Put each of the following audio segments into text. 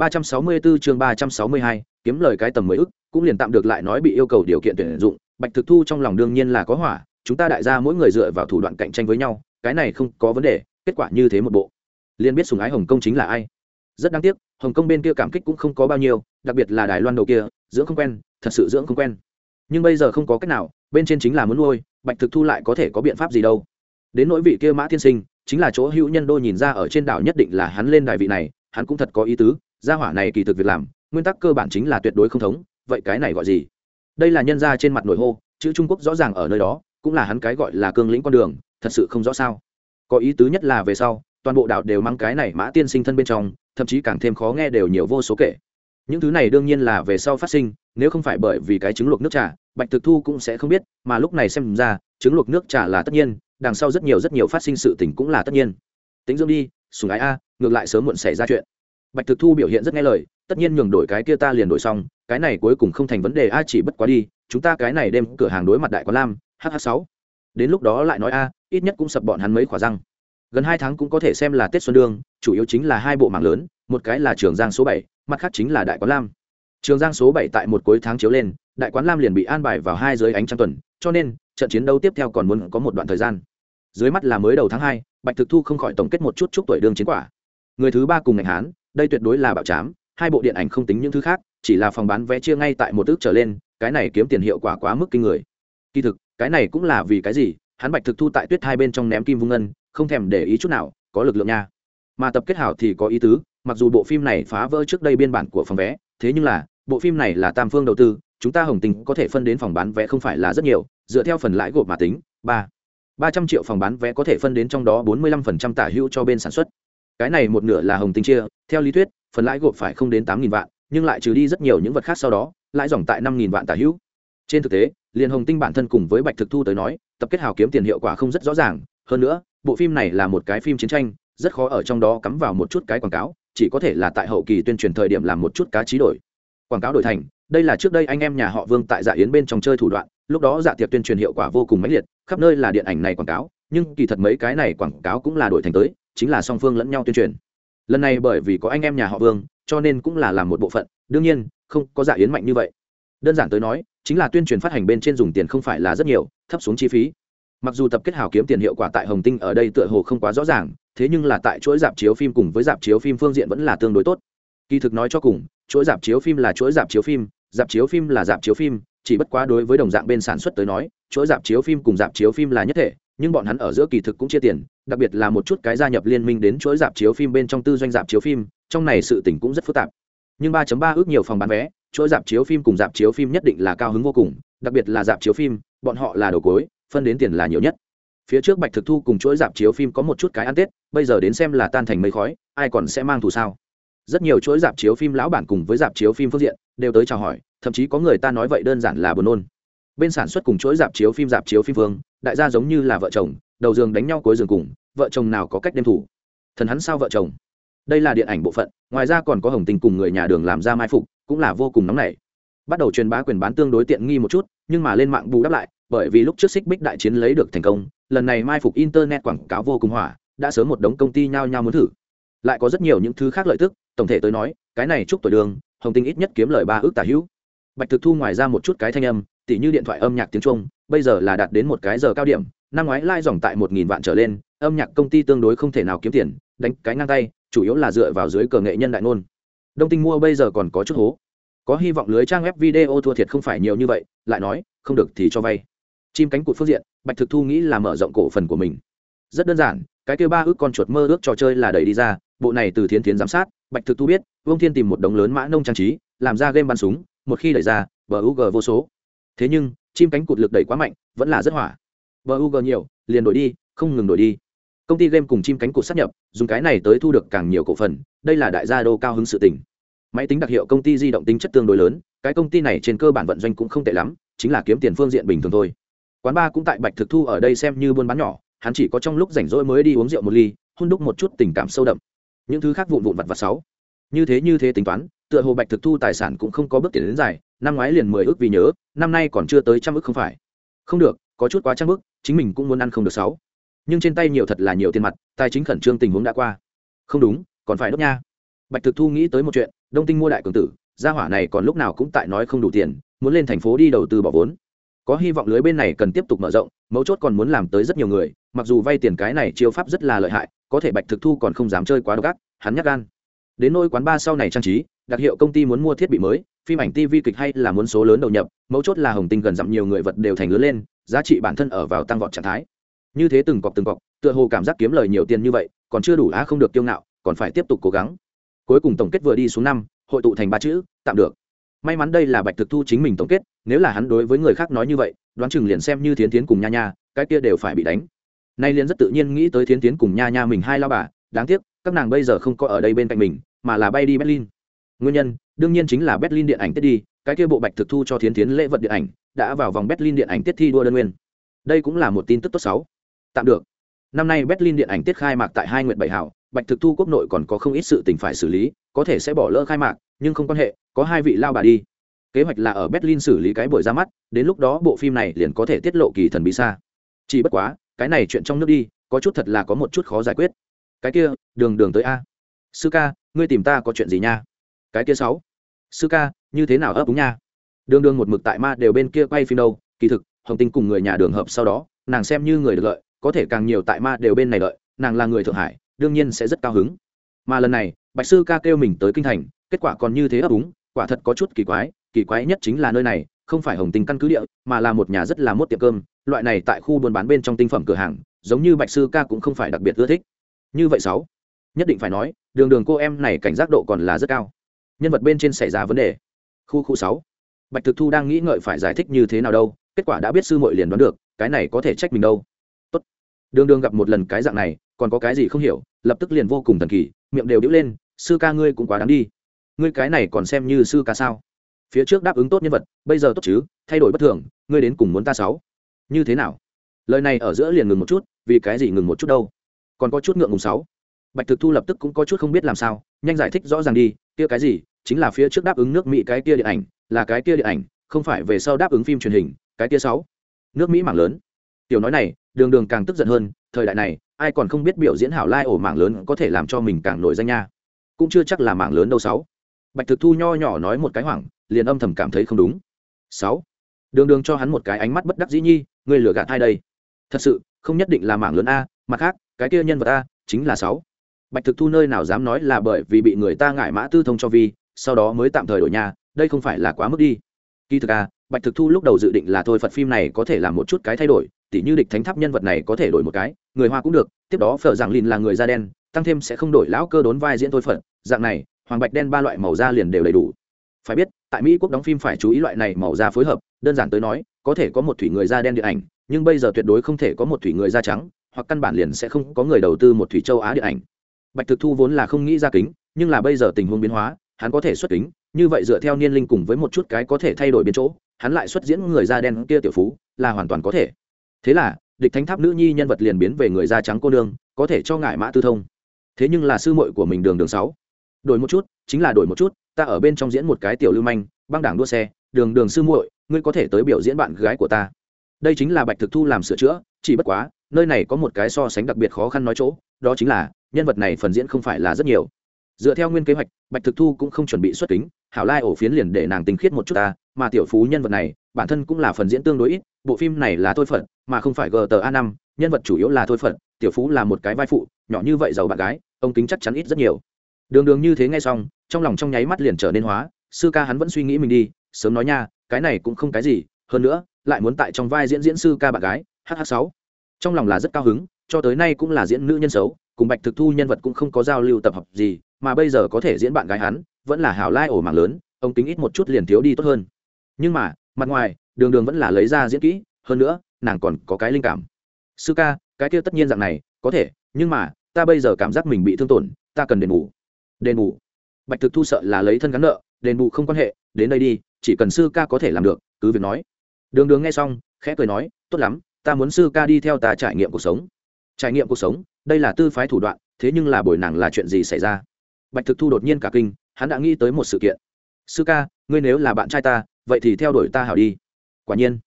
364 chương 362, kiếm lời cái tầm mới ức, cũng liền tạm được lại nói bị yêu cầu điều kiện tuyển dụng, Bạch Thực Thu trong lòng đương nhiên là có hỏa, chúng ta đại gia mỗi người dựa vào thủ đoạn cạnh tranh với nhau, cái này không có vấn đề, kết quả như thế một bộ. Liên biết sùng ái Hồng Công chính là ai. Rất đáng tiếc, Hồng Công bên kia cảm kích cũng không có bao nhiêu, đặc biệt là Đài Loan đầu kia, dưỡng không quen, thật sự dưỡng không quen. Nhưng bây giờ không có cách nào, bên trên chính là muốn nuôi, Bạch Thực Thu lại có thể có biện pháp gì đâu. Đến nỗi vị kia Mã Thiên Sinh, chính là chỗ hữu nhân đô nhìn ra ở trên đảo nhất định là hắn lên đài vị này, hắn cũng thật có ý tứ, gia hỏa này kỳ thực việc làm, nguyên tắc cơ bản chính là tuyệt đối không thống, vậy cái này gọi gì? Đây là nhân ra trên mặt nổi hô, chữ trung quốc rõ ràng ở nơi đó, cũng là hắn cái gọi là cương lĩnh con đường, thật sự không rõ sao. Có ý tứ nhất là về sau, toàn bộ đảo đều mang cái này mã tiên sinh thân bên trong, thậm chí càng thêm khó nghe đều nhiều vô số kể. Những thứ này đương nhiên là về sau phát sinh, nếu không phải bởi vì cái trứng luộc nước trà, bạch thực thu cũng sẽ không biết, mà lúc này xem ra, trứng luộc nước trà là tất nhiên, đằng sau rất nhiều rất nhiều phát sinh sự tình cũng là tất nhiên. Tính dưỡng đi, sùng ái a, ngược lại sớm muộn xảy ra chuyện bạch thực thu biểu hiện rất nghe lời, tất nhiên nhường đổi cái kia ta liền đổi xong, cái này cuối cùng không thành vấn đề, a, chỉ bất quá đi, chúng ta cái này đem cửa hàng đối mặt đại quán lam hh sáu. Đến lúc đó lại nói, a, ít nhất cũng sập bọn hắn mấy khỏa răng. Gần hai tháng cũng có thể xem là tết xuân đương, chủ yếu chính là hai bộ mảng lớn, một cái là trường giang số bảy, mặt khác chính là đại quán lam. Trường giang số bảy tại một cuối tháng chiếu lên, đại quán lam liền bị an bài vào hai dưới ánh trăng tuần, cho nên, trận chiến đấu tiếp theo còn muốn có một đoạn thời gian. Dưới mắt là mới đầu tháng hai, bạch thực thu không khỏi tổng kết một chút chúc tuổi đương chiến quả. Người thứ ba cùng ngành hán đây tuyệt đối là bạo chám hai bộ điện ảnh không tính những thứ khác, chỉ là phòng bán vé chia ngay tại một ước trở lên, cái này kiếm tiền hiệu quả quá mức kinh người. Kỳ thực, cái này cũng là vì cái gì, hắn bạch thực thu tại tuyết hai bên trong ném kim vung ngân, không thèm để ý chút nào, có lực lượng nha. Mà tập kết hảo thì có ý tứ, mặc dù bộ phim này phá vỡ trước đây biên bản của phòng vé, thế nhưng là, bộ phim này là tam phương đầu tư, chúng ta hồng tình có thể phân đến phòng bán vé không phải là rất nhiều, dựa theo phần lãi gộp mà tính, ba ba trăm triệu phòng bán vé có thể phân đến trong đó bốn mươi lăm phần trăm tả hữu cho bên sản xuất cái này một nửa là hồng tinh chia, theo lý thuyết, phần lãi gộp phải không đến tám nghìn vạn, nhưng lại trừ đi rất nhiều những vật khác sau đó, lãi dòng tại năm nghìn vạn tả hữu. Trên thực tế, liền hồng tinh bản thân cùng với bạch thực thu tới nói, tập kết hào kiếm tiền hiệu quả không rất rõ ràng. Hơn nữa, bộ phim này là một cái phim chiến tranh, rất khó ở trong đó cắm vào một chút cái quảng cáo, chỉ có thể là tại hậu kỳ tuyên truyền thời điểm làm một chút cá trí đổi. Quảng cáo đổi thành, đây là trước đây anh em nhà họ vương tại dạ yến bên trong chơi thủ đoạn, lúc đó dạ tiệc tuyên truyền hiệu quả vô cùng mãnh liệt, khắp nơi là điện ảnh này quảng cáo, nhưng kỳ thật mấy cái này quảng cáo cũng là đổi thành tới chính là song phương lẫn nhau tuyên truyền. Lần này bởi vì có anh em nhà họ vương, cho nên cũng là làm một bộ phận, đương nhiên, không có giả yến mạnh như vậy. Đơn giản tới nói, chính là tuyên truyền phát hành bên trên dùng tiền không phải là rất nhiều, thấp xuống chi phí. Mặc dù tập kết hào kiếm tiền hiệu quả tại hồng tinh ở đây tựa hồ không quá rõ ràng, thế nhưng là tại chuỗi dạp chiếu phim cùng với dạp chiếu phim phương diện vẫn là tương đối tốt. Kỳ thực nói cho cùng, chuỗi dạp chiếu phim là chuỗi dạp chiếu phim, dạp chiếu phim là dạp chiếu phim, chỉ bất quá đối với đồng dạng bên sản xuất tới nói, chuỗi dạp chiếu phim cùng dạp chiếu phim là nhất thể nhưng bọn hắn ở giữa kỳ thực cũng chia tiền, đặc biệt là một chút cái gia nhập liên minh đến chuỗi dạp chiếu phim bên trong tư doanh dạp chiếu phim, trong này sự tình cũng rất phức tạp. Nhưng 3.3 ước nhiều phòng bán vé, chuỗi dạp chiếu phim cùng dạp chiếu phim nhất định là cao hứng vô cùng, đặc biệt là dạp chiếu phim, bọn họ là đầu cối phân đến tiền là nhiều nhất. Phía trước bạch thực thu cùng chuỗi dạp chiếu phim có một chút cái ăn tết, bây giờ đến xem là tan thành mây khói, ai còn sẽ mang thù sao? Rất nhiều chuỗi dạp chiếu phim lão bản cùng với dạp chiếu phim phương diện, đều tới chào hỏi, thậm chí có người ta nói vậy đơn giản là buồn nôn bên sản xuất cùng chuỗi dạp chiếu phim, dạp chiếu phim vương, đại gia giống như là vợ chồng, đầu giường đánh nhau cuối giường cùng, vợ chồng nào có cách đem thủ? Thần hắn sao vợ chồng? Đây là điện ảnh bộ phận, ngoài ra còn có hồng tình cùng người nhà đường làm ra mai phục, cũng là vô cùng nóng nảy. Bắt đầu truyền bá quyền bán tương đối tiện nghi một chút, nhưng mà lên mạng bù đắp lại, bởi vì lúc trước xích bích đại chiến lấy được thành công, lần này mai phục internet quảng cáo vô cùng hỏa, đã sớm một đống công ty nhao nhao muốn thử. Lại có rất nhiều những thứ khác lợi tức, tổng thể tới nói, cái này chúc tuổi đường, hồng tinh ít nhất kiếm lời ba ước tả hữu. Bạch thực thu ngoài ra một chút cái thanh âm tỉ như điện thoại âm nhạc tiếng trung, bây giờ là đạt đến một cái giờ cao điểm, năm ngoái lai dòng tại một nghìn vạn trở lên, âm nhạc công ty tương đối không thể nào kiếm tiền, đánh cái ngang tay, chủ yếu là dựa vào dưới cờ nghệ nhân đại ngôn. Đông tinh mua bây giờ còn có chút hố. Có hy vọng lưới trang web video thua thiệt không phải nhiều như vậy, lại nói, không được thì cho vay. Chim cánh cụt phương diện, bạch thực thu nghĩ là mở rộng cổ phần của mình. Rất đơn giản, cái kêu ba ước con chuột mơ ước trò chơi là đẩy đi ra, bộ này từ thiến thiến giám sát, bạch thực thu biết, vương thiên tìm một đống lớn mã nông trang trí, làm ra game bắn súng, một khi đẩy ra, bờ u g vô số thế nhưng, chim cánh cụt lực đẩy quá mạnh, vẫn là rất hỏa. Bờ u g nhiều, liền đổi đi, không ngừng đổi đi. Công ty game cùng chim cánh cụt sát nhập, dùng cái này tới thu được càng nhiều cổ phần, đây là đại gia đô cao hứng sự tình. Máy tính đặc hiệu công ty di động tính chất tương đối lớn, cái công ty này trên cơ bản vận doanh cũng không tệ lắm, chính là kiếm tiền phương diện bình thường thôi. Quán ba cũng tại bạch thực thu ở đây xem như buôn bán nhỏ, hắn chỉ có trong lúc rảnh rỗi mới đi uống rượu một ly hôn đúc một chút tình cảm sâu đậm. Những thứ khác vụn vụn vặt vặt sáu. Như thế như thế tính toán tựa hồ bạch thực thu tài sản cũng không có bước tiền đến dài năm ngoái liền mười ước vì nhớ năm nay còn chưa tới trăm ước không phải. Không được có chút quá trăm ước, chính mình cũng muốn ăn không được sáu. Nhưng trên tay nhiều thật là nhiều tiền mặt tài chính khẩn trương tình huống đã qua. Không đúng còn phải đốt nha. Bạch thực thu nghĩ tới một chuyện đông tinh mua đại cường tử gia hỏa này còn lúc nào cũng tại nói không đủ tiền muốn lên thành phố đi đầu tư bỏ vốn. Có hy vọng lưới bên này cần tiếp tục mở rộng mấu chốt còn muốn làm tới rất nhiều người mặc dù vay tiền cái này chiêu pháp rất là lợi hại có thể bạch thực thu còn không dám chơi quá độc ác hắn nhắc gan. Đến nôi quán ba sau này trang trí đặc hiệu công ty muốn mua thiết bị mới, phim ảnh tv kịch hay là muốn số lớn đầu nhập, mấu chốt là hồng tinh gần dặm nhiều người vật đều thành lớn lên, giá trị bản thân ở vào tăng vọt trạng thái. Như thế từng cọc từng cọc, tựa hồ cảm giác kiếm lời nhiều tiền như vậy, còn chưa đủ á không được kiêu ngạo, còn phải tiếp tục cố gắng. Cuối cùng tổng kết vừa đi xuống năm, hội tụ thành ba chữ, tạm được. May mắn đây là bạch thực thu chính mình tổng kết, nếu là hắn đối với người khác nói như vậy, đoán chừng liền xem như thiến tiến cùng nha nha, cái kia đều phải bị đánh. Nay liền rất tự nhiên nghĩ tới thiến tiến cùng nha nha mình hai lao bà, đáng tiếc, các nàng bây giờ không có ở đây bên cạnh mình, mà là bay đi berlin nguyên nhân, đương nhiên chính là berlin điện ảnh tiết đi, cái kia bộ bạch thực thu cho thiến tiến lễ vật điện ảnh, đã vào vòng berlin điện ảnh tiết thi đua đơn nguyên. Đây cũng là một tin tức tốt xấu. Tạm được. Năm nay berlin điện ảnh tiết khai mạc tại hai nguyện bảy hảo bạch thực thu quốc nội còn có không ít sự tình phải xử lý, có thể sẽ bỏ lỡ khai mạc, nhưng không quan hệ, có hai vị lao bà đi. Kế hoạch là ở berlin xử lý cái buổi ra mắt, đến lúc đó bộ phim này liền có thể tiết lộ kỳ thần bí xa. Chỉ bất quá, cái này chuyện trong nước đi, có chút thật là có một chút khó giải quyết. Cái kia, đường đường tới a. Sư ca, ngươi tìm ta có chuyện gì nha? Cái kia sáu. Sư ca, như thế nào ấp đúng nha? Đường đường một mực tại ma đều bên kia quay phim đâu, kỳ thực, hồng tinh cùng người nhà đường hợp sau đó, nàng xem như người được lợi, có thể càng nhiều tại ma đều bên này lợi, nàng là người thượng hải, đương nhiên sẽ rất cao hứng. Mà lần này, bạch sư ca kêu mình tới kinh thành, kết quả còn như thế ấp úng, quả thật có chút kỳ quái kỳ quái nhất chính là nơi này, không phải hồng tinh căn cứ địa, mà là một nhà rất là mốt tiệm cơm, loại này tại khu buôn bán bên trong tinh phẩm cửa hàng, giống như bạch sư ca cũng không phải đặc biệt ưa thích. Như vậy sáu, nhất định phải nói, đường đường cô em này cảnh giác độ còn là rất cao nhân vật bên trên xảy ra vấn đề. Khu khu sáu. Bạch thực thu đang nghĩ ngợi phải giải thích như thế nào đâu, kết quả đã biết sư muội liền đoán được, cái này có thể trách mình đâu. Tốt. Đường đường gặp một lần cái dạng này, còn có cái gì không hiểu, lập tức liền vô cùng thần kỳ, miệng đều đĩu lên, sư ca ngươi cũng quá đáng đi. Ngươi cái này còn xem như sư ca sao? Phía trước đáp ứng tốt nhân vật, bây giờ tốt chứ, thay đổi bất thường, ngươi đến cùng muốn ta sáu? Như thế nào? Lời này ở giữa liền ngừng một chút, vì cái gì ngừng một chút đâu? Còn có chút ngượng ngùng sáu? Bạch thực thu lập tức cũng có chút không biết làm sao, nhanh giải thích rõ ràng đi kia cái gì? Chính là phía trước đáp ứng nước mỹ cái kia điện ảnh, là cái kia điện ảnh, không phải về sau đáp ứng phim truyền hình, cái kia sáu. Nước mỹ mảng lớn. Tiểu nói này, đường đường càng tức giận hơn, thời đại này, ai còn không biết biểu diễn hảo lai ổ mảng lớn có thể làm cho mình càng nổi danh nha. Cũng chưa chắc là mảng lớn đâu sáu. Bạch thực thu nho nhỏ nói một cái hoảng, liền âm thầm cảm thấy không đúng. Sáu. Đường đường cho hắn một cái ánh mắt bất đắc dĩ nhi người lừa gạt ai đây? Thật sự, không nhất định là mảng lớn a, mặt khác, cái kia nhân vật a, chính là sáu bạch thực thu nơi nào dám nói là bởi vì bị người ta ngại mã tư thông cho vi sau đó mới tạm thời đổi nhà đây không phải là quá mức đi. Kỳ thực à, bạch thực thu lúc đầu dự định là thôi phật phim này có thể làm một chút cái thay đổi tỉ như địch thánh tháp nhân vật này có thể đổi một cái người hoa cũng được tiếp đó phở giảng lìn là người da đen tăng thêm sẽ không đổi lão cơ đốn vai diễn thôi phật dạng này hoàng bạch đen ba loại màu da liền đều đầy đủ. Phải biết tại mỹ quốc đóng phim phải chú ý loại này màu da phối hợp đơn giản tới nói có thể có một thủy người da đen điện ảnh nhưng bây giờ tuyệt đối không thể có một thủy người da trắng hoặc căn bản liền sẽ không có người đầu tư một thủy châu á điện ảnh bạch thực thu vốn là không nghĩ ra kính, nhưng là bây giờ tình huống biến hóa, hắn có thể xuất kính, như vậy dựa theo niên linh cùng với một chút cái có thể thay đổi biến chỗ, hắn lại xuất diễn người da đen kia tiểu phú, là hoàn toàn có thể. Thế là, địch thánh tháp nữ nhi nhân vật liền biến về người da trắng cô nương, có thể cho ngại mã tư thông. Thế nhưng là sư muội của mình đường đường sáu. Đổi một chút, chính là đổi một chút, ta ở bên trong diễn một cái tiểu lưu manh, băng đảng đua xe, đường đường sư muội, ngươi có thể tới biểu diễn bạn gái của ta. Đây chính là bạch thực thu làm sửa chữa, chỉ bất quá, nơi này có một cái so sánh đặc biệt khó khăn nói chỗ, đó chính là nhân vật này phần diễn không phải là rất nhiều. Dựa theo nguyên kế hoạch, bạch thực thu cũng không chuẩn bị xuất kính, hảo lai ổ phiến liền để nàng tình khiết một chút ta, mà tiểu phú nhân vật này, bản thân cũng là phần diễn tương đối ít, bộ phim này là thôi phận mà không phải gta năm, nhân vật chủ yếu là thôi phận tiểu phú là một cái vai phụ, nhỏ như vậy giàu bạn gái, ông kính chắc chắn ít rất nhiều. Đường đường như thế ngay xong, trong lòng trong nháy mắt liền trở nên hóa, sư ca hắn vẫn suy nghĩ mình đi, sớm nói nha, cái này cũng không cái gì, hơn nữa, lại muốn tại trong vai diễn diễn sư ca bạn gái hh sáu. Trong lòng là rất cao hứng, cho tới nay cũng là diễn nữ nhân xấu cùng bạch thực thu nhân vật cũng không có giao lưu tập hợp gì, mà bây giờ có thể diễn bạn gái hắn, vẫn là hảo lai ổ mạng lớn, ông tính ít một chút liền thiếu đi tốt hơn. Nhưng mà, mặt ngoài, đường đường vẫn là lấy ra diễn kỹ, hơn nữa, nàng còn có cái linh cảm. Sư ca, cái kia tất nhiên dạng này, có thể, nhưng mà, ta bây giờ cảm giác mình bị thương tổn, ta cần đền bù. Đền bù? Bạch thực thu sợ là lấy thân gắn nợ, đền bù không quan hệ, đến đây đi, chỉ cần sư ca có thể làm được, cứ việc nói. Đường đường nghe xong, khẽ cười nói, tốt lắm, ta muốn sư ca đi theo ta trải nghiệm cuộc sống. Trải nghiệm cuộc sống đây là tư phái thủ đoạn, thế nhưng là bồi nàng là chuyện gì xảy ra? Bạch thực thu đột nhiên cả kinh, hắn đã nghĩ tới một sự kiện. Sư ca, ngươi nếu là bạn trai ta, vậy thì theo đuổi ta hảo đi. Quả nhiên,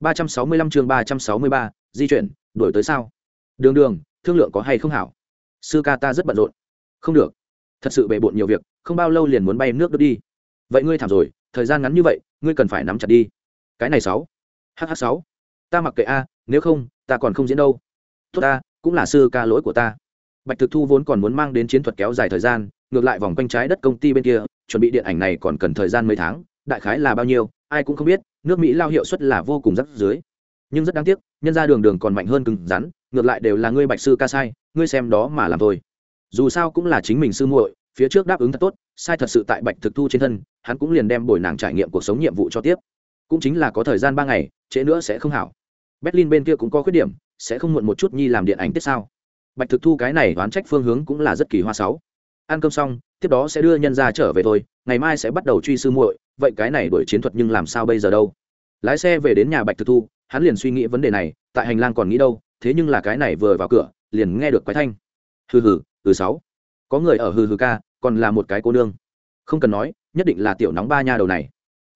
ba trăm sáu mươi lăm chương ba trăm sáu mươi ba, di chuyển, đuổi tới sao? Đường đường, thương lượng có hay không hảo? Sư ca ta rất bận rộn. Không được, thật sự bề bộn nhiều việc, không bao lâu liền muốn bay nước đứt đi. Vậy ngươi thảm rồi, thời gian ngắn như vậy, ngươi cần phải nắm chặt đi. Cái này sáu. Hh sáu. Ta mặc kệ a, nếu không, ta còn không diễn đâu. Tốt ta cũng là sư ca lỗi của ta. Bạch thực thu vốn còn muốn mang đến chiến thuật kéo dài thời gian, ngược lại vòng quanh trái đất công ty bên kia, chuẩn bị điện ảnh này còn cần thời gian mấy tháng, đại khái là bao nhiêu, ai cũng không biết, nước mỹ lao hiệu suất là vô cùng rắc dưới nhưng rất đáng tiếc, nhân ra đường đường còn mạnh hơn cứng rắn, ngược lại đều là ngươi bạch sư ca sai, ngươi xem đó mà làm thôi. Dù sao cũng là chính mình sư muội, phía trước đáp ứng thật tốt, sai thật sự tại bạch thực thu trên thân, hắn cũng liền đem bồi nàng trải nghiệm cuộc sống nhiệm vụ cho tiếp. Cũng chính là có thời gian ba ngày, trễ nữa sẽ không hảo. Berlin bên kia cũng có khuyết điểm sẽ không muộn một chút nhi làm điện ảnh tiết sao? Bạch thực thu cái này đoán trách phương hướng cũng là rất kỳ hoa sáu. Ăn cơm xong, tiếp đó sẽ đưa nhân ra trở về thôi, ngày mai sẽ bắt đầu truy sư muội, vậy cái này đổi chiến thuật nhưng làm sao bây giờ đâu? Lái xe về đến nhà bạch thực thu, hắn liền suy nghĩ vấn đề này, tại hành lang còn nghĩ đâu, thế nhưng là cái này vừa vào cửa, liền nghe được quái thanh. Hừ hừ từ sáu. Có người ở hừ hừ ca, còn là một cái cô nương. Không cần nói, nhất định là tiểu nóng ba nha đầu này.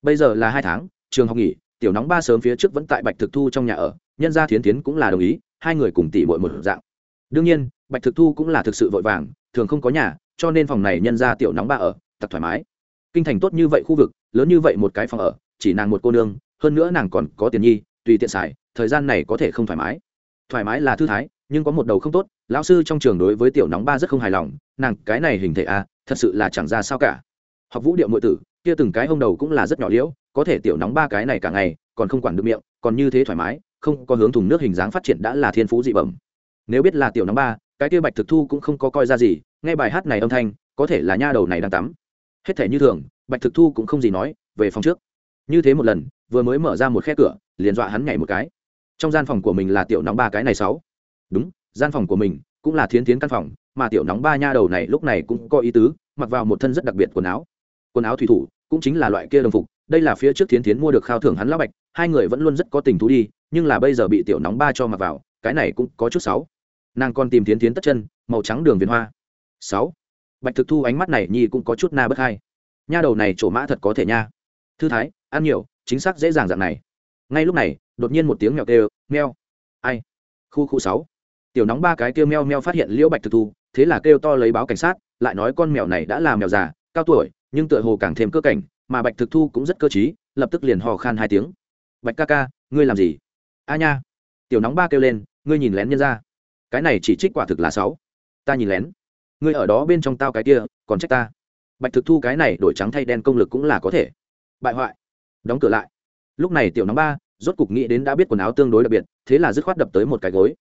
Bây giờ là hai tháng, trường học nghỉ tiểu nóng ba sớm phía trước vẫn tại bạch thực thu trong nhà ở, nhân gia thiến tiến cũng là đồng ý, hai người cùng tỷ bội một dạng. Đương nhiên, bạch thực thu cũng là thực sự vội vàng, thường không có nhà, cho nên phòng này nhân gia tiểu nóng ba ở thật thoải mái. Kinh thành tốt như vậy khu vực, lớn như vậy một cái phòng ở, chỉ nàng một cô nương, hơn nữa nàng còn có tiền nhi, tùy tiện xài, thời gian này có thể không thoải mái. Thoải mái là thư thái, nhưng có một đầu không tốt, lão sư trong trường đối với tiểu nóng ba rất không hài lòng, nàng cái này hình thể a thật sự là chẳng ra sao cả. Học vũ điệu nội tử, kia từng cái hông đầu cũng là rất nhỏ liễu có thể tiểu nóng ba cái này cả ngày, còn không quản được miệng, còn như thế thoải mái, không có hướng thùng nước hình dáng phát triển đã là thiên phú dị bẩm. Nếu biết là tiểu nóng ba, cái kia bạch thực thu cũng không có coi ra gì, nghe bài hát này âm thanh, có thể là nha đầu này đang tắm. Hết thể như thường, bạch thực thu cũng không gì nói, về phòng trước. Như thế một lần, vừa mới mở ra một khe cửa, liền dọa hắn nhảy một cái. Trong gian phòng của mình là tiểu nóng ba cái này sáu. Đúng, gian phòng của mình cũng là thiến tiến căn phòng, mà tiểu nóng ba nha đầu này lúc này cũng có ý tứ, mặc vào một thân rất đặc biệt quần áo. Quần áo thủy thủ cũng chính là loại kia đồng phục đây là phía trước thiến Thiến mua được khao thưởng hắn lão bạch, hai người vẫn luôn rất có tình thú đi, nhưng là bây giờ bị tiểu nóng ba cho mặc vào, cái này cũng có chút sáu nàng còn tìm thiến Thiến tất chân, màu trắng đường viền hoa. Sáu bạch thực thu ánh mắt này nhi cũng có chút na bất hai. Nha đầu này trổ mã thật có thể nha. Thư thái, ăn nhiều, chính xác dễ dàng dạng này. Ngay lúc này, đột nhiên một tiếng mèo kêu, meo. Ai? Khu khu sáu. Tiểu nóng ba cái kêu meo meo phát hiện liễu bạch thực thu, thế là kêu to lấy báo cảnh sát, lại nói con mèo này đã là mèo già, cao tuổi, nhưng tựa hồ càng thêm cơ cảnh mà bạch thực thu cũng rất cơ t lập tức liền hò khan hai tiếng. Bạch ca ca, ngươi làm gì? A nha. Tiểu nóng ba kêu lên, ngươi nhìn lén nhân ra cái này chỉ trích quả thực là sáu ta nhìn lén. Ngươi ở đó bên trong tao cái kia, còn trách ta. Bạch thực thu cái này đổi trắng thay đen công lực cũng là có thể. Bại hoại. Đóng cửa lại. Lúc này tiểu nóng ba, rốt cục nghĩ đến đã biết quần áo tương đối đặc biệt, thế là dứt khoát đập tới một cái gối.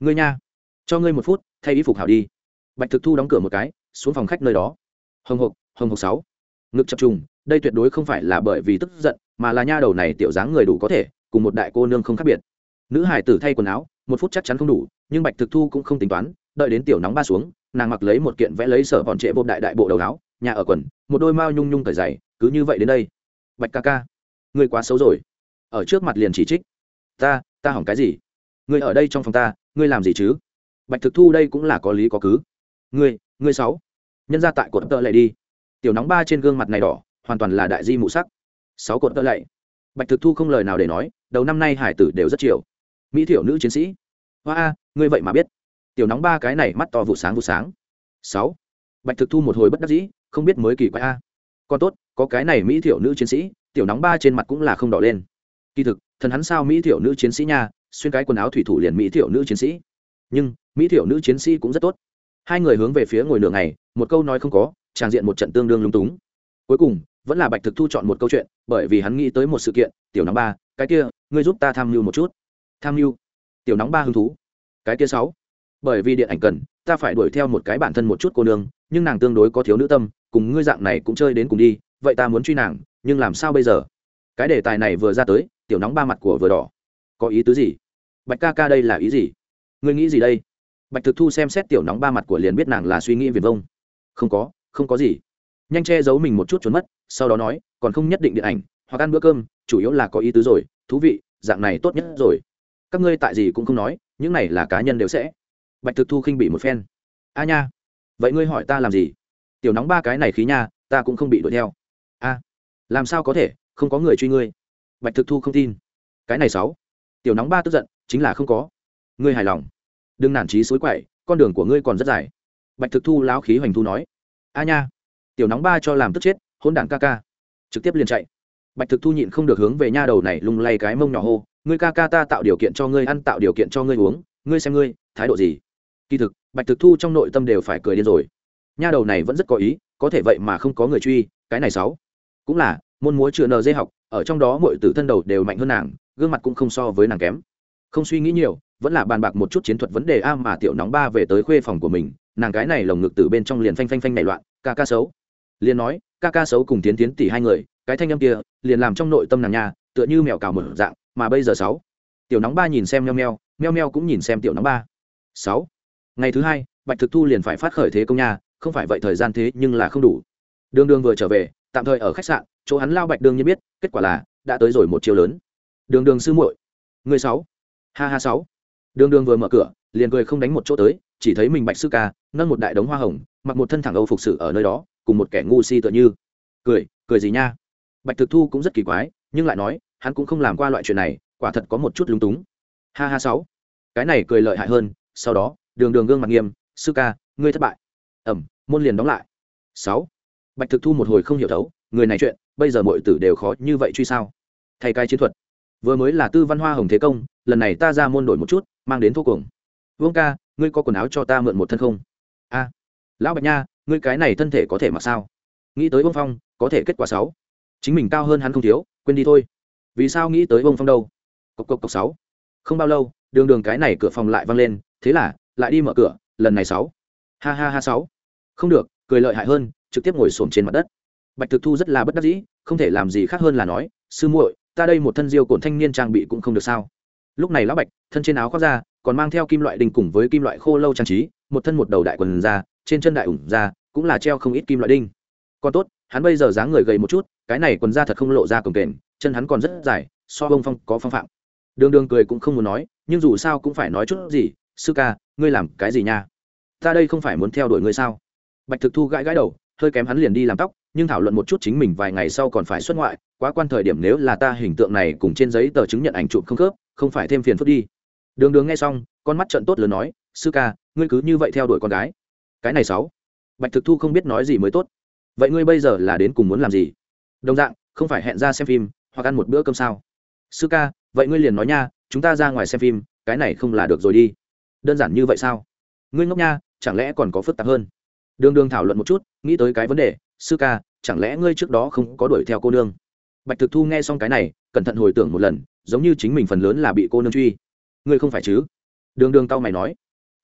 Ngươi nha, cho ngươi một phút, thay y phục hảo đi. Bạch thực thu đóng cửa một cái, xuống phòng khách nơi đó. Hồng hộc hồng hộc sáu. Ngực chập trùng đây tuyệt đối không phải là bởi vì tức giận, mà là nha đầu này tiểu dáng người đủ có thể, cùng một đại cô nương không khác biệt. Nữ hải tử thay quần áo, một phút chắc chắn không đủ, nhưng bạch thực thu cũng không tính toán, đợi đến tiểu nóng ba xuống, nàng mặc lấy một kiện vẽ lấy sở bọn trệ bộ đại đại bộ đầu áo, nhà ở quần, một đôi mao nhung nhung cởi dày cứ như vậy đến đây. Bạch ca ca ngươi quá xấu rồi. Ở trước mặt liền chỉ trích. Ta ta hỏng cái gì? Ngươi ở đây trong phòng ta, ngươi làm gì chứ? Bạch thực thu đây cũng là có lý có cứ. Ngươi ngươi sáu nhân ra tại cột tợ lệ đi. Tiểu nóng ba trên gương mặt này đỏ hoàn toàn là đại di mụ sắc. Sáu cột tơ lạy. Bạch thực thu không lời nào để nói, đầu năm nay hải tử đều rất chiều. Mỹ thiểu nữ chiến sĩ. Hoa a ngươi vậy mà biết. Tiểu nóng ba cái này mắt to vụ sáng vụ sáng. Sáu. Bạch thực thu một hồi bất đắc dĩ, không biết mới kỳ quái a. Còn tốt, có cái này mỹ thiểu nữ chiến sĩ, tiểu nóng ba trên mặt cũng là không đỏ lên. Kỳ thực, thần hắn sao mỹ thiểu nữ chiến sĩ nha, xuyên cái quần áo thủy thủ liền mỹ thiểu nữ chiến sĩ. Nhưng, mỹ thiểu nữ chiến sĩ cũng rất tốt. Hai người hướng về phía ngồi nửa ngày, một câu nói không có, tràng diện một trận tương đương lung túng. Cuối cùng vẫn là bạch thực thu chọn một câu chuyện, bởi vì hắn nghĩ tới một sự kiện, tiểu nóng ba, cái kia, ngươi giúp ta tham mưu một chút. Tham mưu? Tiểu nóng ba hứng thú. Cái kia sáu. Bởi vì điện ảnh cần, ta phải đuổi theo một cái bản thân một chút cô nương, nhưng nàng tương đối có thiếu nữ tâm, cùng ngươi dạng này cũng chơi đến cùng đi, vậy ta muốn truy nàng, nhưng làm sao bây giờ? Cái đề tài này vừa ra tới, tiểu nóng ba mặt của vừa đỏ. Có ý tứ gì? Bạch ca ca đây là ý gì? Ngươi nghĩ gì đây? Bạch thực thu xem xét tiểu nóng ba mặt của liền biết nàng là suy nghĩ viền vông. Không có không có gì nhanh che giấu mình một chút trốn mất, sau đó nói, còn không nhất định điện ảnh, hoặc ăn bữa cơm, chủ yếu là có ý tứ rồi, thú vị, dạng này tốt nhất rồi. Các ngươi tại gì cũng không nói, những này là cá nhân đều sẽ. Bạch thực thu khinh bị một phen. A nha, vậy ngươi hỏi ta làm gì? Tiểu nóng ba cái này khí nha, ta cũng không bị đuổi theo. A, làm sao có thể, không có người truy ngươi? Bạch thực thu không tin. Cái này sáu. Tiểu nóng ba tức giận, chính là không có. Ngươi hài lòng. Đừng nản trí xối quậy, con đường của ngươi còn rất dài. Bạch thực thu lão khí hoành thu nói. A nha tiểu nóng ba cho làm tức chết hôn đản ca ca. Trực tiếp liền chạy. Bạch thực thu nhịn không được hướng về nha đầu này lung lay cái mông nhỏ hô, ngươi ca ca ta tạo điều kiện cho ngươi ăn, tạo điều kiện cho ngươi uống, ngươi xem ngươi, thái độ gì? Kỳ thực, bạch thực thu trong nội tâm đều phải cười điên rồi. Nha đầu này vẫn rất có ý, có thể vậy mà không có người truy, cái này sáu cũng là, môn múa chưa nờ dây học, ở trong đó mọi tử thân đầu đều mạnh hơn nàng, gương mặt cũng không so với nàng kém. Không suy nghĩ nhiều, vẫn là bàn bạc một chút chiến thuật vấn đề a mà tiểu nóng ba về tới khuê phòng của mình, nàng cái này lồng ngực từ bên trong liền phanh phanh phanh nảy loạn, ca ca xấu liền nói, ca ca xấu cùng tiến tiến tỷ hai người, cái thanh âm kia, liền làm trong nội tâm nàng nhà tựa như mèo cào một dạng, mà bây giờ sáu. Tiểu nóng ba nhìn xem meo meo meo meo cũng nhìn xem tiểu nóng ba. Sáu. Ngày thứ hai, bạch thực thu liền phải phát khởi thế công nhà không phải vậy thời gian thế nhưng là không đủ. Đường đường vừa trở về, tạm thời ở khách sạn, chỗ hắn lao bạch đương nhiên biết, kết quả là, đã tới rồi một chiều lớn. Đường đường sư muội. Người sáu. Ha ha sáu. Đường đường vừa mở cửa, liền cười không đánh một chỗ tới, chỉ thấy mình bạch sư ca nâng một đại đống hoa hồng, mặc một thân thẳng âu phục sự ở nơi đó cùng một kẻ ngu si tựa như. Cười cười gì nha? Bạch thực thu cũng rất kỳ quái, nhưng lại nói, hắn cũng không làm qua loại chuyện này, quả thật có một chút lúng túng. Ha ha sáu. Cái này cười lợi hại hơn, sau đó, đường đường gương mặt nghiêm, sư ca, ngươi thất bại. Ẩm, môn liền đóng lại. Sáu. Bạch thực thu một hồi không hiểu thấu, người này chuyện, bây giờ mọi tử đều khó như vậy truy sao? Thay cái chiến thuật. Vừa mới là tư văn hoa hồng thế công, lần này ta ra môn đổi một chút, mang đến thô cuồng. Vương ca, ngươi có quần áo cho ta mượn một thân không? A, lão bạch nha ngươi cái này thân thể có thể mặc sao? Nghĩ tới vương phong, có thể kết quả sáu. Chính mình cao hơn hắn không thiếu, quên đi thôi. Vì sao nghĩ tới vương phong đâu? Cộc cộc cộc sáu. Không bao lâu, đường đường cái này cửa phòng lại văng lên, thế là, lại đi mở cửa, lần này sáu. Ha ha ha sáu. Không được, cười lợi hại hơn, trực tiếp ngồi xổm trên mặt đất. Bạch thực thu rất là bất đắc dĩ, không thể làm gì khác hơn là nói, sư muội, ta đây một thân diêu cổn thanh niên trang bị cũng không được sao? Lúc này lão bạch, thân trên áo khoác ra còn mang theo kim loại đình cùng với kim loại khô lâu trang trí, một thân một đầu đại quần ra trên chân đại ủng ra, cũng là treo không ít kim loại đinh. Còn tốt, hắn bây giờ dáng người gầy một chút, cái này quần da thật không lộ ra cồng kềnh, chân hắn còn rất dài, so bông phong có phong phạm. Đường đường cười cũng không muốn nói, nhưng dù sao cũng phải nói chút gì, sư ca, ngươi làm cái gì nha? Ta đây không phải muốn theo đuổi ngươi sao? Bạch thực thu gãi gãi đầu, hơi kém hắn liền đi làm tóc, nhưng thảo luận một chút chính mình vài ngày sau còn phải xuất ngoại, quá quan thời điểm nếu là ta hình tượng này cùng trên giấy tờ chứng nhận ảnh chụp không khớp, không phải thêm phiền phức đi. Đường đường nghe xong, con mắt trận tốt lớn nói, sư ca, ngươi cứ như vậy theo đuổi con gái cái này sáu. Bạch thực thu không biết nói gì mới tốt. Vậy ngươi bây giờ là đến cùng muốn làm gì? Đồng dạng, không phải hẹn ra xem phim, hoặc ăn một bữa cơm sao? Sư ca, vậy ngươi liền nói nha, chúng ta ra ngoài xem phim, cái này không là được rồi đi. Đơn giản như vậy sao? Ngươi ngốc nha, chẳng lẽ còn có phức tạp hơn? Đường đường thảo luận một chút, nghĩ tới cái vấn đề, sư ca, chẳng lẽ ngươi trước đó không có đuổi theo cô nương? Bạch thực thu nghe xong cái này, cẩn thận hồi tưởng một lần, giống như chính mình phần lớn là bị cô nương truy. Ngươi không phải chứ? Đường đường tao mày nói.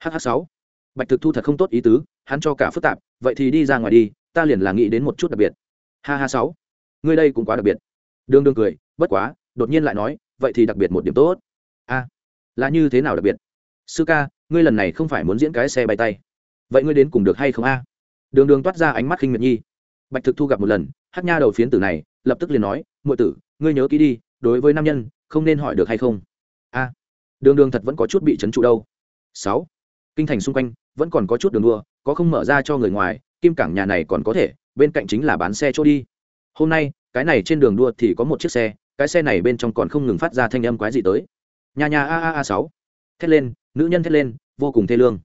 Hh sáu bạch thực thu thật không tốt ý tứ, hắn cho cả phức tạp, vậy thì đi ra ngoài đi, ta liền là nghĩ đến một chút đặc biệt. Ha ha sáu, ngươi đây cũng quá đặc biệt. Đường đường cười, bất quá, đột nhiên lại nói, vậy thì đặc biệt một điểm tốt. A, là như thế nào đặc biệt? Sư ca, ngươi lần này không phải muốn diễn cái xe bay tay. Vậy ngươi đến cùng được hay không a? Đường đường toát ra ánh mắt khinh miệt nhi. Bạch thực thu gặp một lần, hát nha đầu phiến tử này, lập tức liền nói, muội tử, ngươi nhớ kỹ đi, đối với nam nhân, không nên hỏi được hay không? A, đường đường thật vẫn có chút bị trấn trụ đâu. Sáu, kinh thành xung quanh vẫn còn có chút đường đua, có không mở ra cho người ngoài, kim cảng nhà này còn có thể, bên cạnh chính là bán xe chỗ đi. Hôm nay, cái này trên đường đua thì có một chiếc xe, cái xe này bên trong còn không ngừng phát ra thanh âm quái gì tới. Nhà nhà a a a sáu. Thét lên, nữ nhân thét lên, vô cùng thê lương.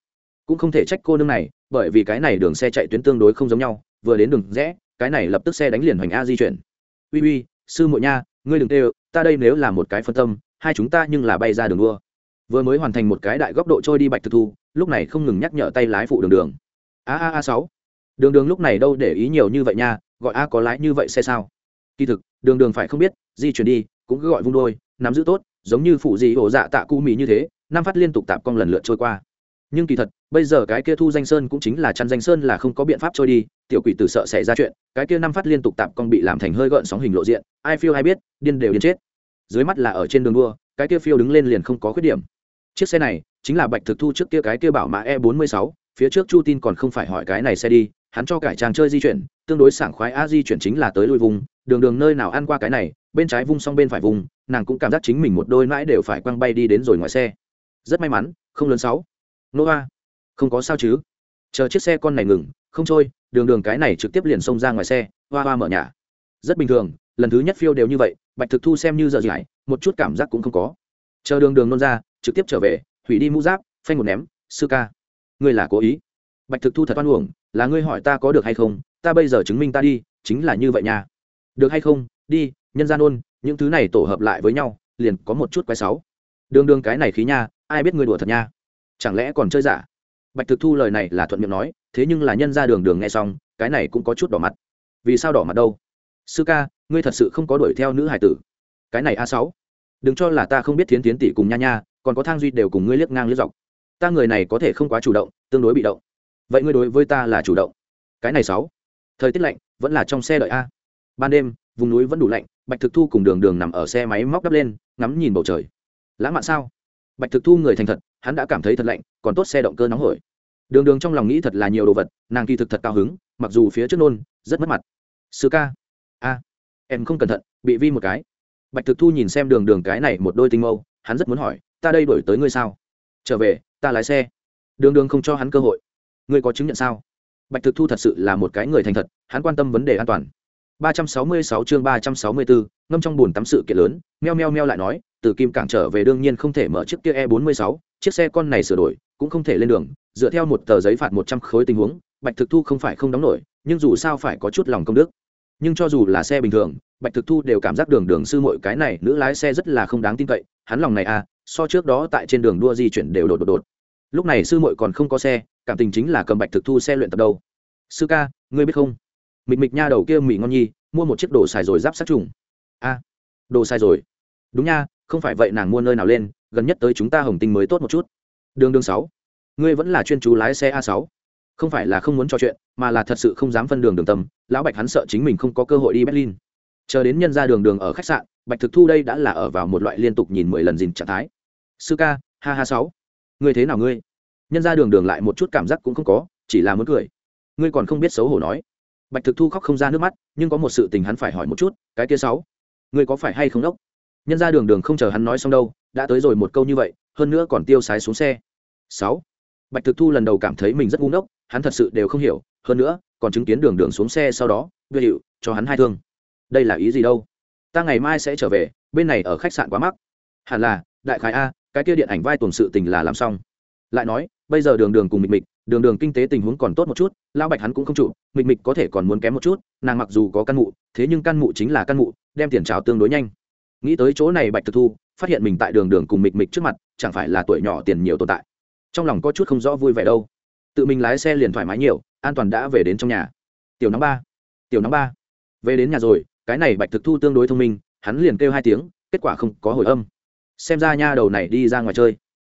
Cũng không thể trách cô nương này, bởi vì cái này đường xe chạy tuyến tương đối không giống nhau, vừa đến đường rẽ, cái này lập tức xe đánh liền hoành a di chuyển. Uy uy, sư muội nha, ngươi đừng tê, ta đây nếu là một cái phân tâm, hai chúng ta nhưng là bay ra đường đua vừa mới hoàn thành một cái đại góc độ trôi đi bạch thực thu, lúc này không ngừng nhắc nhở tay lái phụ đường đường. A a a sáu. Đường đường lúc này đâu để ý nhiều như vậy nha, gọi a có lái như vậy xe sao? Kỳ thực, đường đường phải không biết, di chuyển đi, cũng cứ gọi vung đôi, nắm giữ tốt, giống như phụ gì ổ dạ tạ cu mì như thế, năm phát liên tục tạp cong lần lượt trôi qua. Nhưng kỳ thật, bây giờ cái kia thu danh sơn cũng chính là chăn danh sơn là không có biện pháp trôi đi, tiểu quỷ tử sợ xảy ra chuyện, cái kia năm phát liên tục tạp cong bị làm thành hơi gợn sóng hình lộ diện, ai phiêu ai biết, điên đều điên chết. Dưới mắt là ở trên đường đua, cái kia phiêu đứng lên liền không có khuyết điểm chiếc xe này chính là bạch thực thu trước kia cái kia bảo mã e 46 phía trước chu tin còn không phải hỏi cái này xe đi, hắn cho cải trang chơi di chuyển, tương đối sảng khoái a di chuyển chính là tới lui vùng, đường đường nơi nào ăn qua cái này, bên trái vung xong bên phải vùng, nàng cũng cảm giác chính mình một đôi mãi đều phải quăng bay đi đến rồi ngoài xe. Rất may mắn, không lớn sáu. Nô không có sao chứ. Chờ chiếc xe con này ngừng, không trôi, đường đường cái này trực tiếp liền xông ra ngoài xe, hoa hoa mở nhà. Rất bình thường, lần thứ nhất phiêu đều như vậy, bạch thực thu xem như giờ gì một chút cảm giác cũng không có. Chờ đường đường nôn ra trực tiếp trở về, hủy đi mũ giáp, phanh một ném, sư ca, ngươi là cố ý. Bạch thực thu thật oan uổng, là ngươi hỏi ta có được hay không, ta bây giờ chứng minh ta đi, chính là như vậy nha. Được hay không, đi, nhân gian ôn, những thứ này tổ hợp lại với nhau, liền có một chút quái sáu đường đường cái này khí nha, ai biết ngươi đùa thật nha. Chẳng lẽ còn chơi giả? Bạch thực thu lời này là thuận miệng nói, thế nhưng là nhân ra đường đường nghe xong, cái này cũng có chút đỏ mặt. Vì sao đỏ mặt đâu? Sư ca, ngươi thật sự không có đuổi theo nữ hải tử. Cái này a sáu, đừng cho là ta không biết thiến tiến tỷ cùng nha nha còn có thang duy đều cùng ngươi liếc ngang liếc dọc. Ta người này có thể không quá chủ động, tương đối bị động. Vậy ngươi đối với ta là chủ động. Cái này sáu. Thời tiết lạnh, vẫn là trong xe đợi a. Ban đêm, vùng núi vẫn đủ lạnh, bạch thực thu cùng đường đường nằm ở xe máy móc đắp lên, ngắm nhìn bầu trời. Lãng mạn sao? Bạch thực thu người thành thật, hắn đã cảm thấy thật lạnh, còn tốt xe động cơ nóng hổi. Đường đường trong lòng nghĩ thật là nhiều đồ vật, nàng kỳ thực thật cao hứng, mặc dù phía trước nôn, rất mất mặt. Sư ca. A. Em không cẩn thận, bị vi một cái. Bạch thực thu nhìn xem đường đường cái này một đôi tinh mâu, hắn rất muốn hỏi ta đây đổi tới ngươi sao? Trở về ta lái xe. Đường đường không cho hắn cơ hội. Ngươi có chứng nhận sao? Bạch thực thu thật sự là một cái người thành thật hắn quan tâm vấn đề an toàn. 366 chương 364, ngâm trong buồn tắm sự kiện lớn, meo meo meo lại nói, từ Kim Cảng trở về đương nhiên không thể mở chiếc kia E46, chiếc xe con này sửa đổi, cũng không thể lên đường, dựa theo một tờ giấy phạt 100 khối tình huống, Bạch Thực Thu không phải không đóng nổi, nhưng dù sao phải có chút lòng công đức. Nhưng cho dù là xe bình thường, Bạch Thực Thu đều cảm giác đường đường sư muội cái này nữ lái xe rất là không đáng tin cậy, hắn lòng này à, so trước đó tại trên đường đua di chuyển đều đột đột đột. Lúc này sư muội còn không có xe, cảm tình chính là cầm Bạch Thực Thu xe luyện tập đâu. Sư ca, ngươi biết không? mịch mịch nha đầu kia mì ngon nhi mua một chiếc đồ xài rồi giáp sát trùng a đồ xài rồi đúng nha không phải vậy nàng mua nơi nào lên gần nhất tới chúng ta hồng tinh mới tốt một chút đường đường sáu ngươi vẫn là chuyên chú lái xe a sáu không phải là không muốn trò chuyện mà là thật sự không dám phân đường đường tâm lão bạch hắn sợ chính mình không có cơ hội đi berlin chờ đến nhân ra đường đường ở khách sạn bạch thực thu đây đã là ở vào một loại liên tục nhìn mười lần dìn trạng thái sư ca, ha ha sáu. Ngươi thế nào ngươi? Nhân ra đường đường lại một chút cảm giác cũng không có, chỉ là muốn cười. Ngươi còn không biết xấu hổ nói. Bạch thực thu khóc không ra nước mắt, nhưng có một sự tình hắn phải hỏi một chút, cái kia sáu. Ngươi có phải hay không đốc? Nhân ra đường đường không chờ hắn nói xong đâu, đã tới rồi một câu như vậy, hơn nữa còn tiêu sái xuống xe. Sáu. Bạch thực thu lần đầu cảm thấy mình rất ngu ngốc, hắn thật sự đều không hiểu, hơn nữa, còn chứng kiến đường đường xuống xe sau đó đưa hiệu cho hắn hai thương. Đây là ý gì đâu? Ta ngày mai sẽ trở về, bên này ở khách sạn quá mắc. Hẳn là, đại khái a cái kia điện ảnh vai tuần sự tình là làm xong. Lại nói, bây giờ đường đường cùng mịch mịch, đường đường kinh tế tình huống còn tốt một chút, lão bạch hắn cũng không trụ, mịch mịch có thể còn muốn kém một chút, nàng mặc dù có căn mụ, thế nhưng căn mụ chính là căn mụ, đem tiền trào tương đối nhanh. Nghĩ tới chỗ này bạch thực thu, phát hiện mình tại đường đường cùng mịch mịch trước mặt, chẳng phải là tuổi nhỏ tiền nhiều tồn tại. Trong lòng có chút không rõ vui vẻ đâu. Tự mình lái xe liền thoải mái nhiều, an toàn đã về đến trong nhà. Tiểu nóng ba, tiểu nóng ba, về đến nhà rồi, cái này bạch thực thu tương đối thông minh, hắn liền kêu hai tiếng, kết quả không có hồi âm xem ra nha đầu này đi ra ngoài chơi.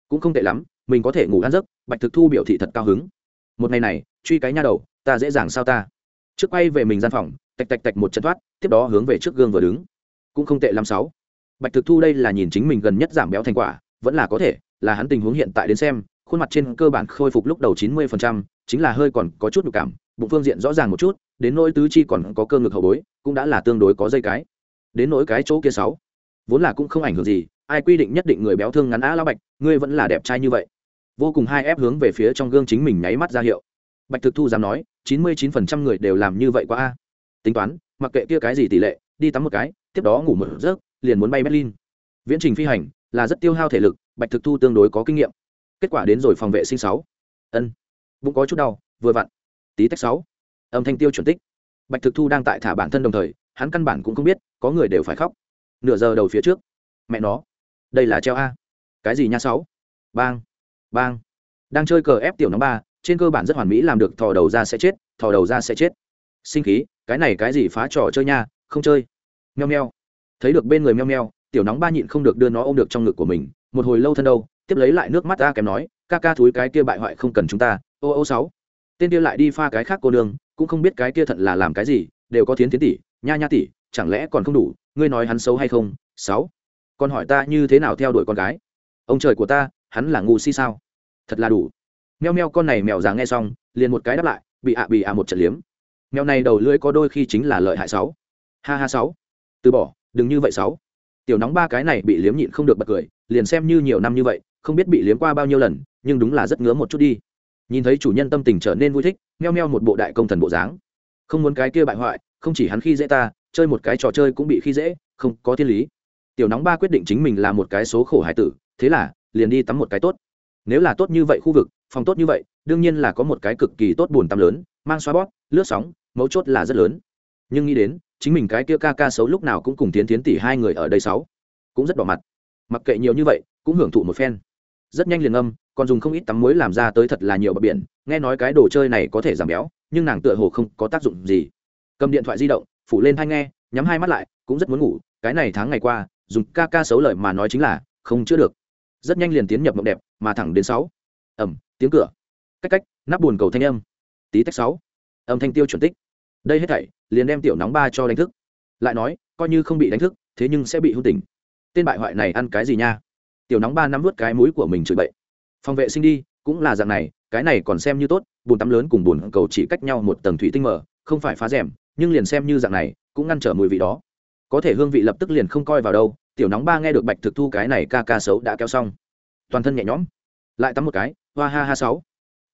Cũng không tệ lắm mình có thể ngủ ăn giấc bạch thực thu biểu thị thật cao hứng. Một ngày này truy cái nha đầu ta dễ dàng sao ta? Trước quay về mình gian phòng tạch tạch tạch một trận thoát tiếp đó hướng về trước gương vừa đứng. Cũng không tệ lắm sáu. Bạch thực thu đây là nhìn chính mình gần nhất giảm béo thành quả vẫn là có thể là hắn tình huống hiện tại đến xem khuôn mặt trên cơ bản khôi phục lúc đầu chín mươi phần trăm, chính là hơi còn có chút nhục cảm bụng phương diện rõ ràng một chút đến nỗi tứ chi còn có cơ ngực hậu bối cũng đã là tương đối có dây cái. Đến nỗi cái chỗ kia sáu vốn là cũng không ảnh hưởng gì ai quy định nhất định người béo thương ngắn á lão bạch, ngươi vẫn là đẹp trai như vậy. Vô cùng hai ép hướng về phía trong gương chính mình nháy mắt ra hiệu. Bạch thực thu dám nói, chín mươi chín phần trăm người đều làm như vậy quá a. Tính toán, mặc kệ kia cái gì tỷ lệ, đi tắm một cái, tiếp đó ngủ một giấc, liền muốn bay berlin. Viễn trình phi hành là rất tiêu hao thể lực, bạch thực thu tương đối có kinh nghiệm. Kết quả đến rồi phòng vệ sinh sáu. Ân. Bụng có chút đau, vừa vặn. Tí tách sáu. Âm thanh tiêu chuẩn tích. Bạch thực thu đang tại thả bản thân đồng thời, hắn căn bản cũng không biết, có người đều phải khóc. Nửa giờ đầu phía trước, mẹ nó đây là treo a. Cái gì nha sáu? Bang bang. Đang chơi cờ ép tiểu nóng ba, trên cơ bản rất hoàn mỹ, làm được thò đầu ra sẽ chết, thò đầu ra sẽ chết. Sinh khí, cái này cái gì phá trò chơi nha, không chơi. Meo meo. Thấy được bên người meo meo, tiểu nóng ba nhịn không được đưa nó ôm được trong ngực của mình, một hồi lâu thân đâu, tiếp lấy lại nước mắt ta kém nói, ca ca thúi cái kia bại hoại không cần chúng ta, ô ô sáu. Tên kia lại đi pha cái khác cô nương, cũng không biết cái kia thận là làm cái gì, đều có tiến tiến tỷ, nha nha tỷ, chẳng lẽ còn không đủ, ngươi nói hắn xấu hay không? Sáu còn hỏi ta như thế nào theo đuổi con gái? Ông trời của ta, hắn là ngu si sao? Thật là đủ. Meo meo con này mèo già nghe xong, liền một cái đáp lại, bị ạ bị ạ một trận liếm. Mèo này đầu lưỡi có đôi khi chính là lợi hại sáu. Ha ha sáu. Từ bỏ, đừng như vậy sáu. Tiểu nóng ba cái này bị liếm nhịn không được bật cười, liền xem như nhiều năm như vậy, không biết bị liếm qua bao nhiêu lần, nhưng đúng là rất ngứa một chút đi. Nhìn thấy chủ nhân tâm tình trở nên vui thích, meo meo một bộ đại công thần bộ dáng. Không muốn cái kia bại hoại, không chỉ hắn khi dễ ta, chơi một cái trò chơi cũng bị khi dễ, không có thiên lý tiểu nóng ba quyết định chính mình là một cái số khổ hải tử, thế là, liền đi tắm một cái tốt. Nếu là tốt như vậy khu vực, phòng tốt như vậy, đương nhiên là có một cái cực kỳ tốt buồn tắm lớn, mang xoa bóp, lướt sóng, mấu chốt là rất lớn. Nhưng nghĩ đến, chính mình cái kia ca ca xấu lúc nào cũng cùng tiến tiến tỷ hai người ở đây sáu, cũng rất bỏ mặt. Mặc kệ nhiều như vậy, cũng hưởng thụ một phen. Rất nhanh liền âm, còn dùng không ít tắm muối làm ra tới thật là nhiều bờ biển, nghe nói cái đồ chơi này có thể giảm béo, nhưng nàng tựa hồ không có tác dụng gì. Cầm điện thoại di động, phủ lên thai nghe, nhắm hai mắt lại, cũng rất muốn ngủ, cái này tháng ngày qua dùng ca ca xấu lời mà nói chính là, không chữa được. Rất nhanh liền tiến nhập mộng đẹp, mà thẳng đến sáu. Ẩm tiếng cửa. Cách cách, nắp buồn cầu thanh âm. Tí tách sáu. Âm thanh tiêu chuẩn tích. Đây hết thảy, liền đem tiểu nóng ba cho đánh thức. Lại nói, coi như không bị đánh thức, thế nhưng sẽ bị hôn tình tên bại hoại này ăn cái gì nha? Tiểu nóng ba nắm vút cái mũi của mình chửi bậy. Phòng vệ sinh đi, cũng là dạng này, cái này còn xem như tốt, bùn tắm lớn cùng bùn cầu chỉ cách nhau một tầng thủy tinh mở, không phải phá rèm, nhưng liền xem như dạng này, cũng ngăn trở mùi vị đó. Có thể hương vị lập tức liền không coi vào đâu tiểu nóng ba nghe được bạch thực thu cái này ca ca xấu đã kéo xong. Toàn thân nhẹ nhõm, lại tắm một cái, hoa ha ha sáu.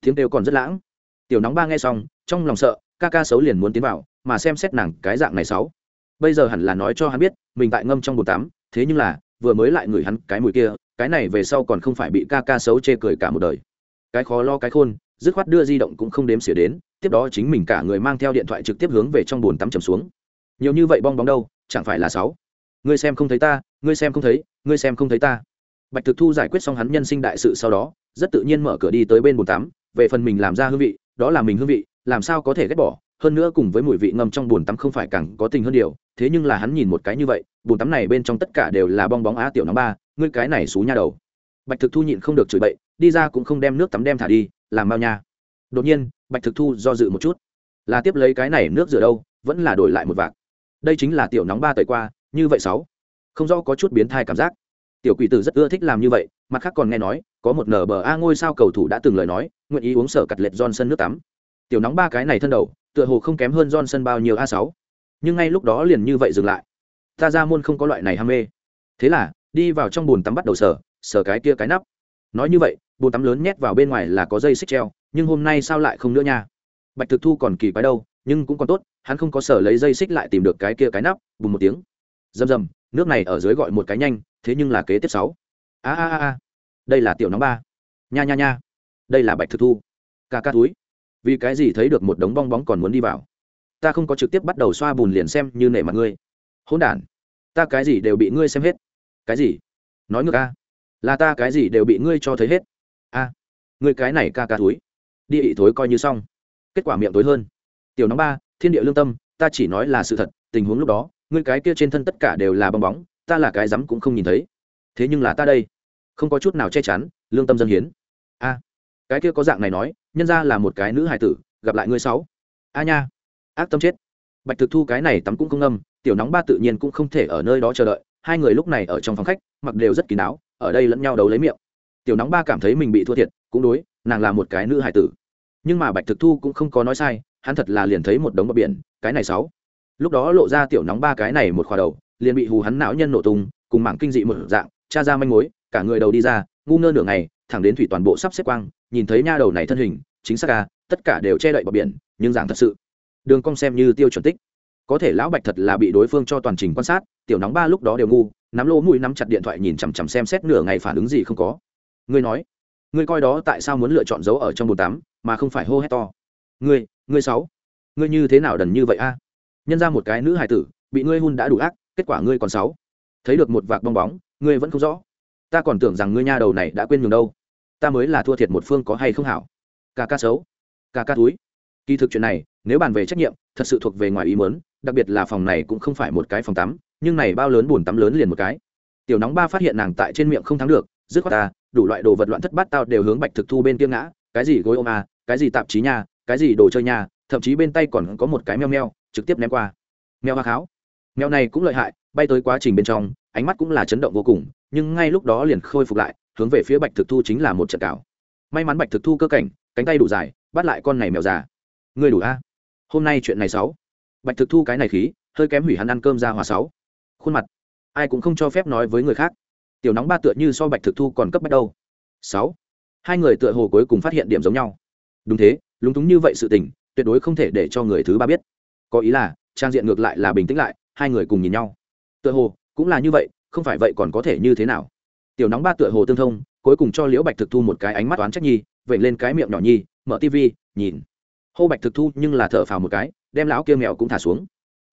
Tiếng kêu còn rất lãng. Tiểu nóng ba nghe xong, trong lòng sợ, ca ca xấu liền muốn tiến vào, mà xem xét nàng cái dạng này sáu. Bây giờ hẳn là nói cho hắn biết, mình tại ngâm trong bồn tắm, thế nhưng là, vừa mới lại ngửi hắn cái mùi kia, cái này về sau còn không phải bị ca ca xấu chê cười cả một đời. Cái khó lo cái khôn, dứt khoát đưa di động cũng không đếm xỉa đến, tiếp đó chính mình cả người mang theo điện thoại trực tiếp hướng về trong bồn tắm chầm xuống. Nhiều như vậy bong bóng đâu, chẳng phải là sáu. Ngươi xem không thấy ta ngươi xem không thấy, ngươi xem không thấy ta. Bạch thực thu giải quyết xong hắn nhân sinh đại sự sau đó, rất tự nhiên mở cửa đi tới bên bồn tắm, về phần mình làm ra hương vị, đó là mình hương vị, làm sao có thể ghét bỏ, hơn nữa cùng với mùi vị ngâm trong bồn tắm không phải càng có tình hơn điều, thế nhưng là hắn nhìn một cái như vậy, bồn tắm này bên trong tất cả đều là bong bóng á tiểu nóng ba, ngươi cái này xú nha đầu. Bạch thực thu nhịn không được chửi bậy, đi ra cũng không đem nước tắm đem thả đi, làm bao nha. Đột nhiên, bạch thực thu do dự một chút. Là tiếp lấy cái này nước rửa đâu, vẫn là đổi lại một vạc. Đây chính là tiểu nóng ba tẩy qua, như vậy sáu không rõ có chút biến thai cảm giác. Tiểu quỷ tử rất ưa thích làm như vậy, mặt khác còn nghe nói, có một nở bờ a ngôi sao cầu thủ đã từng lời nói, nguyện ý uống sở cặt lệch sân nước tắm. Tiểu nóng ba cái này thân đầu, tựa hồ không kém hơn sân bao nhiêu a sáu. Nhưng ngay lúc đó liền như vậy dừng lại. Ta ra môn không có loại này ham mê. Thế là, đi vào trong bồn tắm bắt đầu sở sở cái kia cái nắp. Nói như vậy, bồn tắm lớn nhét vào bên ngoài là có dây xích treo, nhưng hôm nay sao lại không nữa nha? Bạch thực thu còn kỳ quái đâu, nhưng cũng còn tốt, hắn không có sở lấy dây xích lại tìm được cái kia cái nắp, bùng một tiếng. Rầm rầm nước này ở dưới gọi một cái nhanh, thế nhưng là kế tiếp sáu. A a a đây là tiểu nóng ba. Nha nha nha. Đây là bạch thực thu. Ca ca túi. Vì cái gì thấy được một đống bong bóng còn muốn đi vào? Ta không có trực tiếp bắt đầu xoa bùn liền xem như nể mặt ngươi. Hỗn đản. Ta cái gì đều bị ngươi xem hết. Cái gì? Nói ngược a. Là ta cái gì đều bị ngươi cho thấy hết. A. Ngươi cái này ca ca túi. Đi ị thối coi như xong. Kết quả miệng tối hơn. Tiểu nóng ba, thiên địa lương tâm, ta chỉ nói là sự thật, tình huống lúc đó ngươi cái kia trên thân tất cả đều là bong bóng, ta là cái rắm cũng không nhìn thấy. Thế nhưng là ta đây, không có chút nào che chắn, lương tâm dân hiến. A, cái kia có dạng này nói, nhân ra là một cái nữ hài tử, gặp lại ngươi sáu. A nha, ác tâm chết. Bạch thực thu cái này tắm cũng không ngâm, tiểu nóng ba tự nhiên cũng không thể ở nơi đó chờ đợi, hai người lúc này ở trong phòng khách, mặc đều rất kín đáo, ở đây lẫn nhau đấu lấy miệng. Tiểu nóng ba cảm thấy mình bị thua thiệt, cũng đối, nàng là một cái nữ hài tử. Nhưng mà bạch thực thu cũng không có nói sai, hắn thật là liền thấy một đống bờ biển, cái này sáu lúc đó lộ ra tiểu nóng ba cái này một khoa đầu, liền bị hù hắn não nhân nổ tung, cùng mảng kinh dị một dạng cha ra manh mối, cả người đầu đi ra, ngu ngơ nửa ngày, thẳng đến thủy toàn bộ sắp xếp quang, nhìn thấy nha đầu này thân hình, chính xác ca tất cả đều che đậy bờ biển, nhưng dạng thật sự, đường cong xem như tiêu chuẩn tích. Có thể lão bạch thật là bị đối phương cho toàn trình quan sát, tiểu nóng ba lúc đó đều ngu, nắm lỗ mũi nắm chặt điện thoại nhìn chằm chằm xem xét nửa ngày phản ứng gì không có. Ngươi nói, ngươi coi đó tại sao muốn lựa chọn dấu ở trong bồn tắm, mà không phải hô hét to. Ngươi ngươi sáu, ngươi như thế nào đần như vậy a? Nhân ra một cái nữ hài tử, bị ngươi hun đã đủ ác, kết quả ngươi còn sáu. Thấy được một vạc bong bóng, ngươi vẫn không rõ. Ta còn tưởng rằng ngươi nha đầu này đã quên nhường đâu. Ta mới là thua thiệt một phương có hay không hảo. Ca ca xấu. Ca ca túi kỳ thực chuyện này, nếu bàn về trách nhiệm, thật sự thuộc về ngoài ý mớn đặc biệt là phòng này cũng không phải một cái phòng tắm, nhưng này bao lớn bùn tắm lớn liền một cái. Tiểu nóng ba phát hiện nàng tại trên miệng không thắng được, dứt khoát ta, đủ loại đồ vật loạn thất bát tao đều hướng bạch thực thu bên kia ngã, cái gì gối ôm à cái gì tạp chí nha, cái gì đồ chơi nha, thậm chí bên tay còn có một cái meo meo trực tiếp ném qua. Mèo hoa kháo. Mèo này cũng lợi hại, bay tới quá trình bên trong, ánh mắt cũng là chấn động vô cùng, nhưng ngay lúc đó liền khôi phục lại, hướng về phía bạch thực thu chính là một trận cào. May mắn bạch thực thu cơ cảnh, cánh tay đủ dài, bắt lại con này mèo già. Người đủ a? Hôm nay chuyện này sáu. Bạch thực thu cái này khí, hơi kém hủy hắn ăn cơm ra hòa sáu. Khuôn mặt. Ai cũng không cho phép nói với người khác. Tiểu nóng ba tựa như so bạch thực thu còn cấp bắt đầu sáu. Hai người tựa hồ cuối cùng phát hiện điểm giống nhau. Đúng thế, lúng túng như vậy sự tình, tuyệt đối không thể để cho người thứ ba biết có ý là, trang diện ngược lại là bình tĩnh lại, hai người cùng nhìn nhau. Tựa hồ, cũng là như vậy, không phải vậy còn có thể như thế nào? Tiểu nóng ba tựa hồ tương thông, cuối cùng cho liễu bạch thực thu một cái ánh mắt oán trách nhi vậy lên cái miệng nhỏ nhi, mở tv nhìn. Hô bạch thực thu nhưng là thở phào một cái, đem lão kia mèo cũng thả xuống.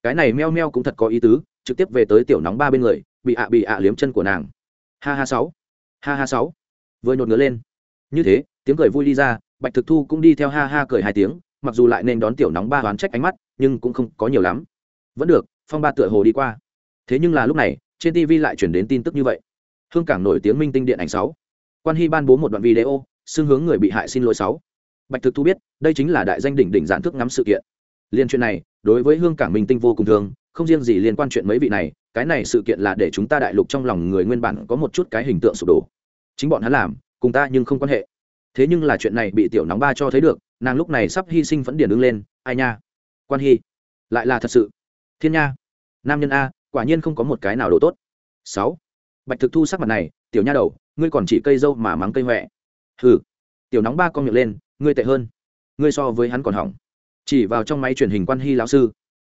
Cái này meo meo cũng thật có ý tứ, trực tiếp về tới tiểu nóng ba bên người, bị ạ bị ạ liếm chân của nàng. Ha ha sáu, ha ha sáu. Vừa nhột ngứa lên. Như thế, tiếng cười vui đi ra, bạch thực thu cũng đi theo ha ha cười hai tiếng, mặc dù lại nên đón tiểu nóng ba oán trách ánh mắt nhưng cũng không có nhiều lắm. Vẫn được phong ba tựa hồ đi qua. Thế nhưng là lúc này trên tv lại chuyển đến tin tức như vậy. Hương cảng nổi tiếng minh tinh điện ảnh sáu. Quan hy ban bố một đoạn video xưng hướng người bị hại xin lỗi sáu. Bạch thực thu biết đây chính là đại danh đỉnh đỉnh giản thức ngắm sự kiện. Liên chuyện này đối với hương cảng minh tinh vô cùng thường, không riêng gì liên quan chuyện mấy vị này cái này sự kiện là để chúng ta đại lục trong lòng người nguyên bản có một chút cái hình tượng sụp đổ. Chính bọn hắn làm cùng ta nhưng không quan hệ. Thế nhưng là chuyện này bị tiểu nóng ba cho thấy được nàng lúc này sắp hy sinh vẫn điền đứng lên ai nha? Quan hy lại là thật sự thiên nha nam nhân a quả nhiên không có một cái nào đồ tốt sáu bạch thực thu sắc mặt này tiểu nha đầu ngươi còn chỉ cây dâu mà mắng cây huệ hừ tiểu nóng ba con miệng lên ngươi tệ hơn ngươi so với hắn còn hỏng chỉ vào trong máy truyền hình quan hy lão sư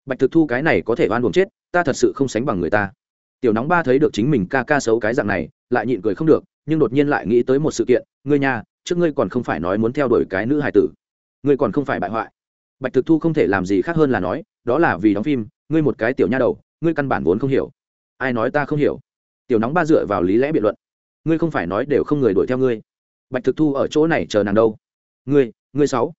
bạch thực thu cái này có thể oan buồn chết ta thật sự không sánh bằng người ta tiểu nóng ba thấy được chính mình ca ca xấu cái dạng này lại nhịn cười không được nhưng đột nhiên lại nghĩ tới một sự kiện ngươi nhà trước ngươi còn không phải nói muốn theo đuổi cái nữ hải tử ngươi còn không phải bại hoại bạch thực thu không thể làm gì khác hơn là nói, đó là vì đóng phim, ngươi một cái tiểu nha đầu, ngươi căn bản vốn không hiểu. Ai nói ta không hiểu? Tiểu nóng ba dựa vào lý lẽ biện luận. Ngươi không phải nói đều không người đuổi theo ngươi. Bạch thực thu ở chỗ này chờ nàng đâu? Ngươi ngươi sáu.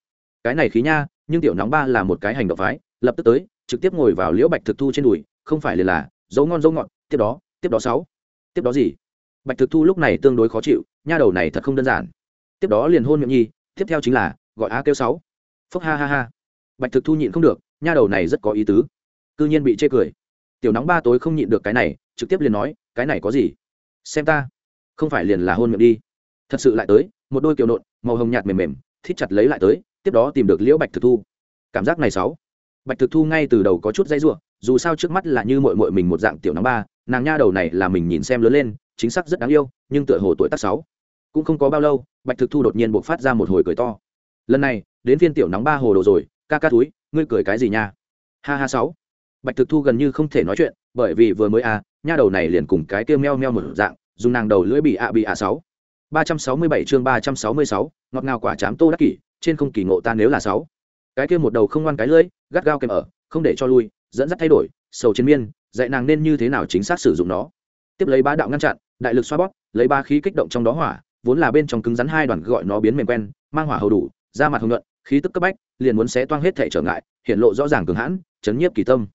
Cái này khí nha, nhưng tiểu nóng ba là một cái hành động phái, lập tức tới, trực tiếp ngồi vào liễu bạch thực thu trên đùi, không phải liền là dấu ngon dấu ngọt, tiếp đó tiếp đó sáu. Tiếp đó gì? Bạch thực thu lúc này tương đối khó chịu, nha đầu này thật không đơn giản. Tiếp đó liền hôn miệng nhi, tiếp theo chính là, gọi a kêu sáu. Phúc ha ha ha bạch thực thu nhịn không được, nha đầu này rất có ý tứ. Cư nhiên bị chê cười. Tiểu nóng ba tối không nhịn được cái này, trực tiếp liền nói, cái này có gì? Xem ta. Không phải liền là hôn miệng đi. Thật sự lại tới, một đôi kiểu nộn, màu hồng nhạt mềm mềm, thít chặt lấy lại tới, tiếp đó tìm được liễu bạch thực thu. Cảm giác này sáu. Bạch thực thu ngay từ đầu có chút dây ruộng dù sao trước mắt là như mội mội mình một dạng tiểu nóng ba, nàng nha đầu này là mình nhìn xem lớn lên, chính xác rất đáng yêu, nhưng tựa hồ tuổi tác sáu. Cũng không có bao lâu, bạch thực thu đột nhiên buộc phát ra một hồi cười to. Lần này, đến phiên tiểu nóng ba hồ đồ rồi ca ca túi, ngươi cười cái gì nha? Ha ha sáu. Bạch thực thu gần như không thể nói chuyện, bởi vì vừa mới à nha đầu này liền cùng cái kêu meo meo một dạng, dùng nàng đầu lưỡi bị ạ bị ạ sáu. Ba trăm sáu mươi bảy chương ba trăm sáu mươi sáu, ngọt ngào quả chám tô đắc kỷ, trên không kỳ ngộ ta nếu là sáu. Cái kia một đầu không ngoan cái lưỡi, gắt gao kèm ở, không để cho lui, dẫn dắt thay đổi, sầu chiến miên, dạy nàng nên như thế nào chính xác sử dụng nó. Tiếp lấy ba đạo ngăn chặn, đại lực xoa bóp, lấy ba khí kích động trong đó hỏa, vốn là bên trong cứng rắn hai đoàn gọi nó biến mềm quen, mang hỏa hầu đủ, da mặt hồng nhuận khí tức cấp bách, liền muốn xé toang hết thể trở ngại, hiện lộ rõ ràng cường hãn, chấn nhiếp kỳ tâm.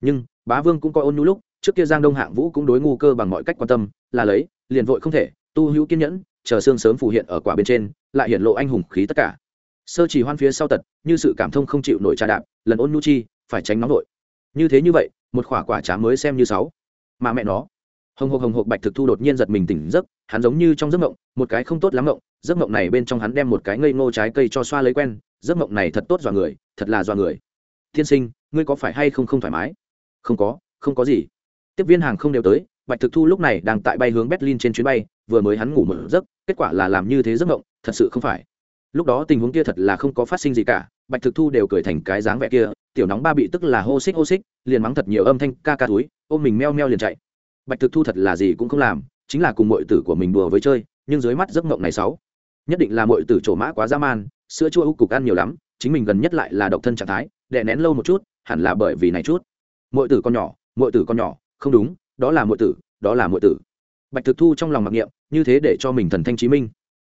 Nhưng, bá vương cũng coi ôn nhu lúc, trước kia giang đông hạng vũ cũng đối ngu cơ bằng mọi cách quan tâm, là lấy, liền vội không thể, tu hữu kiên nhẫn, chờ xương sớm phù hiện ở quả bên trên, lại hiện lộ anh hùng khí tất cả. Sơ chỉ hoan phía sau tật, như sự cảm thông không chịu nổi trà đạp, lần ôn nhu chi, phải tránh nóng nổi như thế như vậy, một quả quả trá mới xem như sáu. Mà mẹ nó, hồng hộc hồng hộc bạch thực thu đột nhiên giật mình tỉnh giấc, hắn giống như trong giấc mộng, một cái không tốt lắm mộng, giấc mộng này bên trong hắn đem một cái ngây ngô trái cây cho xoa lấy quen giấc mộng này thật tốt dọa người, thật là dọa người. Thiên sinh, ngươi có phải hay không không thoải mái? Không có không có gì. Tiếp viên hàng không đều tới, bạch thực thu lúc này đang tại bay hướng berlin trên chuyến bay, vừa mới hắn ngủ một giấc, kết quả là làm như thế giấc mộng, thật sự không phải. Lúc đó tình huống kia thật là không có phát sinh gì cả, bạch thực thu đều cười thành cái dáng vẻ kia, tiểu nóng ba bị tức là hô xích hô xích, liền mắng thật nhiều âm thanh ca ca túi, ôm mình meo meo liền chạy. Bạch thực thu thật là gì cũng không làm, chính là cùng mọi tử của mình đùa với chơi, nhưng dưới mắt giấc mộng này sáu nhất định là mọi tử trổ mã quá dã man sữa chua u cục ăn nhiều lắm, chính mình gần nhất lại là độc thân trạng thái, đè nén lâu một chút, hẳn là bởi vì này chút. Mọi tử con nhỏ mọi tử con nhỏ, không đúng, đó là mọi tử, đó là mọi tử. Bạch thực thu trong lòng mặc niệm, như thế để cho mình thần thanh chí minh.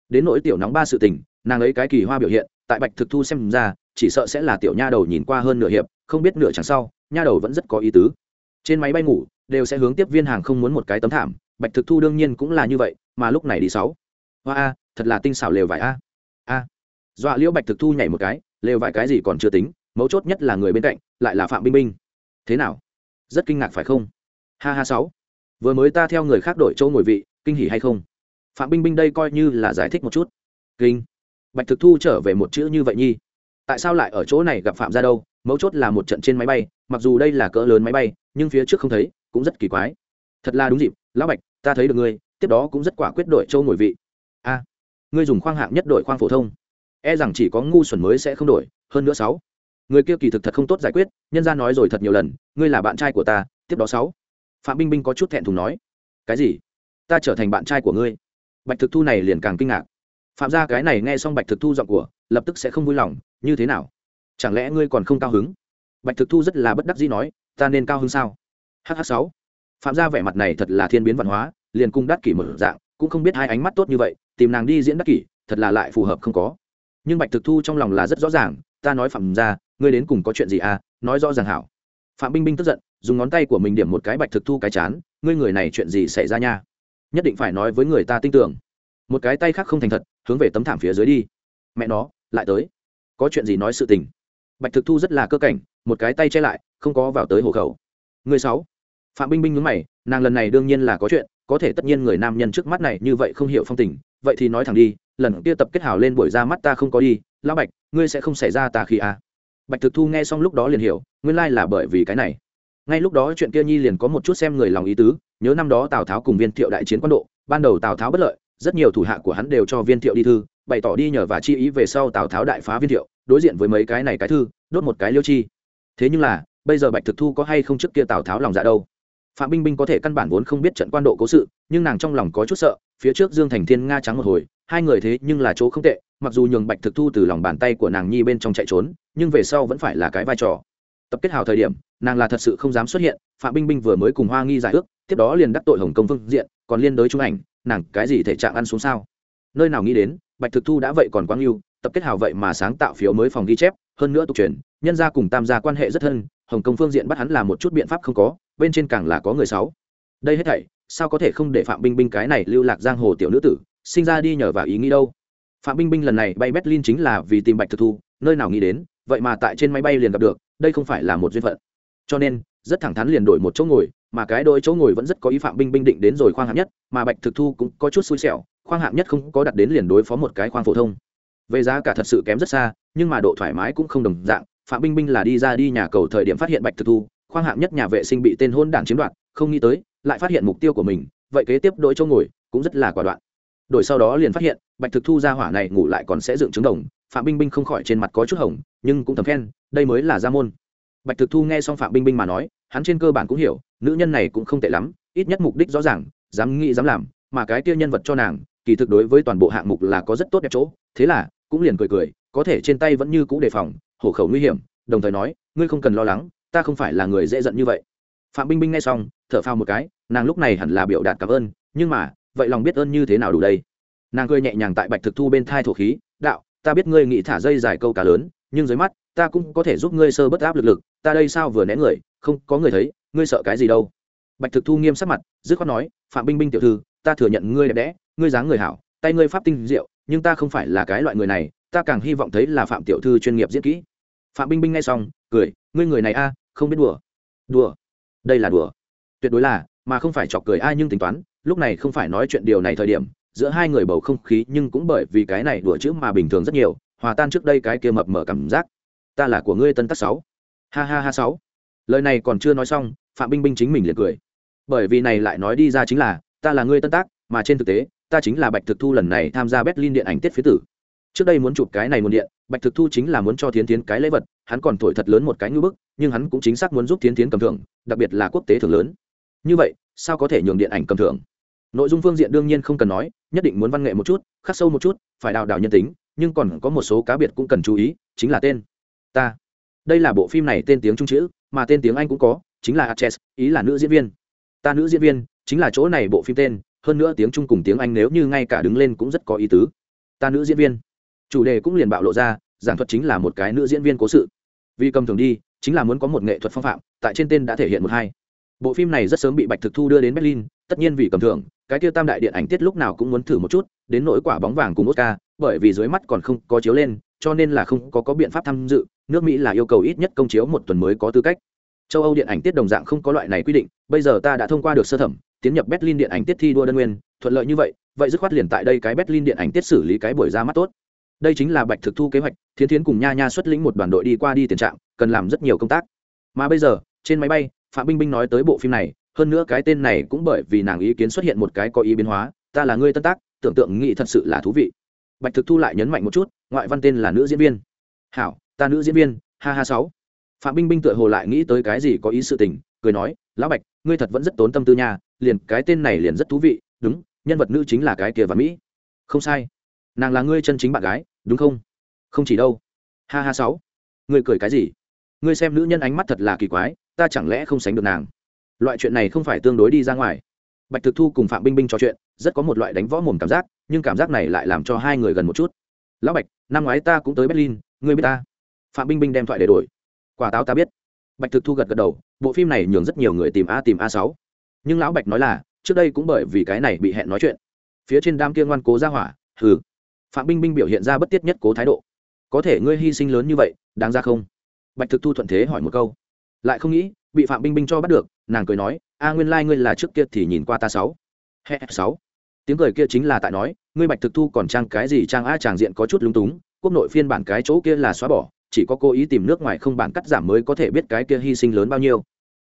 Đến nỗi tiểu nóng ba sự tình, nàng ấy cái kỳ hoa biểu hiện, tại bạch thực thu xem ra, chỉ sợ sẽ là tiểu nha đầu nhìn qua hơn nửa hiệp, không biết nửa chẳng sau, nha đầu vẫn rất có ý tứ. Trên máy bay ngủ, đều sẽ hướng tiếp viên hàng không muốn một cái tấm thảm, bạch thực thu đương nhiên cũng là như vậy, mà lúc này đi sáu. Hoa a thật là tinh xảo lều vải a. A dọa liễu bạch thực thu nhảy một cái, lều vài cái gì còn chưa tính, mấu chốt nhất là người bên cạnh, lại là phạm binh binh thế nào? Rất kinh ngạc phải không? Ha ha sáu. Vừa mới ta theo người khác đổi chỗ ngồi vị, kinh hỉ hay không? Phạm binh binh đây coi như là giải thích một chút. Kinh. Bạch thực thu trở về một chữ như vậy nhi. Tại sao lại ở chỗ này gặp phạm ra đâu? Mấu chốt là một trận trên máy bay, mặc dù đây là cỡ lớn máy bay, nhưng phía trước không thấy, cũng rất kỳ quái. Thật là đúng dịp, lão bạch, ta thấy được ngươi, tiếp đó cũng rất quả quyết đổi châu ngồi vị. A. Ngươi dùng khoang hạng nhất đổi khoang phổ thông e rằng chỉ có ngu xuẩn mới sẽ không đổi, hơn nữa sáu. Người kia kỳ thực thật không tốt giải quyết, nhân ra nói rồi thật nhiều lần, ngươi là bạn trai của ta, tiếp đó sáu. Phạm binh binh có chút thẹn thùng nói. Cái gì? Ta trở thành bạn trai của ngươi. Bạch thực thu này liền càng kinh ngạc. Phạm ra cái này nghe xong bạch thực thu giọng của, lập tức sẽ không vui lòng, như thế nào? Chẳng lẽ ngươi còn không cao hứng? Bạch thực thu rất là bất đắc dĩ nói, ta nên cao hứng sao? Hh sáu. Phạm gia vẻ mặt này thật là thiên biến văn hóa, liền cung đắc kỷ mở dạng, cũng không biết hai ánh mắt tốt như vậy, tìm nàng đi diễn đắc kỷ, thật là lại phù hợp không có nhưng bạch thực thu trong lòng là rất rõ ràng, ta nói phạm gia, ngươi đến cùng có chuyện gì à? Nói rõ ràng hảo. Phạm binh binh tức giận, dùng ngón tay của mình điểm một cái bạch thực thu cái chán, ngươi người này chuyện gì xảy ra nha? Nhất định phải nói với người ta tin tưởng. Một cái tay khác không thành thật, hướng về tấm thảm phía dưới đi. Mẹ nó, lại tới. Có chuyện gì nói sự tình. Bạch thực thu rất là cơ cảnh, một cái tay che lại, không có vào tới hộ khẩu. Người sáu. Phạm binh binh nhướng mày, nàng lần này đương nhiên là có chuyện, có thể tất nhiên người nam nhân trước mắt này như vậy không hiểu phong tình, vậy thì nói thẳng đi lần kia tập kết hào lên buổi ra mắt ta không có đi, lão bạch, ngươi sẽ không xảy ra ta khi à. bạch thực thu nghe xong lúc đó liền hiểu, nguyên lai là bởi vì cái này. Ngay lúc đó chuyện kia nhi liền có một chút xem người lòng ý tứ, nhớ năm đó tào tháo cùng viên thiệu đại chiến quân độ, ban đầu tào tháo bất lợi, rất nhiều thủ hạ của hắn đều cho viên thiệu đi thư, bày tỏ đi nhờ và chi ý về sau tào tháo đại phá viên thiệu, đối diện với mấy cái này cái thư, đốt một cái liêu chi. Thế nhưng là, bây giờ bạch thực thu có hay không trước kia tào tháo lòng dạ đâu? Phạm binh binh có thể căn bản vốn không biết trận quan độ cố sự, nhưng nàng trong lòng có chút sợ, phía trước dương thành thiên nga trắng một hồi hai người thế nhưng là chỗ không tệ, mặc dù nhường bạch thực thu từ lòng bàn tay của nàng nhi bên trong chạy trốn, nhưng về sau vẫn phải là cái vai trò. Tập kết hào thời điểm, nàng là thật sự không dám xuất hiện, phạm binh binh vừa mới cùng hoa nghi giải ước, tiếp đó liền đắc tội hồng công phương diện, còn liên đối trung ảnh, nàng cái gì thể trạng ăn xuống sao? Nơi nào nghĩ đến, bạch thực thu đã vậy còn quang yêu tập kết hào vậy mà sáng tạo phiếu mới phòng ghi chép, hơn nữa tục truyền, nhân gia cùng tam gia quan hệ rất thân, hồng công phương diện bắt hắn làm một chút biện pháp không có, bên trên càng là có người sáu đây hết thảy, sao có thể không để phạm binh binh cái này lưu lạc giang hồ tiểu nữ tử sinh ra đi nhờ vào ý nghĩ đâu. Phạm binh binh lần này bay berlin chính là vì tìm bạch thực thu, nơi nào nghĩ đến, vậy mà tại trên máy bay liền gặp được, đây không phải là một duyên phận. Cho nên, rất thẳng thắn liền đổi một chỗ ngồi, mà cái đôi chỗ ngồi vẫn rất có ý phạm binh binh định đến rồi khoang hạng nhất, mà bạch thực thu cũng có chút xui xẻo, khoang hạng nhất không có đặt đến liền đối phó một cái khoang phổ thông. Về giá cả thật sự kém rất xa, nhưng mà độ thoải mái cũng không đồng dạng, phạm binh binh là đi ra đi nhà cầu thời điểm phát hiện bạch thực thu, khoang hạng nhất nhà vệ sinh bị tên hôn đảng chiếm đoạt, không nghĩ tới, lại phát hiện mục tiêu của mình, vậy kế tiếp đổi chỗ ngồi cũng rất là quả đoạn đổi sau đó liền phát hiện, bạch thực thu ra hỏa này ngủ lại còn sẽ dựng trứng đồng, phạm binh binh không khỏi trên mặt có chút hồng, nhưng cũng thầm khen, đây mới là gia môn. Bạch thực thu nghe xong phạm binh binh mà nói, hắn trên cơ bản cũng hiểu, nữ nhân này cũng không tệ lắm, ít nhất mục đích rõ ràng, dám nghĩ dám làm, mà cái kia nhân vật cho nàng, kỳ thực đối với toàn bộ hạng mục là có rất tốt đẹp chỗ, thế là, cũng liền cười cười, có thể trên tay vẫn như cũ đề phòng, hổ khẩu nguy hiểm, đồng thời nói, ngươi không cần lo lắng, ta không phải là người dễ giận như vậy. Phạm binh binh nghe xong, thở phao một cái, nàng lúc này hẳn là biểu đạt cảm ơn, nhưng mà vậy lòng biết ơn như thế nào đủ đây? Nàng cười nhẹ nhàng tại bạch thực thu bên thai thổ khí, đạo, ta biết ngươi nghĩ thả dây dài câu cá lớn, nhưng dưới mắt, ta cũng có thể giúp ngươi sơ bất áp lực lực, ta đây sao vừa né người, không có người thấy, ngươi sợ cái gì đâu? Bạch thực thu nghiêm sắc mặt, dứt khoát nói, phạm binh binh tiểu thư, ta thừa nhận ngươi đẹp đẽ, ngươi dáng người hảo, tay ngươi pháp tinh diệu, nhưng ta không phải là cái loại người này, ta càng hy vọng thấy là phạm tiểu thư chuyên nghiệp diễn kỹ. Phạm binh binh nghe xong, cười, ngươi người này a, không biết đùa. Đùa? Đây là đùa? Tuyệt đối là, mà không phải chọc cười ai nhưng tính toán lúc này không phải nói chuyện điều này thời điểm, giữa hai người bầu không khí nhưng cũng bởi vì cái này đùa chữ mà bình thường rất nhiều, hòa tan trước đây cái kia mập mở cảm giác. Ta là của ngươi tân tắc sáu. Ha ha ha sáu. Lời này còn chưa nói xong, phạm binh binh chính mình liền cười. Bởi vì này lại nói đi ra chính là, ta là ngươi tân tác, mà trên thực tế, ta chính là bạch thực thu lần này tham gia berlin điện ảnh tiết phía tử. Trước đây muốn chụp cái này nguồn điện, bạch thực thu chính là muốn cho thiến tiến cái lễ vật, hắn còn thổi thật lớn một cái ngưỡng bức, nhưng hắn cũng chính xác muốn giúp thiến tiến cầm thưởng, đặc biệt là quốc tế thưởng lớn. Như vậy, sao có thể nhường điện ảnh cầm thưởng? Nội dung phương diện đương nhiên không cần nói, nhất định muốn văn nghệ một chút, khắc sâu một chút, phải đào đào nhân tính, nhưng còn có một số cá biệt cũng cần chú ý, chính là tên. Ta. Đây là bộ phim này tên tiếng trung chữ, mà tên tiếng anh cũng có, chính là aches, ý là nữ diễn viên. Ta nữ diễn viên, chính là chỗ này bộ phim tên, hơn nữa tiếng trung cùng tiếng anh nếu như ngay cả đứng lên cũng rất có ý tứ. Ta nữ diễn viên. Chủ đề cũng liền bạo lộ ra, giảng thuật chính là một cái nữ diễn viên cố sự. Vì cầm thường đi, chính là muốn có một nghệ thuật phong phạm, tại trên tên đã thể hiện một hai. Bộ phim này rất sớm bị bạch thực thu đưa đến berlin, tất nhiên vì cầm thưởng cái kia tam đại điện ảnh tiết lúc nào cũng muốn thử một chút đến nỗi quả bóng vàng cùng oscar bởi vì dưới mắt còn không có chiếu lên cho nên là không có, có biện pháp tham dự nước mỹ là yêu cầu ít nhất công chiếu một tuần mới có tư cách. Châu âu điện ảnh tiết đồng dạng không có loại này quy định bây giờ ta đã thông qua được sơ thẩm tiến nhập berlin điện ảnh tiết thi đua đơn nguyên thuận lợi như vậy vậy dứt khoát liền tại đây cái berlin điện ảnh tiết xử lý cái buổi ra mắt tốt. Đây chính là bạch thực thu kế hoạch thiến thiến cùng nha nha xuất lĩnh một đoàn đội đi qua đi tiền trạng cần làm rất nhiều công tác. Mà bây giờ trên máy bay phạm binh binh nói tới bộ phim này hơn nữa cái tên này cũng bởi vì nàng ý kiến xuất hiện một cái có ý biến hóa, ta là người tân tác, tưởng tượng nghĩ thật sự là thú vị. Bạch thực thu lại nhấn mạnh một chút, ngoại văn tên là nữ diễn viên. Hảo, ta nữ diễn viên, ha ha sáu. Phạm binh binh tựa hồ lại nghĩ tới cái gì có ý sự tình, cười nói, lão bạch, ngươi thật vẫn rất tốn tâm tư nha, liền cái tên này liền rất thú vị, đúng, nhân vật nữ chính là cái kia và mỹ. Không sai. Nàng là ngươi chân chính bạn gái, đúng không? Không chỉ đâu. Ha ha sáu. Ngươi cười cái gì? Ngươi xem nữ nhân ánh mắt thật là kỳ quái, ta chẳng lẽ không sánh được nàng? Loại chuyện này không phải tương đối đi ra ngoài. Bạch thực thu cùng phạm binh binh trò chuyện, rất có một loại đánh võ mồm cảm giác, nhưng cảm giác này lại làm cho hai người gần một chút. Lão bạch, năm ngoái ta cũng tới berlin, ngươi biết ta? Phạm binh binh đem thoại để đổi. Quả táo ta biết. Bạch thực thu gật gật đầu, bộ phim này nhường rất nhiều người tìm a tìm a sáu. Nhưng lão bạch nói là, trước đây cũng bởi vì cái này bị hẹn nói chuyện. Phía trên đam kia ngoan cố ra hỏa, hừ. Phạm binh binh biểu hiện ra bất tiết nhất cố thái độ. Có thể ngươi hy sinh lớn như vậy, đáng ra không? Bạch thực thu thuận thế hỏi một câu. Lại không nghĩ, bị phạm binh binh cho bắt được nàng cười nói, a nguyên lai、like、ngươi là trước kia thì nhìn qua ta sáu. Hè, sáu. Tiếng cười kia chính là tại nói, ngươi bạch thực thu còn trang cái gì trang a tràng diện có chút lung túng, quốc nội phiên bản cái chỗ kia là xóa bỏ, chỉ có cố ý tìm nước ngoài không bản cắt giảm mới có thể biết cái kia hy sinh lớn bao nhiêu.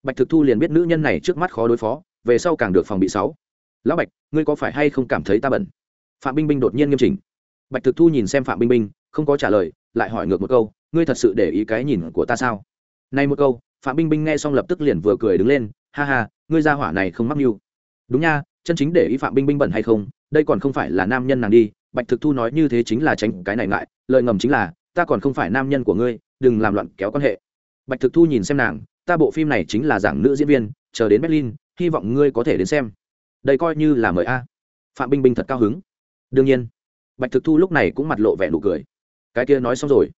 Bạch thực thu liền biết nữ nhân này trước mắt khó đối phó, về sau càng được phòng bị sáu. Lão bạch, ngươi có phải hay không cảm thấy ta bẩn? Phạm binh binh đột nhiên nghiêm chỉnh. Bạch thực thu nhìn xem phạm binh binh, không có trả lời, lại hỏi ngược một câu, ngươi thật sự để ý cái nhìn của ta sao? Nay một câu phạm binh binh nghe xong lập tức liền vừa cười đứng lên, ha ha, ngươi ra hỏa này không mắc mưu. Đúng nha, chân chính để ý phạm binh binh bẩn hay không, đây còn không phải là nam nhân nàng đi, bạch thực thu nói như thế chính là tránh cái này ngại lợi ngầm chính là, ta còn không phải nam nhân của ngươi, đừng làm loạn kéo quan hệ. Bạch thực thu nhìn xem nàng, ta bộ phim này chính là giảng nữ diễn viên, chờ đến berlin, hy vọng ngươi có thể đến xem. Đây coi như là mời a. Phạm binh binh thật cao hứng. Đương nhiên. Bạch thực thu lúc này cũng mặt lộ vẻ nụ cười. Cái kia nói xong rồi.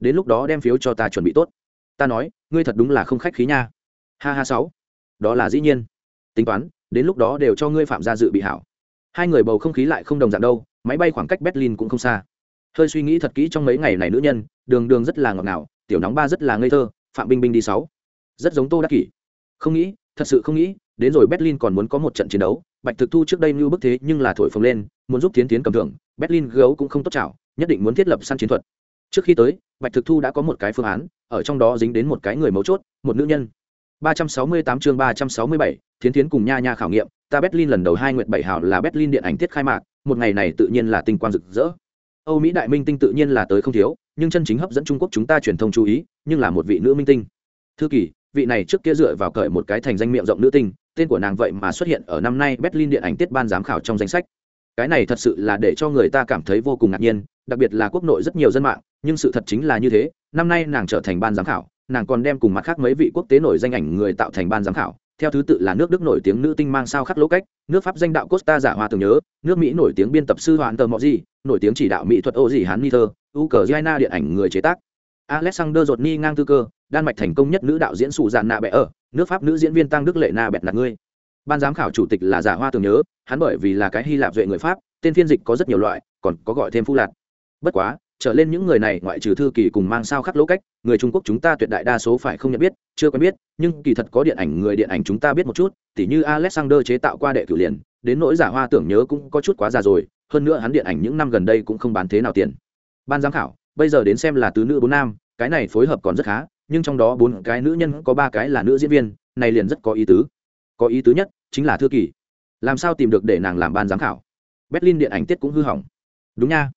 Đến lúc đó đem phiếu cho ta chuẩn bị tốt ta nói, ngươi thật đúng là không khách khí nha. Ha ha sáu. Đó là dĩ nhiên. Tính toán, đến lúc đó đều cho ngươi phạm gia dự bị hảo. Hai người bầu không khí lại không đồng dạng đâu, máy bay khoảng cách berlin cũng không xa. Hơi suy nghĩ thật kỹ trong mấy ngày này nữ nhân, đường đường rất là ngọt ngào, tiểu nóng ba rất là ngây thơ, phạm binh binh đi sáu. Rất giống tô đắc kỷ. Không nghĩ, thật sự không nghĩ, đến rồi berlin còn muốn có một trận chiến đấu, bạch thực thu trước đây như bức thế nhưng là thổi phồng lên, muốn giúp tiến tiến cầm thưởng, berlin gấu cũng không tốt chảo, nhất định muốn thiết lập săn chiến thuật. Trước khi tới, bạch thực thu đã có một cái phương án ở trong đó dính đến một cái người mấu chốt một nữ nhân. 368 chương 367, thiến thiến cùng nha nha khảo nghiệm ta berlin lần đầu hai Nguyệt bảy hào là berlin điện ảnh tiết khai mạc một ngày này tự nhiên là tinh quang rực rỡ. Âu mỹ đại minh tinh tự nhiên là tới không thiếu nhưng chân chính hấp dẫn trung quốc chúng ta truyền thông chú ý nhưng là một vị nữ minh tinh. Thư kỳ vị này trước kia dựa vào cởi một cái thành danh miệng rộng nữ tinh tên của nàng vậy mà xuất hiện ở năm nay berlin điện ảnh tiết ban giám khảo trong danh sách. Cái này thật sự là để cho người ta cảm thấy vô cùng ngạc nhiên đặc biệt là quốc nội rất nhiều dân mạng nhưng sự thật chính là như thế năm nay nàng trở thành ban giám khảo, nàng còn đem cùng mặt khác mấy vị quốc tế nổi danh ảnh người tạo thành ban giám khảo, theo thứ tự là nước đức nổi tiếng nữ tinh mang sao khắc lỗ cách, nước pháp danh đạo costa giả hoa tưởng nhớ, nước mỹ nổi tiếng biên tập sư hoàn tờ mọ gì nổi tiếng chỉ đạo mỹ thuật ô gì hán ni thơ, ukraine điện ảnh người chế tác alexander giột ni ngang tư cơ, đan mạch thành công nhất nữ đạo diễn sụ dạn nạ bẹ ở, nước pháp nữ diễn viên tăng đức lệ na bẹt nạt ngươi ban giám khảo chủ tịch là giả hoa tưởng nhớ, hắn bởi vì là cái hy lạp duệ người pháp, tên phiên dịch có rất nhiều loại, còn có gọi thêm phu lạt. bất quá trở lên những người này ngoại trừ thư kỳ cùng mang sao khắc lỗ cách, người trung quốc chúng ta tuyệt đại đa số phải không nhận biết, chưa quen biết, nhưng kỳ thật có điện ảnh người điện ảnh chúng ta biết một chút, tỉ như alexander chế tạo qua đệ cử liền, đến nỗi giả hoa tưởng nhớ cũng có chút quá già rồi, hơn nữa hắn điện ảnh những năm gần đây cũng không bán thế nào tiền. Ban giám khảo, bây giờ đến xem là tứ nữ bốn nam, cái này phối hợp còn rất khá, nhưng trong đó bốn cái nữ nhân có ba cái là nữ diễn viên, này liền rất có ý tứ. Có ý tứ nhất, chính là thư kỳ. Làm sao tìm được để nàng làm ban giám khảo? Berlin điện ảnh tiết cũng hư hỏng. Đúng nha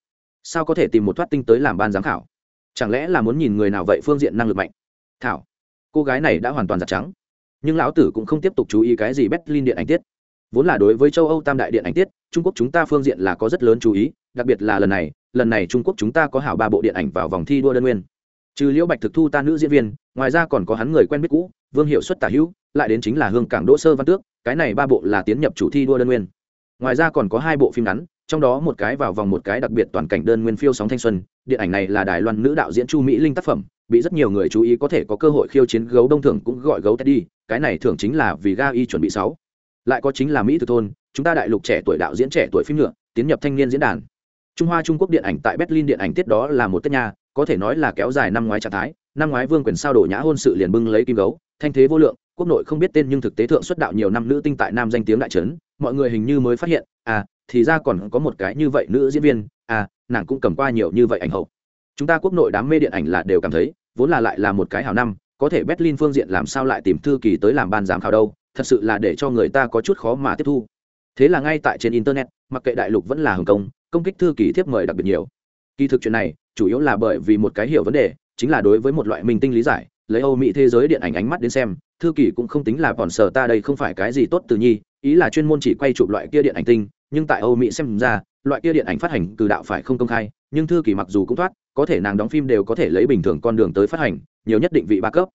sao có thể tìm một thoát tinh tới làm ban giám khảo? Chẳng lẽ là muốn nhìn người nào vậy phương diện năng lực mạnh? Thảo, cô gái này đã hoàn toàn giặt trắng. Nhưng lão tử cũng không tiếp tục chú ý cái gì berlin điện ảnh tiết. Vốn là đối với châu âu tam đại điện ảnh tiết, trung quốc chúng ta phương diện là có rất lớn chú ý, đặc biệt là lần này lần này trung quốc chúng ta có hảo ba bộ điện ảnh vào vòng thi đua đơn nguyên. Trừ liễu bạch thực thu ta nữ diễn viên, ngoài ra còn có hắn người quen biết cũ, vương hiệu xuất tả hữu, lại đến chính là hương cảng đỗ sơ văn tước, cái này ba bộ là tiến nhập chủ thi đua đơn nguyên. Ngoài ra còn có hai bộ phim ngắn trong đó một cái vào vòng một cái đặc biệt toàn cảnh đơn nguyên phiêu sóng thanh xuân, điện ảnh này là đài loan nữ đạo diễn chu mỹ linh tác phẩm, bị rất nhiều người chú ý có thể có cơ hội khiêu chiến gấu đông thưởng cũng gọi gấu teddy, cái này thường chính là vì ga y chuẩn bị sáu. Lại có chính là mỹ từ thôn, chúng ta đại lục trẻ tuổi đạo diễn trẻ tuổi phim nhựa, tiến nhập thanh niên diễn đàn. Trung hoa trung quốc điện ảnh tại berlin điện ảnh tiết đó là một tết nhà có thể nói là kéo dài năm ngoái trạng thái, năm ngoái vương quyền sao đổ nhã hôn sự liền bưng lấy kim gấu, thanh thế vô lượng, quốc nội không biết tên nhưng thực tế thượng xuất đạo nhiều năm nữ tinh tại nam danh tiếng đại trấn, mọi người hình như mới phát hiện à thì ra còn có một cái như vậy nữ diễn viên à nàng cũng cầm qua nhiều như vậy ảnh hậu. Chúng ta quốc nội đám mê điện ảnh là đều cảm thấy, vốn là lại là một cái hào năm, có thể berlin phương diện làm sao lại tìm thư kỳ tới làm ban giám khảo đâu, thật sự là để cho người ta có chút khó mà tiếp thu. Thế là ngay tại trên internet, mặc kệ đại lục vẫn là hồng kông, công kích thư kỳ thiếp mời đặc biệt nhiều. Kỳ thực chuyện này, chủ yếu là bởi vì một cái hiểu vấn đề, chính là đối với một loại minh tinh lý giải, lấy âu mỹ thế giới điện ảnh ánh mắt đến xem, thư kỳ cũng không tính là bọn sở ta đây không phải cái gì tốt từ nhi, ý là chuyên môn chỉ quay chụp loại kia điện ảnh tinh nhưng tại âu mỹ xem ra, loại kia điện ảnh phát hành từ đạo phải không công khai, nhưng thư kỳ mặc dù cũng thoát, có thể nàng đóng phim đều có thể lấy bình thường con đường tới phát hành, nhiều nhất định vị ba cấp.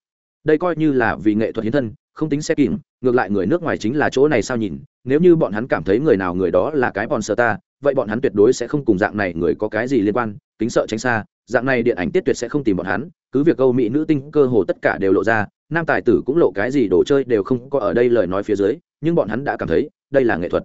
Đây coi như là vì nghệ thuật hiến thân, không tính xe kìm ngược lại người nước ngoài chính là chỗ này sao nhìn, nếu như bọn hắn cảm thấy người nào người đó là cái bọn ta, vậy bọn hắn tuyệt đối sẽ không cùng dạng này người có cái gì liên quan tính sợ tránh xa, dạng này điện ảnh tiết tuyệt sẽ không tìm bọn hắn, cứ việc câu mỹ nữ tinh cơ hồ tất cả đều lộ ra, nam tài tử cũng lộ cái gì đồ chơi đều không có ở đây lời nói phía dưới, nhưng bọn hắn đã cảm thấy, đây là nghệ thuật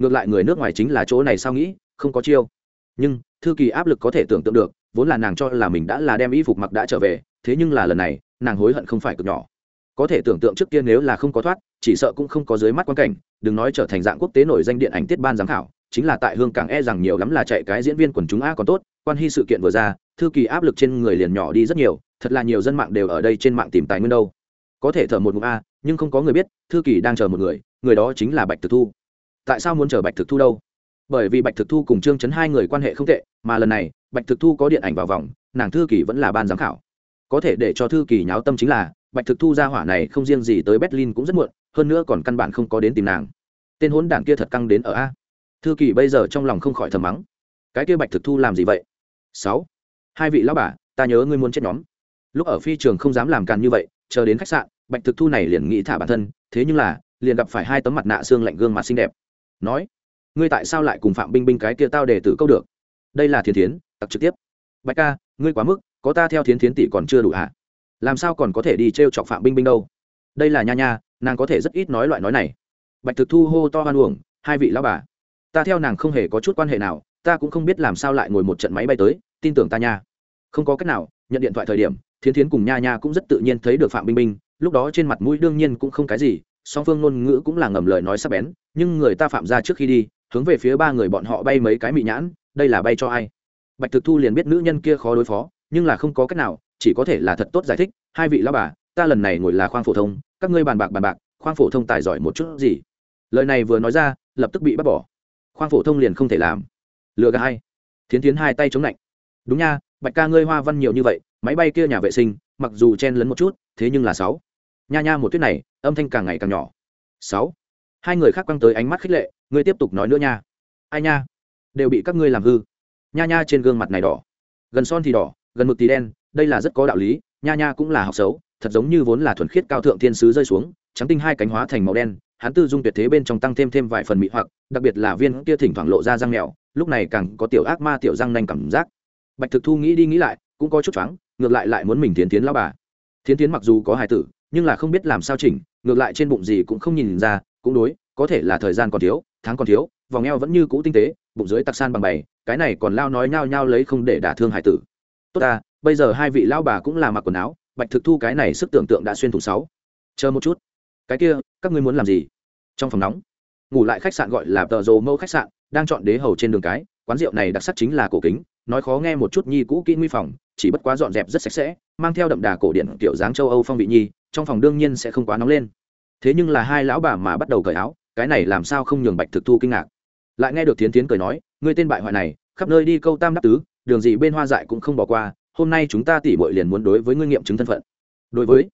ngược lại người nước ngoài chính là chỗ này sao nghĩ, không có chiêu. Nhưng, thư kỳ áp lực có thể tưởng tượng được, vốn là nàng cho là mình đã là đem y phục mặc đã trở về, thế nhưng là lần này, nàng hối hận không phải cực nhỏ. Có thể tưởng tượng trước kia nếu là không có thoát, chỉ sợ cũng không có dưới mắt quan cảnh, đừng nói trở thành dạng quốc tế nổi danh điện ảnh tiết ban giám khảo, chính là tại hương cảng e rằng nhiều lắm là chạy cái diễn viên quần chúng a còn tốt, quan hy sự kiện vừa ra, thư kỳ áp lực trên người liền nhỏ đi rất nhiều, thật là nhiều dân mạng đều ở đây trên mạng tìm tài nguyên đâu. Có thể thở một ngụm a, nhưng không có người biết, thư kỳ đang chờ một người người đó chính là bạch thực thu tại sao muốn chờ bạch thực thu đâu? Bởi vì bạch thực thu cùng trương chấn hai người quan hệ không tệ, mà lần này, bạch thực thu có điện ảnh vào vòng, nàng thư kỳ vẫn là ban giám khảo. Có thể để cho thư kỳ nháo tâm chính là, bạch thực thu ra hỏa này không riêng gì tới berlin cũng rất muộn, hơn nữa còn căn bản không có đến tìm nàng. Tên hốn đảng kia thật căng đến ở a. Thư kỳ bây giờ trong lòng không khỏi thầm mắng. Cái kia bạch thực thu làm gì vậy? Sáu. Hai vị lão bà, ta nhớ ngươi muốn chết nhóm. Lúc ở phi trường không dám làm càn như vậy, chờ đến khách sạn, bạch thực thu này liền nghĩ thả bản thân, thế nhưng là, liền gặp phải hai tấm mặt nạ xương lạnh gương mặt xinh đẹp nói, ngươi tại sao lại cùng phạm binh binh cái kia tao để tử câu được? Đây là thiên thiến tặc trực tiếp. Bạch ca, ngươi quá mức, có ta theo thiến thiến tỷ còn chưa đủ hả? Làm sao còn có thể đi t r e o chọc phạm binh binh đâu? Đây là nha nha, nàng có thể rất ít nói loại nói này. Bạch thực thu hô to hoan uổng, hai vị lao bà, ta theo nàng không hề có chút quan hệ nào, ta cũng không biết làm sao lại ngồi một trận máy bay tới, tin tưởng ta nha. Không có cách nào, nhận điện thoại thời điểm, thiến thiến cùng nha nha cũng rất tự nhiên thấy được phạm binh binh lúc đó trên mặt mũi đương nhiên cũng không cái gì song phương ngôn ngữ cũng là ngầm lời nói sắp bén, nhưng người ta phạm ra trước khi đi, hướng về phía ba người bọn họ bay mấy cái mị nhãn, đây là bay cho ai? Bạch thực thu liền biết nữ nhân kia khó đối phó, nhưng là không có cách nào, chỉ có thể là thật tốt giải thích, hai vị lao bà, ta lần này ngồi là khoang phổ thông, các ngươi bàn bạc bàn bạc, khoang phổ thông tài giỏi một chút gì? Lời này vừa nói ra, lập tức bị bắt bỏ. Khoang phổ thông liền không thể làm. Lừa gà hay thiến thiến hai tay chống lạnh đúng nha, bạch ca ngươi hoa văn nhiều như vậy, máy bay kia nhà vệ sinh, mặc dù chen lấn một chút, thế nhưng là sáu nha nha một tuyết này, âm thanh càng ngày càng nhỏ. Sáu. Hai người khác quăng tới ánh mắt khích lệ, ngươi tiếp tục nói nữa nha. Ai nha? Đều bị các ngươi làm hư. Nha nha trên gương mặt này đỏ. Gần son thì đỏ, gần mực thì đen, đây là rất có đạo lý, nha nha cũng là học xấu, thật giống như vốn là thuần khiết cao thượng thiên sứ rơi xuống, trắng tinh hai cánh hóa thành màu đen, hắn tư dung tuyệt thế bên trong tăng thêm thêm vài phần mị hoặc, đặc biệt là viên kia thỉnh thoảng lộ ra răng mèo, lúc này càng có tiểu ác ma tiểu răng nanh cảm giác. Bạch thực thu nghĩ đi nghĩ lại, cũng có chút choáng, ngược lại lại muốn mình tiến tiến lao bà. Thiến tiến mặc dù có hài tử nhưng là không biết làm sao chỉnh, ngược lại trên bụng gì cũng không nhìn ra, cũng đối, có thể là thời gian còn thiếu, tháng còn thiếu, vòng eo vẫn như cũ tinh tế, bụng dưới tặc san bằng bày, cái này còn lao nói nhao nhao lấy không để đả thương hải tử. Tốt ta, bây giờ hai vị lao bà cũng là mặc quần áo, bạch thực thu cái này sức tưởng tượng đã xuyên thủng sáu. Chờ một chút. Cái kia, các ngươi muốn làm gì? Trong phòng nóng, ngủ lại khách sạn gọi là tờ rồ mẫu khách sạn, đang chọn đế hầu trên đường cái, quán rượu này đặc sắc chính là cổ kính, nói khó nghe một chút nhi cũ kỹ nguy phòng, chỉ bất quá dọn dẹp rất sạch sẽ, mang theo đậm đà cổ điển kiểu dáng châu âu phong vị nhi trong phòng đương nhiên sẽ không quá nóng lên. Thế nhưng là hai lão bà mà bắt đầu cởi áo, cái này làm sao không nhường bạch thực thu kinh ngạc. Lại nghe được thiến tiến cười nói, ngươi tên bại hoại này, khắp nơi đi câu tam đắc tứ, đường gì bên hoa dại cũng không bỏ qua, hôm nay chúng ta tỉ bội liền muốn đối với ngươi nghiệm chứng thân phận. Đối với,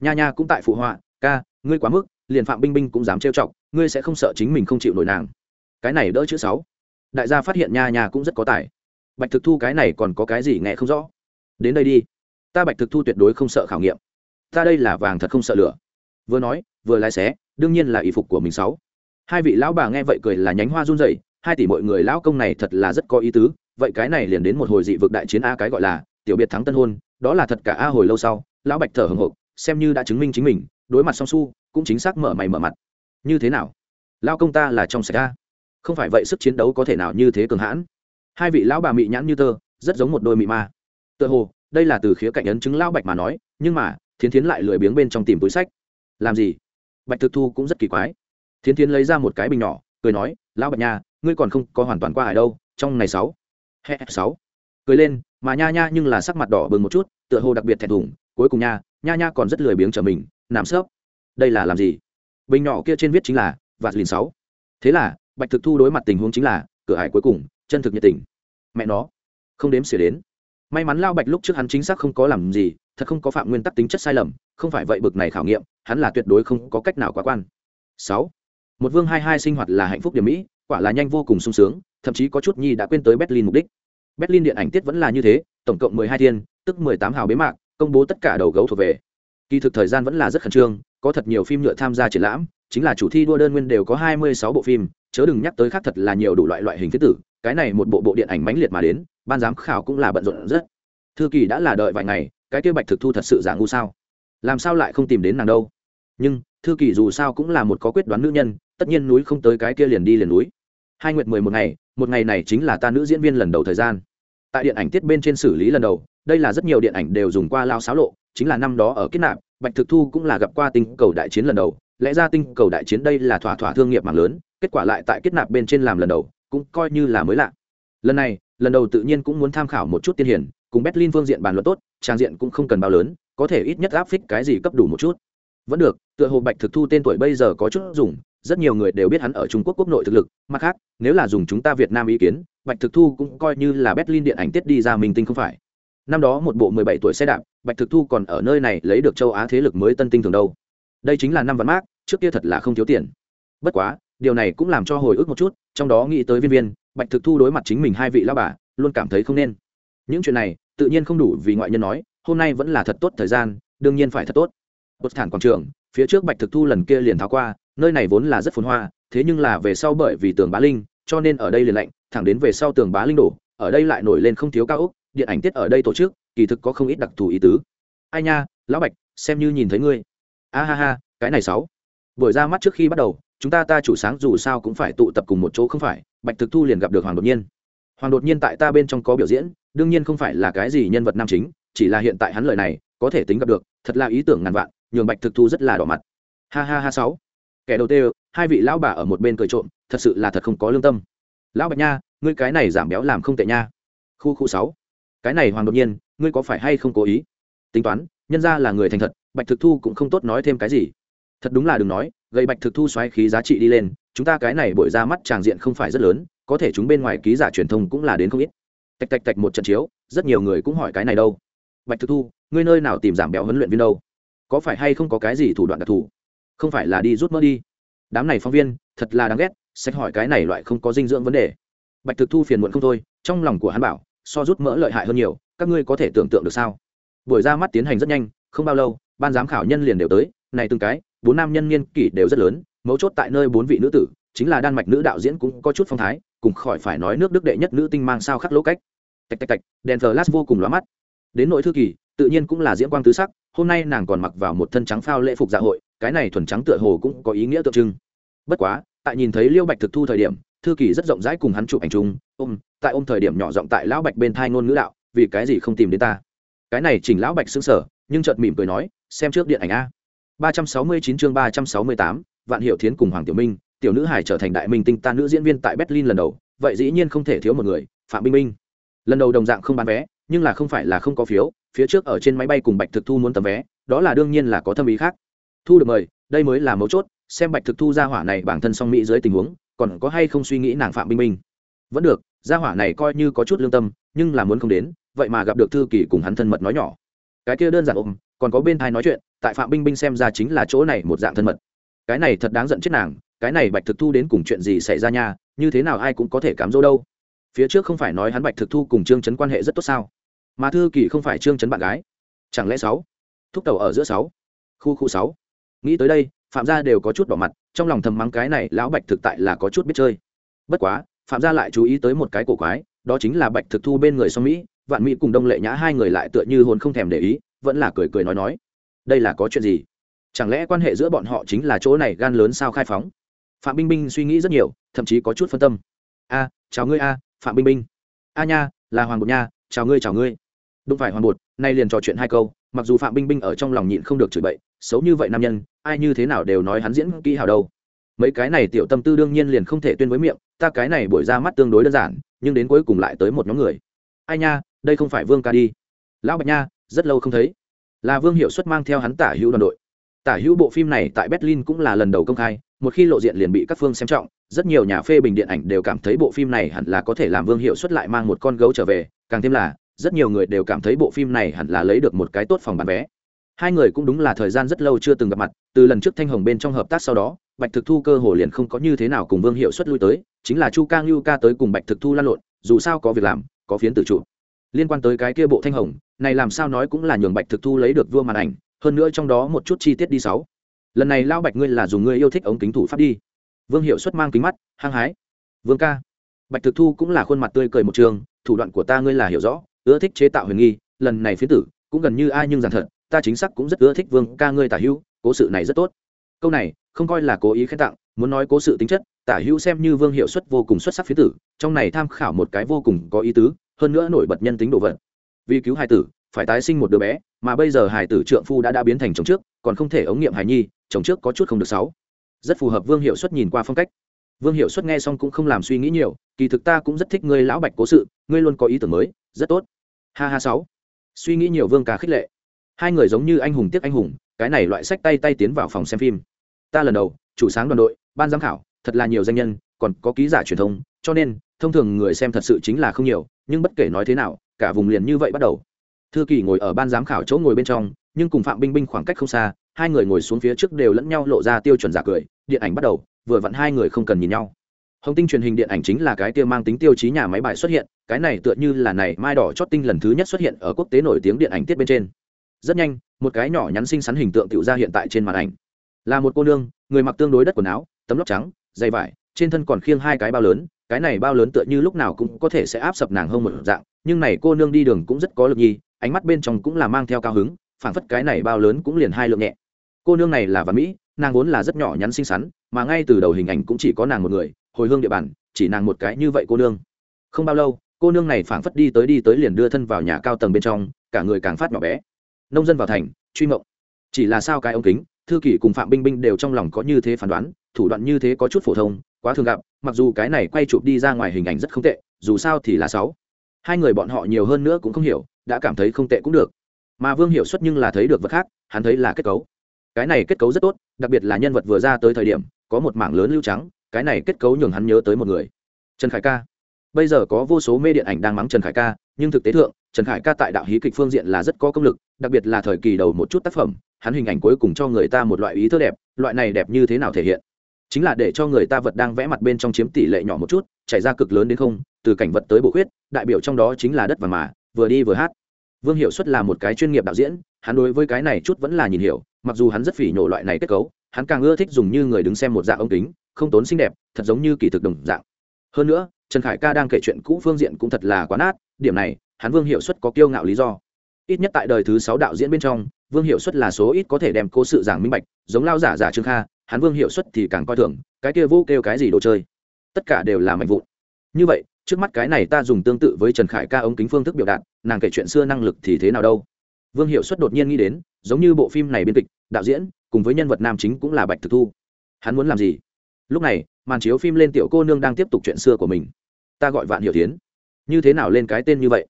nha nha cũng tại phụ họa, ca, ngươi quá mức, liền phạm binh binh cũng dám trêu chọc, ngươi sẽ không sợ chính mình không chịu nổi nàng. Cái này đỡ chữ sáu. Đại gia phát hiện nha nha cũng rất có tài. Bạch thực thu cái này còn có cái gì nghe không rõ? Đến đây đi, ta bạch thực thu tuyệt đối không sợ khảo nghiệm ta đây là vàng thật không sợ lửa. Vừa nói, vừa lái xé, đương nhiên là y phục của mình sáu. Hai vị lão bà nghe vậy cười là nhánh hoa run rẩy, hai tỷ mọi người lão công này thật là rất có ý tứ, vậy cái này liền đến một hồi dị vực đại chiến a cái gọi là, tiểu biệt thắng tân hôn, đó là thật cả a hồi lâu sau, lão bạch thở hồng hộc xem như đã chứng minh chính mình, đối mặt song su, cũng chính xác mở mày mở mặt. Như thế nào? Lao công ta là trong sạch a. Không phải vậy sức chiến đấu có thể nào như thế cường hãn. Hai vị lão bà mị nhãn như tơ, rất giống một đôi mị ma. Tựa hồ, đây là từ khía cạnh ấn chứng lão bạch mà nói, nhưng mà thiến thiến lại lười biếng bên trong tìm túi sách. Làm gì? Bạch thực thu cũng rất kỳ quái. Thiến thiến lấy ra một cái bình nhỏ, cười nói, lão bạch nha, ngươi còn không có hoàn toàn qua hải đâu, trong này sáu. Hè, sáu. Cười lên, mà nha nha nhưng là sắc mặt đỏ bừng một chút, tựa hồ đặc biệt thẹn thùng, cuối cùng nha nha nha còn rất lười biếng trở mình, nằm sớp đây là làm gì? Bình nhỏ kia trên viết chính là, vạt lìn sáu. Thế là, bạch thực thu đối mặt tình huống chính là, cửa hải cuối cùng, chân thực nhiệt tình. Mẹ nó, không đếm xỉa đến may mắn lao bạch lúc trước hắn chính xác không có làm gì, thật không có phạm nguyên tắc tính chất sai lầm, không phải vậy bực này khảo nghiệm, hắn là tuyệt đối không có cách nào quá quan. Sáu, một vương hai hai sinh hoạt là hạnh phúc điểm mỹ, quả là nhanh vô cùng sung sướng, thậm chí có chút nhi đã quên tới berlin mục đích. Berlin điện ảnh tiết vẫn là như thế, tổng cộng mười hai thiên, tức mười tám hào bế mạc, công bố tất cả đầu gấu thuộc về. Kỳ thực thời gian vẫn là rất khẩn trương, có thật nhiều phim nhựa tham gia triển lãm, chính là chủ thi đua đơn nguyên đều có hai mươi sáu bộ phim, chớ đừng nhắc tới khác thật là nhiều đủ loại loại hình thiết tử, cái này một bộ bộ điện ảnh mãnh liệt mà đến ban giám khảo cũng là bận rộn rất. Thư kỳ đã là đợi vài ngày, cái kia bạch thực thu thật sự giả ngu sao? Làm sao lại không tìm đến nàng đâu? Nhưng, thư kỳ dù sao cũng là một có quyết đoán nữ nhân, tất nhiên núi không tới cái kia liền đi liền núi. Hai nguyệt mười một ngày một ngày này chính là ta nữ diễn viên lần đầu thời gian. Tại điện ảnh tiết bên trên xử lý lần đầu, đây là rất nhiều điện ảnh đều dùng qua lao xáo lộ, chính là năm đó ở kết nạp, bạch thực thu cũng là gặp qua tinh cầu đại chiến lần đầu. Lẽ ra tinh cầu đại chiến đây là thỏa thỏa thương nghiệp mạng lớn, kết quả lại tại kết nạp bên trên làm lần đầu, cũng coi như là mới lạ. Lần này lần đầu tự nhiên cũng muốn tham khảo một chút tiên hiển, cùng berlin phương diện bàn luận tốt, trang diện cũng không cần bao lớn, có thể ít nhất áp phích cái gì cấp đủ một chút. Vẫn được, tựa hồ bạch thực thu tên tuổi bây giờ có chút dùng, rất nhiều người đều biết hắn ở trung quốc quốc nội thực lực, mặt khác, nếu là dùng chúng ta việt nam ý kiến, bạch thực thu cũng coi như là berlin điện ảnh tiết đi ra minh tinh không phải. Năm đó một bộ mười bảy tuổi xe đạp, bạch thực thu còn ở nơi này lấy được châu á thế lực mới tân tinh thường đâu. Đây chính là năm văn mát trước kia thật là không thiếu tiền. Bất quá, điều này cũng làm cho hồi ức một chút, trong đó nghĩ tới viên viên bạch thực thu đối mặt chính mình hai vị lao bà, luôn cảm thấy không nên. Những chuyện này, tự nhiên không đủ vì ngoại nhân nói, hôm nay vẫn là thật tốt thời gian, đương nhiên phải thật tốt. Bột thản quảng trường, phía trước bạch thực thu lần kia liền tháo qua, nơi này vốn là rất phồn hoa, thế nhưng là về sau bởi vì tường bá linh, cho nên ở đây liền lạnh, thẳng đến về sau tường bá linh đổ, ở đây lại nổi lên không thiếu cao ốc, điện ảnh tiết ở đây tổ chức, kỳ thực có không ít đặc thù ý tứ. Ai nha, lão bạch, xem như nhìn thấy ngươi. A ha ha, cái này sáu buổi ra mắt trước khi bắt đầu, chúng ta ta chủ sáng dù sao cũng phải tụ tập cùng một chỗ không phải? Bạch thực thu liền gặp được hoàng đột nhiên. Hoàng đột nhiên tại ta bên trong có biểu diễn, đương nhiên không phải là cái gì nhân vật nam chính, chỉ là hiện tại hắn lời này, có thể tính gặp được, thật là ý tưởng ngàn vạn, nhường bạch thực thu rất là đỏ mặt. Ha ha ha sáu. Kẻ đầu tiên, hai vị lão bà ở một bên cười trộm, thật sự là thật không có lương tâm. Lão bạch nha, ngươi cái này giảm béo làm không tệ nha. Khu khu sáu. Cái này hoàng đột nhiên, ngươi có phải hay không cố ý? Tính toán, nhân ra là người thành thật, bạch thực thu cũng không tốt nói thêm cái gì. Thật đúng là đừng nói gây bạch thực thu xoáy khí giá trị đi lên chúng ta cái này bội ra mắt tràng diện không phải rất lớn, có thể chúng bên ngoài ký giả truyền thông cũng là đến không ít. Tạch tạch tạch một trận chiếu, rất nhiều người cũng hỏi cái này đâu. Bạch thực thu, ngươi nơi nào tìm giảm béo huấn luyện viên đâu? Có phải hay không có cái gì thủ đoạn đặc thù? Không phải là đi rút mỡ đi. Đám này phóng viên, thật là đáng ghét sách hỏi cái này loại không có dinh dưỡng vấn đề. Bạch thực thu phiền muộn không thôi, trong lòng của hắn bảo, so rút mỡ lợi hại hơn nhiều, các ngươi có thể tưởng tượng được sao? Buổi ra mắt tiến hành rất nhanh, không bao lâu, ban giám khảo nhân liền đều tới, này từng cái, bốn nam nhân niên kỷ đều rất lớn mấu chốt tại nơi bốn vị nữ tử chính là đan mạch nữ đạo diễn cũng có chút phong thái cùng khỏi phải nói nước đức đệ nhất nữ tinh mang sao khắc lỗ cách. Tạch tạch tạch đèn thờ lát vô cùng lóa mắt. Đến nội thư kỳ tự nhiên cũng là diễn quang tứ sắc hôm nay nàng còn mặc vào một thân trắng phao lễ phục dạ hội cái này thuần trắng tựa hồ cũng có ý nghĩa tượng trưng. Bất quá tại nhìn thấy liêu bạch thực thu thời điểm thư kỳ rất rộng rãi cùng hắn chụp ảnh chung ôm tại ôm thời điểm nhỏ giọng tại lão bạch bên thai ngôn ngữ đạo vì cái gì không tìm đến ta? Cái này chỉnh lão bạch xứng sở nhưng chợt mỉm cười nói xem trước điện ảnh a. 369 chương 368, vạn hiệu thiến cùng hoàng tiểu minh, tiểu nữ hải trở thành đại minh tinh ta nữ diễn viên tại berlin lần đầu, vậy dĩ nhiên không thể thiếu một người, phạm Minh minh. Lần đầu đồng dạng không bán vé, nhưng là không phải là không có phiếu, phía trước ở trên máy bay cùng bạch thực thu muốn tấm vé, đó là đương nhiên là có thâm ý khác. Thu được mời, đây mới là mấu chốt, xem bạch thực thu ra hỏa này bản thân song mỹ dưới tình huống, còn có hay không suy nghĩ nàng phạm Minh minh. Vẫn được gia hỏa này coi như có chút lương tâm, nhưng là muốn không đến, vậy mà gặp được thư kỳ cùng hắn thân mật nói nhỏ. Cái kia đơn giản ôm, còn có bên thai nói chuyện, tại phạm binh binh xem ra chính là chỗ này một dạng thân mật cái này thật đáng giận chết nàng, cái này bạch thực thu đến cùng chuyện gì xảy ra nha, như thế nào ai cũng có thể cám dỗ đâu. Phía trước không phải nói hắn bạch thực thu cùng trương chấn quan hệ rất tốt sao? Mà thư kỳ không phải trương chấn bạn gái. Chẳng lẽ sáu? Thúc tàu ở giữa sáu? Khu khu sáu? Nghĩ tới đây, phạm gia đều có chút bỏ mặt, trong lòng thầm mắng cái này lão bạch thực tại là có chút biết chơi. Bất quá, phạm gia lại chú ý tới một cái cổ quái, đó chính là bạch thực thu bên người song mỹ, vạn mỹ cùng đông lệ nhã hai người lại tựa như hồn không thèm để ý, vẫn là cười cười nói nói. Đây là có chuyện gì? Chẳng lẽ quan hệ giữa bọn họ chính là chỗ này gan lớn sao khai phóng? Phạm binh binh suy nghĩ rất nhiều, thậm chí có chút phân tâm. A, chào ngươi a, phạm binh binh. A nha, là hoàng bột nha, chào ngươi chào ngươi. Đúng phải hoàng bột, nay liền trò chuyện hai câu, mặc dù phạm binh binh ở trong lòng nhịn không được chửi bậy, xấu như vậy nam nhân, ai như thế nào đều nói hắn diễn kỹ hào đâu. Mấy cái này tiểu tâm tư đương nhiên liền không thể tuyên với miệng, ta cái này buổi ra mắt tương đối đơn giản, nhưng đến cuối cùng lại tới một nhóm người. Ai nha, đây không phải vương ca đi. Lão bạch nha, rất lâu không thấy. Là vương hiệu suất mang theo hắn tả hữu đoàn đội tả hữu bộ phim này tại berlin cũng là lần đầu công khai, một khi lộ diện liền bị các phương xem trọng, rất nhiều nhà phê bình điện ảnh đều cảm thấy bộ phim này hẳn là có thể làm vương hiệu suất lại mang một con gấu trở về, càng thêm là, rất nhiều người đều cảm thấy bộ phim này hẳn là lấy được một cái tốt phòng bán vé. Hai người cũng đúng là thời gian rất lâu chưa từng gặp mặt, từ lần trước thanh hồng bên trong hợp tác sau đó, bạch thực thu cơ hồ liền không có như thế nào cùng vương hiệu suất lui tới, chính là chu ca ngưu ca tới cùng bạch thực thu lan lộn, dù sao có việc làm, có phiến tự chủ. Liên quan tới cái kia bộ thanh hồng, này làm sao nói cũng là nhường bạch thực thu lấy được vua màn ảnh hơn nữa trong đó một chút chi tiết đi sáu. Lần này lao bạch ngươi là dùng ngươi yêu thích ống kính thủ pháp đi. Vương hiệu xuất mang kính mắt, hăng hái. Vương ca. Bạch thực thu cũng là khuôn mặt tươi cười một trường, thủ đoạn của ta ngươi là hiểu rõ, ưa thích chế tạo huyền nghi, lần này phía tử, cũng gần như ai nhưng rằng thật, ta chính xác cũng rất ưa thích vương ca ngươi tả hữu, cố sự này rất tốt. Câu này, không coi là cố ý khen tặng, muốn nói cố sự tính chất, tả hữu xem như vương hiệu suất vô cùng xuất sắc phía tử, trong này tham khảo một cái vô cùng có ý tứ, hơn nữa nổi bật nhân tính đồ vật. Vì cứu hai tử phải tái sinh một đứa bé, mà bây giờ hài tử trượng phu đã đã biến thành chồng trước, còn không thể ống nghiệm hài nhi, chồng trước có chút không được sáu. Rất phù hợp vương hiệu suất nhìn qua phong cách. Vương hiệu suất nghe xong cũng không làm suy nghĩ nhiều, kỳ thực ta cũng rất thích ngươi lão bạch cố sự, ngươi luôn có ý tưởng mới, rất tốt. Ha ha sáu. Suy nghĩ nhiều vương ca khích lệ. Hai người giống như anh hùng tiếc anh hùng, cái này loại sách tay tay tiến vào phòng xem phim. Ta lần đầu, chủ sáng đoàn đội, ban giám khảo, thật là nhiều danh nhân, còn có ký giả truyền thông, cho nên, thông thường người xem thật sự chính là không nhiều, nhưng bất kể nói thế nào, cả vùng liền như vậy bắt đầu thư kỳ ngồi ở ban giám khảo chỗ ngồi bên trong, nhưng cùng phạm binh binh khoảng cách không xa, hai người ngồi xuống phía trước đều lẫn nhau lộ ra tiêu chuẩn giả cười, điện ảnh bắt đầu, vừa vặn hai người không cần nhìn nhau. Hồng tinh truyền hình điện ảnh chính là cái tiêu mang tính tiêu chí nhà máy bài xuất hiện, cái này tựa như là này mai đỏ chót tinh lần thứ nhất xuất hiện ở quốc tế nổi tiếng điện ảnh tiết bên trên. Rất nhanh, một cái nhỏ nhắn xinh xắn hình tượng tự ra hiện tại trên màn ảnh. Là một cô nương, người mặc tương đối đất quần áo, tấm lóc trắng, dày vải, trên thân còn khiêng hai cái bao lớn, cái này bao lớn tựa như lúc nào cũng có thể sẽ áp sập nàng hơn một dạng nhưng này cô nương đi đường cũng rất có lực nhi, ánh mắt bên trong cũng là mang theo cao hứng, phảng phất cái này bao lớn cũng liền hai lượng nhẹ. Cô nương này là văn mỹ, nàng vốn là rất nhỏ nhắn xinh xắn, mà ngay từ đầu hình ảnh cũng chỉ có nàng một người, hồi hương địa bàn, chỉ nàng một cái như vậy cô nương. Không bao lâu, cô nương này phảng phất đi tới đi tới liền đưa thân vào nhà cao tầng bên trong, cả người càng phát nhỏ bé. Nông dân vào thành, truy mộng. Chỉ là sao cái ống kính, thư kỷ cùng phạm binh binh đều trong lòng có như thế phán đoán, thủ đoạn như thế có chút phổ thông, quá thường gặp, mặc dù cái này quay chụp đi ra ngoài hình ảnh rất không tệ, dù sao thì là sáu hai người bọn họ nhiều hơn nữa cũng không hiểu, đã cảm thấy không tệ cũng được. Mà vương hiểu xuất nhưng là thấy được vật khác, hắn thấy là kết cấu. Cái này kết cấu rất tốt, đặc biệt là nhân vật vừa ra tới thời điểm, có một mảng lớn lưu trắng, cái này kết cấu nhường hắn nhớ tới một người. Trần khải ca. Bây giờ có vô số mê điện ảnh đang mắng trần khải ca, nhưng thực tế thượng, trần khải ca tại đạo hí kịch phương diện là rất có công lực, đặc biệt là thời kỳ đầu một chút tác phẩm, hắn hình ảnh cuối cùng cho người ta một loại ý thơ đẹp, loại này đẹp như thế nào thể hiện? Chính là để cho người ta vật đang vẽ mặt bên trong chiếm tỷ lệ nhỏ một chút chảy ra cực lớn đến không, từ cảnh vật tới bộ khuyết, đại biểu trong đó chính là đất và mà, vừa đi vừa hát. Vương hiệu suất là một cái chuyên nghiệp đạo diễn, hắn đối với cái này chút vẫn là nhìn hiểu, mặc dù hắn rất phỉ nhổ loại này kết cấu, hắn càng ưa thích dùng như người đứng xem một dạng ống kính, không tốn xinh đẹp, thật giống như kỳ thực đồng dạng. Hơn nữa, trần khải ca đang kể chuyện cũ phương diện cũng thật là quá nát, điểm này, hắn vương hiệu suất có kiêu ngạo lý do. Ít nhất tại đời thứ sáu đạo diễn bên trong, vương hiệu suất là số ít có thể đem cố sự giảng minh bạch, giống lao giả giả trương kha, hắn vương hiệu suất thì càng coi thường, cái kia vô kêu cái gì đồ chơi tất cả đều là mạnh vụn. Như vậy, trước mắt cái này ta dùng tương tự với trần khải ca ống kính phương thức biểu đạt, nàng kể chuyện xưa năng lực thì thế nào đâu. Vương hiệu suất đột nhiên nghĩ đến, giống như bộ phim này biên kịch, đạo diễn, cùng với nhân vật nam chính cũng là bạch thực thu. Hắn muốn làm gì? Lúc này, màn chiếu phim lên tiểu cô nương đang tiếp tục chuyện xưa của mình. Ta gọi vạn hiểu tiến như thế nào lên cái tên như vậy?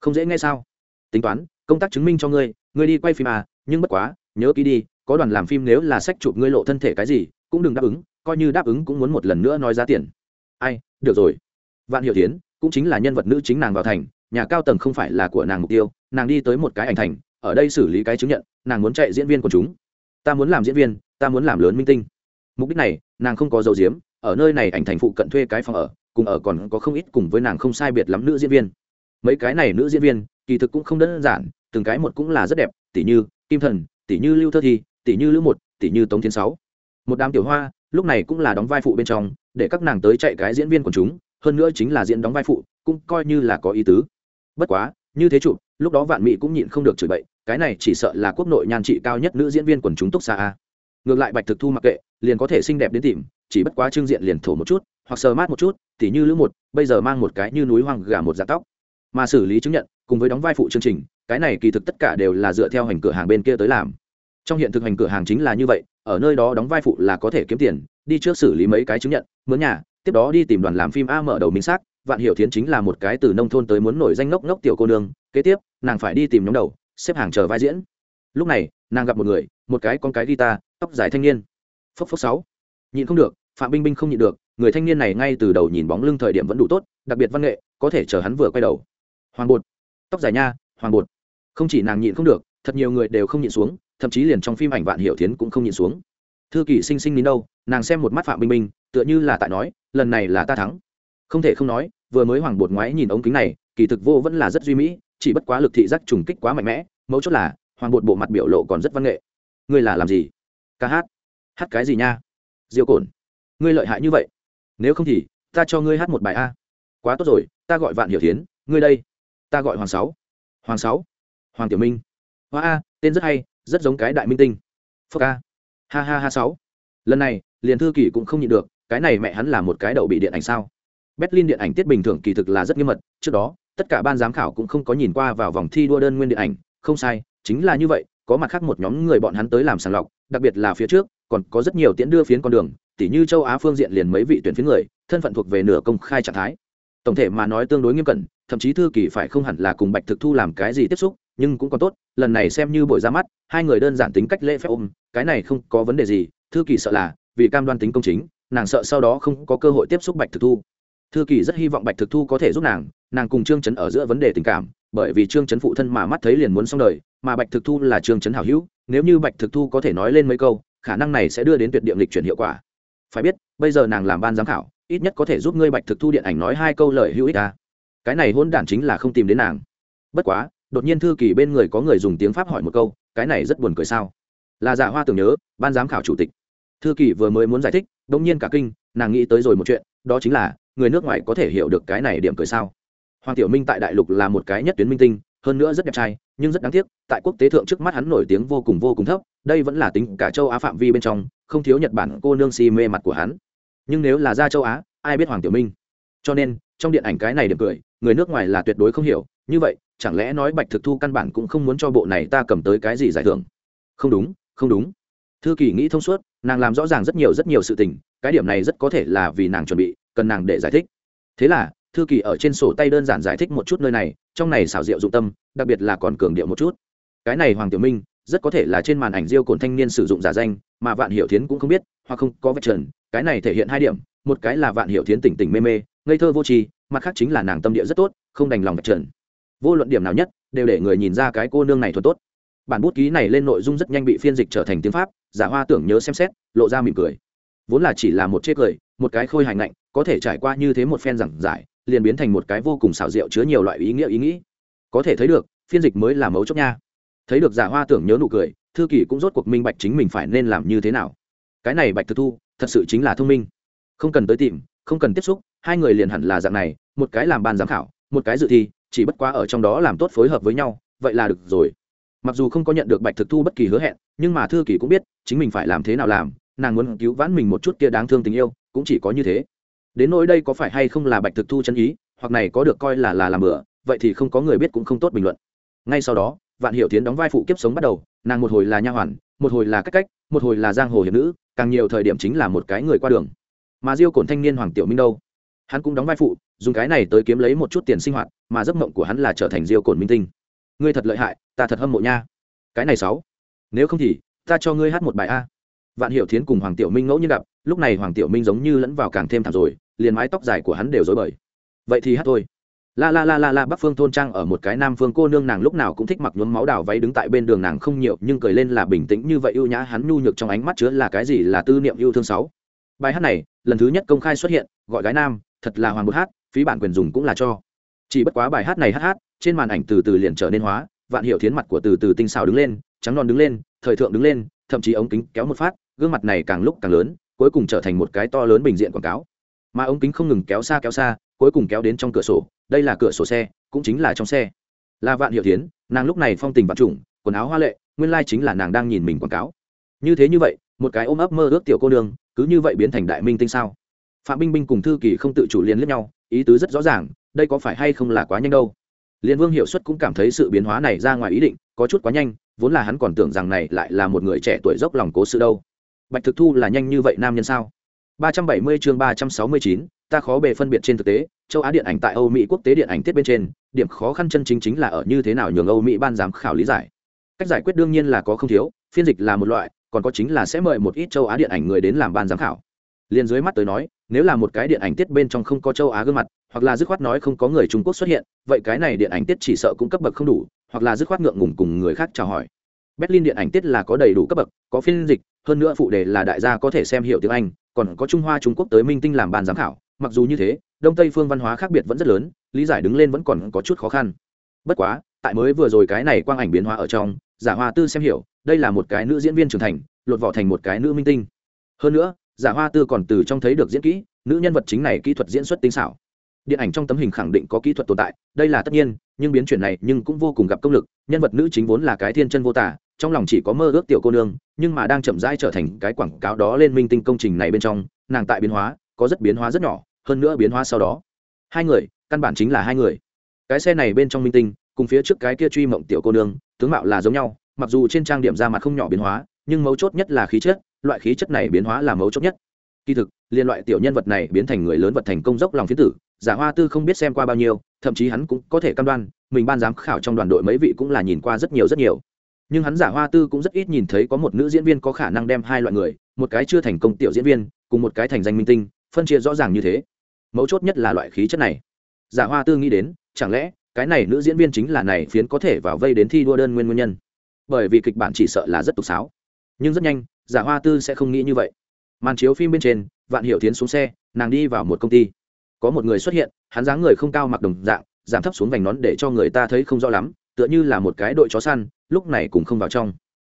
Không dễ nghe sao? Tính toán, công tác chứng minh cho ngươi ngươi đi quay phim à nhưng bất quá, nhớ ký đi, có đoàn làm phim nếu là sách chụp ngươi lộ thân thể cái gì, cũng đừng đáp ứng, coi như đáp ứng cũng muốn một lần nữa nói giá tiền ai, được rồi. Vạn hiệu tiến cũng chính là nhân vật nữ chính nàng vào thành, nhà cao tầng không phải là của nàng mục tiêu, nàng đi tới một cái ảnh thành, ở đây xử lý cái chứng nhận, nàng muốn chạy diễn viên của chúng. Ta muốn làm diễn viên, ta muốn làm lớn minh tinh. Mục đích này, nàng không có dầu diếm ở nơi này ảnh thành phụ cận thuê cái phòng ở, cùng ở còn có không ít cùng với nàng không sai biệt lắm nữ diễn viên. Mấy cái này nữ diễn viên, kỳ thực cũng không đơn giản, từng cái một cũng là rất đẹp tỷ như kim thần tỷ như lưu thơ thi tỷ như lữ một tỷ như tống thiên sáu. Một đám tiểu hoa lúc này cũng là đóng vai phụ bên trong, để các nàng tới chạy cái diễn viên của chúng, hơn nữa chính là diễn đóng vai phụ, cũng coi như là có ý tứ. Bất quá, như thế chụp, lúc đó vạn mỹ cũng nhịn không được chửi bậy, cái này chỉ sợ là quốc nội nhan trị cao nhất nữ diễn viên quần chúng túc xa a. Ngược lại bạch thực thu mặc kệ, liền có thể xinh đẹp đến tìm, chỉ bất quá trưng diện liền thổ một chút, hoặc sờ mát một chút, tỉ như lữ một, bây giờ mang một cái như núi hoang gà một dạng tóc. Mà xử lý chứng nhận, cùng với đóng vai phụ chương trình, cái này kỳ thực tất cả đều là dựa theo hành cửa hàng bên kia tới làm trong hiện thực hành cửa hàng chính là như vậy, ở nơi đó đóng vai phụ là có thể kiếm tiền, đi trước xử lý mấy cái chứng nhận, mướn nhà, tiếp đó đi tìm đoàn làm phim a mở đầu minh xác, vạn hiểu thiến chính là một cái từ nông thôn tới muốn nổi danh ngốc ngốc tiểu cô nương, kế tiếp, nàng phải đi tìm nhóm đầu, xếp hàng chờ vai diễn. Lúc này, nàng gặp một người, một cái con cái guitar, tóc dài thanh niên. Phốc phốc sáu. Nhịn không được, phạm binh binh không nhịn được, người thanh niên này ngay từ đầu nhìn bóng lưng thời điểm vẫn đủ tốt, đặc biệt văn nghệ, có thể chờ hắn vừa quay đầu. Hoàng bột. Tóc dài nha, hoàng bột. Không chỉ nàng nhịn không được, thật nhiều người đều không nhịn xuống thậm chí liền trong phim ảnh vạn hiệu thiến cũng không nhìn xuống. Thư kỷ sinh sinh nín đâu, nàng xem một mắt phạm bình minh tựa như là tại nói, lần này là ta thắng. Không thể không nói, vừa mới hoàng bột ngoái nhìn ống kính này, kỳ thực vô vẫn là rất duy mỹ, chỉ bất quá lực thị giác trùng kích quá mạnh mẽ, mấu chốt là, hoàng bột bộ mặt biểu lộ còn rất văn nghệ. Ngươi là làm gì? Ca hát. Hát cái gì nha? Diêu cồn ngươi lợi hại như vậy. Nếu không thì, ta cho ngươi hát một bài a. Quá tốt rồi, ta gọi vạn hiểu thiến, ngươi đây. Ta gọi hoàng sáu. Hoàng sáu. Hoàng tiểu minh. Hoa a, tên rất hay rất giống cái đại minh tinh. Phơ ca. Ha ha ha sáu. Lần này, liền thư kỳ cũng không nhịn được, cái này mẹ hắn là một cái đậu bị điện ảnh sao? Berlin điện ảnh tiết bình thường kỳ thực là rất nghiêm mật, trước đó, tất cả ban giám khảo cũng không có nhìn qua vào vòng thi đua đơn nguyên điện ảnh, không sai, chính là như vậy, có mặt khác một nhóm người bọn hắn tới làm sàng lọc, đặc biệt là phía trước, còn có rất nhiều tiễn đưa phiến con đường, tỉ như châu á phương diện liền mấy vị tuyển phiến người, thân phận thuộc về nửa công khai trạng thái. Tổng thể mà nói tương đối nghiêm cẩn, thậm chí thư kỳ phải không hẳn là cùng bạch thực thu làm cái gì tiếp xúc nhưng cũng còn tốt, lần này xem như buổi ra mắt, hai người đơn giản tính cách lễ phép ôm, cái này không có vấn đề gì, thư kỳ sợ là, vì cam đoan tính công chính, nàng sợ sau đó không có cơ hội tiếp xúc bạch thực thu. Thư kỳ rất hy vọng bạch thực thu có thể giúp nàng nàng cùng trương chấn ở giữa vấn đề tình cảm, bởi vì trương chấn phụ thân mà mắt thấy liền muốn xong đời, mà bạch thực thu là trương chấn hảo hữu, nếu như bạch thực thu có thể nói lên mấy câu, khả năng này sẽ đưa đến tuyệt điểm lịch chuyển hiệu quả. Phải biết, bây giờ nàng làm ban giám khảo, ít nhất có thể giúp ngươi bạch thực thu điện ảnh nói hai câu lời hữu ích ta cái này hôn đản chính là không tìm đến nàng. Bất quá đột nhiên thư kỳ bên người có người dùng tiếng pháp hỏi một câu, cái này rất buồn cười sao? Là giả hoa tưởng nhớ, ban giám khảo chủ tịch. Thư kỳ vừa mới muốn giải thích đ ỗ n g nhiên cả kinh, nàng nghĩ tới rồi một chuyện, đó chính là, người nước ngoài có thể hiểu được cái này điểm cười sao? Hoàng tiểu minh tại đại lục là một cái nhất tuyến minh tinh, hơn nữa rất đẹp trai, nhưng rất đáng tiếc, tại quốc tế thượng trước mắt hắn nổi tiếng vô cùng vô cùng thấp, đây vẫn là tính cả châu á phạm vi bên trong, không thiếu nhật bản cô nương si mê mặt của hắn. Nhưng nếu là ra châu á, ai biết hoàng tiểu minh? Cho nên, trong điện ảnh cái này điểm cười người nước ngoài là tuyệt đối không hiểu, như vậy, chẳng lẽ nói bạch thực thu căn bản cũng không muốn cho bộ này ta cầm tới cái gì giải thưởng? Không đúng không đúng. Thư kỳ nghĩ thông suốt, nàng làm rõ ràng rất nhiều rất nhiều sự tình, cái điểm này rất có thể là vì nàng chuẩn bị, cần nàng để giải thích. Thế là, thư kỳ ở trên sổ tay đơn giản giải thích một chút nơi này, trong này xảo diệu dụng tâm, đặc biệt là còn cường điệu một chút. Cái này hoàng tiểu minh, rất có thể là trên màn ảnh diêu cồn thanh niên sử dụng giả danh, mà vạn hiểu thiến cũng không biết, hoặc không có vạch trần, cái này thể hiện hai điểm, một cái là vạn hiểu thiến tỉnh tỉnh mê mê ngây thơ vô tri, mặt khác chính là nàng tâm địa rất tốt, không đành lòng vạch trần. Vô luận điểm nào nhất, đều để người nhìn ra cái cô nương này thuần tốt. Bản bút ký này lên nội dung rất nhanh bị phiên dịch trở thành tiếng pháp, giả hoa tưởng nhớ xem xét, lộ ra mỉm cười. Vốn là chỉ là một chiếc cười, một cái khôi hài ngạnh, có thể trải qua như thế một phen giảng giải, liền biến thành một cái vô cùng xảo diệu chứa nhiều loại ý nghĩa ý nghĩ. Có thể thấy được, phiên dịch mới là mấu chốt nha. Thấy được giả hoa tưởng nhớ nụ cười, thư kỳ cũng rốt cuộc minh bạch chính mình phải nên làm như thế nào. Cái này bạch thực thu, thật sự chính là thông minh. Không cần tới tìm, không cần tiếp xúc hai người liền hẳn là dạng này, một cái làm ban giám khảo, một cái dự thi, chỉ bất quá ở trong đó làm tốt phối hợp với nhau, vậy là được rồi. Mặc dù không có nhận được bạch thực thu bất kỳ hứa hẹn, nhưng mà thư kỳ cũng biết, chính mình phải làm thế nào làm, nàng muốn cứu vãn mình một chút kia đáng thương tình yêu, cũng chỉ có như thế. Đến nỗi đây có phải hay không là bạch thực thu chân ý, hoặc này có được coi là là làm bừa, vậy thì không có người biết cũng không tốt bình luận. Ngay sau đó, vạn hiểu tiến đóng vai phụ kiếp sống bắt đầu, nàng một hồi là nha hoàn, một hồi là cách cách, một hồi là giang hồ hiệp nữ, càng nhiều thời điểm chính là một cái người qua đường. Mà diêu cổn thanh niên hoàng tiểu minh đâu? Hắn cũng đóng vai phụ, dùng cái này tới kiếm lấy một chút tiền sinh hoạt, mà giấc mộng của hắn là trở thành diêu cổn minh tinh. Ngươi thật lợi hại, ta thật hâm mộ nha. Cái này sáu. Nếu không thì, ta cho ngươi hát một bài a. Vạn hiệu thiến cùng hoàng tiểu minh ngẫu nhiên gặp, lúc này hoàng tiểu minh giống như lẫn vào càng thêm thảm rồi, liền mái tóc dài của hắn đều dối bời. Vậy thì hát thôi. La la la la la, bắc phương thôn trang ở một cái nam phương cô nương nàng lúc nào cũng thích mặc nhuốm máu đào váy đứng tại bên đường nàng không nhiều, nhưng cười lên là bình tĩnh như vậy ưu nhã, hắn nhu nhược trong ánh mắt chứa là cái gì là tư niệm yêu thương sáu. Bài hát này, lần thứ nhất công khai xuất hiện, gọi gái nam thật là hoàng bột hát, phí bản quyền dùng cũng là cho. Chỉ bất quá bài hát này hát hát, trên màn ảnh từ từ liền trở nên hóa, vạn hiệu thiến mặt của từ từ tinh xào đứng lên, trắng non đứng lên, thời thượng đứng lên, thậm chí ống kính kéo một phát, gương mặt này càng lúc càng lớn, cuối cùng trở thành một cái to lớn bình diện quảng cáo. Mà ống kính không ngừng kéo xa kéo xa, cuối cùng kéo đến trong cửa sổ, đây là cửa sổ xe, cũng chính là trong xe. Là vạn hiệu thiến, nàng lúc này phong tình vạn trùng, quần áo hoa lệ, nguyên lai chính là nàng đang nhìn mình quảng cáo. Như thế như vậy, một cái ôm ấp mơ ước tiểu cô nương, cứ như vậy biến thành đại minh tinh sao? Phạm binh binh cùng thư kỳ không tự chủ liên lẫn nhau ý tứ rất rõ ràng đây có phải hay không là quá nhanh đâu. Liên vương hiệu suất cũng cảm thấy sự biến hóa này ra ngoài ý định có chút quá nhanh vốn là hắn còn tưởng rằng này lại là một người trẻ tuổi dốc lòng cố sự đâu. Bạch thực thu là nhanh như vậy nam nhân sao? 370 chương 369, ta khó bề phân biệt trên thực tế châu á điện ảnh tại âu mỹ quốc tế điện ảnh tiết bên trên điểm khó khăn chân chính chính là ở như thế nào nhường âu mỹ ban giám khảo lý giải. Cách giải quyết đương nhiên là có không thiếu phiên dịch là một loại còn có chính là sẽ mời một ít châu á điện ảnh người đến làm ban giám khảo liền dưới mắt tới nói, nếu là một cái điện ảnh tiết bên trong không có châu á gương mặt, hoặc là dứt khoát nói không có người trung quốc xuất hiện, vậy cái này điện ảnh tiết chỉ sợ cũng cấp bậc không đủ, hoặc là dứt khoát ngượng ngùng cùng người khác chào hỏi. Berlin điện ảnh tiết là có đầy đủ cấp bậc, có phiên dịch, hơn nữa phụ đề là đại gia có thể xem hiểu tiếng anh, còn có trung hoa trung quốc tới minh tinh làm bàn giám khảo, mặc dù như thế, đông tây phương văn hóa khác biệt vẫn rất lớn, lý giải đứng lên vẫn còn có chút khó khăn. Bất quá, tại mới vừa rồi cái này quang ảnh biến hóa ở trong, giả hoa tư xem hiểu, đây là một cái nữ diễn viên trưởng thành, lột vỏ thành một cái nữ minh tinh. Hơn nữa giả hoa tư còn từ trong thấy được diễn kỹ, nữ nhân vật chính này kỹ thuật diễn xuất tinh xảo. Điện ảnh trong tấm hình khẳng định có kỹ thuật tồn tại, đây là tất nhiên, nhưng biến chuyển này nhưng cũng vô cùng gặp công lực, nhân vật nữ chính vốn là cái thiên chân vô tả, trong lòng chỉ có mơ ước tiểu cô nương, nhưng mà đang chậm rãi trở thành cái quảng cáo đó lên minh tinh công trình này bên trong, nàng tại biến hóa, có rất biến hóa rất nhỏ, hơn nữa biến hóa sau đó. Hai người, căn bản chính là hai người. Cái xe này bên trong minh tinh, cùng phía trước cái kia truy mộng tiểu cô nương, tướng mạo là giống nhau, mặc dù trên trang điểm ra mặt không nhỏ biến hóa, nhưng mấu chốt nhất là khí chất loại khí chất này biến hóa là mấu chốt nhất. Kỳ thực, liên loại tiểu nhân vật này biến thành người lớn vật thành công dốc lòng phiến tử, giả hoa tư không biết xem qua bao nhiêu, thậm chí hắn cũng có thể cam đoan, mình ban giám khảo trong đoàn đội mấy vị cũng là nhìn qua rất nhiều rất nhiều. Nhưng hắn giả hoa tư cũng rất ít nhìn thấy có một nữ diễn viên có khả năng đem hai loại người, một cái chưa thành công tiểu diễn viên, cùng một cái thành danh minh tinh, phân chia rõ ràng như thế. Mấu chốt nhất là loại khí chất này. Giả hoa tư nghĩ đến, chẳng lẽ, cái này nữ diễn viên chính là này phiến có thể vào vây đến thi đua đơn nguyên nguyên nhân? Bởi vì kịch bản chỉ sợ là rất tục sáo nhưng rất nhanh, giả hoa tư sẽ không nghĩ như vậy. Màn chiếu phim bên trên, vạn hiệu tiến xuống xe, nàng đi vào một công ty. Có một người xuất hiện, hắn dáng người không cao mặc đồng dạng, giảm thấp xuống vành nón để cho người ta thấy không rõ lắm, tựa như là một cái đội chó săn, lúc này cũng không vào trong.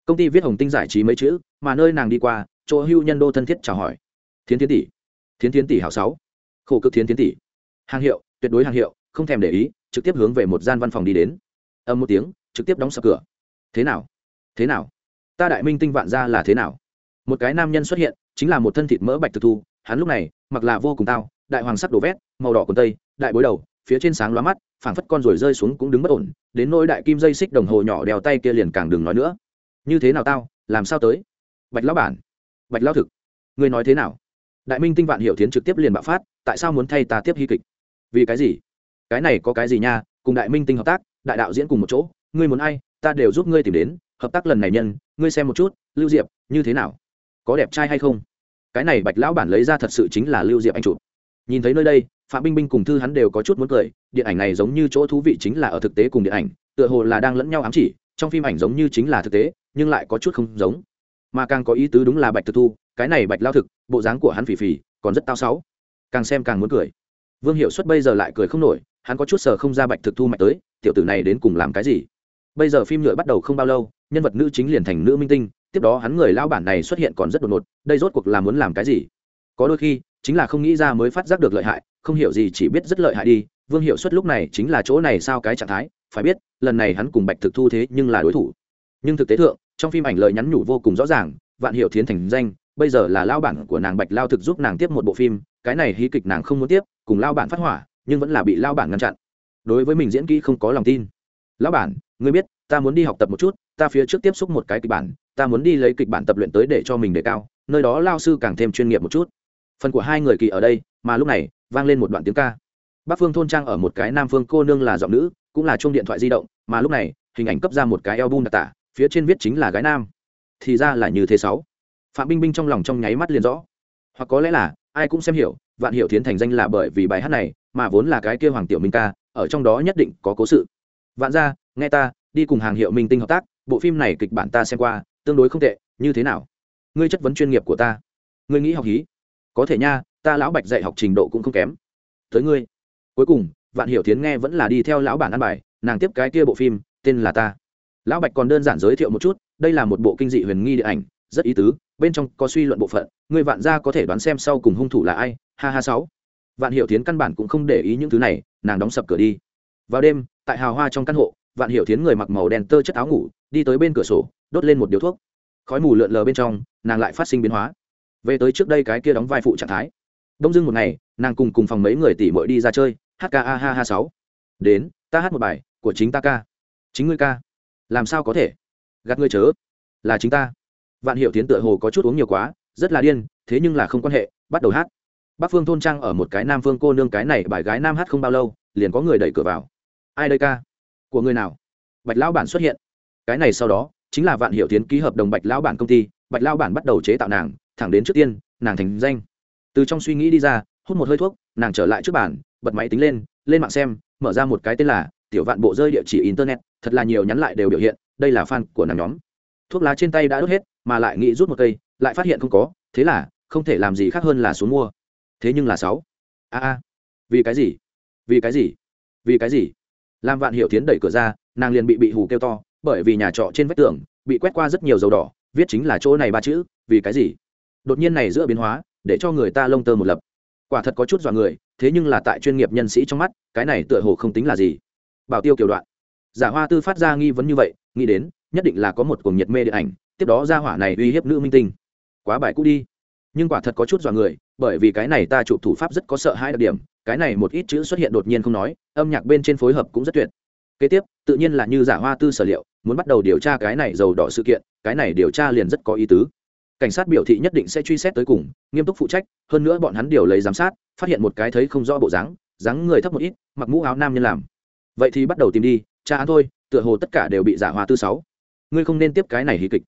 Công ty viết hồng tinh giải trí mấy chữ, mà nơi nàng đi qua, chỗ hưu nhân đô thân thiết chào hỏi. Thiến thiến tỷ. Thiến thiến tỷ hảo sáu. Khổ cực thiến thiến tỷ. Hàng hiệu, tuyệt đối hàng hiệu, không thèm để ý, trực tiếp hướng về một gian văn phòng đi đến. Âm một tiếng, trực tiếp đóng sập cửa. Thế nào? Thế nào? Ta đại minh tinh vạn ra là thế nào? Một cái nam nhân xuất hiện, chính là một thân thịt mỡ bạch thực thu, hắn lúc này, mặc là vô cùng tao, đại hoàng sắc đổ vét, màu đỏ quần tây, đại bối đầu, phía trên sáng lóa mắt, phảng phất con rồi rơi xuống cũng đứng bất ổn, đến nỗi đại kim dây xích đồng hồ nhỏ đèo tay kia liền càng đừng nói nữa. Như thế nào tao, làm sao tới? Bạch lão bản, bạch lão thực, ngươi nói thế nào? Đại minh tinh vạn hiệu tiến trực tiếp liền bạo phát, tại sao muốn thay ta tiếp hy kịch? Vì cái gì? Cái này có cái gì nha, cùng đại minh tinh hợp tác, đại đạo diễn cùng một chỗ, ngươi muốn ai, ta đều giúp ngươi tìm đến hợp tác lần này nhân, ngươi xem một chút, lưu diệp, như thế nào? Có đẹp trai hay không? Cái này bạch lão bản lấy ra thật sự chính là lưu diệp anh chụp. Nhìn thấy nơi đây, phạm binh binh cùng thư hắn đều có chút muốn cười, điện ảnh này giống như chỗ thú vị chính là ở thực tế cùng điện ảnh, tựa hồ là đang lẫn nhau ám chỉ, trong phim ảnh giống như chính là thực tế, nhưng lại có chút không giống. Mà càng có ý tứ đúng là bạch thực thu, cái này bạch lao thực, bộ dáng của hắn phì phì, còn rất tao sáu càng xem càng muốn cười. Vương hiệu suất bây giờ lại cười không nổi, hắn có chút sờ không ra bạch thực thu mạch tới, tiểu tử này đến cùng làm cái gì? Bây giờ phim nhựa bắt đầu không bao lâu, nhân vật nữ chính liền thành nữ minh tinh, tiếp đó hắn người lao bản này xuất hiện còn rất đột ngột, đây rốt cuộc là muốn làm cái gì? Có đôi khi, chính là không nghĩ ra mới phát giác được lợi hại, không hiểu gì chỉ biết rất lợi hại đi, vương hiệu suất lúc này chính là chỗ này sao cái trạng thái, phải biết, lần này hắn cùng bạch thực thu thế nhưng là đối thủ. Nhưng thực tế thượng, trong phim ảnh lời nhắn nhủ vô cùng rõ ràng, vạn hiệu thiến thành danh, bây giờ là lao bản của nàng bạch lao thực giúp nàng tiếp một bộ phim, cái này hí kịch nàng không muốn tiếp, cùng lao bản phát hỏa, nhưng vẫn là bị lao bản ngăn chặn. Đối với mình diễn kỹ không có lòng tin. Lão bản ngươi biết, ta muốn đi học tập một chút, ta phía trước tiếp xúc một cái kịch bản, ta muốn đi lấy kịch bản tập luyện tới để cho mình đề cao, nơi đó lao sư càng thêm chuyên nghiệp một chút. Phần của hai người kỳ ở đây, mà lúc này, vang lên một đoạn tiếng ca. Bắc phương thôn trang ở một cái nam phương cô nương là giọng nữ, cũng là chung điện thoại di động, mà lúc này, hình ảnh cấp ra một cái album đặc tả, phía trên viết chính là gái nam. Thì ra là như thế sáu. Phạm binh binh trong lòng trong nháy mắt liền rõ. Hoặc có lẽ là, ai cũng xem hiểu, vạn hiệu thiến thành danh là bởi vì bài hát này, mà vốn là cái kia hoàng tiểu minh ca, ở trong đó nhất định có cố sự. Vạn ra nghe ta, đi cùng hàng hiệu minh tinh hợp tác, bộ phim này kịch bản ta xem qua, tương đối không tệ, như thế nào? Ngươi chất vấn chuyên nghiệp của ta. Ngươi nghĩ học hí? Có thể nha, ta lão bạch dạy học trình độ cũng không kém. Tới ngươi. Cuối cùng, vạn hiểu tiến nghe vẫn là đi theo lão bản ăn bài, nàng tiếp cái kia bộ phim, tên là ta. Lão bạch còn đơn giản giới thiệu một chút, đây là một bộ kinh dị huyền nghi điện ảnh, rất ý tứ, bên trong có suy luận bộ phận, người vạn gia có thể đoán xem sau cùng hung thủ là ai, ha ha sáu. Vạn hiểu tiến căn bản cũng không để ý những thứ này, nàng đóng sập cửa đi. Vào đêm, tại hào hoa trong căn hộ vạn hiểu thiến người mặc màu đen tơ chất áo ngủ, đi tới bên cửa sổ, đốt lên một điếu thuốc. Khói mù lượn lờ bên trong, nàng lại phát sinh biến hóa. Về tới trước đây cái kia đóng vai phụ trạng thái. Đông dưng một ngày, nàng cùng cùng phòng mấy người tỷ mội đi ra chơi hka ha ha sáu. Đến, ta hát một bài, của chính ta ca. Chính ngươi ca. Làm sao có thể? Gạt ngươi chớ. Là chính ta. Vạn hiểu tiến tựa hồ có chút uống nhiều quá, rất là điên, thế nhưng là không quan hệ, bắt đầu hát. Bắc phương thôn trang ở một cái nam phương cô nương cái này, bài gái nam hát không bao lâu, liền có người đẩy cửa vào. Ai đây ca? Của người nào? Bạch lão bản xuất hiện. Cái này sau đó, chính là vạn hiệu tiến ký hợp đồng bạch lão bản công ty. Bạch lão bản bắt đầu chế tạo nàng, thẳng đến trước tiên, nàng thành danh. Từ trong suy nghĩ đi ra, hút một hơi thuốc, nàng trở lại trước bản bật máy tính lên lên mạng xem, mở ra một cái tên là tiểu vạn bộ rơi địa chỉ internet, thật là nhiều nhắn lại đều biểu hiện, đây là fan của nàng nhóm. Thuốc lá trên tay đã đốt hết, mà lại nghĩ rút một cây, lại phát hiện không có, thế là, không thể làm gì khác hơn là xuống mua. Thế nhưng là sáu. A a. Vì cái gì? Vì cái gì? Vì cái gì? Làm vạn hiệu tiến đẩy cửa ra, nàng liền bị bị hù kêu to, bởi vì nhà trọ trên vách tường bị quét qua rất nhiều dầu đỏ, viết chính là chỗ này ba chữ, vì cái gì? Đột nhiên này giữa biến hóa, để cho người ta lông tơ một lập. Quả thật có chút dọa người, thế nhưng là tại chuyên nghiệp nhân sĩ trong mắt, cái này tựa hồ không tính là gì. Bảo tiêu kiểu đoạn. Giả hoa tư phát ra nghi vấn như vậy, nghĩ đến, nhất định là có một cuồng nhiệt mê điện ảnh, tiếp đó ra hỏa này uy hiếp nữ minh tinh. Quá bài cũ đi. Nhưng quả thật có chút dọa người, bởi vì cái này ta chụp thủ pháp rất có sợ hai đặc điểm cái này một ít chữ xuất hiện đột nhiên không nói, âm nhạc bên trên phối hợp cũng rất tuyệt. Kế tiếp, tự nhiên là như giả hoa tư sở liệu, muốn bắt đầu điều tra cái này dầu đỏ sự kiện, cái này điều tra liền rất có ý tứ. Cảnh sát biểu thị nhất định sẽ truy xét tới cùng, nghiêm túc phụ trách, hơn nữa bọn hắn điều lấy giám sát, phát hiện một cái thấy không rõ bộ dáng dáng người thấp một ít, mặc mũ áo nam nhân làm. Vậy thì bắt đầu tìm đi, tra án thôi, tựa hồ tất cả đều bị giả hoa tư sáu. Ngươi không nên tiếp cái này hí kịch.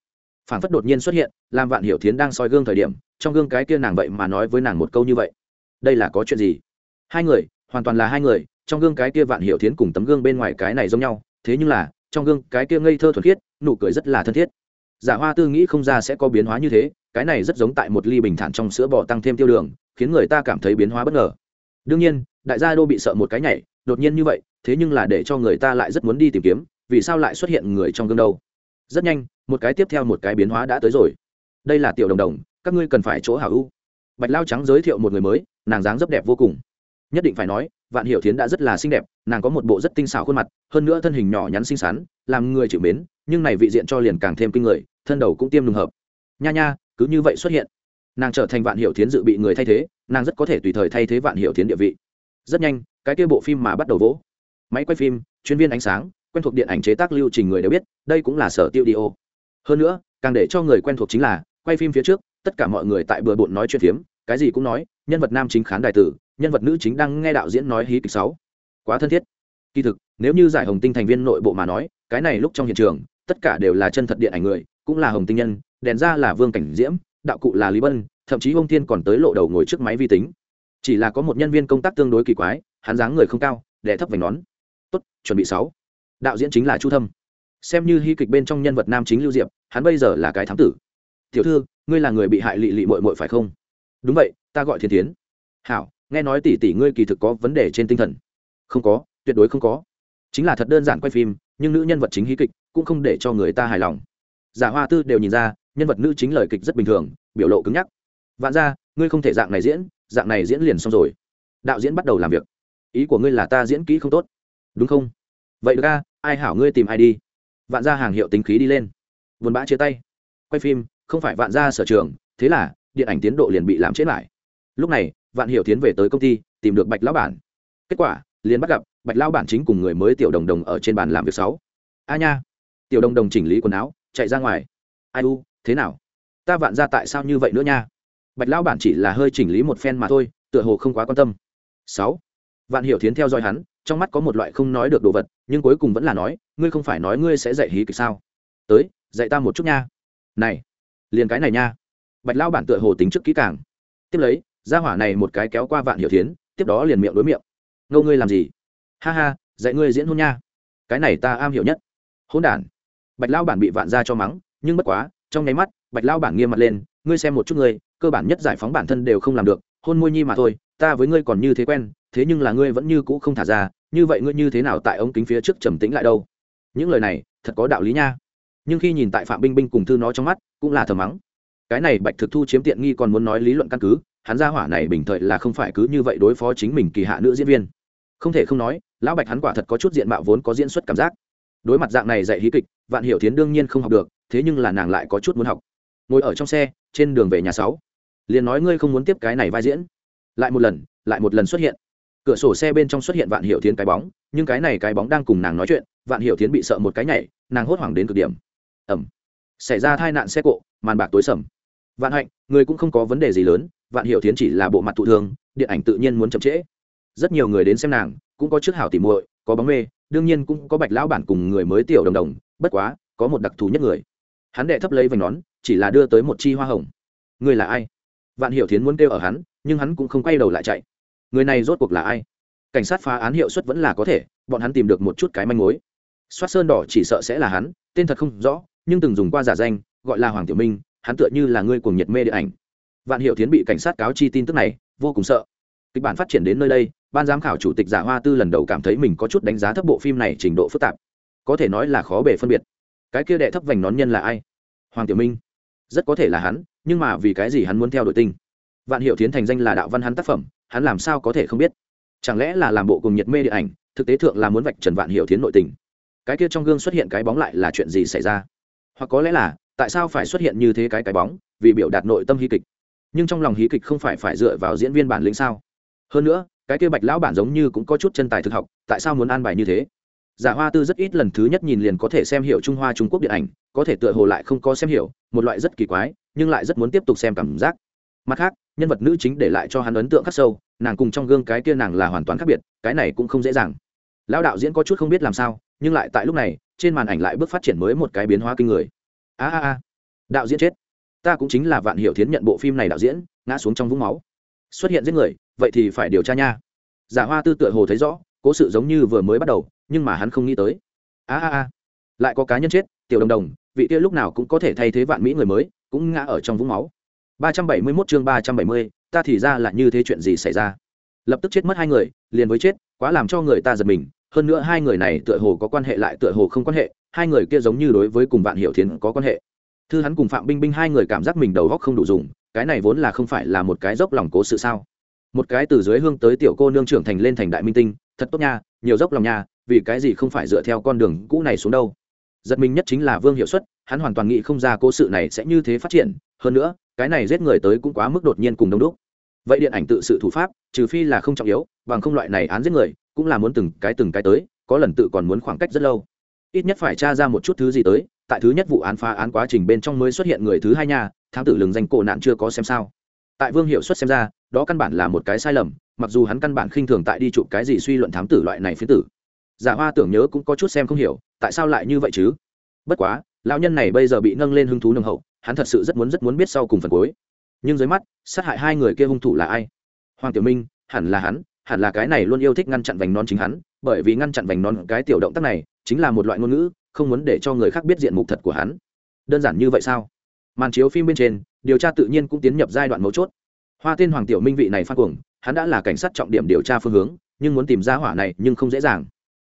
Phản phất đột nhiên xuất hiện, làm vạn hiểu thiến đang soi gương thời điểm, trong gương cái kia nàng vậy mà nói với nàng một câu như vậy. Đây là có chuyện gì? Hai người, hoàn toàn là hai người, trong gương cái kia vạn hiểu thiến cùng tấm gương bên ngoài cái này giống nhau, thế nhưng là, trong gương cái kia ngây thơ thuần khiết, nụ cười rất là thân thiết. Giả hoa tư nghĩ không ra sẽ có biến hóa như thế, cái này rất giống tại một ly bình thản trong sữa bò tăng thêm tiêu đường, khiến người ta cảm thấy biến hóa bất ngờ. Đương nhiên, đại gia đô bị sợ một cái nhảy, đột nhiên như vậy, thế nhưng là để cho người ta lại rất muốn đi tìm kiếm, vì sao lại xuất hiện người trong gương đâu? Rất nhanh, một cái tiếp theo một cái biến hóa đã tới rồi. Đây là tiểu đồng đồng, các ngươi cần phải chỗ hảo u bạch lao trắng giới thiệu một người mới, nàng dáng rất đẹp vô cùng nhất định phải nói, vạn hiểu thiến đã rất là xinh đẹp, nàng có một bộ rất tinh xảo khuôn mặt, hơn nữa thân hình nhỏ nhắn xinh xắn, làm người chịu mến, nhưng này vị diện cho liền càng thêm kinh người, thân đầu cũng tiêm lùng hợp. Nha nha, cứ như vậy xuất hiện. Nàng trở thành vạn hiểu thiến dự bị người thay thế, nàng rất có thể tùy thời thay thế vạn hiểu thiến địa vị. Rất nhanh, cái kia bộ phim mà bắt đầu vỗ. Máy quay phim, chuyên viên ánh sáng, quen thuộc điện ảnh chế tác lưu trình người đều biết, đây cũng là sở tiêu đi ô. Hơn nữa, càng để cho người quen thuộc chính là, quay phim phía trước, tất cả mọi người tại bừa bộn nói chuyện phiếm, cái gì cũng nói, nhân vật nam chính khán đại tử nhân vật nữ chính đang nghe đạo diễn nói hí kịch sáu. Quá thân thiết. Kỳ thực, nếu như giải hồng tinh thành viên nội bộ mà nói, cái này lúc trong hiện trường, tất cả đều là chân thật điện ảnh người, cũng là hồng tinh nhân, đèn ra là vương cảnh diễm, đạo cụ là lý bân, thậm chí ông thiên còn tới lộ đầu ngồi trước máy vi tính. Chỉ là có một nhân viên công tác tương đối kỳ quái, hắn dáng người không cao đẻ thấp vành nón. Tốt, chuẩn bị sáu. Đạo diễn chính là chu thâm. Xem như hy kịch bên trong nhân vật nam chính lưu diệp, hắn bây giờ là cái thám tử. Tiểu thư, ngươi là người bị hại lị lị mội mội phải không? Đúng vậy, ta gọi thiên tiến hảo nghe nói tỷ tỷ ngươi kỳ thực có vấn đề trên tinh thần. Không có, tuyệt đối không có. Chính là thật đơn giản quay phim, nhưng nữ nhân vật chính hí kịch cũng không để cho người ta hài lòng. Giả hoa tư đều nhìn ra, nhân vật nữ chính lời kịch rất bình thường, biểu lộ cứng nhắc. Vạn ra, ngươi không thể dạng này diễn, dạng này diễn liền xong rồi. Đạo diễn bắt đầu làm việc. Ý của ngươi là ta diễn kỹ không tốt. Đúng không? Vậy được ra ai hảo ngươi tìm ai đi. Vạn ra hàng hiệu tính khí đi lên. Vườn bã chia tay. Quay phim, không phải vạn ra sở trường, thế là điện ảnh tiến độ liền bị làm chết lại. Lúc này vạn hiểu tiến về tới công ty, tìm được bạch lão bản. Kết quả, liền bắt gặp bạch lão bản chính cùng người mới tiểu đồng đồng ở trên bàn làm việc sáu. A nha! Tiểu đồng đồng chỉnh lý quần áo, chạy ra ngoài. Ai u, thế nào? Ta vạn ra tại sao như vậy nữa nha? Bạch lão bản chỉ là hơi chỉnh lý một phen mà thôi, tựa hồ không quá quan tâm. Sáu. Vạn hiểu tiến theo dõi hắn, trong mắt có một loại không nói được đồ vật, nhưng cuối cùng vẫn là nói, ngươi không phải nói ngươi sẽ dạy hí kịch sao? Tới, dạy ta một chút nha. Này, liền cái này nha. Bạch lão bản tựa hồ tính trước kỹ càng. Tiếp lấy ra hỏa này một cái kéo qua vạn hiểu thiến, tiếp đó liền miệng đối miệng. Ngâu ngươi làm gì? Ha ha, dạy ngươi diễn hôn nha. Cái này ta am hiểu nhất. Hôn đản. Bạch lao bản bị vạn ra cho mắng, nhưng bất quá, trong nháy mắt, bạch lao bản nghiêm mặt lên, ngươi xem một chút ngươi, cơ bản nhất giải phóng bản thân đều không làm được, hôn môi nhi mà thôi, ta với ngươi còn như thế quen, thế nhưng là ngươi vẫn như cũ không thả ra, như vậy ngươi như thế nào tại ống kính phía trước trầm tĩnh lại đâu? Những lời này, thật có đạo lý nha. Nhưng khi nhìn tại phạm binh binh cùng thư nó trong mắt, cũng là thờ mắng. Cái này bạch thực thu chiếm tiện nghi còn muốn nói lý luận căn cứ hắn ra hỏa này bình thời là không phải cứ như vậy đối phó chính mình kỳ hạ nữ diễn viên. Không thể không nói, lão bạch hắn quả thật có chút diện mạo vốn có diễn xuất cảm giác. Đối mặt dạng này dạy hí kịch, vạn hiểu thiến đương nhiên không học được, thế nhưng là nàng lại có chút muốn học. Ngồi ở trong xe, trên đường về nhà sáu, liền nói ngươi không muốn tiếp cái này vai diễn. Lại một lần, lại một lần xuất hiện. Cửa sổ xe bên trong xuất hiện vạn hiểu thiến cái bóng, nhưng cái này cái bóng đang cùng nàng nói chuyện, vạn hiểu thiến bị sợ một cái nhảy, nàng hốt hoảng đến cực điểm. Ẩm xảy ra tai nạn xe cộ, màn bạc tối sầm. Vạn hạnh, người cũng không có vấn đề gì lớn vạn hiểu thiến chỉ là bộ mặt thụ thường, điện ảnh tự nhiên muốn chậm trễ. Rất nhiều người đến xem nàng cũng có trước hảo tỉ muội có bóng mê đương nhiên cũng có bạch lão bản cùng người mới tiểu đồng đồng bất quá có một đặc thù nhất người. Hắn đệ thấp lấy vành nón chỉ là đưa tới một chi hoa hồng. Người là ai? Vạn hiểu thiến muốn kêu ở hắn nhưng hắn cũng không quay đầu lại chạy. Người này rốt cuộc là ai? Cảnh sát phá án hiệu suất vẫn là có thể bọn hắn tìm được một chút cái manh mối. Soát sơn đỏ chỉ sợ sẽ là hắn tên thật không rõ nhưng từng dùng qua giả danh gọi là hoàng tiểu minh hắn tựa như là người cuồng nhiệt mê điện ảnh vạn hiệu tiến bị cảnh sát cáo chi tin tức này, vô cùng sợ. Kịch bản phát triển đến nơi đây, ban giám khảo chủ tịch giả hoa tư lần đầu cảm thấy mình có chút đánh giá thấp bộ phim này trình độ phức tạp. Có thể nói là khó bề phân biệt. Cái kia đệ thấp vành nón nhân là ai? Hoàng tiểu minh. Rất có thể là hắn, nhưng mà vì cái gì hắn muốn theo đội tinh vạn hiệu tiến thành danh là đạo văn hắn tác phẩm, hắn làm sao có thể không biết? Chẳng lẽ là làm bộ cùng nhiệt mê điện ảnh, thực tế thượng là muốn vạch trần vạn hiệu tiến nội tình? Cái kia trong gương xuất hiện cái bóng lại là chuyện gì xảy ra? Hoặc có lẽ là, tại sao phải xuất hiện như thế cái cái bóng, vì biểu đạt nội tâm hy kịch? Nhưng trong lòng hí kịch không phải phải dựa vào diễn viên bản lĩnh sao? Hơn nữa, cái kia bạch lão bản giống như cũng có chút chân tài thực học, tại sao muốn an bài như thế? Giả hoa tư rất ít lần thứ nhất nhìn liền có thể xem hiểu trung hoa trung quốc điện ảnh, có thể tựa hồ lại không có xem hiểu, một loại rất kỳ quái, nhưng lại rất muốn tiếp tục xem cảm giác. Mặt khác, nhân vật nữ chính để lại cho hắn ấn tượng khắc sâu, nàng cùng trong gương cái kia nàng là hoàn toàn khác biệt, cái này cũng không dễ dàng. Lão đạo diễn có chút không biết làm sao, nhưng lại tại lúc này, trên màn ảnh lại bước phát triển mới một cái biến hóa kinh người. A a a. Đạo diễn chết ta cũng chính là vạn hiểu thiến nhận bộ phim này đạo diễn ngã xuống trong vũng máu. Xuất hiện giết người vậy thì phải điều tra nha. Giả hoa tư tựa hồ thấy rõ cố sự giống như vừa mới bắt đầu nhưng mà hắn không nghĩ tới. A a a. Lại có cá nhân chết tiểu đồng đồng vị kia lúc nào cũng có thể thay thế vạn mỹ người mới cũng ngã ở trong vũng máu. ba trăm bảy mươi 371 chương ba trăm bảy mươi, ta thì ra là như thế chuyện gì xảy ra? Lập tức chết mất hai người liền với chết quá làm cho người ta giật mình. Hơn nữa hai người này tựa hồ có quan hệ lại tựa hồ không quan hệ hai người kia giống như đối với cùng vạn hiểu thiến có quan hệ thư hắn cùng phạm binh binh hai người cảm giác mình đầu góc không đủ dùng, cái này vốn là không phải là một cái dốc lòng cố sự sao? Một cái từ dưới hương tới tiểu cô nương trưởng thành lên thành đại minh tinh, thật tốt nha, nhiều dốc lòng nha, vì cái gì không phải dựa theo con đường cũ này xuống đâu? Giật mình nhất chính là vương hiệu suất hắn hoàn toàn nghĩ không ra cố sự này sẽ như thế phát triển, hơn nữa, cái này giết người tới cũng quá mức đột nhiên cùng đông đúc. Vậy điện ảnh tự sự thủ pháp, trừ phi là không trọng yếu, bằng không loại này án giết người, cũng là muốn từng cái từng cái tới, có lần tự còn muốn khoảng cách rất lâu. Ít nhất phải tra ra một chút thứ gì tới tại thứ nhất vụ án phá án quá trình bên trong mới xuất hiện người thứ hai nhà thám tử lừng danh cổ nạn chưa có xem sao. Tại vương hiệu suất xem ra, đó căn bản là một cái sai lầm, mặc dù hắn căn bản khinh thường tại đi chụp cái gì suy luận thám tử loại này phiến tử. Giả hoa tưởng nhớ cũng có chút xem không hiểu, tại sao lại như vậy chứ? Bất quá, lão nhân này bây giờ bị nâng lên hứng thú nồng hậu, hắn thật sự rất muốn rất muốn biết sau cùng phần cuối. Nhưng dưới mắt, sát hại hai người kia hung thủ là ai? Hoàng tiểu minh, hẳn là hắn, hẳn là cái này luôn yêu thích ngăn chặn vành non chính hắn, bởi vì ngăn chặn vành non cái tiểu động tác này, chính là một loại ngôn ngữ không muốn để cho người khác biết diện mục thật của hắn. Đơn giản như vậy sao? Màn chiếu phim bên trên, điều tra tự nhiên cũng tiến nhập giai đoạn mấu chốt. Hoa tên hoàng tiểu minh vị này phát cuồng, hắn đã là cảnh sát trọng điểm điều tra phương hướng, nhưng muốn tìm ra hỏa này nhưng không dễ dàng.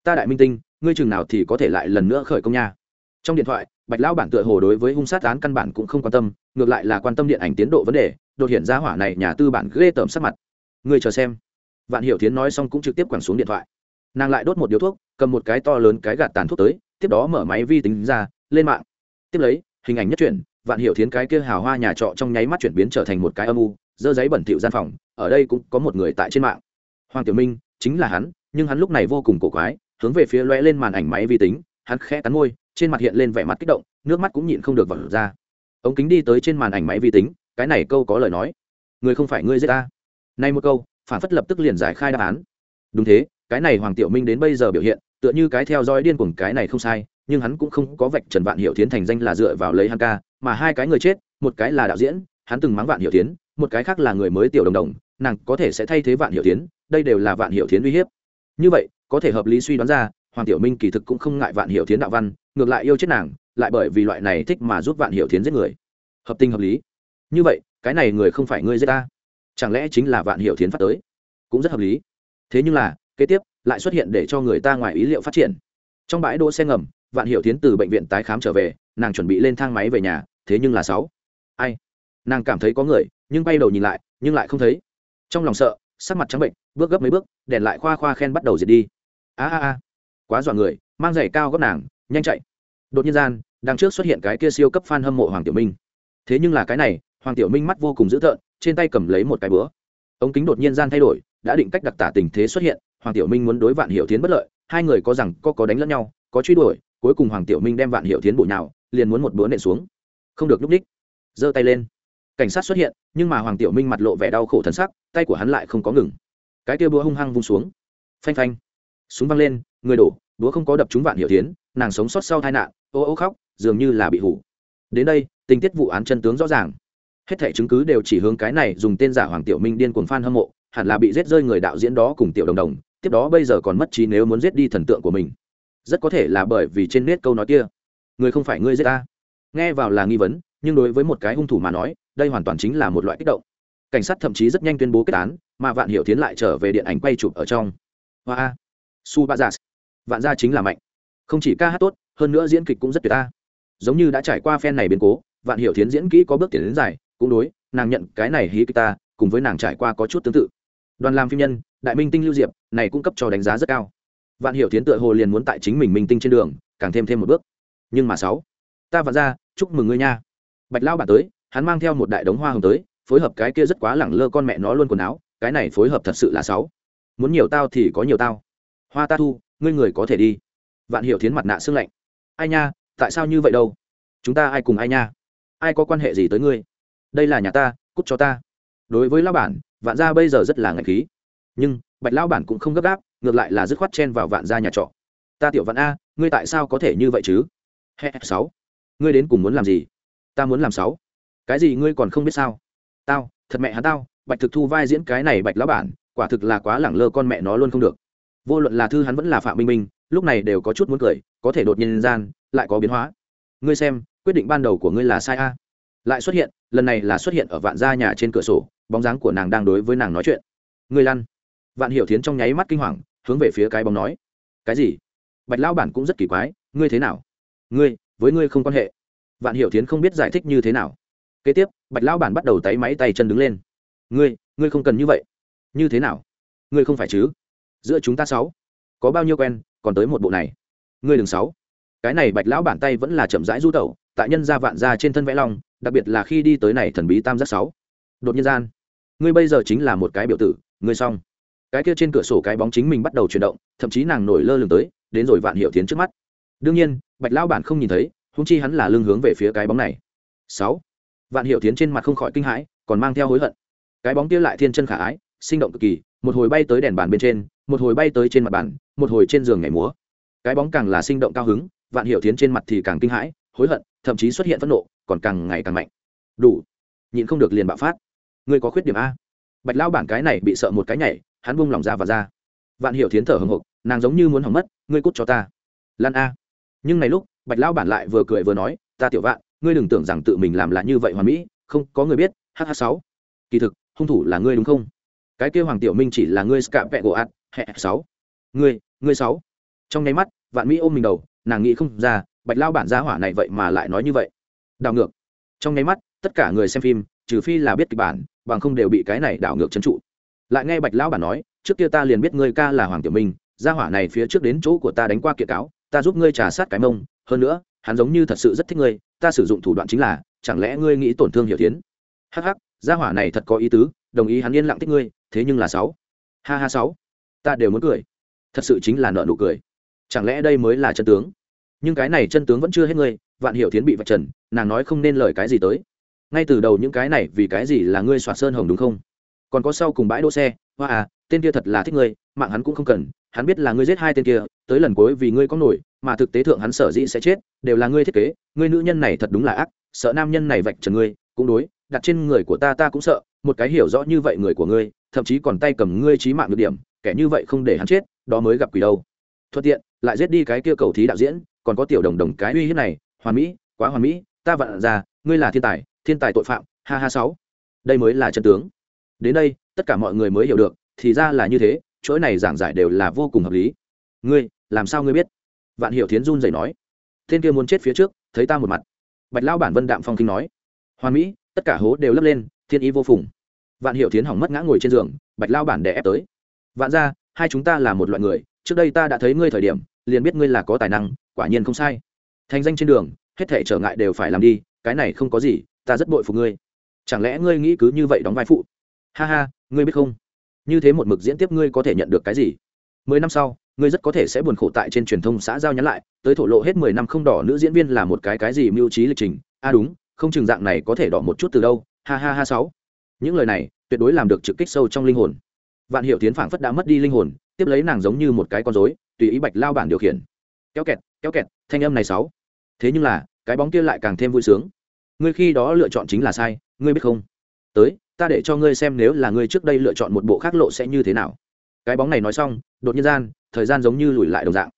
Ta đại minh tinh, ngươi chừng nào thì có thể lại lần nữa khởi công nha. Trong điện thoại, bạch lão bản tựa hồ đối với hung sát án căn bản cũng không quan tâm, ngược lại là quan tâm điện ảnh tiến độ vấn đề, đột hiện ra hỏa này nhà tư bản ghê tởm sắc mặt. Ngươi chờ xem. Vạn hiểu thiến nói xong cũng trực tiếp quẳng xuống điện thoại. Nàng lại đốt một điếu thuốc, cầm một cái to lớn cái gạt tàn thuốc tới tiếp đó mở máy vi tính ra, lên mạng. Tiếp lấy, hình ảnh nhất chuyển, vạn hiểu thiến cái kia hào hoa nhà trọ trong nháy mắt chuyển biến trở thành một cái âm u, dơ giấy bẩn thỉu gian phòng, ở đây cũng có một người tại trên mạng. Hoàng tiểu minh, chính là hắn, nhưng hắn lúc này vô cùng cổ quái, hướng về phía lóe lên màn ảnh máy vi tính, hắn khẽ cắn môi, trên mặt hiện lên vẻ mặt kích động, nước mắt cũng nhịn không được vẩn ra. Ống kính đi tới trên màn ảnh máy vi tính, cái này câu có lời nói. Người không phải ngươi giết ta. Nay một câu, phản phất lập tức liền giải khai đáp án. Đúng thế, cái này hoàng tiểu minh đến bây giờ biểu hiện tựa như cái theo dõi điên cuồng cái này không sai, nhưng hắn cũng không có vạch trần vạn hiệu tiến thành danh là dựa vào lấy hắn ca, mà hai cái người chết, một cái là đạo diễn, hắn từng mắng vạn hiệu tiến một cái khác là người mới tiểu đồng đồng, nàng có thể sẽ thay thế vạn hiệu tiến đây đều là vạn hiệu tiến uy hiếp. Như vậy, có thể hợp lý suy đoán ra, hoàng tiểu minh kỳ thực cũng không ngại vạn hiệu tiến đạo văn, ngược lại yêu chết nàng, lại bởi vì loại này thích mà giúp vạn hiệu tiến giết người. Hợp tình hợp lý. Như vậy, cái này người không phải ngươi giết ta. Chẳng lẽ chính là vạn hiệu tiến phát tới? Cũng rất hợp lý. Thế nhưng là, kế tiếp lại xuất hiện để cho người ta ngoài ý liệu phát triển. Trong bãi đỗ xe ngầm, vạn hiểu tiến từ bệnh viện tái khám trở về, nàng chuẩn bị lên thang máy về nhà, thế nhưng là sáu. Ai? Nàng cảm thấy có người, nhưng bay đầu nhìn lại, nhưng lại không thấy. Trong lòng sợ, sắc mặt trắng bệnh, bước gấp mấy bước, đèn lại khoa khoa khen bắt đầu diệt đi. A a a. Quá dọa người, mang giày cao gấp nàng, nhanh chạy. Đột nhiên gian, đằng trước xuất hiện cái kia siêu cấp f a n hâm mộ hoàng tiểu minh. Thế nhưng là cái này, hoàng tiểu minh mắt vô cùng dữ tợn, trên tay cầm lấy một cái bữa ống kính đột nhiên gian thay đổi, đã định cách đặc tả tình thế xuất hiện hoàng tiểu minh muốn đối vạn hiệu tiến bất lợi, hai người có rằng có có đánh lẫn nhau, có truy đuổi, cuối cùng hoàng tiểu minh đem vạn hiệu tiến bổ nhào, liền muốn một bữa nện xuống. Không được núp đích. Giơ tay lên. Cảnh sát xuất hiện, nhưng mà hoàng tiểu minh mặt lộ vẻ đau khổ thân sắc, tay của hắn lại không có ngừng. Cái kia búa hung hăng vung xuống. Phanh phanh. Súng văng lên, người đổ, búa không có đập trúng vạn hiệu tiến nàng sống sót sau tai nạn, ô ô khóc, dường như là bị hủ. Đến đây, tình tiết vụ án chân tướng rõ ràng. Hết thảy chứng cứ đều chỉ hướng cái này dùng tên giả hoàng tiểu minh điên cuồng fan hâm mộ, hẳn là bị giết rơi người đạo diễn đó cùng tiểu đồng đồng tiếp đó bây giờ còn mất trí nếu muốn giết đi thần tượng của mình. Rất có thể là bởi vì trên nét câu nói kia. Người không phải ngươi giết ta. Nghe vào là nghi vấn, nhưng đối với một cái hung thủ mà nói, đây hoàn toàn chính là một loại kích động. Cảnh sát thậm chí rất nhanh tuyên bố kết án, mà vạn hiểu tiến lại trở về điện ảnh quay chụp ở trong. Hoa su ba giả vạn gia chính là mạnh. Không chỉ ca hát tốt, hơn nữa diễn kịch cũng rất tuyệt ta. Giống như đã trải qua phen này biến cố, vạn hiểu tiến diễn kỹ có bước tiến đến dài, cũng đối, nàng nhận cái này hí kịch ta, cùng với nàng trải qua có chút tương tự. Đoàn làm phim nhân đại minh tinh lưu diệp, này cung cấp cho đánh giá rất cao. Vạn hiểu tiến tựa hồ liền muốn tại chính mình minh tinh trên đường, càng thêm thêm một bước. Nhưng mà sáu, ta vạn ra, chúc mừng ngươi nha. Bạch lao bản tới, hắn mang theo một đại đống hoa hồng tới, phối hợp cái kia rất quá lẳng lơ con mẹ nó luôn quần áo, cái này phối hợp thật sự là sáu. Muốn nhiều tao thì có nhiều tao. Hoa ta thu, ngươi người có thể đi. Vạn hiểu thiến mặt nạ xương lạnh. Ai nha, tại sao như vậy đâu? Chúng ta ai cùng ai nha? Ai có quan hệ gì tới ngươi? Đây là nhà ta, cút cho ta. Đối với lao bản, vạn gia bây giờ rất là ngạch khí nhưng bạch lao bản cũng không gấp gáp, ngược lại là dứt khoát chen vào vạn gia nhà trọ. Ta tiểu vạn a, ngươi tại sao có thể như vậy chứ? Hè, sáu. Ngươi đến cùng muốn làm gì? Ta muốn làm sáu. Cái gì ngươi còn không biết sao? Tao, thật mẹ hắn tao, bạch thực thu vai diễn cái này bạch lão bản, quả thực là quá lẳng lơ con mẹ nó luôn không được. Vô luận là thư hắn vẫn là phạm minh minh lúc này đều có chút muốn cười, có thể đột nhiên gian, lại có biến hóa. Ngươi xem, quyết định ban đầu của ngươi là sai a. Lại xuất hiện, lần này là xuất hiện ở vạn gia nhà trên cửa sổ, bóng dáng của nàng đang đối với nàng nói chuyện. Ngươi lăn vạn hiểu thiến trong nháy mắt kinh hoàng, hướng về phía cái bóng nói, cái gì? Bạch lão bản cũng rất kỳ quái, ngươi thế nào? Ngươi, với ngươi không quan hệ. Vạn hiểu thiến không biết giải thích như thế nào. Kế tiếp, bạch lão bản bắt đầu tay máy tay chân đứng lên. Ngươi ngươi không cần như vậy. Như thế nào? Ngươi không phải chứ? Giữa chúng ta sáu, có bao nhiêu quen, còn tới một bộ này. Ngươi đừng sáu cái này bạch lão bản tay vẫn là chậm rãi du tẩu, tại nhân gia vạn gia trên thân vẽ long đặc biệt là khi đi tới này thần bí tam giác sáu. Đột nhiên gian, ngươi bây giờ chính là một cái biểu tử, ngươi xong cái kia trên cửa sổ cái bóng chính mình bắt đầu chuyển động, thậm chí nàng nổi lơ lửng tới, đến rồi vạn hiệu tiến trước mắt. Đương nhiên, bạch lão bản không nhìn thấy húng chi hắn là lưng hướng về phía cái bóng này. Sáu. Vạn hiệu tiến trên mặt không khỏi kinh hãi, còn mang theo hối hận. Cái bóng kia lại thiên chân khả ái, sinh động cực kỳ, một hồi bay tới đèn bàn bên trên, một hồi bay tới trên mặt bàn, một hồi trên giường nhảy múa. Cái bóng càng là sinh động cao hứng, vạn hiệu tiến trên mặt thì càng kinh hãi, hối hận, thậm chí xuất hiện phẫn nộ, còn càng ngày càng mạnh. Đủ. Nhịn không được liền bạo phát. Ngươi có khuyết điểm a. Bạch lao bản cái này bị sợ một cái nhảy hắn bung lòng ra và ra. Vạn hiệu thiến thở hồng hộc nàng giống như muốn hỏng mất, ngươi cút cho ta. Lan a. Nhưng này lúc, bạch lão bản lại vừa cười vừa nói, ta tiểu vạn, ngươi đừng tưởng rằng tự mình làm lại như vậy hoàn mỹ, không, có người biết hh sáu. Kỳ thực, hung thủ là ngươi đúng không? Cái kêu hoàng tiểu minh chỉ là ngươi scap vẹ gỗ ạt hẹ sáu. Ngươi ngươi sáu. Trong nháy mắt, vạn mỹ ôm mình đầu, nàng nghĩ không ra, bạch lao bản gia hỏa này vậy mà lại nói như vậy. Đảo ngược. Trong nháy mắt, tất cả người xem phim, trừ phi là biết kịch bản, bằng không đều bị cái này đảo ngược trấn trụ lại nghe bạch lão bản nói, trước kia ta liền biết ngươi ca là hoàng tiểu minh, gia hỏa này phía trước đến chỗ của ta đánh qua kiện cáo, ta giúp ngươi trả sát cái mông, hơn nữa, hắn giống như thật sự rất thích ngươi, ta sử dụng thủ đoạn chính là, chẳng lẽ ngươi nghĩ tổn thương hiểu tiến hắc hắc, gia hỏa này thật có ý tứ, đồng ý hắn yên lặng thích ngươi, thế nhưng là sáu. Ha ha sáu. Ta đều muốn cười. Thật sự chính là nợ nụ cười. Chẳng lẽ đây mới là chân tướng? Nhưng cái này chân tướng vẫn chưa hết ngươi, vạn hiểu tiến bị vạch trần, nàng nói không nên lời cái gì tới. Ngay từ đầu những cái này vì cái gì là ngươi soạt sơn hồng đúng không? Còn có sau cùng bãi đỗ xe, hoa à tên kia thật là thích ngươi, mạng hắn cũng không cần, hắn biết là ngươi giết hai tên kia, tới lần cuối vì ngươi có nổi, mà thực tế thượng hắn sở dĩ sẽ chết, đều là ngươi thiết kế, ngươi nữ nhân này thật đúng là ác, sợ nam nhân này vạch trần ngươi, cũng đối, đặt trên người của ta ta cũng sợ, một cái hiểu rõ như vậy người của ngươi, thậm chí còn tay cầm ngươi trí mạng được điểm, kẻ như vậy không để hắn chết, đó mới gặp quỷ đâu. Thuận tiện, lại giết đi cái kia cầu thí đạo diễn, còn có tiểu đồng đồng cái uy hiếp này, hoàn mỹ, quá hoàn mỹ, ta vặn ra, ngươi là thiên tài thiên tài tội phạm, ha ha sáu. Đây mới là chân tướng đến đây, tất cả mọi người mới hiểu được, thì ra là như thế chỗ này giảng giải đều là vô cùng hợp lý. Ngươi, làm sao ngươi biết? Vạn hiểu thiến run rẩy nói. Thiên kia muốn chết phía trước, thấy ta một mặt. Bạch lão bản vân đạm phong kinh nói. Hoàn mỹ, tất cả hố đều lấp lên, thiên ý vô phùng. Vạn hiểu thiến hỏng mất ngã ngồi trên giường, bạch lao bản đè ép tới. Vạn ra hai chúng ta là một loại người, trước đây ta đã thấy ngươi thời điểm, liền biết ngươi là có tài năng, quả nhiên không sai. Thành danh trên đường, hết thể trở ngại đều phải làm đi, cái này không có gì, ta rất bội phục ngươi. Chẳng lẽ ngươi nghĩ cứ như vậy đóng vai phụ? Ha ha, ngươi biết không? Như thế một mực diễn tiếp ngươi có thể nhận được cái gì? Mười năm sau, ngươi rất có thể sẽ buồn khổ tại trên truyền thông xã giao nhắn lại, tới thổ lộ hết mười năm không đỏ nữ diễn viên là một cái cái gì mưu trí lịch trình. A à đúng, không chừng dạng này có thể đỏ một chút từ đâu. Ha ha ha sáu. Những lời này, tuyệt đối làm được trực kích sâu trong linh hồn. Vạn hiệu tiến phảng phất đã mất đi linh hồn, tiếp lấy nàng giống như một cái con rối, tùy ý bạch lao bản điều khiển. Kéo kẹt kéo kẹt, thanh âm này sáu. Thế nhưng là, cái bóng kia lại càng thêm vui sướng. Ngươi khi đó lựa chọn chính là sai, ngươi biết không? Tới ta để cho ngươi xem nếu là ngươi trước đây lựa chọn một bộ khác lộ sẽ như thế nào. Cái bóng này nói xong, đột nhiên gian, thời gian giống như lùi lại đồng dạng.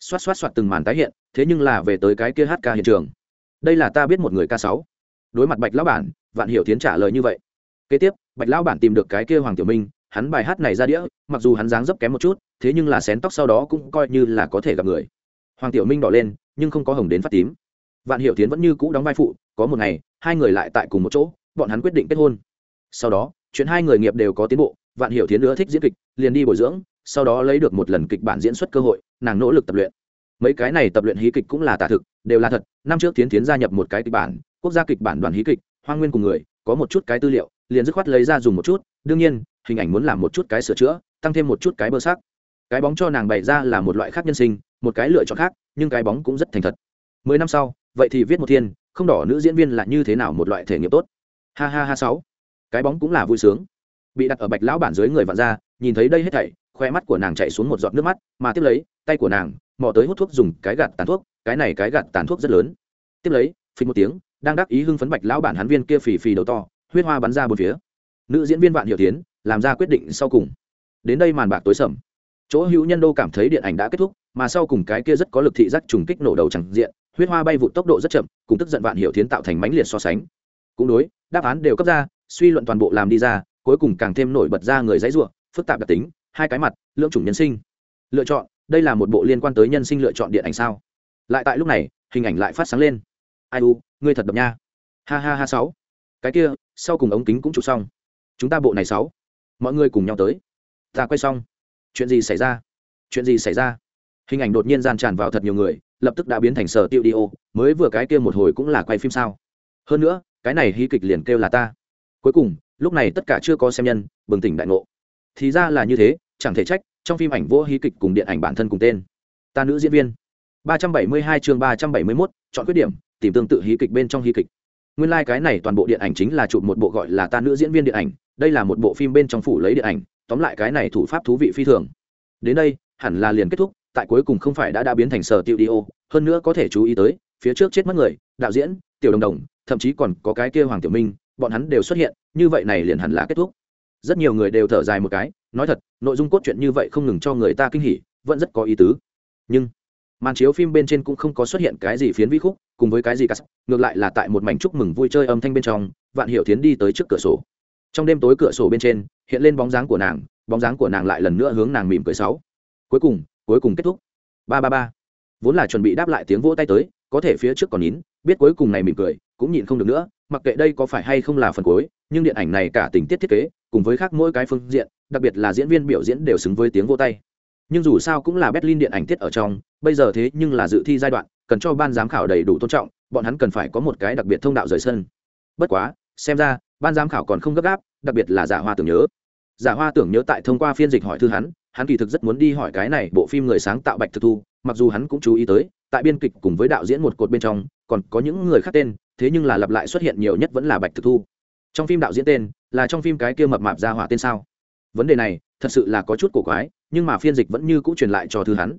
Xoát xoát xoát từng màn tái hiện, thế nhưng là về tới cái kia hát ca hiện trường. Đây là ta biết một người ca sáu. Đối mặt bạch lão bản, vạn hiểu tiến trả lời như vậy. Kế tiếp, bạch lão bản tìm được cái kia hoàng tiểu minh, hắn bài hát này ra đĩa, mặc dù hắn dáng dấp kém một chút, thế nhưng là xén tóc sau đó cũng coi như là có thể gặp người. Hoàng tiểu minh đỏ lên, nhưng không có hồng đến phát tím. Vạn hiểu tiến vẫn như cũ đóng vai phụ, có một ngày, hai người lại tại cùng một chỗ, bọn hắn quyết định kết hôn sau đó, chuyện hai người nghiệp đều có tiến bộ, vạn hiểu tiến nữa thích diễn kịch, liền đi bồi dưỡng, sau đó lấy được một lần kịch bản diễn xuất cơ hội, nàng nỗ lực tập luyện. Mấy cái này tập luyện hí kịch cũng là tả thực, đều là thật. Năm trước tiến tiến gia nhập một cái kịch bản, quốc gia kịch bản đoàn hí kịch hoa nguyên cùng người, có một chút cái tư liệu, liền dứt khoát lấy ra dùng một chút. Đương nhiên, hình ảnh muốn làm một chút cái sửa chữa, tăng thêm một chút cái bơ sắc. Cái bóng cho nàng bày ra là một loại khác nhân sinh, một cái lựa chọn khác, nhưng cái bóng cũng rất thành thật. Mười năm sau, vậy thì viết một thiên, không đỏ nữ diễn viên là như thế nào một loại thể nghiệm tốt? Ha ha ha, sáu cái bóng cũng là vui sướng. Bị đặt ở bạch lão bản dưới người vặn ra, nhìn thấy đây hết thảy, khoe mắt của nàng chạy xuống một giọt nước mắt, mà tiếp lấy, tay của nàng, mò tới hút thuốc dùng cái gạt tàn thuốc, cái này cái gạt tàn thuốc rất lớn. Tiếp lấy, phình một tiếng, đang đắc ý hưng phấn bạch lão bản hắn viên kia phì phì đầu to, huyết hoa bắn ra bốn phía. Nữ diễn viên vạn hiệu tiến, làm ra quyết định sau cùng. Đến đây màn bạc tối sầm. Chỗ hữu nhân đô cảm thấy điện ảnh đã kết thúc, mà sau cùng cái kia rất có lực thị giác trùng kích nổ đầu chẳng diện, huyết hoa bay vụ tốc độ rất chậm, cùng tức giận vạn hiệu tiến tạo thành mãnh liệt so sánh. Cũng đối, đáp án đều cấp ra suy luận toàn bộ làm đi ra, cuối cùng càng thêm nổi bật ra người dãy ruộng phức tạp đặc tính, hai cái mặt, lưỡng chủng nhân sinh. Lựa chọn, đây là một bộ liên quan tới nhân sinh lựa chọn điện ảnh sao? Lại tại lúc này, hình ảnh lại phát sáng lên. Ai u, ngươi thật độc nha. Ha ha ha sáu. Cái kia, sau cùng ống kính cũng chụp xong. Chúng ta bộ này sáu. Mọi người cùng nhau tới. Ta quay xong. Chuyện gì xảy ra? Chuyện gì xảy ra? Hình ảnh đột nhiên gian tràn vào thật nhiều người, lập tức đã biến thành sở tiêu đi ô. Mới vừa cái kia một hồi cũng là quay phim sao? Hơn nữa, cái này hí kịch liền kêu là ta cuối cùng lúc này tất cả chưa có xem nhân bừng tỉnh đại ngộ. Thì ra là như thế chẳng thể trách trong phim ảnh vô hí kịch cùng điện ảnh bản thân cùng tên. Ta nữ diễn viên. 372 chương 371, chọn khuyết điểm tìm tương tự hí kịch bên trong hí kịch. Nguyên lai cái này toàn bộ điện ảnh chính là chụp một bộ gọi là ta nữ diễn viên điện ảnh đây là một bộ phim bên trong phủ lấy điện ảnh tóm lại cái này thủ pháp thú vị phi thường. Đến đây hẳn là liền kết thúc tại cuối cùng không phải đã đã biến thành sở tiêu đi ô hơn nữa có thể chú ý tới phía trước chết mất người đạo diễn tiểu đồng đồng thậm chí còn có cái kia hoàng tiểu minh bọn hắn đều xuất hiện, như vậy này liền hẳn là kết thúc. Rất nhiều người đều thở dài một cái, nói thật, nội dung cốt truyện như vậy không ngừng cho người ta kinh hỉ, vẫn rất có ý tứ. Nhưng, màn chiếu phim bên trên cũng không có xuất hiện cái gì phiến vi khúc, cùng với cái gì cả, ngược lại là tại một mảnh chúc mừng vui chơi âm thanh bên trong, vạn hiệu tiến đi tới trước cửa sổ. Trong đêm tối cửa sổ bên trên, hiện lên bóng dáng của nàng, bóng dáng của nàng lại lần nữa hướng nàng mỉm cười sáu. Cuối cùng cuối cùng kết thúc. Ba ba ba. Vốn là chuẩn bị đáp lại tiếng vỗ tay tới, có thể phía trước còn nín, biết cuối cùng này mỉm cười, cũng nhịn không được nữa mặc kệ đây có phải hay không là phần cuối, nhưng điện ảnh này cả tình tiết thiết kế, cùng với khác mỗi cái phương diện, đặc biệt là diễn viên biểu diễn đều xứng với tiếng vỗ tay. Nhưng dù sao cũng là berlin điện ảnh tiết ở trong, bây giờ thế nhưng là dự thi giai đoạn, cần cho ban giám khảo đầy đủ tôn trọng, bọn hắn cần phải có một cái đặc biệt thông đạo rời sân. Bất quá, xem ra, ban giám khảo còn không gấp gáp, đặc biệt là giả hoa tưởng nhớ. Giả hoa tưởng nhớ tại thông qua phiên dịch hỏi thư hắn hắn kỳ thực rất muốn đi hỏi cái này bộ phim người sáng tạo bạch thực thu, mặc dù hắn cũng chú ý tới, tại biên kịch cùng với đạo diễn một cột bên trong, còn có những người khác tên thế nhưng là lặp lại xuất hiện nhiều nhất vẫn là bạch thực thu. Trong phim đạo diễn tên là trong phim cái kia mập mạp ra hỏa tên sao? Vấn đề này thật sự là có chút cổ quái, nhưng mà phiên dịch vẫn như cũ truyền lại cho thư hắn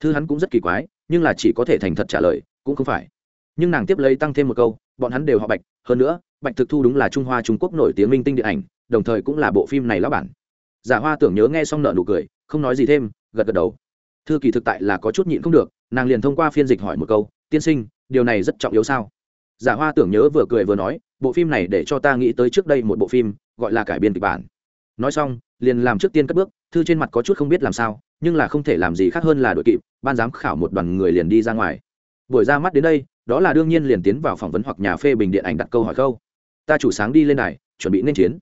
thư hắn cũng rất kỳ quái, nhưng là chỉ có thể thành thật trả lời, cũng không phải. Nhưng nàng tiếp lấy tăng thêm một câu, bọn hắn đều họ bạch, hơn nữa, bạch thực thu đúng là trung hoa trung quốc nổi tiếng minh tinh điện ảnh, đồng thời cũng là bộ phim này lão bản. Giả hoa tưởng nhớ nghe xong nợ nụ cười, không nói gì thêm, gật gật đầu. Thư kỳ thực tại là có chút nhịn không được, nàng liền thông qua phiên dịch hỏi một câu, tiên sinh, điều này rất trọng yếu sao? Giả hoa tưởng nhớ vừa cười vừa nói, bộ phim này để cho ta nghĩ tới trước đây một bộ phim, gọi là cải biên kịch bản. Nói xong, liền làm trước tiên cất bước, thư trên mặt có chút không biết làm sao, nhưng là không thể làm gì khác hơn là đội kịp, ban giám khảo một đoàn người liền đi ra ngoài. Buổi ra mắt đến đây, đó là đương nhiên liền tiến vào phỏng vấn hoặc nhà phê bình điện ảnh đặt câu hỏi câu ta chủ sáng đi lên này chuẩn bị nên chiến.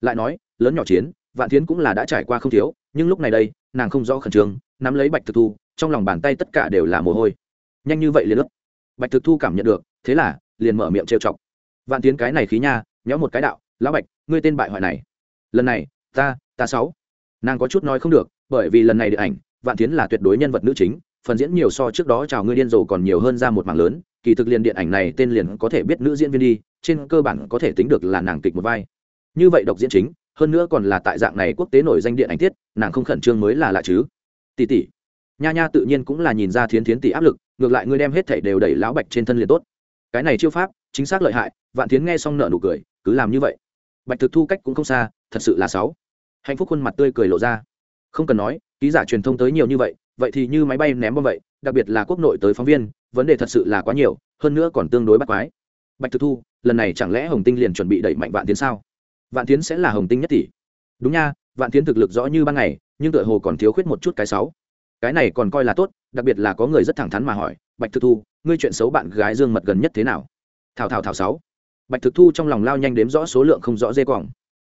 Lại nói, lớn nhỏ chiến, vạn thiến cũng là đã trải qua không thiếu, nhưng lúc này đây, nàng không rõ khẩn trương, nắm lấy bạch thực thu, trong lòng bàn tay tất cả đều là mồ hôi. Nhanh như vậy liền ướp bạch thực thu cảm nhận được, thế là liền mở miệng trêu chọc. Vạn tiến cái này khí nha, nhéo một cái đạo, lão bạch, ngươi tên bại hoại này. Lần này, ta ta sáu. Nàng có chút nói không được, bởi vì lần này điện ảnh, vạn tiến là tuyệt đối nhân vật nữ chính, phần diễn nhiều so trước đó chào ngươi điên rồ còn nhiều hơn ra một mảng lớn, kỳ thực liền điện ảnh này tên liền có thể biết nữ diễn viên đi, trên cơ bản có thể tính được là nàng kịch một vai. Như vậy độc diễn chính, hơn nữa còn là tại dạng này quốc tế nổi danh điện ảnh tiết, nàng không khẩn trương mới là lạ chứ. Tỷ tỷ nha nha tự nhiên cũng là nhìn ra thiến thiến tỷ áp lực, ngược lại ngươi đem hết thảy đều đẩy lão bạch trên thân liền tốt cái này chiêu pháp, chính xác lợi hại, vạn tiến nghe xong nợ nụ cười, cứ làm như vậy. Bạch thực thu cách cũng không xa, thật sự là sáu. Hạnh phúc khuôn mặt tươi cười lộ ra. Không cần nói, ký giả truyền thông tới nhiều như vậy vậy thì như máy bay ném bom vậy, đặc biệt là quốc nội tới phóng viên, vấn đề thật sự là quá nhiều, hơn nữa còn tương đối bắt quái. Bạch thực thu, lần này chẳng lẽ hồng tinh liền chuẩn bị đẩy mạnh vạn tiến sao? Vạn tiến sẽ là hồng tinh nhất tỷ. Đúng nha, vạn tiến thực lực rõ như ban ngày, nhưng tựa hồ còn thiếu khuyết một chút cái sáu. Cái này còn coi là tốt, đặc biệt là có người rất thẳng thắn mà hỏi, bạch thực thu ngươi chuyện xấu bạn gái dương mật gần nhất thế nào? Thảo thảo thảo sáu. Bạch thực thu trong lòng lao nhanh đếm rõ số lượng không rõ dê quòng.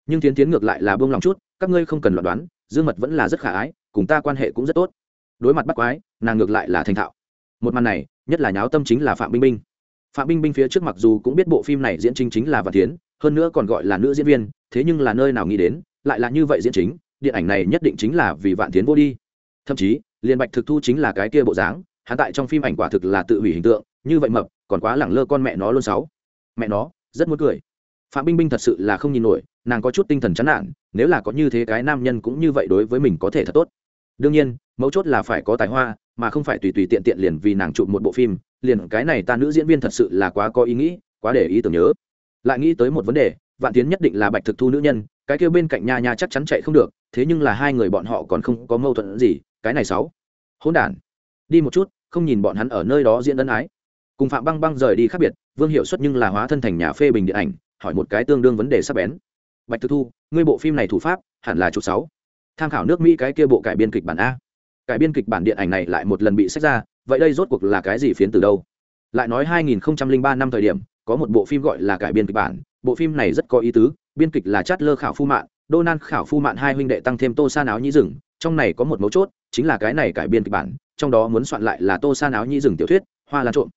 Nhưng tiến tiến ngược lại là buông lòng chút, các ngươi không cần loạn đoán, dương mật vẫn là rất khả ái, cùng ta quan hệ cũng rất tốt. Đối mặt bắt quái, nàng ngược lại là thành thạo. Một màn này, nhất là nháo tâm chính là phạm binh binh. Phạm binh binh phía trước mặc dù cũng biết bộ phim này diễn chính chính là vạn tiến hơn nữa còn gọi là nữ diễn viên, thế nhưng là nơi nào nghĩ đến, lại là như vậy diễn chính, điện ảnh này nhất định chính là vì vạn tiến vô đi. Thậm chí, liền bạch thực thu chính là cái kia bộ dáng hắn tại trong phim ảnh quả thực là tự hủy hình tượng, như vậy mập, còn quá lẳng lơ con mẹ nó luôn sáu. Mẹ nó, rất muốn cười. Phạm binh binh thật sự là không nhìn nổi, nàng có chút tinh thần chán nản, nếu là có như thế cái nam nhân cũng như vậy đối với mình có thể thật tốt. Đương nhiên, mấu chốt là phải có tài hoa, mà không phải tùy tùy tiện tiện liền vì nàng chụp một bộ phim, liền cái này ta nữ diễn viên thật sự là quá có ý nghĩ, quá để ý tưởng nhớ. Lại nghĩ tới một vấn đề, vạn tiến nhất định là bạch thực thu nữ nhân, cái kêu bên cạnh nha nha chắc chắn chạy không được, thế nhưng là hai người bọn họ còn không có mâu thuẫn gì, cái này sáu. Hỗn đản đi một chút, không nhìn bọn hắn ở nơi đó diễn ân ái. Cùng phạm băng băng rời đi khác biệt, vương hiệu suất nhưng là hóa thân thành nhà phê bình điện ảnh, hỏi một cái tương đương vấn đề sắp bén. Bạch thực thu, ngươi bộ phim này thủ pháp, hẳn là chục sáu. Tham khảo nước mỹ cái kia bộ cải biên kịch bản a. Cải biên kịch bản điện ảnh này lại một lần bị sách ra, vậy đây rốt cuộc là cái gì phiến từ đâu? Lại nói 2003 năm thời điểm, có một bộ phim gọi là cải biên kịch bản, bộ phim này rất có ý tứ, biên kịch là chát lơ khảo phu mạn Donald khảo phu mạn hai huynh đệ tăng thêm tô sa áo nhĩ rừng trong này có một mấu chốt, chính là cái này cải biên kịch bản trong đó muốn soạn lại là tô sa áo Nhi rừng tiểu thuyết, hoa lan trộm.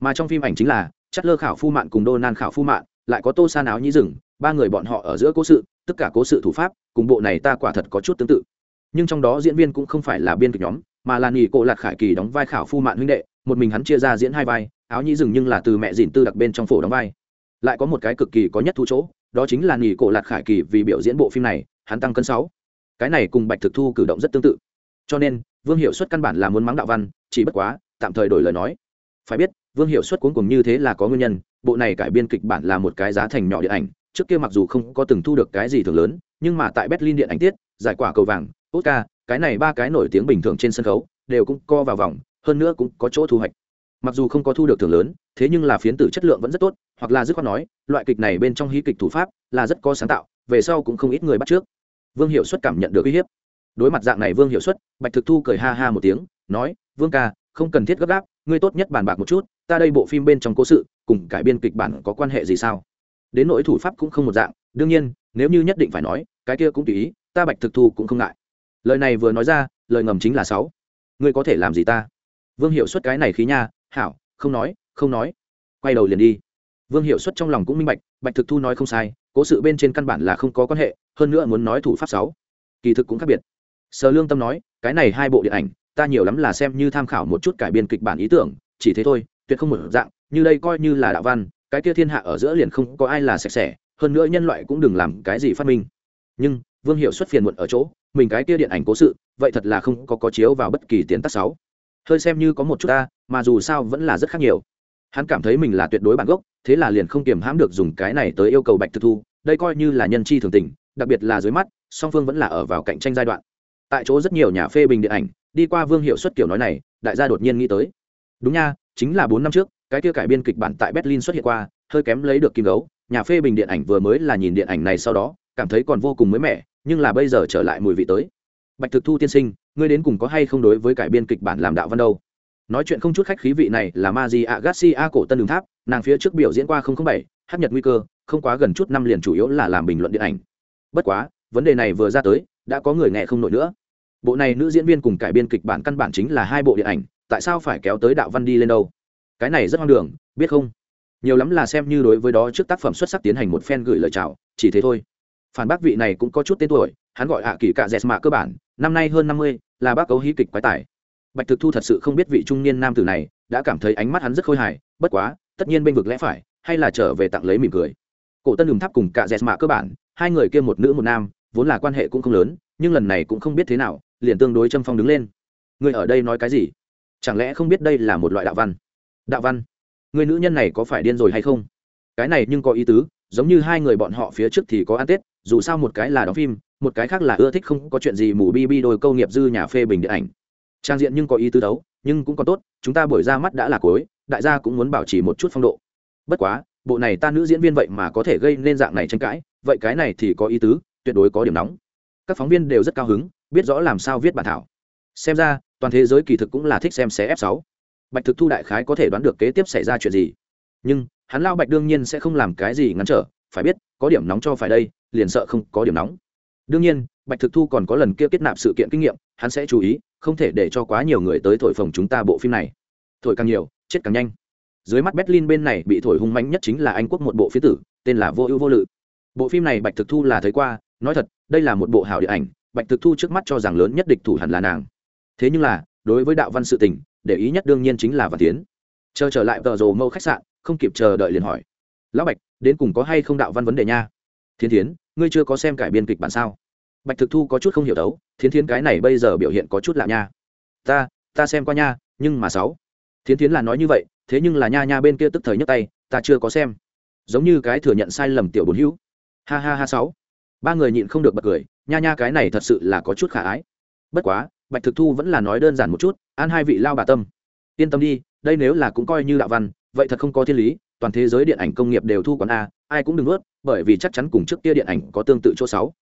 Mà trong phim ảnh chính là, chất lơ khảo phu mạn cùng Đô Nan khảo phu mạn, lại có tô sa áo Nhi rừng, ba người bọn họ ở giữa cố sự, tất cả cố sự thủ pháp, cùng bộ này ta quả thật có chút tương tự. Nhưng trong đó diễn viên cũng không phải là biên kịch nhóm, mà là nghỉ cộ lạc khải kỳ đóng vai khảo phu mạn huynh đệ, một mình hắn chia ra diễn hai vai, áo nhĩ rừng nhưng là từ mẹ dìn tư đặc bên trong phổ đóng vai. Lại có một cái cực kỳ có nhất thu chỗ, đó chính là nghỉ cổ lạc khải kỳ vì biểu diễn bộ phim này, hắn tăng cân sáu. Cái này cùng bạch thực thu cử động rất tương tự. Cho nên vương hiệu suất căn bản là muốn mắng đạo văn, chỉ bất quá, tạm thời đổi lời nói. Phải biết, vương hiệu suất cuốn cùng như thế là có nguyên nhân, bộ này cải biên kịch bản là một cái giá thành nhỏ điện ảnh, trước kia mặc dù không có từng thu được cái gì thường lớn, nhưng mà tại berlin điện ảnh tiết, giải quả cầu vàng, oscar, cái này ba cái nổi tiếng bình thường trên sân khấu, đều cũng co vào vòng, hơn nữa cũng có chỗ thu hoạch. Mặc dù không có thu được thưởng lớn, thế nhưng là phiến tử chất lượng vẫn rất tốt, hoặc là dứt khoát nói, loại kịch này bên trong hí kịch thủ pháp là rất có sáng tạo, về sau cũng không ít người bắt trước. Vương hiệu suất cảm nhận được uy hiếp đối mặt dạng này vương hiệu suất, bạch thực thu cười ha ha một tiếng, nói, vương ca, không cần thiết gấp gáp, ngươi tốt nhất bàn bạc một chút, ta đây bộ phim bên trong cố sự, cùng cải biên kịch bản có quan hệ gì sao? Đến nỗi thủ pháp cũng không một dạng, đương nhiên, nếu như nhất định phải nói, cái kia cũng tùy ý, ta bạch thực thu cũng không ngại. Lời này vừa nói ra, lời ngầm chính là sáu. Ngươi có thể làm gì ta? Vương hiệu suất cái này khí nha, hảo, không nói không nói. Quay đầu liền đi. Vương hiệu suất trong lòng cũng minh bạch bạch thực thu nói không sai, cố sự bên trên căn bản là không có quan hệ, hơn nữa muốn nói thủ pháp sáu, kỳ thực cũng khác biệt sở lương tâm nói, cái này hai bộ điện ảnh, ta nhiều lắm là xem như tham khảo một chút cải biên kịch bản ý tưởng, chỉ thế thôi, tuyệt không một dạng, như đây coi như là đạo văn, cái kia thiên hạ ở giữa liền không có ai là sạch sẽ, hơn nữa nhân loại cũng đừng làm cái gì phát minh. Nhưng, vương hiệu xuất phiền muộn ở chỗ, mình cái kia điện ảnh cố sự, vậy thật là không có có chiếu vào bất kỳ tiến tác sáu. Hơi xem như có một chút ta, mà dù sao vẫn là rất khác nhiều. Hắn cảm thấy mình là tuyệt đối bản gốc, thế là liền không kiềm hãm được dùng cái này tới yêu cầu bạch thực thu, đây coi như là nhân chi thường tình, đặc biệt là dưới mắt, song phương vẫn là ở vào cạnh tranh giai đoạn tại chỗ rất nhiều nhà phê bình điện ảnh, đi qua vương hiệu xuất kiểu nói này, đại gia đột nhiên nghĩ tới. Đúng nha, chính là bốn năm trước, cái kia cải biên kịch bản tại berlin xuất hiện qua, hơi kém lấy được kim gấu. Nhà phê bình điện ảnh vừa mới là nhìn điện ảnh này sau đó, cảm thấy còn vô cùng mới mẻ, nhưng là bây giờ trở lại mùi vị tới. Bạch thực thu tiên sinh, ngươi đến cùng có hay không đối với cải biên kịch bản làm đạo văn đâu? Nói chuyện không chút khách khí vị này là ma di a garcia, cổ tân đường tháp, nàng phía trước biểu diễn qua bảy, hát nhật nguy cơ, không quá gần chút năm liền chủ yếu là làm bình luận điện ảnh. Bất quá, vấn đề này vừa ra tới đã có người nghe không nổi nữa. Bộ này nữ diễn viên cùng cải biên kịch bản căn bản chính là hai bộ điện ảnh, tại sao phải kéo tới đạo văn đi lên đâu? Cái này rất hoang đường, biết không? Nhiều lắm là xem như đối với đó trước tác phẩm xuất sắc tiến hành một phen gửi lời chào, chỉ thế thôi. Phản bác vị này cũng có chút tên tuổi, hắn gọi hạ kỳ cạ dẹt mạ cơ bản, năm nay hơn năm mươi, là bác cấu hí kịch quái tài. Bạch thực thu thật sự không biết vị trung niên nam tử này đã cảm thấy ánh mắt hắn rất khôi hài, bất quá, tất nhiên bên vực lẽ phải, hay là trở về tặng lấy mỉm cười. Cổ tân đường tháp cùng cạ dẹt mạ cơ bản, hai người kia một nữ một nam vốn là quan hệ cũng không lớn, nhưng lần này cũng không biết thế nào, liền tương đối châm phong đứng lên. Người ở đây nói cái gì? Chẳng lẽ không biết đây là một loại đạo văn? Đạo văn? Người nữ nhân này có phải điên rồi hay không? Cái này nhưng có ý tứ, giống như hai người bọn họ phía trước thì có ăn tết, dù sao một cái là đóng phim, một cái khác là ưa thích không có chuyện gì mù bi bi đôi câu nghiệp dư nhà phê bình điện ảnh. Trang diện nhưng có ý tứ đấu, nhưng cũng có tốt, chúng ta buổi ra mắt đã là cối đại gia cũng muốn bảo trì một chút phong độ. Bất quá, bộ này ta nữ diễn viên vậy mà có thể gây nên dạng này tranh cãi, vậy cái này thì có ý tứ tuyệt đối có điểm nóng. Các phóng viên đều rất cao hứng, biết rõ làm sao viết bản thảo. Xem ra, toàn thế giới kỳ thực cũng là thích xem xé f 6 bạch thực thu đại khái có thể đoán được kế tiếp xảy ra chuyện gì. Nhưng, hắn lao bạch đương nhiên sẽ không làm cái gì ngăn trở, phải biết, có điểm nóng cho phải đây, liền sợ không có điểm nóng. Đương nhiên, bạch thực thu còn có lần kia kết nạp sự kiện kinh nghiệm, hắn sẽ chú ý, không thể để cho quá nhiều người tới thổi phồng chúng ta bộ phim này. Thổi càng nhiều, chết càng nhanh. Dưới mắt berlin bên này bị thổi hung mạnh nhất chính là anh quốc một bộ phía tử, tên là vô ưu vô lự. Bộ phim này bạch thực thu là thấy qua nói thật, đây là một bộ hảo điện ảnh, bạch thực thu trước mắt cho rằng lớn nhất địch thủ hẳn là nàng. Thế nhưng là, đối với đạo văn sự tình, để ý nhất đương nhiên chính là văn tiến chờ trở lại tờ rồ mâu khách sạn, không kịp chờ đợi liền hỏi. Lão bạch, đến cùng có hay không đạo văn vấn đề nha? Thiên thiến, ngươi chưa có xem cải biên kịch bản sao? Bạch thực thu có chút không hiểu đấu Thiên thiến cái này bây giờ biểu hiện có chút lạ nha. Ta ta xem qua nha, nhưng mà sáu. Thiên thiến là nói như vậy, thế nhưng là nha nha bên kia tức thời nhấc tay, ta chưa có xem. Giống như cái thừa nhận sai lầm tiểu bốn hữu. Ha ha ha, sáu ba người nhịn không được bật cười, nha nha cái này thật sự là có chút khả ái. Bất quá, bạch thực thu vẫn là nói đơn giản một chút, an hai vị lao bà tâm. Yên tâm đi, đây nếu là cũng coi như đạo văn, vậy thật không có thiên lý, toàn thế giới điện ảnh công nghiệp đều thu quán a, ai cũng đừng ướt bởi vì chắc chắn cùng trước kia điện ảnh có tương tự chỗ sáu.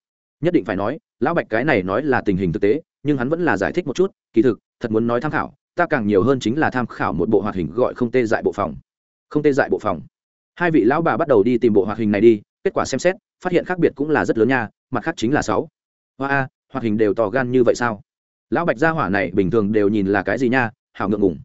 Nhất định phải nói, lão bạch cái này nói là tình hình thực tế, nhưng hắn vẫn là giải thích một chút, kỳ thực, thật muốn nói tham khảo, ta càng nhiều hơn chính là tham khảo một bộ hoạt hình gọi không tê dại bộ phòng. Không tê dại bộ phòng. Hai vị lão bà bắt đầu đi tìm bộ hoạt hình này đi kết quả xem xét, phát hiện khác biệt cũng là rất lớn nha, mặt khác chính là sáu. Hoa a, hoạt hình đều to gan như vậy sao? Lão bạch gia hỏa này bình thường đều nhìn là cái gì nha, hảo ngượng ngùng.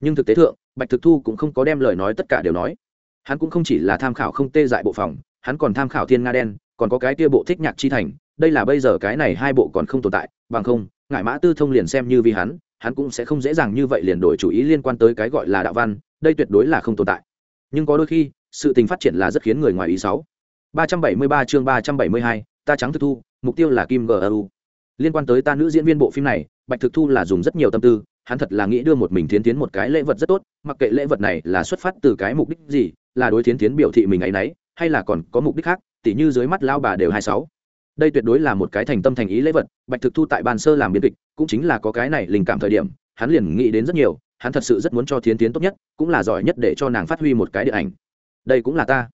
Nhưng thực tế thượng, bạch thực thu cũng không có đem lời nói tất cả đều nói. Hắn cũng không chỉ là tham khảo không tê dại bộ phòng, hắn còn tham khảo thiên nga đen, còn có cái kia bộ thích nhạc chi thành, đây là bây giờ cái này hai bộ còn không tồn tại, bằng không ngại mã tư thông liền xem như vì hắn hắn cũng sẽ không dễ dàng như vậy liền đổi chủ ý liên quan tới cái gọi là đạo văn, đây tuyệt đối là không tồn tại. Nhưng có đôi khi, sự tình phát triển là rất khiến người ngoài ý sáu ba trăm bảy mươi ba chương ba trăm bảy mươi hai, ta trắng thực thu, mục tiêu là kim GRU. liên quan tới ta nữ diễn viên bộ phim này, bạch thực thu là dùng rất nhiều tâm tư, hắn thật là nghĩ đưa một mình thiến tiến một cái lễ vật rất tốt, mặc kệ lễ vật này là xuất phát từ cái mục đích gì, là đối thiến tiến biểu thị mình ấy nấy, hay là còn có mục đích khác, tỉ như dưới mắt lao bà đều hai sáu. Đây tuyệt đối là một cái thành tâm thành ý lễ vật, bạch thực thu tại bàn sơ làm biên kịch, cũng chính là có cái này linh cảm thời điểm, hắn liền nghĩ đến rất nhiều, hắn thật sự rất muốn cho thiến tiến tốt nhất, cũng là giỏi nhất để cho nàng phát huy một cái điện ảnh. Đây cũng là ta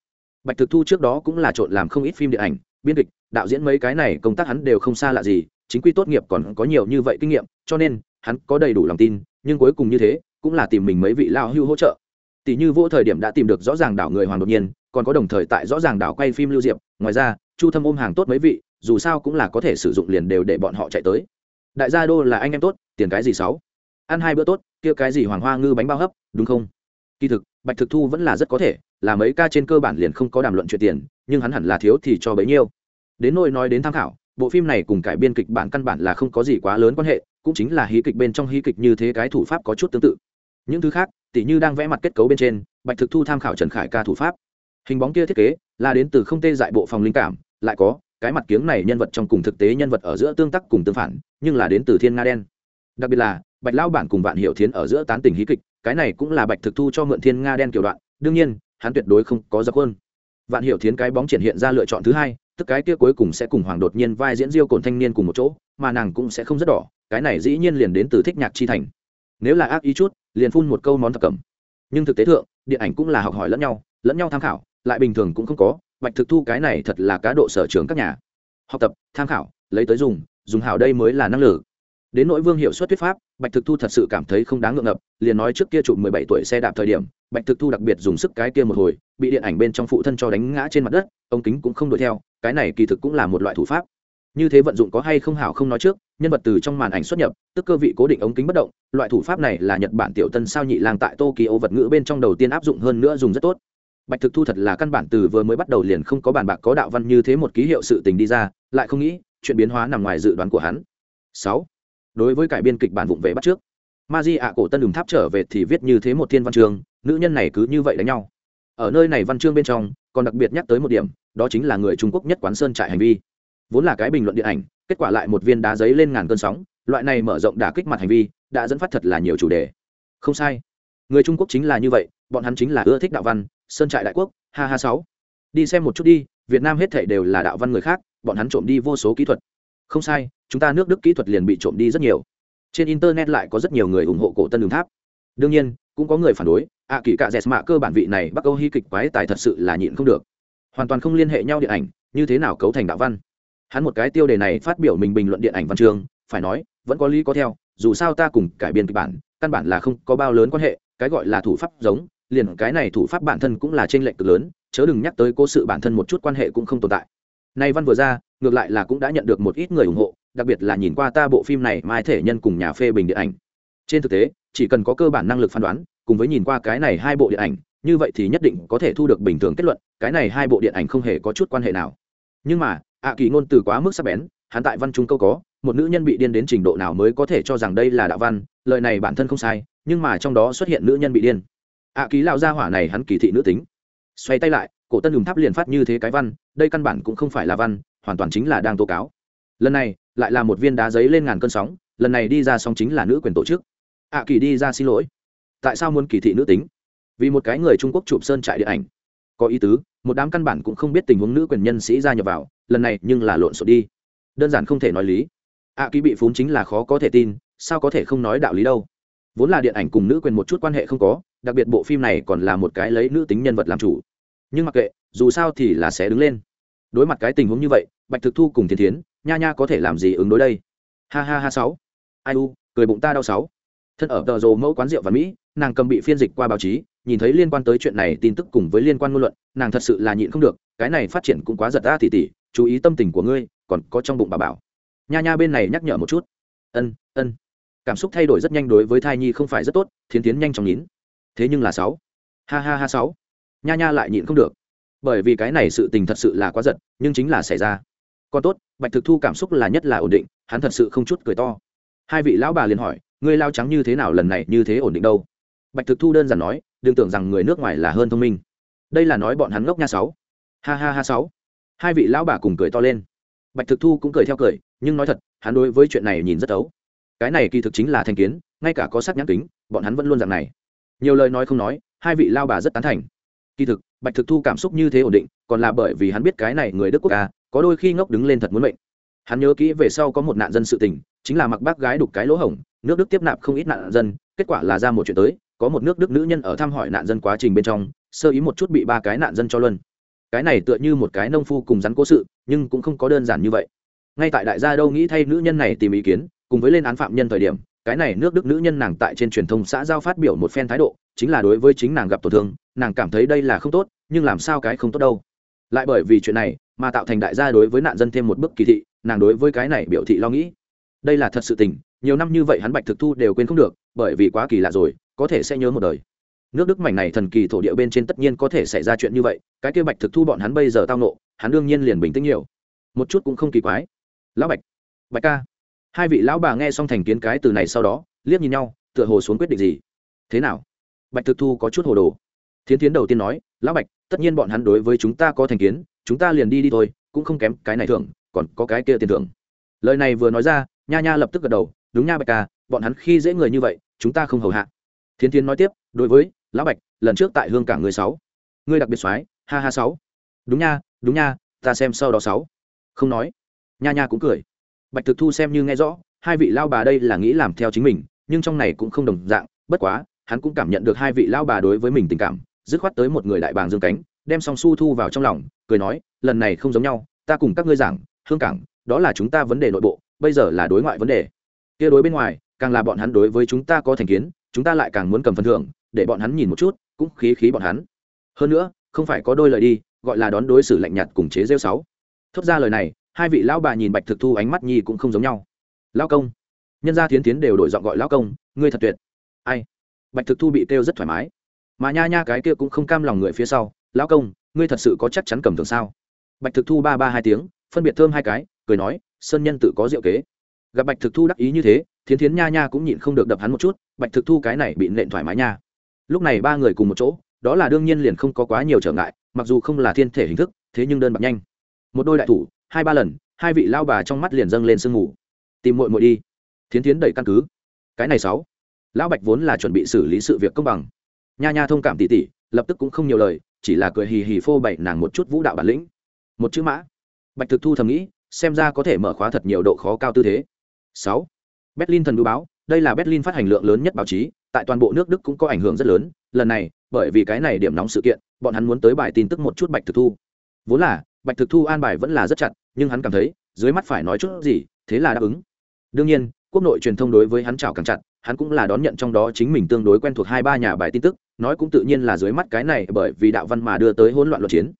bạch thực thu trước đó cũng là trộn làm không ít phim điện ảnh, biên kịch, đạo diễn mấy cái này công tác hắn đều không xa lạ gì, chính quy tốt nghiệp còn có nhiều như vậy kinh nghiệm, cho nên, hắn có đầy đủ lòng tin, nhưng cuối cùng như thế, cũng là tìm mình mấy vị lao hưu hỗ trợ. Tỷ như vô thời điểm đã tìm được rõ ràng đảo người hoàng đột nhiên, còn có đồng thời tại rõ ràng đảo quay phim lưu diệp, ngoài ra, chu thâm ôm hàng tốt mấy vị, dù sao cũng là có thể sử dụng liền đều để bọn họ chạy tới. Đại gia đô là anh em tốt, tiền cái gì sáu? Ăn hai bữa tốt, kia cái gì hoàng hoa ngư bánh bao hấp, đúng không? Kỳ thực, bạch thực thu vẫn là rất có thể là mấy ca trên cơ bản liền không có đàm luận chuyện tiền, nhưng hắn hẳn là thiếu thì cho bấy nhiêu. Đến nỗi nói đến tham khảo, bộ phim này cùng cải biên kịch bản căn bản là không có gì quá lớn quan hệ, cũng chính là hí kịch bên trong hí kịch như thế cái thủ pháp có chút tương tự. Những thứ khác, tỉ như đang vẽ mặt kết cấu bên trên, bạch thực thu tham khảo trần khải ca thủ pháp. Hình bóng kia thiết kế, là đến từ không tê dại bộ phòng linh cảm, lại có, cái mặt kiếng này nhân vật trong cùng thực tế nhân vật ở giữa tương tác cùng tương phản, nhưng là đến từ thiên nga đen. Đặc biệt là, bạch lao bản cùng vạn hiệu thiến ở giữa tán tình hí kịch, cái này cũng là bạch thực thu cho mượn thiên nga đen kiểu đoạn. Đương nhiên hắn tuyệt đối không có giặc hơn vạn hiểu thiến cái bóng triển hiện ra lựa chọn thứ hai, tức cái kia cuối cùng sẽ cùng hoàng đột nhiên vai diễn diêu cồn thanh niên cùng một chỗ, mà nàng cũng sẽ không rất đỏ, cái này dĩ nhiên liền đến từ thích nhạc chi thành. Nếu là ác ý chút, liền phun một câu món thập cẩm. Nhưng thực tế thượng, điện ảnh cũng là học hỏi lẫn nhau lẫn nhau tham khảo, lại bình thường cũng không có, bạch thực thu cái này thật là cá độ sở trường các nhà. Học tập, tham khảo, lấy tới dùng dùng hảo đây mới là năng lực. Đến nỗi vương hiệu suất thuyết pháp, bạch thực thu thật sự cảm thấy không đáng ngượng ngập, liền nói trước kia chụp mười bảy tuổi xe đạp thời điểm bạch thực thu đặc biệt dùng sức cái kia một hồi, bị điện ảnh bên trong phụ thân cho đánh ngã trên mặt đất, ông kính cũng không đuổi theo, cái này kỳ thực cũng là một loại thủ pháp. Như thế vận dụng có hay không hảo không nói trước, nhân vật từ trong màn ảnh xuất nhập, tức cơ vị cố định ống kính bất động, loại thủ pháp này là nhật bản tiểu tân sao nhị lang tại tokyo vật ngữ bên trong đầu tiên áp dụng hơn nữa dùng rất tốt. Bạch thực thu thật là căn bản từ vừa mới bắt đầu liền không có bản bạc có đạo văn như thế một ký hiệu sự tình đi ra, lại không nghĩ, chuyện biến hóa nằm ngoài dự đoán của hắn. Sáu. Đối với cải biên kịch bản vụng về bắt trước ma di ạ cổ tân đùm tháp trở về thì viết như thế một thiên văn trường nữ nhân này cứ như vậy đánh nhau. Ở nơi này văn chương bên trong, còn đặc biệt nhắc tới một điểm, đó chính là người trung quốc nhất quán sơn trại hành vi. Vốn là cái bình luận điện ảnh, kết quả lại một viên đá giấy lên ngàn cơn sóng, loại này mở rộng đả kích mặt hành vi, đã dẫn phát thật là nhiều chủ đề. Không sai. Người trung quốc chính là như vậy, bọn hắn chính là ưa thích đạo văn, sơn trại đại quốc, ha ha sáu. Đi xem một chút đi, việt nam hết thảy đều là đạo văn người khác, bọn hắn trộm đi vô số kỹ thuật. Không sai, chúng ta nước đức kỹ thuật liền bị trộm đi rất nhiều. Trên internet lại có rất nhiều người ủng hộ cổ tân đường tháp. Đương nhiên, cũng có người phản đối ạ kỳ cạ dẹt mạ cơ bản vị này bắc âu hy kịch quái tài thật sự là nhịn không được. Hoàn toàn không liên hệ nhau điện ảnh, như thế nào cấu thành đạo văn? Hắn một cái tiêu đề này phát biểu mình bình luận điện ảnh văn chương, phải nói, vẫn có lý có theo, dù sao ta cùng cải biên kịch bản, căn bản là không có bao lớn quan hệ, cái gọi là thủ pháp giống, liền cái này thủ pháp bản thân cũng là trên lệnh cực lớn, chớ đừng nhắc tới cố sự bản thân một chút quan hệ cũng không tồn tại. Nay văn vừa ra, ngược lại là cũng đã nhận được một ít người ủng hộ, đặc biệt là nhìn qua ta bộ phim này mai thể nhân cùng nhà phê bình điện ảnh. Trên thực tế, chỉ cần có cơ bản năng lực phán đoán cùng với nhìn qua cái này hai bộ điện ảnh, như vậy thì nhất định có thể thu được bình thường kết luận, cái này hai bộ điện ảnh không hề có chút quan hệ nào. Nhưng mà, ạ kỳ ngôn từ quá mức sắc bén, hắn tại văn chúng câu có, một nữ nhân bị điên đến trình độ nào mới có thể cho rằng đây là đạo văn, lời này bản thân không sai, nhưng mà trong đó xuất hiện nữ nhân bị điên. Ạ ký lao ra hỏa này hắn kỳ thị nữ tính. Xoay tay lại, cổ tân hùng tháp liền phát như thế cái văn, đây căn bản cũng không phải là văn, hoàn toàn chính là đang tố cáo. Lần này, lại là một viên đá giấy lên ngàn cơn sóng, lần này đi ra sóng chính là nữ quyền tổ chức. Ạ kỳ đi ra xin lỗi tại sao muốn kỳ thị nữ tính? Vì một cái người trung quốc chụp sơn trại điện ảnh. Có ý tứ, một đám căn bản cũng không biết tình huống nữ quyền nhân sĩ gia nhập vào, lần này nhưng là lộn xộn đi. Đơn giản không thể nói lý. Ạ kỳ bị phúng chính là khó có thể tin, sao có thể không nói đạo lý đâu? Vốn là điện ảnh cùng nữ quyền một chút quan hệ không có, đặc biệt bộ phim này còn là một cái lấy nữ tính nhân vật làm chủ. Nhưng mặc kệ, dù sao thì là sẽ đứng lên. Đối mặt cái tình huống như vậy, bạch thực thu cùng thiên thiến, nha nha có thể làm gì ứng đối đây? Ha ha ha sáu. Ai u, cười bụng ta đau sáu thân ở tờ rồ mẫu quán rượu và mỹ, nàng cầm bị phiên dịch qua báo chí, nhìn thấy liên quan tới chuyện này tin tức cùng với liên quan ngôn luận, nàng thật sự là nhịn không được, cái này phát triển cũng quá giật ta tỉ tỉ, chú ý tâm tình của ngươi, còn có trong bụng bà bảo. Nha nha bên này nhắc nhở một chút. Ân ân. Cảm xúc thay đổi rất nhanh đối với thai nhi không phải rất tốt, thiến tiến nhanh chóng nhín thế nhưng là sáu. Ha ha ha sáu. Nha nha lại nhịn không được. Bởi vì cái này sự tình thật sự là quá giật, nhưng chính là xảy ra. Còn tốt, bạch thực thu cảm xúc là nhất là ổn định, hắn thật sự không chút cười to. Hai vị lão bà liền hỏi ngươi lao trắng như thế nào lần này như thế ổn định đâu? Bạch thực thu đơn giản nói, đừng tưởng rằng người nước ngoài là hơn thông minh. Đây là nói bọn hắn ngốc nha sáu. Ha ha ha sáu. Hai vị lão bà cùng cười to lên. Bạch thực thu cũng cười theo cười, nhưng nói thật, hắn đối với chuyện này nhìn rất ấu cái này kỳ thực chính là thành kiến, ngay cả có sắc nhãn kính, bọn hắn vẫn luôn dạng này. Nhiều lời nói không nói, hai vị lao bà rất tán thành. Kỳ thực, bạch thực thu cảm xúc như thế ổn định, còn là bởi vì hắn biết cái này người đức quốc ca, có đôi khi ngốc đứng lên thật muốn mệnh. Hắn nhớ kỹ về sau có một nạn dân sự tình chính là mặc bác gái đục cái lỗ hổng, nước đức tiếp nạp không ít nạn dân, kết quả là ra một chuyện tới, có một nước đức nữ nhân ở thăm hỏi nạn dân quá trình bên trong, sơ ý một chút bị ba cái nạn dân cho luân. Cái này tựa như một cái nông phu cùng rắn cố sự, nhưng cũng không có đơn giản như vậy. Ngay tại đại gia đâu nghĩ thay nữ nhân này tìm ý kiến, cùng với lên án phạm nhân thời điểm, cái này nước đức nữ nhân nàng tại trên truyền thông xã giao phát biểu một phen thái độ, chính là đối với chính nàng gặp tổn thương, nàng cảm thấy đây là không tốt, nhưng làm sao cái không tốt đâu. Lại bởi vì chuyện này, mà tạo thành đại gia đối với nạn dân thêm một bước kỳ thị, nàng đối với cái này biểu thị lo nghĩ đây là thật sự tình, nhiều năm như vậy hắn bạch thực thu đều quên không được, bởi vì quá kỳ lạ rồi, có thể sẽ nhớ một đời. Nước đức mảnh này thần kỳ thổ địa bên trên tất nhiên có thể xảy ra chuyện như vậy, cái kia bạch thực thu bọn hắn bây giờ tao nộ, hắn đương nhiên liền bình tĩnh nhiều. Một chút cũng không kỳ quái. Lão bạch bạch ca. Hai vị lão bà nghe xong thành kiến cái từ này sau đó, liếc nhìn nhau, tựa hồ xuống quyết định gì. Thế nào? Bạch thực thu có chút hồ đồ. Thiến tiến đầu tiên nói, lão bạch, tất nhiên bọn hắn đối với chúng ta có thành kiến, chúng ta liền đi đi thôi, cũng không kém cái này thưởng, còn có cái kia tiền thưởng. Lời này vừa nói ra nha nha lập tức gật đầu, đúng nha bạch ca, bọn hắn khi dễ người như vậy, chúng ta không hầu hạ. Thiến Thiên nói tiếp, đối với lão bạch, lần trước tại hương cảng người sáu, ngươi đặc biệt soái, ha ha sáu. Đúng nha đúng nha, ta xem sau đó sáu. Không nói, nha nha cũng cười. Bạch thực thu xem như nghe rõ, hai vị lao bà đây là nghĩ làm theo chính mình, nhưng trong này cũng không đồng dạng, bất quá, hắn cũng cảm nhận được hai vị lao bà đối với mình tình cảm, dứt khoát tới một người đại bàng dương cánh, đem song su thu vào trong lòng, cười nói, lần này không giống nhau, ta cùng các ngươi giảng, hương cảng, đó là chúng ta vấn đề nội bộ bây giờ là đối ngoại vấn đề. Kia đối bên ngoài, càng là bọn hắn đối với chúng ta có thành kiến, chúng ta lại càng muốn cầm phần thưởng, để bọn hắn nhìn một chút, cũng khí khí bọn hắn. Hơn nữa, không phải có đôi lời đi, gọi là đón đối xử lạnh nhạt cùng chế rêu sáu. Thốt ra lời này, hai vị lão bà nhìn bạch thực thu ánh mắt nhi cũng không giống nhau. Lão công. Nhân gia thiến tiến đều đổi giọng gọi lão công, ngươi thật tuyệt. Ai? Bạch thực thu bị kêu rất thoải mái. Mà nha nha cái kia cũng không cam lòng người phía sau. Lão công, ngươi thật sự có chắc chắn cầm thường sao? Bạch thực thu ba ba hai tiếng, phân biệt thơm hai cái cười nói, sơn nhân tự có diệu kế. Gặp bạch thực thu đắc ý như thế, thiến thiến nha nha cũng nhịn không được đập hắn một chút, bạch thực thu cái này bị nện thoải mái nha. Lúc này ba người cùng một chỗ, đó là đương nhiên liền không có quá nhiều trở ngại, mặc dù không là thiên thể hình thức, thế nhưng đơn bạc nhanh. Một đôi đại thủ, hai ba lần, hai vị lao bà trong mắt liền dâng lên sương mù. Tìm muội muội đi. Thiến thiến đẩy căn cứ. Cái này sáu. Lão bạch vốn là chuẩn bị xử lý sự việc công bằng. Nha nha thông cảm tỉ tỉ, lập tức cũng không nhiều lời, chỉ là cười hì hì phô bậy nàng một chút vũ đạo bản lĩnh. Một chữ mã. Bạch thực thu thầm nghĩ xem ra có thể mở khóa thật nhiều độ khó cao tư thế. Sáu. Berlin thần đu báo, đây là berlin phát hành lượng lớn nhất báo chí, tại toàn bộ nước đức cũng có ảnh hưởng rất lớn. Lần này, bởi vì cái này điểm nóng sự kiện, bọn hắn muốn tới bài tin tức một chút bạch thực thu. Vốn là, bạch thực thu an bài vẫn là rất chặt, nhưng hắn cảm thấy, dưới mắt phải nói chút gì, thế là đáp ứng. Đương nhiên, quốc nội truyền thông đối với hắn chào càng chặt, hắn cũng là đón nhận trong đó chính mình tương đối quen thuộc hai ba nhà bài tin tức, nói cũng tự nhiên là dưới mắt cái này bởi vì đạo văn mà đưa tới hỗn loạn luật chiến.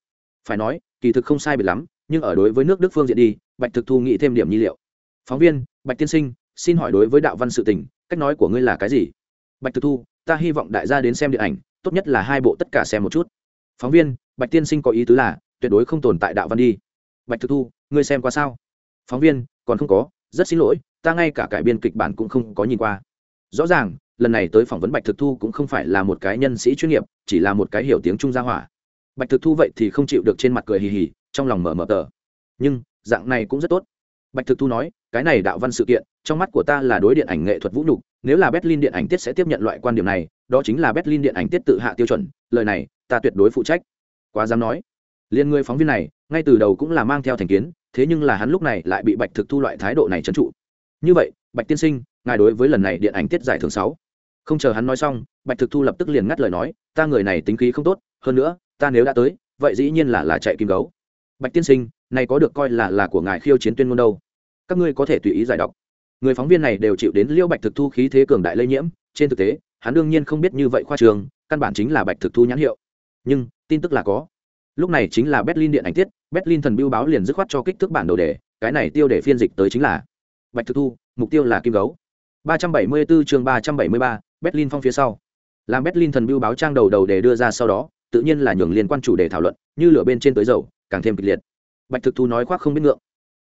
Phải nói, kỳ thực không sai biệt lắm nhưng ở đối với nước đức phương diện đi, bạch thực thu nghĩ thêm điểm nhi liệu. Phóng viên, bạch tiên sinh, xin hỏi đối với đạo văn sự tình, cách nói của ngươi là cái gì? Bạch thực thu, ta hy vọng đại gia đến xem điện ảnh, tốt nhất là hai bộ tất cả xem một chút. Phóng viên, bạch tiên sinh có ý tứ là, tuyệt đối không tồn tại đạo văn đi. Bạch thực thu, ngươi xem qua sao? Phóng viên, còn không có, rất xin lỗi, ta ngay cả cải biên kịch bản cũng không có nhìn qua. Rõ ràng, lần này tới phỏng vấn bạch thực thu cũng không phải là một cái nhân sĩ chuyên nghiệp, chỉ là một cái hiểu tiếng trung gia hỏa. Bạch thực thu vậy thì không chịu được trên mặt cười hì hì trong lòng mở mở tờ. Nhưng, dạng này cũng rất tốt. Bạch thực thu nói, cái này đạo văn sự kiện, trong mắt của ta là đối điện ảnh nghệ thuật vũ nhục, nếu là berlin điện ảnh tiết sẽ tiếp nhận loại quan điểm này, đó chính là berlin điện ảnh tiết tự hạ tiêu chuẩn, lời này, ta tuyệt đối phụ trách. Quá dám nói. Liên người phóng viên này, ngay từ đầu cũng là mang theo thành kiến, thế nhưng là hắn lúc này lại bị bạch thực thu loại thái độ này trấn trụ. Như vậy, bạch tiên sinh, ngài đối với lần này điện ảnh tiết giải thưởng sáu. Không chờ hắn nói xong, bạch thực thu lập tức liền ngắt lời nói, ta người này tính khí không tốt, hơn nữa, ta nếu đã tới, vậy dĩ nhiên là là chạy kim gấu bạch tiên sinh này có được coi là là của ngài khiêu chiến tuyên ngôn đâu. Các ngươi có thể tùy ý giải đọc. Người phóng viên này đều chịu đến liêu bạch thực thu khí thế cường đại lây nhiễm trên thực tế hắn đương nhiên không biết như vậy khoa trường căn bản chính là bạch thực thu nhãn hiệu. Nhưng tin tức là có. Lúc này chính là berlin điện ảnh tiết berlin thần biêu báo liền dứt khoát cho kích thước bản đầu đề cái này tiêu để phiên dịch tới chính là bạch thực thu mục tiêu là kim gấu. 374 chương 373, berlin phong phía sau. Làm berlin thần biêu báo trang đầu đầu để đưa ra sau đó tự nhiên là nhường liên quan chủ đề thảo luận như lửa bên trên tới dầu càng thêm kịch liệt. Bạch thực thu nói khoác không biết ngượng.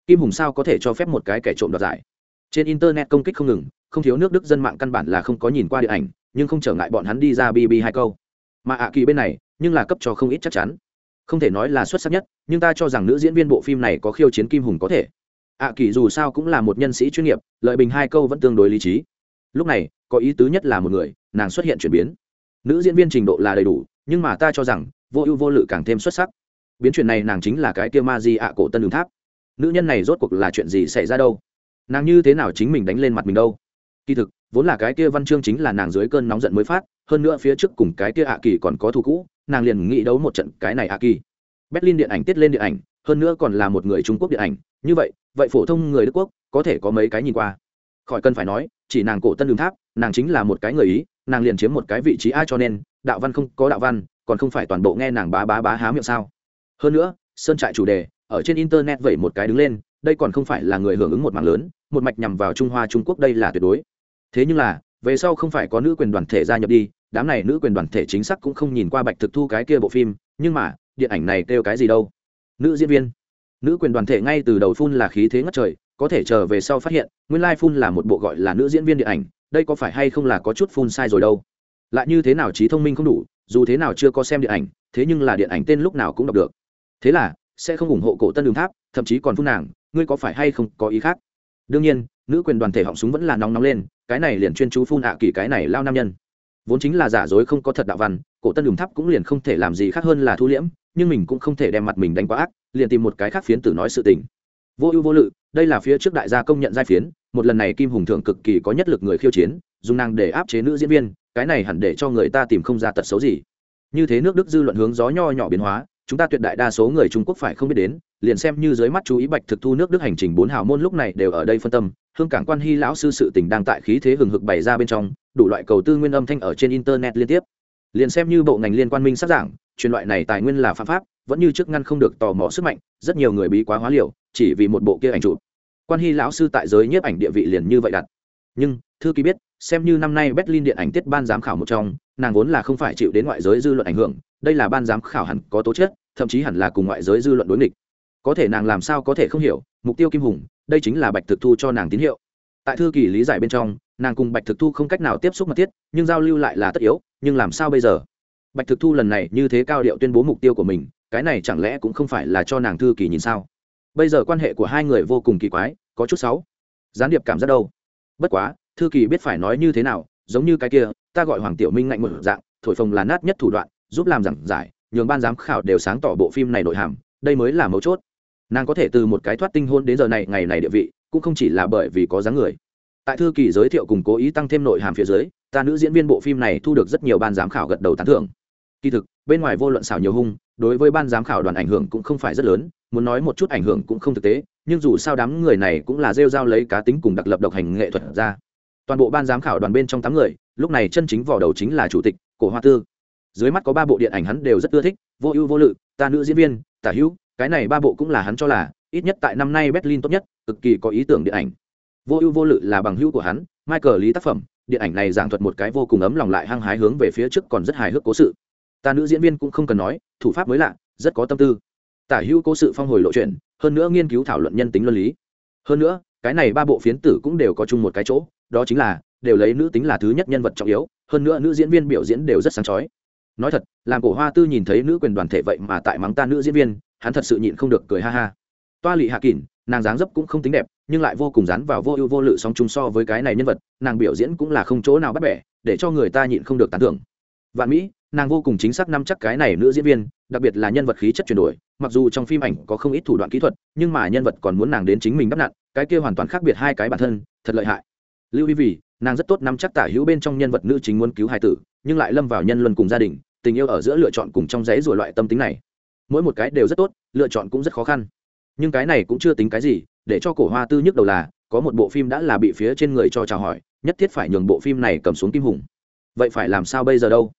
Kim hùng sao có thể cho phép một cái kẻ trộm đoạt giải? Trên internet công kích không ngừng, không thiếu nước đức dân mạng căn bản là không có nhìn qua điện ảnh, nhưng không trở ngại bọn hắn đi ra bb hai câu. Mà ạ kỳ bên này, nhưng là cấp cho không ít chắc chắn. Không thể nói là xuất sắc nhất, nhưng ta cho rằng nữ diễn viên bộ phim này có khiêu chiến kim hùng có thể. Ạ kỳ dù sao cũng là một nhân sĩ chuyên nghiệp, lợi bình hai câu vẫn tương đối lý trí. Lúc này, có ý tứ nhất là một người, nàng xuất hiện chuyển biến. Nữ diễn viên trình độ là đầy đủ, nhưng mà ta cho rằng, vô ưu vô lự càng thêm xuất sắc biến chuyện này nàng chính là cái kia ma di ạ cổ tân đường tháp. Nữ nhân này rốt cuộc là chuyện gì xảy ra đâu? Nàng như thế nào chính mình đánh lên mặt mình đâu? Kỳ thực, vốn là cái kia văn chương chính là nàng dưới cơn nóng giận mới phát, hơn nữa phía trước cùng cái kia ạ kỳ còn có thù cũ, nàng liền nghĩ đấu một trận cái này ạ kỳ. Berlin điện ảnh tiết lên điện ảnh, hơn nữa còn là một người trung quốc điện ảnh, như vậy vậy phổ thông người đức quốc có thể có mấy cái nhìn qua? Khỏi cần phải nói, chỉ nàng cổ tân đường tháp, nàng chính là một cái người ý, nàng liền chiếm một cái vị trí ai cho nên, đạo văn không có đạo văn, còn không phải toàn bộ nghe nàng bá bá bá há miệng sao? Hơn nữa, sơn trại chủ đề, ở trên internet vậy một cái đứng lên, đây còn không phải là người hưởng ứng một mạng lớn, một mạch nhằm vào trung hoa, trung quốc đây là tuyệt đối. Thế nhưng là, về sau không phải có nữ quyền đoàn thể gia nhập đi, đám này nữ quyền đoàn thể chính xác cũng không nhìn qua bạch thực thu cái kia bộ phim, nhưng mà, điện ảnh này kêu cái gì đâu? Nữ diễn viên. Nữ quyền đoàn thể ngay từ đầu phun là khí thế ngất trời, có thể chờ về sau phát hiện, nguyên lai phun là một bộ gọi là nữ diễn viên điện ảnh, đây có phải hay không là có chút phun sai rồi đâu? Lại như thế nào trí thông minh không đủ, dù thế nào chưa có xem điện ảnh, thế nhưng là điện ảnh tên lúc nào cũng đọc được thế là, sẽ không ủng hộ cổ tân đường tháp, thậm chí còn phun nàng, ngươi có phải hay không có ý khác? Đương nhiên, nữ quyền đoàn thể họng súng vẫn là nóng nóng lên, cái này liền chuyên chú phun ạ kỳ cái này lao nam nhân. Vốn chính là giả dối không có thật đạo văn, cổ tân đường tháp cũng liền không thể làm gì khác hơn là thu liễm, nhưng mình cũng không thể đem mặt mình đánh quá ác, liền tìm một cái khác phiến tử nói sự tình. Vô ưu vô lự, đây là phía trước đại gia công nhận giai phiến, một lần này kim hùng thượng cực kỳ có nhất lực người khiêu chiến, dùng nàng để áp chế nữ diễn viên, cái này hẳn để cho người ta tìm không ra tật xấu gì. Như thế nước đức dư luận hướng gió nho nhỏ biến hóa chúng ta tuyệt đại đa số người trung quốc phải không biết đến, liền xem như dưới mắt chú ý bạch thực thu nước đức hành trình bốn hào môn lúc này đều ở đây phân tâm, hương cảng quan hy lão sư sự tình đang tại khí thế hừng hực bày ra bên trong, đủ loại cầu tư nguyên âm thanh ở trên internet liên tiếp. Liền xem như bộ ngành liên quan minh xác giảng, truyền loại này tài nguyên là phạm pháp, vẫn như trước ngăn không được tò mò sức mạnh, rất nhiều người bí quá hóa liều, chỉ vì một bộ kia ảnh chụp. Quan hy lão sư tại giới nhiếp ảnh địa vị liền như vậy đặt. Nhưng, thư ký biết xem như năm nay berlin điện ảnh tiết ban giám khảo một trong, nàng vốn là không phải chịu đến ngoại giới dư luận ảnh hưởng, đây là ban giám khảo hẳn có tố chất, thậm chí hẳn là cùng ngoại giới dư luận đối nghịch. Có thể nàng làm sao có thể không hiểu, mục tiêu kim hùng, đây chính là bạch thực thu cho nàng tín hiệu. Tại thư kỳ lý giải bên trong, nàng cùng bạch thực thu không cách nào tiếp xúc mật thiết, nhưng giao lưu lại là tất yếu, nhưng làm sao bây giờ? Bạch thực thu lần này như thế cao điệu tuyên bố mục tiêu của mình, cái này chẳng lẽ cũng không phải là cho nàng thư kỳ nhìn sao? Bây giờ quan hệ của hai người vô cùng kỳ quái, có chút xấu. Gián điệp cảm giác đâu? Bất quá thư kỳ biết phải nói như thế nào, giống như cái kia, ta gọi hoàng tiểu minh ngạnh một dạng, thổi phồng là nát nhất thủ đoạn, giúp làm giảng giải, nhường ban giám khảo đều sáng tỏ bộ phim này nội hàm, đây mới là mấu chốt. Nàng có thể từ một cái thoát tinh hôn đến giờ này, ngày này địa vị, cũng không chỉ là bởi vì có dáng người. Tại thư kỳ giới thiệu cùng cố ý tăng thêm nội hàm phía dưới, ta nữ diễn viên bộ phim này thu được rất nhiều ban giám khảo gật đầu tán thưởng. Kỳ thực, bên ngoài vô luận xảo nhiều hung, đối với ban giám khảo đoàn ảnh hưởng cũng không phải rất lớn, muốn nói một chút ảnh hưởng cũng không thực tế, nhưng dù sao đám người này cũng là rêu r a o lấy cá tính cùng đặc lập độc hành nghệ thuật ra toàn bộ ban giám khảo đoàn bên trong tám người, lúc này chân chính vỏ đầu chính là chủ tịch, cổ hoa tư. Dưới mắt có ba bộ điện ảnh hắn đều rất ưa thích, vô ưu vô lự, ta nữ diễn viên, tả hữu, cái này ba bộ cũng là hắn cho là, ít nhất tại năm nay berlin tốt nhất, cực kỳ có ý tưởng điện ảnh. Vô ưu vô lự là bằng hữu của hắn, michael lý tác phẩm, điện ảnh này giảng thuật một cái vô cùng ấm lòng lại hăng hái hướng về phía trước còn rất hài hước cố sự. Ta nữ diễn viên cũng không cần nói, thủ pháp mới lạ, rất có tâm tư. Tả hữu cố sự phong hồi lộ chuyện, hơn nữa nghiên cứu thảo luận nhân tính luân lý. Hơn nữa, cái này ba bộ phiến tử cũng đều có chung một cái chỗ đó chính là, đều lấy nữ tính là thứ nhất nhân vật trọng yếu, hơn nữa nữ diễn viên biểu diễn đều rất sáng chói. Nói thật, làm cổ hoa tư nhìn thấy nữ quyền đoàn thể vậy mà tại mắng ta nữ diễn viên, hắn thật sự nhịn không được cười ha ha. Toa lị hạ kỳn, nàng dáng dấp cũng không tính đẹp, nhưng lại vô cùng dán vào vô ưu vô lự song chung so với cái này nhân vật, nàng biểu diễn cũng là không chỗ nào bắt bẻ, để cho người ta nhịn không được tán thưởng. Vạn mỹ, nàng vô cùng chính xác năm chắc cái này nữ diễn viên, đặc biệt là nhân vật khí chất chuyển đổi, mặc dù trong phim ảnh có không ít thủ đoạn kỹ thuật, nhưng mà nhân vật còn muốn nàng đến chính mình đắp nặn, cái kia hoàn toàn khác biệt hai cái bản thân, thật lợi hại lưu ý vì nàng rất tốt nắm chắc tả hữu bên trong nhân vật nữ chính muốn cứu hai tử, nhưng lại lâm vào nhân luân cùng gia đình, tình yêu ở giữa lựa chọn cùng trong giấy rồi loại tâm tính này. Mỗi một cái đều rất tốt, lựa chọn cũng rất khó khăn. Nhưng cái này cũng chưa tính cái gì, để cho cổ hoa tư nhức đầu là, có một bộ phim đã là bị phía trên người cho chào hỏi, nhất thiết phải nhường bộ phim này cầm xuống kim hùng. Vậy phải làm sao bây giờ đâu?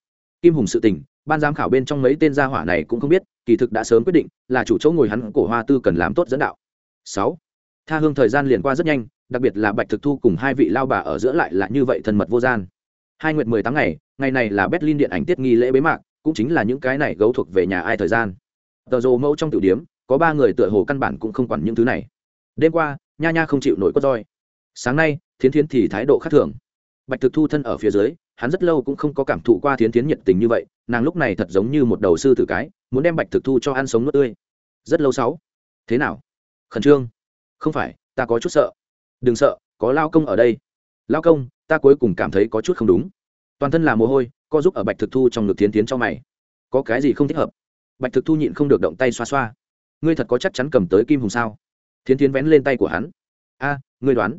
Kim hùng sự tình, ban giám khảo bên trong mấy tên gia hỏa này cũng không biết, kỳ thực đã sớm quyết định, là chủ chỗ ngồi hắn cổ hoa tư cần làm tốt dẫn đạo. Sáu, tha hương thời gian liền qua rất nhanh đặc biệt là bạch thực thu cùng hai vị lao bà ở giữa lại là như vậy thân mật vô gian. Hai nguyện mười tháng ngày ngày này là berlin điện ảnh tiết nghi lễ bế mạc, cũng chính là những cái này gấu thuộc về nhà ai thời gian. Tờ rồ mẫu trong tiểu điếm, có ba người tựa hồ căn bản cũng không quản những thứ này. Đêm qua, nha nha không chịu nổi cốt roi. Sáng nay, thiến thiến thì thái độ khác thường. Bạch thực thu thân ở phía dưới, hắn rất lâu cũng không có cảm thụ qua thiến thiến nhiệt tình như vậy, nàng lúc này thật giống như một đầu sư tử cái, muốn đem bạch thực thu cho ăn sống nước tươi. Rất lâu sáu thế nào? Khẩn trương. Không phải, ta có chút sợ đừng sợ, có lao công ở đây. Lao công, ta cuối cùng cảm thấy có chút không đúng. Toàn thân là mồ hôi, co giúp ở bạch thực thu trong ngực thiến tiến cho mày. Có cái gì không thích hợp? Bạch thực thu nhịn không được động tay xoa xoa. Ngươi thật có chắc chắn cầm tới kim hùng sao? Thiến tiến vén lên tay của hắn. A, ngươi đoán.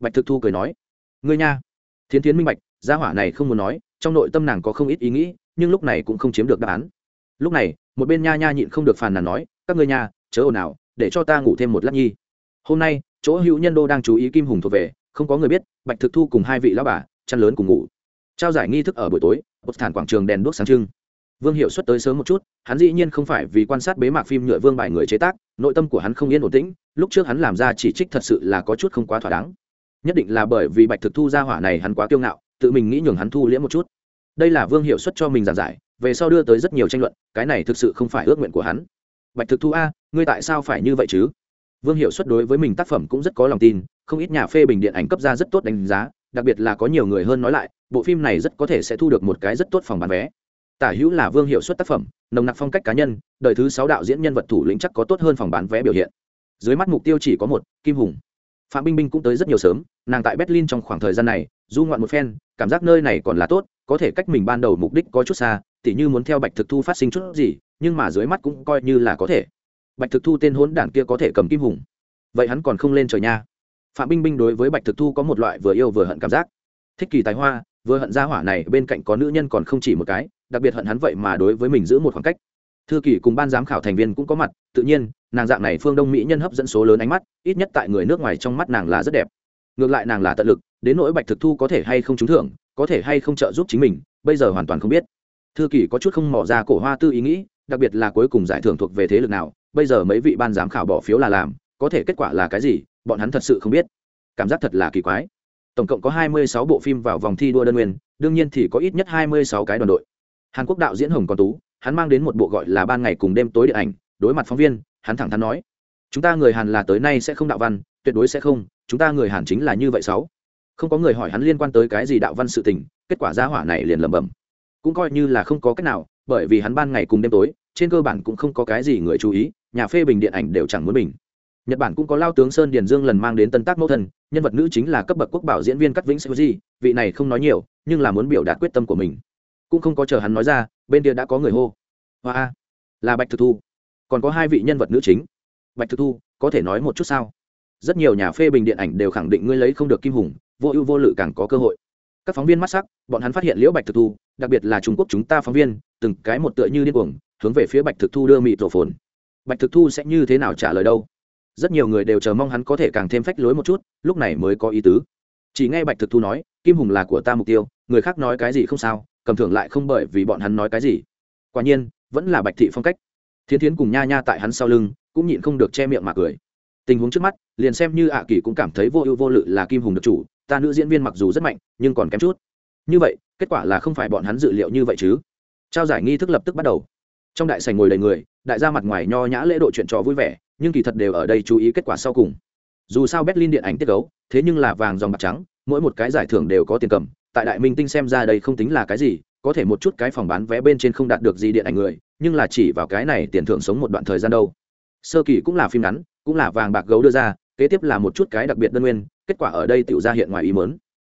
Bạch thực thu cười nói. Ngươi nha. Thiến tiến minh bạch, gia hỏa này không muốn nói, trong nội tâm nàng có không ít ý nghĩ, nhưng lúc này cũng không chiếm được đáp án. Lúc này, một bên nha nha nhịn không được phàn nàn nói, các ngươi nha, chớ ồn ào, để cho ta ngủ thêm một lát nhi. Hôm nay chỗ hữu nhân đô đang chú ý kim hùng thuộc về, không có người biết, bạch thực thu cùng hai vị lão bà, chăn lớn cùng ngủ. Trao giải nghi thức ở buổi tối, một thản quảng trường đèn đuốc sáng trưng. Vương hiệu xuất tới sớm một chút, hắn dĩ nhiên không phải vì quan sát bế mạc phim nhựa vương bài người chế tác, nội tâm của hắn không yên ổn tĩnh, lúc trước hắn làm ra chỉ trích thật sự là có chút không quá thỏa đáng. Nhất định là bởi vì bạch thực thu ra hỏa này hắn quá kiêu ngạo, tự mình nghĩ nhường hắn thu liễm một chút. Đây là vương hiệu xuất cho mình giảng giải, về sau đưa tới rất nhiều tranh luận, cái này thực sự không phải ước nguyện của hắn. Bạch thực thu a, ngươi tại sao phải như vậy chứ? Vương hiệu suất đối với mình tác phẩm cũng rất có lòng tin, không ít nhà phê bình điện ảnh cấp ra rất tốt đánh giá, đặc biệt là có nhiều người hơn nói lại, bộ phim này rất có thể sẽ thu được một cái rất tốt phòng bán vé. Tả hữu là vương hiệu suất tác phẩm, nồng nặc phong cách cá nhân, đời thứ sáu đạo diễn nhân vật thủ lĩnh chắc có tốt hơn phòng bán vé biểu hiện. Dưới mắt mục tiêu chỉ có một, kim hùng. Phạm binh binh cũng tới rất nhiều sớm, nàng tại berlin trong khoảng thời gian này, du ngoạn một phen, cảm giác nơi này còn là tốt, có thể cách mình ban đầu mục đích có chút xa, tỉ như muốn theo bạch thực thu phát sinh chút gì, nhưng mà dưới mắt cũng coi như là có thể bạch thực thu tên hốn đản kia có thể cầm kim hùng. Vậy hắn còn không lên trời nha. Phạm binh binh đối với bạch thực thu có một loại vừa yêu vừa hận cảm giác. Thích kỳ tài hoa, vừa hận gia hỏa này, bên cạnh có nữ nhân còn không chỉ một cái, đặc biệt hận hắn vậy mà đối với mình giữ một khoảng cách. Thư kỳ cùng ban giám khảo thành viên cũng có mặt, tự nhiên, nàng dạng này phương đông mỹ nhân hấp dẫn số lớn ánh mắt, ít nhất tại người nước ngoài trong mắt nàng là rất đẹp. Ngược lại nàng là tận lực, đến nỗi bạch thực thu có thể hay không trúng thưởng, có thể hay không trợ giúp chính mình, bây giờ hoàn toàn không biết. Thư kỳ có chút không mỏ ra cổ hoa tư ý nghĩ, đặc biệt là cuối cùng giải thưởng thuộc về thế lực nào bây giờ mấy vị ban giám khảo bỏ phiếu là làm, có thể kết quả là cái gì, bọn hắn thật sự không biết. Cảm giác thật là kỳ quái. Tổng cộng có 26 bộ phim vào vòng thi đua đơn nguyên, đương nhiên thì có ít nhất 26 cái đoàn đội. Hàn quốc đạo diễn hồng còn tú, hắn mang đến một bộ gọi là ban ngày cùng đêm tối điện ảnh, đối mặt phóng viên, hắn thẳng thắn nói, chúng ta người hàn là tới nay sẽ không đạo văn, tuyệt đối sẽ không, chúng ta người hàn chính là như vậy sáu. Không có người hỏi hắn liên quan tới cái gì đạo văn sự tình, kết quả ra hỏa này liền lẩm bẩm. Cũng coi như là không có cách nào, bởi vì hắn ban ngày cùng đêm tối, trên cơ bản cũng không có cái gì người chú ý nhà phê bình điện ảnh đều chẳng muốn bình. Nhật bản cũng có lao tướng sơn điền dương lần mang đến tân tác mẫu thân, nhân vật nữ chính là cấp bậc quốc bảo diễn viên cắt vĩnh seuji vị này không nói nhiều, nhưng là muốn biểu đạt quyết tâm của mình. Cũng không có chờ hắn nói ra, bên kia đã có người hô. Hoa là bạch thực thu. Còn có hai vị nhân vật nữ chính. Bạch thực thu, có thể nói một chút sao? Rất nhiều nhà phê bình điện ảnh đều khẳng định ngươi lấy không được kim hùng, vô ưu vô lự càng có cơ hội. Các phóng viên mắt sắc, bọn hắn phát hiện liễu bạch thực thu, đặc biệt là trung quốc chúng ta phóng viên, từng cái một tựa như điên cuồng, hướng về phía bạch thực thu đưa mịt tổ phồn bạch thực thu sẽ như thế nào trả lời đâu? Rất nhiều người đều chờ mong hắn có thể càng thêm phách lối một chút, lúc này mới có ý tứ. Chỉ nghe bạch thực thu nói, kim hùng là của ta mục tiêu, người khác nói cái gì không sao, cầm thưởng lại không bởi vì bọn hắn nói cái gì. Quả nhiên, vẫn là bạch thị phong cách. Thiến thiến cùng nha nha tại hắn sau lưng, cũng nhịn không được che miệng mà cười. Tình huống trước mắt, liền xem như ạ kỳ cũng cảm thấy vô ưu vô lự là kim hùng được chủ, ta nữ diễn viên mặc dù rất mạnh, nhưng còn kém chút. Như vậy, kết quả là không phải bọn hắn dự liệu như vậy chứ. Trao giải nghi thức lập tức bắt đầu. Trong đại sành ngồi đầy người đại gia mặt ngoài nho nhã lễ độ chuyện trò vui vẻ nhưng kỳ thật đều ở đây chú ý kết quả sau cùng. Dù sao berlin điện ảnh tiết gấu thế nhưng là vàng dòng bạc trắng mỗi một cái giải thưởng đều có tiền cầm tại đại minh tinh xem ra đây không tính là cái gì có thể một chút cái phòng bán vé bên trên không đạt được gì điện ảnh người nhưng là chỉ vào cái này tiền thưởng sống một đoạn thời gian đâu. Sơ kỳ cũng là phim ngắn cũng là vàng bạc gấu đưa ra kế tiếp là một chút cái đặc biệt đơn nguyên kết quả ở đây tiểu ra hiện ngoài ý mớn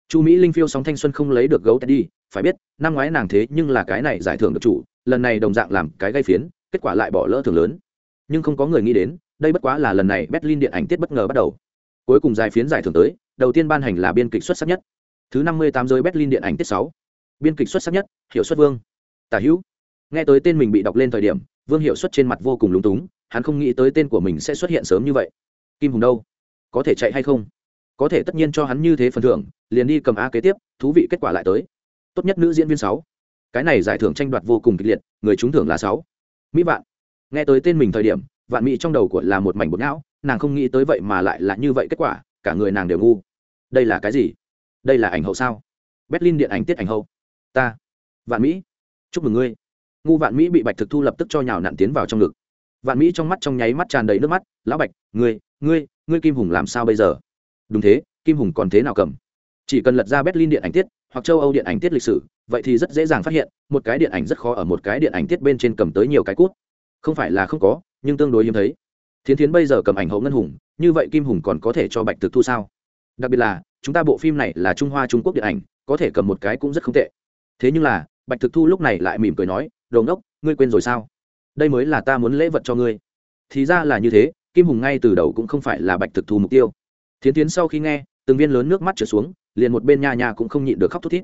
chu mỹ linh phiêu sóng thanh xuân không lấy được gấu Teddy, phải biết năm ngoái nàng thế nhưng là cái này giải thưởng được chủ lần này đồng dạng làm cái gây phiến kết quả lại bỏ lỡ thưởng lớn. Nhưng không có người nghĩ đến, đây bất quá là lần này berlin điện ảnh tiết bất ngờ bắt đầu. Cuối cùng giải phiến giải thưởng tới, đầu tiên ban hành là biên kịch xuất sắc nhất. Thứ năm mươi tám giới berlin điện ảnh tiết sáu. Biên kịch xuất sắc nhất, hiệu xuất vương. Tả hữu. Nghe tới tên mình bị đọc lên thời điểm, vương hiệu xuất trên mặt vô cùng lúng túng, hắn không nghĩ tới tên của mình sẽ xuất hiện sớm như vậy. Kim hùng đâu? Có thể chạy hay không? Có thể tất nhiên cho hắn như thế phần thưởng, liền đi cầm a kế tiếp, thú vị kết quả lại tới. Tốt nhất nữ diễn viên sáu. Cái này giải thưởng tranh đoạt vô cùng kịch liệt, người trúng thưởng là sáu mỹ vạn. Nghe tới tên mình thời điểm, vạn mỹ trong đầu của là một mảnh bột não, nàng không nghĩ tới vậy mà lại là như vậy kết quả, cả người nàng đều ngu. Đây là cái gì? Đây là ảnh hậu sao? Berlin điện ảnh tiết ảnh hậu. Ta. Vạn mỹ. Chúc mừng ngươi. Ngu vạn mỹ bị bạch thực thu lập tức cho nhào nặn tiến vào trong ngực. Vạn mỹ trong mắt trong nháy mắt tràn đầy nước mắt, lão bạch, ngươi ngươi ngươi kim hùng làm sao bây giờ? Đúng thế, kim hùng còn thế nào cầm? Chỉ cần lật ra berlin điện ảnh tiết hoặc châu âu điện ảnh tiết lịch sử, vậy thì rất dễ dàng phát hiện, một cái điện ảnh rất khó ở một cái điện ảnh tiết bên trên cầm tới nhiều cái cút. Không phải là không có, nhưng tương đối hiếm thấy. Thiến thiến bây giờ cầm ảnh hậu ngân hùng, như vậy kim hùng còn có thể cho bạch thực thu sao? Đặc biệt là, chúng ta bộ phim này là trung hoa trung quốc điện ảnh, có thể cầm một cái cũng rất không tệ. Thế nhưng là, bạch thực thu lúc này lại mỉm cười nói, đồ ngốc, ngươi quên rồi sao? Đây mới là ta muốn lễ vật cho ngươi. Thì ra là như thế, kim hùng ngay từ đầu cũng không phải là bạch thực thu mục tiêu. Thiến tiến sau khi nghe, từng viên lớn nước mắt trở xuống liền một bên nha nha cũng không nhịn được khóc thút thít.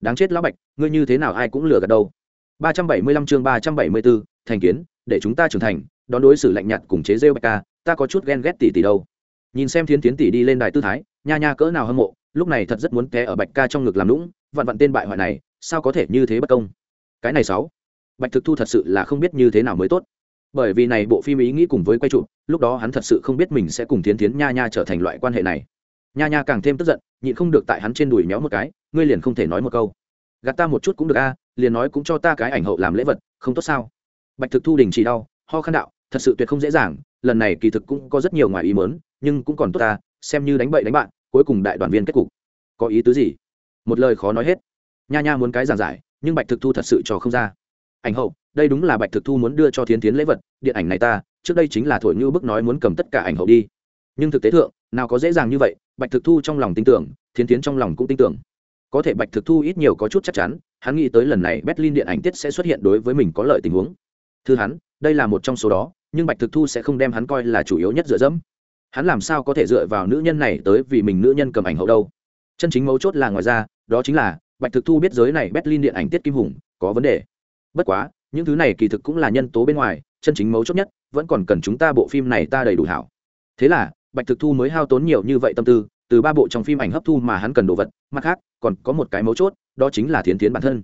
Đáng chết lão bạch, ngươi như thế nào ai cũng lừa gạt đâu. Ba trăm bảy mươi lăm chương ba trăm bảy mươi bốn, thành kiến, để chúng ta trưởng thành, đón đối xử lạnh nhạt cùng chế rêu bạch ca, ta có chút ghen ghét tỷ tỷ đâu. Nhìn xem thiến tiến tỷ đi lên đài tư thái, nha nha cỡ nào hâm mộ, lúc này thật rất muốn té ở bạch ca trong ngực làm lũng vặn vặn tên bại hoại này, sao có thể như thế bất công? Cái này sáu, bạch thực thu thật sự là không biết như thế nào mới tốt. Bởi vì này bộ phim ý nghĩ cùng với quay trụ lúc đó hắn thật sự không biết mình sẽ cùng tiến tiến nha nha trở thành loại quan hệ này nha nha càng thêm tức giận, nhịn không được tại hắn trên đùi méo một cái, ngươi liền không thể nói một câu. Gạt ta một chút cũng được a, liền nói cũng cho ta cái ảnh hậu làm lễ vật, không tốt sao? Bạch thực thu đình chỉ đau, ho khăn đạo, thật sự tuyệt không dễ dàng, lần này kỳ thực cũng có rất nhiều ngoài ý mớn nhưng cũng còn tốt ta, xem như đánh bậy đánh bạn, cuối cùng đại đoàn viên kết cục. Có ý tứ gì? Một lời khó nói hết. Nha nha muốn cái giảng giải, nhưng bạch thực thu thật sự cho không ra. Ảnh hậu, đây đúng là bạch thực thu muốn đưa cho thiến tiến lễ vật, điện ảnh này ta, trước đây chính là thổi như bức nói muốn cầm tất cả ảnh hậu đi nhưng thực tế thượng, nào có dễ dàng như vậy, bạch thực thu trong lòng tin tưởng, thiến tiến trong lòng cũng tin tưởng. Có thể bạch thực thu ít nhiều có chút chắc chắn, hắn nghĩ tới lần này berlin điện ảnh tiết sẽ xuất hiện đối với mình có lợi tình huống. Thư hắn, đây là một trong số đó, nhưng bạch thực thu sẽ không đem hắn coi là chủ yếu nhất dựa dẫm. Hắn làm sao có thể dựa vào nữ nhân này tới vì mình nữ nhân cầm ảnh hậu đâu? Chân chính mấu chốt là ngoài ra, đó chính là, bạch thực thu biết giới này berlin điện ảnh tiết kim hùng, có vấn đề. Bất quá, những thứ này kỳ thực cũng là nhân tố bên ngoài, chân chính mấu chốt nhất, vẫn còn cần chúng ta bộ phim này ta đầy đủ hảo. Thế là bạch thực thu mới hao tốn nhiều như vậy tâm tư, từ ba bộ trong phim ảnh hấp thu mà hắn cần đồ vật, mặt khác, còn có một cái mấu chốt, đó chính là thiến tiến bản thân.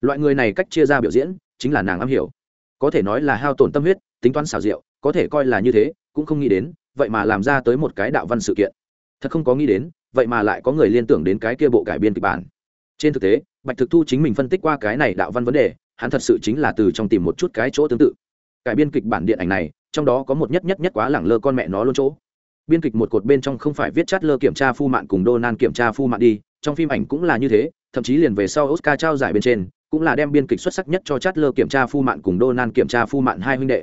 Loại người này cách chia ra biểu diễn, chính là nàng am hiểu. Có thể nói là hao tổn tâm huyết, tính toán xảo diệu, có thể coi là như thế, cũng không nghĩ đến, vậy mà làm ra tới một cái đạo văn sự kiện. Thật không có nghĩ đến, vậy mà lại có người liên tưởng đến cái kia bộ cải biên kịch bản. Trên thực tế, bạch thực thu chính mình phân tích qua cái này đạo văn vấn đề, hắn thật sự chính là từ trong tìm một chút cái chỗ tương tự. Cải biên kịch bản điện ảnh này, trong đó có một nhất nhất nhất quá lẳng lơ con mẹ nó luôn chỗ biên kịch một cột bên trong không phải viết chát lơ kiểm tra phu mạn cùng Donald kiểm tra phu mạn đi, trong phim ảnh cũng là như thế, thậm chí liền về sau Oscar trao giải bên trên, cũng là đem biên kịch xuất sắc nhất cho chát lơ kiểm tra phu mạn cùng Donald kiểm tra phu mạn hai huynh đệ.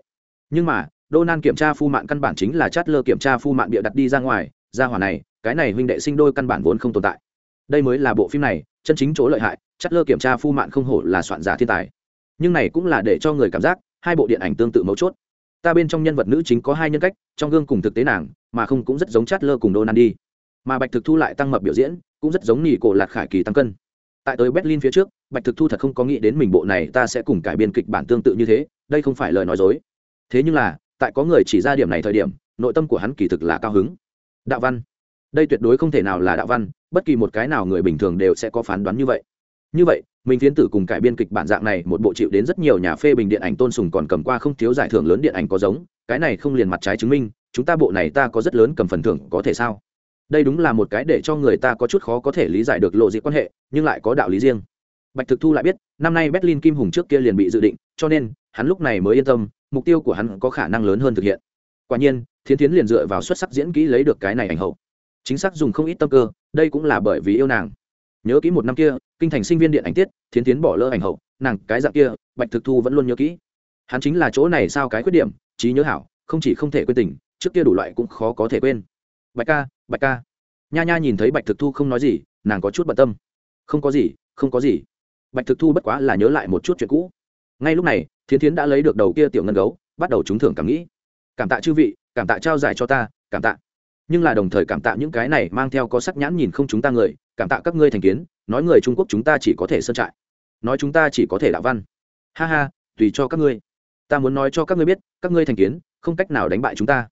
Nhưng mà, Donald kiểm tra phu mạn căn bản chính là chát lơ kiểm tra phu mạn bịa đặt đi ra ngoài, ra hỏa này, cái này huynh đệ sinh đôi căn bản vốn không tồn tại. Đây mới là bộ phim này, chân chính chỗ lợi hại chát lơ kiểm tra phu mạn không hổ là soạn giả thiên tài. Nhưng này cũng là để cho người cảm giác, hai bộ điện ảnh tương tự mấu chốt. Ta bên trong nhân vật nữ chính có hai nhân cách, trong gương cùng thực tế nàng mà không cũng rất giống chát lơ cùng donald đi mà bạch thực thu lại tăng mập biểu diễn, cũng rất giống nỉ cổ lạc khải kỳ tăng cân. Tại tới berlin phía trước, bạch thực thu thật không có nghĩ đến mình bộ này ta sẽ cùng cải biên kịch bản tương tự như thế, đây không phải lời nói dối. Thế nhưng là, tại có người chỉ ra điểm này thời điểm, nội tâm của hắn kỳ thực là cao hứng. Đạo văn. Đây tuyệt đối không thể nào là đạo văn, bất kỳ một cái nào người bình thường đều sẽ có phán đoán như vậy. Như vậy, mình phiến tử cùng cải biên kịch bản dạng này, một bộ chịu đến rất nhiều nhà phê bình điện ảnh tôn sùng còn cầm qua không thiếu giải thưởng lớn điện ảnh có giống, cái này không liền mặt trái chứng minh chúng ta bộ này ta có rất lớn cầm phần thưởng, có thể sao? Đây đúng là một cái để cho người ta có chút khó có thể lý giải được lộ dị quan hệ, nhưng lại có đạo lý riêng. Bạch thực thu lại biết, năm nay berlin kim hùng trước kia liền bị dự định, cho nên, hắn lúc này mới yên tâm, mục tiêu của hắn có khả năng lớn hơn thực hiện. Quả nhiên, thiến tiến liền dựa vào xuất sắc diễn kỹ lấy được cái này ảnh hậu. Chính xác dùng không ít tâm cơ, đây cũng là bởi vì yêu nàng. Nhớ kỹ một năm kia, kinh thành sinh viên điện ảnh tiết, thiến tiến bỏ lỡ ảnh hậu, nàng cái dạng kia, bạch thực thu vẫn luôn nhớ kỹ. Hắn chính là chỗ này sao cái khuyết điểm, trí nhớ hảo, không chỉ không thể quên tình trước kia đủ loại cũng khó có thể quên. Bạch ca bạch ca. Nha nha nhìn thấy bạch thực thu không nói gì, nàng có chút bận tâm. Không có gì, không có gì. Bạch thực thu bất quá là nhớ lại một chút chuyện cũ. Ngay lúc này, thiến thiến đã lấy được đầu kia tiểu ngân gấu, bắt đầu trúng thưởng cảm nghĩ. Cảm tạ chư vị, cảm tạ trao giải cho ta, cảm tạ. Nhưng là đồng thời cảm tạ những cái này mang theo có sắc nhãn nhìn không chúng ta người, cảm tạ các ngươi thành kiến, nói người trung quốc chúng ta chỉ có thể sơn trại. Nói chúng ta chỉ có thể đạo văn. Ha ha, tùy cho các ngươi. Ta muốn nói cho các ngươi biết, các ngươi thành kiến, không cách nào đánh bại chúng ta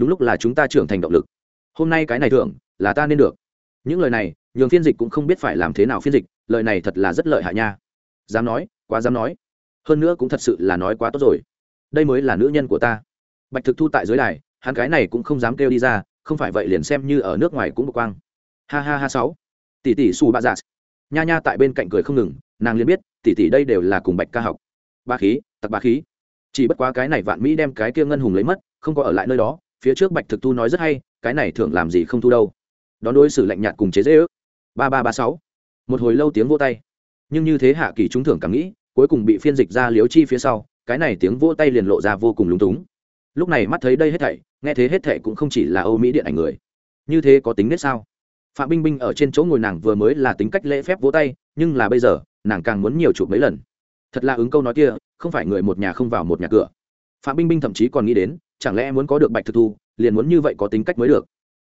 đúng lúc là chúng ta trưởng thành động lực. Hôm nay cái này thưởng, là ta nên được. Những lời này, nhường phiên dịch cũng không biết phải làm thế nào phiên dịch, lời này thật là rất lợi hại nha. Dám nói, quá dám nói. Hơn nữa cũng thật sự là nói quá tốt rồi. Đây mới là nữ nhân của ta. Bạch thực thu tại dưới đài, hắn cái này cũng không dám kêu đi ra, không phải vậy liền xem như ở nước ngoài cũng bực quang. Ha ha ha sáu. Tỷ tỷ xù ba dạ. Nha nha tại bên cạnh cười không ngừng, nàng liền biết, tỷ tỷ đây đều là cùng bạch ca học. Ba khí, tặc ba khí. Chỉ bất quá cái này vạn mỹ đem cái kia ngân hùng lấy mất, không có ở lại nơi đó phía trước bạch thực thu nói rất hay, cái này thường làm gì không thu đâu. Đón đối xử lạnh nhạt cùng chế dễ ước. Ba ba ba sáu. Một hồi lâu tiếng vô tay. Nhưng như thế hạ kỳ trúng thưởng càng nghĩ, cuối cùng bị phiên dịch ra liếu chi phía sau, cái này tiếng vô tay liền lộ ra vô cùng lúng túng. Lúc này mắt thấy đây hết thảy, nghe thế hết thảy cũng không chỉ là âu mỹ điện ảnh người. Như thế có tính nết sao? Phạm binh binh ở trên chỗ ngồi nàng vừa mới là tính cách lễ phép vỗ tay, nhưng là bây giờ, nàng càng muốn nhiều chụp mấy lần. Thật là ứng câu nói kia, không phải người một nhà không vào một nhà cửa. Phạm binh binh thậm chí còn nghĩ đến chẳng lẽ muốn có được bạch thực thu, liền muốn như vậy có tính cách mới được?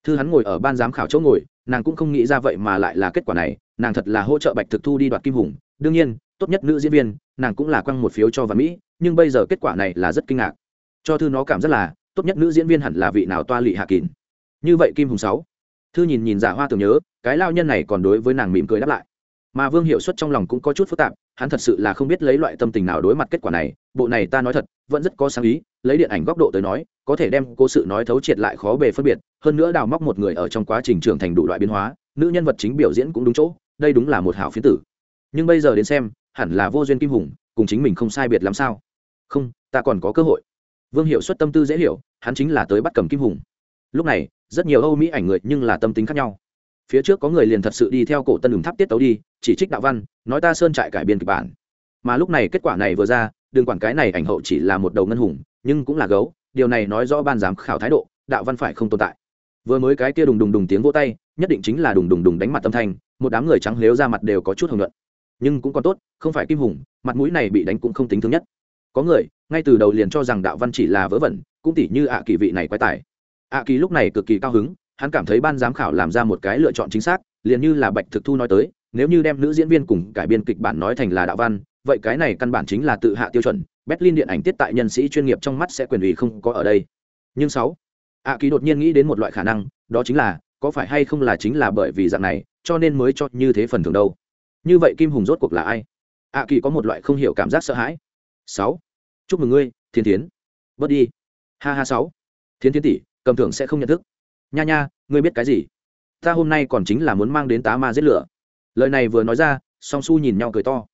Thư hắn ngồi ở ban giám khảo chỗ ngồi, nàng cũng không nghĩ ra vậy mà lại là kết quả này, nàng thật là hỗ trợ bạch thực thu đi đoạt kim hùng. Đương nhiên, tốt nhất nữ diễn viên, nàng cũng là quăng một phiếu cho văn mỹ, nhưng bây giờ kết quả này là rất kinh ngạc. Cho thư nó cảm rất là, tốt nhất nữ diễn viên hẳn là vị nào toa lị hạ kín như vậy kim hùng sáu. Thư nhìn nhìn giả hoa tưởng nhớ, cái lao nhân này còn đối với nàng mỉm cười đáp lại. Mà vương hiệu suất trong lòng cũng có chút phức tạp hắn thật sự là không biết lấy loại tâm tình nào đối mặt kết quả này, bộ này ta nói thật, vẫn rất có sáng ý, lấy điện ảnh góc độ tới nói, có thể đem cố sự nói thấu triệt lại khó bề phân biệt, hơn nữa đào móc một người ở trong quá trình trưởng thành đủ loại biến hóa, nữ nhân vật chính biểu diễn cũng đúng chỗ, đây đúng là một hảo phiến tử. Nhưng bây giờ đến xem, hẳn là vô duyên kim hùng, cùng chính mình không sai biệt làm sao? Không, ta còn có cơ hội. Vương hiệu suất tâm tư dễ hiểu, hắn chính là tới bắt cầm kim hùng. Lúc này, rất nhiều âu mỹ ảnh người nhưng là tâm tính khác nhau phía trước có người liền thật sự đi theo cổ tân đường tháp tiết tấu đi, chỉ trích đạo văn, nói ta sơn trại cải biên kịch bản. Mà lúc này kết quả này vừa ra đừng quản cái này ảnh hậu chỉ là một đầu ngân hùng, nhưng cũng là gấu, điều này nói rõ ban giám khảo thái độ, đạo văn phải không tồn tại. Vừa mới cái kia đùng đùng đùng tiếng vỗ tay, nhất định chính là đùng đùng đùng đánh mặt tâm thanh, một đám người trắng lếu ra mặt đều có chút hồng luận. Nhưng cũng còn tốt, không phải kim hùng, mặt mũi này bị đánh cũng không tính thứ nhất. Có người, ngay từ đầu liền cho rằng đạo văn chỉ là vớ vẩn, cũng tỉ như ạ kỳ vị này quái tài. ạ kỳ lúc này cực kỳ cao hứng hắn cảm thấy ban giám khảo làm ra một cái lựa chọn chính xác, liền như là bạch thực thu nói tới, nếu như đem nữ diễn viên cùng cải biên kịch bản nói thành là đạo văn, vậy cái này căn bản chính là tự hạ tiêu chuẩn, berlin điện ảnh tiết tại nhân sĩ chuyên nghiệp trong mắt sẽ quyền ủy không có ở đây. Nhưng sáu ạ kỳ đột nhiên nghĩ đến một loại khả năng, đó chính là, có phải hay không là chính là bởi vì dạng này, cho nên mới cho như thế phần thưởng đâu? Như vậy kim hùng rốt cuộc là ai? Ạ kỳ có một loại không hiểu cảm giác sợ hãi. Sáu, chúc mừng ngươi, thiên tiến bớt đi. Ha ha, sáu. Thiên tiến tỷ, cầm thưởng sẽ không nhận thức nha nha, ngươi biết cái gì? Ta hôm nay còn chính là muốn mang đến tá ma giết lửa. Lời này vừa nói ra, song su nhìn nhau cười to.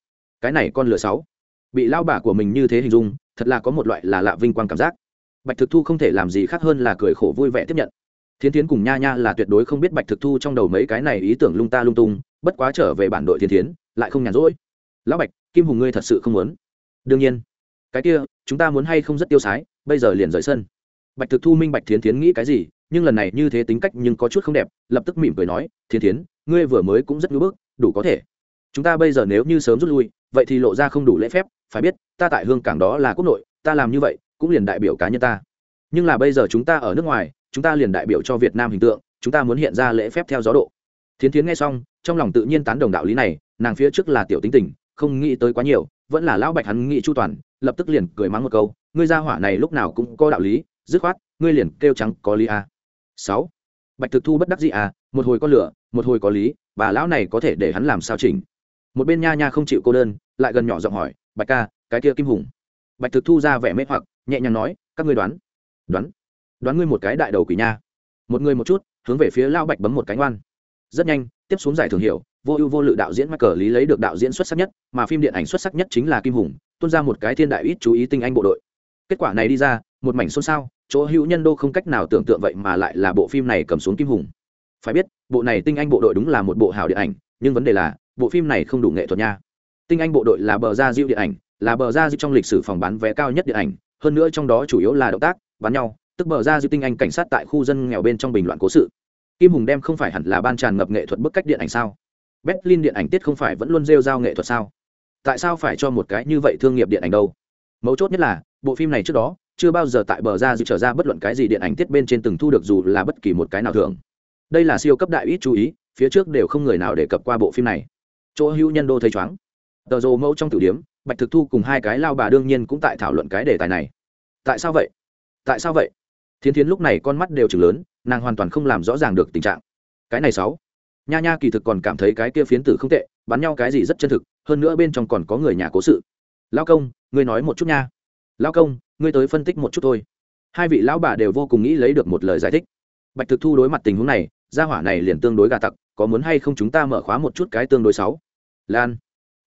Cái này con lửa sáu. Bị lao bà của mình như thế hình dung, thật là có một loại là lạ vinh quang cảm giác. Bạch thực thu không thể làm gì khác hơn là cười khổ vui vẻ tiếp nhận. Thiến thiến cùng nha nha là tuyệt đối không biết bạch thực thu trong đầu mấy cái này ý tưởng lung ta lung tung, bất quá trở về bản đội thiên thiến, lại không nhàn rỗi. Lão bạch, kim hùng ngươi thật sự không muốn. Đương nhiên. Cái kia, chúng ta muốn hay không rất tiêu sái, bây giờ liền rời sân. Bạch thực thu minh bạch thiến thiến nghĩ cái gì nhưng lần này như thế tính cách nhưng có chút không đẹp, lập tức mỉm cười nói, Thiên thiến, ngươi vừa mới cũng rất ngưỡng bức, đủ có thể. Chúng ta bây giờ nếu như sớm rút lui, vậy thì lộ ra không đủ lễ phép, phải biết, ta tại hương cảng đó là quốc nội, ta làm như vậy cũng liền đại biểu cá nhân ta. Nhưng là bây giờ chúng ta ở nước ngoài, chúng ta liền đại biểu cho việt nam hình tượng, chúng ta muốn hiện ra lễ phép theo gió độ. Thiến thiến nghe xong, trong lòng tự nhiên tán đồng đạo lý này, nàng phía trước là tiểu tính tình, không nghĩ tới quá nhiều, vẫn là lão bạch hắn nghĩ chu toàn, lập tức liền cười mắng một câu, ngươi ra hỏa này lúc nào cũng có đạo lý, dứt khoát, ngươi liền kêu trắng có lý à sáu. Bạch thực thu bất đắc dĩ à một hồi có lửa, một hồi có lý, bà lão này có thể để hắn làm sao chỉnh? Một bên nha nha không chịu cô đơn, lại gần nhỏ giọng hỏi, bạch ca, cái kia kim hùng? Bạch thực thu ra vẻ mê hoặc, nhẹ nhàng nói, các ngươi đoán đoán đoán ngươi một cái đại đầu quỷ nha. Một người một chút, hướng về phía lao bạch bấm một cánh oan rất nhanh, tiếp xuống giải thưởng hiệu vô ưu vô lự đạo diễn mắc cờ lý lấy được đạo diễn xuất sắc nhất, mà phim điện ảnh xuất sắc nhất chính là kim hùng, tuôn ra một cái thiên đại ít chú ý tinh anh bộ đội. Kết quả này đi ra, một mảnh xôn xao chỗ hữu nhân đô không cách nào tưởng tượng vậy mà lại là bộ phim này cầm xuống kim hùng. Phải biết, bộ này tinh anh bộ đội đúng là một bộ hảo điện ảnh, nhưng vấn đề là, bộ phim này không đủ nghệ thuật nha. Tinh anh bộ đội là bờ ra diệu điện ảnh, là bờ ra diệu trong lịch sử phòng bán vé cao nhất điện ảnh, hơn nữa trong đó chủ yếu là động tác bắn nhau, tức bờ ra diệu tinh anh cảnh sát tại khu dân nghèo bên trong bình loạn cố sự. Kim hùng đem không phải hẳn là ban tràn ngập nghệ thuật bức cách điện ảnh sao? Berlin điện ảnh tiết không phải vẫn luôn rêu giao nghệ thuật sao? Tại sao phải cho một cái như vậy thương nghiệp điện ảnh đâu? Mấu chốt nhất là, bộ phim này trước đó chưa bao giờ tại bờ ra dự trở ra bất luận cái gì điện ảnh tiết bên trên từng thu được dù là bất kỳ một cái nào thường đây là siêu cấp đại ít chú ý, phía trước đều không người nào đề cập qua bộ phim này. Chỗ hữu nhân đô thấy chóng tờ rồ mẫu trong tử điếm, bạch thực thu cùng hai cái lao bà đương nhiên cũng tại thảo luận cái đề tài này. Tại sao vậy? Tại sao vậy? Thiến thiến lúc này con mắt đều chừng lớn, nàng hoàn toàn không làm rõ ràng được tình trạng. Cái này sáu. Nha nha kỳ thực còn cảm thấy cái kia phiến tử không tệ, bắn nhau cái gì rất chân thực, hơn nữa bên trong còn có người nhà cố sự. Lao công, ngươi nói một chút nha lao công, ngươi tới phân tích một chút thôi. Hai vị lão bà đều vô cùng nghĩ lấy được một lời giải thích. Bạch thực thu đối mặt tình huống này, gia hỏa này liền tương đối gà tặc, có muốn hay không chúng ta mở khóa một chút cái tương đối xấu? Lan,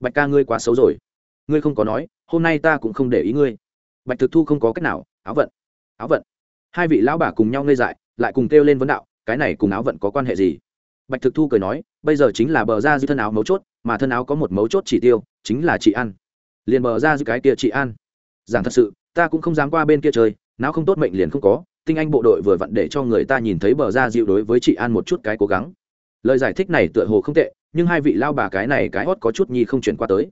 bạch ca ngươi quá xấu rồi. Ngươi không có nói, hôm nay ta cũng không để ý ngươi. Bạch thực thu không có cách nào, áo vận áo vận. Hai vị lão bà cùng nhau ngây dại, lại cùng kêu lên vấn đạo, cái này cùng áo vận có quan hệ gì? Bạch thực thu cười nói, bây giờ chính là bờ ra dư thân áo mấu chốt, mà thân áo có một mấu chốt chỉ tiêu, chính là chị ăn liền bờ ra dư cái kia chị ăn giảng thật sự, ta cũng không dám qua bên kia chơi não không tốt mệnh liền không có, tinh anh bộ đội vừa vặn để cho người ta nhìn thấy bờ ra dịu đối với chị an một chút cái cố gắng. Lời giải thích này tựa hồ không tệ, nhưng hai vị lao bà cái này cái hót có chút nhi không chuyển qua tới.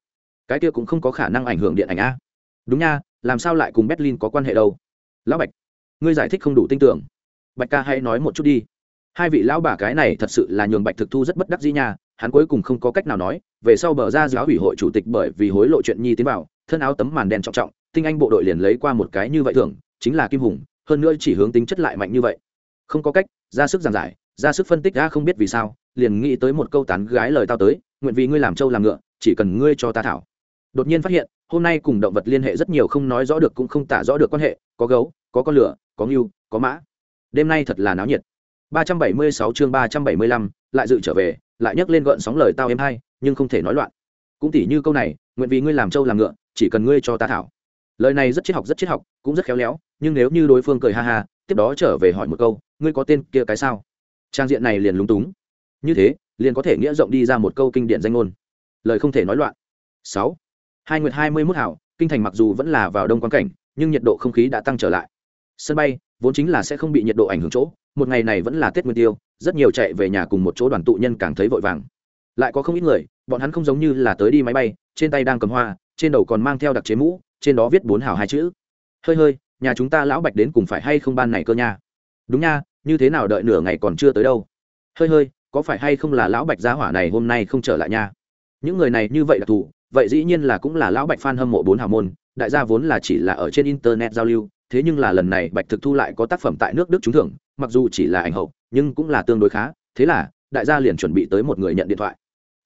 Cái kia cũng không có khả năng ảnh hưởng điện ảnh a. Đúng nha, làm sao lại cùng berlin có quan hệ đâu? Lão bạch, ngươi giải thích không đủ tin tưởng. Bạch ca hãy nói một chút đi. Hai vị lão bà cái này thật sự là nhường bạch thực thu rất bất đắc dĩ nha, hắn cuối cùng không có cách nào nói, về sau bờ ra giáo ủy hội chủ tịch bởi vì hối lộ chuyện nhi tiến vào, thân áo tấm màn đen trọng trọng tinh anh bộ đội liền lấy qua một cái như vậy thường chính là kim hùng hơn nữa chỉ hướng tính chất lại mạnh như vậy. Không có cách ra sức giảng giải ra sức phân tích ra không biết vì sao liền nghĩ tới một câu tán gái lời tao tới nguyện vì ngươi làm trâu làm ngựa chỉ cần ngươi cho ta thảo. Đột nhiên phát hiện hôm nay cùng động vật liên hệ rất nhiều không nói rõ được cũng không tả rõ được quan hệ có gấu có con lửa có ngưu có mã. Đêm nay thật là náo nhiệt. 376 chương 375, lại dự trở về lại nhắc lên gợn sóng lời tao em hay nhưng không thể nói loạn. Cũng tỉ như câu này nguyện vì ngươi làm trâu làm ngựa chỉ cần ngươi cho ta thảo lời này rất triết học, rất triết học, cũng rất khéo léo, nhưng nếu như đối phương cười ha ha, tiếp đó trở về hỏi một câu, ngươi có tên kia cái sao? Trang diện này liền lúng túng. Như thế, liền có thể nghĩa rộng đi ra một câu kinh điển danh ngôn. Lời không thể nói loạn. Sáu. Hai nguyệt hai mươi mốt hảo, kinh thành mặc dù vẫn là vào đông quan cảnh, nhưng nhiệt độ không khí đã tăng trở lại. Sân bay, vốn chính là sẽ không bị nhiệt độ ảnh hưởng chỗ, một ngày này vẫn là tết nguyên tiêu, rất nhiều chạy về nhà cùng một chỗ đoàn tụ nhân càng thấy vội vàng. Lại có không ít người, bọn hắn không giống như là tới đi máy bay, trên tay đang cầm hoa trên đầu còn mang theo đặc chế mũ, trên đó viết bốn hào hai chữ. Hơi hơi, nhà chúng ta lão bạch đến cùng phải hay không ban này cơ nha? Đúng nha, như thế nào đợi nửa ngày còn chưa tới đâu? Hơi hơi, có phải hay không là lão bạch giá hỏa này hôm nay không trở lại nha? Những người này như vậy đặc thù vậy dĩ nhiên là cũng là lão bạch f hâm mộ bốn hào môn, đại gia vốn là chỉ là ở trên internet giao lưu, thế nhưng là lần này bạch thực thu lại có tác phẩm tại nước đức trúng thưởng, mặc dù chỉ là ảnh hậu, nhưng cũng là tương đối khá, thế là, đại gia liền chuẩn bị tới một người nhận điện thoại.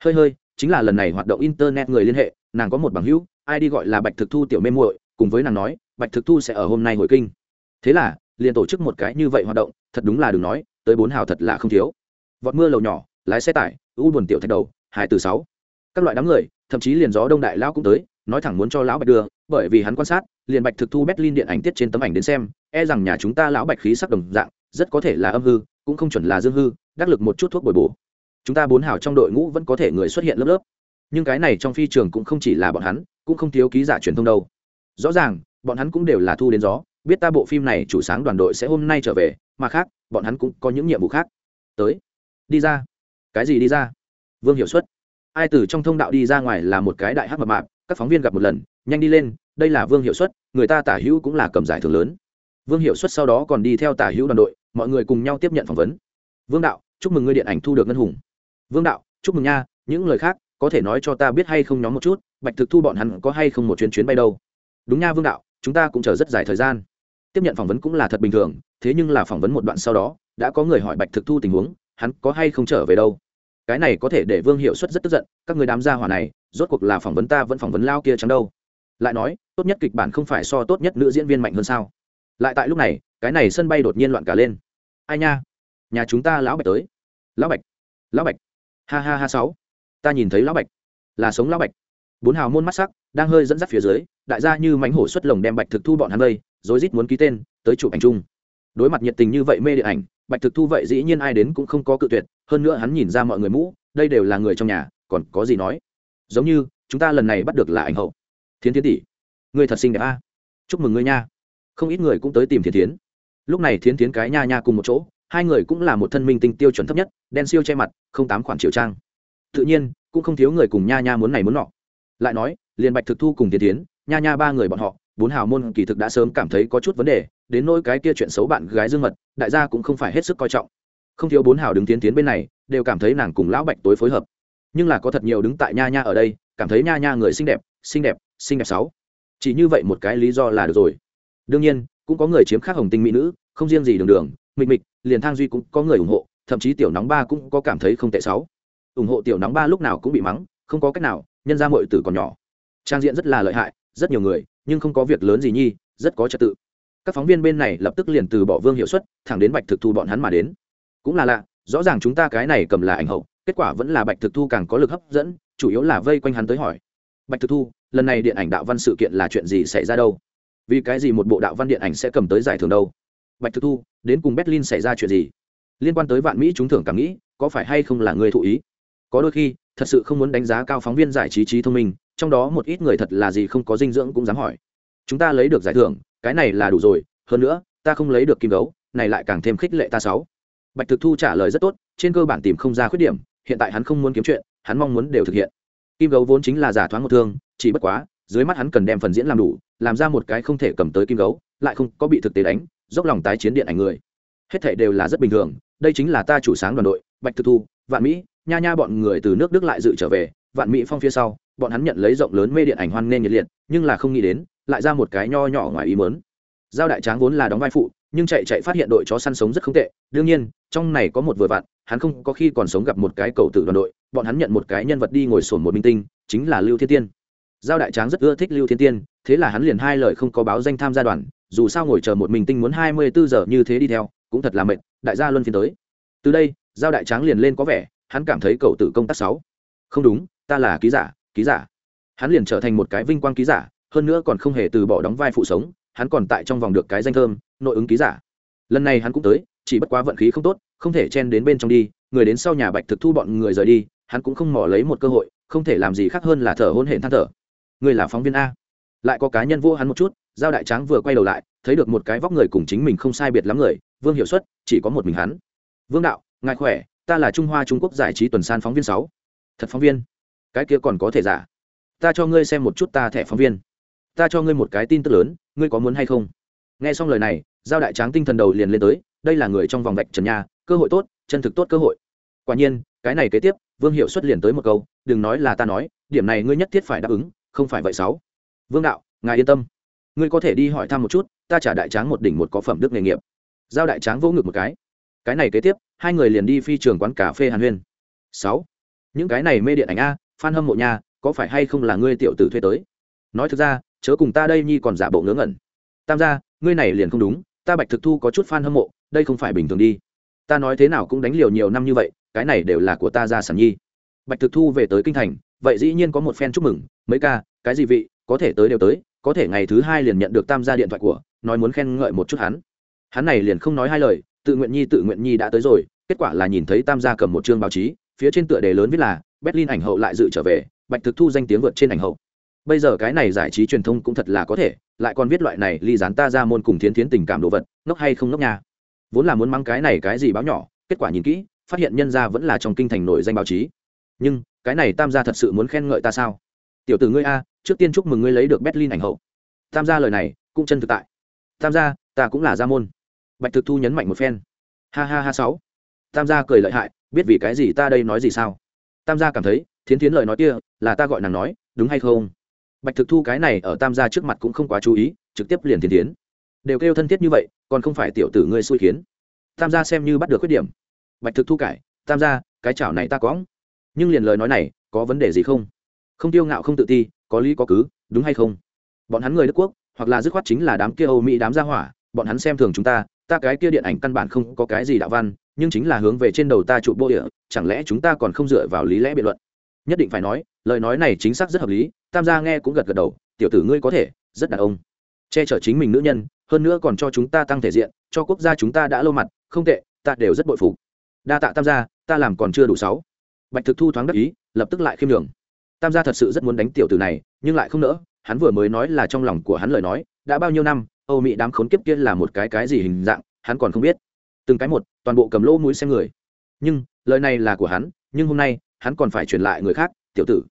Hơi hơi chính là lần này hoạt động internet người liên hệ, nàng có một bằng hữu, ai đi gọi là bạch thực thu tiểu mê muội, cùng với nàng nói, bạch thực thu sẽ ở hôm nay hồi kinh. Thế là, liền tổ chức một cái như vậy hoạt động, thật đúng là đừng nói, tới bốn hào thật là không thiếu. Vọt mưa lầu nhỏ, lái xe tải, u buồn tiểu thạch đầu, hai từ sáu. Các loại đám người, thậm chí liền gió đông đại lão cũng tới, nói thẳng muốn cho lão bạch đưa, bởi vì hắn quan sát, liền bạch thực thu berlin điện ảnh tiết trên tấm ảnh đến xem e rằng nhà chúng ta lão bạch khí sắc đồng dạng, rất có thể là âm hư, cũng không chuẩn là dương hư, đắc lực một chút thuốc bồi bổ chúng ta bốn hào trong đội ngũ vẫn có thể người xuất hiện lớp lớp. Nhưng cái này trong phi trường cũng không chỉ là bọn hắn, cũng không thiếu ký giả truyền thông đâu. Rõ ràng, bọn hắn cũng đều là thu đến gió, biết ta bộ phim này chủ sáng đoàn đội sẽ hôm nay trở về, mà khác, bọn hắn cũng có những nhiệm vụ khác. Tới, đi ra. Cái gì đi ra? Vương hiệu suất ai từ trong thông đạo đi ra ngoài là một cái đại hát mập mạp, các phóng viên gặp một lần, nhanh đi lên, đây là vương hiệu suất người ta tả hữu cũng là cầm giải thưởng lớn. Vương hiệu suất sau đó còn đi theo tả hữu đoàn đội, mọi người cùng nhau tiếp nhận phỏng vấn. Vương đạo, chúc mừng ngươi điện ảnh thu được ngân hùng vương đạo, chúc mừng nha, những lời khác, có thể nói cho ta biết hay không nhóm một chút, bạch thực thu bọn hắn có hay không một chuyến chuyến bay đâu? Đúng nha vương đạo, chúng ta cũng chờ rất dài thời gian. Tiếp nhận phỏng vấn cũng là thật bình thường, thế nhưng là phỏng vấn một đoạn sau đó, đã có người hỏi bạch thực thu tình huống, hắn có hay không trở về đâu? Cái này có thể để vương hiệu suất rất tức giận, các người đám gia hỏa này, rốt cuộc là phỏng vấn ta vẫn phỏng vấn lao kia chẳng đâu. Lại nói, tốt nhất kịch bản không phải so tốt nhất nữ diễn viên mạnh hơn sao? Lại tại lúc này, cái này sân bay đột nhiên loạn cả lên. Ai nha? Nhà chúng ta lão bạch tới. Lão bạch lão bạch ha ha ha sáu. Ta nhìn thấy lão bạch. Là sống lão bạch. Bốn hào môn mắt sắc, đang hơi dẫn dắt phía dưới, đại gia như mánh hổ xuất lồng đem bạch thực thu bọn hắn đây rồi rít muốn ký tên, tới chụp ảnh chung. Đối mặt nhiệt tình như vậy mê điện ảnh, bạch thực thu vậy dĩ nhiên ai đến cũng không có cự tuyệt, hơn nữa hắn nhìn ra mọi người mũ, đây đều là người trong nhà, còn có gì nói. Giống như, chúng ta lần này bắt được là ảnh hậu. Thiến thiến tỷ người thật xinh đẹp a. Chúc mừng ngươi nha. Không ít người cũng tới tìm thiến thiến. Lúc này thiến thiến cái nha nha cùng một chỗ hai người cũng là một thân minh tinh tiêu chuẩn thấp nhất, đen siêu che mặt, không tám khoản triệu trang. Tự nhiên, cũng không thiếu người cùng nha nha muốn này muốn nọ. Lại nói, liền bạch thực thu cùng tiến tiến, nha nha ba người bọn họ, bốn hào môn kỳ thực đã sớm cảm thấy có chút vấn đề, đến nỗi cái kia chuyện xấu bạn gái dương mật, đại gia cũng không phải hết sức coi trọng. Không thiếu bốn hào đứng tiến tiến bên này, đều cảm thấy nàng cùng lão bạch tối phối hợp. Nhưng là có thật nhiều đứng tại nha nha ở đây, cảm thấy nha nha người xinh đẹp xinh đẹp xinh đẹp sáu. Chỉ như vậy một cái lý do là được rồi. Đương nhiên, cũng có người chiếm khác hồng tinh mỹ nữ, không riêng gì đường đường, mịch mịch liền thang duy cũng có người ủng hộ, thậm chí tiểu nóng ba cũng có cảm thấy không tệ sáu. Ủng hộ tiểu nóng ba lúc nào cũng bị mắng, không có cách nào, nhân ra mọi tử còn nhỏ. Trang diện rất là lợi hại, rất nhiều người, nhưng không có việc lớn gì nhi, rất có trật tự. Các phóng viên bên này lập tức liền từ bỏ vương hiệu suất, thẳng đến bạch thực thu bọn hắn mà đến. Cũng là lạ, rõ ràng chúng ta cái này cầm là ảnh hậu, kết quả vẫn là bạch thực thu càng có lực hấp dẫn, chủ yếu là vây quanh hắn tới hỏi. Bạch thực thu, lần này điện ảnh đạo văn sự kiện là chuyện gì xảy ra đâu? Vì cái gì một bộ đạo văn điện ảnh sẽ cầm tới giải thưởng đâu? Bạch thực thu, đến cùng berlin xảy ra chuyện gì? Liên quan tới vạn mỹ chúng thưởng cảm nghĩ, có phải hay không là người thụ ý? Có đôi khi, thật sự không muốn đánh giá cao phóng viên giải trí trí thông minh, trong đó một ít người thật là gì không có dinh dưỡng cũng dám hỏi. Chúng ta lấy được giải thưởng, cái này là đủ rồi, hơn nữa, ta không lấy được kim gấu, này lại càng thêm khích lệ ta sáu. Bạch thực thu trả lời rất tốt, trên cơ bản tìm không ra khuyết điểm, hiện tại hắn không muốn kiếm chuyện, hắn mong muốn đều thực hiện. Kim gấu vốn chính là giả thoáng một thương, chỉ bất quá, dưới mắt hắn cần đem phần diễn làm đủ, làm ra một cái không thể cầm tới kim gấu, lại không có bị thực tế đánh dốc lòng tái chiến điện ảnh người. Hết thảy đều là rất bình thường, đây chính là ta chủ sáng đoàn đội, bạch thực thu, vạn mỹ, nha nha bọn người từ nước đức lại dự trở về, vạn mỹ phong phía sau, bọn hắn nhận lấy rộng lớn mê điện ảnh hoan nghênh nhiệt liệt, nhưng là không nghĩ đến, lại ra một cái nho nhỏ ngoài ý mớn giao đại tráng vốn là đóng vai phụ, nhưng chạy chạy phát hiện đội chó săn sống rất không tệ, đương nhiên, trong này có một vừa vặn, hắn không có khi còn sống gặp một cái cầu tử đoàn đội, bọn hắn nhận một cái nhân vật đi ngồi sổn một minh tinh, chính là lưu thiên tiên. Giao đại tráng rất ưa thích lưu thiên tiên, thế là hắn liền hai lời không có báo danh tham gia đoàn dù sao ngồi chờ một mình tinh muốn hai mươi bốn giờ như thế đi theo, cũng thật là mệt, đại gia luân phiên tới. Từ đây, giao đại tráng liền lên có vẻ, hắn cảm thấy cậu tử công tác sáu. Không đúng, ta là ký giả ký giả. Hắn liền trở thành một cái vinh quang ký giả, hơn nữa còn không hề từ bỏ đóng vai phụ sống, hắn còn tại trong vòng được cái danh thơm, nội ứng ký giả. Lần này hắn cũng tới, chỉ bất quá vận khí không tốt, không thể chen đến bên trong đi, người đến sau nhà bạch thực thu bọn người rời đi, hắn cũng không mò lấy một cơ hội, không thể làm gì khác hơn là thở hôn hển than thở. Người là phóng viên a. Lại có cá nhân vô hắn một chút giao đại tráng vừa quay đầu lại, thấy được một cái vóc người cùng chính mình không sai biệt lắm người, vương hiệu suất chỉ có một mình hắn. Vương đạo, ngài khỏe, ta là trung hoa trung quốc giải trí tuần san phóng viên sáu. Thật phóng viên? Cái kia còn có thể giả? Ta cho ngươi xem một chút ta thẻ phóng viên. Ta cho ngươi một cái tin tức lớn, ngươi có muốn hay không? Nghe xong lời này, giao đại tráng tinh thần đầu liền lên tới, đây là người trong vòng vạch trần nhà cơ hội tốt, chân thực tốt cơ hội. Quả nhiên, cái này kế tiếp, vương hiệu xuất liền tới một câu, đừng nói là ta nói, điểm này ngươi nhất thiết phải đáp ứng, không phải vậy sáu. Vương đạo, ngài yên tâm ngươi có thể đi hỏi thăm một chút ta trả đại tráng một đỉnh một có phẩm đức nghề nghiệp. Giao đại tráng vỗ ngực một cái. Cái này kế tiếp hai người liền đi phi trường quán cà phê hàn huyên. Sáu. Những cái này mê điện ảnh a phan hâm mộ nhà, có phải hay không là ngươi tiểu tử thuê tới? Nói thực ra chớ cùng ta đây nhi còn giả bộ ngớ ngẩn. Tam gia ngươi này liền không đúng ta bạch thực thu có chút fan hâm mộ đây không phải bình thường đi. Ta nói thế nào cũng đánh liều nhiều năm như vậy cái này đều là của ta gia sản nhi. Bạch thực thu về tới kinh thành vậy dĩ nhiên có một phen chúc mừng mấy ca cái gì vị có thể tới đều tới có thể ngày thứ hai liền nhận được tam gia điện thoại của, nói muốn khen ngợi một chút hắn. Hắn này liền không nói hai lời, tự nguyện nhi tự nguyện nhi đã tới rồi, kết quả là nhìn thấy tam gia cầm một chương báo chí, phía trên tựa đề lớn viết là, berlin ảnh hậu lại dự trở về, bạch thực thu danh tiếng vượt trên ảnh hậu. Bây giờ cái này giải trí truyền thông cũng thật là có thể, lại còn viết loại này ly dán ta ra môn cùng thiến thiến tình cảm đồ vật, ngốc hay không ngốc nha. Vốn là muốn mang cái này cái gì báo nhỏ, kết quả nhìn kỹ, phát hiện nhân ra vẫn là trong kinh thành nổi danh báo chí. Nhưng, cái này tam gia thật sự muốn khen ngợi ta sao? Tiểu tử ngươi a, trước tiên chúc mừng ngươi lấy được berlin ảnh hậu. Tam gia lời này, cũng chân thực tại. Tam gia, ta cũng là gia môn. Bạch thực thu nhấn mạnh một phen. Ha ha ha sáu. Tam gia cười lợi hại, biết vì cái gì ta đây nói gì sao? Tam gia cảm thấy, thiến thiến lời nói kia, là ta gọi nàng nói, đúng hay không? Bạch thực thu cái này ở tam gia trước mặt cũng không quá chú ý, trực tiếp liền thiến thiến. Đều kêu thân thiết như vậy, còn không phải tiểu tử ngươi xui khiến. Tam gia xem như bắt được khuyết điểm. Bạch thực thu cải tam gia, cái chảo này ta có. Nhưng liền lời nói này, có vấn đề gì không? Không tiêu ngạo không tự ti, có lý có cứ, đúng hay không? Bọn hắn người đức quốc, hoặc là dứt khoát chính là đám kia âu mỹ đám gia hỏa, bọn hắn xem thường chúng ta ta cái kia điện ảnh căn bản không có cái gì đạo văn, nhưng chính là hướng về trên đầu ta trụ bộ địa, chẳng lẽ chúng ta còn không dựa vào lý lẽ biện luận? Nhất định phải nói, lời nói này chính xác rất hợp lý, tam gia nghe cũng gật gật đầu, tiểu tử ngươi có thể, rất đàn ông. Che chở chính mình nữ nhân, hơn nữa còn cho chúng ta tăng thể diện, cho quốc gia chúng ta đã lâu mặt, không tệ, ta đều rất bội phục. Đa tạ tam gia, ta làm còn chưa đủ sáu. Bạch thực thu thoáng đắc ý, lập tức lại khiêm đường tam gia thật sự rất muốn đánh tiểu tử này, nhưng lại không nỡ, hắn vừa mới nói là trong lòng của hắn lời nói, đã bao nhiêu năm, âu mỹ đám khốn kiếp kia là một cái cái gì hình dạng, hắn còn không biết. Từng cái một, toàn bộ cầm lỗ mũi xem người. Nhưng, lời này là của hắn, nhưng hôm nay, hắn còn phải truyền lại người khác, tiểu tử.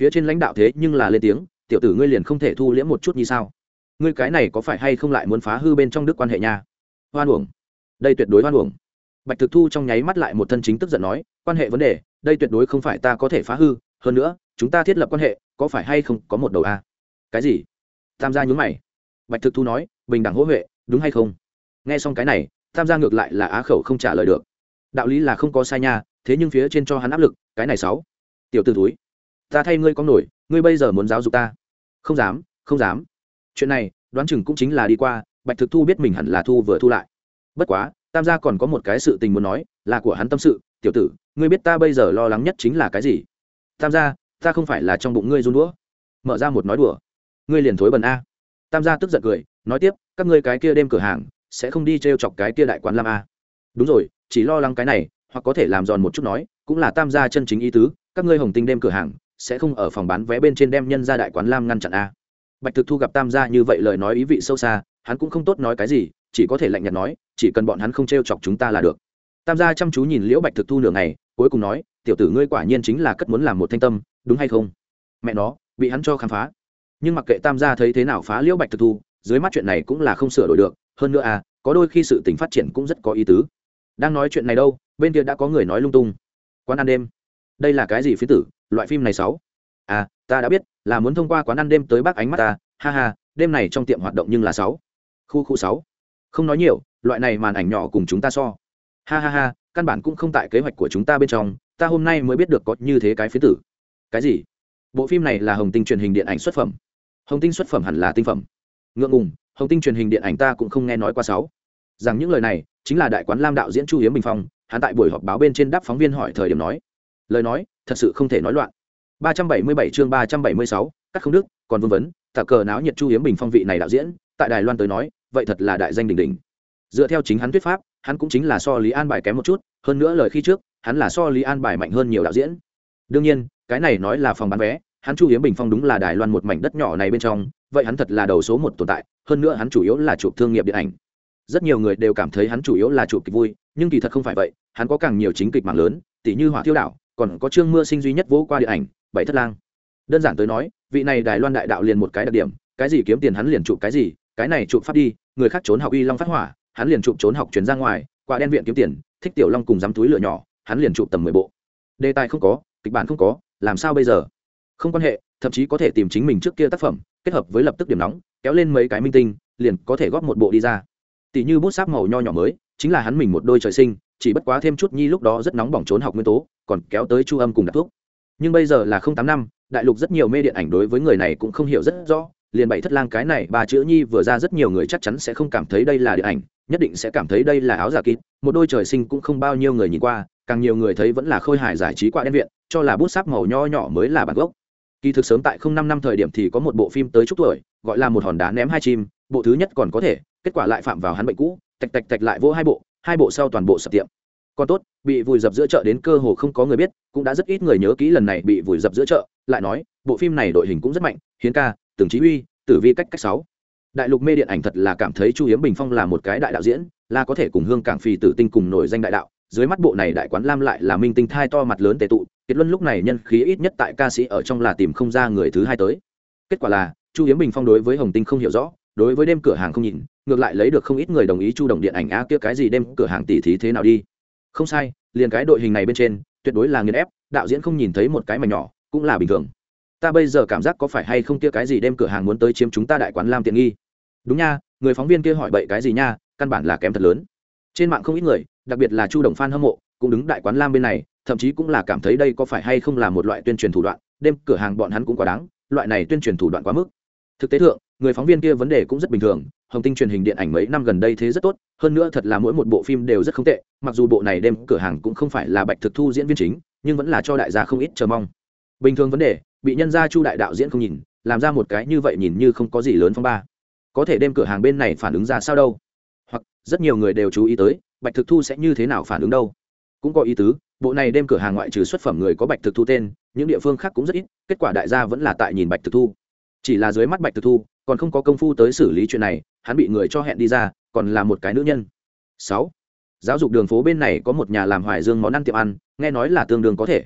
Phía trên lãnh đạo thế nhưng là lên tiếng, tiểu tử ngươi liền không thể thu liễm một chút như sao? Ngươi cái này có phải hay không lại muốn phá hư bên trong đức quan hệ nha? Hoan uổng. Đây tuyệt đối hoan uổng. Bạch thực thu trong nháy mắt lại một thân chính tức giận nói, quan hệ vấn đề, đây tuyệt đối không phải ta có thể phá hư, hơn nữa chúng ta thiết lập quan hệ, có phải hay không có một đầu a? Cái gì? Tham gia nhún mày. Bạch thực thu nói, bình đẳng hỗ huệ, đúng hay không? Nghe xong cái này, tham gia ngược lại là á khẩu không trả lời được. Đạo lý là không có sai nha, thế nhưng phía trên cho hắn áp lực, cái này sáu. Tiểu t ử túi ta thay ngươi có nổi, ngươi bây giờ muốn giáo dục ta. Không dám không dám. Chuyện này, đoán chừng cũng chính là đi qua, bạch thực thu biết mình hẳn là thu vừa thu lại. Bất quá, tam gia còn có một cái sự tình muốn nói, là của hắn tâm sự. Tiểu tử, ngươi biết ta bây giờ lo lắng nhất chính là cái gì? Tam gia ta không phải là trong bụng ngươi run đũa. Mở ra một nói đùa. Ngươi liền thối bần a. Tam gia tức giận cười, nói tiếp, các ngươi cái kia đêm cửa hàng, sẽ không đi t r e o chọc cái kia đại quán lam a. Đúng rồi, chỉ lo lắng cái này, hoặc có thể làm giòn một chút nói, cũng là tam gia chân chính ý tứ, các ngươi hồng tinh đêm cửa hàng, sẽ không ở phòng bán vé bên trên đem nhân ra đại quán lam ngăn chặn a. Bạch thực thu gặp tam gia như vậy lời nói ý vị sâu xa, hắn cũng không tốt nói cái gì, chỉ có thể lạnh nhạt nói, chỉ cần bọn hắn không t r e o chọc chúng ta là được. Tam gia chăm chú nhìn liễu bạch thực thu nửa ngày, cuối cùng nói tiểu tử ngươi quả nhiên chính là cất muốn làm một thanh tâm, đúng hay không? Mẹ nó, bị hắn cho khám phá. Nhưng mặc kệ tam gia thấy thế nào phá liễu bạch thực thu, dưới mắt chuyện này cũng là không sửa đổi được. Hơn nữa à có đôi khi sự tình phát triển cũng rất có ý tứ. Đang nói chuyện này đâu, bên kia đã có người nói lung tung. Quán ăn đêm. Đây là cái gì phía tử? Loại phim này sáu. À ta đã biết, là muốn thông qua quán ăn đêm tới bác ánh mắt ta. Ha ha, đêm này trong tiệm hoạt động nhưng là sáu. Khu khu sáu. Không nói nhiều, loại này màn ảnh nhỏ cùng chúng ta so. Ha ha ha, căn bản cũng không tại kế hoạch của chúng ta bên trong ta hôm nay mới biết được có như thế cái phía tử. Cái gì? Bộ phim này là hồng tinh truyền hình điện ảnh xuất phẩm. Hồng tinh xuất phẩm hẳn là tinh phẩm. Ngượng ngùng hồng tinh truyền hình điện ảnh ta cũng không nghe nói qua sáu. Rằng những lời này chính là đại quán lam đạo diễn chu hiếm bình phong hắn tại buổi họp báo bên trên đáp phóng viên hỏi thời điểm nói. Lời nói thật sự không thể nói loạn. 377 chương 376, các không đức, còn vương vấn, tạ cờ náo nhiệt chu hiếm bình phong vị này đạo diễn, tại Đài Loan tới nói, vậy thật là đại danh đỉnh đỉnh. Dựa theo chính hắn thuyết pháp, hắn cũng chính là so Lý An bài kém một chút, hơn nữa lời khi trước, hắn là so Lý An bài mạnh hơn nhiều đạo diễn. Đương nhiên, cái này nói là phòng bán vé, hắn chu hiếm bình phong đúng là Đài Loan một mảnh đất nhỏ này bên trong, vậy hắn thật là đầu số một tồn tại, hơn nữa hắn chủ yếu là chụp thương nghiệp điện ảnh. Rất nhiều người đều cảm thấy hắn chủ yếu là chụp kịch vui, nhưng kỳ thật không phải vậy, hắn có càng nhiều chính kịch mạng lớn, tỷ như Hỏa Thiêu Đạo, còn có Trương Mưa Sinh duy nhất vỗ qua điện ảnh, bảy thất lang đơn giản tới nói vị này đài loan đại đạo liền một cái đặc điểm cái gì kiếm tiền hắn liền chụp cái gì cái này chụp phát đi người khác trốn học y long phát hỏa hắn liền chụp trốn học chuyển ra ngoài qua đen viện kiếm tiền thích tiểu long cùng dám túi lửa nhỏ hắn liền chụp tầm mười bộ. Đề tài không có, kịch bản không có, làm sao bây giờ? Không quan hệ, thậm chí có thể tìm chính mình trước kia tác phẩm, kết hợp với lập tức điểm nóng, kéo lên mấy cái minh tinh, liền có thể góp một bộ đi ra. Tỷ như bút sáp màu nho nhỏ mới, chính là hắn mình một đôi trời sinh, chỉ bất quá thêm chút nhi lúc đó rất nóng bỏng trốn học nguyên tố, còn kéo tới chu âm cùng đặt thuốc nhưng bây giờ là không tám năm, đại lục rất nhiều mê điện ảnh đối với người này cũng không hiểu rất rõ, liền bảy thất lang cái này bà chữ nhi vừa ra rất nhiều người chắc chắn sẽ không cảm thấy đây là điện ảnh, nhất định sẽ cảm thấy đây là áo giả kín một đôi trời sinh cũng không bao nhiêu người nhìn qua càng nhiều người thấy vẫn là khôi hài giải trí qua đen viện, cho là bút sáp màu nho nhỏ mới là bản gốc. Kỳ thực sớm tại không năm năm thời điểm thì có một bộ phim tới chúc tuổi, gọi là một hòn đá ném hai chim, bộ thứ nhất còn có thể, kết quả lại phạm vào hắn bệnh cũ, tạch tạch tạch lại vô hai bộ hai bộ sau toàn bộ sập tiệm. Còn tốt, bị vùi dập giữa chợ đến cơ hồ không có người biết, cũng đã rất ít người nhớ kỹ lần này bị vùi dập giữa chợ, lại nói, bộ phim này đội hình cũng rất mạnh, hiến ca từng chí uy tử vi cách cách sáu. Đại lục mê điện ảnh thật là cảm thấy chu hiếm bình phong là một cái đại đạo diễn, là có thể cùng hương cảng phi tử tinh cùng nổi danh đại đạo dưới mắt bộ này đại quán lam lại là minh tinh thai to mặt lớn tệ tụ kết luân lúc này nhân khí ít nhất tại ca sĩ ở trong là tìm không ra người thứ hai tới. Kết quả là, chu hiếm bình phong đối với hồng tinh không hiểu rõ, đối với đêm cửa hàng không nhìn, ngược lại lấy được không ít người đồng ý chu đồng điện ảnh a kia cái gì đêm cửa hàng tỉ thí thế nào đi. Không sai, liền cái đội hình này bên trên, tuyệt đối là nghiền ép, đạo diễn không nhìn thấy một cái mảnh nhỏ, cũng là bình thường. Ta bây giờ cảm giác có phải hay không kia cái gì đem cửa hàng muốn tới chiếm chúng ta đại quán lam tiện nghi? Đúng nha, người phóng viên kia hỏi bậy cái gì nha, căn bản là kém thật lớn. Trên mạng không ít người đặc biệt là chu đồng phan hâm mộ, cũng đứng đại quán lam bên này, thậm chí cũng là cảm thấy đây có phải hay không là một loại tuyên truyền thủ đoạn, đêm cửa hàng bọn hắn cũng quá đáng, loại này tuyên truyền thủ đoạn quá mức. Thực tế thượng, người phóng viên kia vấn đề cũng rất bình thường, hồng tinh truyền hình điện ảnh mấy năm gần đây thế rất tốt, hơn nữa thật là mỗi một bộ phim đều rất không tệ, mặc dù bộ này đêm cửa hàng cũng không phải là bạch thực thu diễn viên chính, nhưng vẫn là cho đại gia không ít chờ mong. Bình thường vấn đề, bị nhân gia chu đại đạo diễn không nhìn, làm ra một cái như vậy nhìn như không có gì lớn phong ba. Có thể đêm cửa hàng bên này phản ứng ra sao đâu? Hoặc, rất nhiều người đều chú ý tới bạch thực thu sẽ như thế nào phản ứng đâu? Cũng có ý tứ, bộ này đêm cửa hàng ngoại trừ xuất phẩm người có bạch thực thu tên, những địa phương khác cũng rất ít, kết quả đại gia vẫn là tại nhìn bạch thực thu. Chỉ là dưới mắt bạch thực thu, còn không có công phu tới xử lý chuyện này, hắn bị người cho hẹn đi ra, còn là một cái nữ nhân. Sáu, giáo dục đường phố bên này có một nhà làm hoài dương món ăn tiệm ăn, nghe nói là tương đương có thể.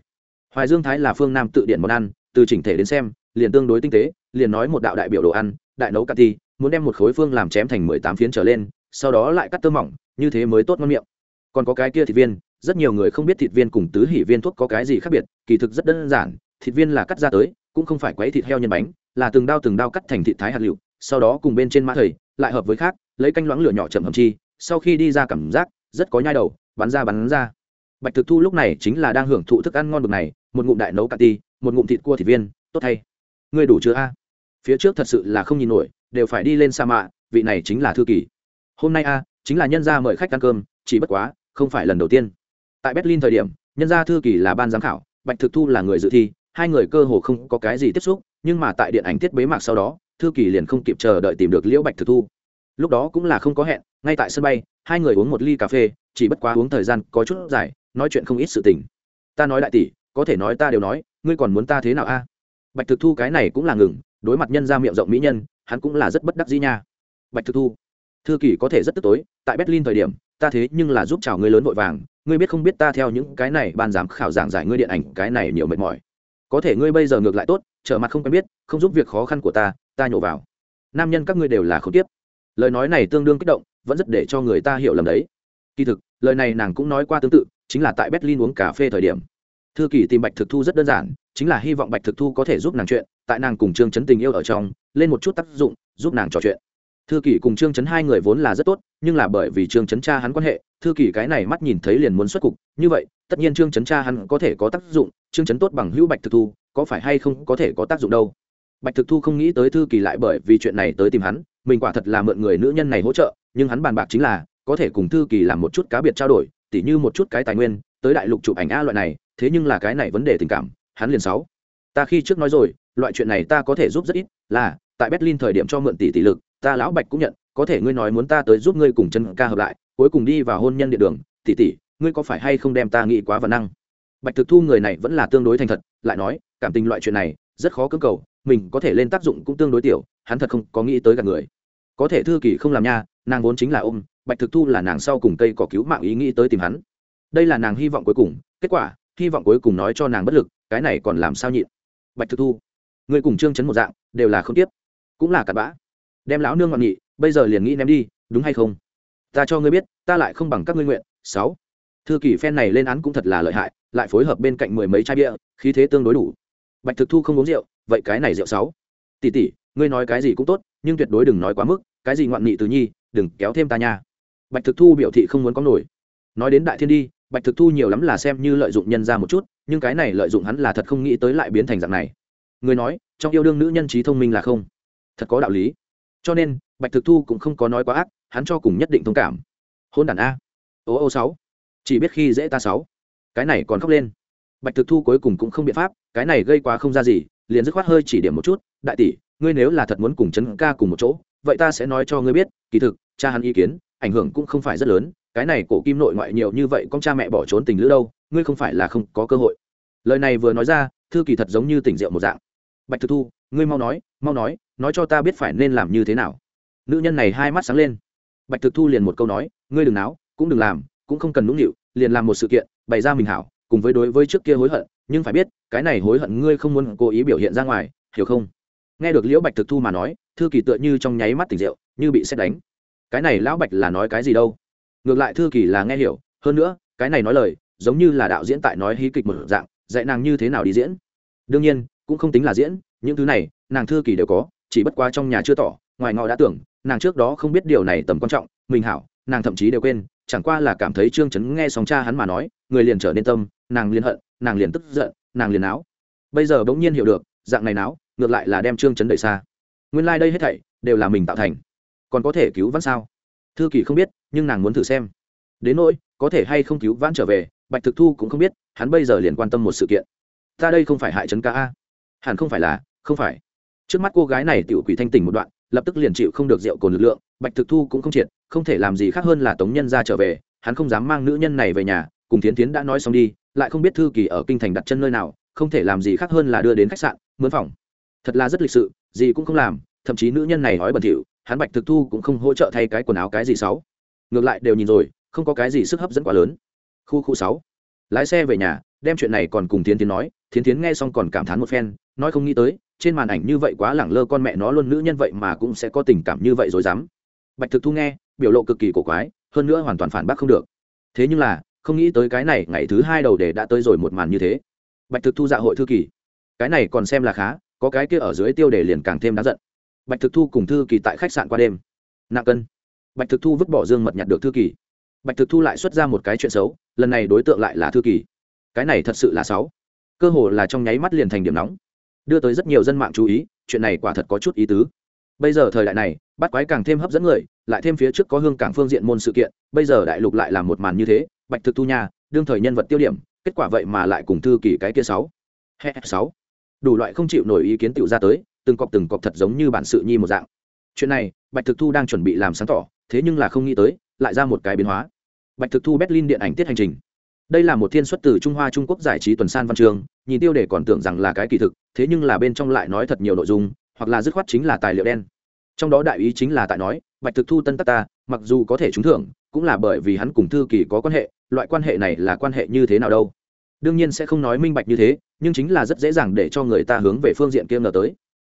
Hoài dương thái là phương nam tự điện món ăn, từ chỉnh thể đến xem, liền tương đối tinh tế, liền nói một đạo đại biểu đồ ăn, đại nấu cà ti, muốn đem một khối phương làm chém thành mười tám phiến trở lên, sau đó lại cắt tơ mỏng như thế mới tốt ngon miệng. Còn có cái kia thịt viên, rất nhiều người không biết thịt viên cùng tứ hỉ viên thuốc có cái gì khác biệt, kỳ thực rất đơn giản, thịt viên là cắt ra tới, cũng không phải quấy thịt heo nhân bánh, là từng đao từng đao cắt thành thịt thái hạt liệu sau đó cùng bên trên mã thầy, lại hợp với khác, lấy canh loãng lửa nhỏ chậm hầm chi, sau khi đi ra cảm giác, rất có nhai đầu, bắn ra bắn ra. Bạch thực thu lúc này chính là đang hưởng thụ thức ăn ngon bực này, một ngụm đại nấu cà ti, một ngụm thịt cua thịt viên, tốt thay ngươi đủ chưa a? Phía trước thật sự là không nhìn nổi, đều phải đi lên sa mạ vị này chính là thư kỳ hôm nay a chính là nhân gia mời khách ăn cơm, chỉ bất quá, không phải lần đầu tiên. Tại berlin thời điểm, nhân gia thư kỳ là ban giám khảo, bạch thực thu là người dự thi, hai người cơ hồ không có cái gì tiếp xúc, nhưng mà tại điện ảnh tiết bế mạc sau đó, thư kỳ liền không kịp chờ đợi tìm được liễu bạch thực thu. Lúc đó cũng là không có hẹn, ngay tại sân bay, hai người uống một ly cà phê, chỉ bất quá uống thời gian có chút dài, nói chuyện không ít sự tình. Ta nói đại tỷ, có thể nói ta đều nói, ngươi còn muốn ta thế nào a? Bạch thực thu cái này cũng là ngừng, đối mặt nhân ra miệng rộng mỹ nhân, hắn cũng là rất bất đắc dĩ nha. Bạch thực thu thư kỳ có thể rất tức tối, tại berlin thời điểm, ta thế nhưng là giúp chào ngươi lớn vội vàng, ngươi biết không biết ta theo những cái này ban giám khảo giảng giải ngươi điện ảnh, cái này nhiều mệt mỏi. Có thể ngươi bây giờ ngược lại tốt, trở mặt không quen biết, không giúp việc khó khăn của ta ta nhổ vào. Nam nhân các ngươi đều là không tiếp lời nói này tương đương kích động, vẫn rất để cho người ta hiểu lầm đấy. Kỳ thực, lời này nàng cũng nói qua tương tự, chính là tại berlin uống cà phê thời điểm. Thư kỳ tìm bạch thực thu rất đơn giản, chính là hy vọng bạch thực thu có thể giúp nàng chuyện, tại nàng cùng trương chấn tình yêu ở trong, lên một chút tác dụng, giúp nàng trò chuyện thư kỷ cùng trương chấn hai người vốn là rất tốt, nhưng là bởi vì trương chấn cha hắn quan hệ, thư kỷ cái này mắt nhìn thấy liền muốn xuất cục. Như vậy, tất nhiên trương chấn cha hắn có thể có tác dụng, trương chấn tốt bằng hữu bạch thực thu, có phải hay không có thể có tác dụng đâu? Bạch thực thu không nghĩ tới thư kỳ lại bởi vì chuyện này tới tìm hắn, mình quả thật là mượn người nữ nhân này hỗ trợ, nhưng hắn bàn bạc chính là, có thể cùng thư kỳ làm một chút cá biệt trao đổi, tỉ như một chút cái tài nguyên, tới đại lục chụp ảnh a loại này, thế nhưng là cái này vấn đề tình cảm, hắn liền sáu. Ta khi trước nói rồi, loại chuyện này ta có thể giúp rất ít, là, tại berlin thời điểm cho mượn tỷ tỷ lực ta lão bạch cũng nhận, có thể ngươi nói muốn ta tới giúp ngươi cùng chân ca hợp lại, cuối cùng đi vào hôn nhân địa đường, tỷ tỷ, ngươi có phải hay không đem ta nghĩ quá văn năng? Bạch thực thu người này vẫn là tương đối thành thật, lại nói, cảm tình loại chuyện này, rất khó cưỡng cầu, mình có thể lên tác dụng cũng tương đối tiểu, hắn thật không có nghĩ tới cả người. Có thể thư kỳ không làm nha, nàng vốn chính là ôm, bạch thực thu là nàng sau cùng cây có cứu mạng ý nghĩ tới tìm hắn. Đây là nàng hy vọng cuối cùng, kết quả, hy vọng cuối cùng nói cho nàng bất lực, cái này còn làm sao nhịn? Bạch thực thu người cùng trương chấn một dạng, đều là không tiếp, cũng là cặn bã đem lão nương ngọn nghị, bây giờ liền nghĩ ném đi, đúng hay không? Ta cho ngươi biết, ta lại không bằng các ngươi nguyện. Sáu. Thư kỷ phen này lên án cũng thật là lợi hại, lại phối hợp bên cạnh mười mấy chai bia, khí thế tương đối đủ. Bạch thực thu không uống rượu, vậy cái này rượu sáu. Tỷ tỷ, ngươi nói cái gì cũng tốt, nhưng tuyệt đối đừng nói quá mức, cái gì ngoạn nghị từ nhi, đừng kéo thêm ta nha. Bạch thực thu biểu thị không muốn có nổi. Nói đến đại thiên đi, bạch thực thu nhiều lắm là xem như lợi dụng nhân ra một chút, nhưng cái này lợi dụng hắn là thật không nghĩ tới lại biến thành dạng này. Người nói, trong yêu đương nữ nhân trí thông minh là không? Thật có đạo lý cho nên, bạch thực thu cũng không có nói quá ác, hắn cho cùng nhất định thông cảm. Hôn đàn a. Ô ô sáu. Chỉ biết khi dễ ta sáu. Cái này còn khóc lên. Bạch thực thu cuối cùng cũng không biện pháp, cái này gây quá không ra gì, liền dứt khoát hơi chỉ điểm một chút, đại tỷ, ngươi nếu là thật muốn cùng chấn ca cùng một chỗ, vậy ta sẽ nói cho ngươi biết, kỳ thực, cha hắn ý kiến, ảnh hưởng cũng không phải rất lớn, cái này cổ kim nội ngoại nhiều như vậy con cha mẹ bỏ trốn tình lữ đâu, ngươi không phải là không có cơ hội. Lời này vừa nói ra, thư kỳ thật giống như tỉnh rượu một dạng bạch thực thu, ngươi mau nói mau nói nói cho ta biết phải nên làm như thế nào. Nữ nhân này hai mắt sáng lên. Bạch thực thu liền một câu nói, ngươi đừng náo, cũng đừng làm, cũng không cần nũng nịu, liền làm một sự kiện, bày ra mình hảo, cùng với đối với trước kia hối hận, nhưng phải biết, cái này hối hận ngươi không muốn cố ý biểu hiện ra ngoài, hiểu không? Nghe được liễu bạch thực thu mà nói, thư kỳ tựa như trong nháy mắt tỉnh rượu, như bị xét đánh. Cái này lão bạch là nói cái gì đâu? Ngược lại thư kỳ là nghe hiểu, hơn nữa, cái này nói lời, giống như là đạo diễn tại nói hí kịch một dạng, dạy nàng như thế nào đi diễn. Đương nhiên cũng không tính là diễn, những thứ này, nàng thư kỳ đều có, chỉ bất quá trong nhà chưa tỏ, ngoài ngọ đã tưởng, nàng trước đó không biết điều này tầm quan trọng, mình hảo, nàng thậm chí đều quên, chẳng qua là cảm thấy trương chấn nghe sóng cha hắn mà nói, người liền trở nên tâm, nàng liền hận, nàng liền tức giận, nàng liền áo bây giờ bỗng nhiên hiểu được, dạng này náo, ngược lại là đem trương chấn đẩy xa. Nguyên lai、like、đây hết thảy, đều là mình tạo thành. Còn có thể cứu vãn sao? Thư kỳ không biết, nhưng nàng muốn thử xem. Đến nỗi, có thể hay không cứu vãn trở về, bạch thực thu cũng không biết, hắn bây giờ liền quan tâm một sự kiện. Ta đây không phải hại trấn ca a hẳn không phải là, không phải. Trước mắt cô gái này tiểu quỷ thanh tỉnh một đoạn, lập tức liền chịu không được rượu cồn lực lượng, bạch thực thu cũng không triệt, không thể làm gì khác hơn là tống nhân ra trở về, hắn không dám mang nữ nhân này về nhà, cùng tiến tiến đã nói xong đi, lại không biết thư kỳ ở kinh thành đặt chân nơi nào, không thể làm gì khác hơn là đưa đến khách sạn, mướn phòng. Thật là rất lịch sự, gì cũng không làm, thậm chí nữ nhân này nói bẩn thỉu, hắn bạch thực thu cũng không hỗ trợ thay cái quần áo cái gì sáu. Ngược lại đều nhìn rồi, không có cái gì sức hấp dẫn quá lớn. Khu khu sáu. Lái xe về nhà đem chuyện này còn cùng tiến tiến nói tiến tiến nghe xong còn cảm thán một phen, nói không nghĩ tới, trên màn ảnh như vậy quá lẳng lơ con mẹ nó luôn nữ nhân vậy mà cũng sẽ có tình cảm như vậy rồi dám. Bạch thực thu nghe, biểu lộ cực kỳ cổ quái, hơn nữa hoàn toàn phản bác không được. Thế nhưng là, không nghĩ tới cái này ngày thứ hai đầu để đã tới rồi một màn như thế. Bạch thực thu dạ hội thư kỳ. Cái này còn xem là khá, có cái kia ở dưới tiêu đề liền càng thêm đáng giận. Bạch thực thu cùng thư kỳ tại khách sạn qua đêm. Nặng cân. Bạch thực thu vứt bỏ dương mật nhặt được thư kỳ. Bạch thực thu lại xuất ra một cái chuyện xấu, lần này đối tượng lại là thư kỳ cái này thật sự là xấu cơ hồ là trong nháy mắt liền thành điểm nóng. Đưa tới rất nhiều dân mạng chú ý, chuyện này quả thật có chút ý tứ. Bây giờ thời đại này, bắt quái càng thêm hấp dẫn người, lại thêm phía trước có hương cảng phương diện môn sự kiện, bây giờ đại lục lại làm một màn như thế, bạch thực thu nha, đương thời nhân vật tiêu điểm, kết quả vậy mà lại cùng thư kỳ cái kia sáu. Sáu. Đủ loại không chịu nổi ý kiến tiểu ra tới, từng cọc từng cọc thật giống như bản sự nhi một dạng. Chuyện này, bạch thực thu đang chuẩn bị làm sáng tỏ, thế nhưng là không nghĩ tới, lại ra một cái biến hóa. Bạch thực thu berlin điện ảnh tiết hành trình đây là một thiên xuất từ trung hoa trung quốc giải trí tuần san văn trường, nhìn tiêu đề còn tưởng rằng là cái kỳ thực, thế nhưng là bên trong lại nói thật nhiều nội dung, hoặc là dứt khoát chính là tài liệu đen. Trong đó đại ý chính là tại nói, bạch thực thu tân tắc ta, mặc dù có thể trúng thưởng, cũng là bởi vì hắn cùng thư kỳ có quan hệ, loại quan hệ này là quan hệ như thế nào đâu. Đương nhiên sẽ không nói minh bạch như thế, nhưng chính là rất dễ dàng để cho người ta hướng về phương diện kia ngờ tới.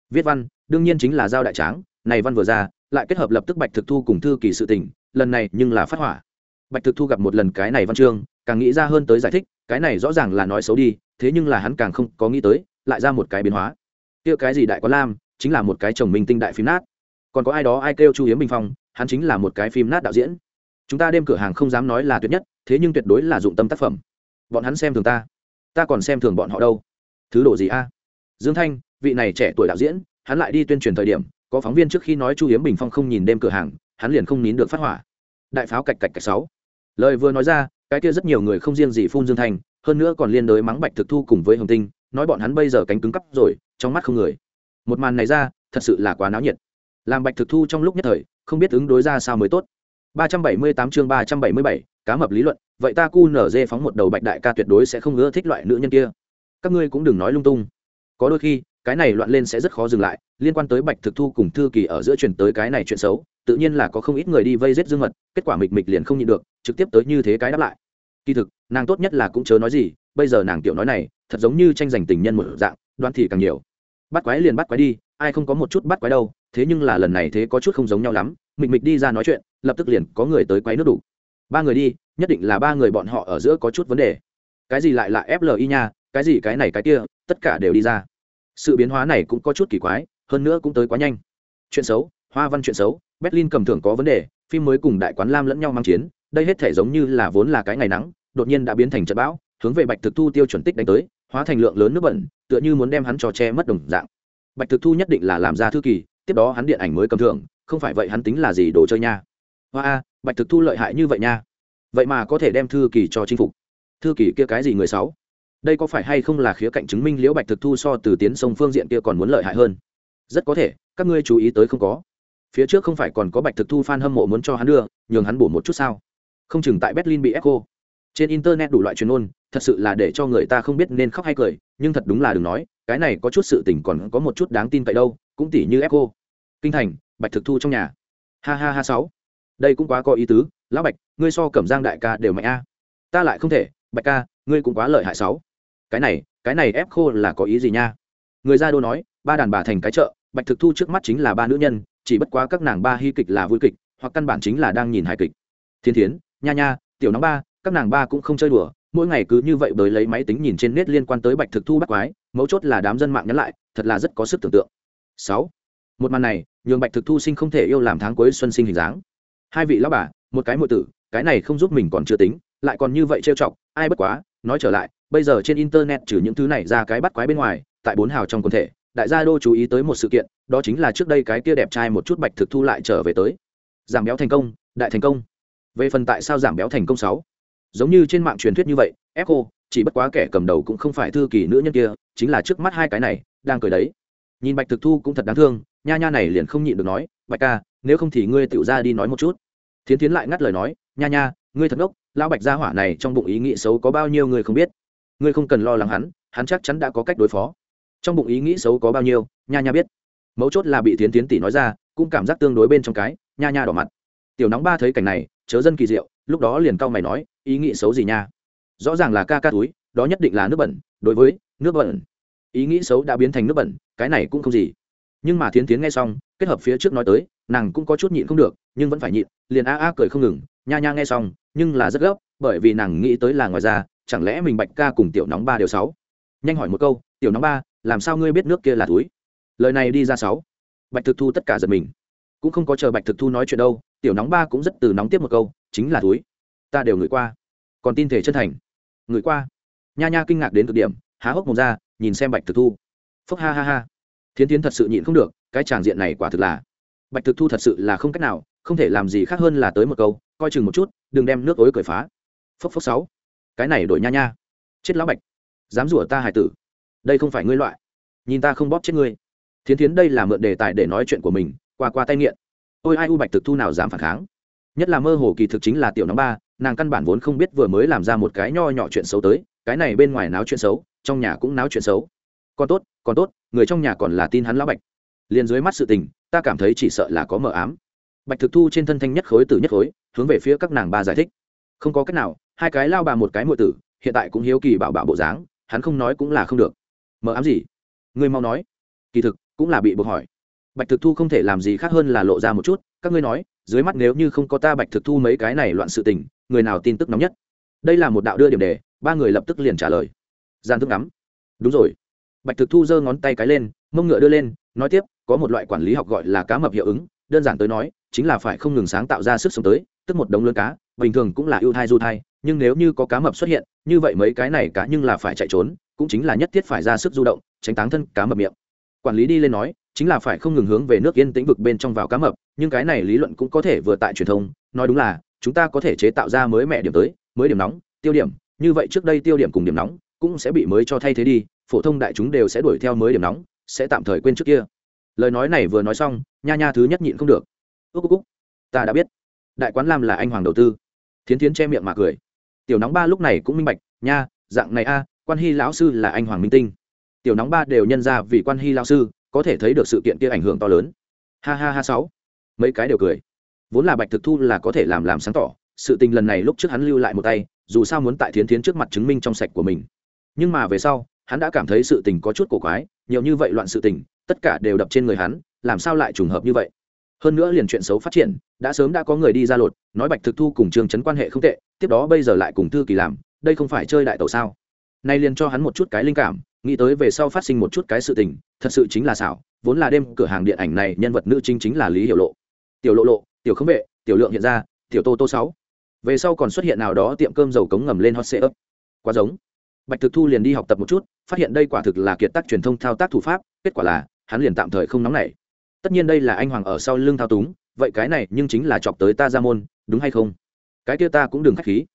Viết văn, đương nhiên chính là giao đại tráng, này văn vừa ra, lại kết hợp lập tức bạch thực thu cùng thư kỳ sự tình, lần này nhưng là phát hỏa bạch thực thu gặp một lần cái này văn chương, càng nghĩ ra hơn tới giải thích, cái này rõ ràng là nói xấu đi, thế nhưng là hắn càng không có nghĩ tới, lại ra một cái biến hóa. Kia cái gì đại có lam, chính là một cái chồng minh tinh đại phim nát. Còn có ai đó ai kêu chu hiếm bình phong, hắn chính là một cái phim nát đạo diễn. Chúng ta đêm cửa hàng không dám nói là tuyệt nhất, thế nhưng tuyệt đối là dụng tâm tác phẩm. Bọn hắn xem thường ta. Ta còn xem thường bọn họ đâu. Thứ độ gì a? Dương thanh, vị này trẻ tuổi đạo diễn, hắn lại đi tuyên truyền thời điểm, có phóng viên trước khi nói chu hiếm bình phong không nhìn đêm cửa hàng, hắn liền không nín được phát hỏa. Đại pháo cạch cạch cạch sáu lời vừa nói ra cái kia rất nhiều người không riêng gì phun dương thanh hơn nữa còn liên đối mắng bạch thực thu cùng với hồng tinh nói bọn hắn bây giờ cánh cứng cắp rồi trong mắt không người. Một màn này ra thật sự là quá náo nhiệt. Làm bạch thực thu trong lúc nhất thời không biết ứng đối ra sao mới tốt. 378 chương 377, cá mập lý luận vậy ta cu nở dê phóng một đầu bạch đại ca tuyệt đối sẽ không ưa thích loại nữ nhân kia. Các ngươi cũng đừng nói lung tung. Có đôi khi cái này loạn lên sẽ rất khó dừng lại liên quan tới bạch thực thu cùng thư kỳ ở giữa chuyển tới cái này chuyện xấu tự nhiên là có không ít người đi vây giết dương mật, kết quả mịch mịch liền không nhịn được, trực tiếp tới như thế cái đáp lại. Kỳ thực, nàng tốt nhất là cũng chớ nói gì, bây giờ nàng tiểu nói này, thật giống như tranh giành tình nhân một dạng đoan thì càng nhiều. Bắt quái liền bắt quái đi, ai không có một chút bắt quái đâu, thế nhưng là lần này thế có chút không giống nhau lắm, mịch mịch đi ra nói chuyện, lập tức liền có người tới quái nước đủ. Ba người đi, nhất định là ba người bọn họ ở giữa có chút vấn đề. Cái gì lại là fli nha, cái gì cái này cái kia, tất cả đều đi ra. Sự biến hóa này cũng có chút kỳ quái, hơn nữa cũng tới quá nhanh. Chuyện xấu, hoa văn chuyện xấu berlin cầm thưởng có vấn đề, phim mới cùng đại quán lam lẫn nhau mang chiến, đây hết thể giống như là vốn là cái ngày nắng, đột nhiên đã biến thành trận bão, hướng về bạch thực thu tiêu chuẩn tích đánh tới, hóa thành lượng lớn nước bẩn, tựa như muốn đem hắn cho che mất đồng dạng. Bạch thực thu nhất định là làm ra thư kỳ, tiếp đó hắn điện ảnh mới cầm thưởng, không phải vậy hắn tính là gì đồ chơi nha. Hoa a, bạch thực thu lợi hại như vậy nha. Vậy mà có thể đem thư kỳ cho chinh phục. Thư kỳ kia cái gì người sáu đây có phải hay không là khía cạnh chứng minh liễu bạch thực thu so từ tiến sông phương diện kia còn muốn lợi hại hơn? Rất có thể, các ngươi chú ý tới không có phía trước không phải còn có bạch thực thu f a n hâm mộ muốn cho hắn đưa, nhường hắn bổ một chút sao? Không chừng tại berlin bị echo. Trên internet đủ loại truyền ôn thật sự là để cho người ta không biết nên khóc hay cười, nhưng thật đúng là đừng nói, cái này có chút sự tình còn có một chút đáng tin cậy đâu, cũng tỉ như echo. Kinh thành, bạch thực thu trong nhà. Ha ha ha sáu. Đây cũng quá có ý tứ, lão bạch, ngươi so cẩm giang đại ca đều mạnh a. Ta lại không thể, bạch ca, ngươi cũng quá lợi hại sáu. Cái này cái này ép khô là có ý gì nha? Người ra đô nói, ba đàn bà thành cái chợ, bạch thực thu trước mắt chính là ba nữ nhân chỉ bất quá các nàng ba hy kịch là vui kịch, hoặc căn bản chính là đang nhìn hài kịch. Thiên thiến, nha nha, tiểu nóng ba, các nàng ba cũng không chơi đùa, mỗi ngày cứ như vậy bới lấy máy tính nhìn trên nét liên quan tới bạch thực thu bắt quái, mấu chốt là đám dân mạng nhắn lại, thật là rất có sức tưởng tượng. Sáu, một màn này, nhường bạch thực thu sinh không thể yêu làm tháng cuối xuân sinh hình dáng. Hai vị lão bà, một cái muội tử, cái này không giúp mình còn chưa tính, lại còn như vậy trêu chọc, ai bất quá, nói trở lại, bây giờ trên internet trừ những thứ này ra cái bắt quái bên ngoài, tại bốn hào trong quần thể đại gia đô chú ý tới một sự kiện, đó chính là trước đây cái kia đẹp trai một chút bạch thực thu lại trở về tới. Giảm béo thành công, đại thành công. Về phần tại sao giảm béo thành công sáu? Giống như trên mạng truyền thuyết như vậy echo chỉ bất quá kẻ cầm đầu cũng không phải thư kỳ nữ nhân kia, chính là trước mắt hai cái này, đang cười đấy. Nhìn bạch thực thu cũng thật đáng thương, nha nha này liền không nhịn được nói, bạch ca, nếu không thì ngươi tự ra đi nói một chút. Thiến thiến lại ngắt lời nói, nha nha, ngươi thật ngốc, lão bạch gia hỏa này trong bụng ý nghĩ xấu có bao nhiêu người không biết. Ngươi không cần lo lắng hắn hắn chắc chắn đã có cách đối phó trong bụng ý nghĩ xấu có bao nhiêu, nha nha biết. Mấu chốt là bị tiến tiến tỷ nói ra, cũng cảm giác tương đối bên trong cái, nha nha đỏ mặt. Tiểu nóng ba thấy cảnh này, chớ dân kỳ diệu, lúc đó liền cau mày nói, ý nghĩ xấu gì nha? Rõ ràng là ca ca túi, đó nhất định là nước bẩn, đối với, nước bẩn. Ý nghĩ xấu đã biến thành nước bẩn, cái này cũng không gì. Nhưng mà thiến tiến nghe xong, kết hợp phía trước nói tới, nàng cũng có chút nhịn không được, nhưng vẫn phải nhịn, liền a a cười không ngừng, nha nha nghe xong, nhưng là rất gấp, bởi vì nàng nghĩ tới là ngoài ra, chẳng lẽ mình bạch ca cùng tiểu nóng ba đều sáu nhanh hỏi một câu, tiểu nóng ba làm sao ngươi biết nước kia là túi? Lời này đi ra sáu. Bạch thực thu tất cả giật mình. Cũng không có chờ bạch thực thu nói chuyện đâu, tiểu nóng ba cũng rất từ nóng tiếp một câu, chính là túi. Ta đều ngửi qua. Còn tin thể chân thành. Ngửi qua. Nha nha kinh ngạc đến cực điểm, há hốc mồm ra, nhìn xem bạch thực thu. Phúc ha ha ha. Thiến tiến thật sự nhịn không được, cái tràng diện này quả thực là. Bạch thực thu thật sự là không cách nào, không thể làm gì khác hơn là tới một câu, coi chừng một chút, đừng đem nước ối cởi phá. Phốc phốc sáu. Cái này đổi nha nha. Chết lão bạch. Dám rủa ta hải tử đây không phải ngươi loại. Nhìn ta không bóp chết ngươi. Thiến thiến, đây là mượn đề tài để nói chuyện của mình, qua qua tay nghiện. Ôi, ai u bạch thực thu nào dám phản kháng? Nhất là mơ hồ kỳ thực chính là tiểu nóng ba, nàng căn bản vốn không biết vừa mới làm ra một cái nho nhỏ chuyện xấu tới, cái này bên ngoài náo chuyện xấu, trong nhà cũng náo chuyện xấu. Còn tốt còn tốt, người trong nhà còn là tin hắn lão bạch. Liền dưới mắt sự tình, ta cảm thấy chỉ sợ là có mờ ám. Bạch thực thu trên thân thanh nhất khối từ nhất khối, hướng về phía các nàng ba giải thích. Không có cách nào, hai cái lao bà một cái muội tử, hiện tại cũng hiếu kỳ bảo bảo bộ dáng, hắn không nói cũng là không được mờ ám gì? Ngươi mau nói. Kỳ thực, cũng là bị buộc hỏi. Bạch thực thu không thể làm gì khác hơn là lộ ra một chút, các ngươi nói, dưới mắt nếu như không có ta bạch thực thu mấy cái này loạn sự tình, người nào tin tức nóng nhất? Đây là một đạo đưa điểm đề, ba người lập tức liền trả lời. Gian thức ngắm. Đúng rồi. Bạch thực thu giơ ngón tay cái lên, mông ngựa đưa lên, nói tiếp, có một loại quản lý học gọi là cá mập hiệu ứng, đơn giản tới nói, chính là phải không ngừng sáng tạo ra sức sống tới, tức một đống lớn cá, bình thường cũng là ưu thai du thai, nhưng nếu như có cá mập xuất hiện, như vậy mấy cái này cá nhưng là phải chạy trốn cũng chính là nhất thiết phải ra sức du động, tránh táng thân cá mập miệng. Quản lý đi lên nói, chính là phải không ngừng hướng về nước yên tĩnh vực bên trong vào cá mập, nhưng cái này lý luận cũng có thể vừa tại truyền thông, nói đúng là, chúng ta có thể chế tạo ra mới mẹ điểm tới, mới điểm nóng, tiêu điểm, như vậy trước đây tiêu điểm cùng điểm nóng, cũng sẽ bị mới cho thay thế đi, phổ thông đại chúng đều sẽ đuổi theo mới điểm nóng, sẽ tạm thời quên trước kia. Lời nói này vừa nói xong, nha nha thứ nhất nhịn không được. Ước cúc ta đã biết. Đại quán lam là anh hoàng đầu tư. Thiến thiến che miệng mà cười. Tiểu nóng ba lúc này cũng minh bạch, nha, dạng này a quan hy lão sư là anh hoàng minh tinh. Tiểu nóng ba đều nhân ra vì quan hy lão sư, có thể thấy được sự kiện kia ảnh hưởng to lớn. Ha ha ha sáu. Mấy cái đều cười. Vốn là bạch thực thu là có thể làm làm sáng tỏ, sự tình lần này lúc trước hắn lưu lại một tay, dù sao muốn tại thiến thiến trước mặt chứng minh trong sạch của mình. Nhưng mà về sau, hắn đã cảm thấy sự tình có chút cổ quái, nhiều như vậy loạn sự tình, tất cả đều đập trên người hắn, làm sao lại trùng hợp như vậy? Hơn nữa liền chuyện xấu phát triển, đã sớm đã có người đi ra lột, nói bạch thực thu cùng trương chấn quan hệ không tệ, tiếp đó bây giờ lại cùng thư kỳ làm, đây không phải chơi đại tàu sao? Nay liền cho hắn một chút cái linh cảm, nghĩ tới về sau phát sinh một chút cái sự tình, thật sự chính là xảo, vốn là đêm cửa hàng điện ảnh này nhân vật nữ chính chính là lý hiểu lộ. Tiểu lộ lộ, tiểu khống vệ, tiểu lượng hiện ra, tiểu tô tô sáu. Về sau còn xuất hiện nào đó tiệm cơm dầu cống ngầm lên hot sê ấp. Quá giống. Bạch thực thu liền đi học tập một chút, phát hiện đây quả thực là kiệt tác truyền thông thao tác thủ pháp, kết quả là, hắn liền tạm thời không nóng nảy. Tất nhiên đây là anh hoàng ở sau lưng thao túng, vậy cái này nhưng chính là chọc tới ta ra môn, đúng hay không? Cái kia ta cũng đừng k h á c h khí.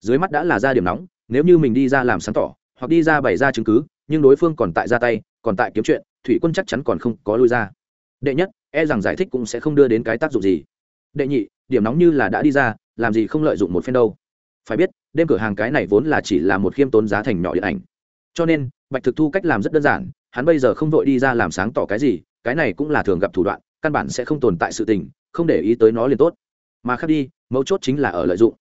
Dưới mắt đã là ra điểm nóng nếu như mình đi ra làm sáng tỏ, hoặc đi ra bày ra chứng cứ, nhưng đối phương còn tại ra tay, còn tại kiếm chuyện, thủy quân chắc chắn còn không có lui ra. Đệ nhất e rằng giải thích cũng sẽ không đưa đến cái tác dụng gì. Đệ nhị, điểm nóng như là đã đi ra, làm gì không lợi dụng một phen đâu. Phải biết, đêm cửa hàng cái này vốn là chỉ là một khiêm tốn giá thành nhỏ điện ảnh. Cho nên, bạch thực thu cách làm rất đơn giản, hắn bây giờ không vội đi ra làm sáng tỏ cái gì, cái này cũng là thường gặp thủ đoạn, căn bản sẽ không tồn tại sự tình, không để ý tới nó liền tốt. Mà khác đi, mấu chốt chính là ở lợi dụng.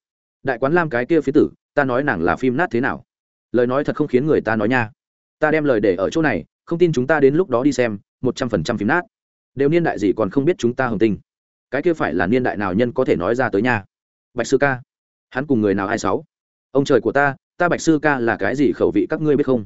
Đại quán lam cái kia phía tử ta nói nàng là phim nát thế nào? Lời nói thật không khiến người ta nói nha. Ta đem lời để ở chỗ này, không tin chúng ta đến lúc đó đi xem, một trăm phần trăm phim nát. Đều niên đại gì còn không biết chúng ta hồng tinh. Cái kia phải là niên đại nào nhân có thể nói ra tới nha. Bạch sư ca. Hắn cùng người nào ai sáu? Ông trời của ta ta bạch sư ca là cái gì khẩu vị các ngươi biết không?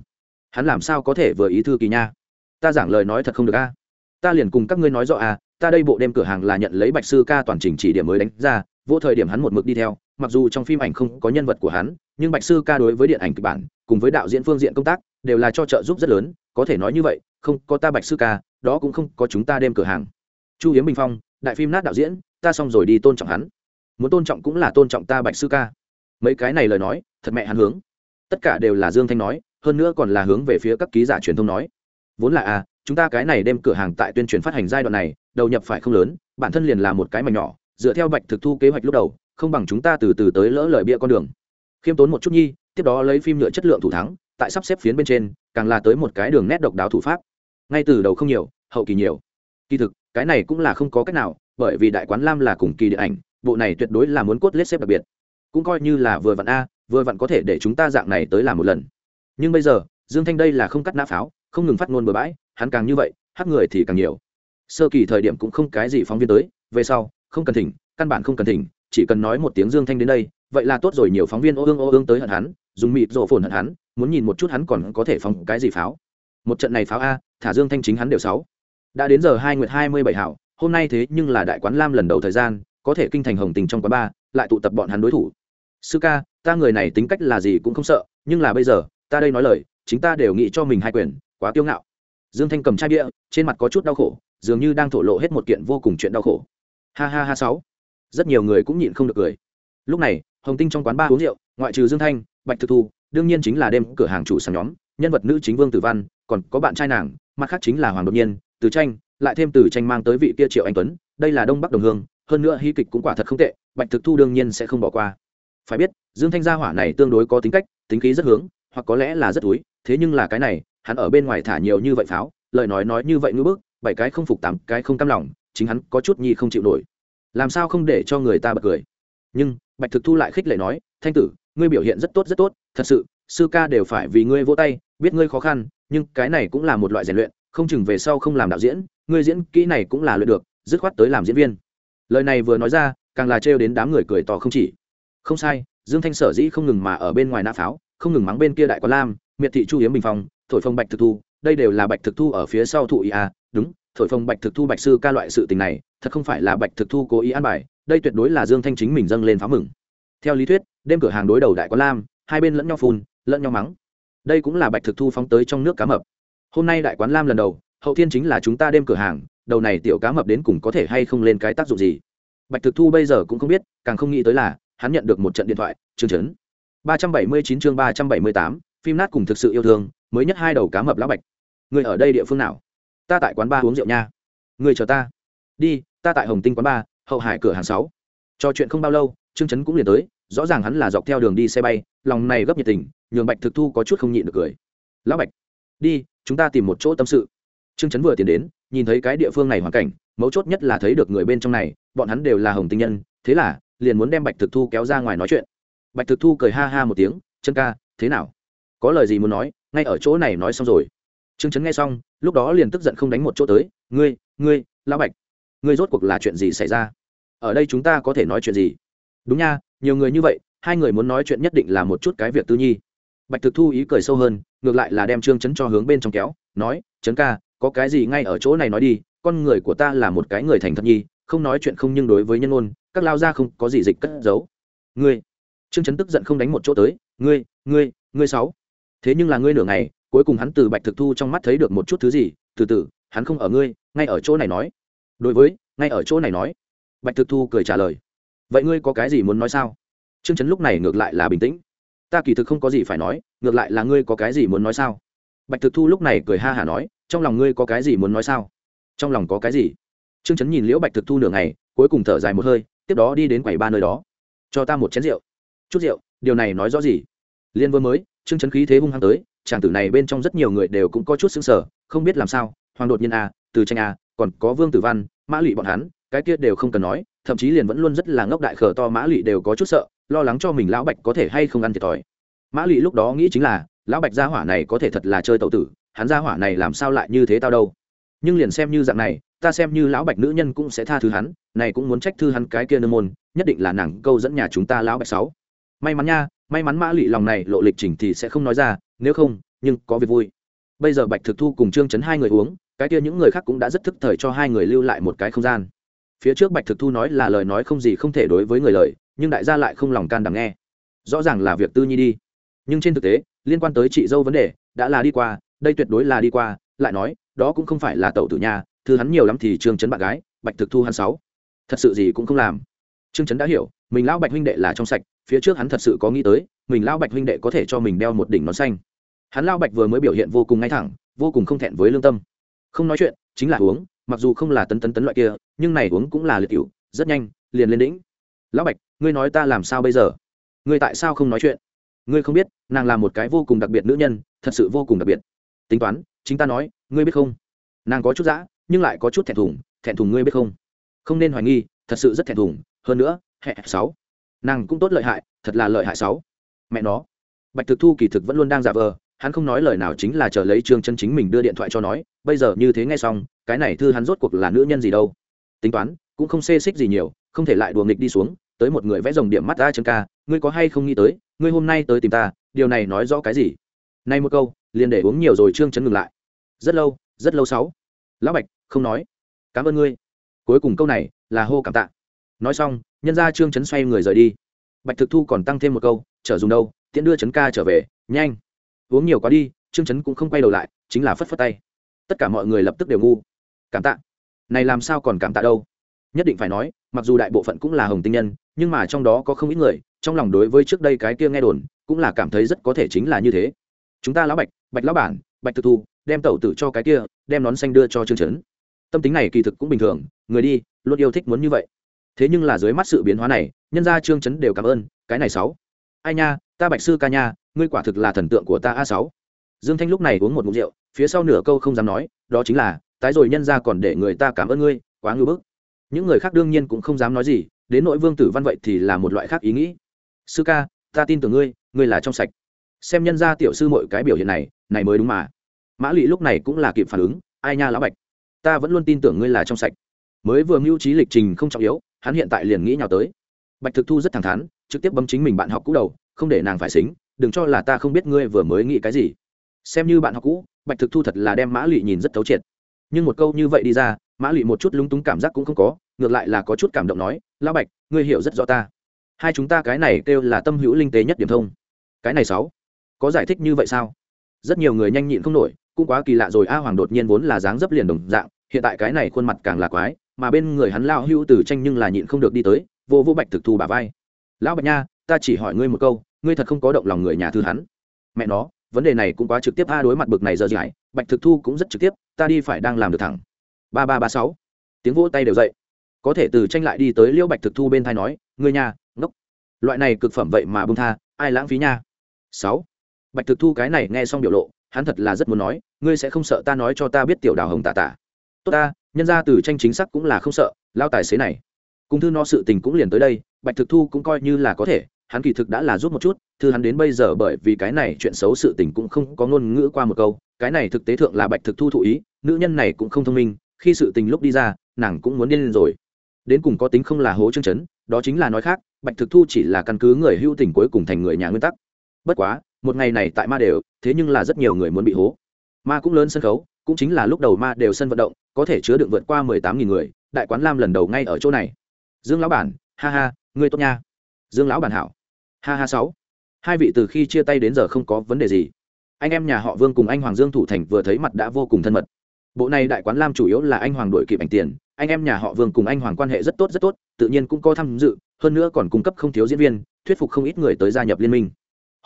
Hắn làm sao có thể vừa ý thư kỳ nha? Ta giảng lời nói thật không được a? Ta liền cùng các ngươi nói rõ à ta đây bộ đêm cửa hàng là nhận lấy bạch sư ca toàn trình chỉ điểm mới đánh ra, vô thời điểm hắn một mực đi theo mặc dù trong phim ảnh không có nhân vật của hắn, nhưng bạch sư ca đối với điện ảnh kịch bản, cùng với đạo diễn phương diện công tác, đều là cho trợ giúp rất lớn, có thể nói như vậy, không có ta bạch sư ca, đó cũng không có chúng ta đêm cửa hàng. Chu hiếm bình phong, đại phim nát đạo diễn, ta xong rồi đi tôn trọng hắn. Muốn tôn trọng cũng là tôn trọng ta bạch sư ca. Mấy cái này lời nói, thật mẹ hắn hướng. Tất cả đều là dương thanh nói, hơn nữa còn là hướng về phía các ký giả truyền thông nói. Vốn là à chúng ta cái này đem cửa hàng tại tuyên truyền phát hành giai đoạn này, đầu nhập phải không lớn, bản thân liền là một cái mà nhỏ, dựa theo bạch thực thu kế hoạch lúc đầu không bằng chúng ta từ từ tới lỡ lời bịa con đường. Khiêm tốn một chút nhi, tiếp đó lấy phim nhựa chất lượng thủ thắng, tại sắp xếp phiến bên trên, càng là tới một cái đường nét độc đáo thủ pháp. Ngay từ đầu không nhiều, hậu kỳ nhiều. Kỳ thực, cái này cũng là không có cách nào, bởi vì đại quán lam là cùng kỳ điện ảnh, bộ này tuyệt đối là muốn cốt lết xếp đặc biệt. Cũng coi như là vừa vặn a, vừa vặn có thể để chúng ta dạng này tới làm một lần. Nhưng bây giờ, dương thanh đây là không cắt nã pháo, không ngừng phát ngôn bừa bãi, hắn càng như vậy hát người thì càng nhiều. Sơ kỳ thời điểm cũng không cái gì phóng viên tới, về sau, không cần thỉnh, căn bản không cần thỉnh chỉ cần nói một tiếng dương thanh đến đây, vậy là tốt rồi, nhiều phóng viên ô ương ô ương tới hận hắn, dùng mịt rổ phồn hận hắn, muốn nhìn một chút hắn còn có thể phóng cái gì pháo. Một trận này pháo a, thả dương thanh chính hắn đều sáu. Đã đến giờ hai nguyệt hai mươi bảy hảo, hôm nay thế nhưng là đại quán lam lần đầu thời gian, có thể kinh thành hồng tình trong quán ba, lại tụ tập bọn hắn đối thủ. Sư ca, ta người này tính cách là gì cũng không sợ, nhưng là bây giờ, ta đây nói lời, chính ta đều nghĩ cho mình hai quyền, quá kiêu ngạo. Dương thanh cầm chai bia, trên mặt có chút đau khổ, dường như đang thổ lộ hết một kiện vô cùng chuyện đau khổ. Ha ha ha sáu rất nhiều người cũng nhịn không được cười. Lúc này, hồng tinh trong quán ba uống rượu, ngoại trừ dương thanh, bạch thực thu, đương nhiên chính là đêm cửa hàng chủ sản nhóm, nhân vật nữ chính vương tử văn, còn có bạn trai nàng, mặt khác chính là hoàng đột nhiên, từ tranh, lại thêm từ tranh mang tới vị kia triệu anh tuấn, đây là đông bắc đồng hương, hơn nữa hy kịch cũng quả thật không tệ, bạch thực thu đương nhiên sẽ không bỏ qua. Phải biết, dương thanh gia hỏa này tương đối có tính cách, tính khí rất hướng, hoặc có lẽ là rất túi, thế nhưng là cái này, hắn ở bên ngoài thả nhiều như vậy pháo, lời nói nói như vậy ngữ bức, bảy cái không phục tám cái không cam lòng, chính hắn có chút nhi không chịu nổi làm sao không để cho người ta bật cười? Nhưng, bạch thực thu lại khích lệ nói, thanh tử, ngươi biểu hiện rất tốt rất tốt, thật sự, sư ca đều phải vì ngươi vỗ tay, biết ngươi khó khăn, nhưng cái này cũng là một loại rèn luyện, không chừng về sau không làm đạo diễn, ngươi diễn kỹ này cũng là luyện được, dứt khoát tới làm diễn viên. Lời này vừa nói ra, càng là trêu đến đám người cười to không chỉ. Không sai, dương thanh sở dĩ không ngừng mà ở bên ngoài nã pháo, không ngừng mắng bên kia đại quán lam, miệt thị chu hiếm bình phong, thổi Phong bạch thực thu, đây đều là bạch thực thu ở phía sau thụ ý à đúng thổi phồng bạch thực thu bạch sư ca loại sự tình này, thật không phải là bạch thực thu cố ý an bài, đây tuyệt đối là dương thanh chính mình dâng lên pháo mừng. Theo lý thuyết, đêm cửa hàng đối đầu đại quán lam, hai bên lẫn nhau phun, lẫn nhau mắng. Đây cũng là bạch thực thu phóng tới trong nước cá mập. Hôm nay đại quán lam lần đầu, hậu thiên chính là chúng ta đêm cửa hàng, đầu này tiểu cá mập đến cùng có thể hay không lên cái tác dụng gì? Bạch thực thu bây giờ cũng không biết, càng không nghĩ tới là, hắn nhận được một trận điện thoại, chương chấn ba trăm bảy mươi chín chương ba trăm bảy mươi tám, phim nát cùng thực sự yêu thương, mới nhất hai đầu cá mập lão bạch. Người ở đây địa phương nào? Ta tại quán ba uống rượu nha. Người chờ ta. Đi, ta tại hồng tinh quán ba, hậu hải cửa hàng sáu. Trò chuyện không bao lâu, trương chấn cũng liền tới, rõ ràng hắn là dọc theo đường đi xe bay, lòng này gấp nhiệt tình, nhường bạch thực thu có chút không nhịn được cười. Lão bạch, đi, chúng ta tìm một chỗ tâm sự. Trương chấn vừa tiến đến, nhìn thấy cái địa phương này hoàn cảnh, mấu chốt nhất là thấy được người bên trong này, bọn hắn đều là hồng tinh nhân, thế là, liền muốn đem bạch thực thu kéo ra ngoài nói chuyện. Bạch thực thu cười ha ha một tiếng, chân ca, thế nào? Có lời gì muốn nói, ngay ở chỗ này nói xong rồi trương chấn nghe xong, lúc đó liền tức giận không đánh một chỗ tới, ngươi ngươi, lão bạch, ngươi rốt cuộc là chuyện gì xảy ra? Ở đây chúng ta có thể nói chuyện gì? Đúng nha, nhiều người như vậy, hai người muốn nói chuyện nhất định là một chút cái việc tư nhi. Bạch thực thu ý cười sâu hơn, ngược lại là đem trương chấn cho hướng bên trong kéo, nói, chấn ca, có cái gì ngay ở chỗ này nói đi, con người của ta là một cái người thành thật nhi, không nói chuyện không nhưng đối với nhân ôn các lao ra không có gì dịch cất giấu. Ngươi. Trương chấn tức giận không đánh một chỗ tới, ngươi ngươi ngươi sáu, thế nhưng là ngươi nửa ngày cuối cùng hắn từ bạch thực thu trong mắt thấy được một chút thứ gì, từ từ, hắn không ở ngươi, ngay ở chỗ này nói. Đối với, ngay ở chỗ này nói. Bạch thực thu cười trả lời. Vậy ngươi có cái gì muốn nói sao? Trương chấn lúc này ngược lại là bình tĩnh. Ta kỳ thực không có gì phải nói, ngược lại là ngươi có cái gì muốn nói sao? Bạch thực thu lúc này cười ha hả nói, trong lòng ngươi có cái gì muốn nói sao? Trong lòng có cái gì? Trương chấn nhìn liễu bạch thực thu nửa ngày, cuối cùng thở dài một hơi, tiếp đó đi đến quầy ba nơi đó. Cho ta một chén rượu. Chút rượu, điều này nói rõ gì? Liên vương mới, trương chấn khí thế hung hăng tới chàng tử này bên trong rất nhiều người đều cũng có chút xứng sở, không biết làm sao, hoàng đột nhiên a từ tranh a còn có vương tử văn, mã lụy bọn hắn, cái kia đều không cần nói, thậm chí liền vẫn luôn rất là ngốc đại khờ to mã lụy đều có chút sợ, lo lắng cho mình lão bạch có thể hay không ăn thiệt thòi. Mã lụy lúc đó nghĩ chính là, lão bạch gia hỏa này có thể thật là chơi tậu tử, hắn gia hỏa này làm sao lại như thế tao đâu? Nhưng liền xem như dạng này, ta xem như lão bạch nữ nhân cũng sẽ tha thứ hắn, này cũng muốn trách thư hắn cái kia nương môn, nhất định là nàng câu dẫn nhà chúng ta lão bạch sáu. May mắn nha, may mắn mã lụy lòng này lộ lịch trình thì sẽ không nói ra nếu không, nhưng có việc vui. Bây giờ bạch thực thu cùng trương chấn hai người uống, cái kia những người khác cũng đã rất thức thời cho hai người lưu lại một cái không gian. Phía trước bạch thực thu nói là lời nói không gì không thể đối với người lời, nhưng đại gia lại không lòng can đảm nghe. Rõ ràng là việc tư nhi đi. Nhưng trên thực tế, liên quan tới chị dâu vấn đề, đã là đi qua, đây tuyệt đối là đi qua, lại nói, đó cũng không phải là tẩu tử nhà, thư hắn nhiều lắm thì trương chấn bạn gái, bạch thực thu hắn sáu. Thật sự gì cũng không làm. Trương chấn đã hiểu, mình lão bạch huynh đệ là trong sạch, phía trước hắn thật sự có nghĩ tới mình lão bạch huynh đệ có thể cho mình đeo một đỉnh nón xanh. Hắn lão bạch vừa mới biểu hiện vô cùng ngay thẳng, vô cùng không thẹn với lương tâm. Không nói chuyện, chính là uống, mặc dù không là tấn tấn tấn loại kia, nhưng này uống cũng là liệt cựu rất nhanh, liền lên đỉnh. Lão bạch, ngươi nói ta làm sao bây giờ? Ngươi tại sao không nói chuyện? Ngươi không biết, nàng là một cái vô cùng đặc biệt nữ nhân, thật sự vô cùng đặc biệt. Tính toán, chính ta nói, ngươi biết không? Nàng có chút dã, nhưng lại có chút thẹn thùng thẹn thùng ngươi biết không? Không nên hoài nghi, thật sự rất thẹn thùng, hơn nữa hẹ sáu. Nàng cũng tốt lợi hại, thật là lợi hại sáu mẹ nó. Bạch thực thu kỳ thực vẫn luôn đang giả vờ, hắn không nói lời nào chính là chờ lấy trương chân chính mình đưa điện thoại cho nói, bây giờ như thế nghe xong, cái này thư hắn rốt cuộc là nữ nhân gì đâu. Tính toán, cũng không xê xích gì nhiều, không thể lại đùa nghịch đi xuống, tới một người vẽ dòng điểm mắt ra chân ca, ngươi có hay không nghĩ tới, ngươi hôm nay tới tìm ta, điều này nói rõ cái gì? Nay một câu, liền để uống nhiều rồi trương chấn ngừng lại. Rất lâu rất lâu sáu. Lão bạch, không nói. Cảm ơn ngươi. Cuối cùng câu này là hô cảm tạ. Nói xong, nhân ra trương chấn xoay người rời đi. Bạch thực thu còn tăng thêm một câu chở dùng đâu, tiễn đưa chấn ca trở về, nhanh. Uống nhiều quá đi, trương chấn cũng không quay đầu lại, chính là phất phất tay. Tất cả mọi người lập tức đều ngu. Cảm tạ. Này làm sao còn cảm tạ đâu? Nhất định phải nói, mặc dù đại bộ phận cũng là hồng tinh nhân, nhưng mà trong đó có không ít người, trong lòng đối với trước đây cái kia nghe đồn, cũng là cảm thấy rất có thể chính là như thế. Chúng ta lão bạch bạch lão bản, bạch thực thu, đem tẩu tử cho cái kia, đem nón xanh đưa cho trương trấn. Tâm tính này kỳ thực cũng bình thường, người đi, luôn yêu thích muốn như vậy. Thế nhưng là dưới mắt sự biến hóa này, nhân ra trương trấn đều cảm ơn, cái này sáu ai nha, ta bạch sư ca nha, ngươi quả thực là thần tượng của ta a sáu. Dương thanh lúc này uống một ngụm rượu, phía sau nửa câu không dám nói, đó chính là, tái rồi nhân ra còn để người ta cảm ơn ngươi, quá ngưỡng bức. Những người khác đương nhiên cũng không dám nói gì, đến nội vương tử văn vậy thì là một loại khác ý nghĩ. Sư ca, ta tin tưởng ngươi ngươi là trong sạch. Xem nhân ra tiểu sư mọi cái biểu hiện này này mới đúng mà. Mã lụy lúc này cũng là kịp phản ứng, ai nha lão bạch. Ta vẫn luôn tin tưởng ngươi là trong sạch. Mới vừa mưu trí lịch trình không trọng yếu, hắn hiện tại liền nghĩ nhào tới. Bạch thực thu rất thẳng thắn trực tiếp bấm chính mình bạn học cũ đầu, không để nàng phải xính, đừng cho là ta không biết ngươi vừa mới nghĩ cái gì. Xem như bạn học cũ, bạch thực thu thật là đem mã lụy nhìn rất thấu triệt. Nhưng một câu như vậy đi ra, mã lụy một chút lúng túng cảm giác cũng không có, ngược lại là có chút cảm động nói, lão bạch, ngươi hiểu rất rõ ta. Hai chúng ta cái này kêu là tâm hữu linh tế nhất điểm thông. Cái này sáu, có giải thích như vậy sao? Rất nhiều người nhanh nhịn không nổi, cũng quá kỳ lạ rồi, a hoàng đột nhiên vốn là dáng dấp liền đồng dạng, hiện tại cái này khuôn mặt càng là quái, mà bên người hắn lao hưu từ tranh nhưng là nhịn không được đi tới, vô vô bạch thực thu bà vai lão bạch nha, ta chỉ hỏi ngươi một câu, ngươi thật không có động lòng người nhà thư hắn. Mẹ nó, vấn đề này cũng quá trực tiếp a đối mặt bực này giờ giải, bạch thực thu cũng rất trực tiếp, ta đi phải đang làm được thẳng. Ba ba ba sáu. Tiếng vỗ tay đều dậy. Có thể từ tranh lại đi tới liễu bạch thực thu bên thai nói, ngươi nhà ngốc. Loại này cực phẩm vậy mà bông tha, ai lãng phí nha. Sáu. Bạch thực thu cái này nghe xong biểu lộ, hắn thật là rất muốn nói, ngươi sẽ không sợ ta nói cho ta biết tiểu đào hồng tà tà? Tốt ta, nhân ra từ tranh chính xác cũng là không sợ lao tài xế này cùng thư no sự tình cũng liền tới đây, bạch thực thu cũng coi như là có thể, hắn kỳ thực đã là giúp một chút, thư hắn đến bây giờ bởi vì cái này chuyện xấu sự tình cũng không có ngôn ngữ qua một câu, cái này thực tế thượng là bạch thực thu thụ ý, nữ nhân này cũng không thông minh, khi sự tình lúc đi ra, nàng cũng muốn điên lên rồi. Đến cùng có tính không là hố chương chấn, đó chính là nói khác, bạch thực thu chỉ là căn cứ người hưu tình cuối cùng thành người nhà nguyên tắc. Bất quá, một ngày này tại ma đều, thế nhưng là rất nhiều người muốn bị hố. Ma cũng lớn sân khấu, cũng chính là lúc đầu ma đều sân vận động, có thể chứa đựng vượt qua mười tám nghìn người, đại quán lam lần đầu ngay ở chỗ này dương lão bản, ha ha, ngươi tốt nha. Dương lão bản hảo. Ha ha sáu. Hai vị từ khi chia tay đến giờ không có vấn đề gì. Anh em nhà họ vương cùng anh hoàng dương thủ thành vừa thấy mặt đã vô cùng thân mật. Bộ này đại quán lam chủ yếu là anh hoàng đổi kịp ảnh tiền, anh em nhà họ vương cùng anh hoàng quan hệ rất tốt rất tốt, tự nhiên cũng có tham dự, hơn nữa còn cung cấp không thiếu diễn viên, thuyết phục không ít người tới gia nhập liên minh.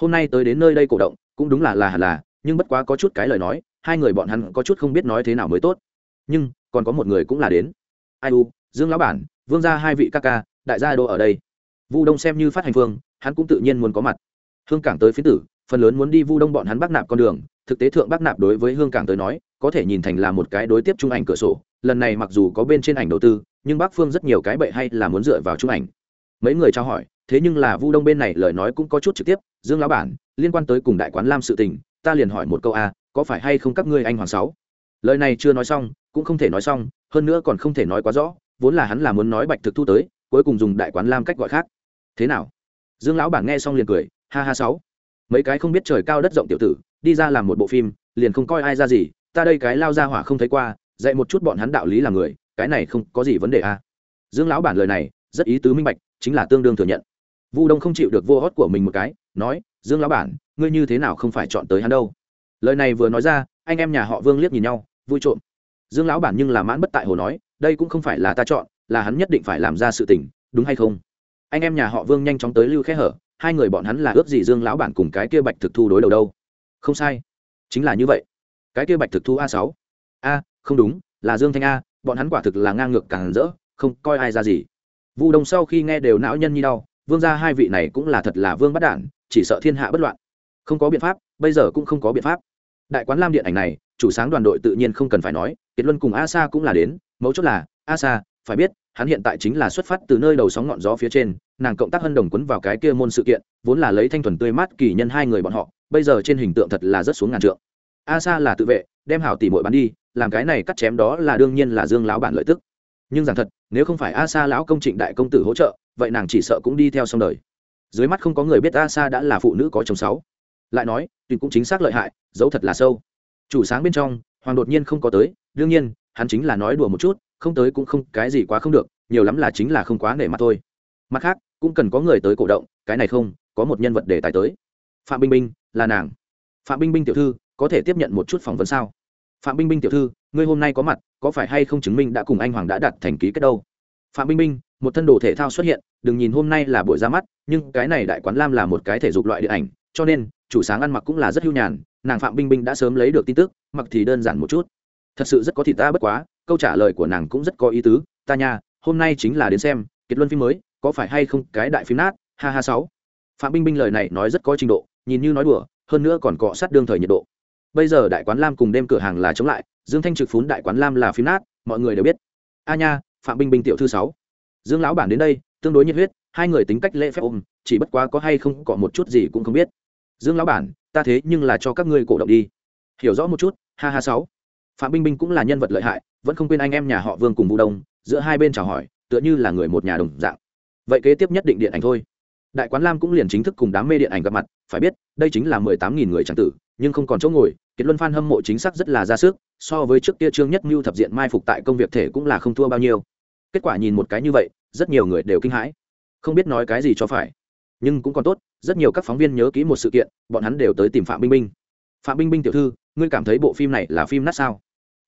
Hôm nay tới đến nơi đây cổ động, cũng đúng là là là, nhưng bất quá có chút cái lời nói, hai người bọn hắn có chút không biết nói thế nào mới tốt. Nhưng, còn có một người cũng là đến. Ai u, dương lão bản vương gia hai vị ca ca, đại gia đô ở đây. Vu đông xem như phát hành phương, hắn cũng tự nhiên muốn có mặt. Hương cảng tới phiến tử, phần lớn muốn đi vu đông bọn hắn bắc nạp con đường. Thực tế thượng bắc nạp đối với hương cảng tới nói, có thể nhìn thành là một cái đối tiếp trung ảnh cửa sổ. Lần này mặc dù có bên trên ảnh đầu tư, nhưng bắc phương rất nhiều cái bậy hay là muốn dựa vào trung ảnh. Mấy người trao hỏi, thế nhưng là vu đông bên này lời nói cũng có chút trực tiếp. Dương lão bản, liên quan tới cùng đại quán lam sự tình, ta liền hỏi một câu a, có phải hay không các ngươi anh hoàng sáu? Lời này chưa nói xong, cũng không thể nói xong, hơn nữa còn không thể nói quá rõ vốn là hắn là muốn nói bạch thực thu tới, cuối cùng dùng đại quán lam cách gọi khác. Thế nào? Dương lão bản nghe xong liền cười, ha ha sáu. Mấy cái không biết trời cao đất rộng tiểu tử, đi ra làm một bộ phim, liền không coi ai ra gì, ta đây cái lao ra hỏa không thấy qua, dạy một chút bọn hắn đạo lý là người, cái này không có gì vấn đề a à. dương lão bản lời này, rất ý tứ minh bạch, chính là tương đương thừa nhận. Vu đông không chịu được vô hót của mình một cái, nói, dương lão bản, ngươi như thế nào không phải chọn tới hắn đâu? Lời này vừa nói ra, anh em nhà họ vương liếc nhìn nhau, vui trộm. Dương lão bản nhưng là mãn bất tại hồ nói đây cũng không phải là ta chọn, là hắn nhất định phải làm ra sự tình, đúng hay không? Anh em nhà họ vương nhanh chóng tới lưu khẽ hở, hai người bọn hắn là ướp gì dương lão bản cùng cái kia bạch thực thu đối đầu đâu? Không sai, chính là như vậy. Cái kia bạch thực thu a sáu. A, không đúng, là dương thanh a, bọn hắn quả thực là ngang ngược càng rỡ, không coi ai ra gì. Vu đông sau khi nghe đều não nhân như đau, vương gia hai vị này cũng là thật là vương bắt đản, chỉ sợ thiên hạ bất loạn. Không có biện pháp, bây giờ cũng không có biện pháp. Đại quán lam điện ảnh này, chủ sáng đoàn đội tự nhiên không cần phải nói, kiệt luân cùng a sa cũng là đến mấu chốt là a sa phải biết, hắn hiện tại chính là xuất phát từ nơi đầu sóng ngọn gió phía trên, nàng cộng tác hân đồng quấn vào cái kia môn sự kiện, vốn là lấy thanh thuần tươi mát kỳ nhân hai người bọn họ, bây giờ trên hình tượng thật là rất xuống ngàn trượng. A sa là tự vệ, đem hảo tỷ mội bắn đi, làm cái này cắt chém đó là đương nhiên là dương lão bản lợi tức. Nhưng rằng thật, nếu không phải a sa lão công trịnh đại công tử hỗ trợ, vậy nàng chỉ sợ cũng đi theo xong đời. Dưới mắt không có người biết a sa đã là phụ nữ có chồng sáu. Lại nói tùy cũng chính xác lợi hại, dấu thật là sâu. Chủ sáng bên trong, hoàng đột nhiên không có tới, đương nhiên hắn chính là nói đùa một chút, không tới cũng không, cái gì quá không được, nhiều lắm là chính là không quá nể mặt thôi. Mặt khác, cũng cần có người tới cổ động, cái này không, có một nhân vật để tài tới. Phạm binh binh là nàng. Phạm binh binh tiểu thư, có thể tiếp nhận một chút phỏng vấn sao? Phạm binh binh tiểu thư, ngươi hôm nay có mặt, có phải hay không chứng minh đã cùng anh hoàng đã đặt thành ký kết đâu? Phạm binh binh một thân đồ thể thao xuất hiện, đừng nhìn hôm nay là buổi ra mắt, nhưng cái này đại quán lam là một cái thể dục loại điện ảnh, cho nên, chủ sáng ăn mặc cũng là rất hưu nhàn, nàng phạm binh binh đã sớm lấy được tin tức, mặc thì đơn giản một chút thật sự rất có thịt ta bất quá, câu trả lời của nàng cũng rất có ý tứ, ta nha, hôm nay chính là đến xem, kết luân phim mới, có phải hay không cái đại phim nát? Ha ha sáu. Phạm binh binh lời này nói rất có trình độ, nhìn như nói đùa, hơn nữa còn cọ sát đương thời nhiệt độ. Bây giờ đại quán lam cùng đêm cửa hàng là chống lại, dương thanh trực phún đại quán lam là phim nát, mọi người đều biết. A nha, phạm binh binh tiểu thư sáu. Dương lão bản đến đây, tương đối nhiệt huyết, hai người tính cách lễ phép ôm, chỉ bất quá có hay không có một chút gì cũng không biết. Dương lão bản, ta thế nhưng là cho các ngươi cổ động đi. Hiểu rõ một chút, ha ha sáu phạm binh binh cũng là nhân vật lợi hại, vẫn không quên anh em nhà họ vương cùng vũ đông, giữa hai bên chào hỏi, tựa như là người một nhà đồng dạng. Vậy kế tiếp nhất định điện ảnh thôi. Đại quán lam cũng liền chính thức cùng đám mê điện ảnh gặp mặt, phải biết, đây chính là mười tám nghìn người tràng tử, nhưng không còn chỗ ngồi kết luân phan hâm mộ chính xác rất là ra sức, so với trước kia trương nhất mưu thập diện mai phục tại công việc thể cũng là không thua bao nhiêu. Kết quả nhìn một cái như vậy, rất nhiều người đều kinh hãi. Không biết nói cái gì cho phải. Nhưng cũng còn tốt, rất nhiều các phóng viên nhớ kỹ một sự kiện, bọn hắn đều tới tìm phạm binh binh phạm binh binh tiểu thư, ngươi cảm thấy bộ phim này là phim nát sao?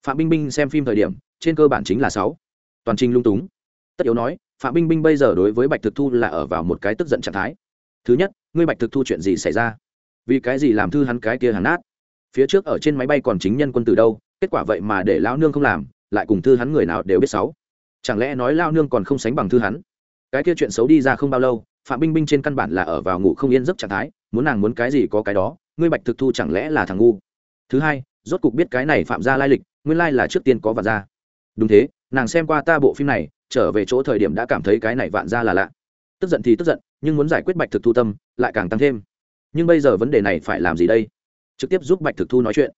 Phạm binh binh xem phim thời điểm, trên cơ bản chính là sáu. Toàn trình lung túng. Tất yếu nói, phạm binh binh bây giờ đối với bạch thực thu là ở vào một cái tức giận trạng thái. Thứ nhất, ngươi bạch thực thu chuyện gì xảy ra? Vì cái gì làm thư hắn cái kia hắn nát? Phía trước ở trên máy bay còn chính nhân quân từ đâu, kết quả vậy mà để lão nương không làm, lại cùng thư hắn người nào đều biết sáu. Chẳng lẽ nói lao nương còn không sánh bằng thư hắn? Cái kia chuyện xấu đi ra không bao lâu, phạm binh binh trên căn bản là ở vào ngủ không yên giấc trạng thái, muốn nàng muốn cái gì có cái đó, ngươi bạch thực thu chẳng lẽ là thằng ngu? Thứ hai, rốt cục biết cái này phạm ra lai lịch nguyên lai là trước tiên có vạn gia. đúng thế, nàng xem qua ta bộ phim này, trở về chỗ thời điểm đã cảm thấy cái này vạn gia là lạ. Tức giận thì tức giận, nhưng muốn giải quyết bạch thực thu tâm, lại càng tăng thêm. Nhưng bây giờ vấn đề này phải làm gì đây? Trực tiếp giúp bạch thực thu nói chuyện.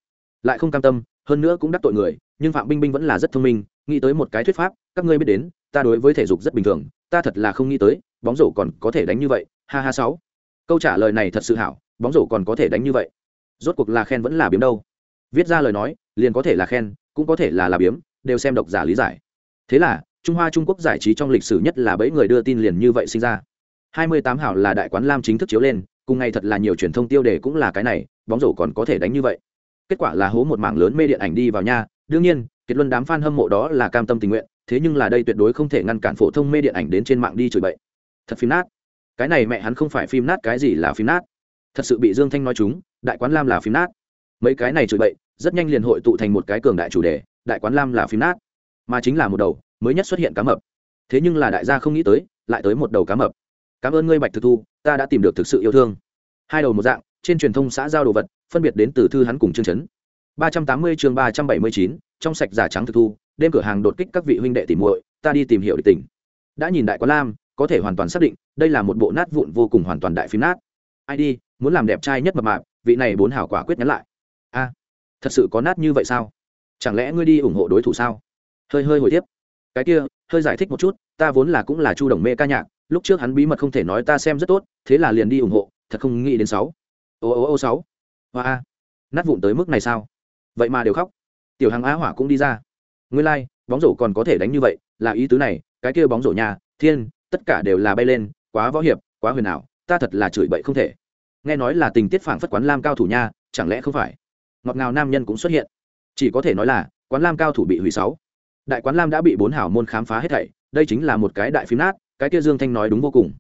Lại không cam tâm, hơn nữa cũng đắc tội người, nhưng phạm binh binh vẫn là rất thông minh, nghĩ tới một cái thuyết pháp, các ngươi biết đến, ta đối với thể dục rất bình thường, ta thật là không nghĩ tới, bóng rổ còn có thể đánh như vậy, ha ha sáu. Câu trả lời này thật sự hảo, bóng rổ còn có thể đánh như vậy. Rốt cuộc là khen vẫn là biếm đâu? Viết ra lời nói, liền có thể là khen, cũng có thể là là biếm, đều xem độc giả lý giải. Thế là, trung hoa trung quốc giải trí trong lịch sử nhất là bấy người đưa tin liền như vậy sinh ra. 28 hảo là đại quán lam chính thức chiếu lên, cùng ngày thật là nhiều truyền thông tiêu đề cũng là cái này, bóng rổ còn có thể đánh như vậy. Kết quả là hố một mảng lớn mê điện ảnh đi vào nha. Đương nhiên, kết luận đám fan hâm mộ đó là cam tâm tình nguyện, thế nhưng là đây tuyệt đối không thể ngăn cản phổ thông mê điện ảnh đến trên mạng đi chửi bậy. Thật phim nát. Cái này mẹ hắn không phải phim nát cái gì là phim nát. Thật sự bị dương thanh nói chúng, đại quán lam là phim nát. Mấy cái này chửi bậy rất nhanh liền hội tụ thành một cái cường đại chủ đề, đại quán lam là phim nát, mà chính là một đầu, mới nhất xuất hiện cá mập. Thế nhưng là đại gia không nghĩ tới, lại tới một đầu cá mập. Cảm ơn ngươi, bạch thực thu, ta đã tìm được thực sự yêu thương. Hai đầu một dạng, trên truyền thông xã giao đồ vật, phân biệt đến từ thư hắn cùng chương chấn. ba trăm tám mươi chương ba trăm bảy mươi chín, trong sạch giả trắng thực thu, đêm cửa hàng đột kích các vị huynh đệ tìm muội, ta đi tìm hiểu địch tình. Đã nhìn đại quán lam, có thể hoàn toàn xác định, đây là một bộ nát vụn vô cùng hoàn toàn đại phim nát. Ai đi, muốn làm đẹp trai nhất mập mạp, vị này bốn hảo quả quyết nhắn lại. A thật sự có nát như vậy sao? Chẳng lẽ ngươi đi ủng hộ đối thủ sao? Hơi hơi hồi tiếp. Cái kia hơi giải thích một chút ta vốn là cũng là chu đồng mê ca nhạc lúc trước hắn bí mật không thể nói ta xem rất tốt thế là liền đi ủng hộ thật không nghĩ đến sáu. Ô ô ô sáu. Hoa a. Nát vụn tới mức này sao? Vậy mà đều khóc. Tiểu hàng á hỏa cũng đi ra. Nguyên lai、like, bóng rổ còn có thể đánh như vậy là ý tứ này cái kia bóng rổ nhà thiên tất cả đều là bay lên quá võ hiệp quá huyền ảo ta thật là chửi bậy không thể. Nghe nói là tình tiết phản phất quán lam cao thủ nha chẳng lẽ không phải? Ngọt ngào nam nhân cũng xuất hiện. Chỉ có thể nói là, quán lam cao thủ bị hủy sáu. Đại quán lam đã bị bốn hảo môn khám phá hết thảy, đây chính là một cái đại phím nát, cái kia dương thanh nói đúng vô cùng.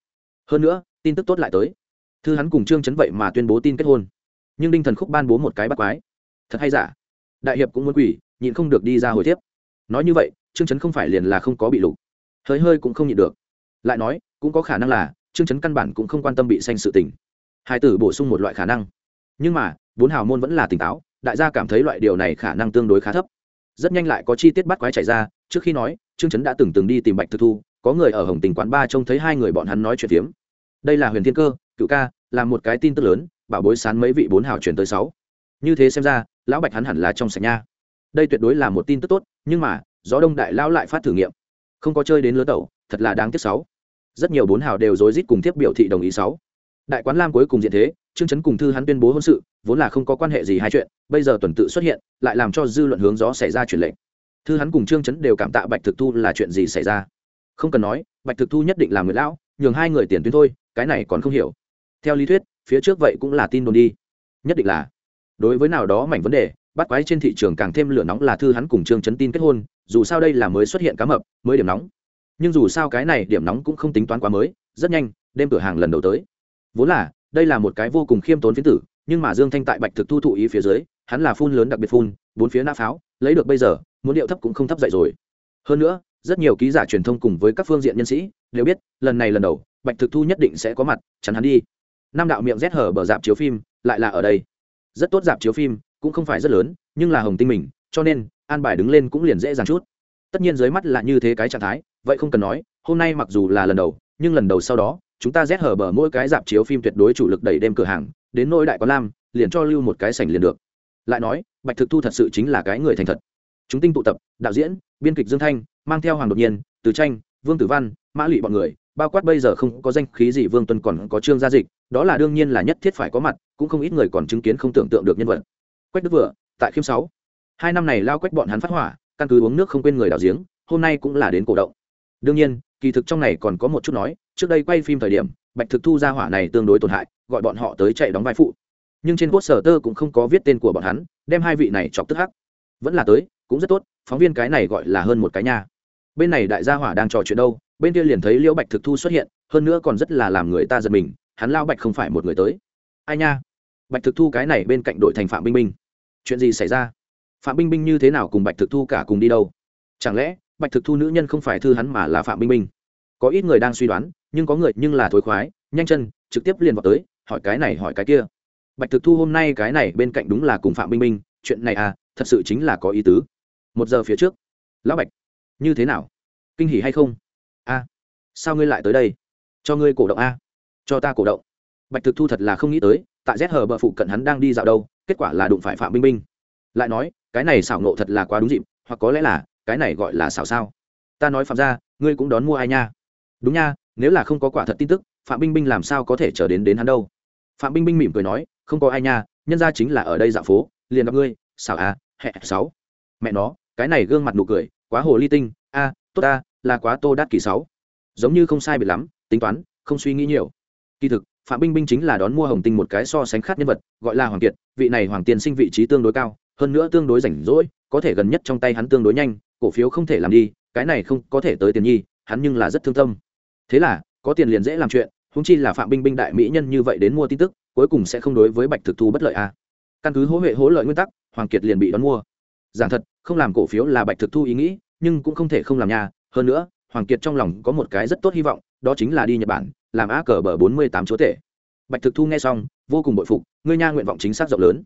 Hơn nữa, tin tức tốt lại tới. Thư hắn cùng trương chấn vậy mà tuyên bố tin kết hôn. Nhưng đinh thần khúc ban bố một cái bắt quái. Thật hay giả? Đại hiệp cũng muốn quỷ, nhịn không được đi ra hồi tiếp. Nói như vậy, trương chấn không phải liền là không có bị lục. Hơi hơi cũng không nhịn được. Lại nói, cũng có khả năng là, trương chấn căn bản cũng không quan tâm bị xanh sự tình. Hai tử bổ sung một loại khả năng. Nhưng mà, bốn hào môn vẫn là tỉnh táo đại gia cảm thấy loại điều này khả năng tương đối khá thấp. Rất nhanh lại có chi tiết bắt quái chảy ra, trước khi nói, trương chấn đã từng từng đi tìm bạch thực thu, có người ở hồng tình quán ba trông thấy hai người bọn hắn nói chuyện phiếm. Đây là huyền thiên cơ, cựu ca, là một cái tin tức lớn, bảo bối sán mấy vị bốn hào chuyển tới sáu. Như thế xem ra, lão bạch hắn hẳn là trong sạch nha. Đây tuyệt đối là một tin tức tốt, nhưng mà, gió đông đại lão lại phát thử nghiệm. Không có chơi đến lứa tẩu, thật là đáng tiếc sáu. Rất nhiều bốn hào đều rối rít cùng tiếp biểu thị đồng ý sáu đại quán lam cuối cùng diện thế, trương chấn cùng thư hắn tuyên bố hôn sự, vốn là không có quan hệ gì hai chuyện, bây giờ tuần tự xuất hiện, lại làm cho dư luận hướng gió xảy ra chuyển lệnh thư hắn cùng trương chấn đều cảm tạ bạch thực thu là chuyện gì xảy ra. Không cần nói, bạch thực thu nhất định là người lão, nhường hai người tiền tuyến thôi, cái này còn không hiểu. Theo lý thuyết, phía trước vậy cũng là tin đồn đi. Nhất định là. Đối với nào đó mảnh vấn đề, bắt quái trên thị trường càng thêm lửa nóng là thư hắn cùng trương chấn tin kết hôn, dù sao đây là mới xuất hiện cá mập, mới điểm nóng. Nhưng dù sao cái này điểm nóng cũng không tính toán quá mới, rất nhanh, đêm cửa hàng lần đầu tới vốn là, đây là một cái vô cùng khiêm tốn phiến tử, nhưng mà dương thanh tại bạch thực thu thụ ý phía dưới, hắn là phun lớn đặc biệt phun, bốn phía nã pháo, lấy được bây giờ, muốn điệu thấp cũng không thấp dậy rồi. Hơn nữa, rất nhiều ký giả truyền thông cùng với các phương diện nhân sĩ, đều biết, lần này lần đầu, bạch thực thu nhất định sẽ có mặt, chắn hắn đi. Nam đạo miệng rét hở bờ dạp chiếu phim, lại là ở đây. Rất tốt dạp chiếu phim, cũng không phải rất lớn, nhưng là hồng tinh mình, cho nên, an bài đứng lên cũng liền dễ dàng chút. Tất nhiên dưới mắt là như thế cái trạng thái, vậy không cần nói, hôm nay mặc dù là lần đầu, nhưng lần đầu sau đó chúng ta rét hở bờ mỗi cái dạp chiếu phim tuyệt đối chủ lực đẩy đêm cửa hàng, đến nỗi đại có lam, liền cho lưu một cái sảnh liền được. Lại nói, bạch thực thu thật sự chính là cái người thành thật. Chúng tinh tụ tập, đạo diễn, biên kịch dương thanh, mang theo hoàng đột nhiên, từ tranh, vương tử văn, mã lụy bọn người, bao quát bây giờ không có danh khí gì vương tuân còn có trương gia dịch, đó là đương nhiên là nhất thiết phải có mặt, cũng không ít người còn chứng kiến không tưởng tượng được nhân vật. Quách đức vừa, tại khiêm sáu. Hai năm này lao quách bọn hắn phát hỏa, căn cứ uống nước không quên người đào giếng, hôm nay cũng là đến cổ động. Đương nhiên, kỳ thực trong này còn có một chút nói trước đây quay phim thời điểm, bạch thực thu ra hỏa này tương đối tổn hại, gọi bọn họ tới chạy đóng vai phụ. Nhưng trên quốc sở tơ cũng không có viết tên của bọn hắn, đem hai vị này chọc tức hắc. Vẫn là tới, cũng rất tốt, phóng viên cái này gọi là hơn một cái nha. Bên này đại gia hỏa đang trò chuyện đâu, bên kia liền thấy liễu bạch thực thu xuất hiện, hơn nữa còn rất là làm người ta giật mình, hắn lao bạch không phải một người tới. Ai nha? Bạch thực thu cái này bên cạnh đội thành phạm binh binh. Chuyện gì xảy ra? Phạm binh binh như thế nào cùng bạch thực thu cả cùng đi đâu? Chẳng lẽ, bạch thực thu nữ nhân không phải thư hắn mà là phạm binh binh? Có ít người đang suy đoán nhưng có người nhưng là thối khoái, nhanh chân, trực tiếp liền vào tới, hỏi cái này hỏi cái kia. Bạch thực thu hôm nay cái này bên cạnh đúng là cùng phạm minh minh chuyện này à thật sự chính là có ý tứ. Một giờ phía trước. Lão bạch, như thế nào? Kinh hỉ hay không? A sao ngươi lại tới đây? Cho ngươi cổ động a cho ta cổ động. Bạch thực thu thật là không nghĩ tới, tại rét hờ bờ phụ cận hắn đang đi dạo đâu, kết quả là đụng phải phạm minh minh lại nói, cái này xảo nộ thật là quá đúng dịp, hoặc có lẽ là, cái này gọi là xảo sao? Ta nói phạm ra ngươi cũng đón mua ai nha? Đúng nha nếu là không có quả thật tin tức, phạm binh binh làm sao có thể chờ đến đến hắn đâu? Phạm binh binh mỉm cười nói, không có ai nha, nhân ra chính là ở đây dạo phố, liền gặp ngươi, xảo à hẹ sáu mẹ nó, cái này gương mặt nụ cười, quá hồ ly tinh, a, tốt ta, là quá tô đát kỳ sáu giống như không sai biệt lắm, tính toán, không suy nghĩ nhiều. Kỳ thực, phạm binh binh chính là đón mua hồng tinh một cái so sánh khác nhân vật, gọi là hoàng kiệt, vị này hoàng tiền sinh vị trí tương đối cao, hơn nữa tương đối rảnh rỗi, có thể gần nhất trong tay hắn tương đối nhanh, cổ phiếu không thể làm đi, cái này không có thể tới tiền nhi, hắn nhưng là rất thương tâm thế là, có tiền liền dễ làm chuyện húng chi là phạm binh binh đại mỹ nhân như vậy đến mua tin tức, cuối cùng sẽ không đối với bạch thực thu bất lợi a à. căn cứ hỗ huệ hỗ lợi nguyên tắc, hoàng kiệt liền bị đón mua. Giảng thật, không làm cổ phiếu là bạch thực thu ý nghĩ, nhưng cũng không thể không làm nhà hơn nữa, hoàng kiệt trong lòng có một cái rất tốt hy vọng, đó chính là đi nhật bản, làm a cờ bờ bốn mươi tám chúa tể. Bạch thực thu nghe xong, vô cùng bội phục, ngươi nha nguyện vọng chính xác rộng lớn.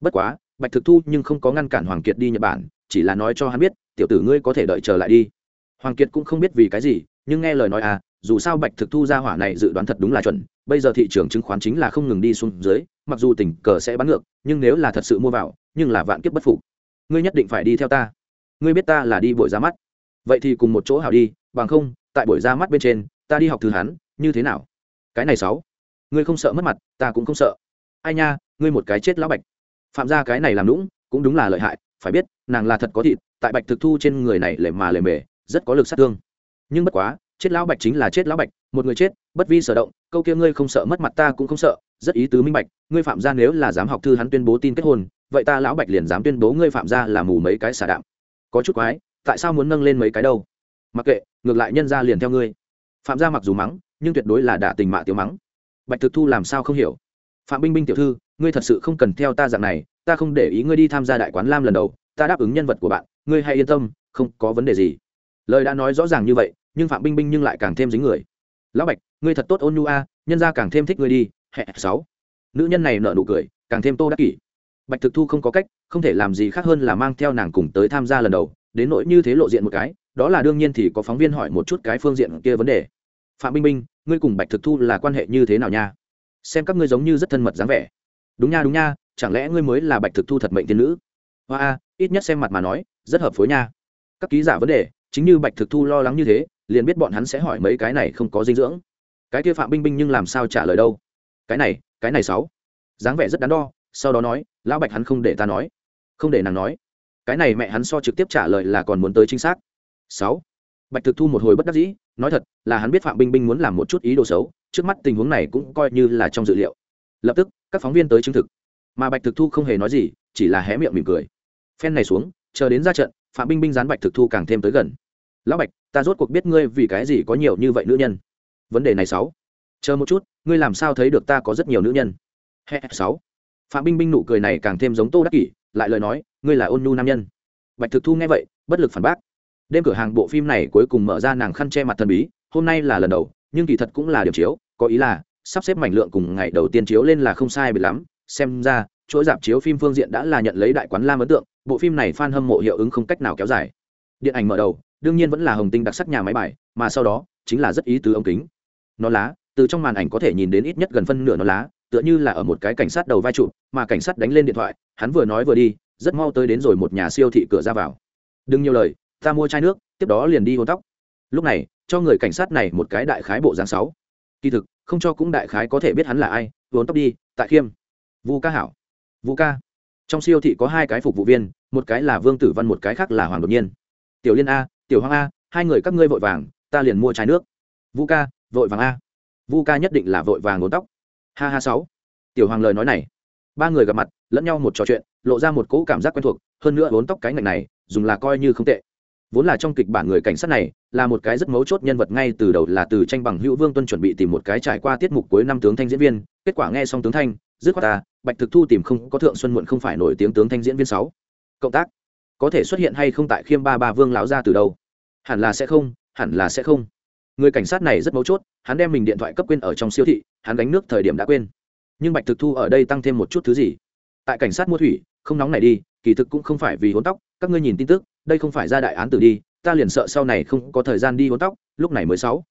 Bất quá, bạch thực thu nhưng không có ngăn cản hoàng kiệt đi nhật bản, chỉ là nói cho hắn biết, tiểu tử ngươi có thể đợi chờ lại đi. Hoàng kiệt cũng không biết vì cái gì, nhưng nghe lời nói à dù sao bạch thực thu ra hỏa này dự đoán thật đúng là chuẩn, bây giờ thị trường chứng khoán chính là không ngừng đi xuống dưới, mặc dù tình cờ sẽ bán ngược, nhưng nếu là thật sự mua vào, nhưng là vạn kiếp bất phục. Ngươi nhất định phải đi theo ta. Ngươi biết ta là đi buổi ra mắt. Vậy thì cùng một chỗ hảo đi, bằng không, tại buổi ra mắt bên trên, ta đi học thư hắn, như thế nào? Cái này sáu. Ngươi không sợ mất mặt, ta cũng không sợ. Ai nha, ngươi một cái chết lão bạch. Phạm ra cái này làm lũng cũng đúng là lợi hại, phải biết, nàng là thật có thịt, tại bạch thực thu trên người này lề mà lề mề, rất có lực sát thương. Nhưng bất quá chết lão bạch chính là chết lão bạch, một người chết, bất vi sở động, câu kia ngươi không sợ mất mặt ta cũng không sợ, rất ý tứ minh bạch, ngươi phạm gia nếu là dám học thư hắn tuyên bố tin kết hôn, vậy ta lão bạch liền dám tuyên bố ngươi phạm gia là mù mấy cái xả đạm. Có chút quái, tại sao muốn nâng lên mấy cái đâu? Mặc kệ, ngược lại nhân gia liền theo ngươi. Phạm gia mặc dù mắng, nhưng tuyệt đối là đả tình mạ tiểu mắng. Bạch thực thu làm sao không hiểu? Phạm binh binh tiểu thư, ngươi thật sự không cần theo ta dạng này, ta không để ý ngươi đi tham gia đại quán lam lần đầu, ta đáp ứng nhân vật của bạn, ngươi hãy yên tâm, không có vấn đề gì. Lời đã nói rõ ràng như vậy nhưng phạm binh binh nhưng lại càng thêm dính người. Lão bạch, ngươi thật tốt ôn nhu a, nhân ra càng thêm thích ngươi đi. Hẹ, sáu. Nữ nhân này nợ nụ cười, càng thêm tô đắc kỷ. Bạch thực thu không có cách, không thể làm gì khác hơn là mang theo nàng cùng tới tham gia lần đầu, đến nỗi như thế lộ diện một cái, đó là đương nhiên thì có phóng viên hỏi một chút cái phương diện kia vấn đề. Phạm binh binh, ngươi cùng bạch thực thu là quan hệ như thế nào nha? Xem các ngươi giống như rất thân mật dáng vẻ. Đúng nha đúng nha, chẳng lẽ ngươi mới là bạch thực thu thật mệnh tiên nữ? Hoa a, ít nhất xem mặt mà nói, rất hợp phối nha. Các ký giả vấn đề, chính như bạch thực thu lo lắng như thế liền biết bọn hắn sẽ hỏi mấy cái này không có dinh dưỡng. Cái kia phạm binh binh nhưng làm sao trả lời đâu? Cái này cái này sáu. Dáng vẻ rất đắn đo, sau đó nói, lão bạch hắn không để ta nói, không để nàng nói. Cái này mẹ hắn so trực tiếp trả lời là còn muốn tới chính xác. Sáu. Bạch thực thu một hồi bất đắc dĩ, nói thật, là hắn biết phạm binh binh muốn làm một chút ý đồ xấu, trước mắt tình huống này cũng coi như là trong dự liệu. Lập tức, các phóng viên tới chứng thực. Mà bạch thực thu không hề nói gì, chỉ là hé miệng mỉm cười. Phen này xuống, chờ đến ra trận, phạm binh binh dán bạch thực thu càng thêm tới gần lão bạch, ta rốt cuộc biết ngươi vì cái gì có nhiều như vậy nữ nhân. Vấn đề này sáu. Chờ một chút, ngươi làm sao thấy được ta có rất nhiều nữ nhân? He sáu. Phạm binh binh nụ cười này càng thêm giống tô đắc kỷ, lại lời nói, ngươi là ôn nhu nam nhân. Bạch thực thu nghe vậy, bất lực phản bác. Đêm cửa hàng bộ phim này cuối cùng mở ra nàng khăn che mặt thần bí, hôm nay là lần đầu, nhưng kỳ thật cũng là điểm chiếu, có ý là, sắp xếp mảnh lượng cùng ngày đầu tiên chiếu lên là không sai bị lắm. Xem ra, chuỗi dạp chiếu phim phương diện đã là nhận lấy đại quán lam ấn tượng, bộ phim này f a n hâm mộ hiệu ứng không cách nào kéo dài. Điện ảnh mở đầu đương nhiên vẫn là hồng tinh đặc sắc nhà máy bài, mà sau đó chính là rất ý tứ ống kính. Nó lá, từ trong màn ảnh có thể nhìn đến ít nhất gần phân nửa nó lá, tựa như là ở một cái cảnh sát đầu vai trụ, mà cảnh sát đánh lên điện thoại, hắn vừa nói vừa đi, rất mau tới đến rồi một nhà siêu thị cửa ra vào. Đừng nhiều lời, ta mua chai nước, tiếp đó liền đi hôn tóc. Lúc này, cho người cảnh sát này một cái đại khái bộ dáng sáu. Kỳ thực, không cho cũng đại khái có thể biết hắn là ai, hôn tóc đi, tại khiêm. Vu ca hảo. Vu ca. Trong siêu thị có hai cái phục vụ viên, một cái là vương tử văn, một cái khác là hoàng đột nhiên. Tiểu liên a tiểu hoàng a, hai người các ngươi vội vàng, ta liền mua chai nước. Vu ca, vội vàng a. Vu ca nhất định là vội vàng ngốn tóc. Ha ha sáu. Tiểu hoàng lời nói này. Ba người gặp mặt, lẫn nhau một trò chuyện, lộ ra một cỗ cảm giác quen thuộc, hơn nữa vốn tóc cái ngạch này, dùng là coi như không tệ. Vốn là trong kịch bản người cảnh sát này, là một cái rất mấu chốt nhân vật ngay từ đầu là từ tranh bằng hữu vương tuân chuẩn bị tìm một cái trải qua tiết mục cuối năm tướng thanh diễn viên, kết quả nghe xong tướng thanh, dứt khoát ta, bạch thực thu tìm không có thượng xuân muộn không phải nổi tiếng tướng thanh diễn viên sáu. Cộng tác, có thể xuất hiện hay không tại khiêm ba ba vương lão ra từ đâu? Hẳn là sẽ không, hẳn là sẽ không. Người cảnh sát này rất mấu chốt, hắn đem mình điện thoại cấp quên ở trong siêu thị, hắn đánh nước thời điểm đã quên. Nhưng bạch thực thu ở đây tăng thêm một chút thứ gì? Tại cảnh sát mua thủy, không nóng này đi, kỳ thực cũng không phải vì hốn tóc, các ngươi nhìn tin tức, đây không phải ra đại án tử đi, ta liền sợ sau này không có thời gian đi hốn tóc, lúc này mới sáu.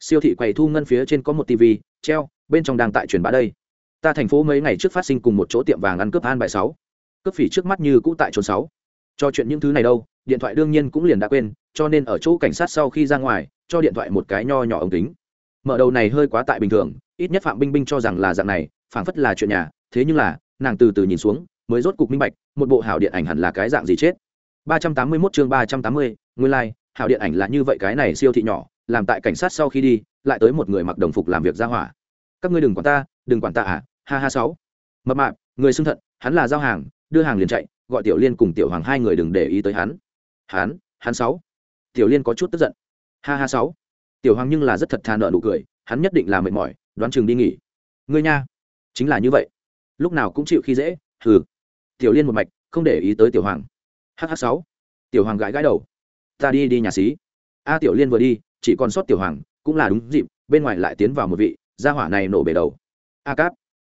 Siêu thị quầy thu ngân phía trên có một tv treo, bên trong đang tại truyền bá đây. Ta thành phố mấy ngày trước phát sinh cùng một chỗ tiệm vàng ăn cướp an bài sáu. Cướp phỉ trước mắt như cũ tại trốn sáu. Cho chuyện những thứ này đâu điện thoại đương nhiên cũng liền đã quên cho nên ở chỗ cảnh sát sau khi ra ngoài cho điện thoại một cái nho nhỏ ống kính. Mở đầu này hơi quá tại bình thường ít nhất phạm binh binh cho rằng là dạng này phảng phất là chuyện nhà thế nhưng là nàng từ từ nhìn xuống mới rốt cục minh bạch một bộ hảo điện ảnh hẳn là cái dạng gì chết. 381 chương 380, nguyên lai like, hảo điện ảnh là như vậy cái này siêu thị nhỏ làm tại cảnh sát sau khi đi lại tới một người mặc đồng phục làm việc ra hỏa. Các ngươi đừng quản ta đừng quản ta à ha ha sáu. Mập mạp người xưng thận hắn là giao hàng đưa hàng liền chạy gọi tiểu liên cùng tiểu hoàng hai người đừng để ý tới hắn hắn hắn sáu. Tiểu liên có chút tức giận. Ha ha sáu. Tiểu hoàng nhưng là rất thật thà nợ nụ cười, hắn nhất định là mệt mỏi, đoán chừng đi nghỉ. Ngươi nha. Chính là như vậy. Lúc nào cũng chịu khi dễ, hừ. Tiểu liên một mạch, không để ý tới tiểu hoàng. Hh sáu. Tiểu hoàng gãi gãi đầu. Ta đi đi nhà xí. A tiểu liên vừa đi, chỉ còn sót tiểu hoàng, cũng là đúng dịp, bên ngoài lại tiến vào một vị, gia hỏa này nổ bể đầu. A cáp.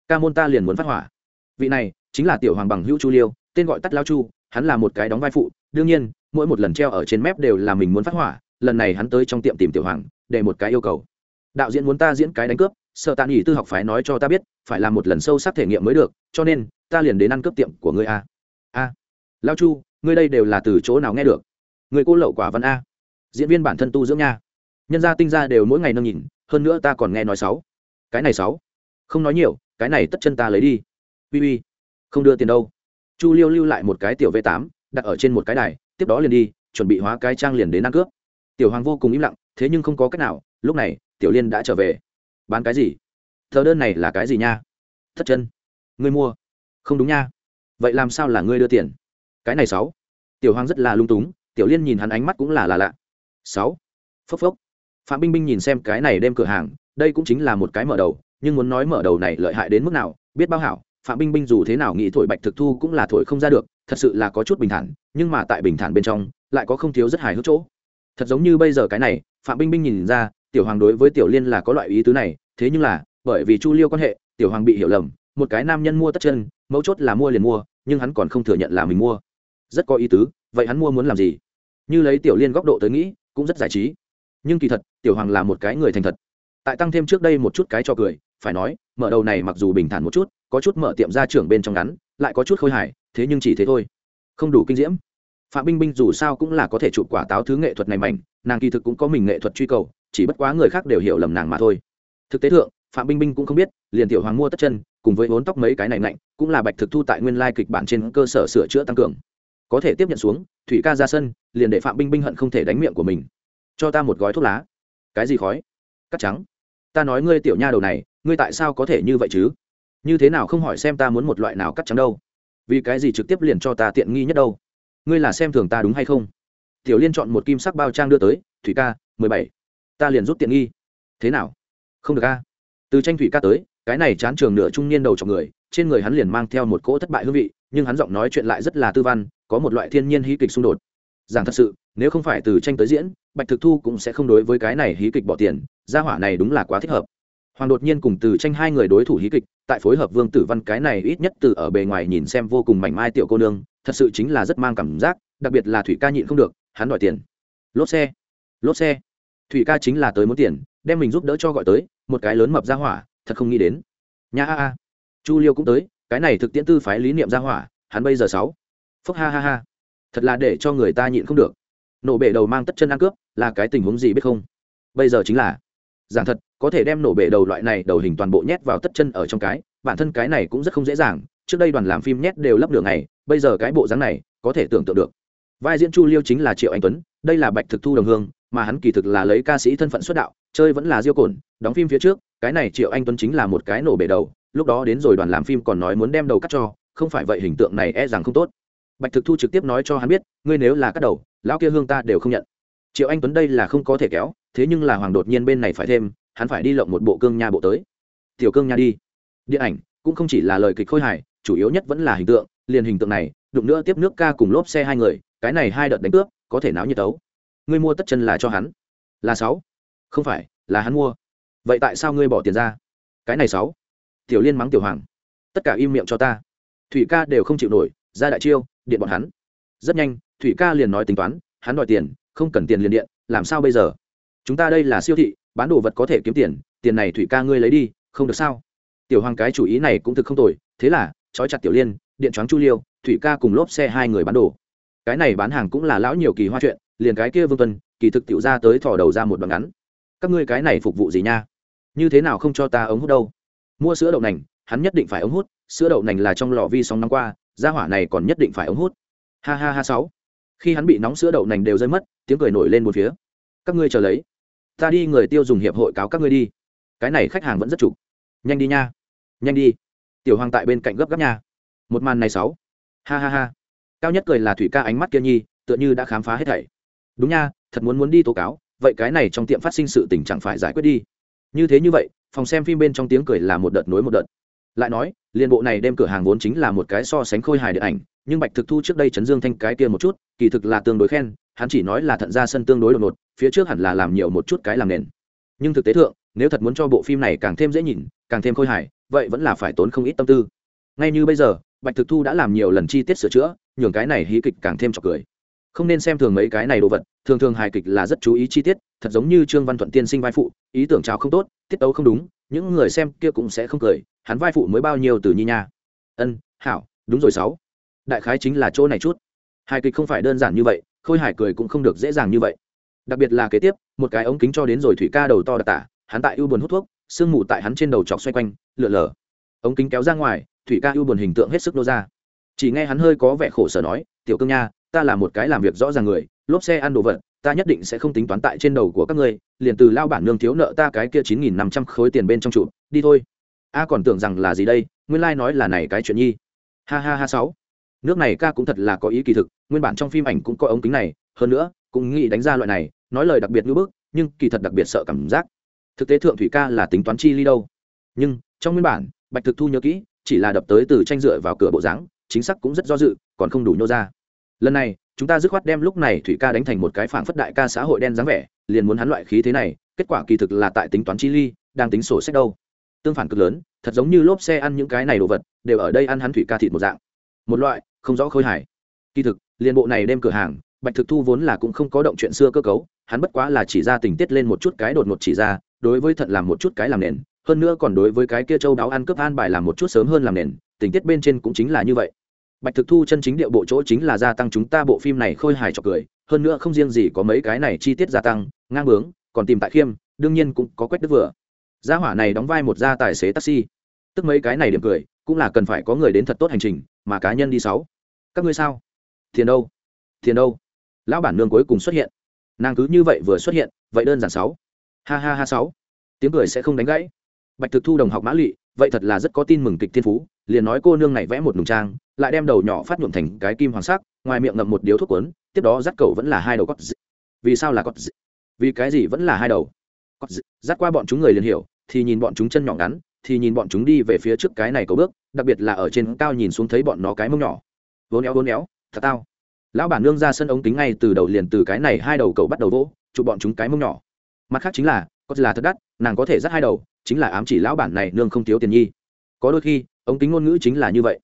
Ca môn ta liền muốn phát hỏa. Vị này, chính là tiểu hoàng bằng hữu chu liêu, tên gọi tắt lao chu, hắn là một cái đóng vai phụ, đương nhiên mỗi một lần treo ở trên mép đều là mình muốn phát hỏa, lần này hắn tới trong tiệm tìm tiểu hoàng, để một cái yêu cầu. Đạo diễn muốn ta diễn cái đánh cướp, sợ tạ nghỉ tư học phái nói cho ta biết, phải làm một lần sâu sắc thể nghiệm mới được, cho nên, ta liền đến ăn cướp tiệm của ngươi a. A. Lao chu, ngươi đây đều là từ chỗ nào nghe được? Người cô lậu quả văn a. Diễn viên bản thân tu dưỡng nha. Nhân gia tinh ra đều mỗi ngày nâng nhìn, hơn nữa ta còn nghe nói sáu. Cái này sáu. Không nói nhiều, cái này tất chân ta lấy đi. Uy uy. Không đưa tiền đâu. Chu liêu lưu lại một cái tiểu v tám, đặt ở trên một cái đài tiếp đó liền đi, chuẩn bị hóa cái trang liền đến ăn cướp. Tiểu hoàng vô cùng im lặng, thế nhưng không có cách nào, lúc này, tiểu liên đã trở về. Bán cái gì? Thờ đơn này là cái gì nha? Thất chân. Ngươi mua. Không đúng nha. Vậy làm sao là ngươi đưa tiền? Cái này sáu. Tiểu hoàng rất là lung túng, tiểu liên nhìn hắn ánh mắt cũng là là lạ. Sáu. Phốc phốc. Phạm binh binh nhìn xem cái này đem cửa hàng, đây cũng chính là một cái mở đầu, nhưng muốn nói mở đầu này lợi hại đến mức nào, biết bao hảo, phạm binh binh dù thế nào nghĩ thổi bạch thực thu cũng là thổi không ra được thật sự là có chút bình thản, nhưng mà tại bình thản bên trong, lại có không thiếu rất hài hước chỗ. Thật giống như bây giờ cái này, phạm binh binh nhìn ra, tiểu hoàng đối với tiểu liên là có loại ý tứ này, thế nhưng là, bởi vì chu liêu quan hệ, tiểu hoàng bị hiểu lầm, một cái nam nhân mua tất chân, mấu chốt là mua liền mua, nhưng hắn còn không thừa nhận là mình mua. Rất có ý tứ, vậy hắn mua muốn làm gì? Như lấy tiểu liên góc độ tới nghĩ, cũng rất giải trí. Nhưng kỳ thật, tiểu hoàng là một cái người thành thật. Tại tăng thêm trước đây một chút cái cho cười, phải nói, mở đầu này mặc dù bình thản một chút, có chút mở tiệm ra trưởng bên trong ngắn, lại có chút khôi hài thế nhưng chỉ thế thôi. Không đủ kinh diễm. Phạm binh binh dù sao cũng là có thể chụp quả táo thứ nghệ thuật này mạnh nàng kỳ thực cũng có mình nghệ thuật truy cầu, chỉ bất quá người khác đều hiểu lầm nàng mà thôi. Thực tế thượng, phạm binh binh cũng không biết, liền tiểu hoàng mua tất chân, cùng với vốn tóc mấy cái này lạnh cũng là bạch thực thu tại nguyên lai kịch bản trên cơ sở sửa chữa tăng cường. Có thể tiếp nhận xuống, thủy ca ra sân, liền để phạm binh binh hận không thể đánh miệng của mình. Cho ta một gói thuốc lá. Cái gì khói? Cắt trắng. Ta nói ngươi tiểu nha đầu này, ngươi tại sao có thể như vậy chứ? Như thế nào không hỏi xem ta muốn một loại nào cắt trắng đâu? Vì cái gì trực tiếp liền cho ta tiện nghi nhất đâu? Ngươi là xem thường ta đúng hay không? Tiểu liên chọn một kim sắc bao trang đưa tới, thủy ca, mười bảy. Ta liền rút tiện nghi. Thế nào? Không được ca từ tranh thủy ca tới, cái này chán trường nửa trung niên đầu trọc người, trên người hắn liền mang theo một cỗ thất bại hương vị, nhưng hắn giọng nói chuyện lại rất là tư văn, có một loại thiên nhiên hí kịch xung đột. Rằng thật sự, nếu không phải từ tranh tới diễn, bạch thực thu cũng sẽ không đối với cái này hí kịch bỏ tiền, gia hỏa này đúng là quá thích hợp hoàng đột nhiên cùng từ tranh hai người đối thủ hí kịch, tại phối hợp vương tử văn cái này ít nhất từ ở bề ngoài nhìn xem vô cùng mảnh mai tiểu cô nương, thật sự chính là rất mang cảm giác, đặc biệt là thủy ca nhịn không được, hắn đòi tiền. Lốp xe lốp xe. Thủy ca chính là tới muốn tiền, đem mình giúp đỡ cho gọi tới, một cái lớn mập ra hỏa, thật không nghĩ đến. Nhà a a. Chu liêu cũng tới, cái này thực tiễn tư phái lý niệm ra hỏa, hắn bây giờ sáu. Phúc ha ha ha. Thật là để cho người ta nhịn không được. Nổ bể đầu mang tất chân ăn cướp, là cái tình huống gì biết không? Bây giờ chính là. Giảng thật có thể đem nổ bể đầu loại này đầu hình toàn bộ nhét vào tất chân ở trong cái, bản thân cái này cũng rất không dễ dàng, trước đây đoàn làm phim nhét đều lấp đường này bây giờ cái bộ dáng này, có thể tưởng tượng được. Vai diễn chu liêu chính là triệu anh tuấn, đây là bạch thực thu đồng hương, mà hắn kỳ thực là lấy ca sĩ thân phận xuất đạo, chơi vẫn là diêu cồn đóng phim phía trước, cái này triệu anh tuấn chính là một cái nổ bể đầu, lúc đó đến rồi đoàn làm phim còn nói muốn đem đầu cắt cho, không phải vậy hình tượng này e rằng không tốt. Bạch thực thu trực tiếp nói cho hắn biết, ngươi nếu là cắt đầu, lão kia hương ta đều không nhận. Triệu anh tuấn đây là không có thể kéo, thế nhưng là hoàng đột nhiên bên này phải thêm hắn phải đi lộng một bộ cương nha bộ tới. Tiểu cương nha đi. Điện ảnh cũng không chỉ là lời kịch khôi hài, chủ yếu nhất vẫn là hình tượng, liền hình tượng này, đụng nữa tiếp nước ca cùng lốp xe hai người, cái này hai đợt đánh cướp, có thể náo như tấu. Ngươi mua tất chân là cho hắn. Là sáu. Không phải, là hắn mua. Vậy tại sao ngươi bỏ tiền ra? Cái này sáu. Tiểu liên mắng tiểu hoàng. Tất cả im miệng cho ta. Thủy ca đều không chịu nổi, ra đại chiêu, điện bọn hắn. Rất nhanh, thủy ca liền nói tính toán, hắn đòi tiền, không cần tiền liền điện, làm sao bây giờ? Chúng ta đây là siêu thị bán đồ vật có thể kiếm tiền tiền này thủy ca ngươi lấy đi, không được sao? Tiểu hoàng cái chủ ý này cũng thực không tồi, thế là, trói chặt tiểu liên, điện choáng chu liêu, thủy ca cùng lốp xe hai người bán đồ. Cái này bán hàng cũng là lão nhiều kỳ hoa chuyện, liền cái kia vương tuân, kỳ thực tiểu ra tới thỏ đầu ra một đoạn ngắn. Các ngươi cái này phục vụ gì nha? Như thế nào không cho ta ống hút đâu? Mua sữa đậu nành, hắn nhất định phải ống hút, sữa đậu nành là trong lò vi sóng năm qua, gia hỏa này còn nhất định phải ống hút. Ha ha ha sáu. Khi hắn bị nóng sữa đậu nành đều rơi mất, tiếng cười nổi lên một phía. Các ngươi chờ lấy ta đi người tiêu dùng hiệp hội cáo các ngươi đi. Cái này khách hàng vẫn rất chụp nhanh đi nha. Nhanh đi. Tiểu hoàng tại bên cạnh gấp gáp nha. Một màn này sáu. Ha ha ha. Cao nhất cười là thủy ca ánh mắt kia nhi, tựa như đã khám phá hết thảy. Đúng nha, thật muốn muốn đi tố cáo, vậy cái này trong tiệm phát sinh sự tình chẳng phải giải quyết đi. Như thế như vậy, phòng xem phim bên trong tiếng cười là một đợt nối một đợt. Lại nói, liên bộ này đem cửa hàng vốn chính là một cái so sánh khôi hài điện ảnh, nhưng bạch thực thu trước đây chấn dương thanh cái kia một chút, kỳ thực là tương đối khen, hắn chỉ nói là thận ra sân tương đối đột ngột phía trước hẳn là làm nhiều một chút cái làm nền. Nhưng thực tế thượng, nếu thật muốn cho bộ phim này càng thêm dễ nhìn, càng thêm khôi hài, vậy vẫn là phải tốn không ít tâm tư. Ngay như bây giờ, bạch thực thu đã làm nhiều lần chi tiết sửa chữa, nhường cái này hí kịch càng thêm trọc cười. Không nên xem thường mấy cái này đồ vật, thường thường hài kịch là rất chú ý chi tiết, thật giống như trương văn thuận tiên sinh vai phụ, ý tưởng chào không tốt, tiết tấu không đúng, những người xem kia cũng sẽ không cười, hắn vai phụ mới bao nhiêu từ nhi nha. Ân, hảo, đúng rồi sáu. Đại khái chính là chỗ này chút. Hài kịch không phải đơn giản như vậy, khôi hài cười cũng không được dễ dàng như vậy đặc biệt là kế tiếp, một cái ống kính cho đến rồi thủy ca đầu to đặc tả, hắn tại ưu buồn hút thuốc, sương mù tại hắn trên đầu chọc xoay quanh lượn lờ ống kính kéo ra ngoài, thủy ca ưu buồn hình tượng hết sức nô ra. Chỉ nghe hắn hơi có vẻ khổ sở nói, tiểu cương nha, ta là một cái làm việc rõ ràng người, lốp xe ăn đồ vật, ta nhất định sẽ không tính toán tại trên đầu của các ngươi, liền từ lao bản nương thiếu nợ ta cái kia chín nghìn năm trăm khối tiền bên trong trụ, đi thôi. A, còn tưởng rằng là gì đây? Nguyên lai、like、nói là này cái chuyện nhi. Ha ha ha sáu. Nước này ca cũng thật là có ý kỳ thực, nguyên bản trong phim ảnh cũng có ống kính này, hơn nữa cũng nghĩ đánh ra loại này, nói lời đặc biệt ngữ bức, nhưng kỳ thật đặc biệt sợ cảm giác. Thực tế thượng thủy ca là tính toán chi ly đâu. Nhưng, trong nguyên bản, bạch thực thu nhớ kỹ, chỉ là đập tới từ tranh dựa vào cửa bộ dáng, chính xác cũng rất do dự, còn không đủ nhô ra. Lần này, chúng ta dứt khoát đem lúc này thủy ca đánh thành một cái phảng phất đại ca xã hội đen dáng vẻ, liền muốn hắn loại khí thế này, kết quả kỳ thực là tại tính toán chi ly, đang tính sổ sách đâu. Tương phản cực lớn, thật giống như lốp xe ăn những cái này đồ vật, đều ở đây ăn hắn thủy ca thịt một dạng. Một loại, không rõ khôi hài. Kỳ thực, liền bộ này đem cửa hàng bạch thực thu vốn là cũng không có động chuyện xưa cơ cấu, hắn bất quá là chỉ ra tình tiết lên một chút cái đột ngột chỉ ra, đối với thận làm một chút cái làm nền, hơn nữa còn đối với cái kia châu đáo ăn cướp an bài làm một chút sớm hơn làm nền, tình tiết bên trên cũng chính là như vậy. Bạch thực thu chân chính điệu bộ chỗ chính là gia tăng chúng ta bộ phim này khôi hài cho cười, hơn nữa không riêng gì có mấy cái này chi tiết gia tăng, ngang bướng, còn tìm tại khiêm, đương nhiên cũng có quét đức vừa. Gia hỏa này đóng vai một gia tài xế taxi. Tức mấy cái này điểm cười, cũng là cần phải có người đến thật tốt hành trình, mà cá nhân đi sáu. Các ngươi sao? Tiền đâu? Tiền đâu? Lão bản nương cuối cùng xuất hiện nàng cứ như vậy vừa xuất hiện vậy đơn giản sáu ha ha ha sáu tiếng cười sẽ không đánh gãy bạch thực thu đồng học mã lụy vậy thật là rất có tin mừng kịch thiên phú liền nói cô nương này vẽ một nùng trang lại đem đầu nhỏ phát nhuộm thành cái kim hoàng sắc ngoài miệng ngậm một điếu thuốc cuốn, tiếp đó dắt cầu vẫn là hai đầu cót dị. vì sao là cót dị? vì cái gì vẫn là hai đầu cót dị. dắt qua bọn chúng người liền hiểu thì nhìn bọn chúng chân nhỏ ngắn thì nhìn bọn chúng đi về phía trước cái này cầu bước đặc biệt là ở trên cao nhìn xuống thấy bọn nó cái mông nhỏ vốn éo vốn éo thật tao lão bản nương ra sân ống kính ngay từ đầu liền từ cái này hai đầu cầu bắt đầu vỗ, chụp bọn chúng cái mông nhỏ. Mặt khác chính là, có là thật đắt, nàng có thể dắt hai đầu, chính là ám chỉ lão bản này nương không thiếu tiền nhi. Có đôi khi, ống kính ngôn ngữ chính là như vậy.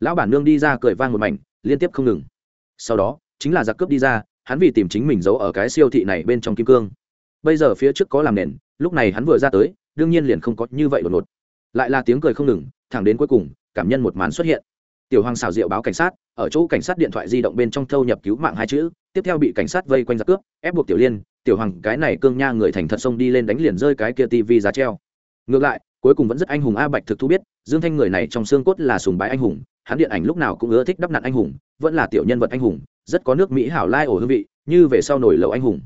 Lão bản nương đi ra cười vang một mảnh, liên tiếp không ngừng. Sau đó, chính là giặc cướp đi ra, hắn vì tìm chính mình giấu ở cái siêu thị này bên trong kim cương. Bây giờ phía trước có làm nền, lúc này hắn vừa ra tới, đương nhiên liền không có như vậy đột ngột. Lại là tiếng cười không ngừng, thẳng đến cuối cùng, cảm nhân một màn xuất hiện tiểu hoàng xào rượu báo cảnh sát, ở chỗ cảnh sát điện thoại di động bên trong thâu nhập cứu mạng hai chữ, tiếp theo bị cảnh sát vây quanh giặc cướp, ép buộc tiểu liên, tiểu hoàng, cái này cương nha người thành thật xông đi lên đánh liền rơi cái kia tivi giá treo. Ngược lại, cuối cùng vẫn rất anh hùng a bạch thực thu biết, dương thanh người này trong xương cốt là sùng bái anh hùng, hắn điện ảnh lúc nào cũng ưa thích đắp nặn anh hùng, vẫn là tiểu nhân vật anh hùng, rất có nước mỹ hảo lai ổ hương vị, như về sau nổi lầu anh hùng.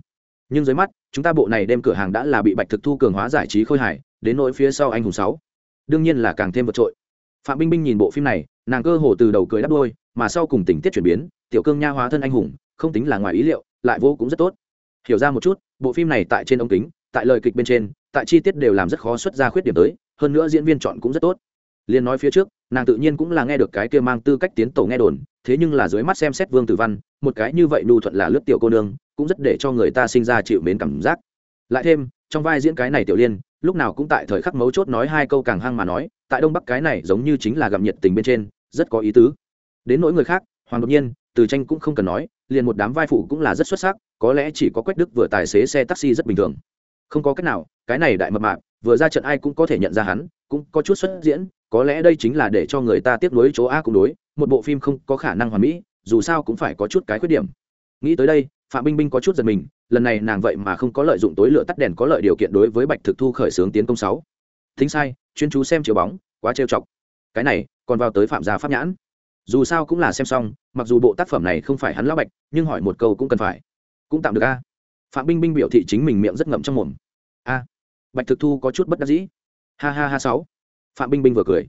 Nhưng dưới mắt, chúng ta bộ này đem cửa hàng đã là bị bạch thực thu cường hóa giải trí khôi hài, đến nỗi phía sau anh hùng sáu, đương nhiên là càng thêm vượt trội phạm binh binh nhìn bộ phim này, nàng cơ hồ từ đầu cười đắp đôi, mà sau cùng tình tiết chuyển biến, tiểu cương nha hóa thân anh hùng, không tính là ngoài ý liệu, lại vô cũng rất tốt. Hiểu ra một chút, bộ phim này tại trên ống kính, tại lời kịch bên trên, tại chi tiết đều làm rất khó xuất ra khuyết điểm tới, hơn nữa diễn viên chọn cũng rất tốt. Liên nói phía trước, nàng tự nhiên cũng là nghe được cái kia mang tư cách tiến tổ nghe đồn, thế nhưng là dưới mắt xem xét vương tử văn, một cái như vậy nhu thuận là lướt tiểu cô nương, cũng rất để cho người ta sinh ra chịu mến cảm giác. Lại thêm, trong vai diễn cái này tiểu liên, lúc nào cũng tại thời khắc mấu chốt nói hai câu càng hăng mà nói tại đông bắc cái này giống như chính là gặp nhiệt tình bên trên, rất có ý tứ. Đến nỗi người khác, hoàng đột nhiên, từ tranh cũng không cần nói, liền một đám vai phụ cũng là rất xuất sắc, có lẽ chỉ có quách đức vừa tài xế xe taxi rất bình thường. Không có cách nào, cái này đại mập mạp, vừa ra trận ai cũng có thể nhận ra hắn, cũng có chút xuất diễn, có lẽ đây chính là để cho người ta tiếp nối chỗ a cũng đối, một bộ phim không có khả năng hoàn mỹ, dù sao cũng phải có chút cái khuyết điểm. Nghĩ tới đây, phạm binh binh có chút giật mình, lần này nàng vậy mà không có lợi dụng tối lửa tắt đèn có lợi điều kiện đối với bạch thực thu khởi xướng tiến công sáu thính sai, chuyên chú xem chiếu bóng, quá trêu chọc. Cái này, còn vào tới phạm gia pháp nhãn. Dù sao cũng là xem xong, mặc dù bộ tác phẩm này không phải hắn lão bạch, nhưng hỏi một câu cũng cần phải. Cũng tạm được a. Phạm binh binh biểu thị chính mình miệng rất ngậm trong mồm. A. Bạch thực thu có chút bất đắc dĩ. Ha ha ha sáu. Phạm binh binh vừa cười.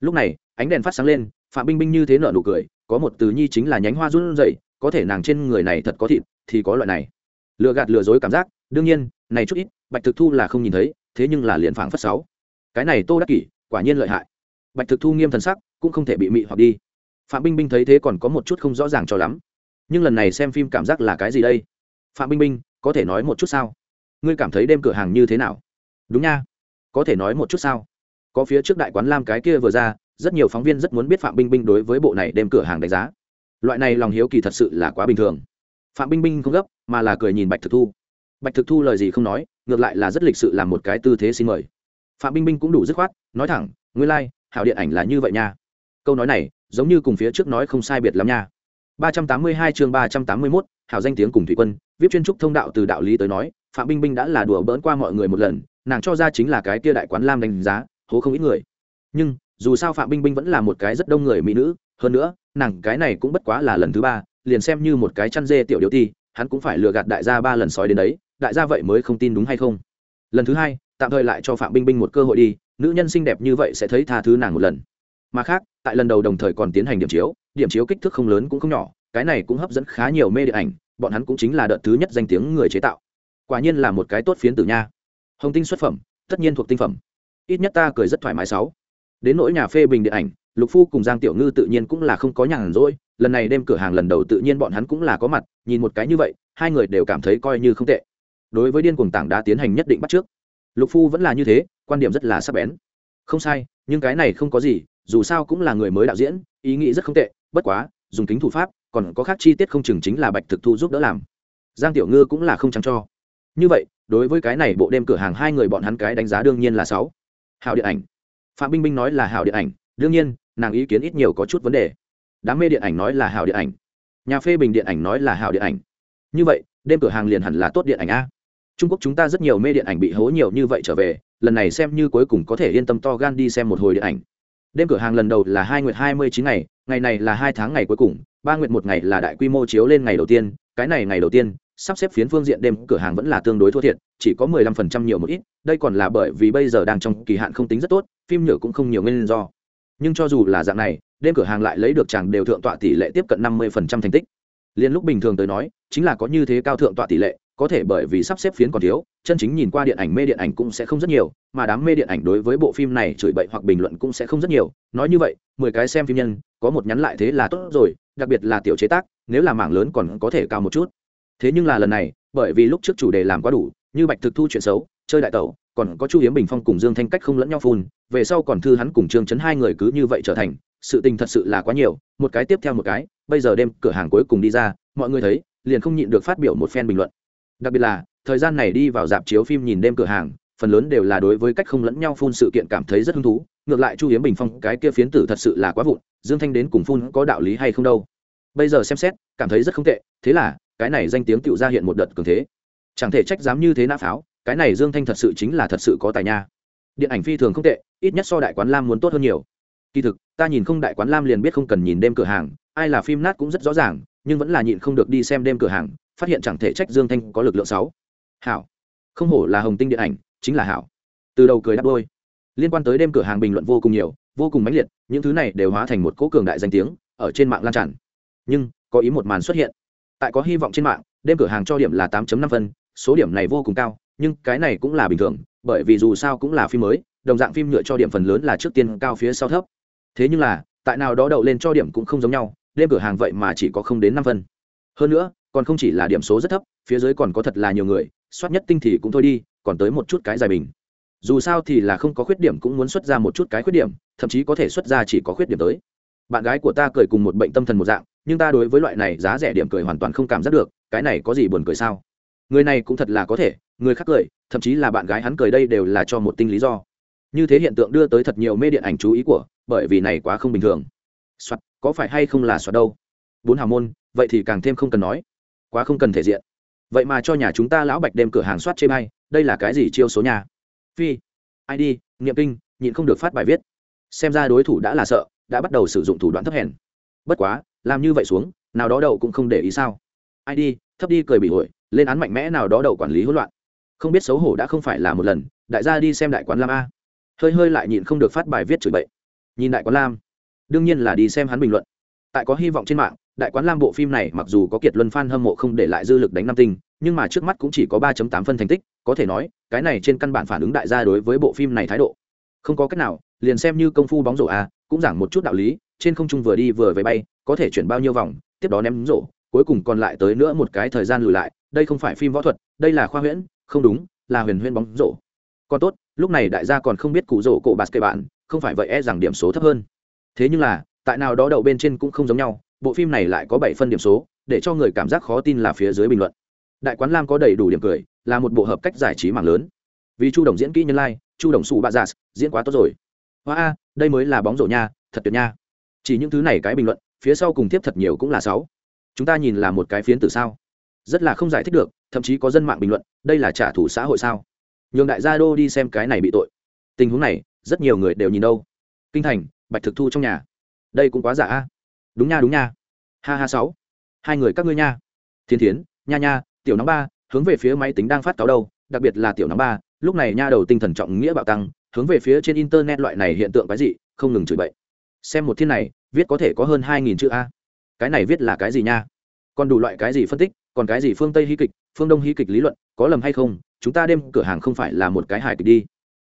Lúc này, ánh đèn phát sáng lên, phạm binh binh như thế nợ nụ cười, có một từ nhi chính là nhánh hoa run rẩy, có thể nàng trên người này thật có thịt, thì có loại này. Lừa gạt lừa dối cảm giác, đương nhiên, này chút ít, bạch thực thu là không nhìn thấy, thế nhưng là liền phảng phất sáu cái này tô đắc kỷ, quả nhiên lợi hại. Bạch thực thu nghiêm thần sắc, cũng không thể bị mị hoặc đi. Phạm binh binh thấy thế còn có một chút không rõ ràng cho lắm. Nhưng lần này xem phim cảm giác là cái gì đây? Phạm binh binh, có thể nói một chút sao? Ngươi cảm thấy đêm cửa hàng như thế nào? Đúng nha. Có thể nói một chút sao? Có phía trước đại quán lam cái kia vừa ra, rất nhiều phóng viên rất muốn biết phạm binh binh đối với bộ này đêm cửa hàng đánh giá. Loại này lòng hiếu kỳ thật sự là quá bình thường. Phạm binh binh không gấp, mà là cười nhìn bạch thực thu. Bạch thực thu lời gì không nói, ngược lại là rất lịch sự làm một cái tư thế xin mời phạm binh binh cũng đủ dứt khoát nói thẳng nguyên lai、like, hảo điện ảnh là như vậy nha. Câu nói này giống như cùng phía trước nói không sai biệt lắm nha. ba trăm tám mươi hai chương ba trăm tám mươi mốt hảo danh tiếng cùng thủy quân viết chuyên trúc thông đạo từ đạo lý tới nói phạm binh binh đã là đùa bỡn qua mọi người một lần nàng cho ra chính là cái kia đại quán lam đánh giá hố không ít người. Nhưng dù sao phạm binh binh vẫn là một cái rất đông người mỹ nữ hơn nữa nàng cái này cũng bất quá là lần thứ ba liền xem như một cái chăn dê tiểu điếu ti hắn cũng phải lừa gạt đại gia ba lần sói đến đấy đại gia vậy mới không tin đúng hay không? Lần thứ hai tạm thời lại cho phạm binh binh một cơ hội đi, nữ nhân xinh đẹp như vậy sẽ thấy tha thứ nàng một lần. Mà khác, tại lần đầu đồng thời còn tiến hành điểm chiếu điểm chiếu kích thước không lớn cũng không nhỏ, cái này cũng hấp dẫn khá nhiều mê điện ảnh, bọn hắn cũng chính là đợt thứ nhất danh tiếng người chế tạo. Quả nhiên là một cái tốt phiến tử nha. Hồng tinh xuất phẩm, tất nhiên thuộc tinh phẩm. Ít nhất ta cười rất thoải mái sáu. Đến nỗi nhà phê bình điện ảnh, lục phu cùng giang tiểu ngư tự nhiên cũng là không có nhàn rỗi, lần này đem cửa hàng lần đầu tự nhiên bọn hắn cũng là có mặt, nhìn một cái như vậy, hai người đều cảm thấy coi như không tệ. Đối với điên cuồng tảng đã tiến hành nhất định bắt trước lục phu vẫn là như thế, quan điểm rất là sắc bén. Không sai, nhưng cái này không có gì, dù sao cũng là người mới đạo diễn, ý nghĩ rất không tệ, bất quá, dùng kính thủ pháp, còn có khác chi tiết không chừng chính là bạch thực thu giúp đỡ làm. Giang tiểu ngư cũng là không trắng cho. Như vậy, đối với cái này bộ đêm cửa hàng hai người bọn hắn cái đánh giá đương nhiên là sáu. Hào điện ảnh. Phạm binh binh nói là hào điện ảnh, đương nhiên, nàng ý kiến ít nhiều có chút vấn đề. Đám mê điện ảnh nói là hào điện ảnh. Nhà phê bình điện ảnh nói là hào điện ảnh. Như vậy, đêm cửa hàng liền hẳn là tốt điện ảnh a trung quốc chúng ta rất nhiều mê điện ảnh bị hố nhiều như vậy trở về, lần này xem như cuối cùng có thể yên tâm to gan đi xem một hồi điện ảnh. Đêm cửa hàng lần đầu là hai nguyệt hai mươi chín ngày ngày này là hai tháng ngày cuối cùng, ba nguyệt một ngày là đại quy mô chiếu lên ngày đầu tiên, cái này ngày đầu tiên, sắp xếp phiến phương diện đêm cửa hàng vẫn là tương đối thua thiệt, chỉ có mười lăm phần trăm nhiều một ít, đây còn là bởi vì bây giờ đang trong kỳ hạn không tính rất tốt, phim nhựa cũng không nhiều nguyên do. Nhưng cho dù là dạng này, đêm cửa hàng lại lấy được chàng đều thượng tọa tỷ lệ tiếp cận năm mươi phần trăm thành tích. Liên lúc bình thường tới nói, chính là có như thế cao thượng tọa tỷ lệ có thể bởi vì sắp xếp phiến còn thiếu, chân chính nhìn qua điện ảnh mê điện ảnh cũng sẽ không rất nhiều, mà đám mê điện ảnh đối với bộ phim này chửi bậy hoặc bình luận cũng sẽ không rất nhiều. Nói như vậy, mười cái xem phim nhân, có một nhắn lại thế là tốt rồi, đặc biệt là tiểu chế tác, nếu là mảng lớn còn có thể cao một chút. Thế nhưng là lần này, bởi vì lúc trước chủ đề làm quá đủ, như bạch thực thu chuyện xấu, chơi đại tẩu, còn có chu hiếm bình phong cùng dương thanh cách không lẫn nhau phun, về sau còn thư hắn cùng trương chấn hai người cứ như vậy trở thành, sự tình thật sự là quá nhiều, một cái tiếp theo một cái, bây giờ đêm cửa hàng cuối cùng đi ra, mọi người thấy, liền không nhịn được phát biểu một phen bình luận đặc biệt là, thời gian này đi vào dạp chiếu phim nhìn đêm cửa hàng, phần lớn đều là đối với cách không lẫn nhau phun sự kiện cảm thấy rất hứng thú, ngược lại chu hiếm bình phong, cái kia phiến tử thật sự là quá vụn, dương thanh đến cùng phun có đạo lý hay không đâu. Bây giờ xem xét, cảm thấy rất không tệ, thế là, cái này danh tiếng tự ra hiện một đợt cường thế. Chẳng thể trách dám như thế nã pháo, cái này dương thanh thật sự chính là thật sự có tài nha. Điện ảnh phi thường không tệ, ít nhất so đại quán lam muốn tốt hơn nhiều. Kỳ thực, ta nhìn không đại quán lam liền biết không cần nhìn đêm cửa hàng, ai là phim nát cũng rất rõ ràng, nhưng vẫn là nhịn không được đi xem đêm cửa hàng phát hiện chẳng thể trách dương thanh có lực lượng sáu. Hảo. Không hổ là hồng tinh điện ảnh, chính là hảo. Từ đầu cười đắp đôi. Liên quan tới đêm cửa hàng bình luận vô cùng nhiều, vô cùng mãnh liệt, những thứ này đều hóa thành một cỗ cường đại danh tiếng, ở trên mạng lan tràn. Nhưng, có ý một màn xuất hiện. Tại có hy vọng trên mạng, đêm cửa hàng cho điểm là 8 năm phân, số điểm này vô cùng cao, nhưng cái này cũng là bình thường, bởi vì dù sao cũng là phim mới, đồng dạng phim nhựa cho điểm phần lớn là trước tiên cao phía sau thấp. Thế nhưng là, tại nào đó đậu lên cho điểm cũng không giống nhau, đêm cửa hàng vậy mà chỉ có không đến năm phân. Hơn nữa còn không chỉ là điểm số rất thấp, phía dưới còn có thật là nhiều người, soát nhất tinh thì cũng thôi đi, còn tới một chút cái dài bình. Dù sao thì là không có khuyết điểm cũng muốn xuất ra một chút cái khuyết điểm, thậm chí có thể xuất ra chỉ có khuyết điểm tới. Bạn gái của ta cười cùng một bệnh tâm thần một dạng, nhưng ta đối với loại này giá rẻ điểm cười hoàn toàn không cảm giác được, cái này có gì buồn cười sao? Người này cũng thật là có thể, người khác cười, thậm chí là bạn gái hắn cười đây đều là cho một tinh lý do. Như thế hiện tượng đưa tới thật nhiều mê điện ảnh chú ý của, bởi vì này quá không bình thường. Soạt có phải hay không là soạt đâu? Bốn hào môn, vậy thì càng thêm không cần nói quá không cần thể diện. Vậy mà cho nhà chúng ta lão bạch đem cửa hàng soát chê bay đây là cái gì chiêu số nhà phi id nghiệm kinh, nhịn không được phát bài viết. Xem ra đối thủ đã là sợ, đã bắt đầu sử dụng thủ đoạn thấp hèn. Bất quá, làm như vậy xuống, nào đó đậu cũng không để ý sao? Id thấp đi cười bị hội lên án mạnh mẽ nào đó đậu quản lý hỗn loạn. Không biết xấu hổ đã không phải là một lần, đại gia đi xem đại quán lam a. Hơi hơi lại nhịn không được phát bài viết chửi bậy. Nhìn đại quán lam, đương nhiên là đi xem hắn bình luận tại có hy vọng trên mạng, đại quán lam bộ phim này mặc dù có kiệt luân f a n hâm mộ không để lại dư lực đánh năm tinh, nhưng mà trước mắt cũng chỉ có ba tám phân thành tích, có thể nói, cái này trên căn bản phản ứng đại gia đối với bộ phim này thái độ. Không có cách nào, liền xem như công phu bóng rổ a, cũng giảng một chút đạo lý, trên không trung vừa đi vừa về bay, có thể chuyển bao nhiêu vòng, tiếp đó ném rổ, cuối cùng còn lại tới nữa một cái thời gian lùi lại, đây không phải phim võ thuật, đây là khoa huyễn, không đúng, là huyền huyễn bóng rổ. Còn tốt, lúc này đại gia còn không biết cụ rổ cổ bạt kệ bạn, không phải vậy e rằng điểm số thấp hơn. Thế nhưng là tại nào đó đầu bên trên cũng không giống nhau, bộ phim này lại có bảy phân điểm số, để cho người cảm giác khó tin là phía dưới bình luận. Đại quán lam có đầy đủ điểm cười, là một bộ hợp cách giải trí mạng lớn. Vì chu đồng diễn kỹ nhân lai, chu đồng sụ bạ giả diễn quá tốt rồi. Hoa a, đây mới là bóng rổ nha, thật tuyệt nha. Chỉ những thứ này cái bình luận, phía sau cùng tiếp thật nhiều cũng là sáu. Chúng ta nhìn là một cái phiến từ sao? Rất là không giải thích được, thậm chí có dân mạng bình luận, đây là trả thù xã hội sao? Nhường đại gia đô đi xem cái này bị tội. Tình huống này, rất nhiều người đều nhìn đâu. Kinh thành, bạch thực thu trong nhà đây cũng quá giả a. Đúng nha đúng nha. Ha ha, sáu. Hai người các ngươi nha. Thiên thiến, nha nha, tiểu nóng ba, hướng về phía máy tính đang phát cáo đâu, đặc biệt là tiểu nóng ba, lúc này nha đầu tinh thần trọng nghĩa bạo tăng, hướng về phía trên internet loại này hiện tượng cái gì không ngừng chửi bậy. Xem một thiên này, viết có thể có hơn hai nghìn chữ a. Cái này viết là cái gì nha? Còn đủ loại cái gì phân tích, còn cái gì phương tây hí kịch, phương đông hí kịch lý luận, có lầm hay không, chúng ta đêm cửa hàng không phải là một cái hài kịch đi.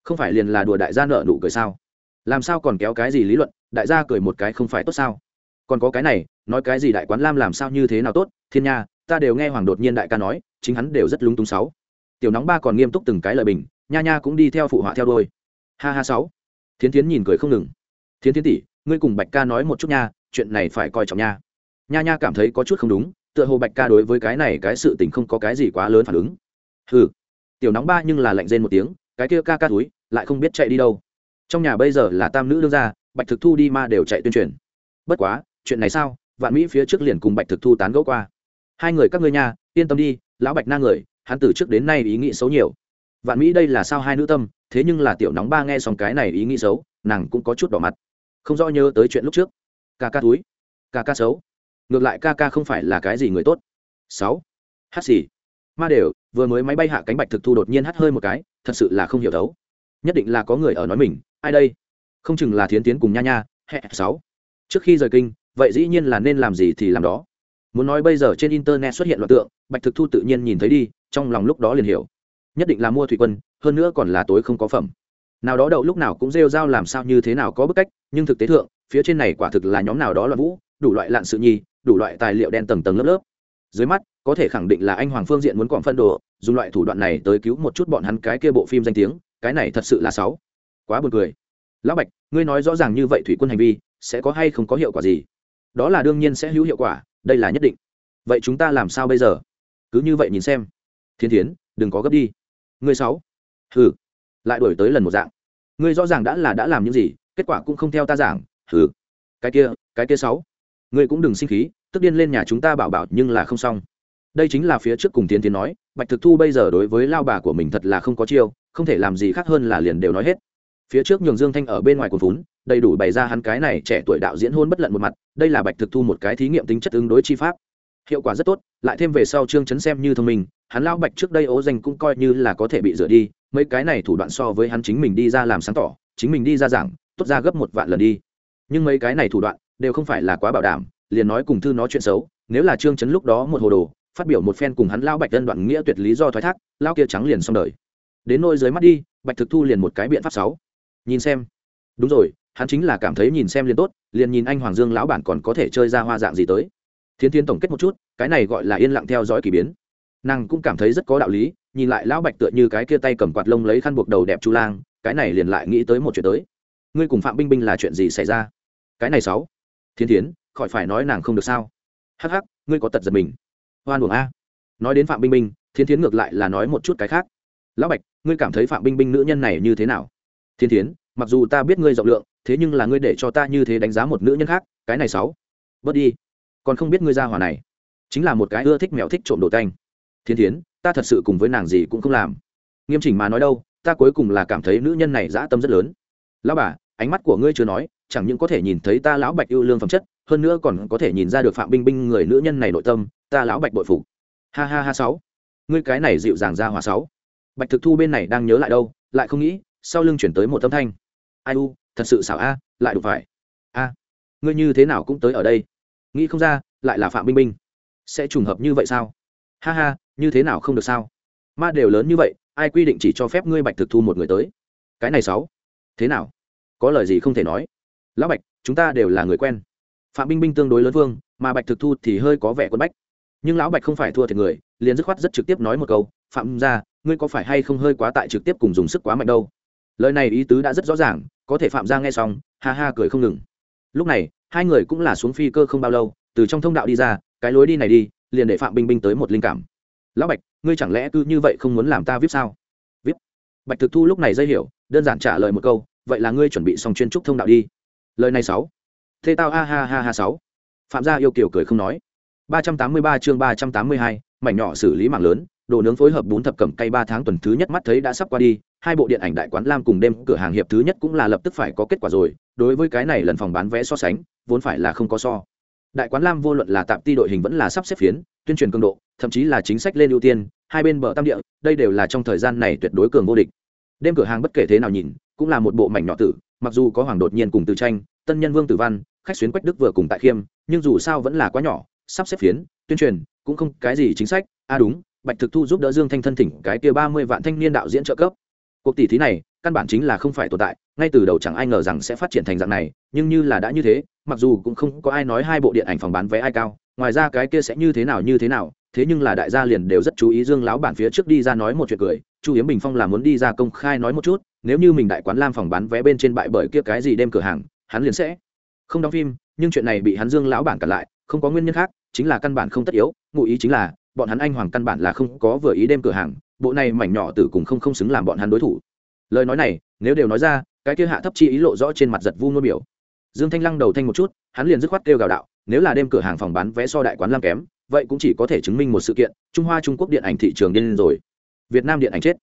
Không phải liền là đùa đại gia nợ nụ cười sao? Làm sao còn kéo cái gì lý luận, đại gia cười một cái không phải tốt sao? Còn có cái này, nói cái gì đại quán lam làm sao như thế nào tốt? Thiên nha, ta đều nghe hoàng đột nhiên đại ca nói, chính hắn đều rất lúng túng sáu. Tiểu nóng ba còn nghiêm túc từng cái lời bình, nha nha cũng đi theo phụ họa theo đôi ha ha sáu. Thiến thiến nhìn cười không ngừng. Thiến thiến tỷ, ngươi cùng bạch ca nói một chút nha, chuyện này phải coi trọng nha. Nha nha cảm thấy có chút không đúng, tựa hồ bạch ca đối với cái này cái sự tình không có cái gì quá lớn phản ứng. Hừ. Tiểu nóng ba nhưng là lạnh rên một tiếng, cái kia ca ca túi, lại không biết chạy đi đâu trong nhà bây giờ là tam nữ đương ra bạch thực thu đi ma đều chạy tuyên truyền. Bất quá, chuyện này sao? Vạn mỹ phía trước liền cùng bạch thực thu tán gẫu qua. Hai người các ngươi nhà yên tâm đi, lão bạch na người, hắn từ trước đến nay ý nghĩ xấu nhiều. Vạn mỹ đây là sao hai nữ tâm, thế nhưng là tiểu nóng ba nghe xong cái này ý nghĩ xấu, nàng cũng có chút đỏ mặt. Không rõ nhớ tới chuyện lúc trước. Ca ca túi ca ca xấu. Ngược lại ca ca không phải là cái gì người tốt. Sáu. Hát xì. Ma đều, vừa mới máy bay hạ cánh bạch thực thu đột nhiên hắt hơi một cái, thật sự là không hiểu thấu. nhất định là có người ở nói mình ai đây? Không chừng là thiến tiến cùng nha nha hẹ sáu. Trước khi rời kinh, vậy dĩ nhiên là nên làm gì thì làm đó. Muốn nói bây giờ trên internet xuất hiện loạt tượng, bạch thực thu tự nhiên nhìn thấy đi, trong lòng lúc đó liền hiểu. Nhất định là mua thủy quân, hơn nữa còn là tối không có phẩm. Nào đó đậu lúc nào cũng rêu rao làm sao như thế nào có bức cách, nhưng thực tế thượng, phía trên này quả thực là nhóm nào đó loạn vũ, đủ loại lạn sự nhi đủ loại tài liệu đen tầng tầng lớp lớp. Dưới mắt, có thể khẳng định là anh hoàng phương diện muốn còn phân đồ, dùng loại thủ đoạn này tới cứu một chút bọn hắn cái kia bộ phim danh tiếng, cái này thật sự là sáu quá buồn cười. Lão bạch, ngươi nói rõ ràng như vậy thủy quân hành vi, sẽ có hay không có hiệu quả gì? Đó là đương nhiên sẽ hữu hiệu quả, đây là nhất định. Vậy chúng ta làm sao bây giờ? Cứ như vậy nhìn xem. Thiên thiến, đừng có gấp đi. Ngươi sáu. Hừ. Lại đổi tới lần một dạng. Ngươi rõ ràng đã là đã làm những gì, kết quả cũng không theo ta giảng. Hừ. Cái kia cái kia sáu. Ngươi cũng đừng sinh khí, tức điên lên nhà chúng ta bảo bảo nhưng là không xong. Đây chính là phía trước cùng tiến tiến nói, bạch thực thu bây giờ đối với lao bà của mình thật là không có chiêu, không thể làm gì khác hơn là liền đều nói hết phía trước nhường dương thanh ở bên ngoài cồn vốn đầy đủ bày ra hắn cái này trẻ tuổi đạo diễn hôn bất lận một mặt, đây là bạch thực thu một cái thí nghiệm tính chất ứng đối chi pháp. Hiệu quả rất tốt, lại thêm về sau trương chấn xem như thông minh, hắn lao bạch trước đây ố danh cũng coi như là có thể bị rửa đi, mấy cái này thủ đoạn so với hắn chính mình đi ra làm sáng tỏ, chính mình đi ra giảng, tốt ra gấp một vạn lần đi. Nhưng mấy cái này thủ đoạn đều không phải là quá bảo đảm, liền nói cùng thư nói chuyện xấu, nếu là trương chấn lúc đó một hồ đồ, phát biểu một phen cùng hắn lao bạch dân đoạn nghĩa tuyệt lý do thoái thác lao kia trắng liền xong đời. Đến nôi dưới mắt đi, bạch thực thu liền một cái biện pháp sáu nhìn xem. Đúng rồi, hắn chính là cảm thấy nhìn xem liền tốt, liền nhìn anh hoàng dương lão bản còn có thể chơi ra hoa dạng gì tới. Thiên thiên tổng kết một chút, cái này gọi là yên lặng theo dõi k ỳ biến. Nàng cũng cảm thấy rất có đạo lý, nhìn lại lão bạch tựa như cái kia tay cầm quạt lông lấy khăn buộc đầu đẹp chu lang, cái này liền lại nghĩ tới một chuyện tới. Ngươi cùng phạm binh binh là chuyện gì xảy ra? Cái này sáu. Thiên thiến khỏi phải nói nàng không được sao. Hắc hắc, ngươi có tật giật mình. Hoan buồng a. Nói đến phạm binh binh, thiên thiến ngược lại là nói một chút cái khác. Lão bạch, ngươi cảm thấy phạm binh binh nữ nhân này như thế nào? Thiên thiến, mặc dù ta biết ngươi rộng lượng, thế nhưng là ngươi để cho ta như thế đánh giá một nữ nhân khác, cái này sáu. Bớt đi. Còn không biết ngươi ra hỏa này chính là một cái ưa thích mèo thích trộm đồ tanh. Thiên thiến, ta thật sự cùng với nàng gì cũng không làm. Nghiêm chỉnh mà nói đâu, ta cuối cùng là cảm thấy nữ nhân này dã tâm rất lớn. Lão bà, ánh mắt của ngươi chưa nói, chẳng những có thể nhìn thấy ta lão bạch yêu lương phẩm chất, hơn nữa còn có thể nhìn ra được phạm binh binh người nữ nhân này nội tâm, ta lão bạch bội phục. Ha ha ha sáu. Ngươi cái này dịu dàng ra hòa sáu. Bạch thực thu bên này đang nhớ lại đâu, lại không nghĩ sau lưng chuyển tới một âm thanh. Ai u, thật sự xảo a, lại đụng phải. A, ngươi như thế nào cũng tới ở đây. Nghĩ không ra, lại là phạm minh minh sẽ trùng hợp như vậy sao? Ha ha, như thế nào không được sao? Ma đều lớn như vậy, ai quy định chỉ cho phép ngươi bạch thực thu một người tới? Cái này sáu thế nào? Có lời gì không thể nói. Lão bạch, chúng ta đều là người quen. Phạm minh minh tương đối lớn vương, mà bạch thực thu thì hơi có vẻ quân bách. Nhưng lão bạch không phải thua thiệt người, liền dứt khoát rất trực tiếp nói một câu, phạm ra ngươi có phải hay không hơi quá tại trực tiếp cùng dùng sức quá mạnh đâu? Lời này ý tứ đã rất rõ ràng, có thể phạm ra nghe xong, ha ha cười không ngừng. Lúc này, hai người cũng là xuống phi cơ không bao lâu, từ trong thông đạo đi ra, cái lối đi này đi, liền để phạm binh binh tới một linh cảm. Lão bạch, ngươi chẳng lẽ cứ như vậy không muốn làm ta viết sao? Viết bạch thực thu lúc này dây hiểu, đơn giản trả lời một câu, vậy là ngươi chuẩn bị xong chuyên trúc thông đạo đi. Lời này sáu. Thế tao, ha ha ha ha sáu. Phạm gia yêu kiều cười không nói. ba trăm tám mươi ba chương ba trăm tám mươi hai, mảnh nhỏ xử lý mạng lớn, đồ nướng phối hợp bún thập cẩm cây ba tháng tuần thứ nhất mắt thấy đã sắp qua đi hai bộ điện ảnh đại quán lam cùng đêm cửa hàng hiệp thứ nhất cũng là lập tức phải có kết quả rồi, đối với cái này lần phòng bán vé so sánh, vốn phải là không có so. Đại quán lam vô luận là tạm ti đội hình vẫn là sắp xếp phiến, tuyên truyền cường độ, thậm chí là chính sách lên ưu tiên, hai bên bờ tam địa, đây đều là trong thời gian này tuyệt đối cường vô địch. Đêm cửa hàng bất kể thế nào nhìn, cũng là một bộ mảnh nhỏ tử, mặc dù có hoàng đột nhiên cùng từ tranh, tân nhân vương tử văn, khách xuyến quách đức vừa cùng tại khiêm, nhưng dù sao vẫn là quá nhỏ, sắp xếp phiến, tuyên truyền, cũng không cái gì chính sách. A à đúng, bạch thực thu giúp đỡ dương thanh thân thỉnh cái kia ba mươi vạn thanh niên đạo diễn trợ cấp cuộc tỷ thí này, căn bản chính là không phải tồn tại, ngay từ đầu chẳng ai ngờ rằng sẽ phát triển thành dạng này, nhưng như là đã như thế, mặc dù cũng không có ai nói hai bộ điện ảnh phòng bán vé ai cao, ngoài ra cái kia sẽ như thế nào như thế nào, thế nhưng là đại gia liền đều rất chú ý dương lão bản phía trước đi ra nói một chuyện cười, chu hiếm bình phong là muốn đi ra công khai nói một chút, nếu như mình đại quán lam phòng bán vé bên trên bại bởi kia cái gì đem cửa hàng, hắn liền sẽ không đóng phim, nhưng chuyện này bị hắn dương lão bản cản lại, không có nguyên nhân khác, chính là căn bản không tất yếu, ngụ ý chính là, bọn hắn anh hoàng căn bản là không có vừa ý đem cửa hàng bộ này mảnh nhỏ tử cùng không không xứng làm bọn hắn đối thủ. Lời nói này, nếu đều nói ra, cái kia hạ thấp chi ý lộ rõ trên mặt giật vu nôn biểu. Dương thanh lăng đầu thanh một chút, hắn liền dứt khoát kêu gào đạo, nếu là đêm cửa hàng phòng bán vé so đại quán lam kém, vậy cũng chỉ có thể chứng minh một sự kiện, trung hoa trung quốc điện ảnh thị trường điên rồi. Việt nam điện ảnh chết.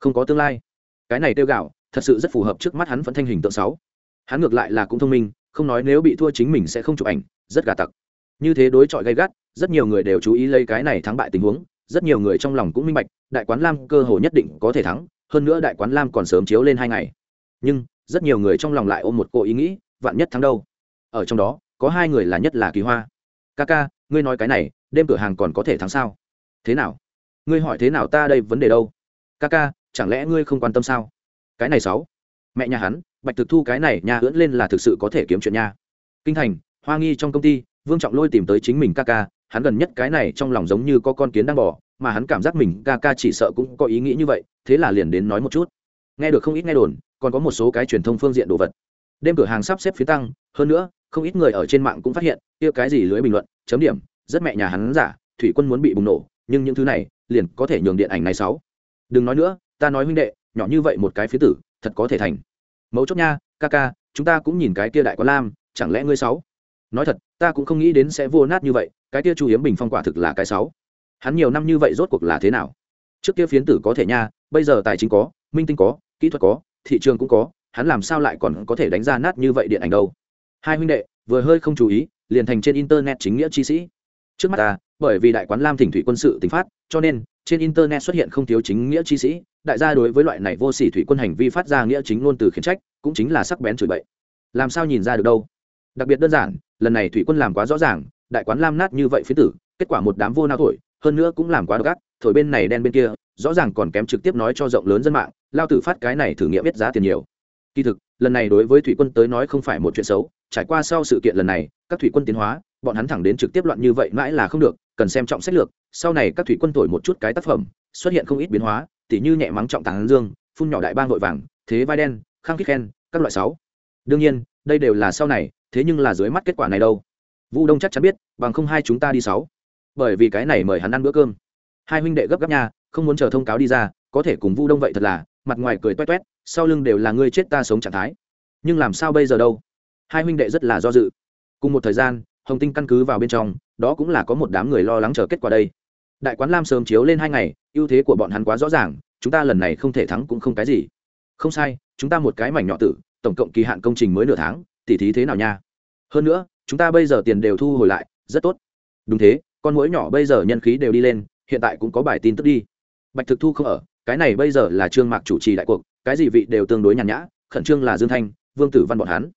Không có tương lai. Cái này kêu gào, thật sự rất phù hợp trước mắt hắn vẫn thanh hình tượng sáu. Hắn ngược lại là cũng thông minh, không nói nếu bị thua chính mình sẽ không chụp ảnh, rất gà tặc. Như thế đối chọi gay gắt, rất nhiều người đều chú ý lấy cái này thắng bại tình huống rất nhiều người trong lòng cũng minh bạch, đại quán lam cơ hội nhất định có thể thắng, hơn nữa đại quán lam còn sớm chiếu lên hai ngày. Nhưng, rất nhiều người trong lòng lại ôm một cô ý nghĩ, vạn nhất thắng đâu? Ở trong đó, có hai người là nhất là kỳ hoa. Ca ca, ngươi nói cái này, đêm cửa hàng còn có thể thắng sao? Thế nào? Ngươi hỏi thế nào ta đây vấn đề đâu? Ca ca, chẳng lẽ ngươi không quan tâm sao? Cái này sáu. Mẹ nhà hắn, bạch thực thu cái này nhà ưỡn lên là thực sự có thể kiếm chuyện nha. Kinh thành, hoa nghi trong công ty, vương trọng lôi tìm tới chính mình ca ca hắn gần nhất cái này trong lòng giống như có con kiến đang bỏ mà hắn cảm giác mình ca ca chỉ sợ cũng có ý nghĩ như vậy, thế là liền đến nói một chút. Nghe được không ít nghe đồn, còn có một số cái truyền thông phương diện đồ vật. Đêm cửa hàng sắp xếp phía tăng, hơn nữa, không ít người ở trên mạng cũng phát hiện, kia cái gì lưới bình luận, chấm điểm, rất mẹ nhà hắn giả, thủy quân muốn bị bùng nổ, nhưng những thứ này, liền có thể nhường điện ảnh này sáu. Đừng nói nữa, ta nói huynh đệ, nhỏ như vậy một cái phía tử, thật có thể thành. Mấu chốt nha, ca ca, chúng ta cũng nhìn cái kia đại có lam, chẳng lẽ ngươi sáu? Nói thật, ta cũng không nghĩ đến sẽ vô nát như vậy cái kia chu hiếm bình phong quả thực là cái sáu. Hắn nhiều năm như vậy rốt cuộc là thế nào? Trước kia phiến tử có thể nha, bây giờ tài chính có, minh tinh có, kỹ thuật có, thị trường cũng có, hắn làm sao lại còn có thể đánh ra nát như vậy điện ảnh đâu? Hai huynh đệ, vừa hơi không chú ý, liền thành trên internet chính nghĩa chi sĩ. Trước mắt ta, bởi vì đại quán lam thỉnh thủy quân sự tính phát, cho nên, trên internet xuất hiện không thiếu chính nghĩa chi sĩ. Đại gia đối với loại này vô sỉ thủy quân hành vi phát ra nghĩa chính ngôn từ khiển trách, cũng chính là sắc bén chửi bậy. Làm sao nhìn ra được đâu? Đặc biệt đơn giản, lần này thủy quân làm quá rõ ràng đại quán lam nát như vậy phía tử, kết quả một đám vô nao thổi, hơn nữa cũng làm quá độc ác, thổi bên này đen bên kia, rõ ràng còn kém trực tiếp nói cho rộng lớn dân mạng, lao tử phát cái này thử nghiệm biết giá tiền nhiều. Kỳ thực, lần này đối với thủy quân tới nói không phải một chuyện xấu, trải qua sau sự kiện lần này, các thủy quân tiến hóa, bọn hắn thẳng đến trực tiếp loạn như vậy mãi là không được, cần xem trọng sách lược, sau này các thủy quân thổi một chút cái tác phẩm, xuất hiện không ít biến hóa, tỉ như nhẹ mắng trọng tàng dương, phun nhỏ đại bang vội vàng, thế vai đen khang khít khen, các loại sáu. Đương nhiên, đây đều là sau này, thế nhưng là dưới mắt kết quả này đâu vu đông chắc chắn biết, bằng không hai chúng ta đi sáu. Bởi vì cái này mời hắn ăn bữa cơm. Hai huynh đệ gấp gáp nha, không muốn chờ thông cáo đi ra, có thể cùng vu đông vậy thật là, mặt ngoài cười toét toét, sau lưng đều là ngươi chết ta sống trạng thái. Nhưng làm sao bây giờ đâu? Hai huynh đệ rất là do dự. Cùng một thời gian, hồng tinh căn cứ vào bên trong, đó cũng là có một đám người lo lắng chờ kết quả đây. Đại quán lam sớm chiếu lên hai ngày, ưu thế của bọn hắn quá rõ ràng, chúng ta lần này không thể thắng cũng không cái gì. Không sai, chúng ta một cái mảnh nhỏ tử, tổng cộng kỳ hạn công trình mới nửa tháng, tỉ thí thế nào nha? Hơn nữa chúng ta bây giờ tiền đều thu hồi lại, rất tốt. Đúng thế, con mũi nhỏ bây giờ nhân khí đều đi lên, hiện tại cũng có bài tin tức đi. Bạch thực thu không ở, cái này bây giờ là trương mạc chủ trì đại cuộc, cái gì vị đều tương đối nhàn nhã, khẩn trương là dương thanh, vương tử văn bọn hắn.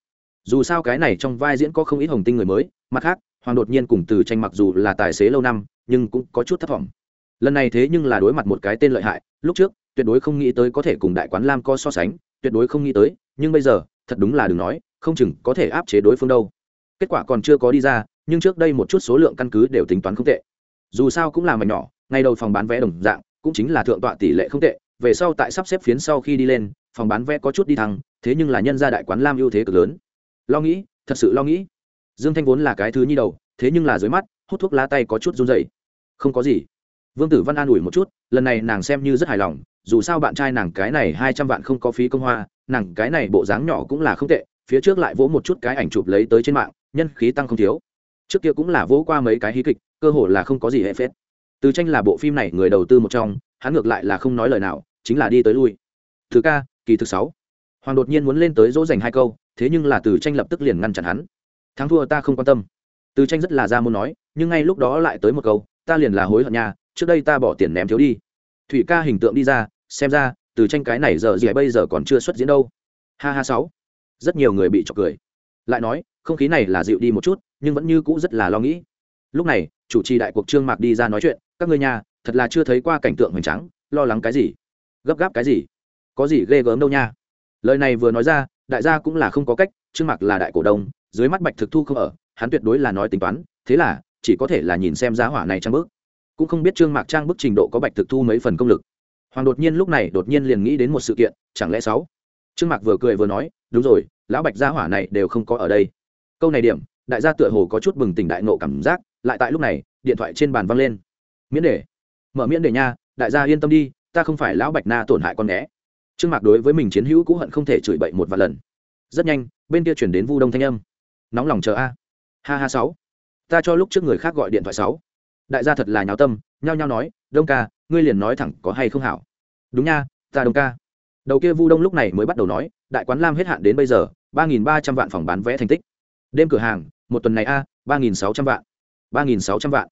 Dù sao cái này trong vai diễn có không ít hồng tinh người mới, mặt khác, hoàng đột nhiên cùng từ tranh mặc dù là tài xế lâu năm, nhưng cũng có chút thất vọng. Lần này thế nhưng là đối mặt một cái tên lợi hại, lúc trước, tuyệt đối không nghĩ tới có thể cùng đại quán lam co so sánh, tuyệt đối không nghĩ tới, nhưng bây giờ, thật đúng là đừng nói, không chừng có thể áp chế đối phương đâu kết quả còn chưa có đi ra, nhưng trước đây một chút số lượng căn cứ đều tính toán không tệ. Dù sao cũng là mảnh nhỏ, ngay đầu phòng bán vé đồng dạng, cũng chính là thượng tọa tỷ lệ không tệ. Về sau tại sắp xếp phiến sau khi đi lên, phòng bán vé có chút đi thăng thế nhưng là nhân gia đại quán lam ưu thế cực lớn. Lo nghĩ, thật sự lo nghĩ. Dương thanh vốn là cái thứ nhi đầu, thế nhưng là dưới mắt, hút thuốc lá tay có chút run dày không có gì. Vương tử văn an ủi một chút, lần này nàng xem như rất hài lòng, dù sao bạn trai nàng cái này hai trăm vạn không có phí công hoa, nàng cái này bộ dáng nhỏ cũng là không tệ phía trước lại vỗ một chút cái ảnh chụp lấy tới trên mạng, nhân khí tăng không thiếu. Trước kia cũng là vỗ qua mấy cái hí kịch, cơ hồ là không có gì hệ phết. Từ tranh là bộ phim này người đầu tư một trong, hắn ngược lại là không nói lời nào, chính là đi tới lui. Thứ ca, kỳ thứ sáu. Hoàng đột nhiên muốn lên tới dỗ dành hai câu, thế nhưng là từ tranh lập tức liền ngăn chặn hắn. Thắng thua ta không quan tâm. Từ tranh rất là ra muốn nói, nhưng ngay lúc đó lại tới một câu, ta liền là hối hận nha, trước đây ta bỏ tiền ném thiếu đi. Thủy ca hình tượng đi ra, xem ra, từ tranh cái này giờ gì bây giờ còn chưa xuất diễn đâu. Ha ha sáu rất nhiều người bị chọc cười. Lại nói, không khí này là dịu đi một chút, nhưng vẫn như cũ rất là lo nghĩ. Lúc này, chủ trì đại cuộc trương mạc đi ra nói chuyện, các ngươi nhà, thật là chưa thấy qua cảnh tượng hoành tráng, lo lắng cái gì? Gấp gáp cái gì? Có gì ghê gớm đâu nha. Lời này vừa nói ra, đại gia cũng là không có cách, trương mạc là đại cổ đông, dưới mắt bạch thực thu không ở, hắn tuyệt đối là nói tính toán, thế là, chỉ có thể là nhìn xem giá hỏa này trang bức. Cũng không biết trương mạc trang bức trình độ có bạch thực thu mấy phần công lực. Hoàng đột nhiên lúc này đột nhiên liền nghĩ đến một sự kiện, chẳng lẽ sáu? Trương mạc vừa cười vừa nói đúng rồi, lão bạch gia hỏa này đều không có ở đây. Câu này điểm, đại gia tựa hồ có chút bừng tỉnh đại nộ cảm giác, lại tại lúc này, điện thoại trên bàn văng lên. Miễn để, mở miễn để nha, đại gia yên tâm đi, ta không phải lão bạch na tổn hại con né trương mạc đối với mình chiến hữu cũ hận không thể chửi bậy một vài lần. Rất nhanh, bên kia chuyển đến vu đông thanh âm. Nóng lòng chờ a. Ha ha, sáu. Ta cho lúc trước người khác gọi điện thoại sáu. Đại gia thật là nháo tâm, nhao nhao nói, đông ca, ngươi liền nói thẳng có hay không hảo? Đúng nha, ta đông ca đầu kia vu đông lúc này mới bắt đầu nói, đại quán lam hết hạn đến bây giờ, ba nghìn ba trăm vạn phòng bán vé thành tích. Đêm cửa hàng, một tuần này a, ba nghìn sáu trăm vạn. ba nghìn sáu trăm vạn.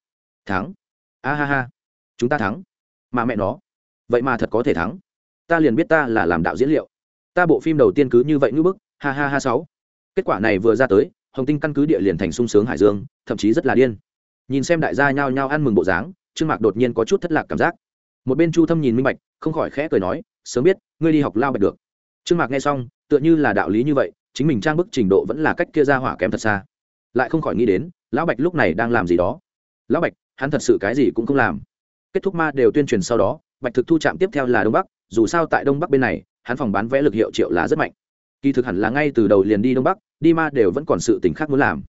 Thắng. A ha ha. Chúng ta thắng. Mà mẹ nó. Vậy mà thật có thể thắng. Ta liền biết ta là làm đạo diễn liệu. Ta bộ phim đầu tiên cứ như vậy ngữ bức, ha ha ha sáu. Kết quả này vừa ra tới, hồng tinh căn cứ địa liền thành sung sướng hải dương, thậm chí rất là điên. Nhìn xem đại gia nhao nhao ăn mừng bộ dáng, trương mạc đột nhiên có chút thất lạc cảm giác. Một bên chu thâm nhìn minh bạch, không khỏi khẽ cười nói sớm biết, ngươi đi học lao bạch được. Trương mạc nghe xong, tựa như là đạo lý như vậy, chính mình trang bức trình độ vẫn là cách kia ra hỏa kém thật xa. Lại không khỏi nghĩ đến, lão bạch lúc này đang làm gì đó. Lão bạch, hắn thật sự cái gì cũng không làm. Kết thúc ma đều tuyên truyền sau đó, bạch thực thu trạm tiếp theo là đông bắc, dù sao tại đông bắc bên này, hắn phòng bán vẽ lực hiệu triệu là rất mạnh. Kỳ thực hẳn là ngay từ đầu liền đi đông bắc, đi ma đều vẫn còn sự tình khác muốn làm.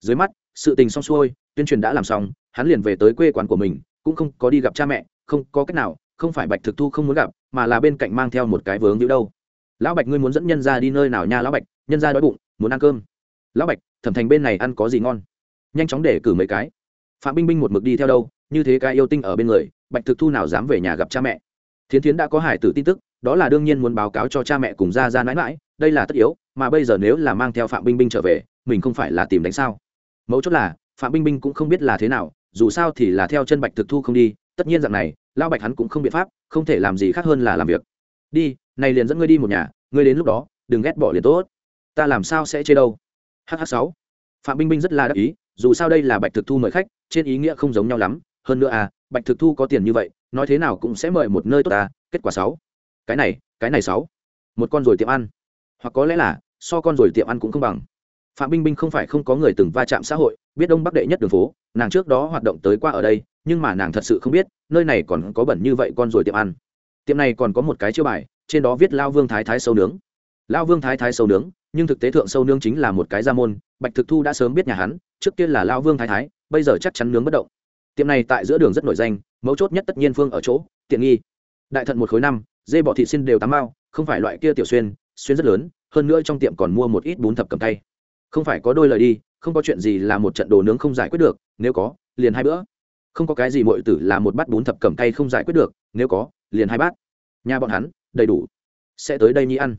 Dưới mắt, sự tình xong xuôi, tuyên truyền đã làm xong, hắn liền về tới quê quán của mình, cũng không có đi gặp cha mẹ, không có cách nào, không phải bạch thực thu không muốn gặp mà là bên cạnh mang theo một cái vướng như đâu. Lão bạch, ngươi muốn dẫn nhân ra đi nơi nào nha, lão bạch? Nhân ra đói bụng, muốn ăn cơm. Lão bạch, thẩm thành bên này ăn có gì ngon? Nhanh chóng để cử mấy cái. Phạm binh binh một mực đi theo đâu, như thế cái yêu tinh ở bên người, bạch thực thu nào dám về nhà gặp cha mẹ? Thiến thiến đã có hải tử tin tức, đó là đương nhiên muốn báo cáo cho cha mẹ cùng ra ra mãi mãi, đây là tất yếu, mà bây giờ nếu là mang theo phạm binh binh trở về, mình không phải là tìm đánh sao? Mấu chốt là, phạm binh binh cũng không biết là thế nào, dù sao thì là theo chân bạch thực thu không đi tất nhiên dạng này lao bạch hắn cũng không biện pháp, không thể làm gì khác hơn là làm việc. Đi, này liền dẫn ngươi đi một nhà, ngươi đến lúc đó, đừng ghét bỏ liền tốt. Ta làm sao sẽ chê đâu? Hh sáu. Phạm binh binh rất là đắc ý, dù sao đây là bạch thực thu mời khách, trên ý nghĩa không giống nhau lắm. Hơn nữa à bạch thực thu có tiền như vậy, nói thế nào cũng sẽ mời một nơi tốt ta kết quả sáu. Cái này cái này sáu. Một con rồi tiệm ăn. Hoặc có lẽ là, so con rồi tiệm ăn cũng không bằng phạm binh binh không phải không có người từng va chạm xã hội, biết đông bắc đệ nhất đường phố, nàng trước đó hoạt động tới qua ở đây, nhưng mà nàng thật sự không biết, nơi này còn có bẩn như vậy con rồi tiệm ăn. Tiệm này còn có một cái chiêu bài, trên đó viết lao vương thái thái sâu nướng. Lao vương thái thái sâu nướng, nhưng thực tế thượng sâu nướng chính là một cái gia môn, bạch thực thu đã sớm biết nhà hắn, trước kia là lao vương thái thái, bây giờ chắc chắn nướng bất động. Tiệm này tại giữa đường rất nổi danh, mấu chốt nhất tất nhiên phương ở chỗ, tiện nghi. Đại thận một khối năm, dê bọ thị xin đều tám bao không phải loại kia tiểu xuyên xuyên rất lớn, hơn nữa trong tiệm còn mua một ít bún thập cầm tay không phải có đôi lời đi, không có chuyện gì là một trận đồ nướng không giải quyết được, nếu có, liền hai bữa. Không có cái gì mọi tử là một bát bún thập cầm tay không giải quyết được, nếu có, liền hai bát. Nhà bọn hắn, đầy đủ. Sẽ tới đây nhi ăn.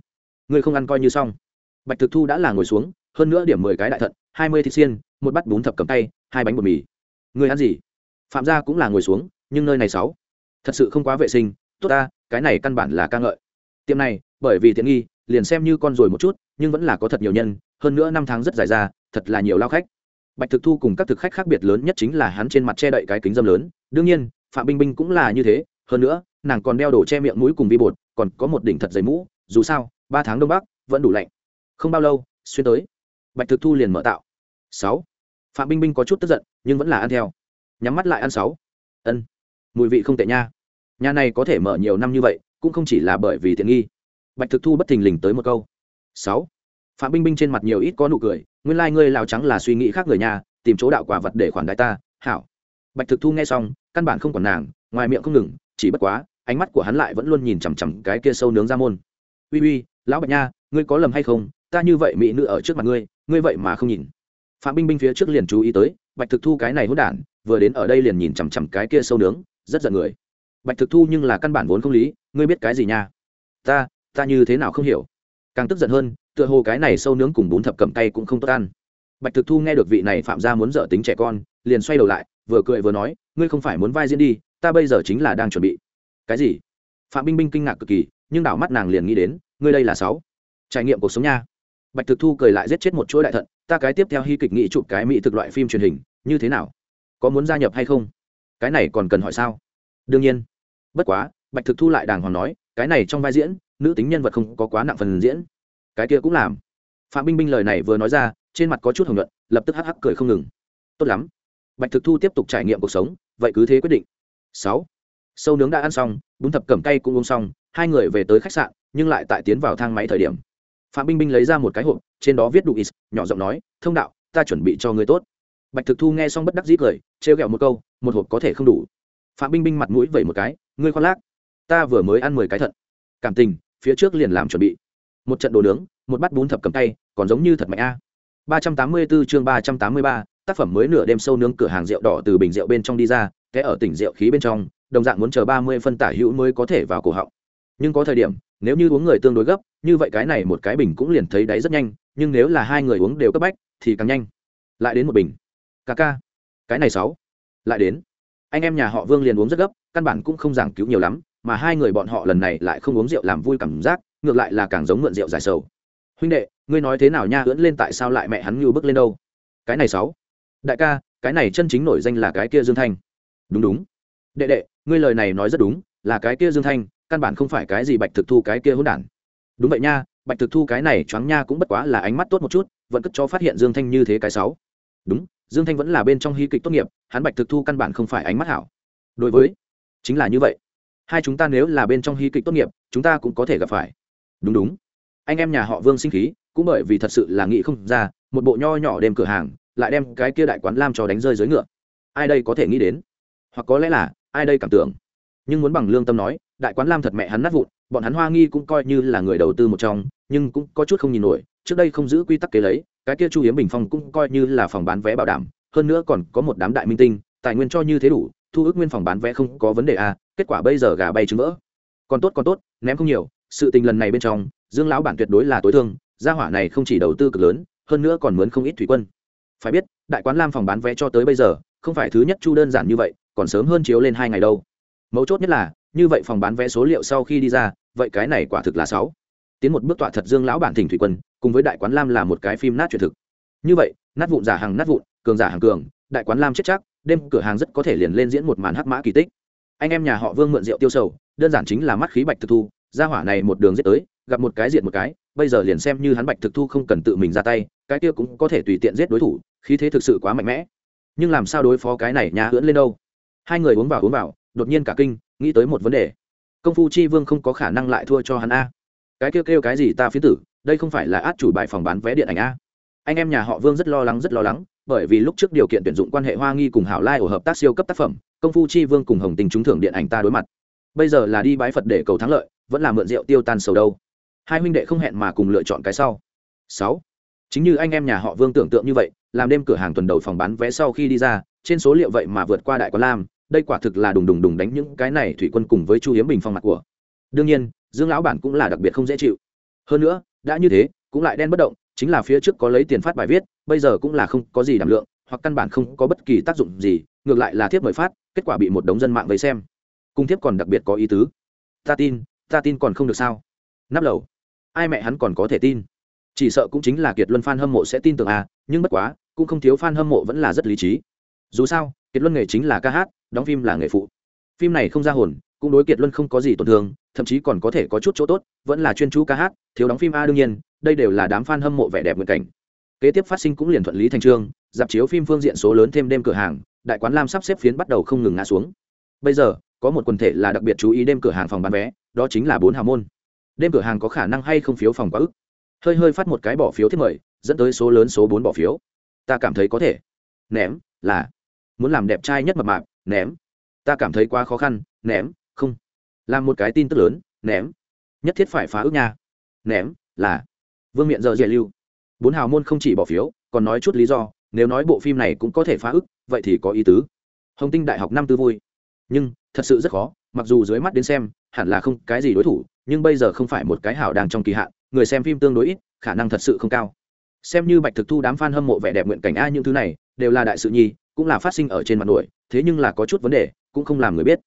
Ngươi không ăn coi như xong. Bạch thực thu đã là ngồi xuống, hơn nữa điểm mười cái đại thận, hai mươi thịt xiên, một bát bún thập cầm tay hai bánh bột mì. Ngươi ăn gì? Phạm gia cũng là ngồi xuống, nhưng nơi này sáu. Thật sự không quá vệ sinh, tốt ta, cái này căn bản là ca ngợi. Tiệm này, bởi vì tiện nghi, liền xem như con rồi một chút, nhưng vẫn là có thật nhiều nhân hơn nữa năm tháng rất dài ra, thật là nhiều lao khách. Bạch thực thu cùng các thực khách khác biệt lớn nhất chính là hắn trên mặt che đậy cái kính dâm lớn. Đương nhiên, phạm binh binh cũng là như thế, hơn nữa, nàng còn đeo đồ che miệng mũi cùng vi bột, còn có một đỉnh thật dày mũ, dù sao, ba tháng đông bắc, vẫn đủ lạnh. Không bao lâu, xuyên tới. Bạch thực thu liền mở tạo. Sáu. Phạm binh binh có chút tức giận, nhưng vẫn là ăn theo. Nhắm mắt lại ăn sáu. Ân. Mùi vị không tệ nha. Nhà này có thể mở nhiều năm như vậy, cũng không chỉ là bởi vì tiện nghi. Bạch thực thu bất thình lình tới một câu. Sáu phạm binh binh trên mặt nhiều ít có nụ cười, nguyên lai、like、ngươi lào trắng là suy nghĩ khác người nhà, tìm chỗ đạo quả vật để khoản đại ta, hảo. Bạch thực thu nghe xong, căn bản không còn nàng, ngoài miệng không ngừng, chỉ bất quá, ánh mắt của hắn lại vẫn luôn nhìn chằm chằm cái kia sâu nướng ra môn. Uy uy, lão bạch nha, ngươi có lầm hay không? Ta như vậy mỹ nữ ở trước mặt ngươi ngươi vậy mà không nhìn. Phạm binh binh phía trước liền chú ý tới, bạch thực thu cái này hỗn đản, vừa đến ở đây liền nhìn chằm chằm cái kia sâu nướng, rất giận người. Bạch thực thu nhưng là căn bản vốn không lý, ngươi biết cái gì nha? Ta ta như thế nào không hiểu càng tức giận hơn, tựa hồ cái này sâu nướng cùng bún thập cầm tay cũng không tốt ăn. Bạch thực thu nghe được vị này phạm gia muốn dở tính trẻ con, liền xoay đầu lại, vừa cười vừa nói, ngươi không phải muốn vai diễn đi, ta bây giờ chính là đang chuẩn bị. Cái gì? Phạm binh binh kinh ngạc cực kỳ, nhưng đảo mắt nàng liền nghĩ đến, ngươi đây là sáu. Trải nghiệm cuộc sống nha. Bạch thực thu cười lại giết chết một chuỗi đại thận, ta cái tiếp theo hy kịch nghị chụp cái mỹ thực loại phim truyền hình, như thế nào? Có muốn gia nhập hay không? Cái này còn cần hỏi sao? Đương nhiên. Bất quá, bạch thực thu lại đàng hoàng nói, cái này trong vai diễn nữ tính nhân vật không có quá nặng phần diễn. Cái kia cũng làm. Phạm binh binh lời này vừa nói ra, trên mặt có chút hồng luận lập tức hắc hắc cười không ngừng. Tốt lắm. Bạch thực thu tiếp tục trải nghiệm cuộc sống, vậy cứ thế quyết định. Sáu. Sâu nướng đã ăn xong, bún thập cẩm cay cũng uống xong, hai người về tới khách sạn, nhưng lại tại tiến vào thang máy thời điểm. Phạm binh binh lấy ra một cái hộp, trên đó viết đủ is, nhỏ giọng nói, thông đạo, ta chuẩn bị cho người tốt. Bạch thực thu nghe xong bất đắc dĩ cười, trêu ghẹo một câu, một hộp có thể không đủ. Phạm binh binh mặt mũi vẩy một cái, ngươi khoan lác, ta vừa mới ăn mười cái thận. Cảm tình phía trước liền làm chuẩn bị. Một trận đồ nướng, một bát bún thập cầm tay, còn giống như thật mạnh a. ba trăm tám mươi 384 chương ba trăm tám mươi ba, tác phẩm mới nửa đêm sâu nướng cửa hàng rượu đỏ từ bình rượu bên trong đi ra cái ở tỉnh rượu khí bên trong, đồng dạng muốn chờ ba mươi phân tả hữu mới có thể vào cổ họng. Nhưng có thời điểm, nếu như uống người tương đối gấp, như vậy cái này một cái bình cũng liền thấy đáy rất nhanh, nhưng nếu là hai người uống đều cấp bách, thì càng nhanh. Lại đến một bình. Ca ca. Cái này sáu. Lại đến. Anh em nhà họ vương liền uống rất gấp, căn bản cũng không giảng cứu nhiều lắm mà hai người bọn họ lần này lại không uống rượu làm vui cảm giác, ngược lại là càng giống mượn rượu giải sầu. Huynh đệ, ngươi nói thế nào nha, ưỡn lên tại sao lại mẹ hắn như bước lên đâu? Cái này sáu. Đại ca, cái này chân chính nổi danh là cái kia dương thanh. Đúng đúng. Đệ đệ, ngươi lời này nói rất đúng, là cái kia dương thanh, căn bản không phải cái gì bạch thực thu cái kia hỗn đản. Đúng vậy nha, bạch thực thu cái này choáng nha cũng bất quá là ánh mắt tốt một chút, vẫn cất cho phát hiện dương thanh như thế cái sáu. Đúng, dương thanh vẫn là bên trong hy kịch tốt nghiệp, hắn bạch thực thu căn bản không phải ánh mắt hảo. Đối với, chính là như vậy hai chúng ta nếu là bên trong hy kịch tốt nghiệp, chúng ta cũng có thể gặp phải. Đúng đúng. Anh em nhà họ vương sinh khí, cũng bởi vì thật sự là nghĩ không ra, một bộ nho nhỏ đem cửa hàng, lại đem cái kia đại quán lam cho đánh rơi dưới ngựa. Ai đây có thể nghĩ đến? Hoặc có lẽ là, ai đây cảm tưởng? Nhưng muốn bằng lương tâm nói, đại quán lam thật mẹ hắn nát vụn, bọn hắn hoa nghi cũng coi như là người đầu tư một trong, nhưng cũng có chút không nhìn nổi, trước đây không giữ quy tắc kế lấy, cái kia chu hiếm bình phong cũng coi như là phòng bán vé bảo đảm, hơn nữa còn có một đám đại minh tinh, tài nguyên cho như thế đủ, thu ước nguyên phòng bán vé không có vấn đề à kết quả bây giờ gà bay trứng vỡ. Còn tốt còn tốt, ném không nhiều, sự tình lần này bên trong, dương lão bản tuyệt đối là tối thương, gia hỏa này không chỉ đầu tư cực lớn, hơn nữa còn mướn không ít thủy quân. Phải biết, đại quán lam phòng bán vé cho tới bây giờ, không phải thứ nhất chu đơn giản như vậy, còn sớm hơn chiếu lên hai ngày đâu. Mấu chốt nhất là, như vậy phòng bán vé số liệu sau khi đi ra, vậy cái này quả thực là sáu. Tiến một bước tọa thật dương lão bản thỉnh thủy quân, cùng với đại quán lam là một cái phim nát truyền thực. Như vậy, nát vụn giả hàng nát vụn, cường giả hàng cường, đại quán lam chết chắc, đêm cửa hàng rất có thể liền lên diễn một màn hắc mã kỳ tích anh em nhà họ vương mượn rượu tiêu sầu, đơn giản chính là mắt khí bạch thực thu, gia hỏa này một đường giết tới, gặp một cái diện một cái, bây giờ liền xem như hắn bạch thực thu không cần tự mình ra tay, cái kia cũng có thể tùy tiện giết đối thủ, khí thế thực sự quá mạnh mẽ. Nhưng làm sao đối phó cái này nhà hưỡn lên đâu? Hai người uống vào uống vào, đột nhiên cả kinh, nghĩ tới một vấn đề. Công phu chi vương không có khả năng lại thua cho hắn a. Cái kêu kêu cái gì ta phiến tử, đây không phải là át chủ bài phòng bán vé điện ảnh a. Anh em nhà họ vương rất lo lắng, rất lo lắng, bởi vì lúc trước điều kiện tuyển dụng quan hệ hoa nghi cùng hảo lai ở hợp tác siêu cấp tác phẩm công phu chi vương cùng hồng tình trúng thưởng điện ảnh ta đối mặt. Bây giờ là đi bái phật để cầu thắng lợi, vẫn là mượn rượu tiêu tan sầu đâu. Hai huynh đệ không hẹn mà cùng lựa chọn cái sau. Sáu. Chính như anh em nhà họ vương tưởng tượng như vậy, làm đêm cửa hàng tuần đầu phòng bán vé sau khi đi ra, trên số liệu vậy mà vượt qua đại quán lam, đây quả thực là đùng đùng đùng đánh những cái này thủy quân cùng với chu hiếm bình phong mặt của. Đương nhiên, dương lão bản cũng là đặc biệt không dễ chịu. Hơn nữa, đã như thế, cũng lại đen bất động, chính là phía trước có lấy tiền phát bài viết, bây giờ cũng là không có gì đảm lượng, hoặc căn bản không có bất kỳ tác dụng gì ngược lại là thiếp mời phát, kết quả bị một đống dân mạng vây xem. Cung thiếp còn đặc biệt có ý tứ. Ta tin ta tin còn không được sao? Nắp lầu ai mẹ hắn còn có thể tin? Chỉ sợ cũng chính là kiệt luân f a n hâm mộ sẽ tin tưởng à nhưng bất quá, cũng không thiếu f a n hâm mộ vẫn là rất lý trí. Dù sao, kiệt luân nghề chính là ca hát, đóng phim là nghề phụ. Phim này không ra hồn, cũng đối kiệt luân không có gì tổn thương, thậm chí còn có thể có chút chỗ tốt, vẫn là chuyên chú ca hát, thiếu đóng phim a đương nhiên, đây đều là đám f a n hâm mộ vẻ đẹp nguyện cảnh. Kế tiếp phát sinh cũng liền thuận lý thành trương, dạp chiếu phim phương diện số lớn thêm đêm cửa hàng đại quán lam sắp xếp phiến bắt đầu không ngừng ngã xuống. Bây giờ, có một quần thể là đặc biệt chú ý đêm cửa hàng phòng bán vé, đó chính là bốn hào môn. Đêm cửa hàng có khả năng hay không phiếu phòng quá ức? Hơi hơi phát một cái bỏ phiếu thiết mời, dẫn tới số lớn số bốn bỏ phiếu. Ta cảm thấy có thể. Ném, là. Muốn làm đẹp trai nhất mập mạp, ném. Ta cảm thấy quá khó khăn, ném, không. Làm một cái tin tức lớn, ném. Nhất thiết phải phá ước nha. Ném, là. Vương miện giờ dạy lưu. Bốn hào môn không chỉ bỏ phiếu, còn nói chút lý do nếu nói bộ phim này cũng có thể phá ức, vậy thì có ý tứ. Hồng tinh đại học năm tư vui. Nhưng, thật sự rất khó, mặc dù dưới mắt đến xem, hẳn là không cái gì đối thủ, nhưng bây giờ không phải một cái hảo đang trong kỳ hạn, người xem phim tương đối ít, khả năng thật sự không cao. Xem như bạch thực thu đám f a n hâm mộ vẻ đẹp nguyện cảnh a những thứ này, đều là đại sự nhi, cũng là phát sinh ở trên mặt nổi, thế nhưng là có chút vấn đề, cũng không làm người biết.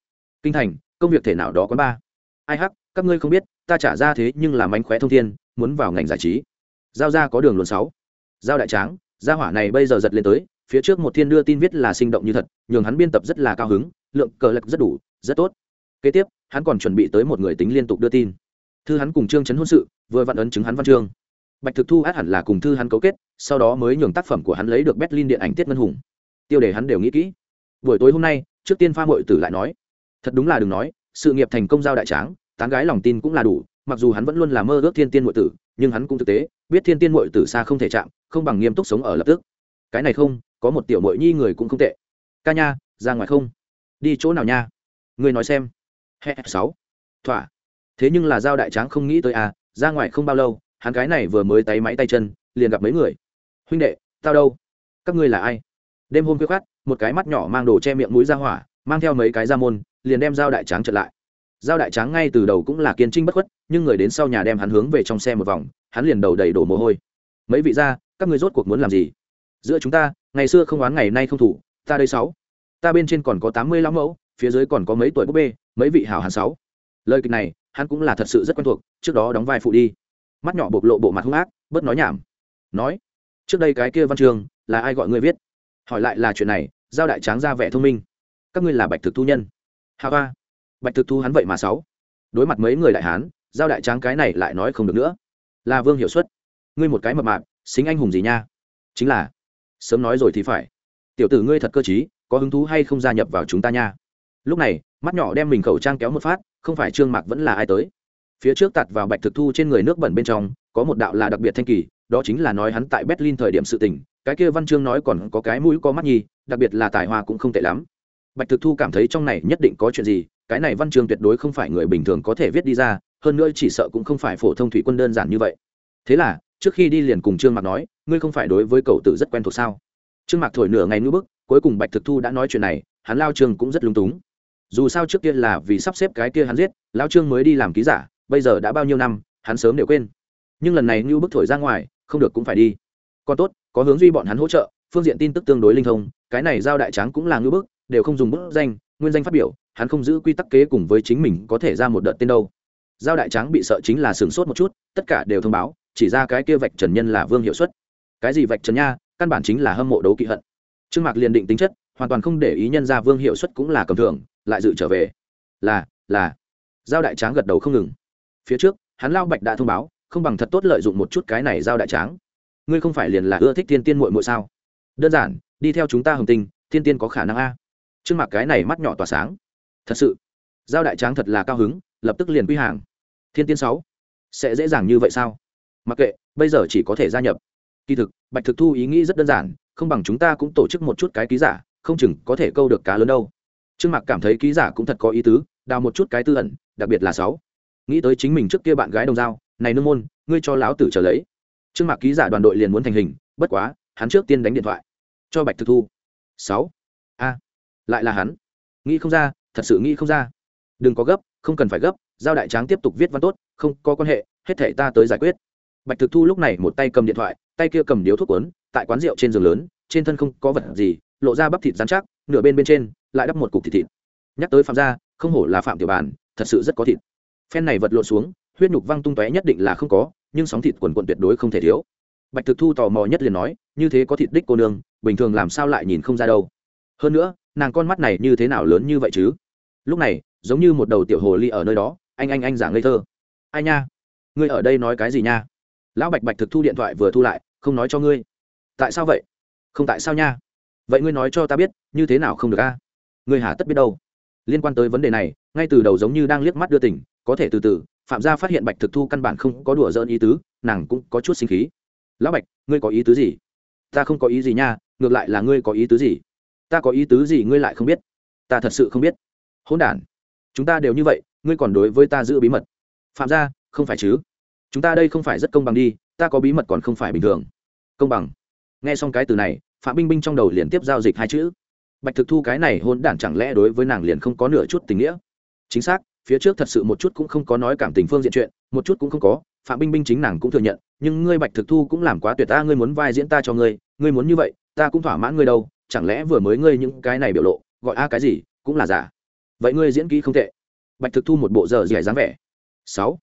Kinh thành, công việc thể nào đó có ba. Ai hắc, các ngươi không biết, ta trả ra thế nhưng làm mánh khóe thông thiên, muốn vào ngành giải trí. Giao ra có đường luận sáu. Giao đại tráng gia hỏa này bây giờ giật lên tới, phía trước một thiên đưa tin viết là sinh động như thật, nhường hắn biên tập rất là cao hứng, lượng cờ lực rất đủ, rất tốt. Kế tiếp, hắn còn chuẩn bị tới một người tính liên tục đưa tin. Thư hắn cùng trương chấn hôn sự, vừa vặn ấn chứng hắn văn chương. Bạch thực thu át hẳn là cùng thư hắn cấu kết, sau đó mới nhường tác phẩm của hắn lấy được berlin điện ảnh tiết ngân hùng. Tiêu đề hắn đều nghĩ kỹ. Buổi tối hôm nay, trước tiên pha mội tử lại nói. Thật đúng là đừng nói, sự nghiệp thành công giao đại tráng, tán gái lòng tin cũng là đủ, mặc dù hắn vẫn luôn là mơ ước thiên tiên mội tử, nhưng hắn cũng thực tế biết thiên tiên mội từ xa không thể chạm, không bằng nghiêm túc sống ở lập tức. Cái này không, có một tiểu mội nhi người cũng không tệ. Ca nha, ra ngoài không? Đi chỗ nào nha? Người nói xem. He sáu. Thỏa. Thế nhưng là giao đại tráng không nghĩ tới à ra ngoài không bao lâu, hắn cái này vừa mới tay máy tay chân, liền gặp mấy người. Huynh đệ, tao đâu? Các ngươi là ai? Đêm hôm khuya khát một cái mắt nhỏ mang đồ che miệng mũi ra hỏa, mang theo mấy cái ra môn, liền đem giao đại tráng trở lại. Giao đại tráng ngay từ đầu cũng là kiên trinh bất khuất, nhưng người đến sau nhà đem hắn hướng về trong xe một vòng hắn liền đầu đầy đổ mồ hôi. Mấy vị gia, các người rốt cuộc muốn làm gì? Giữa chúng ta ngày xưa không oán ngày nay không thủ ta đây sáu. Ta bên trên còn có tám mươi lão mẫu phía dưới còn có mấy tuổi búp bê mấy vị hảo hàn sáu. Lời kịch này hắn cũng là thật sự rất quen thuộc trước đó đóng vai phụ đi. Mắt nhỏ bộc lộ bộ mặt hung ác bớt nói nhảm. Nói trước đây cái kia văn trường là ai gọi ngươi viết? Hỏi lại là chuyện này giao đại tráng ra vẻ thông minh. Các ngươi là bạch thực thu nhân. Hà ba bạch thực thu hắn vậy mà sáu. Đối mặt mấy người đại hán giao đại tráng cái này lại nói không được nữa là vương hiệu suất. Ngươi một cái mập mạp, xính anh hùng gì nha? Chính là, sớm nói rồi thì phải. Tiểu tử ngươi thật cơ t có hứng thú hay không gia nhập vào chúng ta nha? Lúc này, mắt nhỏ đem mình khẩu trang kéo một phát, không phải trương mạc vẫn là ai tới. Phía trước tạt vào bạch thực thu trên người nước bẩn bên trong, có một đạo là đặc biệt thanh kỳ, đó chính là nói hắn tại berlin thời điểm sự tình. Cái kia văn chương nói còn có cái mũi có mắt nhi, đặc biệt là tài hoa cũng không tệ lắm. Bạch thực thu cảm thấy trong này nhất định có chuyện gì cái này văn chương tuyệt đối không phải người bình thường có thể viết đi ra, hơn nữa chỉ sợ cũng không phải phổ thông thủy quân đơn giản như vậy. Thế là, trước khi đi liền cùng trương mạc nói, ngươi không phải đối với cậu tử rất quen thuộc sao? Trương mạc thổi nửa ngày ngữ bức, cuối cùng bạch thực thu đã nói chuyện này, hắn lao trương cũng rất lung túng. Dù sao trước kia là vì sắp xếp cái kia hắn giết, lao trương mới đi làm ký giả, bây giờ đã bao nhiêu năm, hắn sớm đều quên. Nhưng lần này như bức thổi ra ngoài, không được cũng phải đi. Còn tốt, có hướng duy bọn hắn hỗ trợ, phương diện tin tức tương đối linh thông, cái này giao đại tráng cũng là ngữ bức, đều không dùng bức danh, nguyên danh phát biểu hắn không giữ quy tắc kế cùng với chính mình có thể ra một đợt tên đâu. Giao đại tráng bị sợ chính là sửng sốt một chút, tất cả đều thông báo, chỉ ra cái kia vạch trần nhân là vương hiệu suất cái gì vạch trần nha, căn bản chính là hâm mộ đấu kỵ hận. Trương mạc liền định tính chất, hoàn toàn không để ý nhân ra vương hiệu suất cũng là cầm thường lại dự trở về. Là là. Giao đại tráng gật đầu không ngừng. Phía trước, hắn lao bạch đã thông báo, không bằng thật tốt lợi dụng một chút cái này giao đại tráng. Ngươi không phải liền là ưa thích thiên tiên muội muội sao? Đơn giản, đi theo chúng ta hồng tinh, thiên tiên có khả năng a. Trương mạc cái này mắt nhỏ tỏa sáng thật sự, giao đại tráng thật là cao hứng, lập tức liền quy hàng. Thiên tiên sáu, sẽ dễ dàng như vậy sao? Mặc kệ, bây giờ chỉ có thể gia nhập. Kỳ thực, bạch thực thu ý nghĩ rất đơn giản, không bằng chúng ta cũng tổ chức một chút cái ký giả, không chừng có thể câu được cá lớn đâu. Trương mạc cảm thấy ký giả cũng thật có ý tứ, đào một chút cái tư ẩn, đặc biệt là sáu. Nghĩ tới chính mình trước kia bạn gái đồng dao này nương môn, ngươi cho lão tử trở lấy. Trương mạc ký giả đoàn đội liền muốn thành hình, bất quá, hắn trước tiên đánh điện thoại. Cho bạch thực thu. Sáu. A, lại là hắn. Nghĩ không ra thật sự nghĩ không ra. Đừng có gấp, không cần phải gấp, giao đại tráng tiếp tục viết văn tốt, không có quan hệ, hết thể ta tới giải quyết. Bạch thực thu lúc này một tay cầm điện thoại, tay kia cầm điếu thuốc cuốn, tại quán rượu trên giường lớn, trên thân không có vật gì, lộ ra bắp thịt dán chắc, nửa bên bên trên, lại đắp một cục thịt thịt. Nhắc tới phạm gia, không hổ là phạm tiểu bàn thật sự rất có thịt. Phen này vật lộn xuống, huyết nhục văng tung tóe nhất định là không có, nhưng sóng thịt quần quận tuyệt đối không thể thiếu. Bạch thực thu tò mò nhất liền nói, như thế có thịt đích cô nương, bình thường làm sao lại nhìn không ra đâu. Hơn nữa, nàng con mắt này như thế nào lớn như vậy chứ? Lúc này, giống như một đầu tiểu hồ ly ở nơi đó, anh anh anh giả ngây thơ. Ai nha? Ngươi ở đây nói cái gì nha? Lão bạch bạch thực thu điện thoại vừa thu lại, không nói cho ngươi. Tại sao vậy? Không tại sao nha? Vậy ngươi nói cho ta biết, như thế nào không được a? Ngươi hà tất biết đâu? Liên quan tới vấn đề này, ngay từ đầu giống như đang liếc mắt đưa tỉnh có thể từ từ, phạm gia phát hiện bạch thực thu căn bản không có đùa dỡn ý tứ, nàng cũng có chút sinh khí. Lão bạch, ngươi có ý tứ gì? Ta không có ý gì nha, ngược lại là ngươi có ý tứ gì? Ta có ý tứ gì ngươi lại không biết? Ta thật sự không biết hỗn đản. Chúng ta đều như vậy, ngươi còn đối với ta giữ bí mật. Phạm gia, không phải chứ? Chúng ta đây không phải rất công bằng đi, ta có bí mật còn không phải bình thường. Công bằng. Nghe xong cái từ này, phạm binh binh trong đầu liền tiếp giao dịch hai chữ. Bạch thực thu cái này hôn đản chẳng lẽ đối với nàng liền không có nửa chút tình nghĩa? Chính xác, phía trước thật sự một chút cũng không có nói cảm tình phương diện chuyện, một chút cũng không có, phạm binh binh chính nàng cũng thừa nhận, nhưng ngươi bạch thực thu cũng làm quá tuyệt ta, ngươi muốn vai diễn ta cho ngươi ngươi muốn như vậy, ta cũng thỏa mãn ngươi đâu, chẳng lẽ vừa mới ngươi những cái này biểu lộ, gọi a cái gì, cũng là giả? Vậy ngươi diễn kỹ không tệ. Bạch thực thu một bộ giờ dẻ dáng vẻ. Sáu.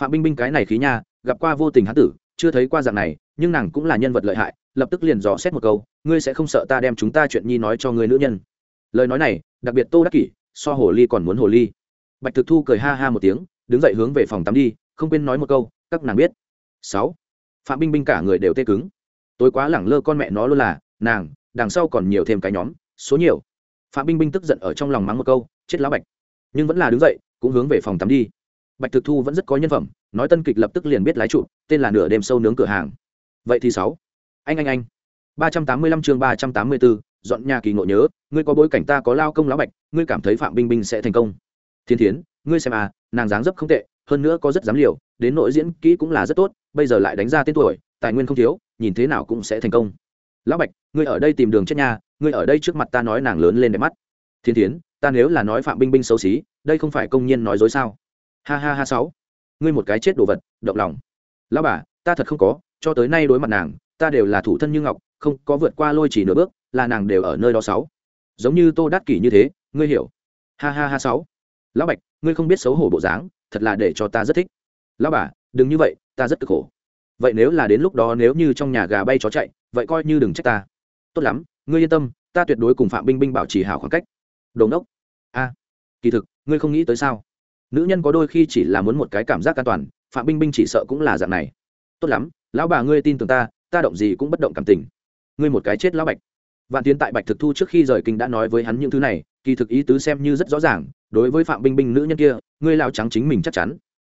Phạm binh binh cái này khí nha, gặp qua vô tình hán tử, chưa thấy qua dạng này, nhưng nàng cũng là nhân vật lợi hại, lập tức liền dò xét một câu, ngươi sẽ không sợ ta đem chúng ta chuyện nhi nói cho người nữ nhân. Lời nói này, đặc biệt tô đắc kỷ, so hồ ly còn muốn hồ ly. Bạch thực thu cười ha ha một tiếng, đứng dậy hướng về phòng tắm đi, không quên nói một câu, các nàng biết. Sáu. Phạm binh binh cả người đều tê cứng. Tối quá lẳng lơ con mẹ nó luôn là, nàng, đằng sau còn nhiều thêm cái nhóm, số nhiều. Phạm binh binh tức giận ở trong lòng mắng một câu chết lá bạch. Nhưng vẫn là đứng dậy, cũng hướng về phòng tắm đi. Bạch thực thu vẫn rất có nhân phẩm, nói tân kịch lập tức liền biết lái trụ, tên là nửa đêm sâu nướng cửa hàng. Vậy thì sáu. Anh anh anh. ba trăm tám mươi lăm chương ba trăm tám mươi bốn dọn nhà kỳ ngộ nhớ, ngươi có bối cảnh ta có lao công lão bạch, ngươi cảm thấy phạm binh binh sẽ thành công. Thiên thiến, ngươi xem à nàng dáng dấp không tệ, hơn nữa có rất dám liều, đến nội diễn kỹ cũng là rất tốt, bây giờ lại đánh ra tên tuổi, tài nguyên không thiếu, nhìn thế nào cũng sẽ thành công. Lão bạch, ngươi ở đây tìm đường chết nha ngươi ở đây trước mặt ta nói nàng lớn lên đẹp mắt thiên thiến, ta nếu là nói phạm binh binh xấu xí, đây không phải công nhiên nói dối sao? Ha ha ha sáu. Ngươi một cái chết đồ vật, động lòng. Lão bà, ta thật không có, cho tới nay đối mặt nàng, ta đều là thủ thân như ngọc, không có vượt qua lôi chỉ nửa bước, là nàng đều ở nơi đó sáu. Giống như tô đắc kỷ như thế, ngươi hiểu. Ha ha ha sáu. Lão bạch, ngươi không biết xấu hổ bộ dáng, thật là để cho ta rất thích. Lão bà, đừng như vậy, ta rất cực khổ. Vậy nếu là đến lúc đó nếu như trong nhà gà bay chó chạy, vậy coi như đừng trách ta. Tốt lắm, ngươi yên tâm, ta tuyệt đối cùng phạm binh binh bảo trì hảo khoảng cách đồn đốc a, kỳ thực, ngươi không nghĩ tới sao? Nữ nhân có đôi khi chỉ là muốn một cái cảm giác an toàn, phạm binh binh chỉ sợ cũng là dạng này. Tốt lắm, lão bà ngươi tin tưởng ta ta động gì cũng bất động cảm tình. Ngươi một cái chết lão bạch. Vạn tiến tại bạch thực thu trước khi rời kinh đã nói với hắn những thứ này, kỳ thực ý tứ xem như rất rõ ràng, đối với phạm binh binh nữ nhân kia, ngươi lao trắng chính mình chắc chắn.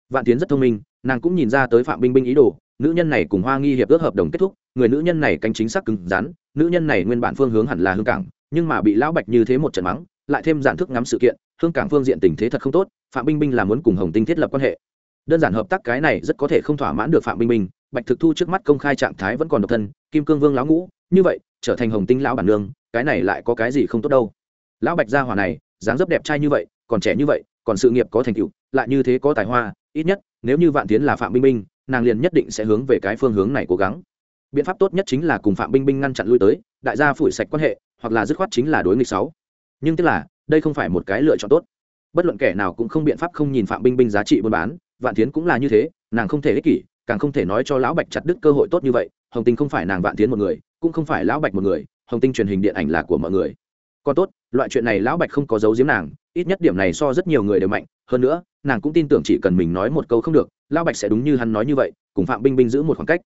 Vạn tiến rất thông minh, nàng cũng nhìn ra tới phạm binh binh ý đồ, nữ nhân này cùng hoa nghi hiệp ước hợp đồng kết thúc, người nữ nhân này canh chính xác cứng rắn, nữ nhân này nguyên bản phương hướng hẳn là hương cảng, nhưng mà bị lão bạch như thế một trận mắng lại thêm giản thức ngắm sự kiện, hương cảng phương diện tình thế thật không tốt, phạm binh binh là muốn cùng hồng tinh thiết lập quan hệ. Đơn giản hợp tác cái này rất có thể không thỏa mãn được phạm binh binh bạch thực thu trước mắt công khai trạng thái vẫn còn độc thân, kim cương vương lão ngũ, như vậy, trở thành hồng tinh lão bản nương, cái này lại có cái gì không tốt đâu. Lão bạch gia hỏa này, dáng dấp đẹp trai như vậy, còn trẻ như vậy, còn sự nghiệp có thành tựu, lại như thế có tài hoa, ít nhất, nếu như vạn tiến là phạm binh binh nàng liền nhất định sẽ hướng về cái phương hướng này cố gắng. Biện pháp tốt nhất chính là cùng phạm binh binh ngăn chặn lui tới, đại gia phủi sạch quan hệ, hoặc là dứt khoát chính là đối nghịch sáu nhưng tức là, đây không phải một cái lựa chọn tốt. Bất luận kẻ nào cũng không biện pháp không nhìn phạm binh binh giá trị buôn bán, vạn tiến cũng là như thế, nàng không thể ích kỷ, càng không thể nói cho lão bạch chặt đứt cơ hội tốt như vậy, hồng tinh không phải nàng vạn tiến một người, cũng không phải lão bạch một người, hồng tinh truyền hình điện ảnh là của mọi người. Còn tốt, loại chuyện này lão bạch không có giấu giếm nàng, ít nhất điểm này so rất nhiều người đều mạnh, hơn nữa, nàng cũng tin tưởng chỉ cần mình nói một câu không được, lão bạch sẽ đúng như hắn nói như vậy, cùng phạm binh binh giữ một khoảng cách.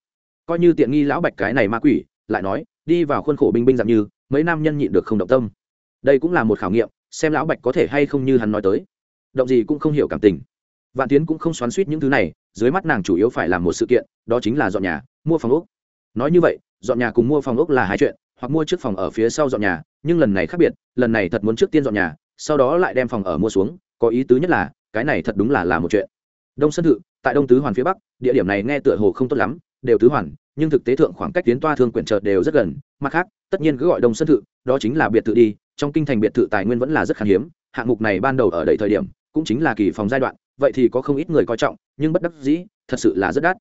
Coi như tiện nghi lão bạch cái này ma quỷ, lại nói, đi vào khuôn khổ binh binh dạng như, mấy nam nhân nhịn được không động tâm đây cũng là một khảo nghiệm, xem lão bạch có thể hay không như hắn nói tới. Động gì cũng không hiểu cảm tình. Vạn tiến cũng không xoắn suýt những thứ này, dưới mắt nàng chủ yếu phải làm một sự kiện, đó chính là dọn nhà, mua phòng ốc. Nói như vậy, dọn nhà cùng mua phòng ốc là hai chuyện, hoặc mua trước phòng ở phía sau dọn nhà, nhưng lần này khác biệt, lần này thật muốn trước tiên dọn nhà, sau đó lại đem phòng ở mua xuống, có ý tứ nhất là, cái này thật đúng là là một chuyện. Đông sơn thự, tại đông tứ hoàn phía bắc, địa điểm này nghe tựa hồ không tốt lắm, đều tứ hoàn, nhưng thực tế thượng khoảng cách tiến toa thương quyển chợ đều rất gần, mặt khác, tất nhiên cứ gọi đông sơn thự, đó chính là biệt thự đi trong kinh thành biệt thự tài nguyên vẫn là rất khan hiếm, hạng mục này ban đầu ở đầy thời điểm, cũng chính là kỳ phòng giai đoạn, vậy thì có không ít người coi trọng, nhưng bất đắc dĩ, thật sự là rất đắt.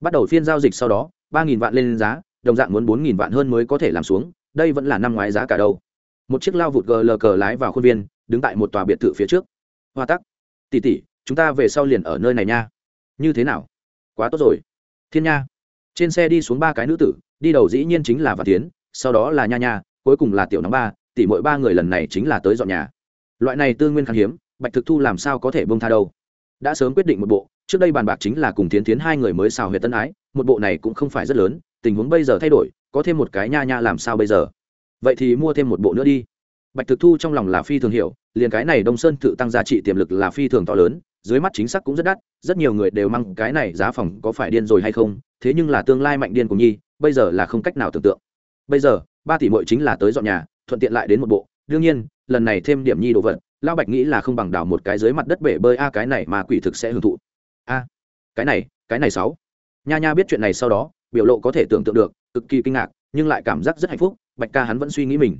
Bắt đầu phiên giao dịch sau đó, ba nghìn vạn lên giá, đồng dạng muốn bốn nghìn vạn hơn mới có thể làm xuống, đây vẫn là năm ngoái giá cả đâu. Một chiếc lao vụt gl cờ lái vào khuôn viên, đứng tại một tòa biệt thự phía trước. Hoa tắc. Tỉ tỉ chúng ta về sau liền ở nơi này nha. Như thế nào? Quá tốt rồi. Thiên nha. Trên xe đi xuống ba cái nữ tử, đi đầu dĩ nhiên chính là và tiến sau đó là nha nha, cuối cùng là tiểu nóng ba tỷ mỗi ba người lần này chính là tới dọn nhà. Loại này tư nguyên khan hiếm, bạch thực thu làm sao có thể bông tha đâu? Đã sớm quyết định một bộ, trước đây bàn bạc chính là cùng tiến tiến hai người mới xào huyệt tân ái, một bộ này cũng không phải rất lớn, tình huống bây giờ thay đổi, có thêm một cái nha nha làm sao bây giờ? Vậy thì mua thêm một bộ nữa đi. Bạch thực thu trong lòng là phi thường hiểu, liền cái này đông sơn tự tăng giá trị tiềm lực là phi thường to lớn, dưới mắt chính xác cũng rất đắt, rất nhiều người đều mang cái này giá phòng có phải điên rồi hay không, thế nhưng là tương lai mạnh điên của nhi, bây giờ là không cách nào tưởng tượng. Bây giờ, ba tỷ mội chính là tới dọn nhà thuận tiện lại đến một bộ. Đương nhiên, lần này thêm điểm nhi đồ vật lao bạch nghĩ là không bằng đào một cái dưới mặt đất bể bơi. A, cái này mà quỷ thực sẽ hưởng thụ. A, cái này cái này sáu. Nha nha biết chuyện này sau đó, biểu lộ có thể tưởng tượng được, cực kỳ kinh ngạc, nhưng lại cảm giác rất hạnh phúc. Bạch ca hắn vẫn suy nghĩ mình.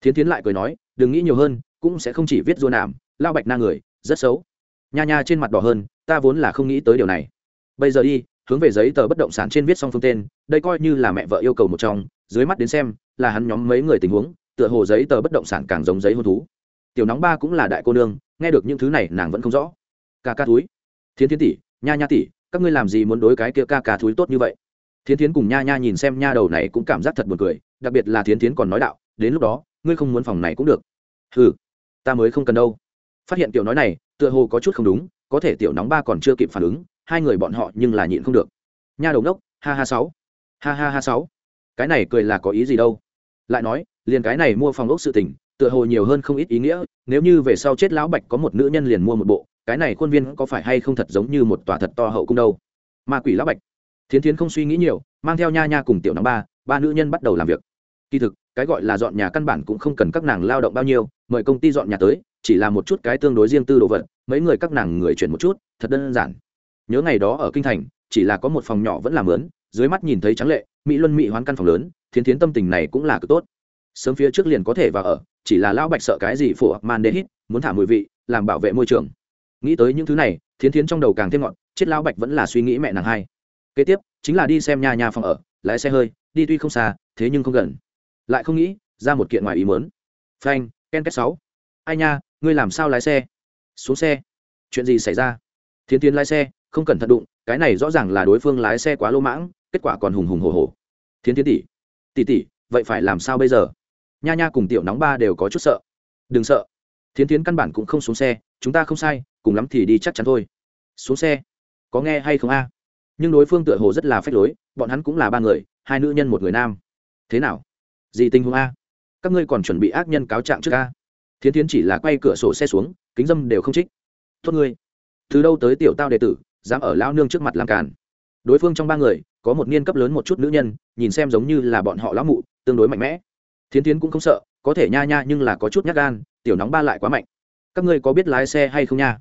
Thiến tiến lại cười nói, đừng nghĩ nhiều hơn, cũng sẽ không chỉ viết dua nảm lao bạch na người, rất xấu. Nha nha trên mặt đỏ hơn, ta vốn là không nghĩ tới điều này. Bây giờ đi, hướng về giấy tờ bất động sản trên viết xong phương tên, đây coi như là mẹ vợ yêu cầu một trong. Dưới mắt đến xem, là hắn nhóm mấy người tình huống tựa hồ giấy tờ bất động sản càng giống giấy hôn thú. Tiểu nóng ba cũng là đại cô nương, nghe được những thứ này nàng vẫn không rõ. Ca ca túi thiến thiến tỷ, nha nha tỷ, các ngươi làm gì muốn đối cái kia ca ca túi tốt như vậy? Thiến thiến cùng nha nha nhìn xem nha đầu này cũng cảm giác thật buồn cười, đặc biệt là thiến thiến còn nói đạo, đến lúc đó, ngươi không muốn phòng này cũng được. Ừ ta mới không cần đâu. Phát hiện tiểu nói này, tựa hồ có chút không đúng, có thể tiểu nóng ba còn chưa kịp phản ứng, hai người bọn họ nhưng là nhịn không được. Nha đầu đốc ha ha sáu. Ha ha ha sáu. Cái này cười là có ý gì đâu lại nói, liền cái này mua phòng ốc sự tỉnh tựa hồ nhiều hơn không ít ý nghĩa, nếu như về sau chết lão bạch có một nữ nhân liền mua một bộ, cái này khuôn viên có phải hay không thật giống như một tòa thật to hậu cung đâu? Ma quỷ lão bạch, thiến thiến không suy nghĩ nhiều, mang theo nha nha cùng tiểu nóng ba ba nữ nhân bắt đầu làm việc. Kỳ thực, cái gọi là dọn nhà căn bản cũng không cần các nàng lao động bao nhiêu, mời công ty dọn nhà tới, chỉ là một chút cái tương đối riêng tư đồ vật, mấy người các nàng người chuyển một chút, thật đơn giản. Nhớ ngày đó ở kinh thành chỉ là có một phòng nhỏ vẫn làm lớn, dưới mắt nhìn thấy trắng lệ, mỹ luân mỹ hoán căn phòng lớn, thiến thiến tâm tình này cũng là cực tốt. Sớm phía trước liền có thể vào ở, chỉ là lão bạch sợ cái gì phổ man đê hít, muốn thả mùi vị, làm bảo vệ môi trường. Nghĩ tới những thứ này, thiến thiến trong đầu càng thêm ngọn chết lão bạch vẫn là suy nghĩ mẹ nàng hay kế tiếp, chính là đi xem nhà nhà phòng ở, lái xe hơi, đi tuy không xa, thế nhưng không gần. Lại không nghĩ, ra một kiện ngoài ý mớn phanh, ken kết sáu. Ai nha, ngươi làm sao lái xe? Xuống xe. Chuyện gì xảy ra? Thiến tiến lái xe không cẩn thận đụng, cái này rõ ràng là đối phương lái xe quá lô mãng, kết quả còn hùng hùng hồ hồ thiến Thiến tỷ tỷ tỷ, vậy phải làm sao bây giờ? Nha nha cùng tiểu nóng ba đều có chút sợ. Đừng sợ. Thiến Thiến căn bản cũng không xuống xe, chúng ta không sai, cùng lắm thì đi chắc chắn thôi. Xuống xe. Có nghe hay không a? Nhưng đối phương tựa hồ rất là phách lối, bọn hắn cũng là ba người, hai nữ nhân một người nam. Thế nào? Gì tình huống a? Các ngươi còn chuẩn bị ác nhân cáo trạng trước a? Thiến Thiến chỉ là quay cửa sổ xe xuống, kính dâm đều không trích. Tốt ngươi. Từ đâu tới tiểu tao đệ tử dám ở lão nương trước mặt làm càn. Đối phương trong ba người có một niên cấp lớn một chút nữ nhân nhìn xem giống như là bọn họ lão mụ tương đối mạnh mẽ. Thiến tiến cũng không sợ có thể nha nha nhưng là có chút nhát gan tiểu nóng ba lại quá mạnh. Các ngươi có biết lái xe hay không nha?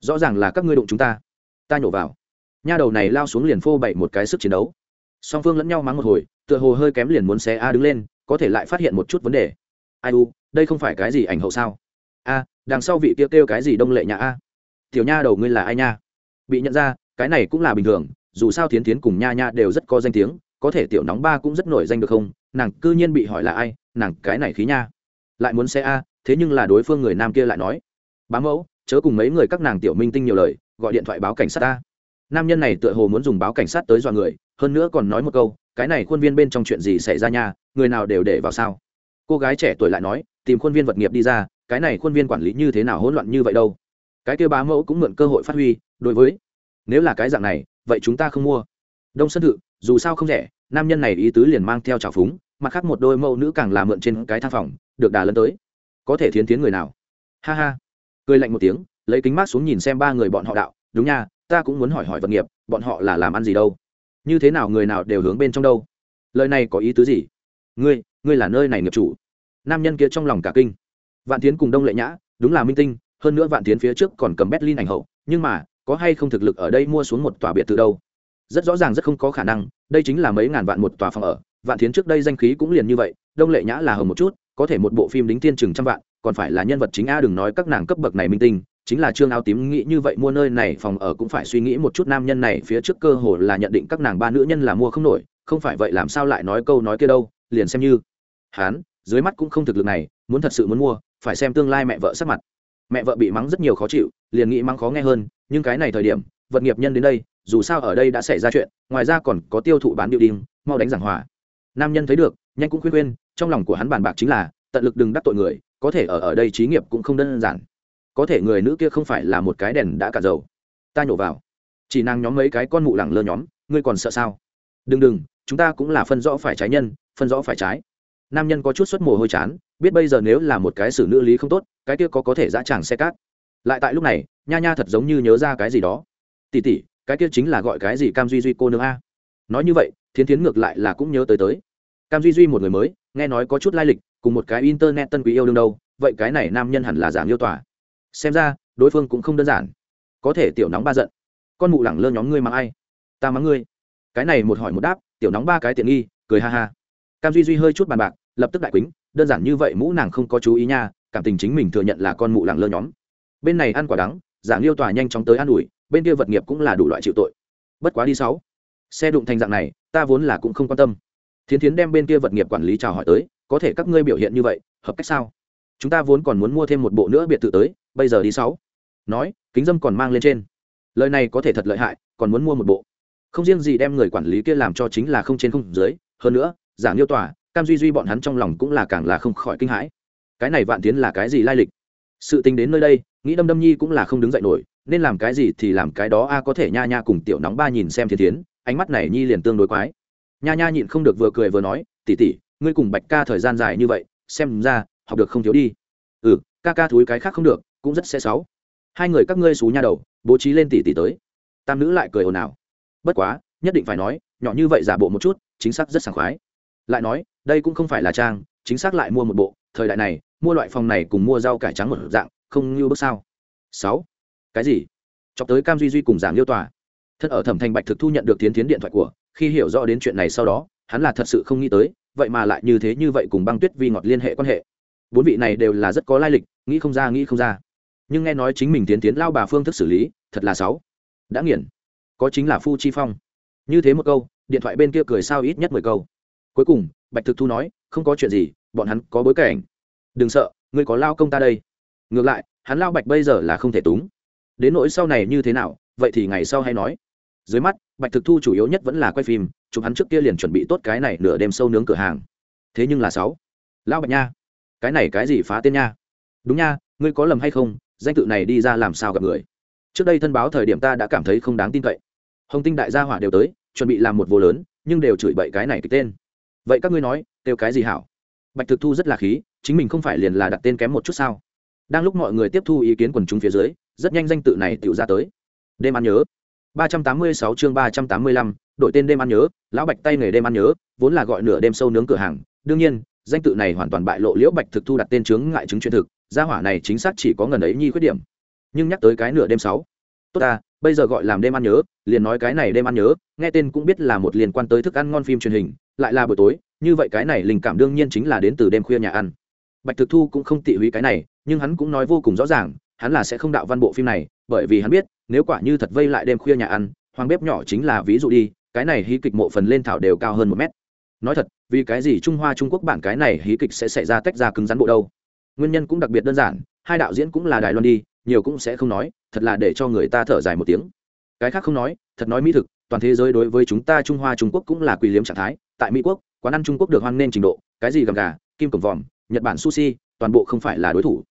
Rõ ràng là các ngươi đụng chúng ta. Ta nhổ vào. Nha đầu này lao xuống liền phô bậy một cái sức chiến đấu. Song phương lẫn nhau mắng một hồi tựa hồ hơi kém liền muốn xe a đứng lên có thể lại phát hiện một chút vấn đề. Ai u đây không phải cái gì ảnh hậu sao? A đằng sau vị kia kêu, kêu cái gì đông lệ nhà a? Tiểu nha đầu ngươi là ai nha? Bị nhận ra, cái này cũng là bình thường, dù sao thiến tiến cùng nha nha đều rất có danh tiếng, có thể tiểu nóng ba cũng rất nổi danh được không? Nàng cư nhiên bị hỏi là ai, nàng cái này khí nha. Lại muốn xe a, thế nhưng là đối phương người nam kia lại nói, bá mẫu, chớ cùng mấy người các nàng tiểu minh tinh nhiều lời, gọi điện thoại báo cảnh sát ta nam nhân này tựa hồ muốn dùng báo cảnh sát tới dọa người, hơn nữa còn nói một câu, cái này khuôn viên bên trong chuyện gì xảy ra nha, người nào đều để vào sao? Cô gái trẻ tuổi lại nói, tìm khuôn viên vật nghiệp đi ra, cái này khuôn viên quản lý như thế nào hỗn loạn như vậy đâu? Cái kia bá mẫu cũng mượn cơ hội phát huy, đối với, nếu là cái dạng này, vậy chúng ta không mua. Đông sân thự, dù sao không rẻ, nam nhân này ý tứ liền mang theo trào phúng mặt khác một đôi mẫu nữ càng làm mượn trên cái thang phòng, được đà lấn tới. Có thể thiến tiến người nào? Ha ha. Cười lạnh một tiếng, lấy kính mát xuống nhìn xem ba người bọn họ đạo, đúng nha, ta cũng muốn hỏi hỏi vật nghiệp, bọn họ là làm ăn gì đâu? Như thế nào người nào đều hướng bên trong đâu? Lời này có ý tứ gì? Ngươi ngươi là nơi này nghiệp chủ. Nam nhân kia trong lòng cả kinh. Vạn tiến cùng đông lệ nhã, đúng là minh tinh hơn nữa vạn tiến phía trước còn cầm berlin ảnh hậu, nhưng mà, có hay không thực lực ở đây mua xuống một tòa biệt từ đâu? Rất rõ ràng rất không có khả năng, đây chính là mấy ngàn vạn một tòa phòng ở, vạn tiến trước đây danh khí cũng liền như vậy, đông lệ nhã là hơn một chút, có thể một bộ phim đính tiên chừng trăm vạn, còn phải là nhân vật chính a đừng nói các nàng cấp bậc này minh tinh, chính là trương áo tím nghĩ như vậy mua nơi này phòng ở cũng phải suy nghĩ một chút nam nhân này phía trước cơ hồ là nhận định các nàng ba nữ nhân là mua không nổi, không phải vậy làm sao lại nói câu nói kia đâu, liền xem như. Hán, dưới mắt cũng không thực lực này, muốn thật sự muốn mua, phải xem tương lai mẹ vợ sắc mặt mẹ vợ bị mắng rất nhiều khó chịu, liền nghĩ mắng khó nghe hơn, nhưng cái này thời điểm, vật nghiệp nhân đến đây, dù sao ở đây đã xảy ra chuyện, ngoài ra còn có tiêu thụ bán điệu đinh mau đánh giảng hòa. Nam nhân thấy được, nhanh cũng khuyên khuyên, trong lòng của hắn bàn bạc chính là, tận lực đừng đắc tội người, có thể ở ở đây trí nghiệp cũng không đơn giản. Có thể người nữ kia không phải là một cái đèn đã cả dầu. Ta nhổ vào. Chỉ nàng nhóm mấy cái con mụ lẳng lơ nhóm, ngươi còn sợ sao? Đừng đừng, chúng ta cũng là phân rõ phải trái nhân, phân rõ phải trái. Nam nhân có chút suất mồ hôi chán biết bây giờ nếu là một cái xử nữ lý không tốt, cái kia có có thể dã tràng xe cát. Lại tại lúc này, nha nha thật giống như nhớ ra cái gì đó. Tỉ tỉ cái kia chính là gọi cái gì cam duy duy cô nương a? Nói như vậy, thiến thiến ngược lại là cũng nhớ tới tới. Cam duy duy một người mới, nghe nói có chút lai lịch, cùng một cái internet tân quý yêu đương đâu, vậy cái này nam nhân hẳn là giảm yêu tòa. Xem ra, đối phương cũng không đơn giản. Có thể tiểu nóng ba giận. Con mụ lẳng lơ nhóm ngươi mắng ai? Ta mắng ngươi. Cái này một hỏi một đáp, tiểu nóng ba cái tiện nghi, cười ha ha. Cam duy duy hơi chút bàn bạc, lập tức đại quýnh đơn giản như vậy mũ nàng không có chú ý nha, cảm tình chính mình thừa nhận là con mụ làng lơ nhóm. Bên này ăn quả đắng, giả liêu tòa nhanh chóng tới ăn ủi, bên kia vật nghiệp cũng là đủ loại chịu tội. Bất quá đi sáu. Xe đụng thành dạng này, ta vốn là cũng không quan tâm. Thiến thiến đem bên kia vật nghiệp quản lý chào hỏi tới, có thể các ngươi biểu hiện như vậy, hợp cách sao? Chúng ta vốn còn muốn mua thêm một bộ nữa biệt thự tới, bây giờ đi sáu. Nói, kính dâm còn mang lên trên. Lời này có thể thật lợi hại, còn muốn mua một bộ. Không riêng gì đem người quản lý kia làm cho chính là không trên không dưới, hơn nữa giảng yêu tòa cam duy duy bọn hắn trong lòng cũng là càng là không khỏi kinh hãi. Cái này vạn tiến là cái gì lai lịch? Sự tình đến nơi đây, nghĩ đâm đâm nhi cũng là không đứng dậy nổi, nên làm cái gì thì làm cái đó, a có thể nha nha cùng tiểu nóng ba nhìn xem thiên tiến ánh mắt này nhi liền tương đối quái. Nha nha nhịn không được vừa cười vừa nói tỉ tỉ ngươi cùng bạch ca thời gian dài như vậy, xem ra học được không thiếu đi. Ừ ca ca thúi cái khác không được, cũng rất xe sáu. Hai người các ngươi xú nha đầu, bố trí lên tỷ tỷ tới. Tam nữ lại cười ồn ào. Bất quá, nhất định phải nói, nhỏ như vậy giả bộ một chút, chính xác rất sảng khoái. Lại nói đây cũng không phải là trang, chính xác lại mua một bộ, thời đại này, mua loại phòng này cùng mua rau cải trắng một dạng, không như bước sao sáu, cái gì? Chọc tới cam duy duy cùng giảng liêu tòa. Thân ở thẩm thành bạch thực thu nhận được tiến tiến điện thoại của, khi hiểu rõ đến chuyện này sau đó, hắn là thật sự không nghĩ tới, vậy mà lại như thế như vậy cùng băng tuyết vi ngọt liên hệ quan hệ. Bốn vị này đều là rất có lai lịch, nghĩ không ra, nghĩ không ra. Nhưng nghe nói chính mình tiến tiến lao bà phương thức xử lý, thật là sáu. Đã nghiền. Có chính là phu chi phong. Như thế một câu, điện thoại bên kia cười sao ít nhất mười câu. Cuối cùng bạch thực thu nói, không có chuyện gì, bọn hắn có bối cảnh. Đừng sợ, ngươi có lao công ta đây. Ngược lại, hắn lao bạch bây giờ là không thể túng. Đến nỗi sau này như thế nào, vậy thì ngày sau hay nói. Dưới mắt, bạch thực thu chủ yếu nhất vẫn là quay phim chúng hắn trước kia liền chuẩn bị tốt cái này nửa đêm sâu nướng cửa hàng. Thế nhưng là sáu. Lao bạch nha, cái này cái gì phá tên nha? Đúng nha, ngươi có lầm hay không, danh tự này đi ra làm sao gặp người? Trước đây thân báo thời điểm ta đã cảm thấy không đáng tin cậy. Hồng tinh đại gia hỏa đều tới, chuẩn bị làm một vô lớn, nhưng đều chửi bậy cái này cái tên vậy các ngươi nói kêu cái gì hảo? Bạch thực thu rất là khí chính mình không phải liền là đặt tên kém một chút sao? Đang lúc mọi người tiếp thu ý kiến quần chúng phía dưới rất nhanh danh tự này tự ra tới. Đêm ăn nhớ. 386 chương 385, đội tên đêm ăn nhớ lão bạch tay nghề đêm ăn nhớ vốn là gọi nửa đêm sâu nướng cửa hàng. Đương nhiên danh tự này hoàn toàn bại lộ liễu bạch thực thu đặt tên chướng ngại chứng truyền thực gia hỏa này chính xác chỉ có ngần ấy nhi khuyết điểm. Nhưng nhắc tới cái nửa đêm sáu. Tốt ta bây giờ gọi làm đêm ăn nhớ liền nói cái này đêm ăn nhớ nghe tên cũng biết là một liên quan tới thức ăn ngon phim truyền hình lại là buổi tối, như vậy cái này linh cảm đương nhiên chính là đến từ đêm khuya nhà ăn. Bạch thực thu cũng không tị húy cái này, nhưng hắn cũng nói vô cùng rõ ràng, hắn là sẽ không đạo văn bộ phim này, bởi vì hắn biết, nếu quả như thật vây lại đêm khuya nhà ăn, hoàng bếp nhỏ chính là ví dụ đi, cái này hí kịch mộ phần lên thảo đều cao hơn một mét. Nói thật, vì cái gì trung hoa trung quốc bản cái này hí kịch sẽ xảy ra tách ra cứng rắn bộ đâu? Nguyên nhân cũng đặc biệt đơn giản, hai đạo diễn cũng là đài loan đi, nhiều cũng sẽ không nói, thật là để cho người ta thở dài một tiếng. Cái khác không nói, thật nói mỹ thực toàn thế giới đối với chúng ta trung hoa, trung quốc cũng là quỳ liếm trạng thái. Tại mỹ quốc, quán ăn trung quốc được hoan nghênh trình độ, cái gì gầm gà, kim cổng vòm, nhật bản sushi, toàn bộ không phải là đối thủ.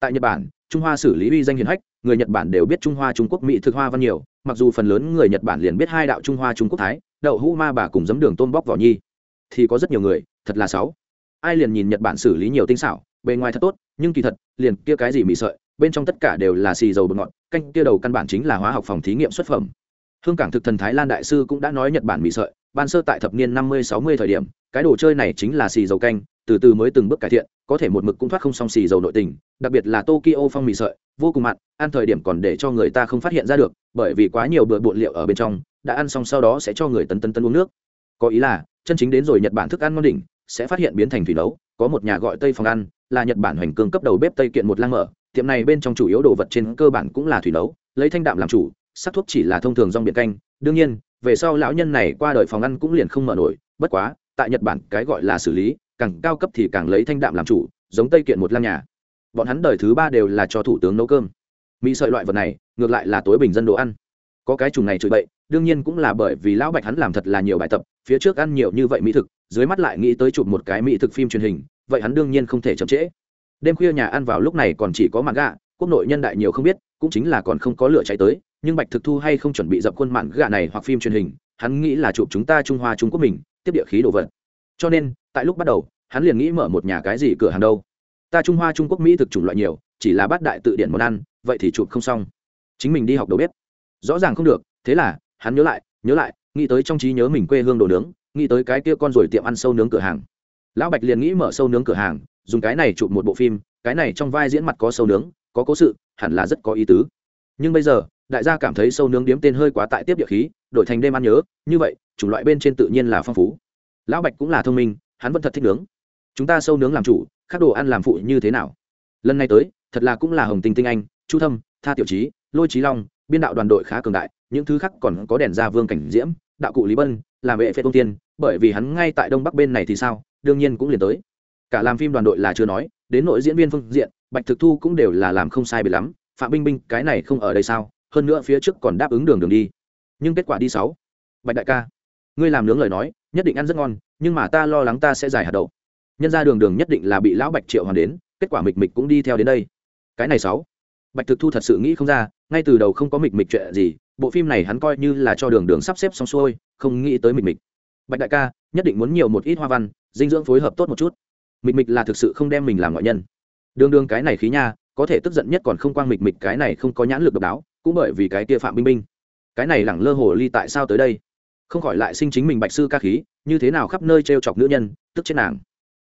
Tại nhật bản, trung hoa xử lý uy danh hiền hách, người nhật bản đều biết trung hoa, trung quốc, mỹ thực hoa văn nhiều. Mặc dù phần lớn người nhật bản liền biết hai đạo trung hoa, trung quốc thái, đậu hũ ma bà cùng giấm đường tôm bóc vỏ nhi. Thì có rất nhiều người, thật là sáu ai liền nhìn nhật bản xử lý nhiều tinh xảo, bề ngoài thật tốt, nhưng kỳ thật, liền kia cái gì mì sợi, bên trong tất cả đều là xì dầu bột ngọt, canh kia đầu căn bản chính là hóa học phòng thí nghiệm xuất phẩm hương cảng thực thần thái lan đại sư cũng đã nói nhật bản mì sợi, ban sơ tại thập niên năm mươi sáu mươi thời điểm, cái đồ chơi này chính là xì dầu canh, từ từ mới từng bước cải thiện, có thể một mực cũng thoát không xong xì dầu nội tình, đặc biệt là tokyo phong mì sợi, vô cùng mặn, ăn thời điểm còn để cho người ta không phát hiện ra được, bởi vì quá nhiều bữa bộn liệu ở bên trong, đã ăn xong sau đó sẽ cho người tấn tấn tấn uống nước. Có ý là, chân chính đến rồi nhật bản thức ăn ngon đỉnh, sẽ phát hiện biến thành thủy nấu, có một nhà gọi tây phòng ăn, là nhật bản hoành cương cấp đầu bếp tây kiện một lang mở, tiệm này bên trong chủ yếu đồ vật trên cơ bản cũng là thủy nấu, lấy thanh đạm làm chủ sắc thuốc chỉ là thông thường rong biển canh. Đương nhiên, về sau lão nhân này qua đời phòng ăn cũng liền không mở nổi. Bất quá, tại nhật bản cái gọi là xử lý, càng cao cấp thì càng lấy thanh đạm làm chủ, giống tây kiện một lam nhà. Bọn hắn đời thứ ba đều là cho thủ tướng nấu cơm. Mỹ sợi loại vật này, ngược lại là tối bình dân đồ ăn. Có cái chủng này chửi bậy, đương nhiên cũng là bởi vì lão bạch hắn làm thật là nhiều bài tập, phía trước ăn nhiều như vậy mỹ thực, dưới mắt lại nghĩ tới chụp một cái mỹ thực phim truyền hình, vậy hắn đương nhiên không thể chậm trễ. Đêm khuya nhà ăn vào lúc này còn chỉ có mặt gạ quốc nội nhân đại nhiều không biết, cũng chính là còn không có lửa cháy tới nhưng bạch thực thu hay không chuẩn bị dập khuôn mạn gạ này hoặc phim truyền hình, hắn nghĩ là chụp chúng ta trung hoa, trung quốc mình, tiếp địa khí đồ vật. Cho nên, tại lúc bắt đầu, hắn liền nghĩ mở một nhà cái gì cửa hàng đâu. Ta trung hoa, trung quốc mỹ thực chủng loại nhiều, chỉ là bát đại tự điển món ăn, vậy thì chụp không xong. Chính mình đi học đầu bếp. Rõ ràng không được, thế là, hắn nhớ lại nhớ lại, nghĩ tới trong trí nhớ mình quê hương đồ nướng, nghĩ tới cái kia con rồi tiệm ăn sâu nướng cửa hàng. Lão bạch liền nghĩ mở sâu nướng cửa hàng, dùng cái này chụp một bộ phim, cái này trong vai diễn mặt có sâu nướng, có cố sự, hẳn là rất có ý tứ. Nhưng bây giờ đại gia cảm thấy sâu nướng điếm tên hơi quá tại tiếp địa khí, đổi thành đêm ăn nhớ, như vậy, chủng loại bên trên tự nhiên là phong phú. Lão bạch cũng là thông minh, hắn vẫn thật thích nướng. Chúng ta sâu nướng làm chủ các đồ ăn làm phụ như thế nào? Lần này tới, thật là cũng là hồng tinh tinh anh, chu thâm, tha tiểu trí lôi trí long, biên đạo đoàn đội khá cường đại, những thứ khác còn có đèn gia vương cảnh diễm, đạo cụ lý bân, làm vệ phê tôn tiên, bởi vì hắn ngay tại đông bắc bên này thì sao, đương nhiên cũng liền tới. Cả làm phim đoàn đội là chưa nói, đến nội diễn viên phương diện, bạch thực thu cũng đều là làm không sai bị lắm, phạm binh binh, cái này không ở đây sao? Hơn nữa phía trước còn đáp ứng đường đường đi. Nhưng kết quả đi sáu. Bạch đại ca, ngươi làm nướng lời nói, nhất định ăn rất ngon, nhưng mà ta lo lắng ta sẽ giải hạt đậu. Nhân ra đường đường nhất định là bị lão bạch triệu hoàn đến, kết quả mịch mịch cũng đi theo đến đây. Cái này sáu. Bạch thực thu thật sự nghĩ không ra, ngay từ đầu không có mịch mịch chuyện gì, bộ phim này hắn coi như là cho đường đường sắp xếp xong xuôi, không nghĩ tới mịch mịch. Bạch đại ca, nhất định muốn nhiều một ít hoa văn, dinh dưỡng phối hợp tốt một chút. Mịch mịch là thực sự không đem mình làm ngoại nhân. Đường đường cái này khí nha, có thể tức giận nhất còn không quang mịch mịch cái này không có nhãn lực độc đáo cũng bởi vì cái kia phạm binh binh cái này lẳng lơ hồ ly tại sao tới đây? Không khỏi lại sinh chính mình bạch sư ca khí, như thế nào khắp nơi t r e o chọc nữ nhân, tức chết nàng.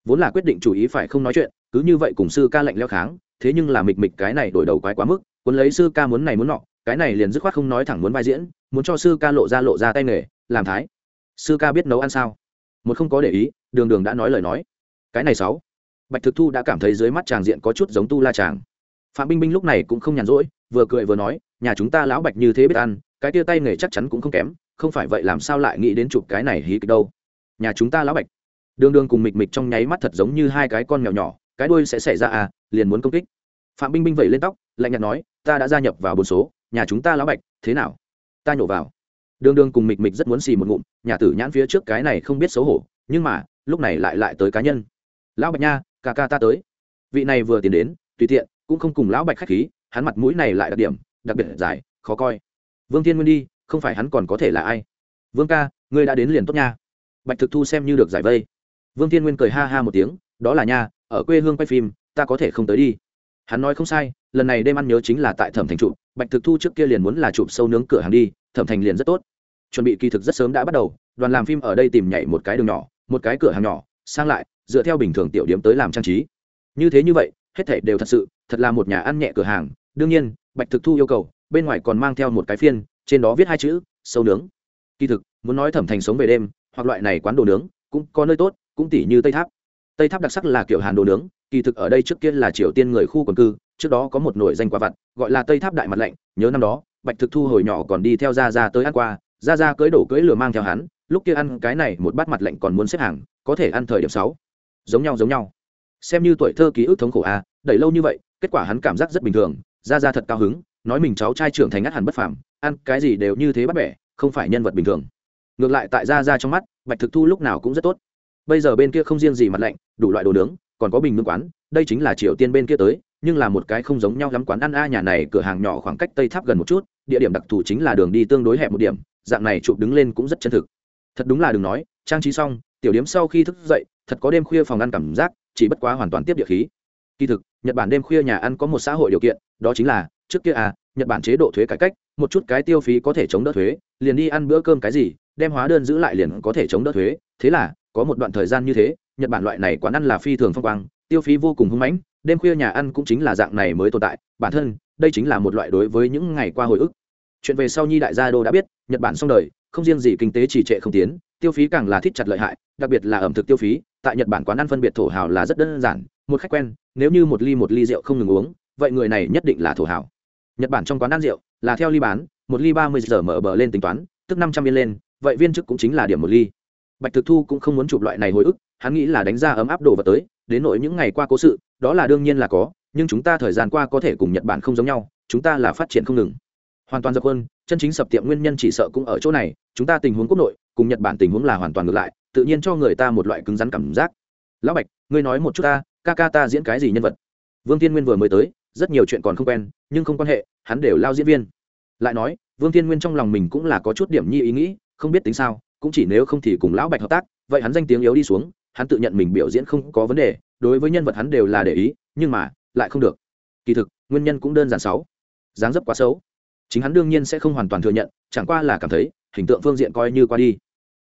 Vốn là quyết định chủ ý phải không nói chuyện, cứ như vậy cùng sư ca lạnh leo kháng, thế nhưng là mịch mịch cái này đổi đầu quái quá mức, cuốn lấy sư ca muốn này muốn nọ, cái này liền dứt khoát không nói thẳng muốn vai diễn, muốn cho sư ca lộ ra lộ ra tay nghề, làm thái. Sư ca biết nấu ăn sao? Một không có để ý, đường đường đã nói lời nói. Cái này sáu. Bạch thực thu đã cảm thấy dưới mắt tràng diện có chút giống tu la tràng phạm binh binh lúc này cũng không nhàn rỗi vừa cười vừa nói, nhà chúng ta lão bạch như thế biết ăn, cái tia tay nghề chắc chắn cũng không kém, không phải vậy làm sao lại nghĩ đến chụp cái này hí kịch đâu? Nhà chúng ta lão bạch. Đường đường cùng mịch mịch trong nháy mắt thật giống như hai cái con mèo nhỏ, cái đuôi sẽ xảy ra à liền muốn công kích. Phạm binh binh vẩy lên tóc, lạnh nhạt nói, ta đã gia nhập vào bốn số, nhà chúng ta lão bạch, thế nào? Ta nhổ vào. Đường đường cùng mịch mịch rất muốn xì một ngụm, nhà tử nhãn phía trước cái này không biết xấu hổ, nhưng mà, lúc này lại lại tới cá nhân. Lão bạch nha, ca ca ta tới. Vị này vừa tiến đến, tùy tiện, cũng không cùng lão bạch khách khí hắn mặt mũi này lại đặc điểm, đặc biệt dài, khó coi. Vương thiên nguyên đi, không phải hắn còn có thể là ai? Vương ca, ngươi đã đến liền tốt nha. Bạch thực thu xem như được giải vây. Vương thiên nguyên cười ha ha một tiếng, đó là nha, ở quê hương quay phim, ta có thể không tới đi. Hắn nói không sai, lần này đêm ăn nhớ chính là tại thẩm thành trụ, bạch thực thu trước kia liền muốn là chụp sâu nướng cửa hàng đi, thẩm thành liền rất tốt. Chuẩn bị kỳ thực rất sớm đã bắt đầu, đoàn làm phim ở đây tìm nhảy một cái đường nhỏ, một cái cửa hàng nhỏ, sang lại, dựa theo bình thường tiểu điểm tới làm trang trí. Như thế như vậy, hết thảy đều thật sự, thật là một nhà ăn nhẹ cửa hàng đương nhiên, bạch thực thu yêu cầu, bên ngoài còn mang theo một cái phiên, trên đó viết hai chữ, sâu nướng. Kỳ thực, muốn nói thẩm thành sống về đêm, hoặc loại này quán đồ nướng, cũng có nơi tốt, cũng tỉ như tây tháp. Tây tháp đặc sắc là kiểu hàn đồ nướng, kỳ thực ở đây trước kia là triều tiên người khu quần cư, trước đó có một nổi danh quả vặt, gọi là tây tháp đại mặt lạnh, nhớ năm đó, bạch thực thu hồi nhỏ còn đi theo ra ra tới ăn qua ra ra cưới đổ cưới lửa mang theo hắn, lúc kia ăn cái này một bát mặt lạnh còn muốn xếp hàng, có thể ăn thời điểm sáu. Giống nhau giống nhau. Xem như tuổi thơ ký ức thống khổ a đẩy lâu như vậy, kết quả hắn cảm giác rất bình thường ra ra thật cao hứng, nói mình cháu trai trưởng thành ngắt hẳn bất phàm, ăn cái gì đều như thế bắt bẻ, không phải nhân vật bình thường. Ngược lại tại ra ra trong mắt, bạch thực thu lúc nào cũng rất tốt. Bây giờ bên kia không riêng gì mặt lạnh, đủ loại đồ nướng, còn có bình nướng quán, đây chính là triều tiên bên kia tới, nhưng là một cái không giống nhau lắm quán ăn a, nhà này cửa hàng nhỏ khoảng cách tây tháp gần một chút, địa điểm đặc thù chính là đường đi tương đối hẹp một điểm, dạng này chụp đứng lên cũng rất chân thực. Thật đúng là đừng nói, trang trí xong, tiểu điếm sau khi thức dậy, thật có đêm khuya phòng ăn cảm giác, chỉ bất quá hoàn toàn tiếp địa khí. Kỳ thực nhật bản đêm khuya nhà ăn có một xã hội điều kiện, đó chính là, trước kia à nhật bản chế độ thuế cải cách, một chút cái tiêu phí có thể chống đỡ thuế, liền đi ăn bữa cơm cái gì, đem hóa đơn giữ lại liền có thể chống đỡ thuế. Thế là, có một đoạn thời gian như thế, nhật bản loại này quán ăn là phi thường phong quang, tiêu phí vô cùng hung mãnh, đêm khuya nhà ăn cũng chính là dạng này mới tồn tại. Bản thân, đây chính là một loại đối với những ngày qua hồi ức. Chuyện về sau nhi đại gia đô đã biết, nhật bản xong đời, không riêng gì kinh tế trì trệ không tiến, tiêu phí càng là thít chặt lợi hại, đặc biệt là ẩm thực tiêu phí, tại nhật bản quán ăn phân biệt thổ hào là rất đơn giản một khách quen, nếu như một ly một ly rượu không ngừng uống, vậy người này nhất định là thổ hảo. nhật bản trong quán ăn rượu, là theo ly bán, một ly ba mươi giờ mở bờ lên tính toán, tức năm trăm yên lên, vậy viên chức cũng chính là điểm một ly. Bạch thực thu cũng không muốn chụp loại này hồi ức, hắn nghĩ là đánh ra ấm áp đồ vật tới, đến nỗi những ngày qua cố sự, đó là đương nhiên là có, nhưng chúng ta thời gian qua có thể cùng nhật bản không giống nhau, chúng ta là phát triển không ngừng. Hoàn toàn dập hơn chân chính sập tiệm nguyên nhân chỉ sợ cũng ở chỗ này, chúng ta tình huống quốc nội, cùng nhật bản tình huống là hoàn toàn ngược lại, tự nhiên cho người ta một loại cứng rắn cảm giác. Lão bạch, ngươi nói một chút ta ca ca ta diễn cái gì nhân vật? Vương tiên nguyên vừa mới tới, rất nhiều chuyện còn không quen, nhưng không quan hệ, hắn đều lao diễn viên. Lại nói, vương tiên nguyên trong lòng mình cũng là có chút điểm nhi ý nghĩ, không biết tính sao, cũng chỉ nếu không thì cùng lão bạch hợp tác, vậy hắn danh tiếng yếu đi xuống, hắn tự nhận mình biểu diễn không có vấn đề, đối với nhân vật hắn đều là để ý, nhưng mà, lại không được. Kỳ thực, nguyên nhân cũng đơn giản sáu. Dáng dấp quá xấu. Chính hắn đương nhiên sẽ không hoàn toàn thừa nhận, chẳng qua là cảm thấy, hình tượng phương diện coi như qua đi.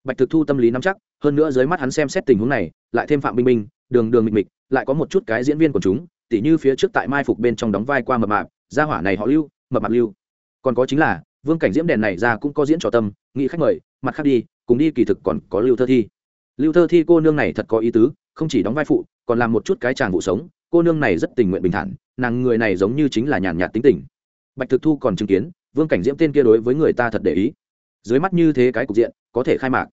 Bạch thực thu tâm lý nắm chắc, hơn nữa dưới mắt hắn xem xét tình huống này, lại thêm phạm bình minh đường đường mịch mịch lại có một chút cái diễn viên của chúng, tỉ như phía trước tại mai phục bên trong đóng vai qua mập mạp, gia hỏa này họ lưu, mập mạp lưu. Còn có chính là, vương cảnh diễm đèn này ra cũng có diễn trò tâm, nghĩ khách mời, mặt khác đi, cùng đi kỳ thực còn có lưu thơ thi. Lưu thơ thi cô nương này thật có ý tứ, không chỉ đóng vai phụ, còn làm một chút cái chàng vụ sống, cô nương này rất tình nguyện bình thản, nàng người này giống như chính là nhàn nhạt tính tình. Bạch thực thu còn chứng kiến, vương cảnh diễm tên kia đối với người ta thật để ý. Dưới mắt như thế cái cục diện, có thể khai mạc.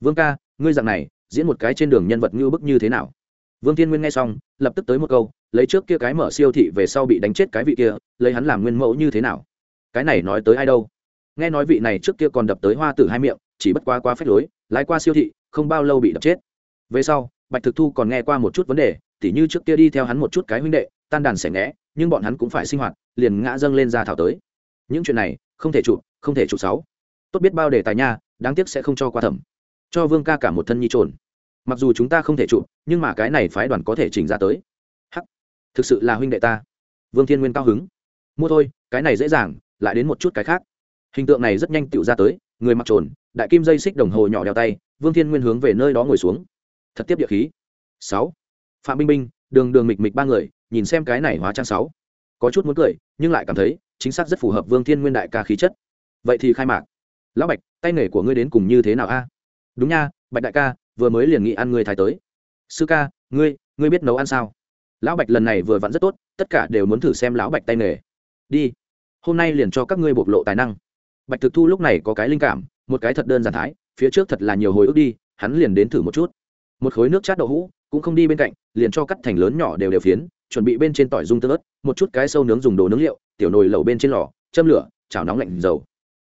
Vương ca, ngươi dạng này, diễn một cái trên đường nhân vật ngưu bức như thế nào? Vương thiên nguyên nghe xong, lập tức tới một câu, lấy trước kia cái mở siêu thị về sau bị đánh chết cái vị kia, lấy hắn làm nguyên mẫu như thế nào? Cái này nói tới ai đâu? Nghe nói vị này trước kia còn đập tới hoa tử hai miệng, chỉ bất quá qua phép lối, lái qua siêu thị, không bao lâu bị đập chết. Về sau, bạch thực thu còn nghe qua một chút vấn đề, tỉ như trước kia đi theo hắn một chút cái huynh đệ, tan đàn xẻ ngẽ, nhưng bọn hắn cũng phải sinh hoạt, liền ngã dâng lên ra thảo tới. Những chuyện này, không thể chụp không thể chụp sáu tốt biết bao đề tài nha, đáng tiếc sẽ không cho qua thẩm. Cho vương ca cả một thân nhi trồn mặc dù chúng ta không thể chụp, nhưng mà cái này phái đoàn có thể chỉnh ra tới. Hắc. Thực sự là huynh đệ ta. Vương thiên nguyên cao hứng. Mua thôi, cái này dễ dàng, lại đến một chút cái khác. Hình tượng này rất nhanh tựu ra tới, người mặc trồn, đại kim dây xích đồng hồ nhỏ đeo tay, vương thiên nguyên hướng về nơi đó ngồi xuống. Thật tiếp địa khí. Sáu. Phạm minh minh đường đường mịch mịch ba người, nhìn xem cái này hóa trang sáu. Có chút muốn cười, nhưng lại cảm thấy, chính xác rất phù hợp vương thiên nguyên đại ca khí chất. Vậy thì khai mạc. Lão bạch, tay nghề của ngươi đến cùng như thế nào a? Đúng nha, bạch đại ca vừa mới liền nghĩ ăn ngươi thái tới. Sư ca, ngươi ngươi biết nấu ăn sao? Lão bạch lần này vừa vặn rất tốt, tất cả đều muốn thử xem lão bạch tay nghề. Đi, hôm nay liền cho các ngươi bộc lộ tài năng. Bạch thực thu lúc này có cái linh cảm, một cái thật đơn giản thái, phía trước thật là nhiều hồi ức đi, hắn liền đến thử một chút. Một khối nước chát đậu hũ, cũng không đi bên cạnh, liền cho cắt thành lớn nhỏ đều đều phiến, chuẩn bị bên trên tỏi dung tương ớt, một chút cái sâu nướng dùng đồ nướng liệu, tiểu nồi lẩu bên trên lò, châm lửa, chảo nóng lạnh dầu.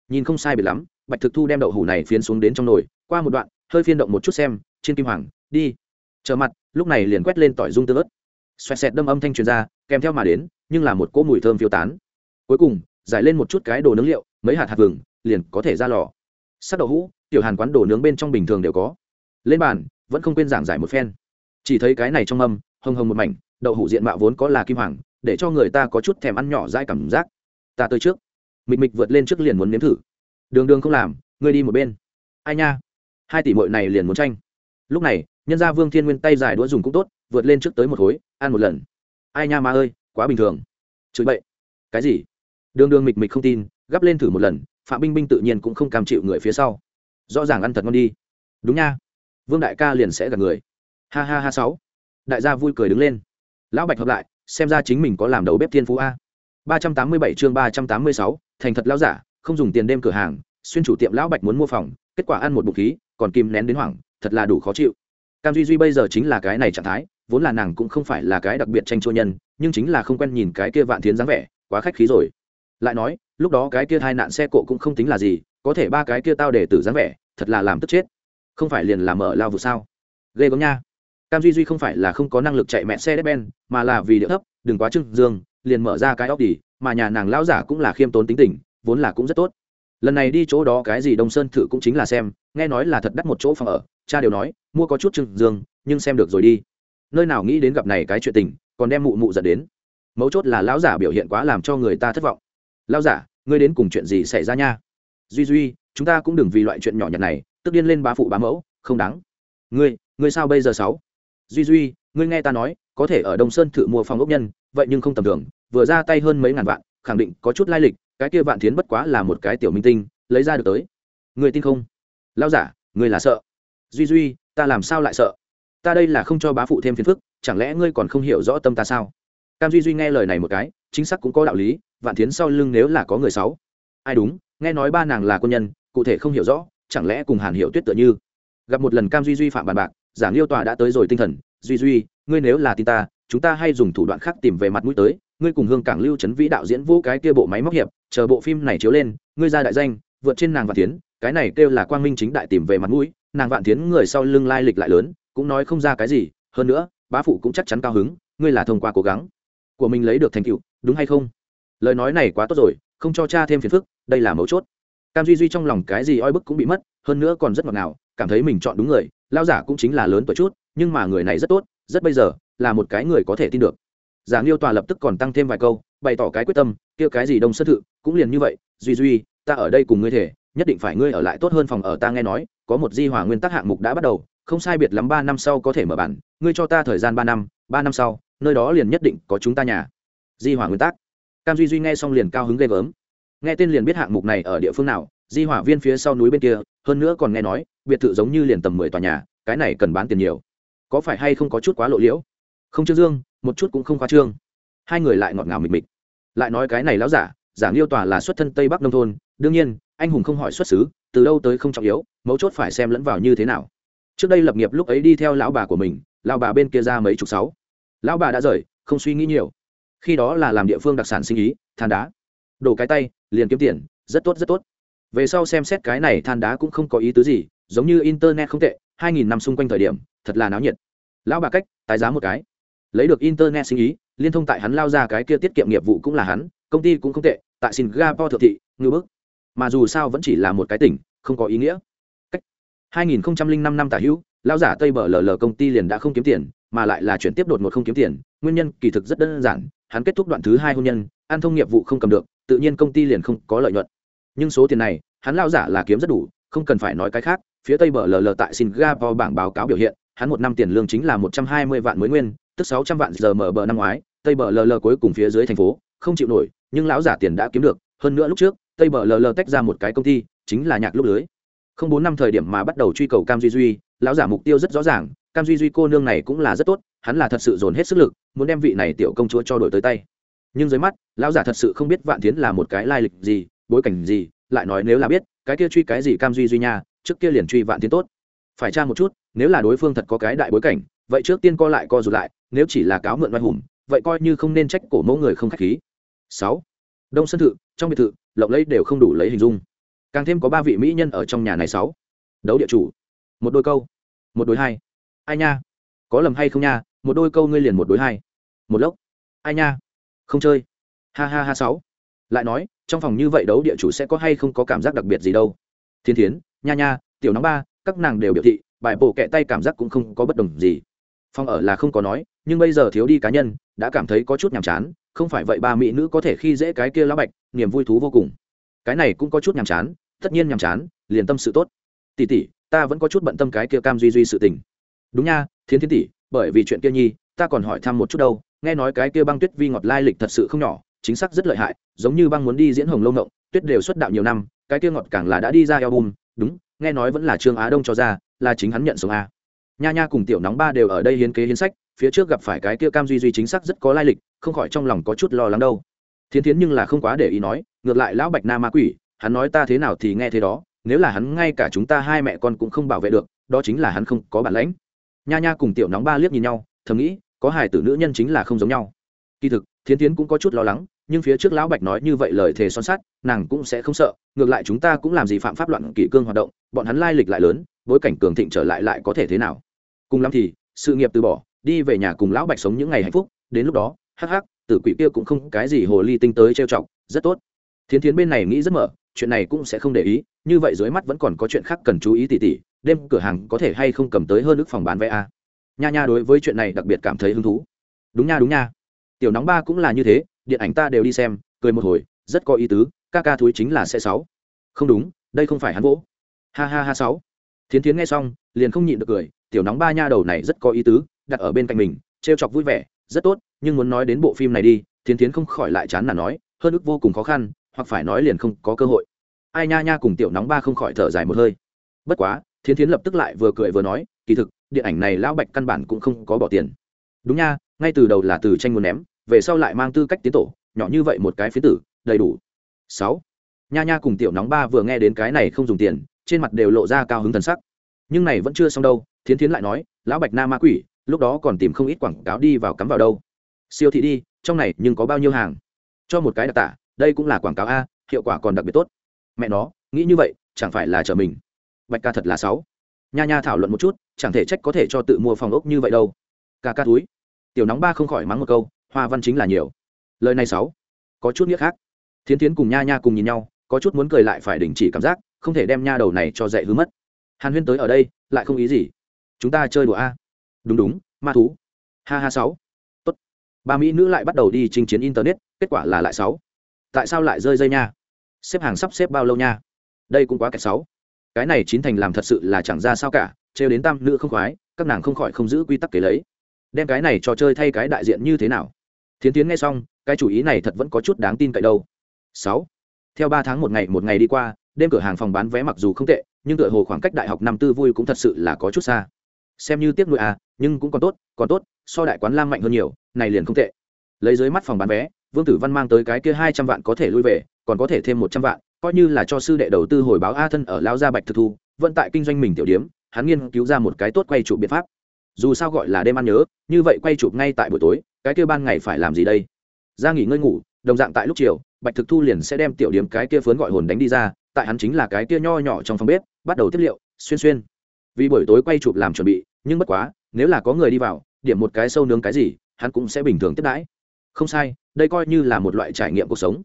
Nhìn không sai biệt lắm, bạch thực thu đem đậu hủ này phiến xuống đến trong nồi, qua một đoạn hơi phiên động một chút xem, trên kim hoàng, đi. Trở mặt, lúc này liền quét lên tỏi dung tương ớt. Xoẹt xẹt đâm âm thanh truyền ra, kèm theo mà đến, nhưng là một cỗ mùi thơm phiêu tán. Cuối cùng, giải lên một chút cái đồ nướng liệu, mấy hạt hạt vừng, liền có thể ra lò. Sắc đậu hũ, tiểu hàn quán đồ nướng bên trong bình thường đều có. Lên bàn, vẫn không quên giảng giải một phen. Chỉ thấy cái này trong âm hồng hồng một mảnh, đậu hũ diện mạo vốn có là kim hoàng, để cho người ta có chút thèm ăn nhỏ dai cảm giác. Ta tới trước. Mịch mịch vượt lên trước liền muốn nếm thử. Đường đường không làm, ngươi đi một bên. Ai nha? Hai tỷ mội này liền muốn tranh. Lúc này, nhân gia vương thiên nguyên tay dài đũa dùng cũng tốt, vượt lên trước tới một khối, ăn một lần. Ai nha ma ơi, quá bình thường. Chửi bậy. Cái gì? Đường đường mịch mịch không tin, gắp lên thử một lần, phạm binh binh tự nhiên cũng không cam chịu người phía sau. Rõ ràng ăn thật ngon đi. Đúng nha. Vương đại ca liền sẽ gặp người. Ha ha ha sáu. Đại gia vui cười đứng lên. Lão bạch hợp lại, xem ra chính mình có làm đầu bếp thiên phú a. ba trăm tám mươi bảy chương ba trăm tám mươi sáu, thành thật lão giả, không dùng tiền đêm cửa hàng, xuyên chủ tiệm lão bạch muốn mua phòng, kết quả ăn một bụng khí còn kim nén đến hoảng, thật là đủ khó chịu. Cam duy duy bây giờ chính là cái này trạng thái, vốn là nàng cũng không phải là cái đặc biệt tranh chua nhân, nhưng chính là không quen nhìn cái kia vạn thiến dáng vẻ, quá khách khí rồi. Lại nói, lúc đó cái kia hai nạn xe cộ cũng không tính là gì, có thể ba cái kia tao để tử dáng vẻ, thật là làm tức chết. Không phải liền làm mở lao vụ sao? Ghê gớm nha. Cam duy duy không phải là không có năng lực chạy mẹ xe đép ben, mà là vì địa thấp, đừng quá trưng dương, liền mở ra cái óc đi, mà nhà nàng lão giả cũng là khiêm tốn tính tình, vốn là cũng rất tốt lần này đi chỗ đó cái gì đông sơn thử cũng chính là xem, nghe nói là thật đắt một chỗ phòng ở, cha đều nói, mua có chút trưng dương nhưng xem được rồi đi. Nơi nào nghĩ đến gặp này cái chuyện tình, còn đem mụ mụ dẫn đến. Mấu chốt là lão giả biểu hiện quá làm cho người ta thất vọng. Lão giả, ngươi đến cùng chuyện gì xảy ra nha? Duy duy, chúng ta cũng đừng vì loại chuyện nhỏ nhặt này, tức điên lên bá phụ bá mẫu, không đáng. Ngươi ngươi sao bây giờ sáu? Duy duy, ngươi nghe ta nói, có thể ở đông sơn thử mua phòng ốc nhân, vậy nhưng không tầm thường, vừa ra tay hơn mấy ngàn vạn, khẳng định có chút lai lịch cái kia vạn thiến bất quá là một cái tiểu minh tinh, lấy ra được tới. Người tin không? Lao giả, người là sợ. Duy duy, ta làm sao lại sợ? Ta đây là không cho bá phụ thêm phiền phức, chẳng lẽ ngươi còn không hiểu rõ tâm ta sao? Cam duy duy nghe lời này một cái, chính xác cũng có đạo lý, vạn thiến sau lưng nếu là có người sáu. Ai đúng, nghe nói ba nàng là quân nhân, cụ thể không hiểu rõ, chẳng lẽ cùng hàn hiểu tuyết tựa như? Gặp một lần cam duy duy phạm bàn bạc giảng liêu tòa đã tới rồi tinh thần, duy duy, ngươi nếu là tin ta, chúng ta hay dùng thủ đoạn khác tìm về mặt mũi tới ngươi cùng hương cảng lưu trấn vĩ đạo diễn vũ cái kia bộ máy móc hiệp, chờ bộ phim này chiếu lên, ngươi ra đại danh, vượt trên nàng vạn tiến cái này kêu là quang minh chính đại tìm về mặt mũi, nàng vạn tiến người sau lưng lai lịch lại lớn, cũng nói không ra cái gì, hơn nữa, bá phụ cũng chắc chắn cao hứng, ngươi là thông qua cố gắng của mình lấy được thành tựu, đúng hay không? Lời nói này quá tốt rồi, không cho cha thêm phiền phức, đây là mấu chốt. Cam duy duy trong lòng cái gì oi bức cũng bị mất, hơn nữa còn rất ngọt ngào, cảm thấy mình chọn đúng người lao giả cũng chính là lớn tuổi chút, nhưng mà người này rất tốt, rất bây giờ, là một cái người có thể tin được giả nghiêu tòa lập tức còn tăng thêm vài câu, bày tỏ cái quyết tâm, kia cái gì đông sân thự, cũng liền như vậy, duy duy, ta ở đây cùng ngươi thể, nhất định phải ngươi ở lại tốt hơn phòng ở ta nghe nói, có một di hòa nguyên tắc hạng mục đã bắt đầu, không sai biệt lắm ba năm sau có thể mở bản, ngươi cho ta thời gian ba năm ba năm sau, nơi đó liền nhất định có chúng ta nhà. Di hòa nguyên tắc. Cam duy duy nghe xong liền cao hứng ghê gớm. Nghe tên liền biết hạng mục này ở địa phương nào, di hỏa viên phía sau núi bên kia, hơn nữa còn nghe nói, biệt thự giống như liền tầm mười tòa nhà, cái này cần bán tiền nhiều. Có phải hay không có chút quá lộ liễu? Không trương dương một chút cũng không khoa trương. Hai người lại ngọt ngào mịt mịt. Lại nói cái này lão giả giả liêu tòa là xuất thân tây bắc nông thôn, đương nhiên, anh hùng không hỏi xuất xứ, từ đâu tới không trọng yếu, mấu chốt phải xem lẫn vào như thế nào. Trước đây lập nghiệp lúc ấy đi theo lão bà của mình, lão bà bên kia ra mấy chục sáu. Lão bà đã rời, không suy nghĩ nhiều. Khi đó là làm địa phương đặc sản sinh ý, than đá. Đổ cái tay, liền kiếm tiền, rất tốt rất tốt. Về sau xem xét cái này than đá cũng không có ý tứ gì, giống như internet không tệ, hai nghìn năm xung quanh thời điểm, thật là náo nhiệt. Lão bà cách, tái giá một cái lấy được internet sinh ý, liên thông tại hắn lao ra cái kia tiết kiệm nghiệp vụ cũng là hắn, công ty cũng không tệ, tại singapore thượng thị, ngư bức. Mà dù sao vẫn chỉ là một cái tỉnh, không có ý nghĩa. Cách. 2005 năm tả hữu, lao giả tây bờ lờ công ty liền đã không kiếm tiền, mà lại là chuyển tiếp đột ngột không kiếm tiền. Nguyên nhân kỳ thực rất đơn giản, hắn kết thúc đoạn thứ hai hôn nhân an thông nghiệp vụ không cầm được, tự nhiên công ty liền không có lợi nhuận. Nhưng số tiền này, hắn lao giả là kiếm rất đủ, không cần phải nói cái khác. Phía tây bờ lờ tại singapore bảng báo cáo biểu hiện, hắn một năm tiền lương chính là một trăm hai mươi vạn mới nguyên tức sáu trăm vạn giờ mở bờ năm ngoái, tây bờ lờ cuối cùng phía dưới thành phố, không chịu nổi, nhưng lão giả tiền đã kiếm được, hơn nữa lúc trước, tây bờ lờ tách ra một cái công ty, chính là nhạc lúc lưới. Không bốn năm thời điểm mà bắt đầu truy cầu cam duy duy, lão giả mục tiêu rất rõ ràng, cam duy duy cô nương này cũng là rất tốt, hắn là thật sự dồn hết sức lực, muốn đem vị này tiểu công chúa cho đổi tới tay. Nhưng dưới mắt, lão giả thật sự không biết vạn tiến là một cái lai lịch gì, bối cảnh gì, lại nói nếu là biết, cái kia truy cái gì cam duy duy nha, trước kia liền truy vạn tiến tốt. Phải tra một chút, nếu là đối phương thật có cái đại bối cảnh, vậy trước tiên co lại co rụt lại nếu chỉ là cáo mượn oai hùng, vậy coi như không nên trách cổ mẫu người không khách khí. Sáu, đông sân thự, trong biệt thự, lộng lẫy đều không đủ lấy hình dung. Càng thêm có ba vị mỹ nhân ở trong nhà này sáu. Đấu địa chủ, một đôi câu, một đôi hai. Ai nha? Có lầm hay không nha? Một đôi câu ngươi liền một đôi hai. Một lốc. Ai nha? Không chơi. Ha ha ha sáu. Lại nói, trong phòng như vậy đấu địa chủ sẽ có hay không có cảm giác đặc biệt gì đâu? Thiên thiến, nha nha, tiểu nóng ba, các nàng đều biểu thị, bài bổ kẹ tay cảm giác cũng không có bất đồng gì. Phong ở là không có nói nhưng bây giờ thiếu đi cá nhân, đã cảm thấy có chút nhàm chán, không phải vậy ba mỹ nữ có thể khi dễ cái kia lão bạch, niềm vui thú vô cùng. Cái này cũng có chút nhàm chán, tất nhiên nhàm chán, liền tâm sự tốt. Tỷ tỷ, ta vẫn có chút bận tâm cái kia cam duy duy sự tình. Đúng nha, thiến Thiến tỷ, bởi vì chuyện kia nhi, ta còn hỏi thăm một chút đâu, nghe nói cái kia băng tuyết vi ngọt lai lịch thật sự không nhỏ, chính xác rất lợi hại, giống như băng muốn đi diễn hồng lâu ngộng, tuyết đều xuất đạo nhiều năm, cái kia ngọt càng là đã đi ra album, đúng, nghe nói vẫn là trương á đông cho ra, là chính hắn nhận sống a. Nha nha cùng tiểu nóng ba đều ở đây hiến kế hiến sách phía trước gặp phải cái kia cam duy duy chính xác rất có lai lịch, không khỏi trong lòng có chút lo lắng đâu. Thiến thiến nhưng là không quá để ý nói, ngược lại lão bạch na ma quỷ, hắn nói ta thế nào thì nghe thế đó, nếu là hắn ngay cả chúng ta hai mẹ con cũng không bảo vệ được, đó chính là hắn không có bản lãnh. Nha nha cùng tiểu nóng ba liếc nhìn nhau, thầm nghĩ, có hài tử nữ nhân chính là không giống nhau. Kỳ thực, thiến thiến cũng có chút lo lắng, nhưng phía trước lão bạch nói như vậy lời thề son sắt, nàng cũng sẽ không sợ, ngược lại chúng ta cũng làm gì phạm pháp loạn kỷ cương hoạt động, bọn hắn lai lịch lại lớn, bối cảnh cường thịnh trở lại lại có thể thế nào. Cùng lắm thì, sự nghiệp từ bỏ đi về nhà cùng lão bạch sống những ngày hạnh phúc, đến lúc đó, hắc hắc, tử quỷ kia cũng không cái gì hồ ly tinh tới trêu chọc, rất tốt. Thiến thiến bên này nghĩ rất mở, chuyện này cũng sẽ không để ý, như vậy dưới mắt vẫn còn có chuyện khác cần chú ý tỉ tỉ, đêm cửa hàng có thể hay không cầm tới hơn ước phòng bán vé a? Nha nha đối với chuyện này đặc biệt cảm thấy hứng thú. Đúng nha đúng nha. Tiểu nóng ba cũng là như thế, điện ảnh ta đều đi xem, cười một hồi, rất có ý tứ, ca ca thúi chính là xe sáu. Không đúng, đây không phải hắn vỗ. Ha ha ha sáu. Thiến thiến nghe xong, liền không nhịn được cười, tiểu nóng ba nha đầu này rất có ý tứ đặt ở bên cạnh mình, trêu chọc vui vẻ, rất tốt, nhưng muốn nói đến bộ phim này đi, thiến thiến không khỏi lại chán là nói, hơn ức vô cùng khó khăn, hoặc phải nói liền không có cơ hội. Ai nha nha cùng tiểu nóng ba không khỏi thở dài một hơi. Bất quá, thiến thiến lập tức lại vừa cười vừa nói, kỳ thực, điện ảnh này lão bạch căn bản cũng không có bỏ tiền. Đúng nha, ngay từ đầu là từ tranh muốn ném, về sau lại mang tư cách tiến tổ, nhỏ như vậy một cái phía tử, đầy đủ. Sáu. Nha nha cùng tiểu nóng ba vừa nghe đến cái này không dùng tiền, trên mặt đều lộ ra cao hứng thần sắc. Nhưng này vẫn chưa xong đâu, thiến thiến lại nói, lão bạch na ma quỷ lúc đó còn tìm không ít quảng cáo đi vào cắm vào đâu. Siêu thị đi, trong này nhưng có bao nhiêu hàng? Cho một cái đặc tả, đây cũng là quảng cáo a, hiệu quả còn đặc biệt tốt. Mẹ nó, nghĩ như vậy, chẳng phải là chờ mình. Bạch ca thật là sáu nha nha thảo luận một chút, chẳng thể trách có thể cho tự mua phòng ốc như vậy đâu. Ca ca túi. Tiểu nóng ba không khỏi mắng một câu, hoa văn chính là nhiều. Lời này sáu có chút nghĩa khác. Thiến thiến cùng nha nha cùng nhìn nhau, có chút muốn cười lại phải đình chỉ cảm giác, không thể đem nha đầu này cho dạy hứa mất. Hàn huyên tới ở đây, lại không ý gì. Chúng ta chơi đùa a đúng đúng, ma thú. Ha ha sáu. Tốt. Ba mỹ nữ lại bắt đầu đi chinh chiến internet, kết quả là lại sáu. Tại sao lại rơi dây nha? Xếp hàng sắp xếp bao lâu nha? Đây cũng quá kẹt sáu. Cái này chín thành làm thật sự là chẳng ra sao cả, trêu đến tam nữ không khoái, các nàng không khỏi không giữ quy tắc kể lấy. Đem cái này trò chơi thay cái đại diện như thế nào? Thiến tiến nghe xong, cái chủ ý này thật vẫn có chút đáng tin cậy đâu. Sáu. Theo ba tháng một ngày một ngày đi qua, đêm cửa hàng phòng bán vé mặc dù không tệ, nhưng tựa hồ khoảng cách đại học năm tư vui cũng thật sự là có chút xa xem như tiếc nuôi à nhưng cũng còn tốt còn tốt, so đại quán lam mạnh hơn nhiều, này liền không tệ. Lấy dưới mắt phòng bán vé, vương tử văn mang tới cái kia hai trăm vạn có thể lui về, còn có thể thêm một trăm vạn, coi như là cho sư đệ đầu tư hồi báo a thân ở lao gia bạch thực thu, vận tại kinh doanh mình tiểu điếm hắn nghiên cứu ra một cái tốt quay chụp biện pháp. Dù sao gọi là đêm ăn nhớ, như vậy quay chụp ngay tại buổi tối, cái kia ban ngày phải làm gì đây? Ra nghỉ ngơi ngủ, đồng dạng tại lúc chiều, bạch thực thu liền sẽ đem tiểu điếm cái kia phớn gọi hồn đánh đi ra, tại hắn chính là cái kia nho nhỏ trong phòng bếp, bắt đầu tiếp liệu, xuyên xuyên vì buổi tối quay chụp làm chuẩn bị, nhưng bất quá, nếu là có người đi vào, điểm một cái sâu nướng cái gì, hắn cũng sẽ bình thường tiếp đãi. Không sai, đây coi như là một loại trải nghiệm cuộc sống.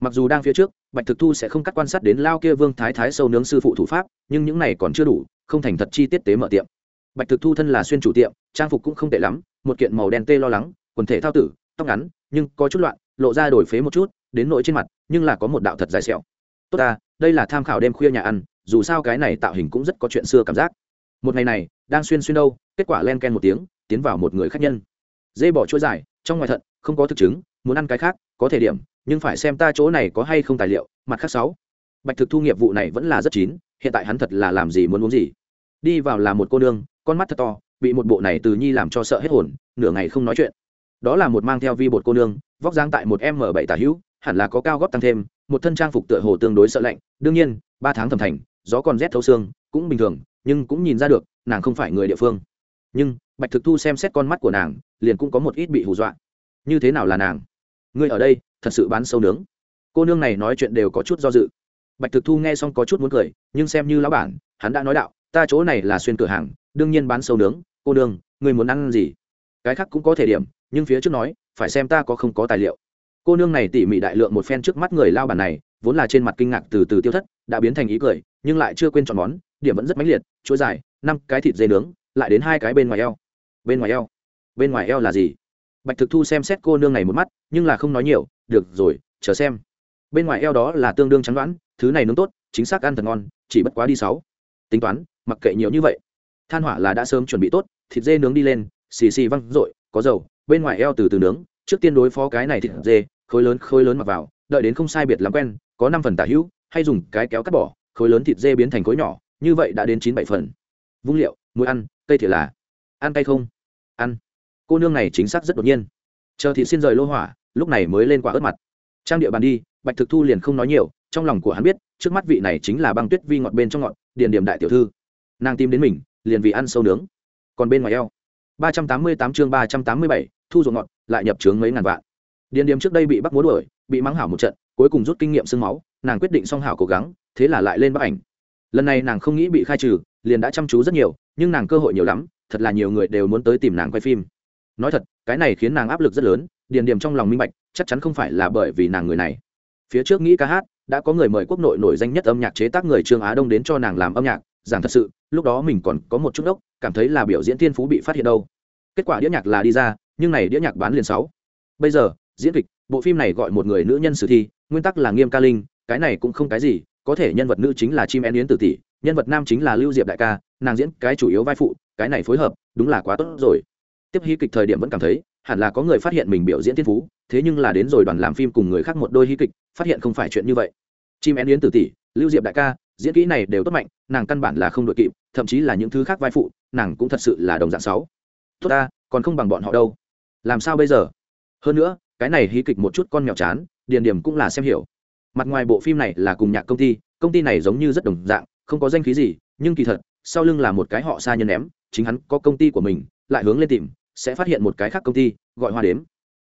Mặc dù đang phía trước, bạch thực thu sẽ không cắt quan sát đến lao kia vương thái thái sâu nướng sư phụ thủ pháp, nhưng những này còn chưa đủ, không thành thật chi tiết tế mở tiệm. Bạch thực thu thân là xuyên chủ tiệm, trang phục cũng không tệ lắm, một kiện màu đen tê lo lắng, quần thể thao tử, tóc ngắn, nhưng có chút loạn, lộ ra đổi phế một chút, đến nỗi trên mặt, nhưng là có một đạo thật dài sẹo. Tốt ta, đây là tham khảo đêm khuya nhà ăn, dù sao cái này tạo hình cũng rất có chuyện xưa cảm giác một ngày này, đang xuyên xuyên đâu, kết quả len ken một tiếng, tiến vào một người khách nhân. Dê bỏ chuỗi dài, trong ngoài thận, không có thực chứng, muốn ăn cái khác, có thể điểm, nhưng phải xem ta chỗ này có hay không tài liệu, mặt khác sáu. Bạch thực thu nghiệp vụ này vẫn là rất chín, hiện tại hắn thật là làm gì muốn uống gì. Đi vào là một cô nương, con mắt thật to, bị một bộ này từ nhi làm cho sợ hết hồn, nửa ngày không nói chuyện. Đó là một mang theo vi bột cô nương, vóc dáng tại một m bảy tả hữu, hẳn là có cao góp tăng thêm, một thân trang phục tựa hồ tương đối sợ lạnh, đương nhiên, ba tháng thẩm thành, gió còn rét thấu xương, cũng bình thường nhưng cũng nhìn ra được, nàng không phải người địa phương. Nhưng, bạch thực thu xem xét con mắt của nàng, liền cũng có một ít bị hù dọa. Như thế nào là nàng? Ngươi ở đây, thật sự bán sâu nướng. Cô nương này nói chuyện đều có chút do dự. Bạch thực thu nghe xong có chút muốn cười, nhưng xem như lão bản, hắn đã nói đạo, ta chỗ này là xuyên cửa hàng, đương nhiên bán sâu nướng. Cô nương người muốn ăn gì? Cái khác cũng có thể điểm, nhưng phía trước nói, phải xem ta có không có tài liệu. Cô nương này tỉ mỉ đại lượng một phen trước mắt người lao bản này, vốn là trên mặt kinh ngạc từ từ tiêu thất, đã biến thành ý cười, nhưng lại chưa quên chọn món điểm vẫn rất mãnh liệt, chuỗi dài, năm cái thịt dê nướng, lại đến hai cái bên ngoài eo. Bên ngoài eo? Bên ngoài eo là gì? Bạch thực thu xem xét cô nương này một mắt, nhưng là không nói nhiều, được rồi, chờ xem. Bên ngoài eo đó là tương đương chắn đoán, thứ này nướng tốt, chính xác ăn thật ngon, chỉ bất quá đi sáu. Tính toán, mặc kệ nhiều như vậy. Than hỏa là đã sớm chuẩn bị tốt, thịt dê nướng đi lên, xì xì văng r có dầu, bên ngoài eo từ từ nướng, trước tiên đối phó cái này thịt dê, khối lớn khối lớn mặc vào, đợi đến không sai biệt lắm quen, có năm phần tả hữu, hay dùng cái kéo cắt bỏ, khối lớn thịt dê biến thành khối nhỏ như vậy đã đến chín bảy phần. Vung liệu, muối ăn, cây thì là ăn cây không? Ăn. Cô nương này chính xác rất đột nhiên. Chờ thị xin rời lô hỏa, lúc này mới lên quả ớt mặt. Trang địa bàn đi, bạch thực thu liền không nói nhiều, trong lòng của hắn biết, trước mắt vị này chính là băng tuyết vi ngọt bên trong ngọt, điền điểm đại tiểu thư. Nàng tìm đến mình, liền vì ăn sâu nướng. Còn bên ngoài eo. ba trăm tám mươi tám chương ba trăm tám mươi bảy, thu ruộng ngọt, lại nhập trướng mấy ngàn vạn. Điền điểm trước đây bị bắt múa đuổi, bị mắng hảo một trận, cuối cùng rút kinh nghiệm sương máu, nàng quyết định song hảo cố gắng, thế là lại lên bức ảnh lần này nàng không nghĩ bị khai trừ, liền đã chăm chú rất nhiều, nhưng nàng cơ hội nhiều lắm, thật là nhiều người đều muốn tới tìm nàng quay phim. Nói thật, cái này khiến nàng áp lực rất lớn, điền điểm trong lòng minh bạch, chắc chắn không phải là bởi vì nàng người này. Phía trước nghĩ ca hát, đã có người mời quốc nội nổi danh nhất âm nhạc chế tác người trương á đông đến cho nàng làm âm nhạc, giảng thật sự, lúc đó mình còn có một chút ốc, cảm thấy là biểu diễn thiên phú bị phát hiện đâu. Kết quả đĩa nhạc là đi ra, nhưng này đĩa nhạc bán liền sáu. Bây giờ, diễn kịch, bộ phim này gọi một người nữ nhân sử thi, nguyên tắc là nghiêm ca linh, cái này cũng không cái gì có thể nhân vật nữ chính là chim én yến tử tỷ, nhân vật nam chính là lưu diệp đại ca, nàng diễn cái chủ yếu vai phụ, cái này phối hợp, đúng là quá tốt rồi. Tiếp hy kịch thời điểm vẫn cảm thấy, hẳn là có người phát hiện mình biểu diễn thiên phú, thế nhưng là đến rồi đoàn làm phim cùng người khác một đôi hy kịch, phát hiện không phải chuyện như vậy. Chim én yến tử tỷ, lưu diệp đại ca, diễn kỹ này đều tốt mạnh, nàng căn bản là không đội kịp, thậm chí là những thứ khác vai phụ, nàng cũng thật sự là đồng dạng sáu. Tốt ta, còn không bằng bọn họ đâu. Làm sao bây giờ? Hơn nữa, cái này hí kịch một chút con mèo chán, điền điểm cũng là xem hiểu mặt ngoài bộ phim này là cùng nhạc công ty công ty này giống như rất đồng dạng, không có danh khí gì, nhưng kỳ thật, sau lưng là một cái họ xa nhân ném, chính hắn có công ty của mình, lại hướng lên tìm, sẽ phát hiện một cái khác công ty, gọi hoa đếm.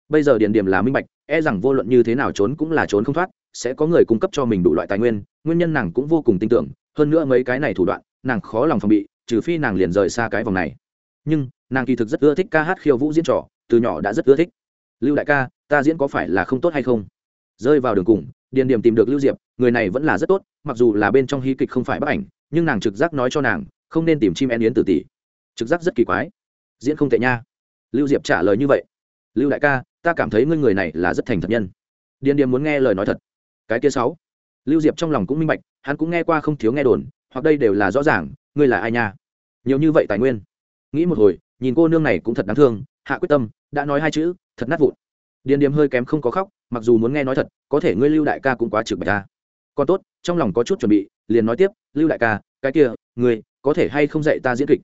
Bây giờ điền điểm là minh bạch e rằng vô luận như thế nào trốn cũng là trốn không thoát, sẽ có người cung cấp cho mình đủ loại tài nguyên nguyên nhân nàng cũng vô cùng tin tưởng, hơn nữa mấy cái này thủ đoạn, nàng khó lòng phòng bị, trừ phi nàng liền rời xa cái vòng này. Nhưng, nàng kỳ thực rất ưa thích ca hát khiêu vũ diễn trò, từ nhỏ đã rất ưa thích. Lưu đại ca, ta diễn có phải là không tốt hay không? Rơi vào đường cùng điền điểm tìm được lưu diệp, người này vẫn là rất tốt, mặc dù là bên trong hí kịch không phải bức ảnh, nhưng nàng trực giác nói cho nàng, không nên tìm chim én yến tử tỷ. Trực giác rất kỳ quái. Diễn không tệ nha. Lưu diệp trả lời như vậy. Lưu đại ca, ta cảm thấy ngươi người này là rất thành thật nhân. Điền điểm muốn nghe lời nói thật. Cái kia sáu. Lưu diệp trong lòng cũng minh bạch, hắn cũng nghe qua không thiếu nghe đồn, hoặc đây đều là rõ ràng, ngươi là ai nha? Nhiều như vậy tài nguyên. Nghĩ một hồi, nhìn cô nương này cũng thật đáng thương, hạ quyết tâm, đã nói hai chữ, thật nát vụn. Điền điềm hơi kém không có khóc mặc dù muốn nghe nói thật, có thể ngươi lưu đại ca cũng quá trực bạch ta. Còn tốt, trong lòng có chút chuẩn bị, liền nói tiếp, lưu đại ca, cái kia, ngươi có thể hay không dạy ta diễn kịch?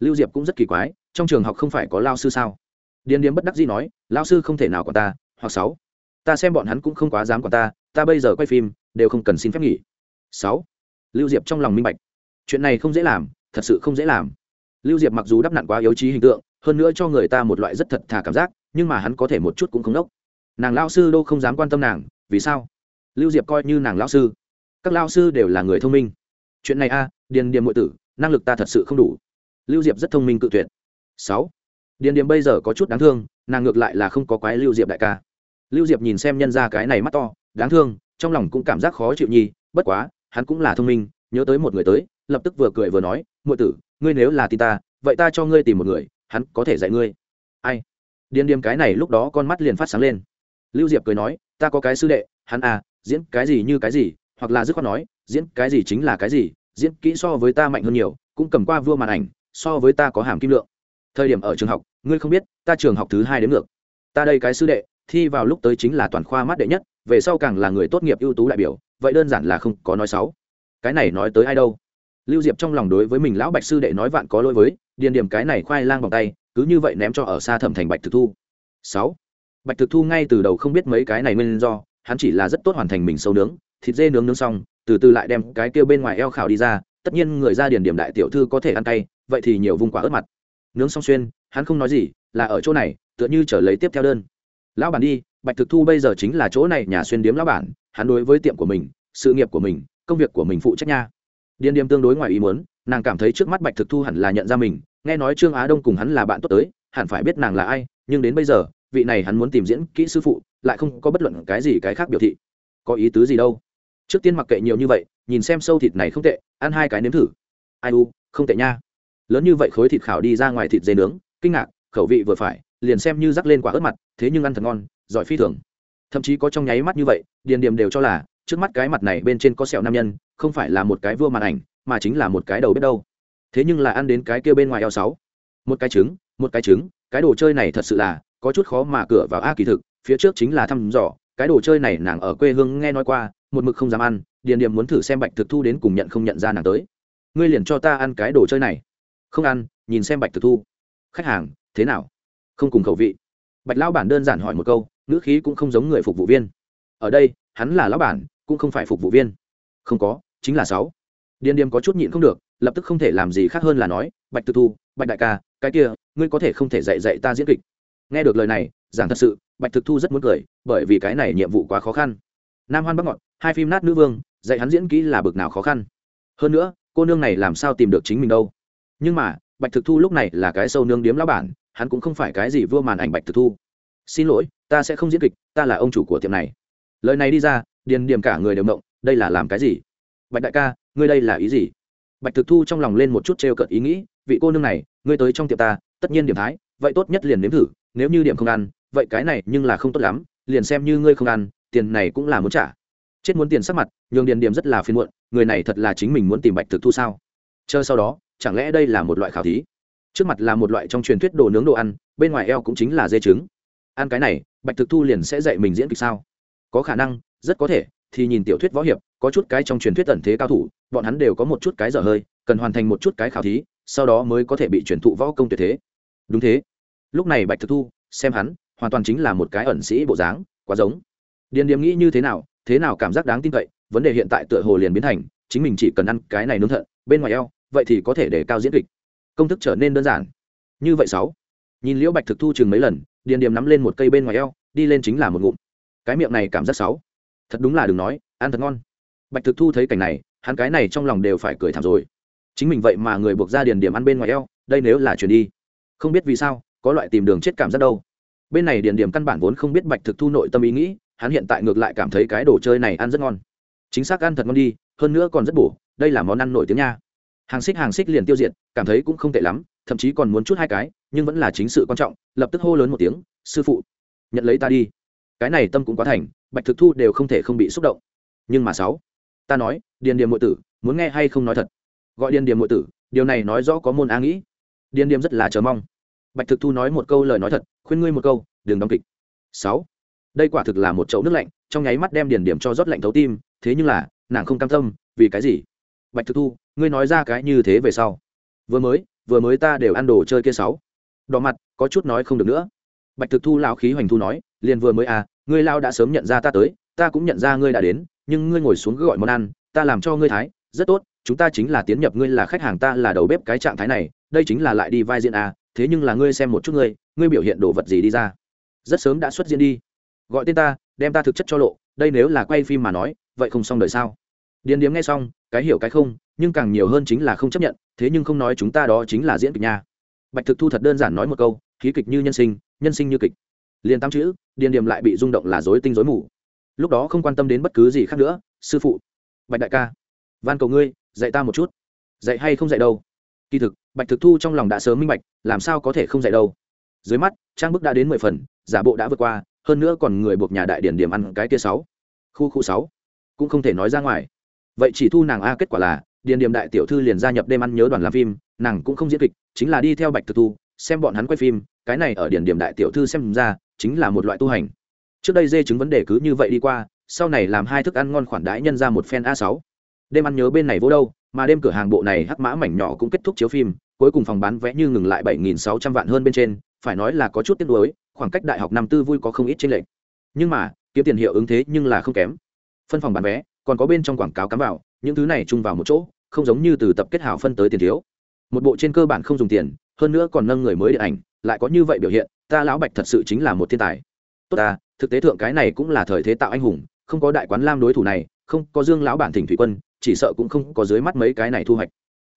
Lưu diệp cũng rất kỳ quái, trong trường học không phải có lao sư sao? Điền điếm bất đắc dĩ nói, lao sư không thể nào của ta, hoặc sáu. Ta xem bọn hắn cũng không quá dám của ta ta bây giờ quay phim, đều không cần xin phép nghỉ. Sáu. Lưu diệp trong lòng minh bạch. Chuyện này không dễ làm, thật sự không dễ làm. Lưu diệp mặc dù đắp nặn quá yếu trí hình tượng, hơn nữa cho người ta một loại rất thật thà cảm giác, nhưng mà hắn có thể một chút cũng không đốc nàng lao sư đâu không dám quan tâm nàng, vì sao? Lưu diệp coi như nàng lao sư, các lao sư đều là người thông minh. Chuyện này a, điền điềm ngụy tử, năng lực ta thật sự không đủ. Lưu diệp rất thông minh cự tuyệt. Sáu, điền điềm bây giờ có chút đáng thương, nàng ngược lại là không có quái lưu diệp đại ca. Lưu diệp nhìn xem nhân ra cái này mắt to, đáng thương, trong lòng cũng cảm giác khó chịu nhi bất quá, hắn cũng là thông minh, nhớ tới một người tới, lập tức vừa cười vừa nói ngụy tử, ngươi nếu là tin ta, vậy ta cho ngươi tìm một người, hắn có thể dạy ngươi. Ai? Điền điềm cái này lúc đó con mắt liền phát sáng lên lưu diệp cười nói, ta có cái sư đệ, hắn à diễn cái gì như cái gì, hoặc là dứt khoát nói, diễn cái gì chính là cái gì, diễn kỹ so với ta mạnh hơn nhiều, cũng cầm qua vua màn ảnh, so với ta có hàm kim lượng. Thời điểm ở trường học, ngươi không biết, ta trường học thứ hai đến ngược. Ta đây cái sư đệ, thi vào lúc tới chính là toàn khoa mắt đệ nhất, về sau càng là người tốt nghiệp ưu tú đại biểu, vậy đơn giản là không có nói xấu. Cái này nói tới ai đâu? Lưu diệp trong lòng đối với mình lão bạch sư đệ nói vạn có lỗi với, điền điểm cái này khoai lang bằng tay, cứ như vậy ném cho ở xa thẩm thành bạch thực thu. Sáu bạch thực thu ngay từ đầu không biết mấy cái này nguyên do hắn chỉ là rất tốt hoàn thành mình sâu nướng thịt dê nướng nướng xong từ từ lại đem cái kêu bên ngoài eo khảo đi ra tất nhiên người ra điển điểm đại tiểu thư có thể ăn tay, vậy thì nhiều vùng quả ớt mặt. Nướng xong xuyên hắn không nói gì là ở chỗ này tựa như trở lấy tiếp theo đơn. Lão bản đi bạch thực thu bây giờ chính là chỗ này nhà xuyên điếm lão bản hắn đối với tiệm của mình sự nghiệp của mình công việc của mình phụ trách nha. Điền điểm tương đối ngoài ý muốn nàng cảm thấy trước mắt bạch thực thu hẳn là nhận ra mình nghe nói trương á đông cùng hắn là bạn tốt tới hẳn phải biết nàng là ai nhưng đến bây giờ vị này hắn muốn tìm diễn kỹ sư phụ, lại không có bất luận cái gì cái khác biểu thị. Có ý tứ gì đâu? Trước tiên mặc kệ nhiều như vậy, nhìn xem sâu thịt này không tệ, ăn hai cái nếm thử. Ai u, không tệ nha. Lớn như vậy khối thịt khảo đi ra ngoài thịt dê nướng, kinh ngạc, khẩu vị vừa phải, liền xem như rắc lên quả ớt mặt, thế nhưng ăn thật ngon, giỏi phi thường. Thậm chí có trong nháy mắt như vậy, điền điềm đều cho là, trước mắt cái mặt này bên trên có sẹo nam nhân, không phải là một cái vua màn ảnh, mà chính là một cái đầu biết đâu. Thế nhưng là ăn đến cái kia bên ngoài eo sáu. Một cái trứng, một cái trứng, cái đồ chơi này thật sự là có chút khó mà cửa vào a kỳ thực, phía trước chính là thăm dò, cái đồ chơi này nàng ở quê hương nghe nói qua, một mực không dám ăn, điền điềm muốn thử xem bạch thực thu đến cùng nhận không nhận ra nàng tới. Ngươi liền cho ta ăn cái đồ chơi này. Không ăn, nhìn xem bạch thực thu. Khách hàng, thế nào? Không cùng khẩu vị. Bạch lão bản đơn giản hỏi một câu, ngữ khí cũng không giống người phục vụ viên. Ở đây, hắn là lão bản, cũng không phải phục vụ viên. Không có, chính là sáu. Điền điềm có chút nhịn không được, lập tức không thể làm gì khác hơn là nói, bạch thực thu, bạch đại ca, cái kia, ngươi có thể không thể dạy dạy ta diễn kịch nghe được lời này giảng thật sự bạch thực thu rất muốn cười bởi vì cái này nhiệm vụ quá khó khăn. Nam hoan bắc ngọt hai phim nát nữ vương dạy hắn diễn kỹ là bực nào khó khăn. Hơn nữa cô nương này làm sao tìm được chính mình đâu? Nhưng mà bạch thực thu lúc này là cái sâu nương điếm lão bản hắn cũng không phải cái gì vua màn ảnh bạch thực thu. Xin lỗi ta sẽ không diễn kịch ta là ông chủ của tiệm này. Lời này đi ra điền điểm cả người đều động, đây là làm cái gì? Bạch đại ca ngươi đây là ý gì? Bạch thực thu trong lòng lên một chút trêu cợt ý nghĩ vị cô nương này ngươi tới trong tiệm ta tất nhiên điểm thái vậy tốt nhất liền nếm thử nếu như điểm không ăn, vậy cái này nhưng là không tốt lắm, liền xem như ngươi không ăn, tiền này cũng là muốn trả. Chết muốn tiền sắc mặt, nhường điền điểm rất là phiền muộn, người này thật là chính mình muốn tìm bạch thực thu sao? Chờ sau đó, chẳng lẽ đây là một loại khảo thí? Trước mặt là một loại trong truyền thuyết đồ nướng đồ ăn, bên ngoài eo cũng chính là dê trứng. Ăn cái này, bạch thực thu liền sẽ dạy mình diễn kịch sao? Có khả năng, rất có thể, thì nhìn tiểu thuyết võ hiệp, có chút cái trong truyền thuyết tận thế cao thủ, bọn hắn đều có một chút cái dở hơi, cần hoàn thành một chút cái khảo thí, sau đó mới có thể bị truyền thụ võ công tuyệt thế. Đúng thế lúc này bạch thực thu, xem hắn, hoàn toàn chính là một cái ẩn sĩ bộ dáng, quá giống. Điền điềm nghĩ như thế nào thế nào cảm giác đáng tin cậy, vấn đề hiện tại tựa hồ liền biến thành, chính mình chỉ cần ăn cái này nướng thận, bên ngoài eo, vậy thì có thể để cao diễn kịch. Công thức trở nên đơn giản. Như vậy sáu. Nhìn liễu bạch thực thu chừng mấy lần, điền điềm nắm lên một cây bên ngoài eo, đi lên chính là một ngụm. Cái miệng này cảm giác sáu. Thật đúng là đừng nói, ăn thật ngon. Bạch thực thu thấy cảnh này, hắn cái này trong lòng đều phải cười thảm rồi. Chính mình vậy mà người buộc ra điền điểm ăn bên ngoài eo, đây nếu là chuyển đi. Không biết vì sao có loại tìm đường chết cảm giác đâu. Bên này điền điểm căn bản vốn không biết bạch thực thu nội tâm ý nghĩ, hắn hiện tại ngược lại cảm thấy cái đồ chơi này ăn rất ngon. Chính xác ăn thật ngon đi, hơn nữa còn rất bổ, đây là món ăn nổi tiếng nha. Hàng xích hàng xích liền tiêu diệt, cảm thấy cũng không tệ lắm, thậm chí còn muốn chút hai cái, nhưng vẫn là chính sự quan trọng, lập tức hô lớn một tiếng, sư phụ, nhận lấy ta đi. Cái này tâm cũng quá thành, bạch thực thu đều không thể không bị xúc động. Nhưng mà sáu, ta nói, điền điềm ngụy tử, muốn nghe hay không nói thật? Gọi điền điềm ngụy tử, điều này nói rõ có môn á nghĩ. Điền điềm rất là chờ mong bạch thực thu nói một câu lời nói thật, khuyên ngươi một câu, đừng đóng kịch. Sáu. Đây quả thực là một chậu nước lạnh, trong nháy mắt đem điển điểm cho rót lạnh thấu tim, thế nhưng là, nàng không cam tâm, vì cái gì? Bạch thực thu, ngươi nói ra cái như thế về sau. Vừa mới vừa mới ta đều ăn đồ chơi kia sáu. Đỏ mặt, có chút nói không được nữa. Bạch thực thu lão khí hoành thu nói, liền vừa mới à ngươi lao đã sớm nhận ra ta tới, ta cũng nhận ra ngươi đã đến, nhưng ngươi ngồi xuống gọi món ăn, ta làm cho ngươi thái, rất tốt, chúng ta chính là tiến nhập ngươi là khách hàng ta là đầu bếp cái trạng thái này, đây chính là lại đi vai diện à thế nhưng là ngươi xem một chút ngươi ngươi biểu hiện đồ vật gì đi ra? Rất sớm đã xuất diễn đi. Gọi tên ta, đem ta thực chất cho lộ, đây nếu là quay phim mà nói, vậy không xong đời sao? Điền điếm nghe xong, cái hiểu cái không, nhưng càng nhiều hơn chính là không chấp nhận, thế nhưng không nói chúng ta đó chính là diễn kịch nha. Bạch thực thu thật đơn giản nói một câu, khí kịch như nhân sinh nhân sinh như kịch. Liền tám chữ, điền điềm lại bị rung động là dối tinh dối mù. Lúc đó không quan tâm đến bất cứ gì khác nữa, sư phụ. Bạch đại ca, van cầu ngươi, dạy ta một chút. Dạy hay không dạy đâu? Kỳ thực, bạch thực thu trong lòng đã sớm minh bạch, làm sao có thể không dạy đâu. Dưới mắt, trang bức đã đến mười phần, giả bộ đã vượt qua, hơn nữa còn người buộc nhà đại điển điểm ăn cái kia sáu. Khu khu sáu. Cũng không thể nói ra ngoài. Vậy chỉ thu nàng a, kết quả là điền điểm đại tiểu thư liền gia nhập đêm ăn nhớ đoàn làm phim, nàng cũng không diễn kịch, chính là đi theo bạch thực thu, xem bọn hắn quay phim, cái này ở điển điểm đại tiểu thư xem ra, chính là một loại tu hành. Trước đây dê chứng vấn đề cứ như vậy đi qua, sau này làm hai thức ăn ngon khoản đãi nhân ra một phen a sáu. Đêm ăn nhớ bên này vô đâu mà đêm cửa hàng bộ này hắc mã mảnh nhỏ cũng kết thúc chiếu phim, cuối cùng phòng bán vé như ngừng lại bảy nghìn sáu trăm vạn hơn bên trên, phải nói là có chút tiếc nuối, khoảng cách đại học năm tư vui có không ít trên lệch. Nhưng mà, kiếm tiền hiệu ứng thế nhưng là không kém. Phân phòng bán vé, còn có bên trong quảng cáo cắm vào, những thứ này chung vào một chỗ, không giống như từ tập kết hảo phân tới tiền thiếu. Một bộ trên cơ bản không dùng tiền, hơn nữa còn nâng người mới điện ảnh, lại có như vậy biểu hiện, ta lão bạch thật sự chính là một thiên tài. Tốt ta, thực tế thượng cái này cũng là thời thế tạo anh hùng, không có đại quán lam đối thủ này, không có dương lão bản thỉnh thủy quân chỉ sợ cũng không có dưới mắt mấy cái này thu hoạch.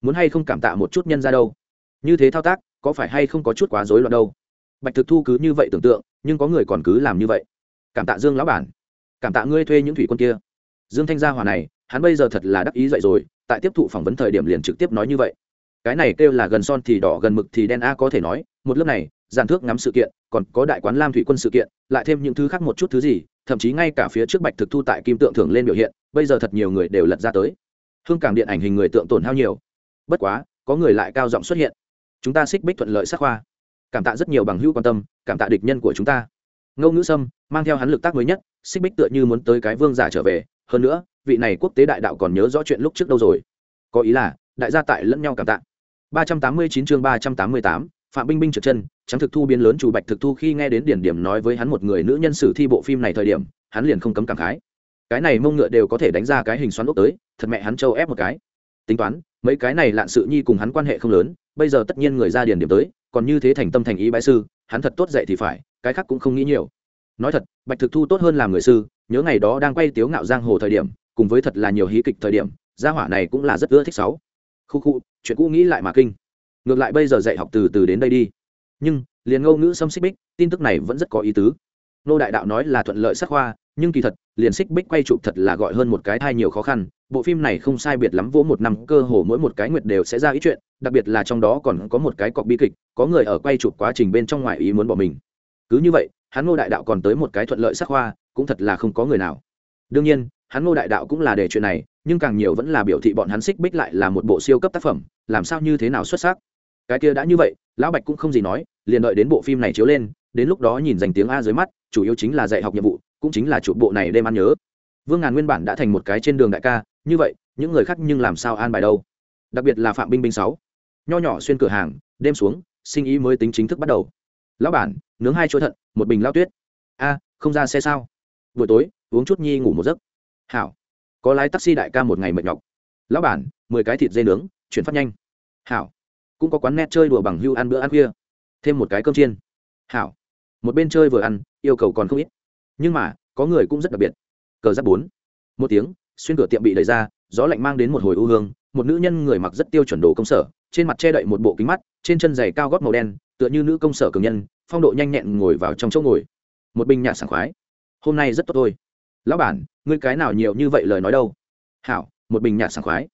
Muốn hay không cảm tạ một chút nhân ra đâu? Như thế thao tác, có phải hay không có chút quá rối loạn đâu? Bạch thực thu cứ như vậy tưởng tượng, nhưng có người còn cứ làm như vậy. Cảm tạ dương lão bản. Cảm tạ ngươi thuê những thủy quân kia. Dương thanh gia hòa này, hắn bây giờ thật là đắc ý dậy rồi, tại tiếp thụ phỏng vấn thời điểm liền trực tiếp nói như vậy. Cái này kêu là gần son thì đỏ, gần mực thì đen a có thể nói, một lớp này giản thước ngắm sự kiện còn có đại quán lam thủy quân sự kiện lại thêm những thứ khác một chút thứ gì thậm chí ngay cả phía trước bạch thực thu tại kim tượng thường lên biểu hiện bây giờ thật nhiều người đều lật ra tới. Hương cảng điện ảnh hình người tượng tổn hao nhiều. Bất quá có người lại cao giọng xuất hiện. Chúng ta xích bích thuận lợi sắc khoa cảm tạ rất nhiều bằng hữu quan tâm cảm tạ địch nhân của chúng ta. Ngô ngữ sâm mang theo hắn lực tác mới nhất xích bích tựa như muốn tới cái vương giả trở về. Hơn nữa vị này quốc tế đại đạo còn nhớ rõ chuyện lúc trước đâu rồi. Có ý là đại gia tại lẫn nhau cảm tạ. 389 chương 388, phạm binh binh trượt chân, trắng thực thu biến lớn chủ bạch thực thu khi nghe đến điển điểm nói với hắn một người nữ nhân sử thi bộ phim này thời điểm, hắn liền không cấm cảm khái. Cái này mông ngựa đều có thể đánh ra cái hình xoắn ốc tới, thật mẹ hắn châu ép một cái. Tính toán, mấy cái này lạn sự nhi cùng hắn quan hệ không lớn, bây giờ tất nhiên người ra điển điểm tới, còn như thế thành tâm thành ý bái sư, hắn thật tốt dạy thì phải, cái khác cũng không nghĩ nhiều. Nói thật, bạch thực thu tốt hơn làm người sư, nhớ ngày đó đang quay tiếu ngạo giang hồ thời điểm, cùng với thật là nhiều hí kịch thời điểm, gia hỏa này cũng là rất ưa thích sáu. Khu khu, chuyện cũ nghĩ lại mà kinh ngược lại bây giờ dạy học từ từ đến đây đi. Nhưng, liền Ngô ngữ xâm xích bích, tin tức này vẫn rất có ý tứ. Nô đại đạo nói là thuận lợi sắc khoa nhưng kỳ thật, liền xích bích quay chụp thật là gọi hơn một cái thai nhiều khó khăn. Bộ phim này không sai biệt lắm, vỗ một năm, cơ hồ mỗi một cái nguyệt đều sẽ ra ý chuyện, đặc biệt là trong đó còn có một cái cọc bi kịch, có người ở quay chụp quá trình bên trong ngoài ý muốn bỏ mình. Cứ như vậy, hắn ngô đại đạo còn tới một cái thuận lợi sắc hoa, cũng thật là không có người nào. Đương nhiên, hắn ngô đại đạo cũng là để chuyện này, nhưng càng nhiều vẫn là biểu thị bọn hắn xích bích lại là một bộ siêu cấp tác phẩm, làm sao như thế nào xuất sắc? Cái kia đã như vậy, lão bạch cũng không gì nói, liền đợi đến bộ phim này chiếu lên, đến lúc đó nhìn dành tiếng a dưới mắt, chủ yếu chính là dạy học nhiệm vụ, cũng chính là chụp bộ này đêm ăn nhớ. Vương ngàn nguyên bản đã thành một cái trên đường đại ca, như vậy, những người khác nhưng làm sao an bài đâu? Đặc biệt là phạm binh binh sáu. Nho nhỏ xuyên cửa hàng, đêm xuống, sinh ý mới tính chính thức bắt đầu. Lão bản, nướng hai chỗ thận, một bình lao tuyết. A, không ra xe sao? Buổi tối, uống chút nhi ngủ một giấc. Hảo. Có lái taxi đại ca một ngày mệt nhọc. Lão bản, mười cái thịt dê nướng, chuyển phát nhanh. Hảo cũng có quán net chơi đùa bằng hưu ăn bữa ăn khuya. Thêm một cái cơm chiên. Hảo. Một bên chơi vừa ăn, yêu cầu còn không ít. Nhưng mà, có người cũng rất đặc biệt. Cờ giáp bốn. Một tiếng, xuyên cửa tiệm bị đẩy ra, gió lạnh mang đến một hồi u hương, một nữ nhân người mặc rất tiêu chuẩn đồ công sở, trên mặt che đậy một bộ kính mắt, trên chân giày cao gót màu đen, tựa như nữ công sở cường nhân, phong độ nhanh nhẹn ngồi vào trong chỗ ngồi. Một bình nhà sảng khoái. Hôm nay rất tốt thôi. Lão bản, ngươi cái nào nhiều như vậy lời nói đâu? Hảo, một bình nhà sảng khoái.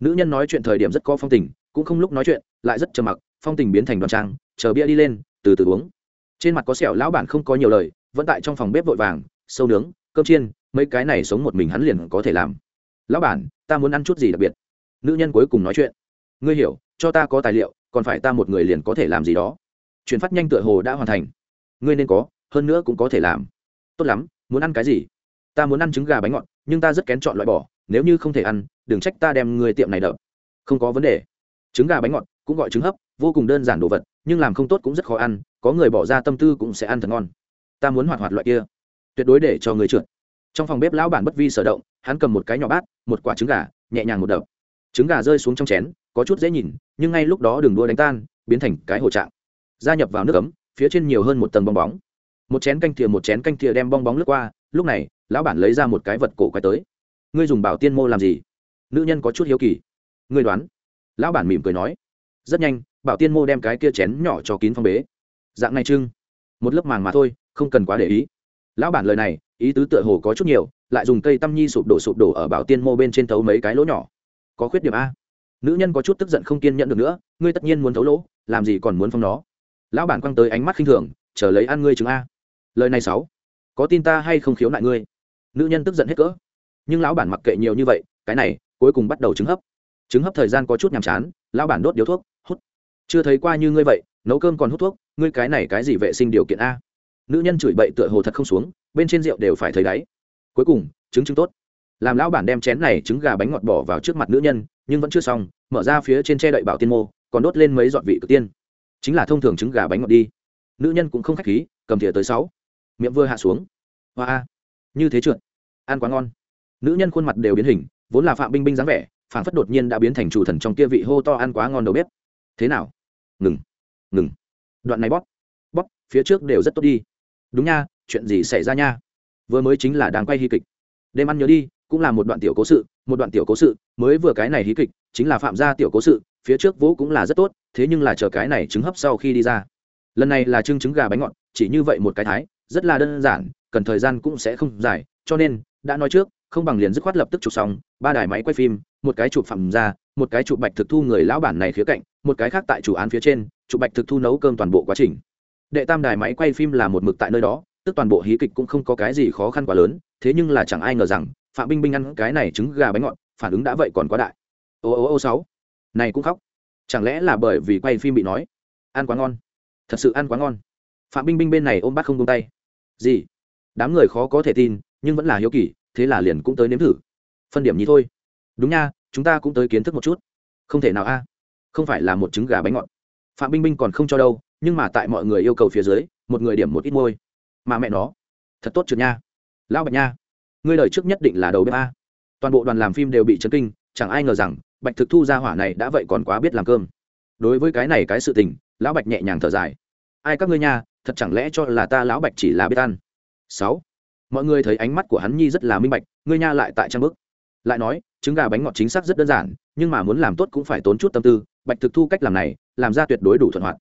Nữ nhân nói chuyện thời điểm rất có phong tình cũng không lúc nói chuyện, lại rất trầm mặc, phong tình biến thành đoàn trang, chờ bia đi lên, từ từ uống. Trên mặt có sẹo, lão bản không có nhiều lời, vẫn tại trong phòng bếp vội vàng, sâu nướng, cơm chiên, mấy cái này sống một mình hắn liền có thể làm. Lão bản, ta muốn ăn chút gì đặc biệt? Nữ nhân cuối cùng nói chuyện. Ngươi hiểu, cho ta có tài liệu, còn phải ta một người liền có thể làm gì đó. Chuyển phát nhanh tựa hồ đã hoàn thành. Ngươi nên có, hơn nữa cũng có thể làm. Tốt lắm, muốn ăn cái gì? Ta muốn ăn trứng gà bánh ngọt, nhưng ta rất kén chọn loại bỏ, nếu như không thể ăn, đừng trách ta đem người tiệm này đập. Không có vấn đề trứng gà bánh ngọt cũng gọi trứng hấp, vô cùng đơn giản đồ vật, nhưng làm không tốt cũng rất khó ăn, có người bỏ ra tâm tư cũng sẽ ăn thật ngon. Ta muốn hoạt hoạt loại kia. Tuyệt đối để cho người trượt. Trong phòng bếp lão bản bất vi sở động, hắn cầm một cái nhỏ bát, một quả trứng gà, nhẹ nhàng một đập. Trứng gà rơi xuống trong chén, có chút dễ nhìn, nhưng ngay lúc đó đường đua đánh tan, biến thành cái hồ trạng. Gia nhập vào nước ấm, phía trên nhiều hơn một tầng bong bóng. Một chén canh thìa, một chén canh thìa đem bong bóng lướt qua, lúc này, lão bản lấy ra một cái vật cổ quay tới. Ngươi dùng bảo tiên mô làm gì? Nữ nhân có chút hiếu kỳ. Ngươi đoán lão bản mỉm cười nói, rất nhanh, bảo tiên mô đem cái kia chén nhỏ cho kín phong bế. Dạng này trưng một lớp màng mà thôi, không cần quá để ý. Lão bản lời này, ý tứ tựa hồ có chút nhiều, lại dùng cây tăm nhi sụp đổ sụp đổ ở bảo tiên mô bên trên thấu mấy cái lỗ nhỏ. Có khuyết điểm a. Nữ nhân có chút tức giận không kiên nhẫn được nữa, ngươi tất nhiên muốn thấu lỗ, làm gì còn muốn phong nó? Lão bản quăng tới ánh mắt khinh thường, chờ lấy ăn ngươi chứng a. Lời này sáu, có tin ta hay không khiếu nại ngươi? Nữ nhân tức giận hết cỡ, nhưng lão bản mặc kệ nhiều như vậy, cái này, cuối cùng bắt đầu chứng hấp chứng hấp thời gian có chút nhàm chán, lão bản đốt điếu thuốc, hút. Chưa thấy qua như ngươi vậy, nấu cơm còn hút thuốc, ngươi cái này cái gì vệ sinh điều kiện a? Nữ nhân chửi bậy tựa hồ thật không xuống, bên trên rượu đều phải thấy đáy. Cuối cùng, trứng trứng tốt. Làm lão bản đem chén này trứng gà bánh ngọt bỏ vào trước mặt nữ nhân, nhưng vẫn chưa xong, mở ra phía trên che đậy bảo tiên mô, còn đốt lên mấy dọn vị cực tiên. Chính là thông thường trứng gà bánh ngọt đi. Nữ nhân cũng không khách khí, cầm thìa tới sáu. Miệng vừa hạ xuống. Hoa như thế trượt. Ăn quá ngon. Nữ nhân khuôn mặt đều biến hình, vốn là phạm binh binh dáng vẻ phản phất đột nhiên đã biến thành chủ thần trong kia vị hô to ăn quá ngon đầu bếp. Thế nào? Ngừng. Ngừng. Đoạn này bóp. Bóp, phía trước đều rất tốt đi. Đúng nha, chuyện gì xảy ra nha? Vừa mới chính là đang quay hy kịch. Đêm ăn nhớ đi, cũng là một đoạn tiểu cố sự, một đoạn tiểu cố sự, mới vừa cái này hí kịch, chính là phạm gia tiểu cố sự, phía trước vỗ cũng là rất tốt, thế nhưng là chờ cái này trứng hấp sau khi đi ra. Lần này là trưng trứng gà bánh ngọt, chỉ như vậy một cái thái, rất là đơn giản, cần thời gian cũng sẽ không dài, cho nên, đã nói trước, không bằng liền dứt khoát lập tức chụp xong, ba đài máy quay phim một cái chụp phạm ra, một cái chụp bạch thực thu người lão bản này khía cạnh, một cái khác tại chủ án phía trên, chụp bạch thực thu nấu cơm toàn bộ quá trình. Đệ tam đài máy quay phim là một mực tại nơi đó, tức toàn bộ hí kịch cũng không có cái gì khó khăn quá lớn, thế nhưng là chẳng ai ngờ rằng, phạm binh binh ăn cái này trứng gà bánh ngọt, phản ứng đã vậy còn quá đại. Ô ô ô sáu, này cũng khóc. Chẳng lẽ là bởi vì quay phim bị nói? Ăn quá ngon. Thật sự ăn quá ngon. Phạm binh binh bên này ôm bát không tung tay. Gì? Đám người khó có thể tin, nhưng vẫn là hiếu kỳ, thế là liền cũng tới nếm thử. Phân điểm nhí thôi đúng nha, chúng ta cũng tới kiến thức một chút. Không thể nào a. Không phải là một trứng gà bánh ngọt. Phạm binh binh còn không cho đâu, nhưng mà tại mọi người yêu cầu phía dưới, một người điểm một ít môi mà mẹ nó, thật tốt trượt nha. Lão bạch nha, ngươi đời trước nhất định là đầu bếp a. Toàn bộ đoàn làm phim đều bị chấn kinh, chẳng ai ngờ rằng, bạch thực thu ra hỏa này đã vậy còn quá biết làm cơm. Đối với cái này cái sự tình, lão bạch nhẹ nhàng thở dài. Ai các ngươi nha, thật chẳng lẽ cho là ta lão bạch chỉ là biết ăn? Sáu. Mọi người thấy ánh mắt của hắn nhi rất là minh bạch, ngươi nha lại tại trang bức lại nói, trứng gà bánh ngọt chính xác rất đơn giản, nhưng mà muốn làm tốt cũng phải tốn chút tâm tư, bạch thực thu cách làm này, làm ra tuyệt đối đủ thuận hoạt.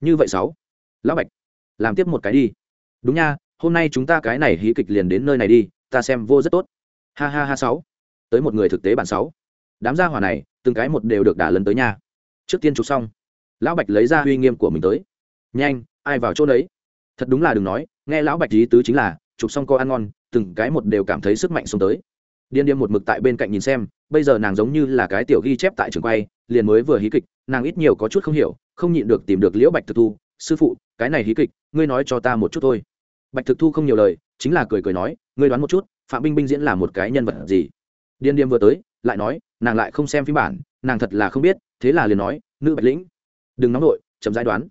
Như vậy sáu, lão bạch, làm tiếp một cái đi. Đúng nha, hôm nay chúng ta cái này hí kịch liền đến nơi này đi, ta xem vô rất tốt. Ha ha ha sáu. Tới một người thực tế bản sáu. Đám gia hỏa này, từng cái một đều được đả lần tới nhà trước tiên chụp xong, lão bạch lấy ra uy nghiêm của mình tới. Nhanh, ai vào chỗ đấy? Thật đúng là đừng nói, nghe lão bạch ý tứ chính là, chụp xong co ăn ngon, từng cái một đều cảm thấy sức mạnh xuống tới điên điên một mực tại bên cạnh nhìn xem, bây giờ nàng giống như là cái tiểu ghi chép tại trường quay, liền mới vừa hí kịch, nàng ít nhiều có chút không hiểu, không nhịn được tìm được liễu bạch thực thu, sư phụ, cái này hí kịch, ngươi nói cho ta một chút thôi. Bạch thực thu không nhiều lời, chính là cười cười nói, ngươi đoán một chút, phạm binh binh diễn là một cái nhân vật gì? Điên điên vừa tới, lại nói, nàng lại không xem phim bản, nàng thật là không biết, thế là liền nói, nữ bạch lĩnh, đừng nóng nổi chậm giải đoán.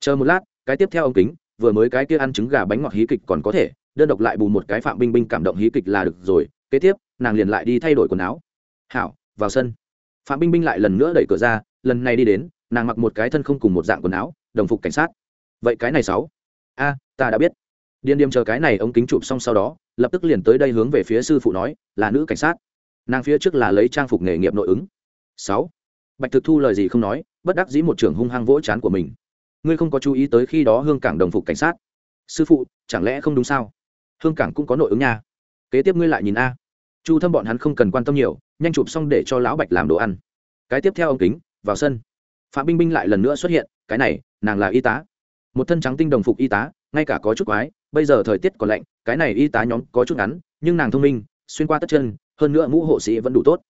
Chờ một lát, cái tiếp theo ông kính, vừa mới cái kia ăn trứng gà bánh ngọt hí kịch còn có thể, đơn độc lại bù một cái phạm binh binh cảm động hí kịch là được rồi, kế tiếp nàng liền lại đi thay đổi quần áo. Hảo, vào sân. Phạm binh binh lại lần nữa đẩy cửa ra, lần này đi đến, nàng mặc một cái thân không cùng một dạng quần áo, đồng phục cảnh sát. Vậy cái này sáu. A, ta đã biết. Điên điềm chờ cái này ống kính chụp xong sau đó, lập tức liền tới đây hướng về phía sư phụ nói, là nữ cảnh sát. Nàng phía trước là lấy trang phục nghề nghiệp nội ứng. Sáu. Bạch thực thu lời gì không nói, bất đắc dĩ một trưởng hung hăng vỗ chán của mình. Ngươi không có chú ý tới khi đó hương cảng đồng phục cảnh sát. Sư phụ, chẳng lẽ không đúng sao? Hương cảng cũng có nội ứng nha. Kế tiếp ngươi lại nhìn a chu thâm bọn hắn không cần quan tâm nhiều, nhanh chụp xong để cho lão bạch làm đồ ăn. Cái tiếp theo ông kính, vào sân. Phạm binh binh lại lần nữa xuất hiện, cái này, nàng là y tá. Một thân trắng tinh đồng phục y tá, ngay cả có chút quái, bây giờ thời tiết còn lạnh, cái này y tá nhóm có chút ngắn, nhưng nàng thông minh, xuyên qua tất chân, hơn nữa mũ hộ sĩ vẫn đủ tốt.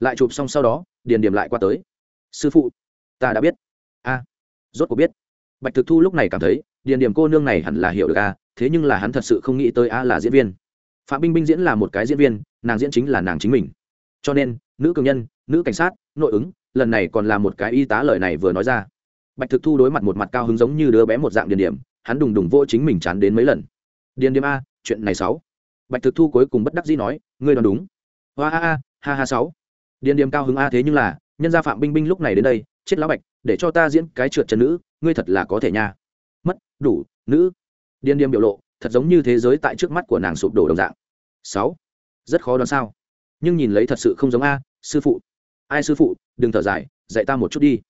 Lại chụp xong sau đó, điền điểm lại qua tới. Sư phụ, ta đã biết. A, rốt cuộc biết. Bạch thực thu lúc này cảm thấy, điền điểm cô nương này hẳn là hiểu được a, thế nhưng là hắn thật sự không nghĩ tới a là diễn viên phạm binh binh diễn là một cái diễn viên, nàng diễn chính là nàng chính mình. Cho nên, nữ cường nhân, nữ cảnh sát, nội ứng, lần này còn là một cái y tá lời này vừa nói ra. Bạch thực thu đối mặt một mặt cao hứng giống như đứa bé một dạng điền điểm, hắn đùng đùng vô chính mình chán đến mấy lần. Điền điểm a, chuyện này sáu. Bạch thực thu cuối cùng bất đắc dĩ nói, ngươi đoán đúng. Hoa a a ha ha sáu. Điền điểm cao hứng a thế nhưng là, nhân gia phạm binh binh lúc này đến đây, chết lão bạch, để cho ta diễn cái trượt chân nữ, ngươi thật là có thể nha. Mất, đủ, nữ. Điền điểm biểu lộ thật giống như thế giới tại trước mắt của nàng sụp đổ đồng dạng. Sáu. Rất khó đoán sao. Nhưng nhìn lấy thật sự không giống a, sư phụ. Ai sư phụ, đừng thở dài, dạy ta một chút đi.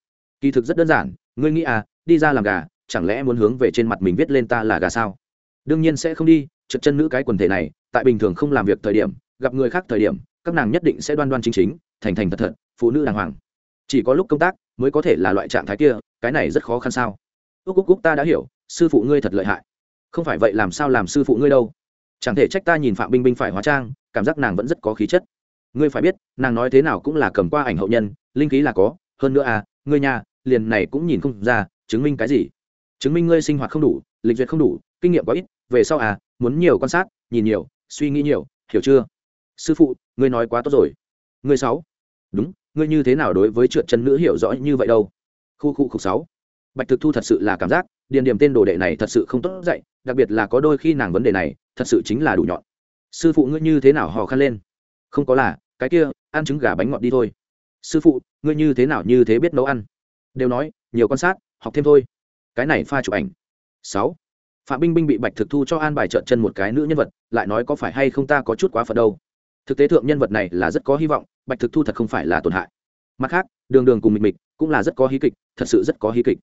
Kỳ thực rất đơn giản, ngươi nghĩ à đi ra làm gà, chẳng lẽ muốn hướng về trên mặt mình viết lên ta là gà sao? Đương nhiên sẽ không đi, trượt chân nữ cái quần thể này, tại bình thường không làm việc thời điểm, gặp người khác thời điểm, các nàng nhất định sẽ đoan đoan chính chính, thành thành thật thật, phụ nữ đàng hoàng. Chỉ có lúc công tác, mới có thể là loại trạng thái kia, cái này rất khó khăn sao? Úc úc úc ta đã hiểu, sư phụ ngươi thật lợi hại không phải vậy làm sao làm sư phụ ngươi đâu. Chẳng thể trách ta nhìn phạm binh binh phải hóa trang, cảm giác nàng vẫn rất có khí chất. Ngươi phải biết, nàng nói thế nào cũng là cầm qua ảnh hậu nhân, linh khí là có, hơn nữa à ngươi nhà, liền này cũng nhìn không ra, chứng minh cái gì? Chứng minh ngươi sinh hoạt không đủ, lịch duyệt không đủ, kinh nghiệm quá ít, về sau à muốn nhiều quan sát, nhìn nhiều, suy nghĩ nhiều, hiểu chưa? Sư phụ, ngươi nói quá tốt rồi. Ngươi sáu. Đúng, ngươi như thế nào đối với trượt chân nữ hiểu rõ như vậy đâu? Khu khu khục sáu. Bạch thực thu thật sự là cảm giác điền điểm tên đồ đệ này thật sự không tốt dạy, đặc biệt là có đôi khi nàng vấn đề này, thật sự chính là đủ nhọn. Sư phụ ngươi như thế nào hò khăn lên? Không có là, cái kia, ăn trứng gà bánh ngọt đi thôi. Sư phụ, ngươi như thế nào như thế biết nấu ăn? Đều nói, nhiều quan sát, học thêm thôi. Cái này pha chụp ảnh. Sáu. Phạm binh binh bị bạch thực thu cho an bài trợn chân một cái nữ nhân vật, lại nói có phải hay không ta có chút quá phật đâu? Thực tế thượng nhân vật này là rất có hy vọng, bạch thực thu thật không phải là tổn hại. Mặt khác, đường đường cùng mịch mịch cũng là rất có hí kịch, thật sự rất có hí kịch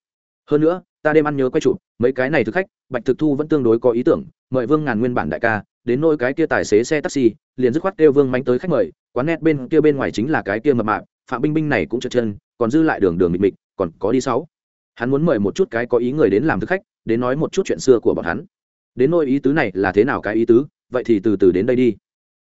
hơn nữa ta đêm ăn nhớ quay chụp mấy cái này thực khách bạch thực thu vẫn tương đối có ý tưởng mời vương ngàn nguyên bản đại ca đến nôi cái kia tài xế xe taxi liền dứt khoát kêu vương mánh tới khách mời quán net bên kia bên ngoài chính là cái kia mập mạp phạm binh binh này cũng trượt chân còn dư lại đường đường mịt mịt còn có đi sáu. Hắn muốn mời một chút cái có ý người đến làm thực khách đến nói một chút chuyện xưa của bọn hắn. Đến nôi ý tứ này là thế nào cái ý tứ vậy thì từ từ đến đây đi.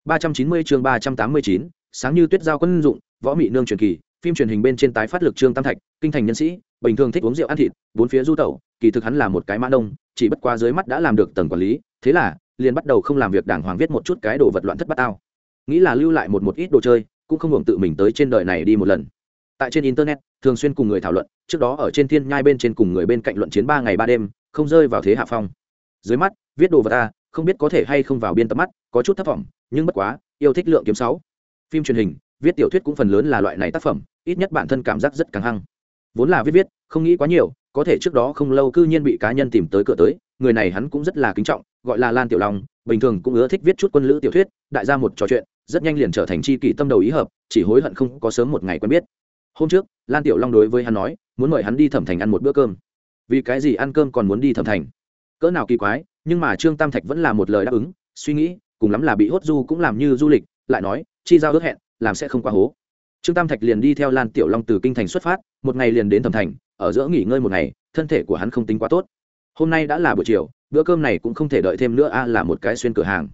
390 chương 389, sáng như tuyết giao quân dụng võ mị nương truyền kỳ phim truyền hình bên trên tái phát lực trương tam thạch kinh thành nhân sĩ bình thường thích uống rượu ăn thịt, bốn phía du tẩu, kỳ thực hắn là một cái mã đông chỉ bất qua dưới mắt đã làm được tầng quản lý, thế là, liền bắt đầu không làm việc đảng hoàng viết một chút cái đồ vật loạn thất bát tao. Nghĩ là lưu lại một một ít đồ chơi, cũng không hưởng tự mình tới trên đời này đi một lần. Tại trên internet, thường xuyên cùng người thảo luận, trước đó ở trên thiên nhai bên trên cùng người bên cạnh luận chiến ba ngày ba đêm, không rơi vào thế hạ phong. Dưới mắt, viết đồ vật ta không biết có thể hay không vào biên tập mắt, có chút thất vọng, nhưng bất quá, yêu thích lượng kiếm sáu. Phim truyền hình, viết tiểu thuyết cũng phần lớn là loại này tác phẩm, ít nhất bản thân cảm giác rất căng hăng vốn là viết viết, không nghĩ quá nhiều, có thể trước đó không lâu cư nhiên bị cá nhân tìm tới cửa tới, người này hắn cũng rất là kính trọng, gọi là lan tiểu long, bình thường cũng ưa thích viết chút quân lữ tiểu thuyết, đại ra một trò chuyện, rất nhanh liền trở thành chi kỷ tâm đầu ý hợp, chỉ hối hận không có sớm một ngày quen biết. Hôm trước, lan tiểu long đối với hắn nói, muốn mời hắn đi thẩm thành ăn một bữa cơm. Vì cái gì ăn cơm còn muốn đi thẩm thành? Cỡ nào kỳ quái, nhưng mà trương tam thạch vẫn là một lời đáp ứng, suy nghĩ, cùng lắm là bị hốt du cũng làm như du lịch, lại nói, chi giao ước hẹn, làm sẽ không quá hố trương tam thạch liền đi theo lan tiểu long từ kinh thành xuất phát, một ngày liền đến thẩm thành, ở giữa nghỉ ngơi một ngày, thân thể của hắn không tính quá tốt. Hôm nay đã là buổi chiều, bữa cơm này cũng không thể đợi thêm nữa, a, là một cái xuyên cửa hàng.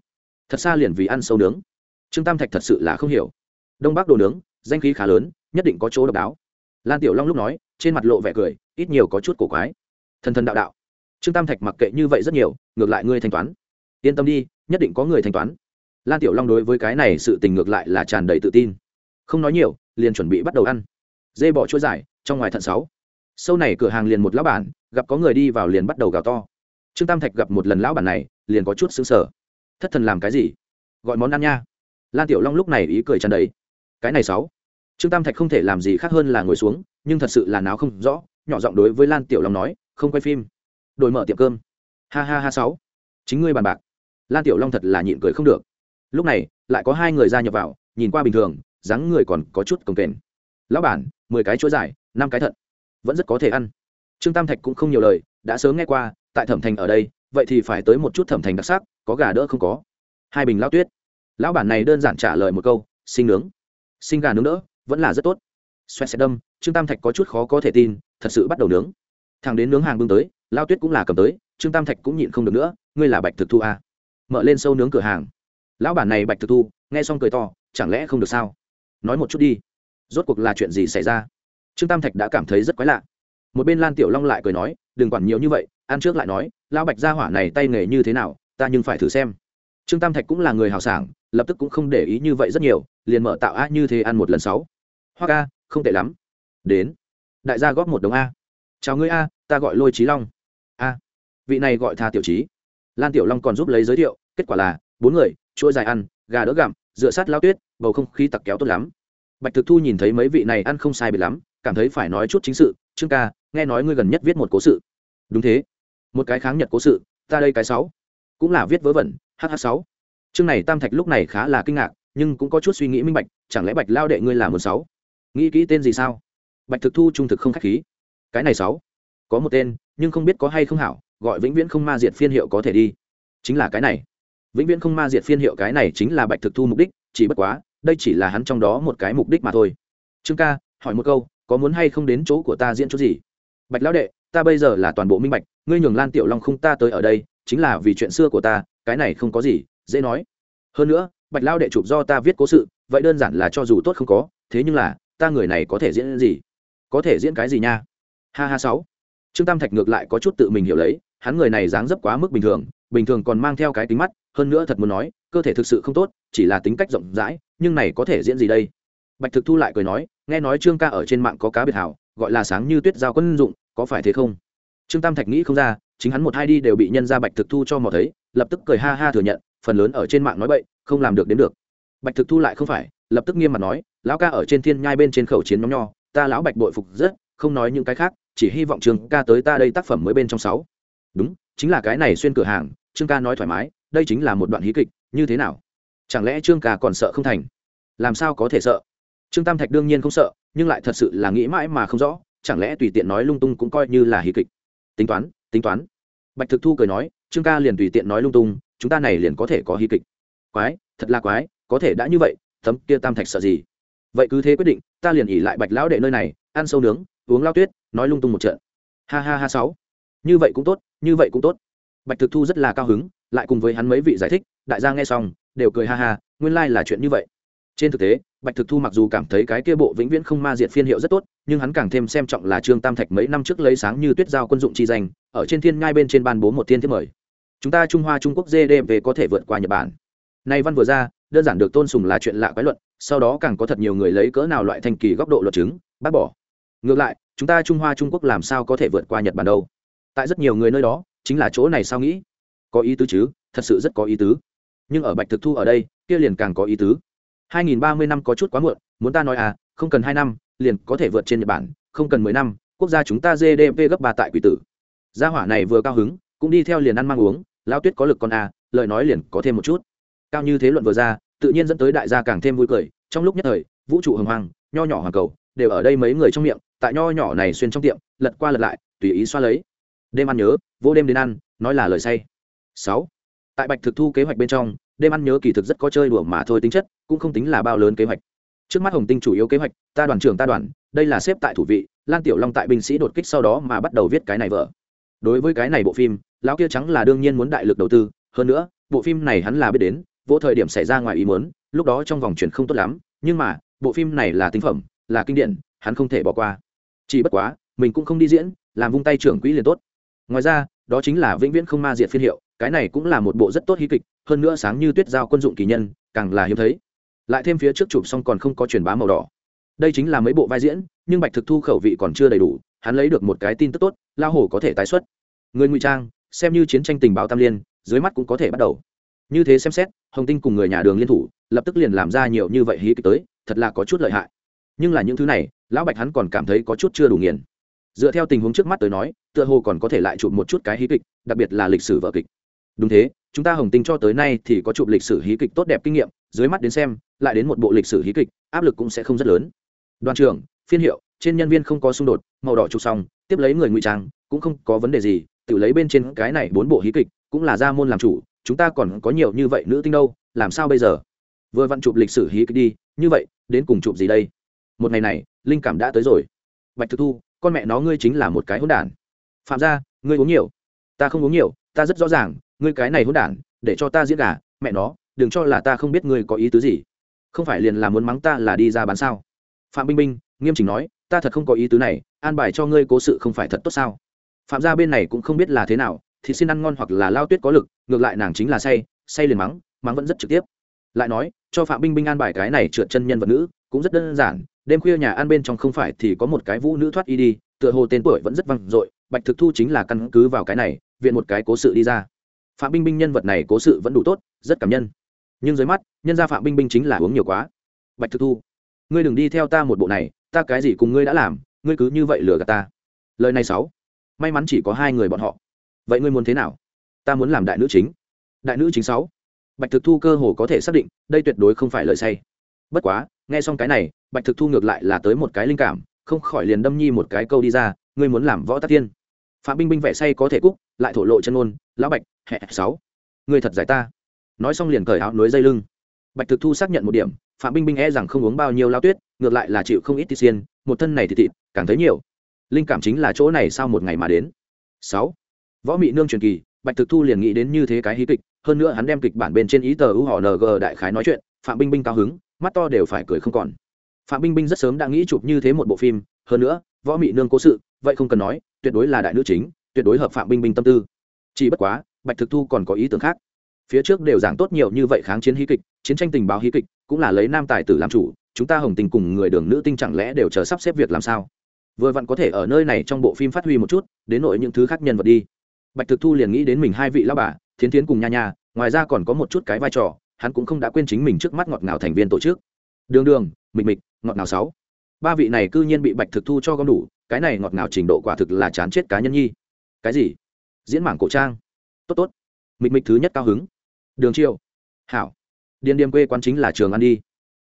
Thật xa liền vì ăn sâu nướng. Trương tam thạch thật sự là không hiểu. Đông bắc đồ nướng, danh khí khá lớn, nhất định có chỗ độc đáo. Lan tiểu long lúc nói, trên mặt lộ vẻ cười, ít nhiều có chút cổ quái. Thần thần đạo đạo. Trương tam thạch mặc kệ như vậy rất nhiều, ngược lại ngươi thanh toán. Yên tâm đi, nhất định có người thanh toán. Lan tiểu long đối với cái này sự tình ngược lại là tràn đầy tự tin không nói nhiều, liền chuẩn bị bắt đầu ăn. Dê bỏ chuỗi dài, trong ngoài thận sáu. Sâu này cửa hàng liền một lão bản, gặp có người đi vào liền bắt đầu gào to. Trương tam thạch gặp một lần lão bản này, liền có chút xứng sở thất thần làm cái gì? Gọi món ăn nha. Lan tiểu long lúc này ý cười tràn đầy. Cái này sáu. Trương tam thạch không thể làm gì khác hơn là ngồi xuống, nhưng thật sự là náo không rõ, nhỏ giọng đối với lan tiểu long nói, không quay phim, đổi mở tiệm cơm. Ha ha ha sáu. Chính ngươi bàn bạc. Lan tiểu long thật là nhịn cười không được. Lúc này, lại có hai người ra nhập vào, nhìn qua bình thường dáng người còn có chút cồng kềnh. Lão bản, mười cái chuỗi dài, năm cái thận. Vẫn rất có thể ăn. Trương tam thạch cũng không nhiều lời, đã sớm nghe qua, tại thẩm thành ở đây, vậy thì phải tới một chút thẩm thành đặc sắc, có gà đỡ không có. Hai bình lao tuyết. Lão bản này đơn giản trả lời một câu, sinh nướng. Sinh gà nướng đỡ, vẫn là rất tốt. Xoẹt xẹt đâm, trương tam thạch có chút khó có thể tin, thật sự bắt đầu nướng. Thằng đến nướng hàng bưng tới lao tuyết cũng là cầm tới, trương tam thạch cũng nhịn không được nữa, ngươi là bạch thực thu à. mở lên sâu nướng cửa hàng. Lão bản này bạch thực thu, nghe xong cười to, chẳng lẽ không được sao? Nói một chút đi. Rốt cuộc là chuyện gì xảy ra? Trương tam thạch đã cảm thấy rất quái lạ. Một bên lan tiểu long lại cười nói đừng quản nhiều như vậy ăn trước lại nói lão bạch gia hỏa này tay nghề như thế nào ta nhưng phải thử xem. Trương tam thạch cũng là người hào sảng lập tức cũng không để ý như vậy rất nhiều liền mở tạo a như thế ăn một lần sáu. Hoa ca, không tệ lắm. Đến. Đại gia góp một đồng a. Chào ngươi a ta gọi lôi trí long. A. Vị này gọi tha tiểu trí lan tiểu long còn giúp lấy giới thiệu kết quả là bốn người chuỗi dài ăn gà đỡ gặm dựa sát lao tuyết bầu không khí tặc kéo tốt lắm. Bạch thực thu nhìn thấy mấy vị này ăn không sai biệt lắm, cảm thấy phải nói chút chính sự. Trương ca, nghe nói ngươi gần nhất viết một cố sự. Đúng thế. Một cái kháng nhật cố sự, ta đây cái sáu. Cũng là viết vớ vẩn hh sáu. Chương này tam thạch lúc này khá là kinh ngạc, nhưng cũng có chút suy nghĩ minh bạch, chẳng lẽ bạch lao đệ ngươi là một sáu? Nghĩ kỹ tên gì sao? Bạch thực thu trung thực không khách khí. Cái này sáu. Có một tên, nhưng không biết có hay không hảo, gọi vĩnh viễn không ma diệt phiên hiệu có thể đi. Chính là cái này. Vĩnh viễn không ma diệt phiên hiệu cái này chính là bạch thực thu mục đích, chỉ bất quá đây chỉ là hắn trong đó một cái mục đích mà thôi. Trương ca, hỏi một câu, có muốn hay không đến chỗ của ta diễn chút gì? Bạch lão đệ, ta bây giờ là toàn bộ minh bạch, ngươi nhường lan tiểu long không ta tới ở đây, chính là vì chuyện xưa của ta, cái này không có gì, dễ nói. Hơn nữa, bạch Lão đệ chụp do ta viết cố sự, vậy đơn giản là cho dù tốt không có, thế nhưng là, ta người này có thể diễn gì? Có thể diễn cái gì nha? Ha ha sáu. Trương tam thạch ngược lại có chút tự mình hiểu lấy, hắn người này dáng dấp quá mức bình thường bình thường còn mang theo cái tính mắt hơn nữa thật muốn nói, cơ thể thực sự không tốt, chỉ là tính cách rộng rãi, nhưng này có thể diễn gì đây? Bạch thực thu lại cười nói, nghe nói trương ca ở trên mạng có cá biệt hảo, gọi là sáng như tuyết giao quân dụng, có phải thế không? Trương tam thạch nghĩ không ra, chính hắn một hai đi đều bị nhân ra bạch thực thu cho mò thấy, lập tức cười ha ha thừa nhận, phần lớn ở trên mạng nói bậy, không làm được đến được. Bạch thực thu lại không phải, lập tức nghiêm mặt nói, lão ca ở trên thiên nhai bên trên khẩu chiến nhóm nho, ta lão bạch bội phục rất, không nói những cái khác, chỉ hy vọng trương ca tới ta đây tác phẩm mới bên trong sáu. Đúng, chính là cái này xuyên cửa hàng, trương ca nói thoải mái đây chính là một đoạn hí kịch, như thế nào? Chẳng lẽ trương ca còn sợ không thành? Làm sao có thể sợ? Trương tam thạch đương nhiên không sợ, nhưng lại thật sự là nghĩ mãi mà không rõ, chẳng lẽ tùy tiện nói lung tung cũng coi như là hí kịch? Tính toán tính toán. Bạch thực thu cười nói, trương ca liền tùy tiện nói lung tung, chúng ta này liền có thể có hí kịch. Quái, thật là quái, có thể đã như vậy, tấm kia tam thạch sợ gì? Vậy cứ thế quyết định, ta liền ỉ lại bạch lão đệ nơi này, ăn sâu nướng, uống lao tuyết, nói lung tung một trận. Ha ha ha sáu. Như vậy cũng tốt, như vậy cũng tốt. Bạch thực thu rất là cao hứng lại cùng với hắn mấy vị giải thích, đại gia nghe xong, đều cười ha ha, nguyên lai、like、là chuyện như vậy. Trên thực tế, bạch thực thu mặc dù cảm thấy cái kia bộ vĩnh viễn không ma diệt phiên hiệu rất tốt, nhưng hắn càng thêm xem trọng là trương tam thạch mấy năm trước lấy sáng như tuyết giao quân dụng chi danh, ở trên thiên ngai bên trên ban bố một thiên thiết mời. Chúng ta trung hoa trung quốc gdp có thể vượt qua nhật bản. Nay văn vừa ra, đơn giản được tôn sùng là chuyện lạ quái luận, sau đó càng có thật nhiều người lấy cỡ nào loại thành kỳ góc độ luật chứng, bác bỏ. Ngược lại, chúng ta trung hoa trung quốc làm sao có thể vượt qua nhật bản đâu? Tại rất nhiều người nơi đó, chính là chỗ này sao nghĩ? Có ý tứ chứ, thật sự rất có ý tứ. Nhưng ở bạch thực thu ở đây, kia liền càng có ý tứ. 2030 năm có chút quá muộn, muốn ta nói à không cần hai năm, liền có thể vượt trên nhật bản, không cần mười năm, quốc gia chúng ta gdp gấp ba tại quỷ tử. Gia hỏa này vừa cao hứng, cũng đi theo liền ăn mang uống lao tuyết có lực con à lời nói liền có thêm một chút. Cao như thế luận vừa ra, tự nhiên dẫn tới đại gia càng thêm vui cười, trong lúc nhất thời, vũ trụ hồng hoàng nho nhỏ hoàng cầu, đều ở đây mấy người trong miệng, tại nho nhỏ này xuyên trong tiệm, lật qua lật lại, tùy ý xoa lấy. Đêm ăn nhớ, vô đêm đến ăn, nói là lời say sáu. Tại bạch thực thu kế hoạch bên trong, đêm ăn nhớ kỳ thực rất có chơi đùa mà thôi, tính chất cũng không tính là bao lớn kế hoạch. Trước mắt hồng tinh chủ yếu kế hoạch, ta đoàn trưởng ta đoàn, đây là xếp tại thủ vị, lan tiểu long tại binh sĩ đột kích sau đó mà bắt đầu viết cái này vợ đối với cái này bộ phim, lão kia trắng là đương nhiên muốn đại lực đầu tư, hơn nữa, bộ phim này hắn là biết đến, vô thời điểm xảy ra ngoài ý muốn, lúc đó trong vòng chuyển không tốt lắm, nhưng mà, bộ phim này là tinh phẩm, là kinh điển, hắn không thể bỏ qua. Chỉ bất quá, mình cũng không đi diễn, làm vung tay trưởng quỹ liền tốt. Ngoài ra, đó chính là vĩnh viễn không ma diệt phiên hiệu cái này cũng là một bộ rất tốt hí kịch, hơn nữa sáng như tuyết giao quân dụng kỳ nhân, càng là hiếm thấy. Lại thêm phía trước chụp xong còn không có truyền bá màu đỏ. Đây chính là mấy bộ vai diễn, nhưng bạch thực thu khẩu vị còn chưa đầy đủ, hắn lấy được một cái tin tức tốt lao hổ có thể tái xuất. Người ngụy trang, xem như chiến tranh tình báo tam liên, dưới mắt cũng có thể bắt đầu. Như thế xem xét, hồng tinh cùng người nhà đường liên thủ, lập tức liền làm ra nhiều như vậy hí kịch tới, thật là có chút lợi hại. Nhưng là những thứ này, lão bạch hắn còn cảm thấy có chút chưa đủ nghiền. Dựa theo tình huống trước mắt tới nói, tựa hồ còn có thể lại chụp một chút cái hí kịch, đặc biệt là lịch sử vở kịch đúng thế, chúng ta hồng tinh cho tới nay thì có chụp lịch sử hí kịch tốt đẹp kinh nghiệm, dưới mắt đến xem, lại đến một bộ lịch sử hí kịch, áp lực cũng sẽ không rất lớn. Đoàn trưởng, phiên hiệu, trên nhân viên không có xung đột, màu đỏ chụp xong, tiếp lấy người ngụy trang, cũng không có vấn đề gì, tự lấy bên trên cái này bốn bộ hí kịch, cũng là ra môn làm chủ, chúng ta còn có nhiều như vậy nữ tinh đâu, làm sao bây giờ? Vừa vặn chụp lịch sử hí kịch đi, như vậy, đến cùng chụp gì đây? Một ngày này, linh cảm đã tới rồi. Bạch thực thu, con mẹ nó ngươi chính là một cái hỗn đản. Phạm ra ngươi uống nhiều. Ta không uống nhiều, ta rất rõ ràng ngươi cái này hỗn đản, để cho ta diễn gà, mẹ nó, đừng cho là ta không biết ngươi có ý tứ gì. Không phải liền là muốn mắng ta là đi ra bán sao? Phạm binh binh nghiêm chỉnh nói, ta thật không có ý tứ này, an bài cho ngươi cố sự không phải thật tốt sao? Phạm gia bên này cũng không biết là thế nào, thì xin ăn ngon hoặc là lao tuyết có lực, ngược lại nàng chính là say say liền mắng mắng vẫn rất trực tiếp. Lại nói, cho phạm binh binh an bài cái này trượt chân nhân vật nữ, cũng rất đơn giản, đêm khuya nhà ăn bên trong không phải thì có một cái vũ nữ thoát y đi, tựa hồ tên tuổi vẫn rất vang dội, bạch thực thu chính là căn cứ vào cái này, viện một cái cố sự đi ra phạm binh binh nhân vật này cố sự vẫn đủ tốt, rất cảm nhân. Nhưng dưới mắt, nhân gia phạm binh binh chính là uống nhiều quá. Bạch thực thu, ngươi đừng đi theo ta một bộ này, ta cái gì cùng ngươi đã làm, ngươi cứ như vậy lừa gạt ta. Lời này sáu, may mắn chỉ có hai người bọn họ. Vậy ngươi muốn thế nào? Ta muốn làm đại nữ chính. Đại nữ chính sáu. Bạch thực thu cơ hồ có thể xác định, đây tuyệt đối không phải lời say. Bất quá, nghe xong cái này, bạch thực thu ngược lại là tới một cái linh cảm, không khỏi liền đâm nhi một cái câu đi ra, ngươi muốn làm võ tắc tiên phạm binh binh vẻ say có thể cúc, lại thổ lộ chân ôn lão bạch, hẹ, sáu. Người thật giải ta. Nói xong liền cởi áo nối dây lưng. Bạch thực thu xác nhận một điểm, phạm binh binh e rằng không uống bao nhiêu lao tuyết, ngược lại là chịu không ít tít xiên, một thân này thì thịt, càng thấy nhiều. Linh cảm chính là chỗ này sau một ngày mà đến. Sáu. Võ mị nương truyền kỳ, bạch thực thu liền nghĩ đến như thế cái hí kịch, hơn nữa hắn đem kịch bản bên trên ý tờ u họ ng đại khái nói chuyện, phạm binh binh cao hứng, mắt to đều phải cười không còn. Phạm binh binh rất sớm đã nghĩ chụp như thế một bộ phim, hơn nữa, võ mị nương cố sự vậy không cần nói, tuyệt đối là đại nữ chính, tuyệt đối hợp phạm binh binh tâm tư. Chỉ bất quá, bạch thực thu còn có ý tưởng khác. Phía trước đều giảng tốt nhiều như vậy kháng chiến hí kịch, chiến tranh tình báo hí kịch, cũng là lấy nam tài tử làm chủ, chúng ta hồng tình cùng người đường nữ tinh chẳng lẽ đều chờ sắp xếp việc làm sao? Vừa vặn có thể ở nơi này trong bộ phim phát huy một chút, đến nội những thứ khác nhân vật đi. Bạch thực thu liền nghĩ đến mình hai vị lao bà, thiến thiến cùng nha nha, ngoài ra còn có một chút cái vai trò, hắn cũng không đã quên chính mình trước mắt ngọt ngào thành viên tổ chức. Đường đường, mịch mịch, ngọt ngào sáu. Ba vị này cư nhiên bị bạch thực thu cho gom đủ cái này ngọt ngào trình độ quả thực là chán chết cá nhân nhi. Cái gì? Diễn mảng cổ trang. Tốt tốt. Mịch mịch thứ nhất cao hứng. Đường chiêu hảo. Điền điềm quê quán chính là trường ăn đi.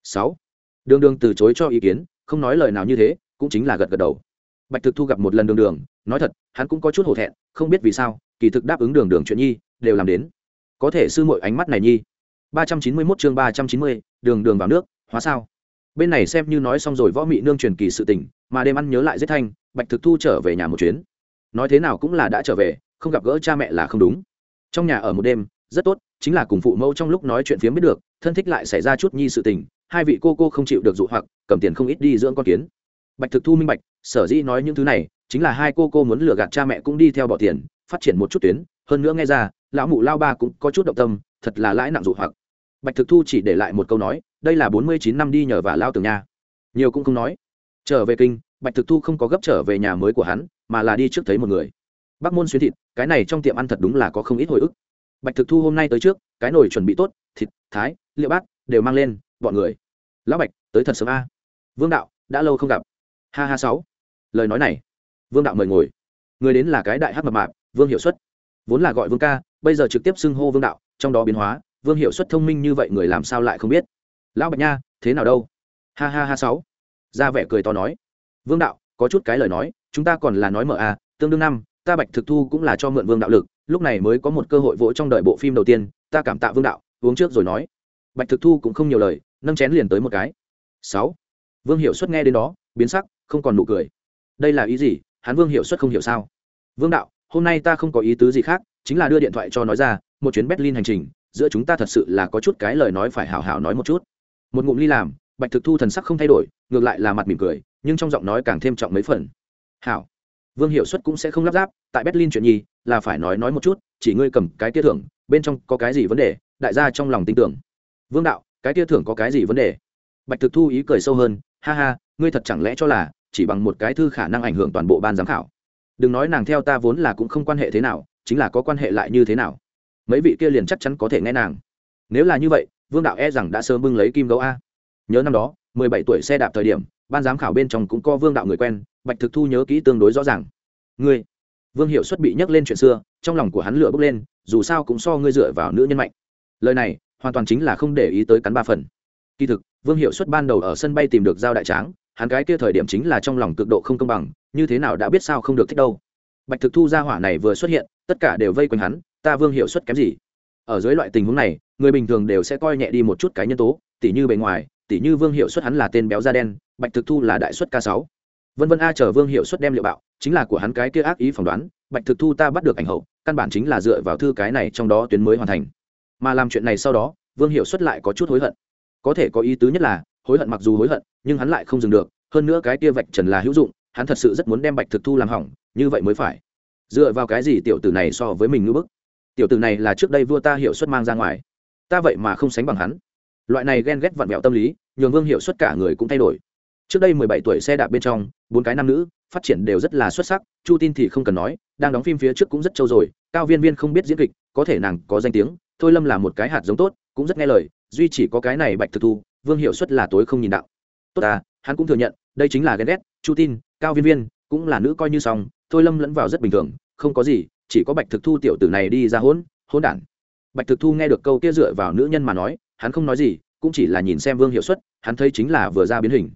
Sáu. Đường đường từ chối cho ý kiến, không nói lời nào như thế, cũng chính là gật gật đầu. Bạch thực thu gặp một lần đường đường, nói thật, hắn cũng có chút hổ thẹn, không biết vì sao, kỳ thực đáp ứng đường đường chuyện nhi, đều làm đến. Có thể sư mội ánh mắt này nhi. Ba trăm chín mươi 391 chương ba trăm chín mươi, đường đường vào nước, hóa sao? Bên này xem như nói xong rồi võ mị nương truyền kỳ sự tình, mà đêm ăn nhớ lại giết thanh, bạch thực thu trở về nhà một chuyến. Nói thế nào cũng là đã trở về, không gặp gỡ cha mẹ là không đúng. Trong nhà ở một đêm, rất tốt, chính là cùng phụ mẫu trong lúc nói chuyện phiếm biết được, thân thích lại xảy ra chút nhi sự tình, hai vị cô cô không chịu được dụ hoặc, cầm tiền không ít đi dưỡng con kiến. Bạch thực thu minh bạch, sở dĩ nói những thứ này, chính là hai cô cô muốn lừa gạt cha mẹ cũng đi theo bỏ tiền, phát triển một chút tuyến. Hơn nữa nghe ra, lão mụ lao ba cũng có chút động tâm, thật là lãi nặng dụ hoặc bạch thực thu chỉ để lại một câu nói, đây là bốn mươi chín năm đi nhờ và lao tường nha. Nhiều cũng không nói. Trở về kinh, bạch thực thu không có gấp trở về nhà mới của hắn, mà là đi trước thấy một người. Bắc môn xuyến thịt, cái này trong tiệm ăn thật đúng là có không ít hồi ức. Bạch thực thu hôm nay tới trước, cái nồi chuẩn bị tốt, thịt, thái, liệu bát, đều mang lên, bọn người. Lão bạch, tới thật sớm a. Vương đạo, đã lâu không gặp. Ha ha sáu. Lời nói này, vương đạo mời ngồi. Người đến là cái đại hát mập mạp, vương hiệu suất vốn là gọi vương ca, bây giờ trực tiếp xưng hô vương đạo, trong đó biến hóa vương hiệu suất thông minh như vậy người làm sao lại không biết? Lão bạch nha, thế nào đâu? Ha ha ha sáu. Ra vẻ cười to nói. Vương đạo, có chút cái lời nói, chúng ta còn là nói mở a tương đương năm, ta bạch thực thu cũng là cho mượn vương đạo lực, lúc này mới có một cơ hội vỗ trong đời bộ phim đầu tiên, ta cảm tạ vương đạo, uống trước rồi nói. Bạch thực thu cũng không nhiều lời, nâng chén liền tới một cái. Sáu. Vương hiệu suất nghe đến đó, biến sắc, không còn nụ cười. Đây là ý gì? Hắn vương hiệu suất không hiểu sao? Vương đạo, hôm nay ta không có ý tứ gì khác, chính là đưa điện thoại cho nói ra, một chuyến berlin hành trình giữa chúng ta thật sự là có chút cái lời nói phải hào hào nói một chút. Một ngụm ly làm, bạch thực thu thần sắc không thay đổi, ngược lại là mặt mỉm cười, nhưng trong giọng nói càng thêm trọng mấy phần. Hảo. Vương hiệu suất cũng sẽ không lắp ráp, tại berlin chuyện nhi là phải nói nói một chút, chỉ ngươi cầm cái tia thưởng, bên trong có cái gì vấn đề, đại gia trong lòng tin tưởng. Vương đạo, cái tia thưởng có cái gì vấn đề? Bạch thực thu ý cười sâu hơn, ha ha, ngươi thật chẳng lẽ cho là, chỉ bằng một cái thư khả năng ảnh hưởng toàn bộ ban giám khảo? Đừng nói nàng theo ta vốn là cũng không quan hệ thế nào, chính là có quan hệ lại như thế nào? Mấy vị kia liền chắc chắn có thể nghe nàng. Nếu là như vậy, vương đạo e rằng đã sớm bưng lấy kim gấu a. Nhớ năm đó, mười bảy tuổi xe đạp thời điểm, ban giám khảo bên trong cũng có vương đạo người quen, bạch thực thu nhớ kỹ tương đối rõ ràng. Ngươi. Vương hiệu xuất bị nhắc lên chuyện xưa, trong lòng của hắn lửa bốc lên, dù sao cũng so ngươi dựa vào nữ nhân mạnh. Lời này, hoàn toàn chính là không để ý tới cắn ba phần. Kỳ thực, vương hiệu xuất ban đầu ở sân bay tìm được giao đại tráng, hắn gái kia thời điểm chính là trong lòng cực độ không công bằng, như thế nào đã biết sao không được thích đâu. Bạch thực thu ra hỏa này vừa xuất hiện, tất cả đều vây quanh hắn ta vương hiệu suất kém gì? Ở dưới loại tình huống này, người bình thường đều sẽ coi nhẹ đi một chút cái nhân tố, tỉ như bề ngoài, tỉ như vương hiệu suất hắn là tên béo da đen, bạch thực thu là đại suất k sáu. Vân vân a chờ vương hiệu suất đem liệu bạo, chính là của hắn cái kia ác ý phỏng đoán, bạch thực thu ta bắt được ảnh hậu, căn bản chính là dựa vào thư cái này trong đó tuyến mới hoàn thành. Mà làm chuyện này sau đó, vương hiệu suất lại có chút hối hận. Có thể có ý tứ nhất là, hối hận mặc dù hối hận, nhưng hắn lại không dừng được, hơn nữa cái kia vạch trần là hữu dụng, hắn thật sự rất muốn đem bạch thực thu làm hỏng, như vậy mới phải. Dựa vào cái gì tiểu tử này so với mình ngưỡng bức? Tiểu tử này là trước đây vua ta hiệu suất mang ra ngoài. Ta vậy mà không sánh bằng hắn. Loại này ghen ghét vặn vẹo tâm lý, nhường vương hiệu suất cả người cũng thay đổi. Trước đây mười bảy tuổi xe đạp bên trong, bốn cái nam nữ, phát triển đều rất là xuất sắc, chu tin thì không cần nói, đang đóng phim phía trước cũng rất trâu rồi, cao viên viên không biết diễn kịch, có thể nàng có danh tiếng, thôi lâm là một cái hạt giống tốt, cũng rất nghe lời, duy chỉ có cái này bạch thực thu, vương hiệu suất là tối không nhìn đạo. Tốt à hắn cũng thừa nhận, đây chính là ghen ghét, chu tin, cao viên viên, cũng là nữ coi như xong, thôi lâm lẫn vào rất bình thường, không có gì chỉ có bạch thực thu tiểu tử này đi ra hỗn hỗn đản. Bạch thực thu nghe được câu kia dựa vào nữ nhân mà nói, hắn không nói gì, cũng chỉ là nhìn xem vương hiệu suất, hắn thấy chính là vừa ra biến hình.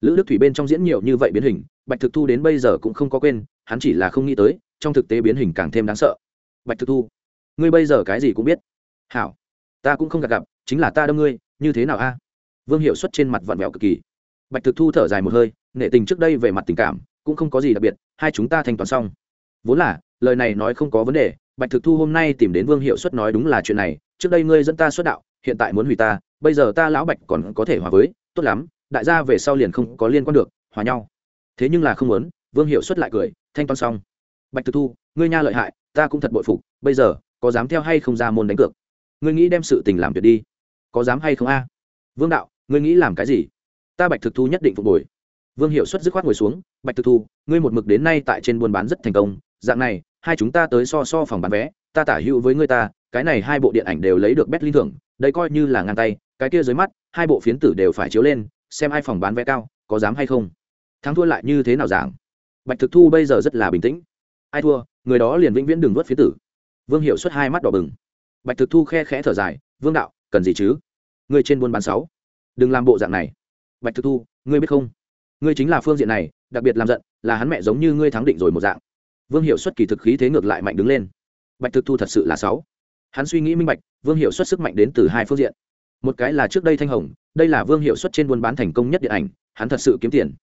Lữ đức thủy bên trong diễn nhiều như vậy biến hình, bạch thực thu đến bây giờ cũng không có quên, hắn chỉ là không nghĩ tới, trong thực tế biến hình càng thêm đáng sợ. Bạch thực thu, ngươi bây giờ cái gì cũng biết. Hảo, ta cũng không gặp gặp, chính là ta đâm ngươi, như thế nào a? Vương hiệu suất trên mặt vặn vẹo cực kỳ. Bạch thực thu thở dài một hơi nệ tình trước đây về mặt tình cảm, cũng không có gì đặc biệt, hai chúng ta thanh toán xong. Vốn là lời này nói không có vấn đề, bạch thực thu hôm nay tìm đến vương hiệu suất nói đúng là chuyện này, trước đây ngươi dẫn ta xuất đạo, hiện tại muốn hủy ta, bây giờ ta lão bạch còn có thể hòa với, tốt lắm, đại gia về sau liền không có liên quan được, hòa nhau. Thế nhưng là không muốn, vương hiệu xuất lại cười, thanh toán xong. Bạch thực thu, ngươi nha lợi hại, ta cũng thật bội phục, bây giờ, có dám theo hay không ra môn đánh cược? Ngươi nghĩ đem sự tình làm tuyệt đi. Có dám hay không a? Vương đạo, ngươi nghĩ làm cái gì? Ta bạch thực thu nhất định phục hồi. Vương hiệu xuất dứt khoát ngồi xuống, bạch thực thu, ngươi một mực đến nay tại trên buôn bán rất thành công, dạng này hai chúng ta tới so so phòng bán vé, ta tả hữu với người ta, cái này hai bộ điện ảnh đều lấy được berlin thưởng, đây coi như là ngang tay, cái kia dưới mắt, hai bộ phiến tử đều phải chiếu lên, xem ai phòng bán vé cao, có dám hay không. Thắng thua lại như thế nào giảng? Bạch thực thu bây giờ rất là bình tĩnh. Ai thua, người đó liền vĩnh viễn đừng vớt phiến tử. Vương hiệu xuất hai mắt đỏ bừng. Bạch thực thu khe khẽ thở dài, vương đạo, cần gì chứ? Người trên buôn bán sáu, đừng làm bộ dạng này. Bạch thực thu, ngươi biết không? Ngươi chính là phương diện này, đặc biệt làm giận, là hắn mẹ giống như ngươi thắng định rồi một dạng vương hiệu xuất kỳ thực khí thế ngược lại mạnh đứng lên. Bạch thực thu thật sự là sáu. Hắn suy nghĩ minh bạch, vương hiệu xuất sức mạnh đến từ hai phương diện. Một cái là trước đây thanh hồng, đây là vương hiệu xuất trên buôn bán thành công nhất điện ảnh, hắn thật sự kiếm tiền.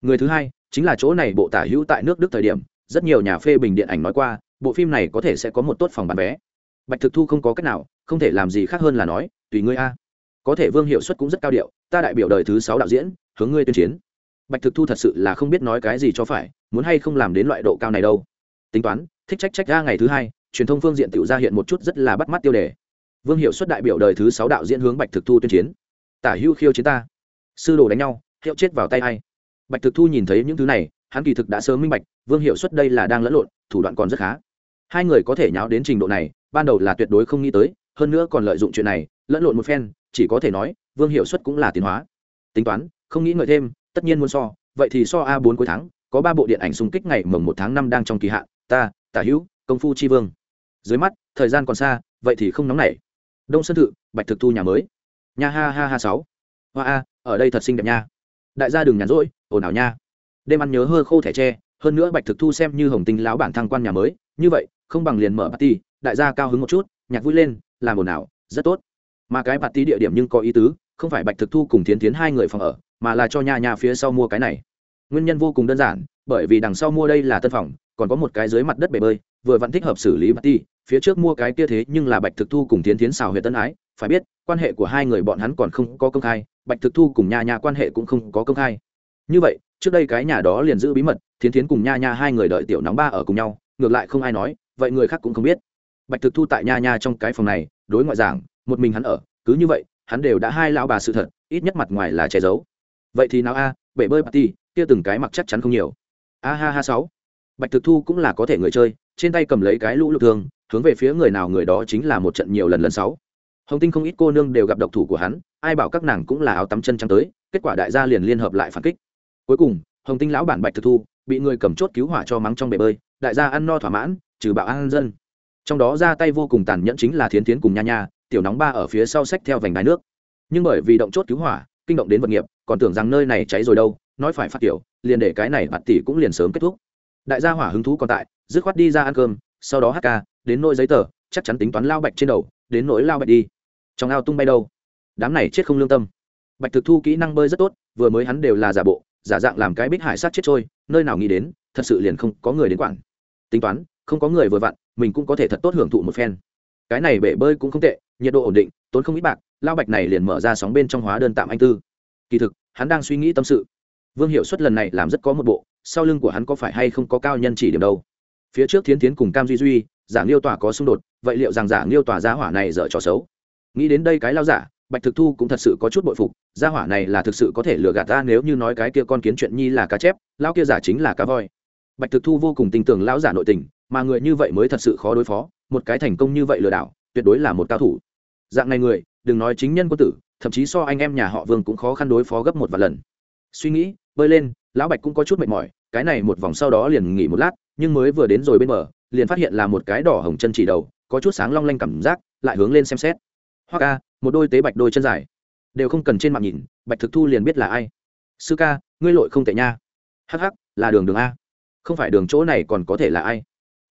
Người thứ hai, chính là chỗ này bộ tả hữu tại nước đức thời điểm, rất nhiều nhà phê bình điện ảnh nói qua, bộ phim này có thể sẽ có một tốt phòng bán vé. Bạch thực thu không có cách nào, không thể làm gì khác hơn là nói, tùy ngươi a. Có thể vương hiệu suất cũng rất cao điệu, ta đại biểu đời thứ sáu đạo diễn, hướng ngươi tuyên chiến. Bạch thực thu thật sự là không biết nói cái gì cho phải, muốn hay không làm đến loại độ cao này đâu tính toán, thích trách trách ra ngày thứ hai, truyền thông phương diện tự ra hiện một chút rất là bắt mắt tiêu đề. Vương hiệu xuất đại biểu đời thứ sáu đạo diễn hướng bạch thực thu tuyên chiến. Tả hưu khiêu chiến ta. Sư đồ đánh nhau, hiệu chết vào tay hay bạch thực thu nhìn thấy những thứ này, hắn kỳ thực đã sớm minh bạch, vương hiệu xuất đây là đang lẫn lộn, thủ đoạn còn rất khá. Hai người có thể nháo đến trình độ này, ban đầu là tuyệt đối không nghĩ tới, hơn nữa còn lợi dụng chuyện này, lẫn lộn một phen, chỉ có thể nói, vương hiệu xuất cũng là tiến hóa. Tính toán, không nghĩ ngợi thêm, tất nhiên muốn so, vậy thì so a bốn cuối tháng, có ba bộ điện ảnh xung kích ngày mồng một tháng năm đang trong kỳ hạn ta, tả hữu, công phu tri vương. Dưới mắt, thời gian còn xa, vậy thì không nóng nảy. Đông sơn thự, bạch thực thu nhà mới. Nha ha ha ha sáu. Hoa a, ở đây thật xinh đẹp nha. Đại gia đừng nhàn rỗi, ồn ào nha. Đêm ăn nhớ hơ khô thẻ tre, hơn nữa bạch thực thu xem như hồng tinh lão bản thăng quan nhà mới, như vậy, không bằng liền mở party, đại gia cao hứng một chút, nhạc vui lên, làm ồn ào, rất tốt. Mà cái party địa điểm nhưng có ý tứ, không phải bạch thực thu cùng tiến tiến hai người phòng ở, mà là cho nhà nhà phía sau mua cái này. Nguyên nhân vô cùng đơn giản, bởi vì đằng sau mua đây là tân phòng còn có một cái dưới mặt đất bể bơi, vừa vẫn thích hợp xử lý party phía trước mua cái kia thế nhưng là bạch thực thu cùng tiến tiến xào huyện tân ái, phải biết, quan hệ của hai người bọn hắn còn không có công khai, bạch thực thu cùng nha nha quan hệ cũng không có công khai. Như vậy, trước đây cái nhà đó liền giữ bí mật, thiến thiến cùng nha nha hai người đợi tiểu nóng ba ở cùng nhau, ngược lại không ai nói, vậy người khác cũng không biết. Bạch thực thu tại nha nha trong cái phòng này, đối ngoại giảng, một mình hắn ở, cứ như vậy, hắn đều đã hai lão bà sự thật, ít nhất mặt ngoài là che giấu. Vậy thì nào a, bể bơi party, kia từng cái mặc chắc chắn không nhiều. A ha ha sáu bạch thực thu cũng là có thể người chơi, trên tay cầm lấy cái lũ lục thương, hướng về phía người nào người đó chính là một trận nhiều lần lần sáu. Hồng tinh không ít cô nương đều gặp độc thủ của hắn, ai bảo các nàng cũng là áo tắm chân trắng tới, kết quả đại gia liền liên hợp lại phản kích. Cuối cùng, hồng tinh lão bản bạch thực thu bị người cầm chốt cứu hỏa cho mắng trong bể bơi, đại gia ăn no thỏa mãn, trừ bạo an dân. Trong đó ra tay vô cùng tàn nhẫn chính là thiến thiến cùng nha nha, tiểu nóng ba ở phía sau sách theo vành đai nước. Nhưng bởi vì động chốt cứu hỏa, kinh động đến vật nghiệp, còn tưởng rằng nơi này cháy rồi đâu, nói phải phát tiểu, liền để cái này bạt tỷ cũng liền sớm kết thúc đại gia hỏa hứng thú còn tại, dứt khoát đi ra ăn cơm, sau đó hát ca, đến nỗi giấy tờ, chắc chắn tính toán lao bạch trên đầu, đến nỗi lao bạch đi. Trong ao tung bay đâu? Đám này chết không lương tâm. Bạch thực thu kỹ năng bơi rất tốt, vừa mới hắn đều là giả bộ, giả dạng làm cái bích hải sát chết trôi, nơi nào nghĩ đến, thật sự liền không có người đến quản. Tính toán, không có người vừa vặn, mình cũng có thể thật tốt hưởng thụ một phen. Cái này bể bơi cũng không tệ, nhiệt độ ổn định, tốn không ít bạc, lao bạch này liền mở ra sóng bên trong hóa đơn tạm anh tư. Kỳ thực, hắn đang suy nghĩ tâm sự. Vương hiệu suất lần này làm rất có một bộ sau lưng của hắn có phải hay không có cao nhân chỉ điểm đâu? Phía trước thiến thiến cùng cam duy duy, giả liêu tòa có xung đột, vậy liệu rằng giả liêu tòa giá hỏa này dở trò xấu? Nghĩ đến đây cái lao giả, bạch thực thu cũng thật sự có chút bội phục, gia hỏa này là thực sự có thể lừa gạt ta nếu như nói cái kia con kiến chuyện nhi là cá chép lão kia giả chính là cá voi. Bạch thực thu vô cùng tin tưởng lão giả nội tình, mà người như vậy mới thật sự khó đối phó, một cái thành công như vậy lừa đảo, tuyệt đối là một cao thủ. Dạng này người, đừng nói chính nhân quân tử, thậm chí so anh em nhà họ vương cũng khó khăn đối phó gấp một vài lần. Suy nghĩ, bơi lên lão bạch cũng có chút mệt mỏi, cái này một vòng sau đó liền nghỉ một lát, nhưng mới vừa đến rồi bên bờ, liền phát hiện là một cái đỏ hồng chân chỉ đầu, có chút sáng long lanh cảm giác, lại hướng lên xem xét. Hoa ca, một đôi tế bạch đôi chân dài, đều không cần trên mạng nhìn, bạch thực thu liền biết là ai. Sư ca, ngươi lội không tệ nha. Hắc hắc, là đường đường a. Không phải đường chỗ này còn có thể là ai?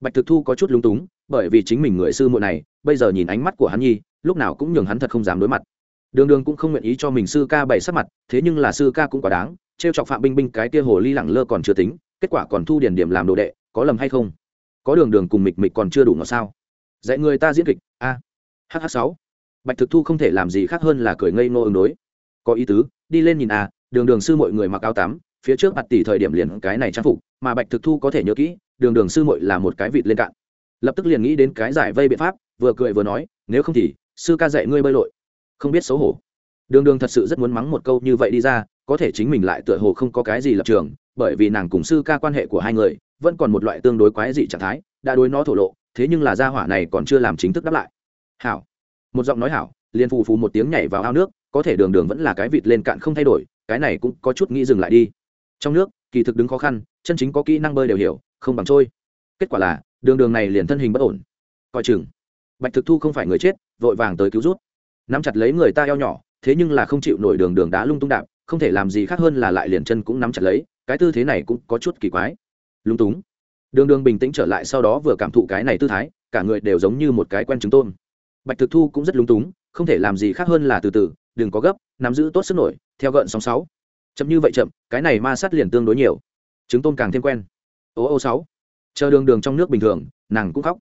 Bạch thực thu có chút lúng túng, bởi vì chính mình người sư muội này, bây giờ nhìn ánh mắt của hắn nhi, lúc nào cũng nhường hắn thật không dám đối mặt. Đường đường cũng không nguyện ý cho mình sư ca bày sắc mặt, thế nhưng là sư ca cũng quá đáng trêu chọc phạm binh binh cái kia hồ ly lẳng lơ còn chưa tính, kết quả còn thu điển điểm làm đồ đệ, có lầm hay không? Có đường đường cùng mịch mịch còn chưa đủ ngọt sao? Dạy người ta diễn kịch, a. Hh sáu. Bạch thực thu không thể làm gì khác hơn là cười ngây ngô ứng đối. Có ý tứ, đi lên nhìn a, đường đường sư mọi người mặc áo tắm, phía trước mặt tỷ thời điểm liền cái này trang phục, mà bạch thực thu có thể nhớ kỹ, đường đường sư muội là một cái vịt lên cạn. Lập tức liền nghĩ đến cái giải vây biện pháp, vừa cười vừa nói, nếu không thì, sư ca dạy ngươi bơi lội. Không biết xấu hổ. Đường đường thật sự rất muốn mắng một câu như vậy đi ra có thể chính mình lại tựa hồ không có cái gì lập trường, bởi vì nàng cùng sư ca quan hệ của hai người vẫn còn một loại tương đối quái dị trạng thái, đã đối nó thổ lộ, thế nhưng là gia hỏa này còn chưa làm chính thức đáp lại. Hảo. Một giọng nói hảo, liền phù phù một tiếng nhảy vào ao nước, có thể đường đường vẫn là cái vịt lên cạn không thay đổi, cái này cũng có chút nghĩ dừng lại đi. Trong nước, kỳ thực đứng khó khăn, chân chính có kỹ năng bơi đều hiểu, không bằng trôi. Kết quả là, đường đường này liền thân hình bất ổn. Coi chừng, bạch thực thu không phải người chết, vội vàng tới cứu rút nắm chặt lấy người ta eo nhỏ, thế nhưng là không chịu nổi đường đường đá lung tung đạp không thể làm gì khác hơn là lại liền chân cũng nắm chặt lấy, cái tư thế này cũng có chút kỳ quái. Lúng túng. Đường đường bình tĩnh trở lại sau đó vừa cảm thụ cái này tư thái, cả người đều giống như một cái quen trứng tôm. Bạch thực thu cũng rất lúng túng, không thể làm gì khác hơn là từ từ, đừng có gấp, nắm giữ tốt sức nổi, theo gợn sóng sáu. Chậm như vậy chậm, cái này ma sát liền tương đối nhiều. Trứng tôm càng thêm quen. Ô ô sáu. Chờ đường đường trong nước bình thường, nàng cũng khóc.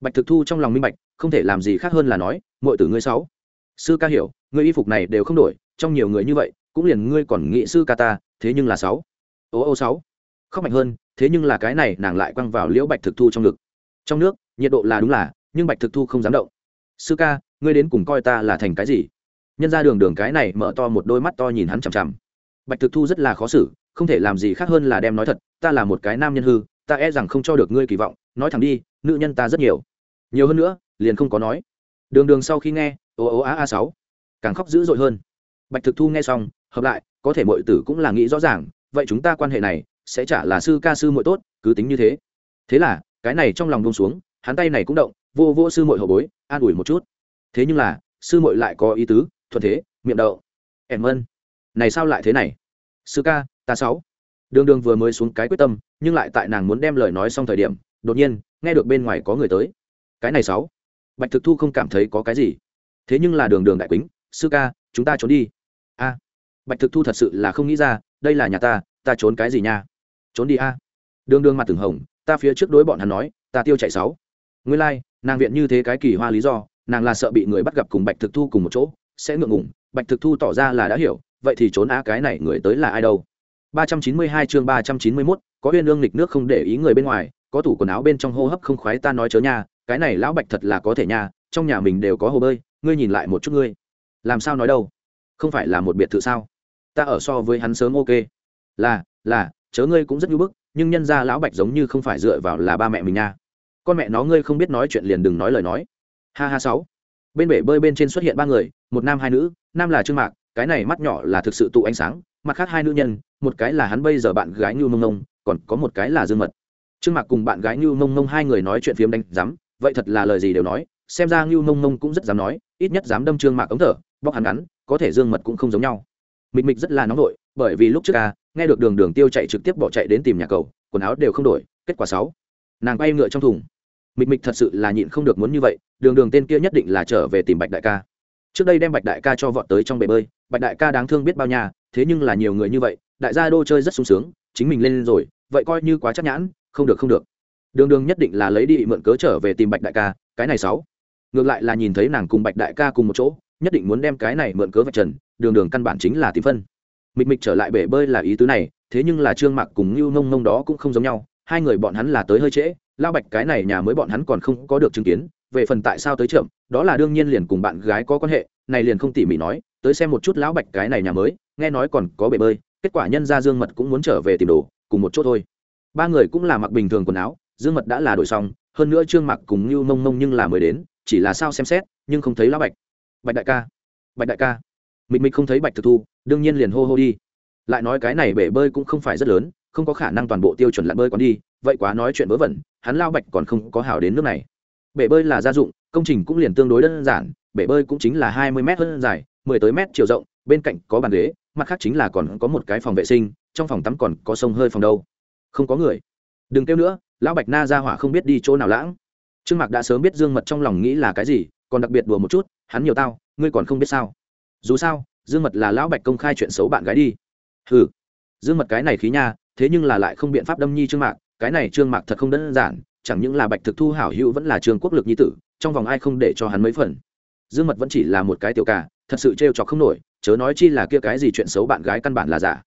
Bạch thực thu trong lòng minh bạch, không thể làm gì khác hơn là nói, muội tử ngươi sáu. Sư ca hiểu, ngươi y phục này đều không đổi, trong nhiều người như vậy cũng liền ngươi còn nghị sư ca ta, thế nhưng là sáu. Ô ô, sáu. Khóc mạnh hơn, thế nhưng là cái này nàng lại quăng vào liễu bạch thực thu trong ngực. Trong nước, nhiệt độ là đúng là, nhưng bạch thực thu không dám động. Sư ca, ngươi đến cùng coi ta là thành cái gì? Nhân ra đường đường cái này mở to một đôi mắt to nhìn hắn chằm chằm. Bạch thực thu rất là khó xử, không thể làm gì khác hơn là đem nói thật, ta là một cái nam nhân hư, ta e rằng không cho được ngươi kỳ vọng, nói thẳng đi, nữ nhân ta rất nhiều. Nhiều hơn nữa, liền không có nói. Đường đường sau khi nghe, ô ô, a a, sáu. Càng khóc dữ dội hơn. Bạch thực thu nghe xong hợp lại, có thể mọi tử cũng là nghĩ rõ ràng, vậy chúng ta quan hệ này sẽ chả là sư ca sư muội tốt, cứ tính như thế. Thế là, cái này trong lòng bông xuống, hắn tay này cũng động, vô vô sư muội hậu bối, an ủi một chút. Thế nhưng là, sư muội lại có ý tứ, thuận thế, miệng đậu. Em ơn. Này sao lại thế này? Sư ca, ta sáu. Đường đường vừa mới xuống cái quyết tâm, nhưng lại tại nàng muốn đem lời nói xong thời điểm, đột nhiên, nghe được bên ngoài có người tới. Cái này sáu. Bạch thực thu không cảm thấy có cái gì. Thế nhưng là đường đường đại quýnh sư ca, chúng ta trốn đi. A bạch thực thu thật sự là không nghĩ ra đây là nhà ta ta trốn cái gì nha trốn đi a đường đường mặt từng hồng ta phía trước đối bọn hắn nói ta tiêu chạy sáu nguyên lai、like, nàng viện như thế cái kỳ hoa lý do nàng là sợ bị người bắt gặp cùng bạch thực thu cùng một chỗ sẽ ngượng ngủng bạch thực thu tỏ ra là đã hiểu vậy thì trốn a cái này người tới là ai đâu 392 chương 391, có huyên ương lịch nước không để ý người bên ngoài, có tủ quần áo bên trong hô hấp không khoái ta nói chớ nha, cái này lão Bạch thật là có thể nha, trong nhà mình đều có hồ bơi, ngươi nhìn lại một chút ngươi. Làm sao nói đâu? Không phải là một biệt thự sao? Ta ở so với hắn sớm ok. Là, là, chớ ngươi cũng rất nhu bức, nhưng nhân gia lão Bạch giống như không phải dựa vào là ba mẹ mình nha. Con mẹ nó ngươi không biết nói chuyện liền đừng nói lời nói. Ha ha sáu. Bên bể bơi bên trên xuất hiện ba người, một nam hai nữ, nam là Trương Mạc, cái này mắt nhỏ là thực sự tụ ánh sáng, mặt khác hai nữ nhân một cái là hắn bây giờ bạn gái như mông mông còn có một cái là dương mật trương mạc cùng bạn gái như mông mông hai người nói chuyện phiếm đánh dám vậy thật là lời gì đều nói xem ra như mông mông cũng rất dám nói ít nhất dám đâm trương mạc ống thở bóc hắn ngắn có thể dương mật cũng không giống nhau mịch mịch rất là nóng nổi bởi vì lúc trước ca, nghe được đường đường tiêu chạy trực tiếp bỏ chạy đến tìm nhà cầu, quần áo đều không đổi, kết quả sáu. Nàng bay ngựa trong thùng. Mịch mịch thật sự là nhịn không được muốn như vậy, đường đường tên kia nhất định là trở về tìm bạch đại ca. Trước đây đem bạch đại ca cho vọt tới trong bể bơi, bạch đại ca đáng thương biết bao nhà, thế nhưng là nhiều người như vậy, đại gia đô chơi rất sung sướng, chính mình lên rồi, vậy coi như quá chắc nhãn, không được không được. Đường đường nhất định là lấy đi mượn cớ trở về tìm bạch đại ca, cái này sáu. Ngược lại là nhìn thấy nàng cùng bạch đại ca cùng một chỗ nhất định muốn đem cái này mượn cớ vạch trần, đường đường căn bản chính là tìm phân. Mịch mịch trở lại bể bơi là ý tứ này, thế nhưng là trương mạc cùng ngưu ngông ngông đó cũng không giống nhau, hai người bọn hắn là tới hơi trễ lao bạch cái này nhà mới bọn hắn còn không có được chứng kiến, về phần tại sao tới chậm, đó là đương nhiên liền cùng bạn gái có quan hệ, này liền không tỉ mỉ nói, tới xem một chút lão bạch cái này nhà mới, nghe nói còn có bể bơi, kết quả nhân ra dương mật cũng muốn trở về tìm đồ, cùng một chỗ thôi. Ba người cũng là mặc bình thường quần áo, dương mật đã là đổi xong, hơn nữa trương mặc cùng ngưu mông mông nhưng là mới đến, chỉ là sao xem xét, nhưng không thấy lão bạch bạch đại ca, bạch đại ca. Mịch mịch không thấy bạch thực thu, đương nhiên liền hô hô đi. Lại nói cái này bể bơi cũng không phải rất lớn, không có khả năng toàn bộ tiêu chuẩn lặn bơi còn đi, vậy quá nói chuyện vớ vẩn, hắn lao bạch còn không có hảo đến nước này. Bể bơi là gia dụng, công trình cũng liền tương đối đơn giản, bể bơi cũng chính là hai mươi m hơn dài, mười tới mét chiều rộng, bên cạnh có bàn ghế, mặt khác chính là còn có một cái phòng vệ sinh, trong phòng tắm còn có sông hơi phòng đâu. Không có người. Đừng kêu nữa, lão bạch na ra hỏa không biết đi chỗ nào lãng. Trương mạc đã sớm biết dương mật trong lòng nghĩ là cái gì, còn đặc biệt đùa một chút hắn nhiều tao, ngươi còn không biết sao? Dù sao, dương mật là lão bạch công khai chuyện xấu bạn gái đi. Ừ. dương mật cái này khí nha, thế nhưng là lại không biện pháp đâm nhi trương mạc, cái này trương mạc thật không đơn giản, chẳng những là bạch thực thu hảo hữu vẫn là trương quốc lực nhi tử, trong vòng ai không để cho hắn mấy phần. Dương mật vẫn chỉ là một cái tiểu cả thật sự trêu chọc không nổi, chớ nói chi là kia cái gì chuyện xấu bạn gái căn bản là giả.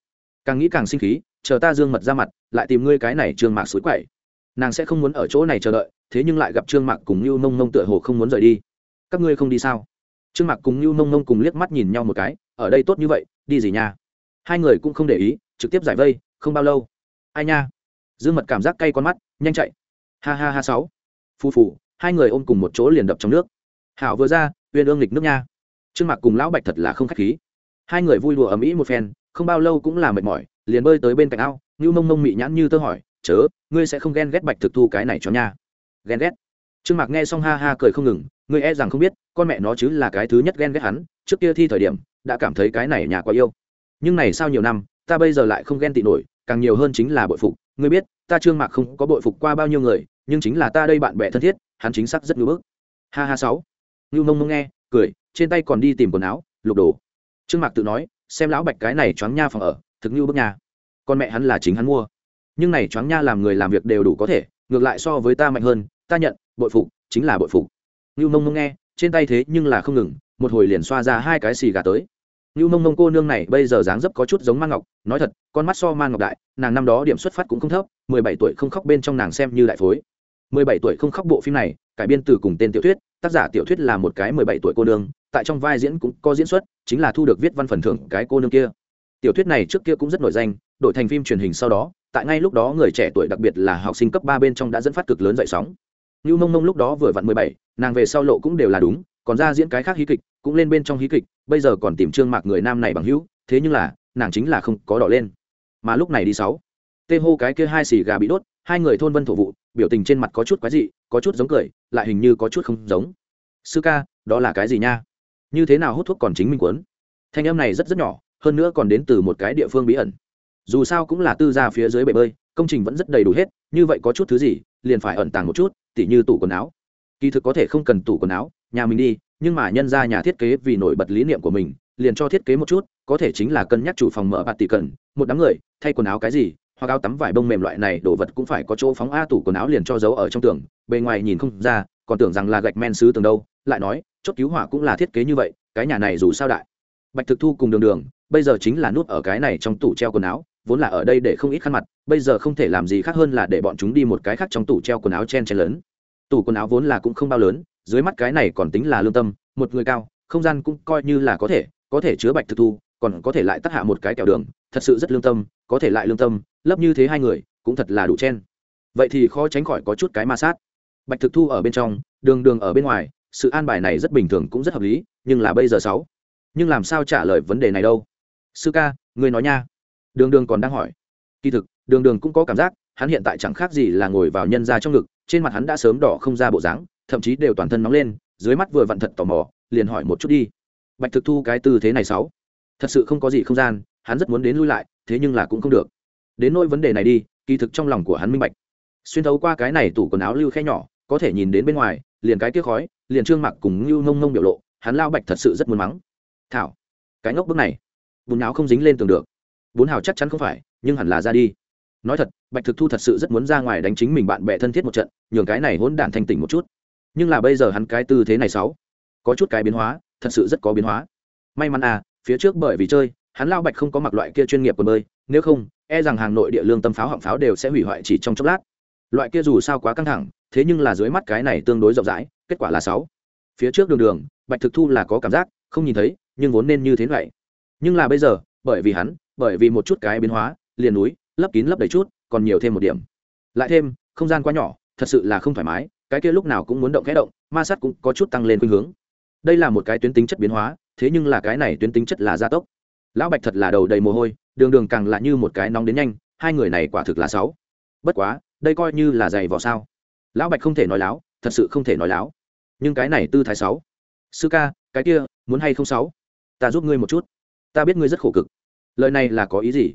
Càng nghĩ càng sinh khí, chờ ta dương mật ra mặt, lại tìm ngươi cái này trương mạc suối quậy. Nàng sẽ không muốn ở chỗ này chờ đợi, thế nhưng lại gặp trương mạc cùng như mông mông tựa hồ không muốn rời đi các ngươi không đi sao? Trương mạc cùng nhu mông mông cùng liếc mắt nhìn nhau một cái, ở đây tốt như vậy, đi gì nha? Hai người cũng không để ý, trực tiếp giải vây, không bao lâu. Ai nha? Dương mật cảm giác cay con mắt, nhanh chạy. Ha ha ha sáu. Phù phù. Hai người ôm cùng một chỗ liền đập trong nước. Hảo vừa ra, uyên ương lịch nước nha. Trương mạc cùng lão bạch thật là không khách khí. Hai người vui đùa ầm ĩ một phen, không bao lâu cũng là mệt mỏi, liền bơi tới bên cạnh ao như mông mông mị nhãn như tơ hỏi, chớ, ngươi sẽ không ghen ghét bạch thực thu cái này cho nha? Ghen ghét? Trương mạc nghe xong ha ha cười không ngừng ngươi e rằng không biết, con mẹ nó chứ là cái thứ nhất ghen ghét hắn, trước kia thi thời điểm, đã cảm thấy cái này nhà quá yêu. Nhưng này sau nhiều năm, ta bây giờ lại không ghen tị nổi, càng nhiều hơn chính là bội phục. Ngươi biết, ta trương mạc không có bội phục qua bao nhiêu người, nhưng chính là ta đây bạn bè thân thiết, hắn chính xác rất ngưỡng bức. Ha ha sáu. Ngưu mông mông nghe, cười, trên tay còn đi tìm quần áo, lục đồ. Trương mạc tự nói, xem lão bạch cái này choáng nha phòng ở, thực như bức nhà con mẹ hắn là chính hắn mua. Nhưng này choáng nha làm người làm việc đều đủ có thể, ngược lại so với ta mạnh hơn, ta nhận, bội phục, chính là bội phục ngưu mông mông nghe, trên tay thế nhưng là không ngừng, một hồi liền xoa ra hai cái xì gà tới. Ngưu mông mông cô nương này bây giờ dáng dấp có chút giống man ngọc, nói thật, con mắt so man ngọc đại, nàng năm đó điểm xuất phát cũng không thấp, mười bảy tuổi không khóc bên trong nàng xem như đại phối. mười bảy tuổi không khóc bộ phim này, cải biên từ cùng tên tiểu thuyết, tác giả tiểu thuyết là một cái mười bảy tuổi cô nương, tại trong vai diễn cũng có diễn xuất, chính là thu được viết văn phần thưởng cái cô nương kia. Tiểu thuyết này trước kia cũng rất nổi danh, đổi thành phim truyền hình sau đó, tại ngay lúc đó người trẻ tuổi đặc biệt là học sinh cấp ba bên trong đã dẫn phát cực lớn dậy sóng như mông mông lúc đó vừa vặn mười bảy, nàng về sau lộ cũng đều là đúng, còn ra diễn cái khác hí kịch, cũng lên bên trong hí kịch, bây giờ còn tìm trương mạc người nam này bằng hữu, thế nhưng là, nàng chính là không có đỏ lên. Mà lúc này đi sáu, tê hô cái kia hai xì gà bị đốt, hai người thôn vân thổ vụ, biểu tình trên mặt có chút quái dị, có chút giống cười, lại hình như có chút không giống. Sư ca, đó là cái gì nha? Như thế nào hút thuốc còn chính mình quấn thanh âm này rất rất nhỏ, hơn nữa còn đến từ một cái địa phương bí ẩn. Dù sao cũng là tư gia phía dưới bể bơi, công trình vẫn rất đầy đủ hết, như vậy có chút thứ gì liền phải ẩn tàng một chút, tỉ như tủ quần áo. Kỳ thực có thể không cần tủ quần áo, nhà mình đi, nhưng mà nhân ra nhà thiết kế vì nổi bật lý niệm của mình, liền cho thiết kế một chút, có thể chính là cân nhắc chủ phòng mở bạt tỷ cần, một đám người, thay quần áo cái gì, hoặc áo tắm vải bông mềm loại này, đồ vật cũng phải có chỗ phóng a, tủ quần áo liền cho giấu ở trong tường, bề ngoài nhìn không ra, còn tưởng rằng là gạch men xứ tường đâu, lại nói, chốt cứu hỏa cũng là thiết kế như vậy, cái nhà này dù sao đại. Bạch thực thu cùng đường đường, bây giờ chính là nút ở cái này trong tủ treo quần áo vốn là ở đây để không ít khăn mặt, bây giờ không thể làm gì khác hơn là để bọn chúng đi một cái khác trong tủ treo quần áo chen chen lớn. Tủ quần áo vốn là cũng không bao lớn, dưới mắt cái này còn tính là lương tâm, một người cao, không gian cũng coi như là có thể có thể chứa bạch thực thu, còn có thể lại tắt hạ một cái kẹo đường, thật sự rất lương tâm, có thể lại lương tâm, lấp như thế hai người, cũng thật là đủ chen. Vậy thì khó tránh khỏi có chút cái ma sát. Bạch thực thu ở bên trong, đường đường ở bên ngoài, sự an bài này rất bình thường cũng rất hợp lý, nhưng là bây giờ sáu. Nhưng làm sao trả lời vấn đề này đâu? Sư ca ngươi nói nha đường đường còn đang hỏi. Kỳ thực, đường đường cũng có cảm giác, hắn hiện tại chẳng khác gì là ngồi vào nhân ra trong ngực, trên mặt hắn đã sớm đỏ không ra bộ dáng, thậm chí đều toàn thân nóng lên, dưới mắt vừa vặn thật tò mò, liền hỏi một chút đi. Bạch thực thu cái tư thế này sáu, thật sự không có gì không gian, hắn rất muốn đến lui lại, thế nhưng là cũng không được. Đến nỗi vấn đề này đi, kỳ thực trong lòng của hắn minh bạch. Xuyên thấu qua cái này tủ quần áo lưu khe nhỏ, có thể nhìn đến bên ngoài, liền cái tiếc khói, liền trương mặc cùng lưu nông nông biểu lộ, hắn lao bạch thật sự rất muốn mắng. Thảo, cái ngốc bước này, bùn áo không dính lên tường được bốn hào chắc chắn không phải, nhưng hẳn là ra đi. Nói thật, bạch thực thu thật sự rất muốn ra ngoài đánh chính mình bạn bè thân thiết một trận, nhường cái này hỗn đản thanh tỉnh một chút. Nhưng là bây giờ hắn cái tư thế này sáu, có chút cái biến hóa, thật sự rất có biến hóa. May mắn à phía trước bởi vì chơi, hắn lao bạch không có mặc loại kia chuyên nghiệp quần bơi, nếu không e rằng hàng nội địa lương tâm pháo họng pháo đều sẽ hủy hoại chỉ trong chốc lát. Loại kia dù sao quá căng thẳng, thế nhưng là dưới mắt cái này tương đối rộng rãi, kết quả là sáu. Phía trước đường đường, bạch thực thu là có cảm giác, không nhìn thấy, nhưng vốn nên như thế vậy. Nhưng là bây giờ, bởi vì hắn bởi vì một chút cái biến hóa, liền núi, lấp kín lấp đầy chút, còn nhiều thêm một điểm. Lại thêm, không gian quá nhỏ, thật sự là không thoải mái, cái kia lúc nào cũng muốn động khẽ động, ma sát cũng có chút tăng lên khuynh hướng. Đây là một cái tuyến tính chất biến hóa, thế nhưng là cái này tuyến tính chất là gia tốc. Lão bạch thật là đầu đầy mồ hôi, đường đường càng lạ như một cái nóng đến nhanh, hai người này quả thực là sáu. Bất quá, đây coi như là giày vò sao. Lão bạch không thể nói láo, thật sự không thể nói láo. Nhưng cái này tư thái sáu. Sư ca, cái kia, muốn hay không sáu? Ta giúp ngươi một chút. Ta biết ngươi rất khổ cực lời này là có ý gì?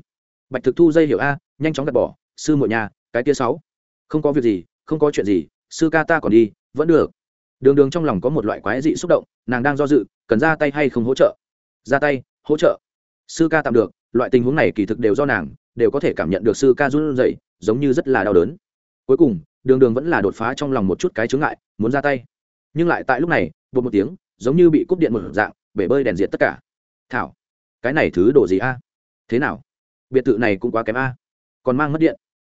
Bạch thực thu dây hiểu a, nhanh chóng gạt bỏ, sư muội nhà, cái kia sáu. Không có việc gì, không có chuyện gì, sư ca ta còn đi, vẫn được. Đường đường trong lòng có một loại quái dị xúc động, nàng đang do dự, cần ra tay hay không hỗ trợ? Ra tay, hỗ trợ. Sư ca tạm được, loại tình huống này kỳ thực đều do nàng, đều có thể cảm nhận được sư ca run rẩy, giống như rất là đau đớn. Cuối cùng, đường đường vẫn là đột phá trong lòng một chút cái chướng ngại, muốn ra tay. Nhưng lại tại lúc này bột một tiếng, giống như bị cúp điện một dạng, bể bơi đèn diệt tất cả. Thảo, cái này thứ đồ gì a? Thế nào? Biệt thự này cũng quá kém a. Còn mang mất điện.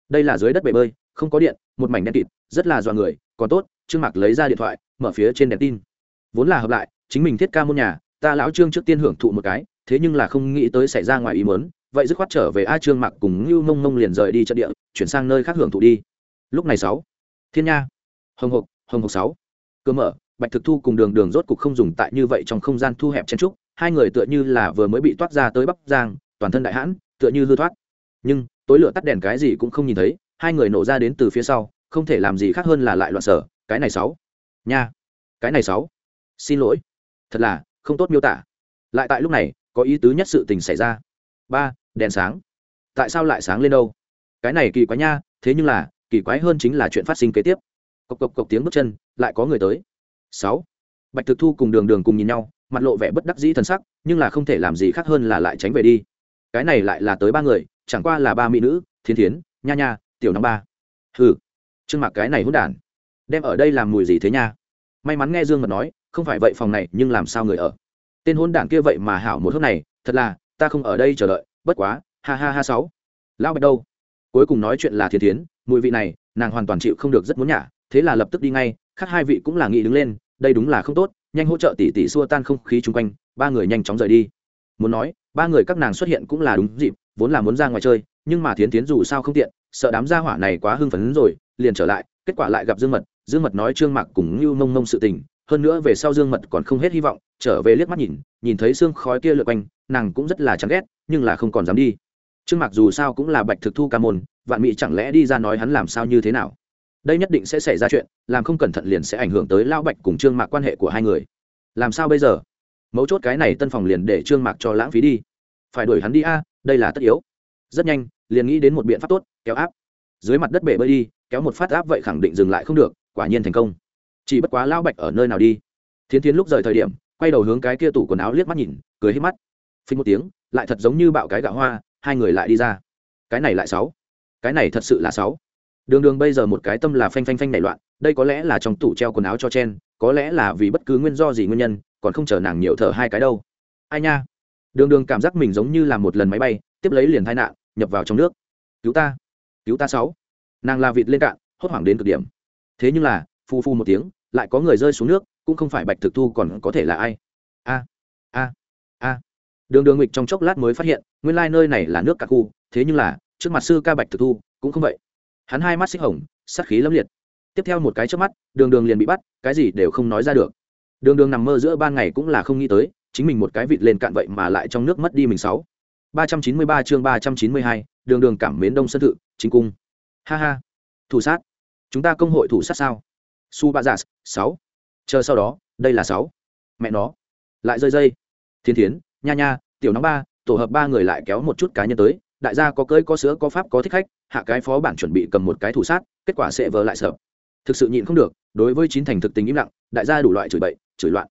Đây là dưới đất bể bơi, không có điện, một mảnh đen kịt, rất là dọa người. Còn tốt, trương mạc lấy ra điện thoại, mở phía trên đèn tin. Vốn là hợp lại, chính mình thiết ca môn nhà, ta lão trương trước tiên hưởng thụ một cái, thế nhưng là không nghĩ tới xảy ra ngoài ý mớn vậy dứt khoát trở về a trương mạc cùng ngưu mông mông liền rời đi trận địa, chuyển sang nơi khác hưởng thụ đi. Lúc này sáu. Thiên nha. Hồng hộc hồng hộc sáu. Cơ mở, bạch thực thu cùng đường đường rốt cục không dùng tại như vậy trong không gian thu hẹp chen trúc, hai người tựa như là vừa mới bị toát ra tới bắc giang toàn thân đại hãn, tựa như hư thoát. Nhưng, tối lửa tắt đèn cái gì cũng không nhìn thấy, hai người nổ ra đến từ phía sau, không thể làm gì khác hơn là lại loạn sở, cái này sáu. Nha, cái này sáu. Xin lỗi. Thật là, không tốt miêu tả. Lại tại lúc này, có ý tứ nhất sự tình xảy ra. Ba, đèn sáng. Tại sao lại sáng lên đâu? Cái này kỳ quái nha, thế nhưng là, kỳ quái hơn chính là chuyện phát sinh kế tiếp. Cộc cộc cộc tiếng bước chân, lại có người tới. Sáu. Bạch thực thu cùng đường đường cùng nhìn nhau, mặt lộ vẻ bất đắc dĩ t sắc, nhưng là không thể làm gì khác hơn là lại tránh về đi cái này lại là tới ba người chẳng qua là ba mỹ nữ thiên thiến nha nha tiểu năm ba. Hừ, trương mặc cái này hỗn đản đem ở đây làm mùi gì thế nha? May mắn nghe dương mật nói không phải vậy phòng này nhưng làm sao người ở? Tên hôn đản kia vậy mà hảo một hớp này thật là ta không ở đây chờ đợi bất quá ha ha ha sáu. Lão bạch đâu? Cuối cùng nói chuyện là thiên thiến mùi vị này nàng hoàn toàn chịu không được rất muốn nhả thế là lập tức đi ngay khác hai vị cũng là nghĩ đứng lên đây đúng là không tốt nhanh hỗ trợ tỷ tỷ xua tan không khí chung quanh ba người nhanh chóng rời đi muốn nói, ba người các nàng xuất hiện cũng là đúng dịp, vốn là muốn ra ngoài chơi, nhưng mà thiến tiến dù sao không tiện, sợ đám gia hỏa này quá hưng phấn rồi, liền trở lại, kết quả lại gặp dương mật dương mật nói trương mạc cùng như mông mông sự tình, hơn nữa về sau dương mật còn không hết hy vọng, trở về liếc mắt nhìn nhìn thấy xương khói kia lượt quanh, nàng cũng rất là chán ghét, nhưng là không còn dám đi. Trương mạc dù sao cũng là bạch thực thu ca môn, vạn mỹ chẳng lẽ đi ra nói hắn làm sao như thế nào? Đây nhất định sẽ xảy ra chuyện, làm không cẩn thận liền sẽ ảnh hưởng tới lao bạch cùng trương mạc quan hệ của hai người. Làm sao bây giờ? Mấu chốt cái này tân phòng liền để trương mạc cho lãng phí đi. Phải đuổi hắn đi a, đây là tất yếu. Rất nhanh, liền nghĩ đến một biện pháp tốt, kéo áp. Dưới mặt đất bể bơi đi, kéo một phát áp vậy khẳng định dừng lại không được, quả nhiên thành công. Chỉ bất quá lao bạch ở nơi nào đi? Thiến thiến lúc rời thời điểm, quay đầu hướng cái kia tủ quần áo liếc mắt nhìn, cười hết mắt. Phí một tiếng, lại thật giống như bạo cái gạo hoa, hai người lại đi ra. Cái này lại sáu. Cái này thật sự là sáu. Đường đường bây giờ một cái tâm là phanh phanh phanh nảy loạn, đây có lẽ là trong tủ treo quần áo cho chen có lẽ là vì bất cứ nguyên do gì nguyên nhân, còn không chờ nàng nhiều thở hai cái đâu. Ai nha? Đường đường cảm giác mình giống như là một lần máy bay, tiếp lấy liền tai nạn, nhập vào trong nước. Cứu ta. Cứu ta sáu. Nàng la vịt lên cạn, hốt hoảng đến cực điểm. Thế nhưng là, phu phu một tiếng, lại có người rơi xuống nước, cũng không phải bạch thực thu còn có thể là ai. A a a. Đường đường nghịch trong chốc lát mới phát hiện, nguyên lai nơi này là nước cả khu, thế nhưng là, trước mặt sư ca bạch thực thu, cũng không vậy. Hắn hai mắt xích hồng, sát khí lâm liệt tiếp theo một cái trước mắt, đường đường liền bị bắt, cái gì đều không nói ra được. Đường đường nằm mơ giữa ban ngày cũng là không nghĩ tới, chính mình một cái vịt lên cạn vậy mà lại trong nước mất đi mình sáu. ba trăm chín mươi ba chương ba trăm chín mươi hai, đường đường cảm mến đông sân thự chính cung. Ha ha. Thủ sát. Chúng ta công hội thủ sát sao? Su ba giả sáu. Chờ sau đó, đây là sáu. Mẹ nó. Lại rơi dây. Thiên thiến, nha nha, tiểu nóng ba, tổ hợp ba người lại kéo một chút cá nhân tới, đại gia có cưỡi có sữa có pháp có thích khách, hạ cái phó bản chuẩn bị cầm một cái thủ sát, kết quả sẽ vờ lại sợ thực sự nhịn không được, đối với chín thành thực tình im lặng, đại gia đủ loại chửi bậy, chửi loạn.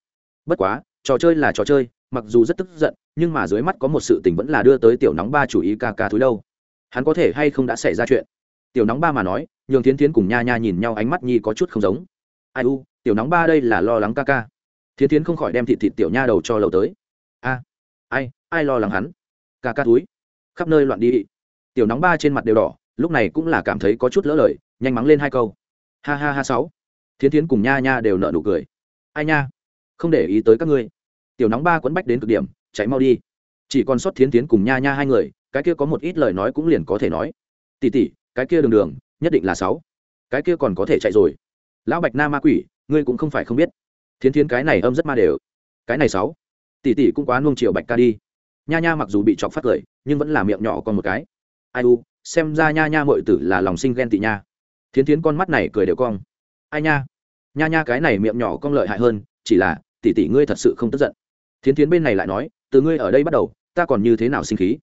Bất quá, trò chơi là trò chơi, mặc dù rất tức giận, nhưng mà dưới mắt có một sự tình vẫn là đưa tới tiểu nóng ba chủ ý ca ca thúi đâu hắn có thể hay không đã xảy ra chuyện? Tiểu nóng ba mà nói, nhường thiến thiến cùng nha nha nhìn nhau ánh mắt nhi có chút không giống. Ai u, tiểu nóng ba đây là lo lắng ca ca. Thiến thiến không khỏi đem thịt thịt tiểu nha đầu cho lầu tới. A, ai ai lo lắng hắn? Ca ca túi khắp nơi loạn đi. Tiểu nóng ba trên mặt đều đỏ, lúc này cũng là cảm thấy có chút lỡ lời, nhanh mắng lên hai câu ha ha ha sáu. Thiến thiến cùng nha nha đều nợ nụ cười. Ai nha? Không để ý tới các ngươi. Tiểu nóng ba quấn bách đến cực điểm, chạy mau đi. Chỉ còn sót thiến Thiến cùng nha nha hai người, cái kia có một ít lời nói cũng liền có thể nói. Tỉ tỉ cái kia đường đường, nhất định là sáu. Cái kia còn có thể chạy rồi. Lão bạch na ma quỷ, ngươi cũng không phải không biết. Thiến thiến cái này âm rất ma đều. Cái này sáu. Tỷ tỷ cũng quá nuông chiều bạch ca đi. Nha nha mặc dù bị chọc phát cười, nhưng vẫn là miệng nhỏ còn một cái. Ai u, xem ra nha nha mội tử là lòng sinh ghen tị nha thiến thiến con mắt này cười đều cong. Ai nha? Nha nha cái này miệng nhỏ cong lợi hại hơn, chỉ là, tỷ tỷ ngươi thật sự không tức giận. Thiến thiến bên này lại nói, từ ngươi ở đây bắt đầu, ta còn như thế nào sinh khí?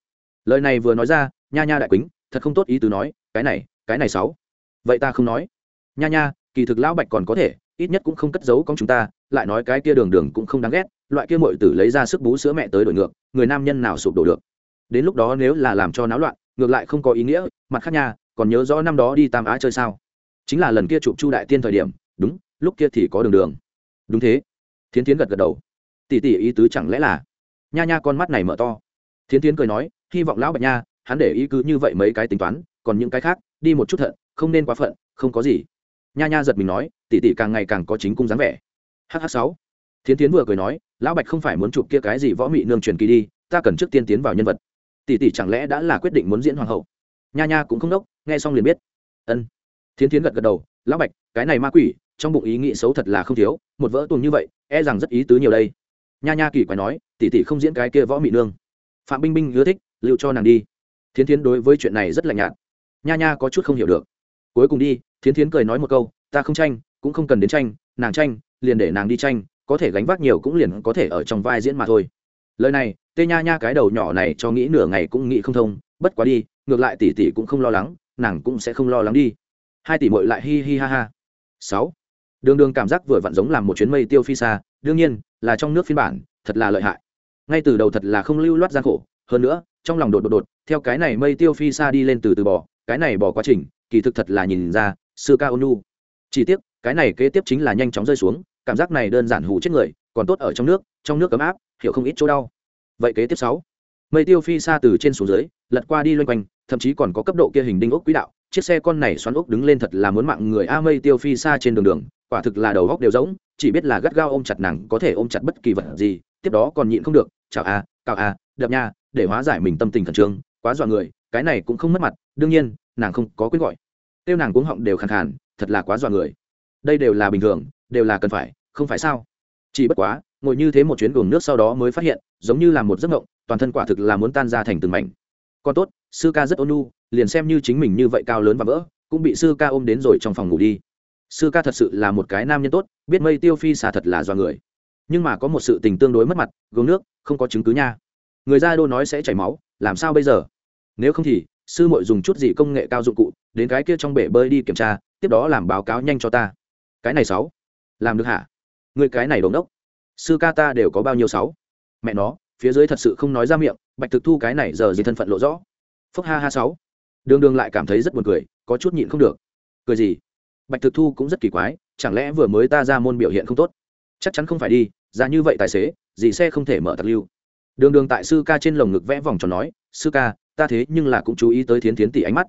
Lời này vừa nói ra, nha nha đại quýnh thật không tốt ý tứ nói, cái này cái này sáu vậy ta không nói. Nha nha, kỳ thực lão bạch còn có thể, ít nhất cũng không cất giấu con chúng ta, lại nói cái kia đường đường cũng không đáng ghét, loại kia mội tử lấy ra sức bú sữa mẹ tới đổi ngược, người nam nhân nào sụp đổ được. Đến lúc đó nếu là làm cho náo loạn, ngược lại không có ý nghĩa, mặt khác nha còn nhớ rõ năm đó đi tam á chơi sao? Chính là lần kia chụp chu đại tiên thời điểm, đúng, lúc kia thì có đường đường. Đúng thế. Thiến tiến gật gật đầu. Tỉ tỉ ý tứ chẳng lẽ là? Nha nha con mắt này mở to. Thiến tiến cười nói, hy vọng lão bạch nha, hắn để ý cứ như vậy mấy cái tính toán, còn những cái khác, đi một chút thận, không nên quá phận, không có gì. Nha nha giật mình nói, tỷ tỷ càng ngày càng có chính cung dáng vẻ. Hh sáu. Thiến tiến vừa cười nói, lão bạch không phải muốn chụp kia cái gì võ mị nương truyền kỳ đi, ta cần trước tiên tiến vào nhân vật. Tỷ tỷ chẳng lẽ đã là quyết định muốn diễn hoàng hậu? Nha nha cũng không đốc, nghe xong liền biết. Ân. Thiến Thiến gật gật đầu, lão bạch, cái này ma quỷ, trong bụng ý nghĩ xấu thật là không thiếu, một vỡ tuồng như vậy e rằng rất ý tứ nhiều đây. Nha nha kỳ quái nói, tỷ tỷ không diễn cái kia võ mị nương. Phạm binh binh ưa thích, lưu cho nàng đi. Thiến thiến đối với chuyện này rất lạnh nhạt. Nha nha có chút không hiểu được. Cuối cùng đi, thiến thiến cười nói một câu, ta không tranh, cũng không cần đến tranh, nàng tranh, liền để nàng đi tranh, có thể gánh vác nhiều cũng liền có thể ở trong vai diễn mà thôi. Lời này, tê nha nha cái đầu nhỏ này cho nghĩ nửa ngày cũng nghĩ không thông, bất quá đi ngược lại tỷ tỷ cũng không lo lắng, nàng cũng sẽ không lo lắng đi. Hai tỷ mội lại hi hi ha ha. Sáu. Đường đường cảm giác vừa vặn giống làm một chuyến mây tiêu phi xa, đương nhiên, là trong nước phiên bản, thật là lợi hại. Ngay từ đầu thật là không lưu loát gian khổ, hơn nữa, trong lòng đột đột đột, theo cái này mây tiêu phi xa đi lên từ từ bò cái này bỏ quá trình, kỳ thực thật là nhìn ra, sư ca ônu chỉ tiếc, cái này kế tiếp chính là nhanh chóng rơi xuống, cảm giác này đơn giản hủ chết người, còn tốt ở trong nước trong nước ấm áp, hiểu không ít chỗ đau. Vậy kế tiếp sáu. Mây tiêu phi xa từ trên xuống dưới, lật qua đi loanh quanh thậm chí còn có cấp độ kia hình đinh ốc quỹ đạo. Chiếc xe con này xoắn ốc đứng lên thật là muốn mạng người a mây tiêu phi xa trên đường đường, quả thực là đầu góc đều giống chỉ biết là gắt gao ôm chặt nàng, có thể ôm chặt bất kỳ vật gì, tiếp đó còn nhịn không được, chào a, cào a, đập nha, để hóa giải mình tâm tình khẩn trương, quá dọa người, cái này cũng không mất mặt, đương nhiên, nàng không có quyết gọi. Tiêu nàng cuống họng đều khàn khàn, thật là quá dọa người. Đây đều là bình thường, đều là cần phải, không phải sao? Chỉ bất quá, ngồi như thế một chuyến gồm nước sau đó mới phát hiện, giống như là một giấc mộng, toàn thân quả thực là muốn tan ra thành từng mảnh còn tốt, sư ca rất ôn nu liền xem như chính mình như vậy cao lớn và vỡ, cũng bị sư ca ôm đến rồi trong phòng ngủ đi. Sư ca thật sự là một cái nam nhân tốt, biết mây tiêu phi xà thật là do người. Nhưng mà có một sự tình tương đối mất mặt gương nước, không có chứng cứ nha. Người ra đô nói sẽ chảy máu, làm sao bây giờ? Nếu không thì, sư muội dùng chút gì công nghệ cao dụng cụ, đến cái kia trong bể bơi đi kiểm tra, tiếp đó làm báo cáo nhanh cho ta. Cái này sáu. Làm được hả? Người cái này đồn đốc. Sư ca ta đều có bao nhiêu sáu? Mẹ nó phía dưới thật sự không nói ra miệng, bạch thực thu cái này giờ gì thân phận lộ rõ. Phúc ha ha sáu. Đường đường lại cảm thấy rất buồn cười, có chút nhịn không được. Cười gì? Bạch thực thu cũng rất kỳ quái, chẳng lẽ vừa mới ta ra môn biểu hiện không tốt? Chắc chắn không phải đi, ra như vậy tài xế, gì xe không thể mở tặc lưu. Đường đường tại sư ca trên lồng ngực vẽ vòng tròn nói, sư ca, ta thế nhưng là cũng chú ý tới thiến thiến tỷ ánh mắt.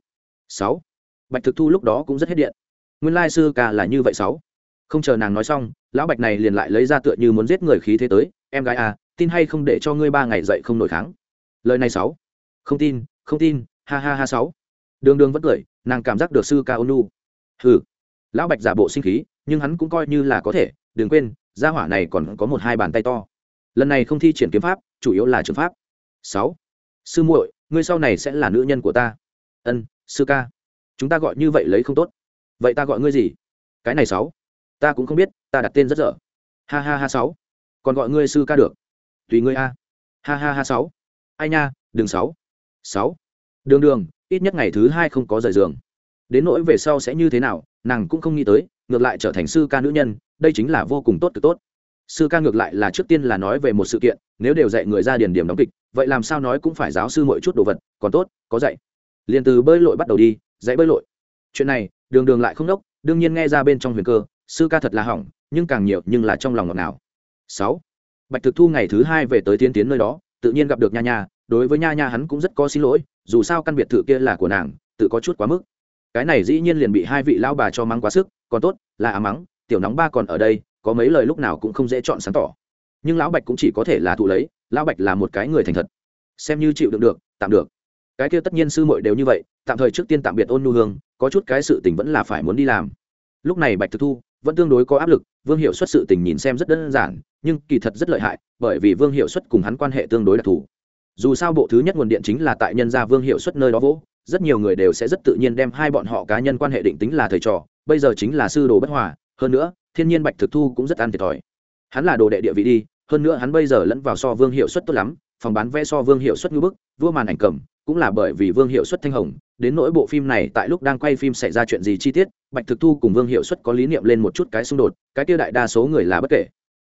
Sáu. Bạch thực thu lúc đó cũng rất hết điện. Nguyên lai sư ca là như vậy sáu. Không chờ nàng nói xong, lão bạch này liền lại lấy ra tựa như muốn giết người khí thế tới, em gái à tin hay không để cho ngươi ba ngày dậy không nổi kháng? Lời này sáu. Không tin không tin, ha ha ha sáu. Đường đường vẫn cười, nàng cảm giác được sư ca ônu hừ. Lão bạch giả bộ sinh khí, nhưng hắn cũng coi như là có thể, đừng quên, gia hỏa này còn có một hai bàn tay to. Lần này không thi triển kiếm pháp, chủ yếu là trường pháp. Sáu. Sư muội, ngươi sau này sẽ là nữ nhân của ta. Ân, sư ca. Chúng ta gọi như vậy lấy không tốt. Vậy ta gọi ngươi gì? Cái này sáu. Ta cũng không biết, ta đặt tên rất dở. Ha ha ha sáu. Còn gọi ngươi sư ca được tùy ngươi a. Ha ha ha, sáu. Ai nha đường sáu. Sáu. Đường đường, ít nhất ngày thứ hai không có rời giường. Đến nỗi về sau sẽ như thế nào, nàng cũng không nghĩ tới, ngược lại trở thành sư ca nữ nhân, đây chính là vô cùng tốt cực tốt. Sư ca ngược lại là trước tiên là nói về một sự kiện, nếu đều dạy người ra điển điểm đóng kịch, vậy làm sao nói cũng phải giáo sư mọi chút đồ vật, còn tốt, có dạy. Liền từ bơi lội bắt đầu đi, dạy bơi lội. Chuyện này, đường đường lại không đốc, đương nhiên nghe ra bên trong huyền cơ, sư ca thật là hỏng, nhưng càng nhiều nhưng là trong lòng ngọt nào sáu bạch thực thu ngày thứ hai về tới tiến tiến nơi đó, tự nhiên gặp được nha nha, đối với nha nha hắn cũng rất có xin lỗi, dù sao căn biệt thự kia là của nàng, tự có chút quá mức. Cái này dĩ nhiên liền bị hai vị lao bà cho mắng quá sức, còn tốt, là á mắng, tiểu nóng ba còn ở đây, có mấy lời lúc nào cũng không dễ chọn sáng tỏ. Nhưng lão bạch cũng chỉ có thể là thụ lấy, lão bạch là một cái người thành thật. Xem như chịu đựng được, tạm được. Cái kia tất nhiên sư muội đều như vậy, tạm thời trước tiên tạm biệt ôn nu hương, có chút cái sự tình vẫn là phải muốn đi làm. Lúc này bạch thực thu vẫn tương đối có áp lực, vương hiệu xuất sự tình nhìn xem rất đơn giản, nhưng kỳ thật rất lợi hại, bởi vì vương hiệu xuất cùng hắn quan hệ tương đối đặc thù. Dù sao bộ thứ nhất nguồn điện chính là tại nhân gia vương hiệu xuất nơi đó vỗ, rất nhiều người đều sẽ rất tự nhiên đem hai bọn họ cá nhân quan hệ định tính là thầy trò, bây giờ chính là sư đồ bất hòa, hơn nữa, thiên nhiên bạch thực thu cũng rất ăn thiệt thòi. Hắn là đồ đệ địa vị đi, hơn nữa hắn bây giờ lẫn vào so vương hiệu suất tốt lắm, phòng bán vé so vương hiệu suất ngư bức, vua màn ảnh cầm, cũng là bởi vì vương hiệu suất thanh hồng đến nỗi bộ phim này tại lúc đang quay phim xảy ra chuyện gì chi tiết, bạch thực thu cùng vương hiệu suất có lý niệm lên một chút cái xung đột, cái tiêu đại đa số người là bất kể.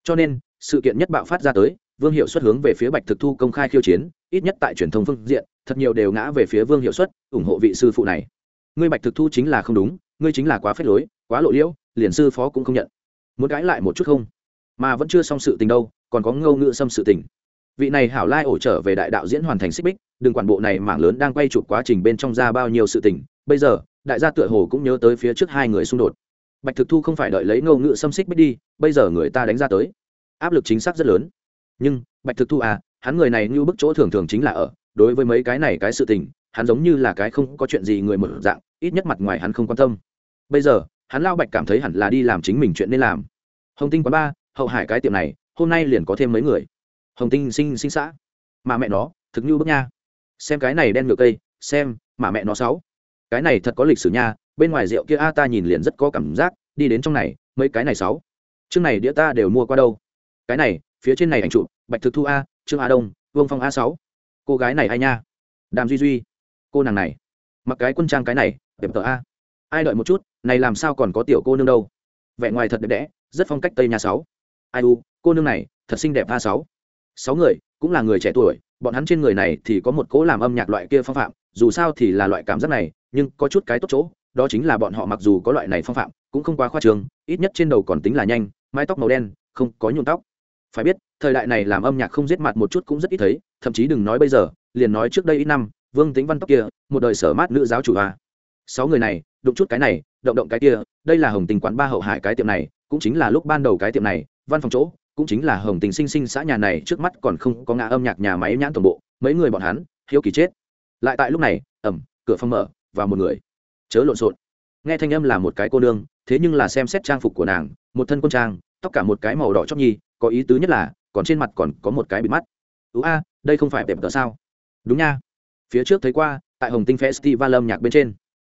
Cho nên, sự kiện nhất bạo phát ra tới, vương hiệu suất hướng về phía bạch thực thu công khai khiêu chiến, ít nhất tại truyền thông phương diện, thật nhiều đều ngã về phía vương hiệu suất, ủng hộ vị sư phụ này. Ngươi bạch thực thu chính là không đúng, ngươi chính là quá phết lối, quá lộ liễu, liền sư phó cũng không nhận. Muốn cãi lại một chút không? Mà vẫn chưa xong sự tình đâu, còn có ngâu ngự xâm sự tình vị này hảo lai ổ trở về đại đạo diễn hoàn thành xích bích, đừng quản bộ này mảng lớn đang quay chụp quá trình bên trong ra bao nhiêu sự tình, bây giờ, đại gia tựa hồ cũng nhớ tới phía trước hai người xung đột. Bạch thực thu không phải đợi lấy ngâu ngự xâm xích bích đi, bây giờ người ta đánh ra tới. Áp lực chính xác rất lớn. Nhưng, bạch thực thu à hắn người này như bức chỗ thường thường chính là ở, đối với mấy cái này cái sự tình, hắn giống như là cái không có chuyện gì người mở dạng, ít nhất mặt ngoài hắn không quan tâm. Bây giờ, hắn lao bạch cảm thấy hẳn là đi làm chính mình chuyện nên làm. Hồng tinh quán ba, hậu hải cái tiệm này, hôm nay liền có thêm mấy người hồng tinh sinh sinh xã. Mà mẹ nó, thực như bước nha. Xem cái này đen ngựa cây, xem, mà mẹ nó sáu. Cái này thật có lịch sử nha, bên ngoài rượu kia a, ta nhìn liền rất có cảm giác, đi đến trong này, mấy cái này sáu. Chương này đĩa ta đều mua qua đâu. Cái này, phía trên này ảnh chụp, bạch thực thu a, trương a đông, vương phong a sáu. Cô gái này ai nha? Đàm duy duy. Cô nàng này. Mặc cái quân trang cái này, đẹp tờ a. Ai đợi một chút, này làm sao còn có tiểu cô nương đâu. Vẻ ngoài thật đẹp đẽ, rất phong cách tây nhà sáu. Ai u, cô nương này, thật xinh đẹp a sáu sáu người, cũng là người trẻ tuổi, bọn hắn trên người này thì có một cố làm âm nhạc loại kia phong phạm, dù sao thì là loại cảm giác này, nhưng có chút cái tốt chỗ, đó chính là bọn họ mặc dù có loại này phong phạm, cũng không quá khoa trường ít nhất trên đầu còn tính là nhanh, mái tóc màu đen, không có nhuộm tóc. Phải biết, thời đại này làm âm nhạc không giết mặt một chút cũng rất ít thấy, thậm chí đừng nói bây giờ, liền nói trước đây ít năm, vương tính văn tóc kia, một đời sở mát nữ giáo chủ a. Sáu người này, đụng chút cái này, động động cái kia, đây là hồng tình quán ba hậu hải cái tiệm này, cũng chính là lúc ban đầu cái tiệm này, văn phòng chỗ cũng chính là hồng tình sinh sinh xã nhà này trước mắt còn không có ngã âm nhạc nhà máy nhãn toàn bộ, mấy người bọn hắn, hiếu kỳ chết. Lại tại lúc này ẩm cửa phòng mở và một người. Chớ lộn xộn. Nghe thanh âm là một cái cô nương, thế nhưng là xem xét trang phục của nàng, một thân quân trang, tóc cả một cái màu đỏ chót nhi, có ý tứ nhất là, còn trên mặt còn có một cái bị mắt. Ú a, đây không phải đẹp tờ sao? Đúng nha. Phía trước thấy qua, tại hồng tinh festival âm nhạc bên trên.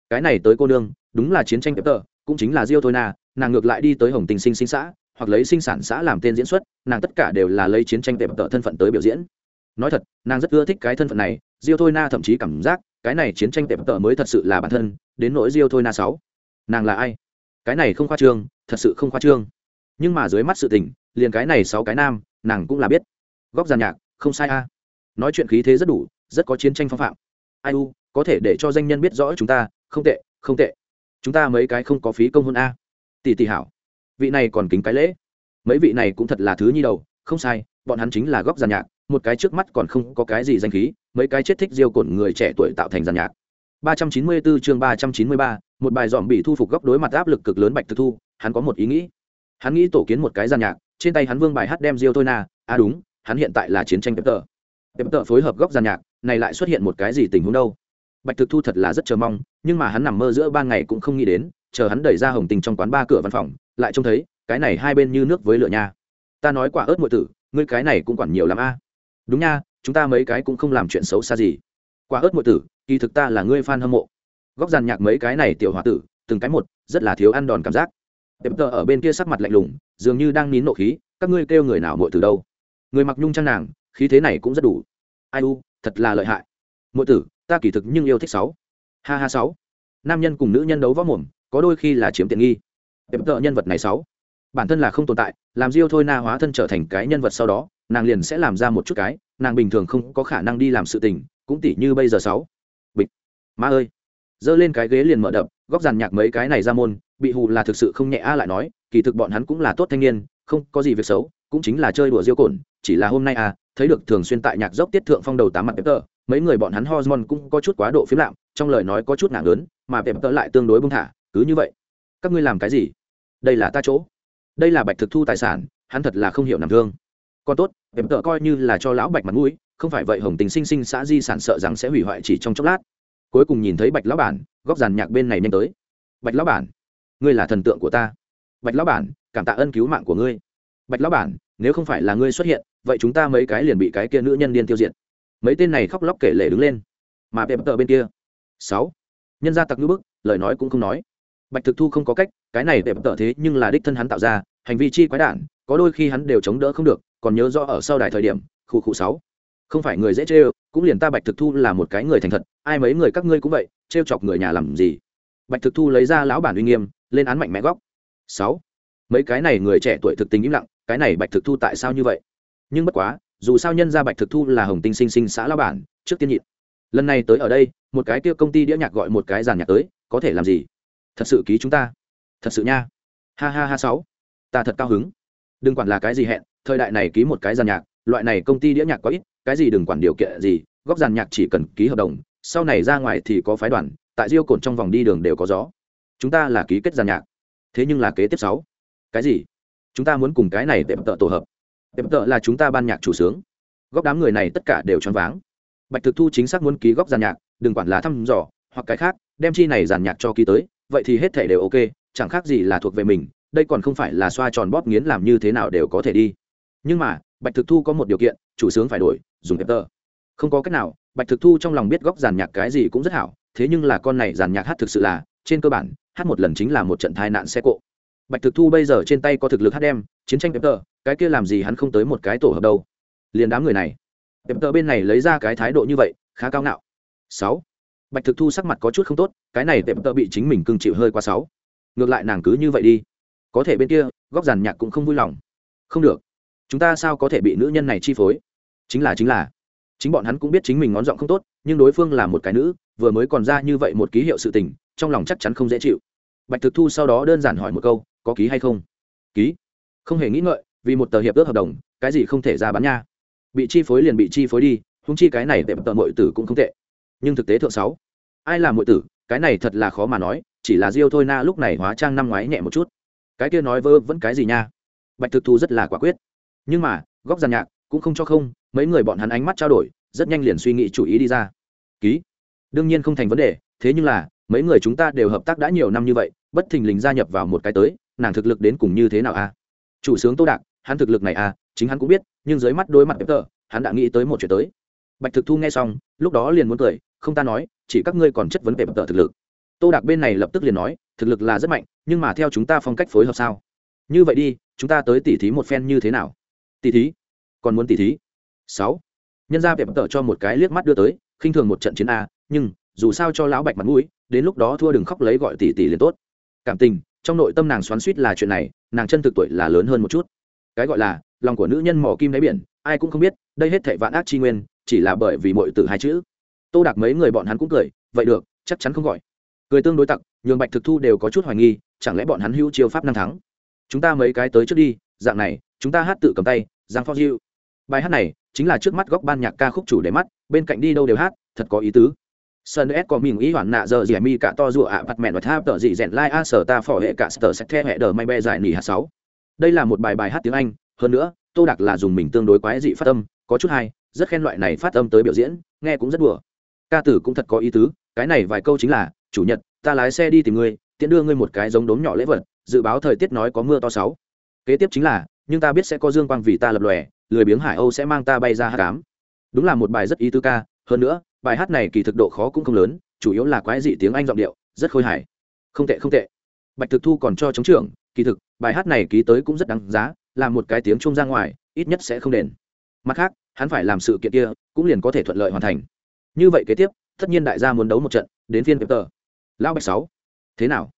Cái này tới cô nương, đúng là chiến tranh đẹp tờ, cũng chính là diêu thôi na, nàng ngược lại đi tới hồng tinh sinh sinh xã hoặc lấy sinh sản xã làm tên diễn xuất, nàng tất cả đều là lấy chiến tranh đẹp tợ thân phận tới biểu diễn. Nói thật, nàng rất ưa thích cái thân phận này, diêu thôi na thậm chí cảm giác cái này chiến tranh đẹp tợ mới thật sự là bản thân, đến nỗi diêu thôi na sáu. Nàng là ai? Cái này không khoa trương, thật sự không khoa trương. Nhưng mà dưới mắt sự tình, liền cái này sáu cái nam, nàng cũng là biết. Góc giàn nhạc, không sai a. Nói chuyện khí thế rất đủ, rất có chiến tranh phong phạm. Ai u, có thể để cho danh nhân biết rõ chúng ta, không tệ không tệ. Chúng ta mấy cái không có phí công hôn a. Tỷ tỷ hảo vị này còn kính cái lễ. Mấy vị này cũng thật là thứ nhi đầu không sai bọn hắn chính là góc giàn nhạc một cái trước mắt còn không có cái gì danh khí mấy cái chết thích diêu cổn người trẻ tuổi tạo thành giàn nhạc. 394 chương 393, một bài dòm bị thu phục góc đối mặt áp lực cực lớn bạch thực thu hắn có một ý nghĩ. Hắn nghĩ tổ kiến một cái giàn nhạc trên tay hắn vương bài hát đem diêu thôi na à đúng hắn hiện tại là chiến tranh pep tờ pep tờ phối hợp góc giàn nhạc này lại xuất hiện một cái gì tình huống đâu? Bạch thực thu thật là rất chờ mong nhưng mà hắn nằm mơ giữa ban ngày cũng không nghĩ đến chờ hắn đẩy ra hồng tình trong quán ba cửa văn phòng, lại trông thấy, cái này hai bên như nước với lửa nha. Ta nói quả ớt ngụy tử, ngươi cái này cũng quản nhiều lắm a. Đúng nha, chúng ta mấy cái cũng không làm chuyện xấu xa gì. Quả ớt ngụy tử, kỳ thực ta là ngươi fan hâm mộ. Góc giàn nhạc mấy cái này tiểu h tử, từng cái một, rất là thiếu ăn đòn cảm giác. Đẹp tờ ở bên kia sắc mặt lạnh lùng, dường như đang nín nộ khí, các ngươi kêu người nào muội từ đâu? Người mặc nhung trang nàng, khí thế này cũng rất đủ. Ai u, thật là lợi hại. Muội tử, ta kỳ thực nhưng yêu thích sáu. Ha ha sáu. Nam nhân cùng nữ nhân đấu võ mồm có đôi khi là chiếm tiện nghi. Đẹp tợ nhân vật này sáu. Bản thân là không tồn tại, làm diêu thôi na hóa thân trở thành cái nhân vật sau đó, nàng liền sẽ làm ra một chút cái, nàng bình thường không có khả năng đi làm sự tình, cũng tỉ như bây giờ sáu. Bịch. Ma ơi. Giơ lên cái ghế liền mở đập, góc giàn nhạc mấy cái này ra môn, bị hù là thực sự không nhẹ a lại nói, kỳ thực bọn hắn cũng là tốt thanh niên, không có gì việc xấu, cũng chính là chơi đùa diêu cồn chỉ là hôm nay à thấy được thường xuyên tại nhạc dốc tiết thượng phong đầu tám mặt pep tơ mấy người bọn hắn hormone cũng có chút quá độ phiếm lạm, trong lời nói có chút nặng lớn mà pep tơ lại tương đối bưng thả cứ như vậy. Các ngươi làm cái gì? Đây là ta chỗ. Đây là bạch thực thu tài sản, hắn thật là không hiểu nằm thương. Còn tốt em tợ coi như là cho lão bạch mặt mũi, không phải vậy hồng tình sinh sinh xã di sản sợ rằng sẽ hủy hoại chỉ trong chốc lát. Cuối cùng nhìn thấy bạch lão bản, góc giàn nhạc bên này nhanh tới. Bạch lão bản, ngươi là thần tượng của ta. Bạch lão bản, cảm tạ ân cứu mạng của ngươi. Bạch lão bản, nếu không phải là ngươi xuất hiện, vậy chúng ta mấy cái liền bị cái kia nữ nhân điên tiêu diệt. Mấy tên này khóc lóc kể lể đứng lên. Mà bẹp tờ bên kia. Sáu. Nhân gia tặc ngữ bức, lời nói cũng không nói bạch thực thu không có cách, cái này bẹp tờ thế nhưng là đích thân hắn tạo ra, hành vi chi quái đản, có đôi khi hắn đều chống đỡ không được, còn nhớ rõ ở sau đài thời điểm, khu khu sáu. Không phải người dễ trêu, cũng liền ta bạch thực thu là một cái người thành thật, ai mấy người các ngươi cũng vậy, trêu chọc người nhà làm gì? Bạch thực thu lấy ra lão bản uy nghiêm, lên án mạnh mẽ góc. Sáu. Mấy cái này người trẻ tuổi thực tình im lặng, cái này bạch thực thu tại sao như vậy? Nhưng bất quá, dù sao nhân ra bạch thực thu là hồng tinh sinh sinh xã lão bản, trước tiên nhịn. Lần này tới ở đây, một cái tiêu công ty đĩa nhạc gọi một cái giàn nhạc tới, có thể làm gì? Thật sự ký chúng ta. Thật sự nha. Ha ha ha sáu. Ta thật cao hứng. Đừng quản là cái gì hẹn, thời đại này ký một cái giàn nhạc, loại này công ty đĩa nhạc có ít, cái gì đừng quản điều kiện gì góp giàn nhạc chỉ cần ký hợp đồng, sau này ra ngoài thì có phái đoàn, tại diêu cồn trong vòng đi đường đều có gió. Chúng ta là ký kết giàn nhạc. Thế nhưng là kế tiếp sáu. Cái gì? Chúng ta muốn cùng cái này tệm tợ tổ hợp. Tệm tợ là chúng ta ban nhạc chủ sướng. Góp đám người này tất cả đều choáng váng. Bạch thực thu chính xác muốn ký góp giàn nhạc, đừng quản là thăm dò, hoặc cái khác, đem chi này giàn nhạc cho ký tới vậy thì hết thể đều ok, chẳng khác gì là thuộc về mình, đây còn không phải là xoa tròn bóp nghiến làm như thế nào đều có thể đi. Nhưng mà, bạch thực thu có một điều kiện, chủ sướng phải đổi, dùng tệp tờ không có cách nào, bạch thực thu trong lòng biết góc giàn nhạc cái gì cũng rất hảo, thế nhưng là con này giàn nhạc hát thực sự là, trên cơ bản, hát một lần chính là một trận tai nạn xe cộ. Bạch thực thu bây giờ trên tay có thực lực hát đem, chiến tranh tệp tờ cái kia làm gì hắn không tới một cái tổ hợp đâu. Liền đám người này. Tệp tờ bên này lấy ra cái thái độ như vậy, khá cao ngạo. Sáu bạch thực thu sắc mặt có chút không tốt, cái này tệm tợ bị chính mình cưng chịu hơi qua sáu ngược lại nàng cứ như vậy đi. Có thể bên kia, góc giàn nhạc cũng không vui lòng. Không được. Chúng ta sao có thể bị nữ nhân này chi phối? Chính là chính là. Chính bọn hắn cũng biết chính mình ngón giọng không tốt, nhưng đối phương là một cái nữ, vừa mới còn ra như vậy một ký hiệu sự tình, trong lòng chắc chắn không dễ chịu. Bạch thực thu sau đó đơn giản hỏi một câu, có ký hay không? Ký. Không hề nghĩ ngợi, vì một tờ hiệp ước hợp đồng, cái gì không thể ra bán nha. Bị chi phối liền bị chi phối đi húng chi cái này tệm tợ mọi tử cũng không tệ. Nhưng thực tế thượng sáu ai là muội tử, cái này thật là khó mà nói, chỉ là diêu thôi na lúc này hóa trang năm ngoái nhẹ một chút. Cái kia nói vơ vẫn cái gì nha? Bạch thực thu rất là quả quyết. Nhưng mà, góc giàn nhạc cũng không cho không, mấy người bọn hắn ánh mắt trao đổi, rất nhanh liền suy nghĩ chủ ý đi ra. Ký. Đương nhiên không thành vấn đề, thế nhưng là, mấy người chúng ta đều hợp tác đã nhiều năm như vậy, bất thình lình gia nhập vào một cái tới, nàng thực lực đến cùng như thế nào a? Chủ sướng tô đạc, hắn thực lực này a, chính hắn cũng biết, nhưng dưới mắt đối mặt bếp tờ hắn đã nghĩ tới một chuyện tới. Bạch thực thu nghe xong, lúc đó liền muốn cười không ta nói, chỉ các ngươi còn chất vấn về bếp tờ thực lực. Tô đạc bên này lập tức liền nói, thực lực là rất mạnh, nhưng mà theo chúng ta phong cách phối hợp sao? Như vậy đi, chúng ta tới tỉ thí một phen như thế nào? Tỉ thí? Còn muốn tỉ thí? Sáu. Nhân gia vẹp tờ cho một cái liếc mắt đưa tới, khinh thường một trận chiến a, nhưng, dù sao cho lão bạch mặt mũi, đến lúc đó thua đừng khóc lấy gọi tỷ tỷ liền tốt. Cảm tình, trong nội tâm nàng xoắn suýt là chuyện này, nàng chân thực tuổi là lớn hơn một chút. Cái gọi là, lòng của nữ nhân mỏ kim đáy biển, ai cũng không biết, đây hết thệ vạn ác chi nguyên, chỉ là bởi vì mọi từ hai chữ tô đạc mấy người bọn hắn cũng cười vậy được chắc chắn không gọi cười tương đối tặc nhường bạch thực thu đều có chút hoài nghi chẳng lẽ bọn hắn hữu chiêu pháp năm thắng chúng ta mấy cái tới trước đi dạng này chúng ta hát tự cầm tay giang for you bài hát này chính là trước mắt góc ban nhạc ca khúc chủ để mắt bên cạnh đi đâu đều hát thật có ý tứ Sơn S có mình ý hoàn nạ giờ gì mi cả to rụa ạ bắt mẹ và tháp tờ dị rèn lai a sở ta phỏ hệ cả sở sạch the hệ đờ may be giải nỉ hạt sáu. Đây là một bài bài hát tiếng Anh, hơn nữa, Tô đặc là dùng mình tương đối quái dị phát âm, có chút hay, rất khen loại này phát âm tới biểu diễn, nghe cũng rất đùa. Ca tử cũng thật có ý tứ, cái này vài câu chính là, chủ nhật, ta lái xe đi tìm ngươi, tiện đưa ngươi một cái giống đốm nhỏ lễ vật, dự báo thời tiết nói có mưa to sáu. Kế tiếp chính là, nhưng ta biết sẽ có dương quang vì ta lập lòe, lười biếng hải âu sẽ mang ta bay ra hát cám. Đúng là một bài rất ý tứ ca hơn nữa bài hát này kỳ thực độ khó cũng không lớn chủ yếu là quái dị tiếng anh giọng điệu rất khôi hài. Không tệ không tệ. Bạch thực thu còn cho chống trưởng kỳ thực bài hát này ký tới cũng rất đáng giá làm một cái tiếng chung ra ngoài ít nhất sẽ không đền. Mặt khác hắn phải làm sự kiện kia cũng liền có thể thuận lợi hoàn thành như vậy kế tiếp, tất nhiên đại gia muốn đấu một trận, đến phiên pep tờ. Lão bạch sáu. Thế nào?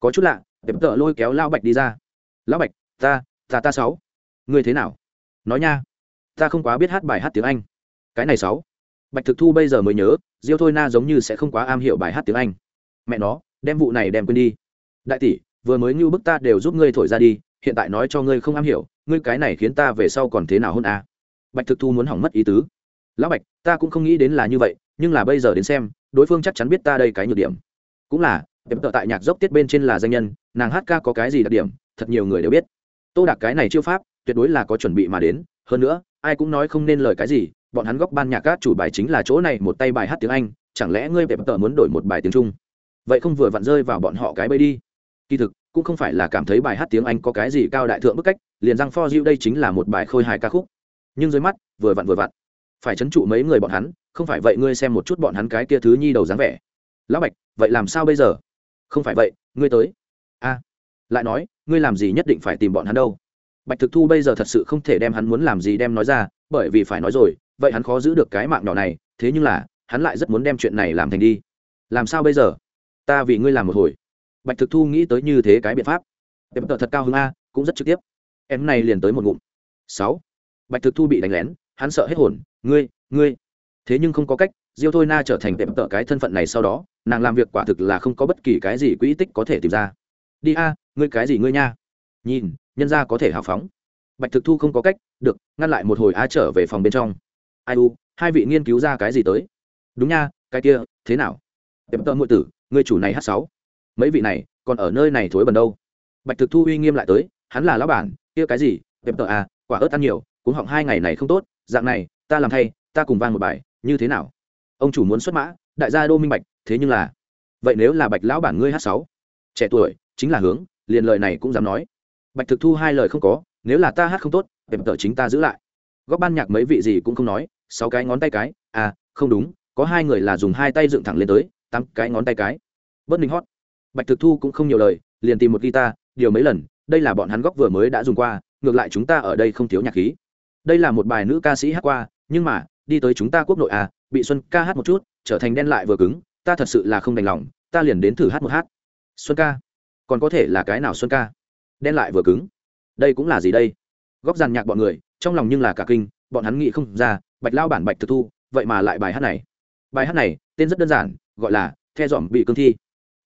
Có chút lạ, pep tờ lôi kéo lao bạch đi ra. Lão bạch, ta ta ta sáu. Ngươi thế nào? Nói nha. Ta không quá biết hát bài hát tiếng anh. Cái này sáu. Bạch thực thu bây giờ mới nhớ, diêu thôi na giống như sẽ không quá am hiểu bài hát tiếng anh. Mẹ nó, đem vụ này đem quên đi. Đại tỷ, vừa mới như bức ta đều giúp ngươi thổi ra đi, hiện tại nói cho ngươi không am hiểu, ngươi cái này khiến ta về sau còn thế nào hơn à. bạch thực thu muốn hỏng mất ý tứ. Lão bạch, ta cũng không nghĩ đến là như vậy nhưng là bây giờ đến xem, đối phương chắc chắn biết ta đây cái nhược điểm. Cũng là, em tợ tại nhạc dốc tiết bên trên là danh nhân, nàng hát ca có cái gì đặc điểm, thật nhiều người đều biết. Tô đạc cái này chiêu pháp, tuyệt đối là có chuẩn bị mà đến, hơn nữa, ai cũng nói không nên lời cái gì, bọn hắn góc ban nhạc các chủ bài chính là chỗ này một tay bài hát tiếng anh, chẳng lẽ ngươi vẹp tợ muốn đổi một bài tiếng trung? Vậy không vừa vặn rơi vào bọn họ cái bẫy đi. Kỳ thực, cũng không phải là cảm thấy bài hát tiếng anh có cái gì cao đại thượng bức cách, liền răng for you đây chính là một bài khôi hài ca khúc. Nhưng dưới mắt, vừa vặn vừa vặn phải chấn trụ mấy người bọn hắn, không phải vậy ngươi xem một chút bọn hắn cái kia thứ nhi đầu dáng vẻ. Lão bạch, vậy làm sao bây giờ? Không phải vậy, ngươi tới. A, lại nói, ngươi làm gì nhất định phải tìm bọn hắn đâu? Bạch thực thu bây giờ thật sự không thể đem hắn muốn làm gì đem nói ra, bởi vì phải nói rồi, vậy hắn khó giữ được cái mạng nhỏ này, thế nhưng là, hắn lại rất muốn đem chuyện này làm thành đi. Làm sao bây giờ? Ta vì ngươi làm một hồi. Bạch thực thu nghĩ tới như thế cái biện pháp. Em tờ thật cao hơn a, cũng rất trực tiếp. Em này liền tới một ngụm. Sáu. Bạch thực thu bị đánh lén, hắn sợ hết hồn ngươi ngươi. Thế nhưng không có cách, diêu thôi na trở thành tệm tợ cái thân phận này sau đó, nàng làm việc quả thực là không có bất kỳ cái gì quỹ tích có thể tìm ra. Đi a, ngươi cái gì ngươi nha? Nhìn, nhân ra có thể hào phóng. Bạch thực thu không có cách, được, ngăn lại một hồi a trở về phòng bên trong. Ai u, hai vị nghiên cứu ra cái gì tới? Đúng nha, cái kia, thế nào? Tệm tợ ngụy tử, ngươi chủ này h sáu. Mấy vị này, còn ở nơi này thối bần đâu? Bạch thực thu uy nghiêm lại tới, hắn là lão bản, kia cái gì? Tệm tợ à quả ớt ăn nhiều cũng họng hai ngày này không tốt, dạng này ta làm thay, ta cùng vang một bài, như thế nào? Ông chủ muốn xuất mã, đại gia đô minh bạch, thế nhưng là, vậy nếu là bạch lão bản ngươi hát sáu, trẻ tuổi, chính là hướng, liền lời này cũng dám nói. Bạch thực thu hai lời không có, nếu là ta hát không tốt tệm tờ chính ta giữ lại. Góp ban nhạc mấy vị gì cũng không nói, sáu cái ngón tay cái à không đúng, có hai người là dùng hai tay dựng thẳng lên tới, tám cái ngón tay cái. Bất ninh hót. Bạch thực thu cũng không nhiều lời, liền tìm một guitar, điều mấy lần, đây là bọn hắn góc vừa mới đã dùng qua, ngược lại chúng ta ở đây không thiếu nhạc khí. Đây là một bài nữ ca sĩ hát qua nhưng mà, đi tới chúng ta quốc nội à bị xuân ca hát một chút, trở thành đen lại vừa cứng, ta thật sự là không đành lòng, ta liền đến thử hát một hát. Xuân ca? Còn có thể là cái nào xuân ca? Đen lại vừa cứng. Đây cũng là gì đây? Góp giàn nhạc bọn người, trong lòng nhưng là cả kinh, bọn hắn nghĩ không ra, bạch lao bản bạch thực thu, vậy mà lại bài hát này. Bài hát này, tên rất đơn giản, gọi là the dòm bị cương thi.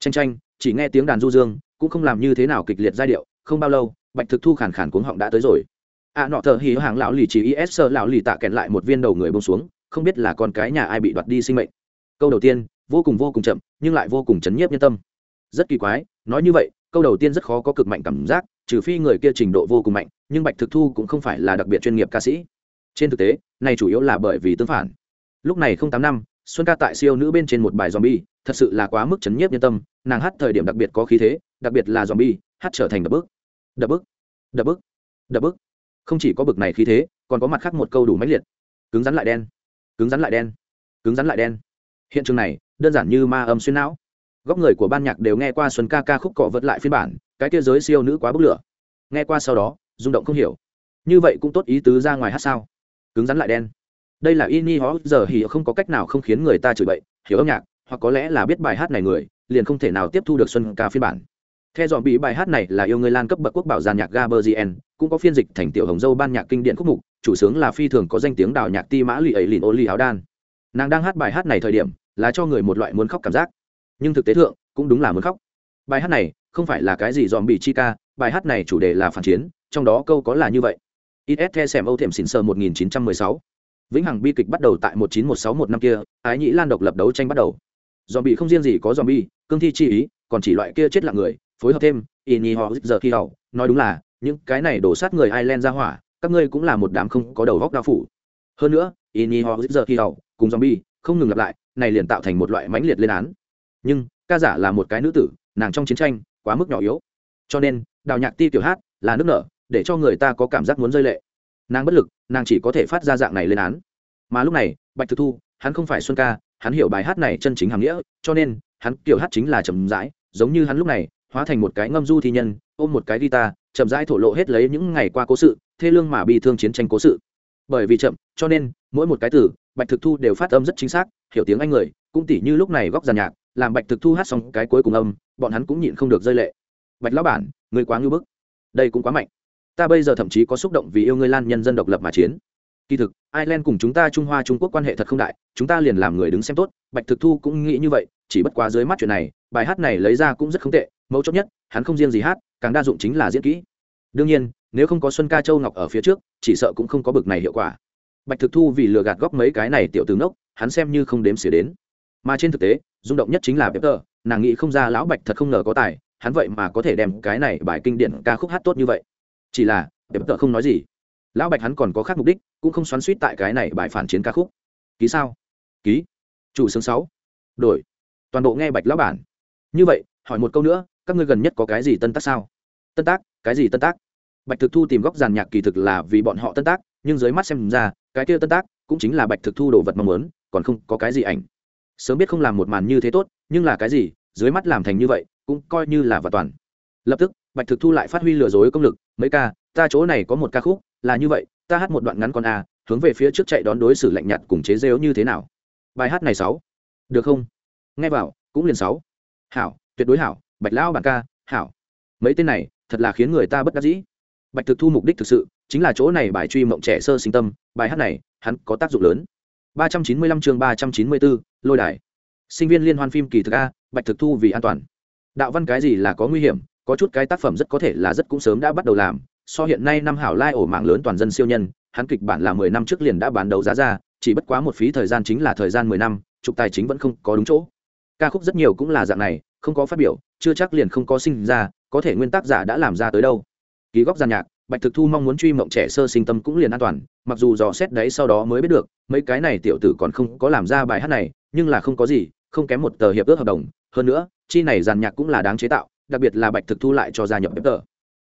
Tranh tranh chỉ nghe tiếng đàn du dương, cũng không làm như thế nào kịch liệt giai điệu, không bao lâu, bạch thực thu khàn khàn cuống họng đã tới rồi à, nọ thợ hì hàng lão lì chỉ is sợ lão lì tạ kẹn lại một viên đầu người bông xuống không biết là con cái nhà ai bị đoạt đi sinh mệnh. Câu đầu tiên vô cùng vô cùng chậm nhưng lại vô cùng chấn nhiếp nhân tâm. Rất kỳ quái nói như vậy câu đầu tiên rất khó có cực mạnh cảm giác trừ phi người kia trình độ vô cùng mạnh nhưng bạch thực thu cũng không phải là đặc biệt chuyên nghiệp ca sĩ. Trên thực tế này chủ yếu là bởi vì tương phản. Lúc này không tám năm xuân ca tại siêu nữ bên trên một bài zombie thật sự là quá mức chấn nhiếp nhân tâm nàng hát thời điểm đặc biệt có khí thế đặc biệt là zombie hát trở thành đập bức. Đập bức. Đập bức. Đập bức không chỉ có bực này khí thế, còn có mặt khác một câu đủ mãnh liệt. Cứng rắn lại đen, cứng rắn lại đen, cứng rắn lại đen. Hiện trường này, đơn giản như ma âm xuyên não. Góc người của ban nhạc đều nghe qua xuân ca ca khúc cọ vật lại phiên bản, cái kia giới siêu nữ quá bức lửa. Nghe qua sau đó, rung động không hiểu. Như vậy cũng tốt ý tứ ra ngoài hát sao? Cứng rắn lại đen. Đây là ini hó giờ thì không có cách nào không khiến người ta chửi bậy, hiểu âm nhạc, hoặc có lẽ là biết bài hát này người, liền không thể nào tiếp thu được xuân ca phiên bản theo dòm bị bài hát này là yêu người lan cấp bậc quốc bảo giàn nhạc gaberzien cũng có phiên dịch thành tiểu hồng dâu ban nhạc kinh điển khúc mục, chủ sướng là phi thường có danh tiếng đào nhạc ti mã lì ấy lìn ô ly áo đan. Nàng đang hát bài hát này thời điểm, là cho người một loại muốn khóc cảm giác. Nhưng thực tế thượng, cũng đúng là muốn khóc. Bài hát này, không phải là cái gì dòm bị chi ca, bài hát này chủ đề là phản chiến, trong đó câu có là như vậy. Ít the xem âu thềm xỉn sờ 1916. vĩnh hằng bi kịch bắt đầu tại 19161 năm kia, ái nhĩ lan độc lập đấu tranh bắt đầu. Dòm bị không riêng gì có dòm bị cương thi chi ý, còn chỉ loại kia chết lặng người phối hợp thêm in họ giờ khi họ nói đúng là, những cái này đổ sát người ireland ra hỏa, các ngươi cũng là một đám không có đầu góc đao phủ. Hơn nữa in họ giờ khi họ cùng zombie, không ngừng lặp lại, này liền tạo thành một loại mãnh liệt lên án. Nhưng, ca giả là một cái nữ tử, nàng trong chiến tranh quá mức nhỏ yếu. Cho nên, đào nhạc ti tiểu hát là nước nở, để cho người ta có cảm giác muốn rơi lệ. Nàng bất lực, nàng chỉ có thể phát ra dạng này lên án. Mà lúc này, bạch thực thu, hắn không phải xuân ca, hắn hiểu bài hát này chân chính hàm nghĩa, cho nên, hắn kiểu hát chính là chậm rãi, giống như hắn lúc này hóa thành một cái ngâm du thi nhân, ôm một cái guitar, chậm rãi thổ lộ hết lấy những ngày qua cố sự, thê lương mà bị thương chiến tranh cố sự. Bởi vì chậm, cho nên, mỗi một cái từ, bạch thực thu đều phát âm rất chính xác, hiểu tiếng anh người, cũng tỉ như lúc này góc giàn nhạc, làm bạch thực thu hát xong cái cuối cùng âm, bọn hắn cũng nhịn không được rơi lệ. Bạch lão bản, người quá ngưu bức. Đây cũng quá mạnh. Ta bây giờ thậm chí có xúc động vì yêu ngươi lan nhân dân độc lập mà chiến. Kỳ thực, ireland cùng chúng ta trung hoa trung quốc quan hệ thật không đại, chúng ta liền làm người đứng xem tốt, bạch thực thu cũng nghĩ như vậy, chỉ bất quá dưới mắt chuyện này bài hát này lấy ra cũng rất không tệ, mấu chốt nhất, hắn không riêng gì hát, càng đa dụng chính là diễn kỹ. Đương nhiên, nếu không có xuân ca châu ngọc ở phía trước, chỉ sợ cũng không có bực này hiệu quả. Bạch thực thu vì lừa gạt góc mấy cái này tiểu tướng ngốc, hắn xem như không đếm xỉa đến. Mà trên thực tế, rung động nhất chính là peter, nàng nghĩ không ra lão bạch thật không ngờ có tài, hắn vậy mà có thể đem cái này bài kinh điển ca khúc hát tốt như vậy. Chỉ là, peter không nói gì. Lão bạch hắn còn có khác mục đích, cũng không xoắn suýt tại cái này bài phản chiến ca khúc. Ký sao? Ký. Chủ sướng sáu. Đổi. Toàn bộ nghe bạch lão bản như vậy, hỏi một câu nữa, các ngươi gần nhất có cái gì tân tác sao? Tân tác? Cái gì tân tác? Bạch thực thu tìm góc giàn nhạc kỳ thực là vì bọn họ tân tác, nhưng dưới mắt xem ra, cái kia tân tác cũng chính là bạch thực thu đồ vật mong muốn, còn không có cái gì ảnh. Sớm biết không làm một màn như thế tốt, nhưng là cái gì, dưới mắt làm thành như vậy, cũng coi như là vật toàn. Lập tức, bạch thực thu lại phát huy lừa dối công lực, mấy ca, ta chỗ này có một ca khúc, là như vậy, ta hát một đoạn ngắn con a, hướng về phía trước chạy đón đối xử lạnh nhạt cùng chế rêu như thế nào? Bài hát này sáu. Được không? Nghe vào, cũng liền sáu hảo tuyệt đối hảo bạch lão bản ca hảo. Mấy tên này thật là khiến người ta bất đắc dĩ. Bạch thực thu mục đích thực sự chính là chỗ này bài truy mộng trẻ sơ sinh tâm bài hát này hắn có tác dụng lớn. 395 chương 394, lôi đài. Sinh viên liên hoan phim kỳ thực a bạch thực thu vì an toàn. Đạo văn cái gì là có nguy hiểm có chút cái tác phẩm rất có thể là rất cũng sớm đã bắt đầu làm. So hiện nay năm hảo lai ổ mạng lớn toàn dân siêu nhân hắn kịch bản là mười năm trước liền đã bán đấu giá ra chỉ bất quá một phí thời gian chính là thời gian mười năm trục tài chính vẫn không có đúng chỗ ca khúc rất nhiều cũng là dạng này, không có phát biểu, chưa chắc liền không có sinh ra, có thể nguyên tác giả đã làm ra tới đâu. Ký góc gian nhạc, bạch thực thu mong muốn truy mộng trẻ sơ sinh tâm cũng liền an toàn, mặc dù dò xét đấy sau đó mới biết được, mấy cái này tiểu tử còn không có làm ra bài hát này, nhưng là không có gì, không kém một tờ hiệp ước hợp đồng. Hơn nữa, chi này giàn nhạc cũng là đáng chế tạo, đặc biệt là bạch thực thu lại cho gia nhập bếp tờ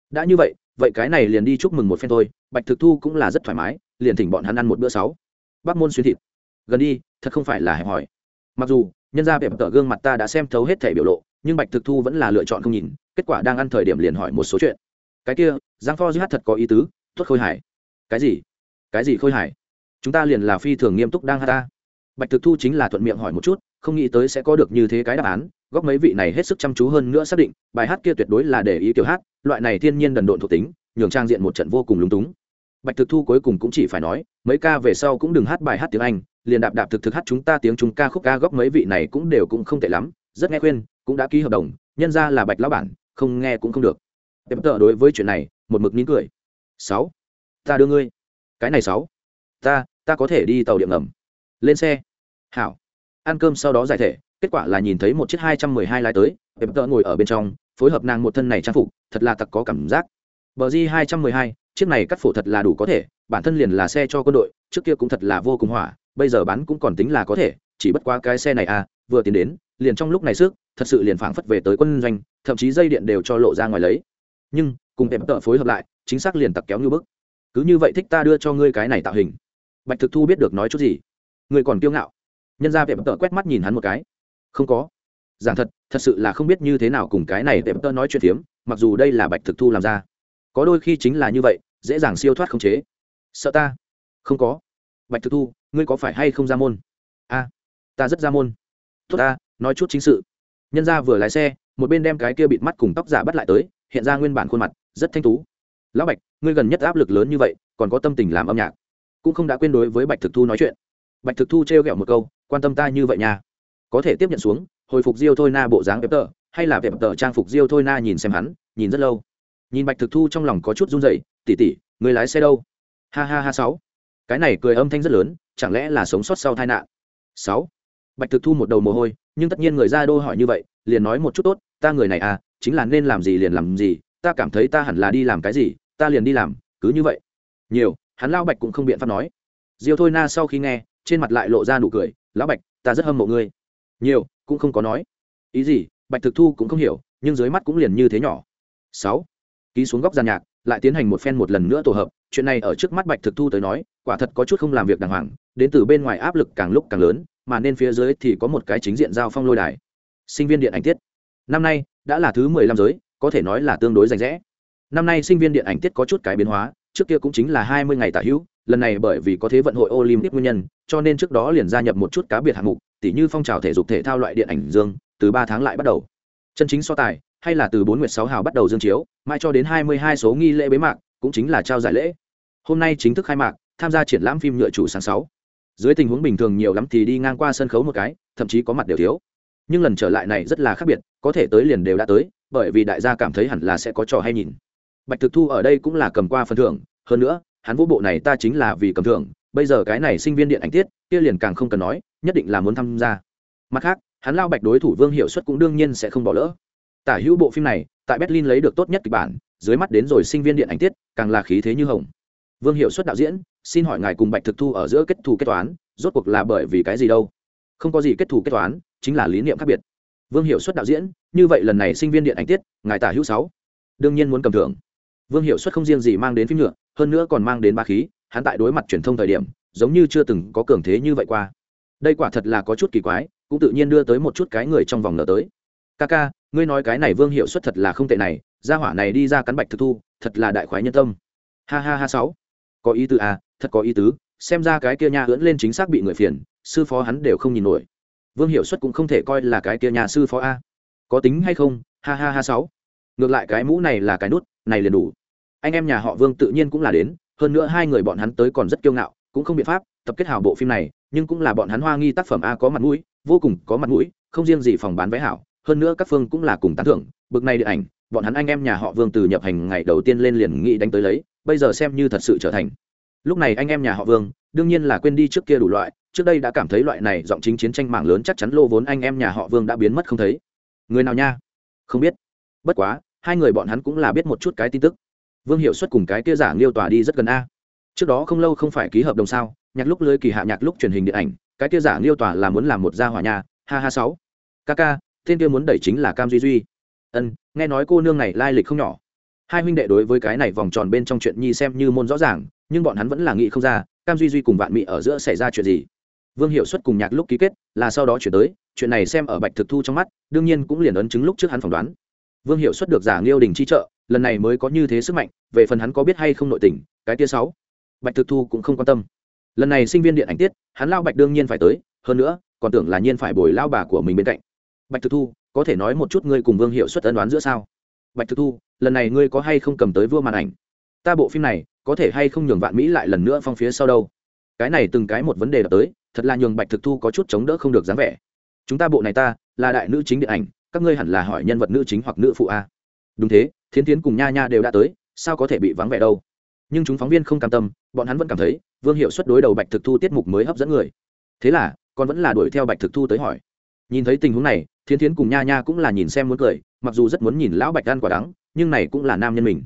đã như vậy vậy cái này liền đi chúc mừng một phen thôi, bạch thực thu cũng là rất thoải mái, liền thỉnh bọn hắn ăn một bữa sáu. Bắc môn xuyến thịt. Gần đi, thật không phải là hẹp hỏi mặc dù nhân ra bẹp tờ gương mặt ta đã xem thấu hết thể biểu lộ, nhưng bạch thực thu vẫn là lựa chọn không nhìn, kết quả đang ăn thời điểm liền hỏi một số chuyện. Cái kia, giang pho hát thật có ý tứ, tốt khôi hải cái gì? Cái gì khôi hải chúng ta liền là phi thường nghiêm túc đang hát ta. Bạch thực thu chính là thuận miệng hỏi một chút, không nghĩ tới sẽ có được như thế cái đáp án góc mấy vị này hết sức chăm chú hơn nữa xác định, bài hát kia tuyệt đối là để ý kiểu hát, loại này thiên nhiên đần độn thuộc tính, nhường trang diện một trận vô cùng lúng túng bạch thực thu cuối cùng cũng chỉ phải nói, mấy ca về sau cũng đừng hát bài hát tiếng anh, liền đạp đạp thực thực hát chúng ta tiếng chúng ca khúc ca góc mấy vị này cũng đều cũng không tệ lắm, rất nghe khuyên, cũng đã ký hợp đồng, nhân ra là bạch lão bản, không nghe cũng không được. Em tợ đối với chuyện này, một mực nín cười. Sáu. Ta đưa ngươi. Cái này sáu. Ta ta có thể đi tàu điện ngầm. Lên xe. Hảo. Ăn cơm sau đó giải thể, kết quả là nhìn thấy một chiếc hai trăm mười hai lái tới em tợ ngồi ở bên trong, phối hợp nàng một thân này trang phục, thật là tặc có cảm giác. Bờ di hai trăm mười hai chiếc này cắt phổ thật là đủ có thể, bản thân liền là xe cho quân đội, trước kia cũng thật là vô cùng hỏa, bây giờ bán cũng còn tính là có thể, chỉ bất quá cái xe này à vừa tiến đến, liền trong lúc này sức thật sự liền phảng phất về tới quân doanh, thậm chí dây điện đều cho lộ ra ngoài lấy. Nhưng, cùng em tợ phối hợp lại, chính xác liền tặc kéo như bức. Cứ như vậy thích ta đưa cho ngươi cái này tạo hình. Bạch thực thu biết được nói chút gì. Người còn kiêu ngạo. Nhân ra em tợ quét mắt nhìn hắn một cái. Không có. Giảng thật thật sự là không biết như thế nào cùng cái này em tợ nói chuyện phiếm, mặc dù đây là bạch thực thu làm ra. Có đôi khi chính là như vậy dễ dàng siêu thoát không chế. Sợ ta? Không có. Bạch thực thu, ngươi có phải hay không ra môn? A, ta rất ra môn. Tốt ta, nói chút chính sự. Nhân ra vừa lái xe, một bên đem cái kia bịt mắt cùng tóc giả bắt lại tới, hiện ra nguyên bản khuôn mặt, rất thanh tú. Lão bạch, ngươi gần nhất áp lực lớn như vậy, còn có tâm tình làm âm nhạc. Cũng không đã quên đối với bạch thực thu nói chuyện. Bạch thực thu trêu ghẹo một câu, quan tâm ta như vậy nha. Có thể tiếp nhận xuống, hồi phục diêu thôi na bộ dáng vẹp tờ, hay là vẹp tờ trang phục diêu thôi na nhìn xem hắn, nhìn rất lâu. Nhìn bạch thực thu trong lòng có chút run dậy tỷ tỷ, người lái xe đâu? Ha ha ha sáu. Cái này cười âm thanh rất lớn chẳng lẽ là sống sót sau tai nạn? Sáu. Bạch thực thu một đầu mồ hôi nhưng tất nhiên người ra đô hỏi như vậy liền nói một chút tốt ta người này à chính là nên làm gì liền làm gì ta cảm thấy ta hẳn là đi làm cái gì ta liền đi làm cứ như vậy. Nhiều hắn lao bạch cũng không biện pháp nói. Diêu thôi na sau khi nghe trên mặt lại lộ ra nụ cười lão bạch ta rất hâm mộ ngươi. Nhiều cũng không có nói. Ý gì bạch thực thu cũng không hiểu nhưng dưới mắt cũng liền như thế nhỏ. Sáu. Ký xuống góc gian nhạc lại tiến hành một phen một lần nữa tổ hợp, chuyện này ở trước mắt bạch thực thu tới nói, quả thật có chút không làm việc đàng hoàng, đến từ bên ngoài áp lực càng lúc càng lớn, mà nên phía dưới thì có một cái chính diện giao phong lôi đài. Sinh viên điện ảnh tiết. Năm nay đã là thứ mười lăm giới, có thể nói là tương đối rành rẽ. Năm nay sinh viên điện ảnh tiết có chút cái biến hóa, trước kia cũng chính là hai mươi ngày tả hữu, lần này bởi vì có thế vận hội olympic nguyên nhân, cho nên trước đó liền gia nhập một chút cá biệt hạng mục, tỉ như phong trào thể dục thể thao loại điện ảnh dương, từ ba tháng lại bắt đầu. Chân chính so tài hay là từ bốn nguyệt sáu hào bắt đầu dương chiếu mai cho đến hai mươi hai số nghi lễ bế mạc, cũng chính là trao giải lễ. Hôm nay chính thức khai mạc, tham gia triển lãm phim nhựa chủ sáng sáu. Dưới tình huống bình thường nhiều lắm thì đi ngang qua sân khấu một cái, thậm chí có mặt đều thiếu. Nhưng lần trở lại này rất là khác biệt, có thể tới liền đều đã tới, bởi vì đại gia cảm thấy hẳn là sẽ có trò hay nhìn. Bạch thực thu ở đây cũng là cầm qua phần thưởng, hơn nữa, hắn vũ bộ này ta chính là vì cầm thưởng, bây giờ cái này sinh viên điện ảnh tiết, kia liền càng không cần nói, nhất định là muốn tham gia. Mặt khác, hắn lao bạch đối thủ vương hiệu suất cũng đương nhiên sẽ không bỏ lỡ tả hữu bộ phim này, tại berlin lấy được tốt nhất kịch bản, dưới mắt đến rồi sinh viên điện ảnh tiết, càng là khí thế như hồng. Vương hiệu suất đạo diễn, xin hỏi ngài cùng bạch thực thu ở giữa kết thù kết toán, rốt cuộc là bởi vì cái gì đâu? Không có gì kết thù kết toán, chính là lý niệm khác biệt. Vương hiệu suất đạo diễn, như vậy lần này sinh viên điện ảnh tiết, ngài tả hữu sáu. Đương nhiên muốn cầm thưởng. Vương hiệu suất không riêng gì mang đến phim nhựa, hơn nữa còn mang đến ba khí, hắn tại đối mặt truyền thông thời điểm, giống như chưa từng có cường thế như vậy qua. Đây quả thật là có chút kỳ quái, cũng tự nhiên đưa tới một chút cái người trong vòng nở tới ca ca, ngươi nói cái này vương hiệu suất thật là không tệ này, gia hỏa này đi ra cắn bạch thực thu, thật là đại khoái nhân tâm. Ha ha ha sáu. Có ý tứ à thật có ý tứ, xem ra cái kia nha ưỡn lên chính xác bị người phiền, sư phó hắn đều không nhìn nổi. Vương hiệu suất cũng không thể coi là cái kia nhà sư phó a. Có tính hay không? Ha ha ha sáu. Ngược lại cái mũ này là cái nút, này liền đủ. Anh em nhà họ vương tự nhiên cũng là đến, hơn nữa hai người bọn hắn tới còn rất kiêu ngạo, cũng không biện pháp tập kết hào bộ phim này, nhưng cũng là bọn hắn hoa nghi tác phẩm a có mặt mũi, vô cùng có mặt mũi, không riêng gì phòng bán vé hảo hơn nữa các phương cũng là cùng tán thưởng, bực này điện ảnh, bọn hắn anh em nhà họ vương từ nhập hành ngày đầu tiên lên liền nghĩ đánh tới lấy, bây giờ xem như thật sự trở thành. Lúc này anh em nhà họ vương, đương nhiên là quên đi trước kia đủ loại, trước đây đã cảm thấy loại này giọng chính chiến tranh mạng lớn chắc chắn lô vốn anh em nhà họ vương đã biến mất không thấy. Người nào nha? Không biết. Bất quá, hai người bọn hắn cũng là biết một chút cái tin tức. Vương hiệu suất cùng cái kia giả liêu tòa đi rất gần a. Trước đó không lâu không phải ký hợp đồng sao, nhạc lúc lưới kỳ hạ nhạc lúc truyền hình điện ảnh, cái kia giả liêu tòa là muốn làm một gia hỏa nhà ha ha sáu. Kk tên kia muốn đẩy chính là cam duy duy. Ân, nghe nói cô nương này lai lịch không nhỏ. Hai huynh đệ đối với cái này vòng tròn bên trong chuyện nhi xem như môn rõ ràng, nhưng bọn hắn vẫn là nghĩ không ra, cam duy duy cùng vạn mỹ ở giữa xảy ra chuyện gì. Vương hiệu suất cùng nhạc lúc ký kết, là sau đó chuyển tới, chuyện này xem ở bạch thực thu trong mắt, đương nhiên cũng liền ấn chứng lúc trước hắn phỏng đoán. Vương hiệu suất được giả nghiêu đình chi trợ, lần này mới có như thế sức mạnh, về phần hắn có biết hay không nội tình, cái tia sáu. Bạch thực thu cũng không quan tâm. Lần này sinh viên điện ảnh tiết, hắn lao bạch đương nhiên phải tới, hơn nữa, còn tưởng là nhiên phải bồi lao bà của mình bên cạnh bạch thực thu, có thể nói một chút ngươi cùng vương hiệu suất ân đoán giữa sao? Bạch thực thu, lần này ngươi có hay không cầm tới vua màn ảnh? Ta bộ phim này, có thể hay không nhường vạn mỹ lại lần nữa phong phía sau đâu? Cái này từng cái một vấn đề đập tới, thật là nhường bạch thực thu có chút chống đỡ không được dáng vẻ. Chúng ta bộ này ta, là đại nữ chính điện ảnh, các ngươi hẳn là hỏi nhân vật nữ chính hoặc nữ phụ a. Đúng thế, thiến tiến cùng nha nha đều đã tới, sao có thể bị vắng vẻ đâu? Nhưng chúng phóng viên không cam tâm, bọn hắn vẫn cảm thấy, vương hiệu suất đối đầu bạch thực thu tiết mục mới hấp dẫn người. Thế là con vẫn là đuổi theo bạch thực thu tới hỏi. Nhìn thấy tình huống này thiến Thiến cùng nha nha cũng là nhìn xem muốn cười, mặc dù rất muốn nhìn lão bạch ăn quả đắng, nhưng này cũng là nam nhân mình.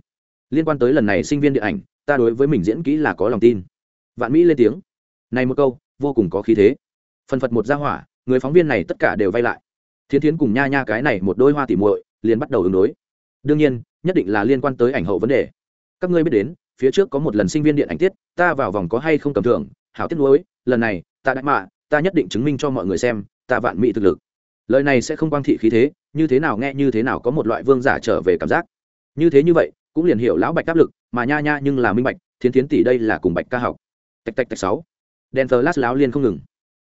Liên quan tới lần này sinh viên điện ảnh, ta đối với mình diễn kỹ là có lòng tin. Vạn mỹ lên tiếng. Này một câu, vô cùng có khí thế. Phần phật một gia hỏa, người phóng viên này tất cả đều vay lại. Thiến thiến cùng nha nha cái này một đôi hoa tỉ muội, liền bắt đầu ứng đối. Đương nhiên, nhất định là liên quan tới ảnh hậu vấn đề. Các ngươi biết đến, phía trước có một lần sinh viên điện ảnh tiết, ta vào vòng có hay không cầm thưởng hảo tiết nuối, lần này, ta đại mạ, ta nhất định chứng minh cho mọi người xem, ta vạn mỹ thực lực lời này sẽ không quang thị khí thế, như thế nào nghe, như thế nào có một loại vương giả trở về cảm giác. Như thế như vậy, cũng liền hiểu lão bạch áp lực, mà nha nha nhưng là minh bạch, thiến thiến tỷ đây là cùng bạch ca học. Tạch tạch tạch sáu. Đèn thờ lát láo liên không ngừng.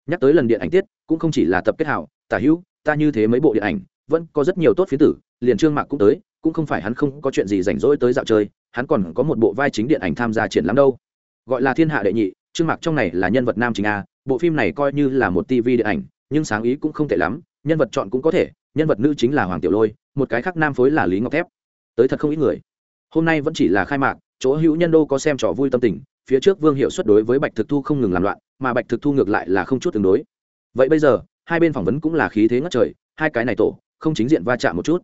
Nhắc tới lần điện ảnh tiết, cũng không chỉ là tập kết hảo, tả hữu, ta như thế mấy bộ điện ảnh, vẫn có rất nhiều tốt phiến tử, liền trương mạc cũng tới, cũng không phải hắn không có chuyện gì rảnh rỗi tới dạo chơi, hắn còn có một bộ vai chính điện ảnh tham gia triển lãm đâu. Gọi là thiên hạ đệ nhị, trương mạc trong này là nhân vật nam chính a, bộ phim này coi như là một tv điện ảnh, nhưng sáng ý cũng không tệ lắm nhân vật chọn cũng có thể, nhân vật nữ chính là hoàng tiểu lôi, một cái khác nam phối là lý ngọc thép. Tới thật không ít người. Hôm nay vẫn chỉ là khai mạc, chỗ hữu nhân đô có xem trò vui tâm tình, phía trước vương hiệu suất đối với bạch thực thu không ngừng làm loạn, mà bạch thực thu ngược lại là không chút tương đối. Vậy bây giờ, hai bên phỏng vấn cũng là khí thế ngất trời, hai cái này tổ, không chính diện va chạm một chút.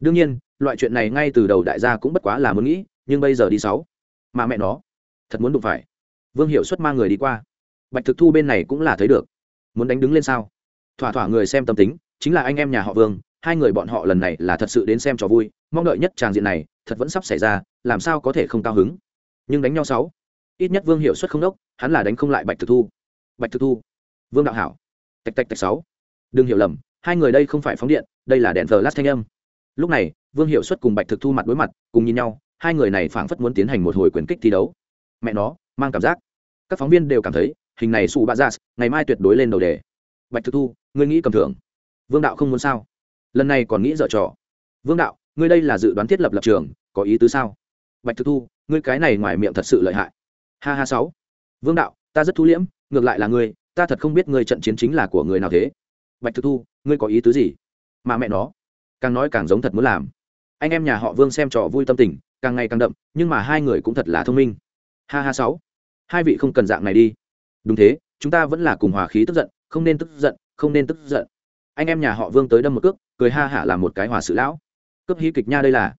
Đương nhiên, loại chuyện này ngay từ đầu đại gia cũng bất quá là muốn nghĩ, nhưng bây giờ đi sáu. Mà mẹ nó, thật muốn đụng phải. Vương hiệu suất mang người đi qua. Bạch thực thu bên này cũng là thấy được. Muốn đánh đứng lên sao? Thỏa thỏa người xem tâm tính, chính là anh em nhà họ vương, hai người bọn họ lần này là thật sự đến xem trò vui, mong đợi nhất tràng diện này, thật vẫn sắp xảy ra, làm sao có thể không cao hứng. Nhưng đánh nhau sáu, ít nhất vương hiệu suất không đốc, hắn là đánh không lại bạch thực thu. Bạch thực thu, vương đạo hảo. Tạch tạch tạch sáu. Đừng hiểu lầm, hai người đây không phải phóng điện, đây là đèn thờ lát thanh âm. Lúc này, vương hiệu suất cùng bạch thực thu mặt đối mặt, cùng nhìn nhau, hai người này phảng phất muốn tiến hành một hồi quyền kích thi đấu. Mẹ nó, mang cảm giác. Các phóng viên đều cảm thấy, hình này sụ bạ ra ngày mai tuyệt đối lên đầu đề bạch thực thu, ngươi nghĩ cầm thưởng? Vương đạo không muốn sao? Lần này còn nghĩ dở trò. Vương đạo, ngươi đây là dự đoán thiết lập lập trường, có ý tứ sao? Bạch thực thu, ngươi cái này ngoài miệng thật sự lợi hại. Ha ha sáu. Vương đạo, ta rất thu liễm, ngược lại là ngươi, ta thật không biết ngươi trận chiến chính là của người nào thế. Bạch thực thu, ngươi có ý tứ gì? Mà mẹ nó, càng nói càng giống thật muốn làm. Anh em nhà họ vương xem trò vui tâm tình, càng ngày càng đậm, nhưng mà hai người cũng thật là thông minh. Ha ha sáu. Hai vị không cần dạng này đi. Đúng thế, chúng ta vẫn là cùng hòa khí tức giận không nên tức giận, không nên tức giận. Anh em nhà họ vương tới đâm một cước, cười ha hả làm một cái hòa sự lão. Cấp hí kịch nha đây là.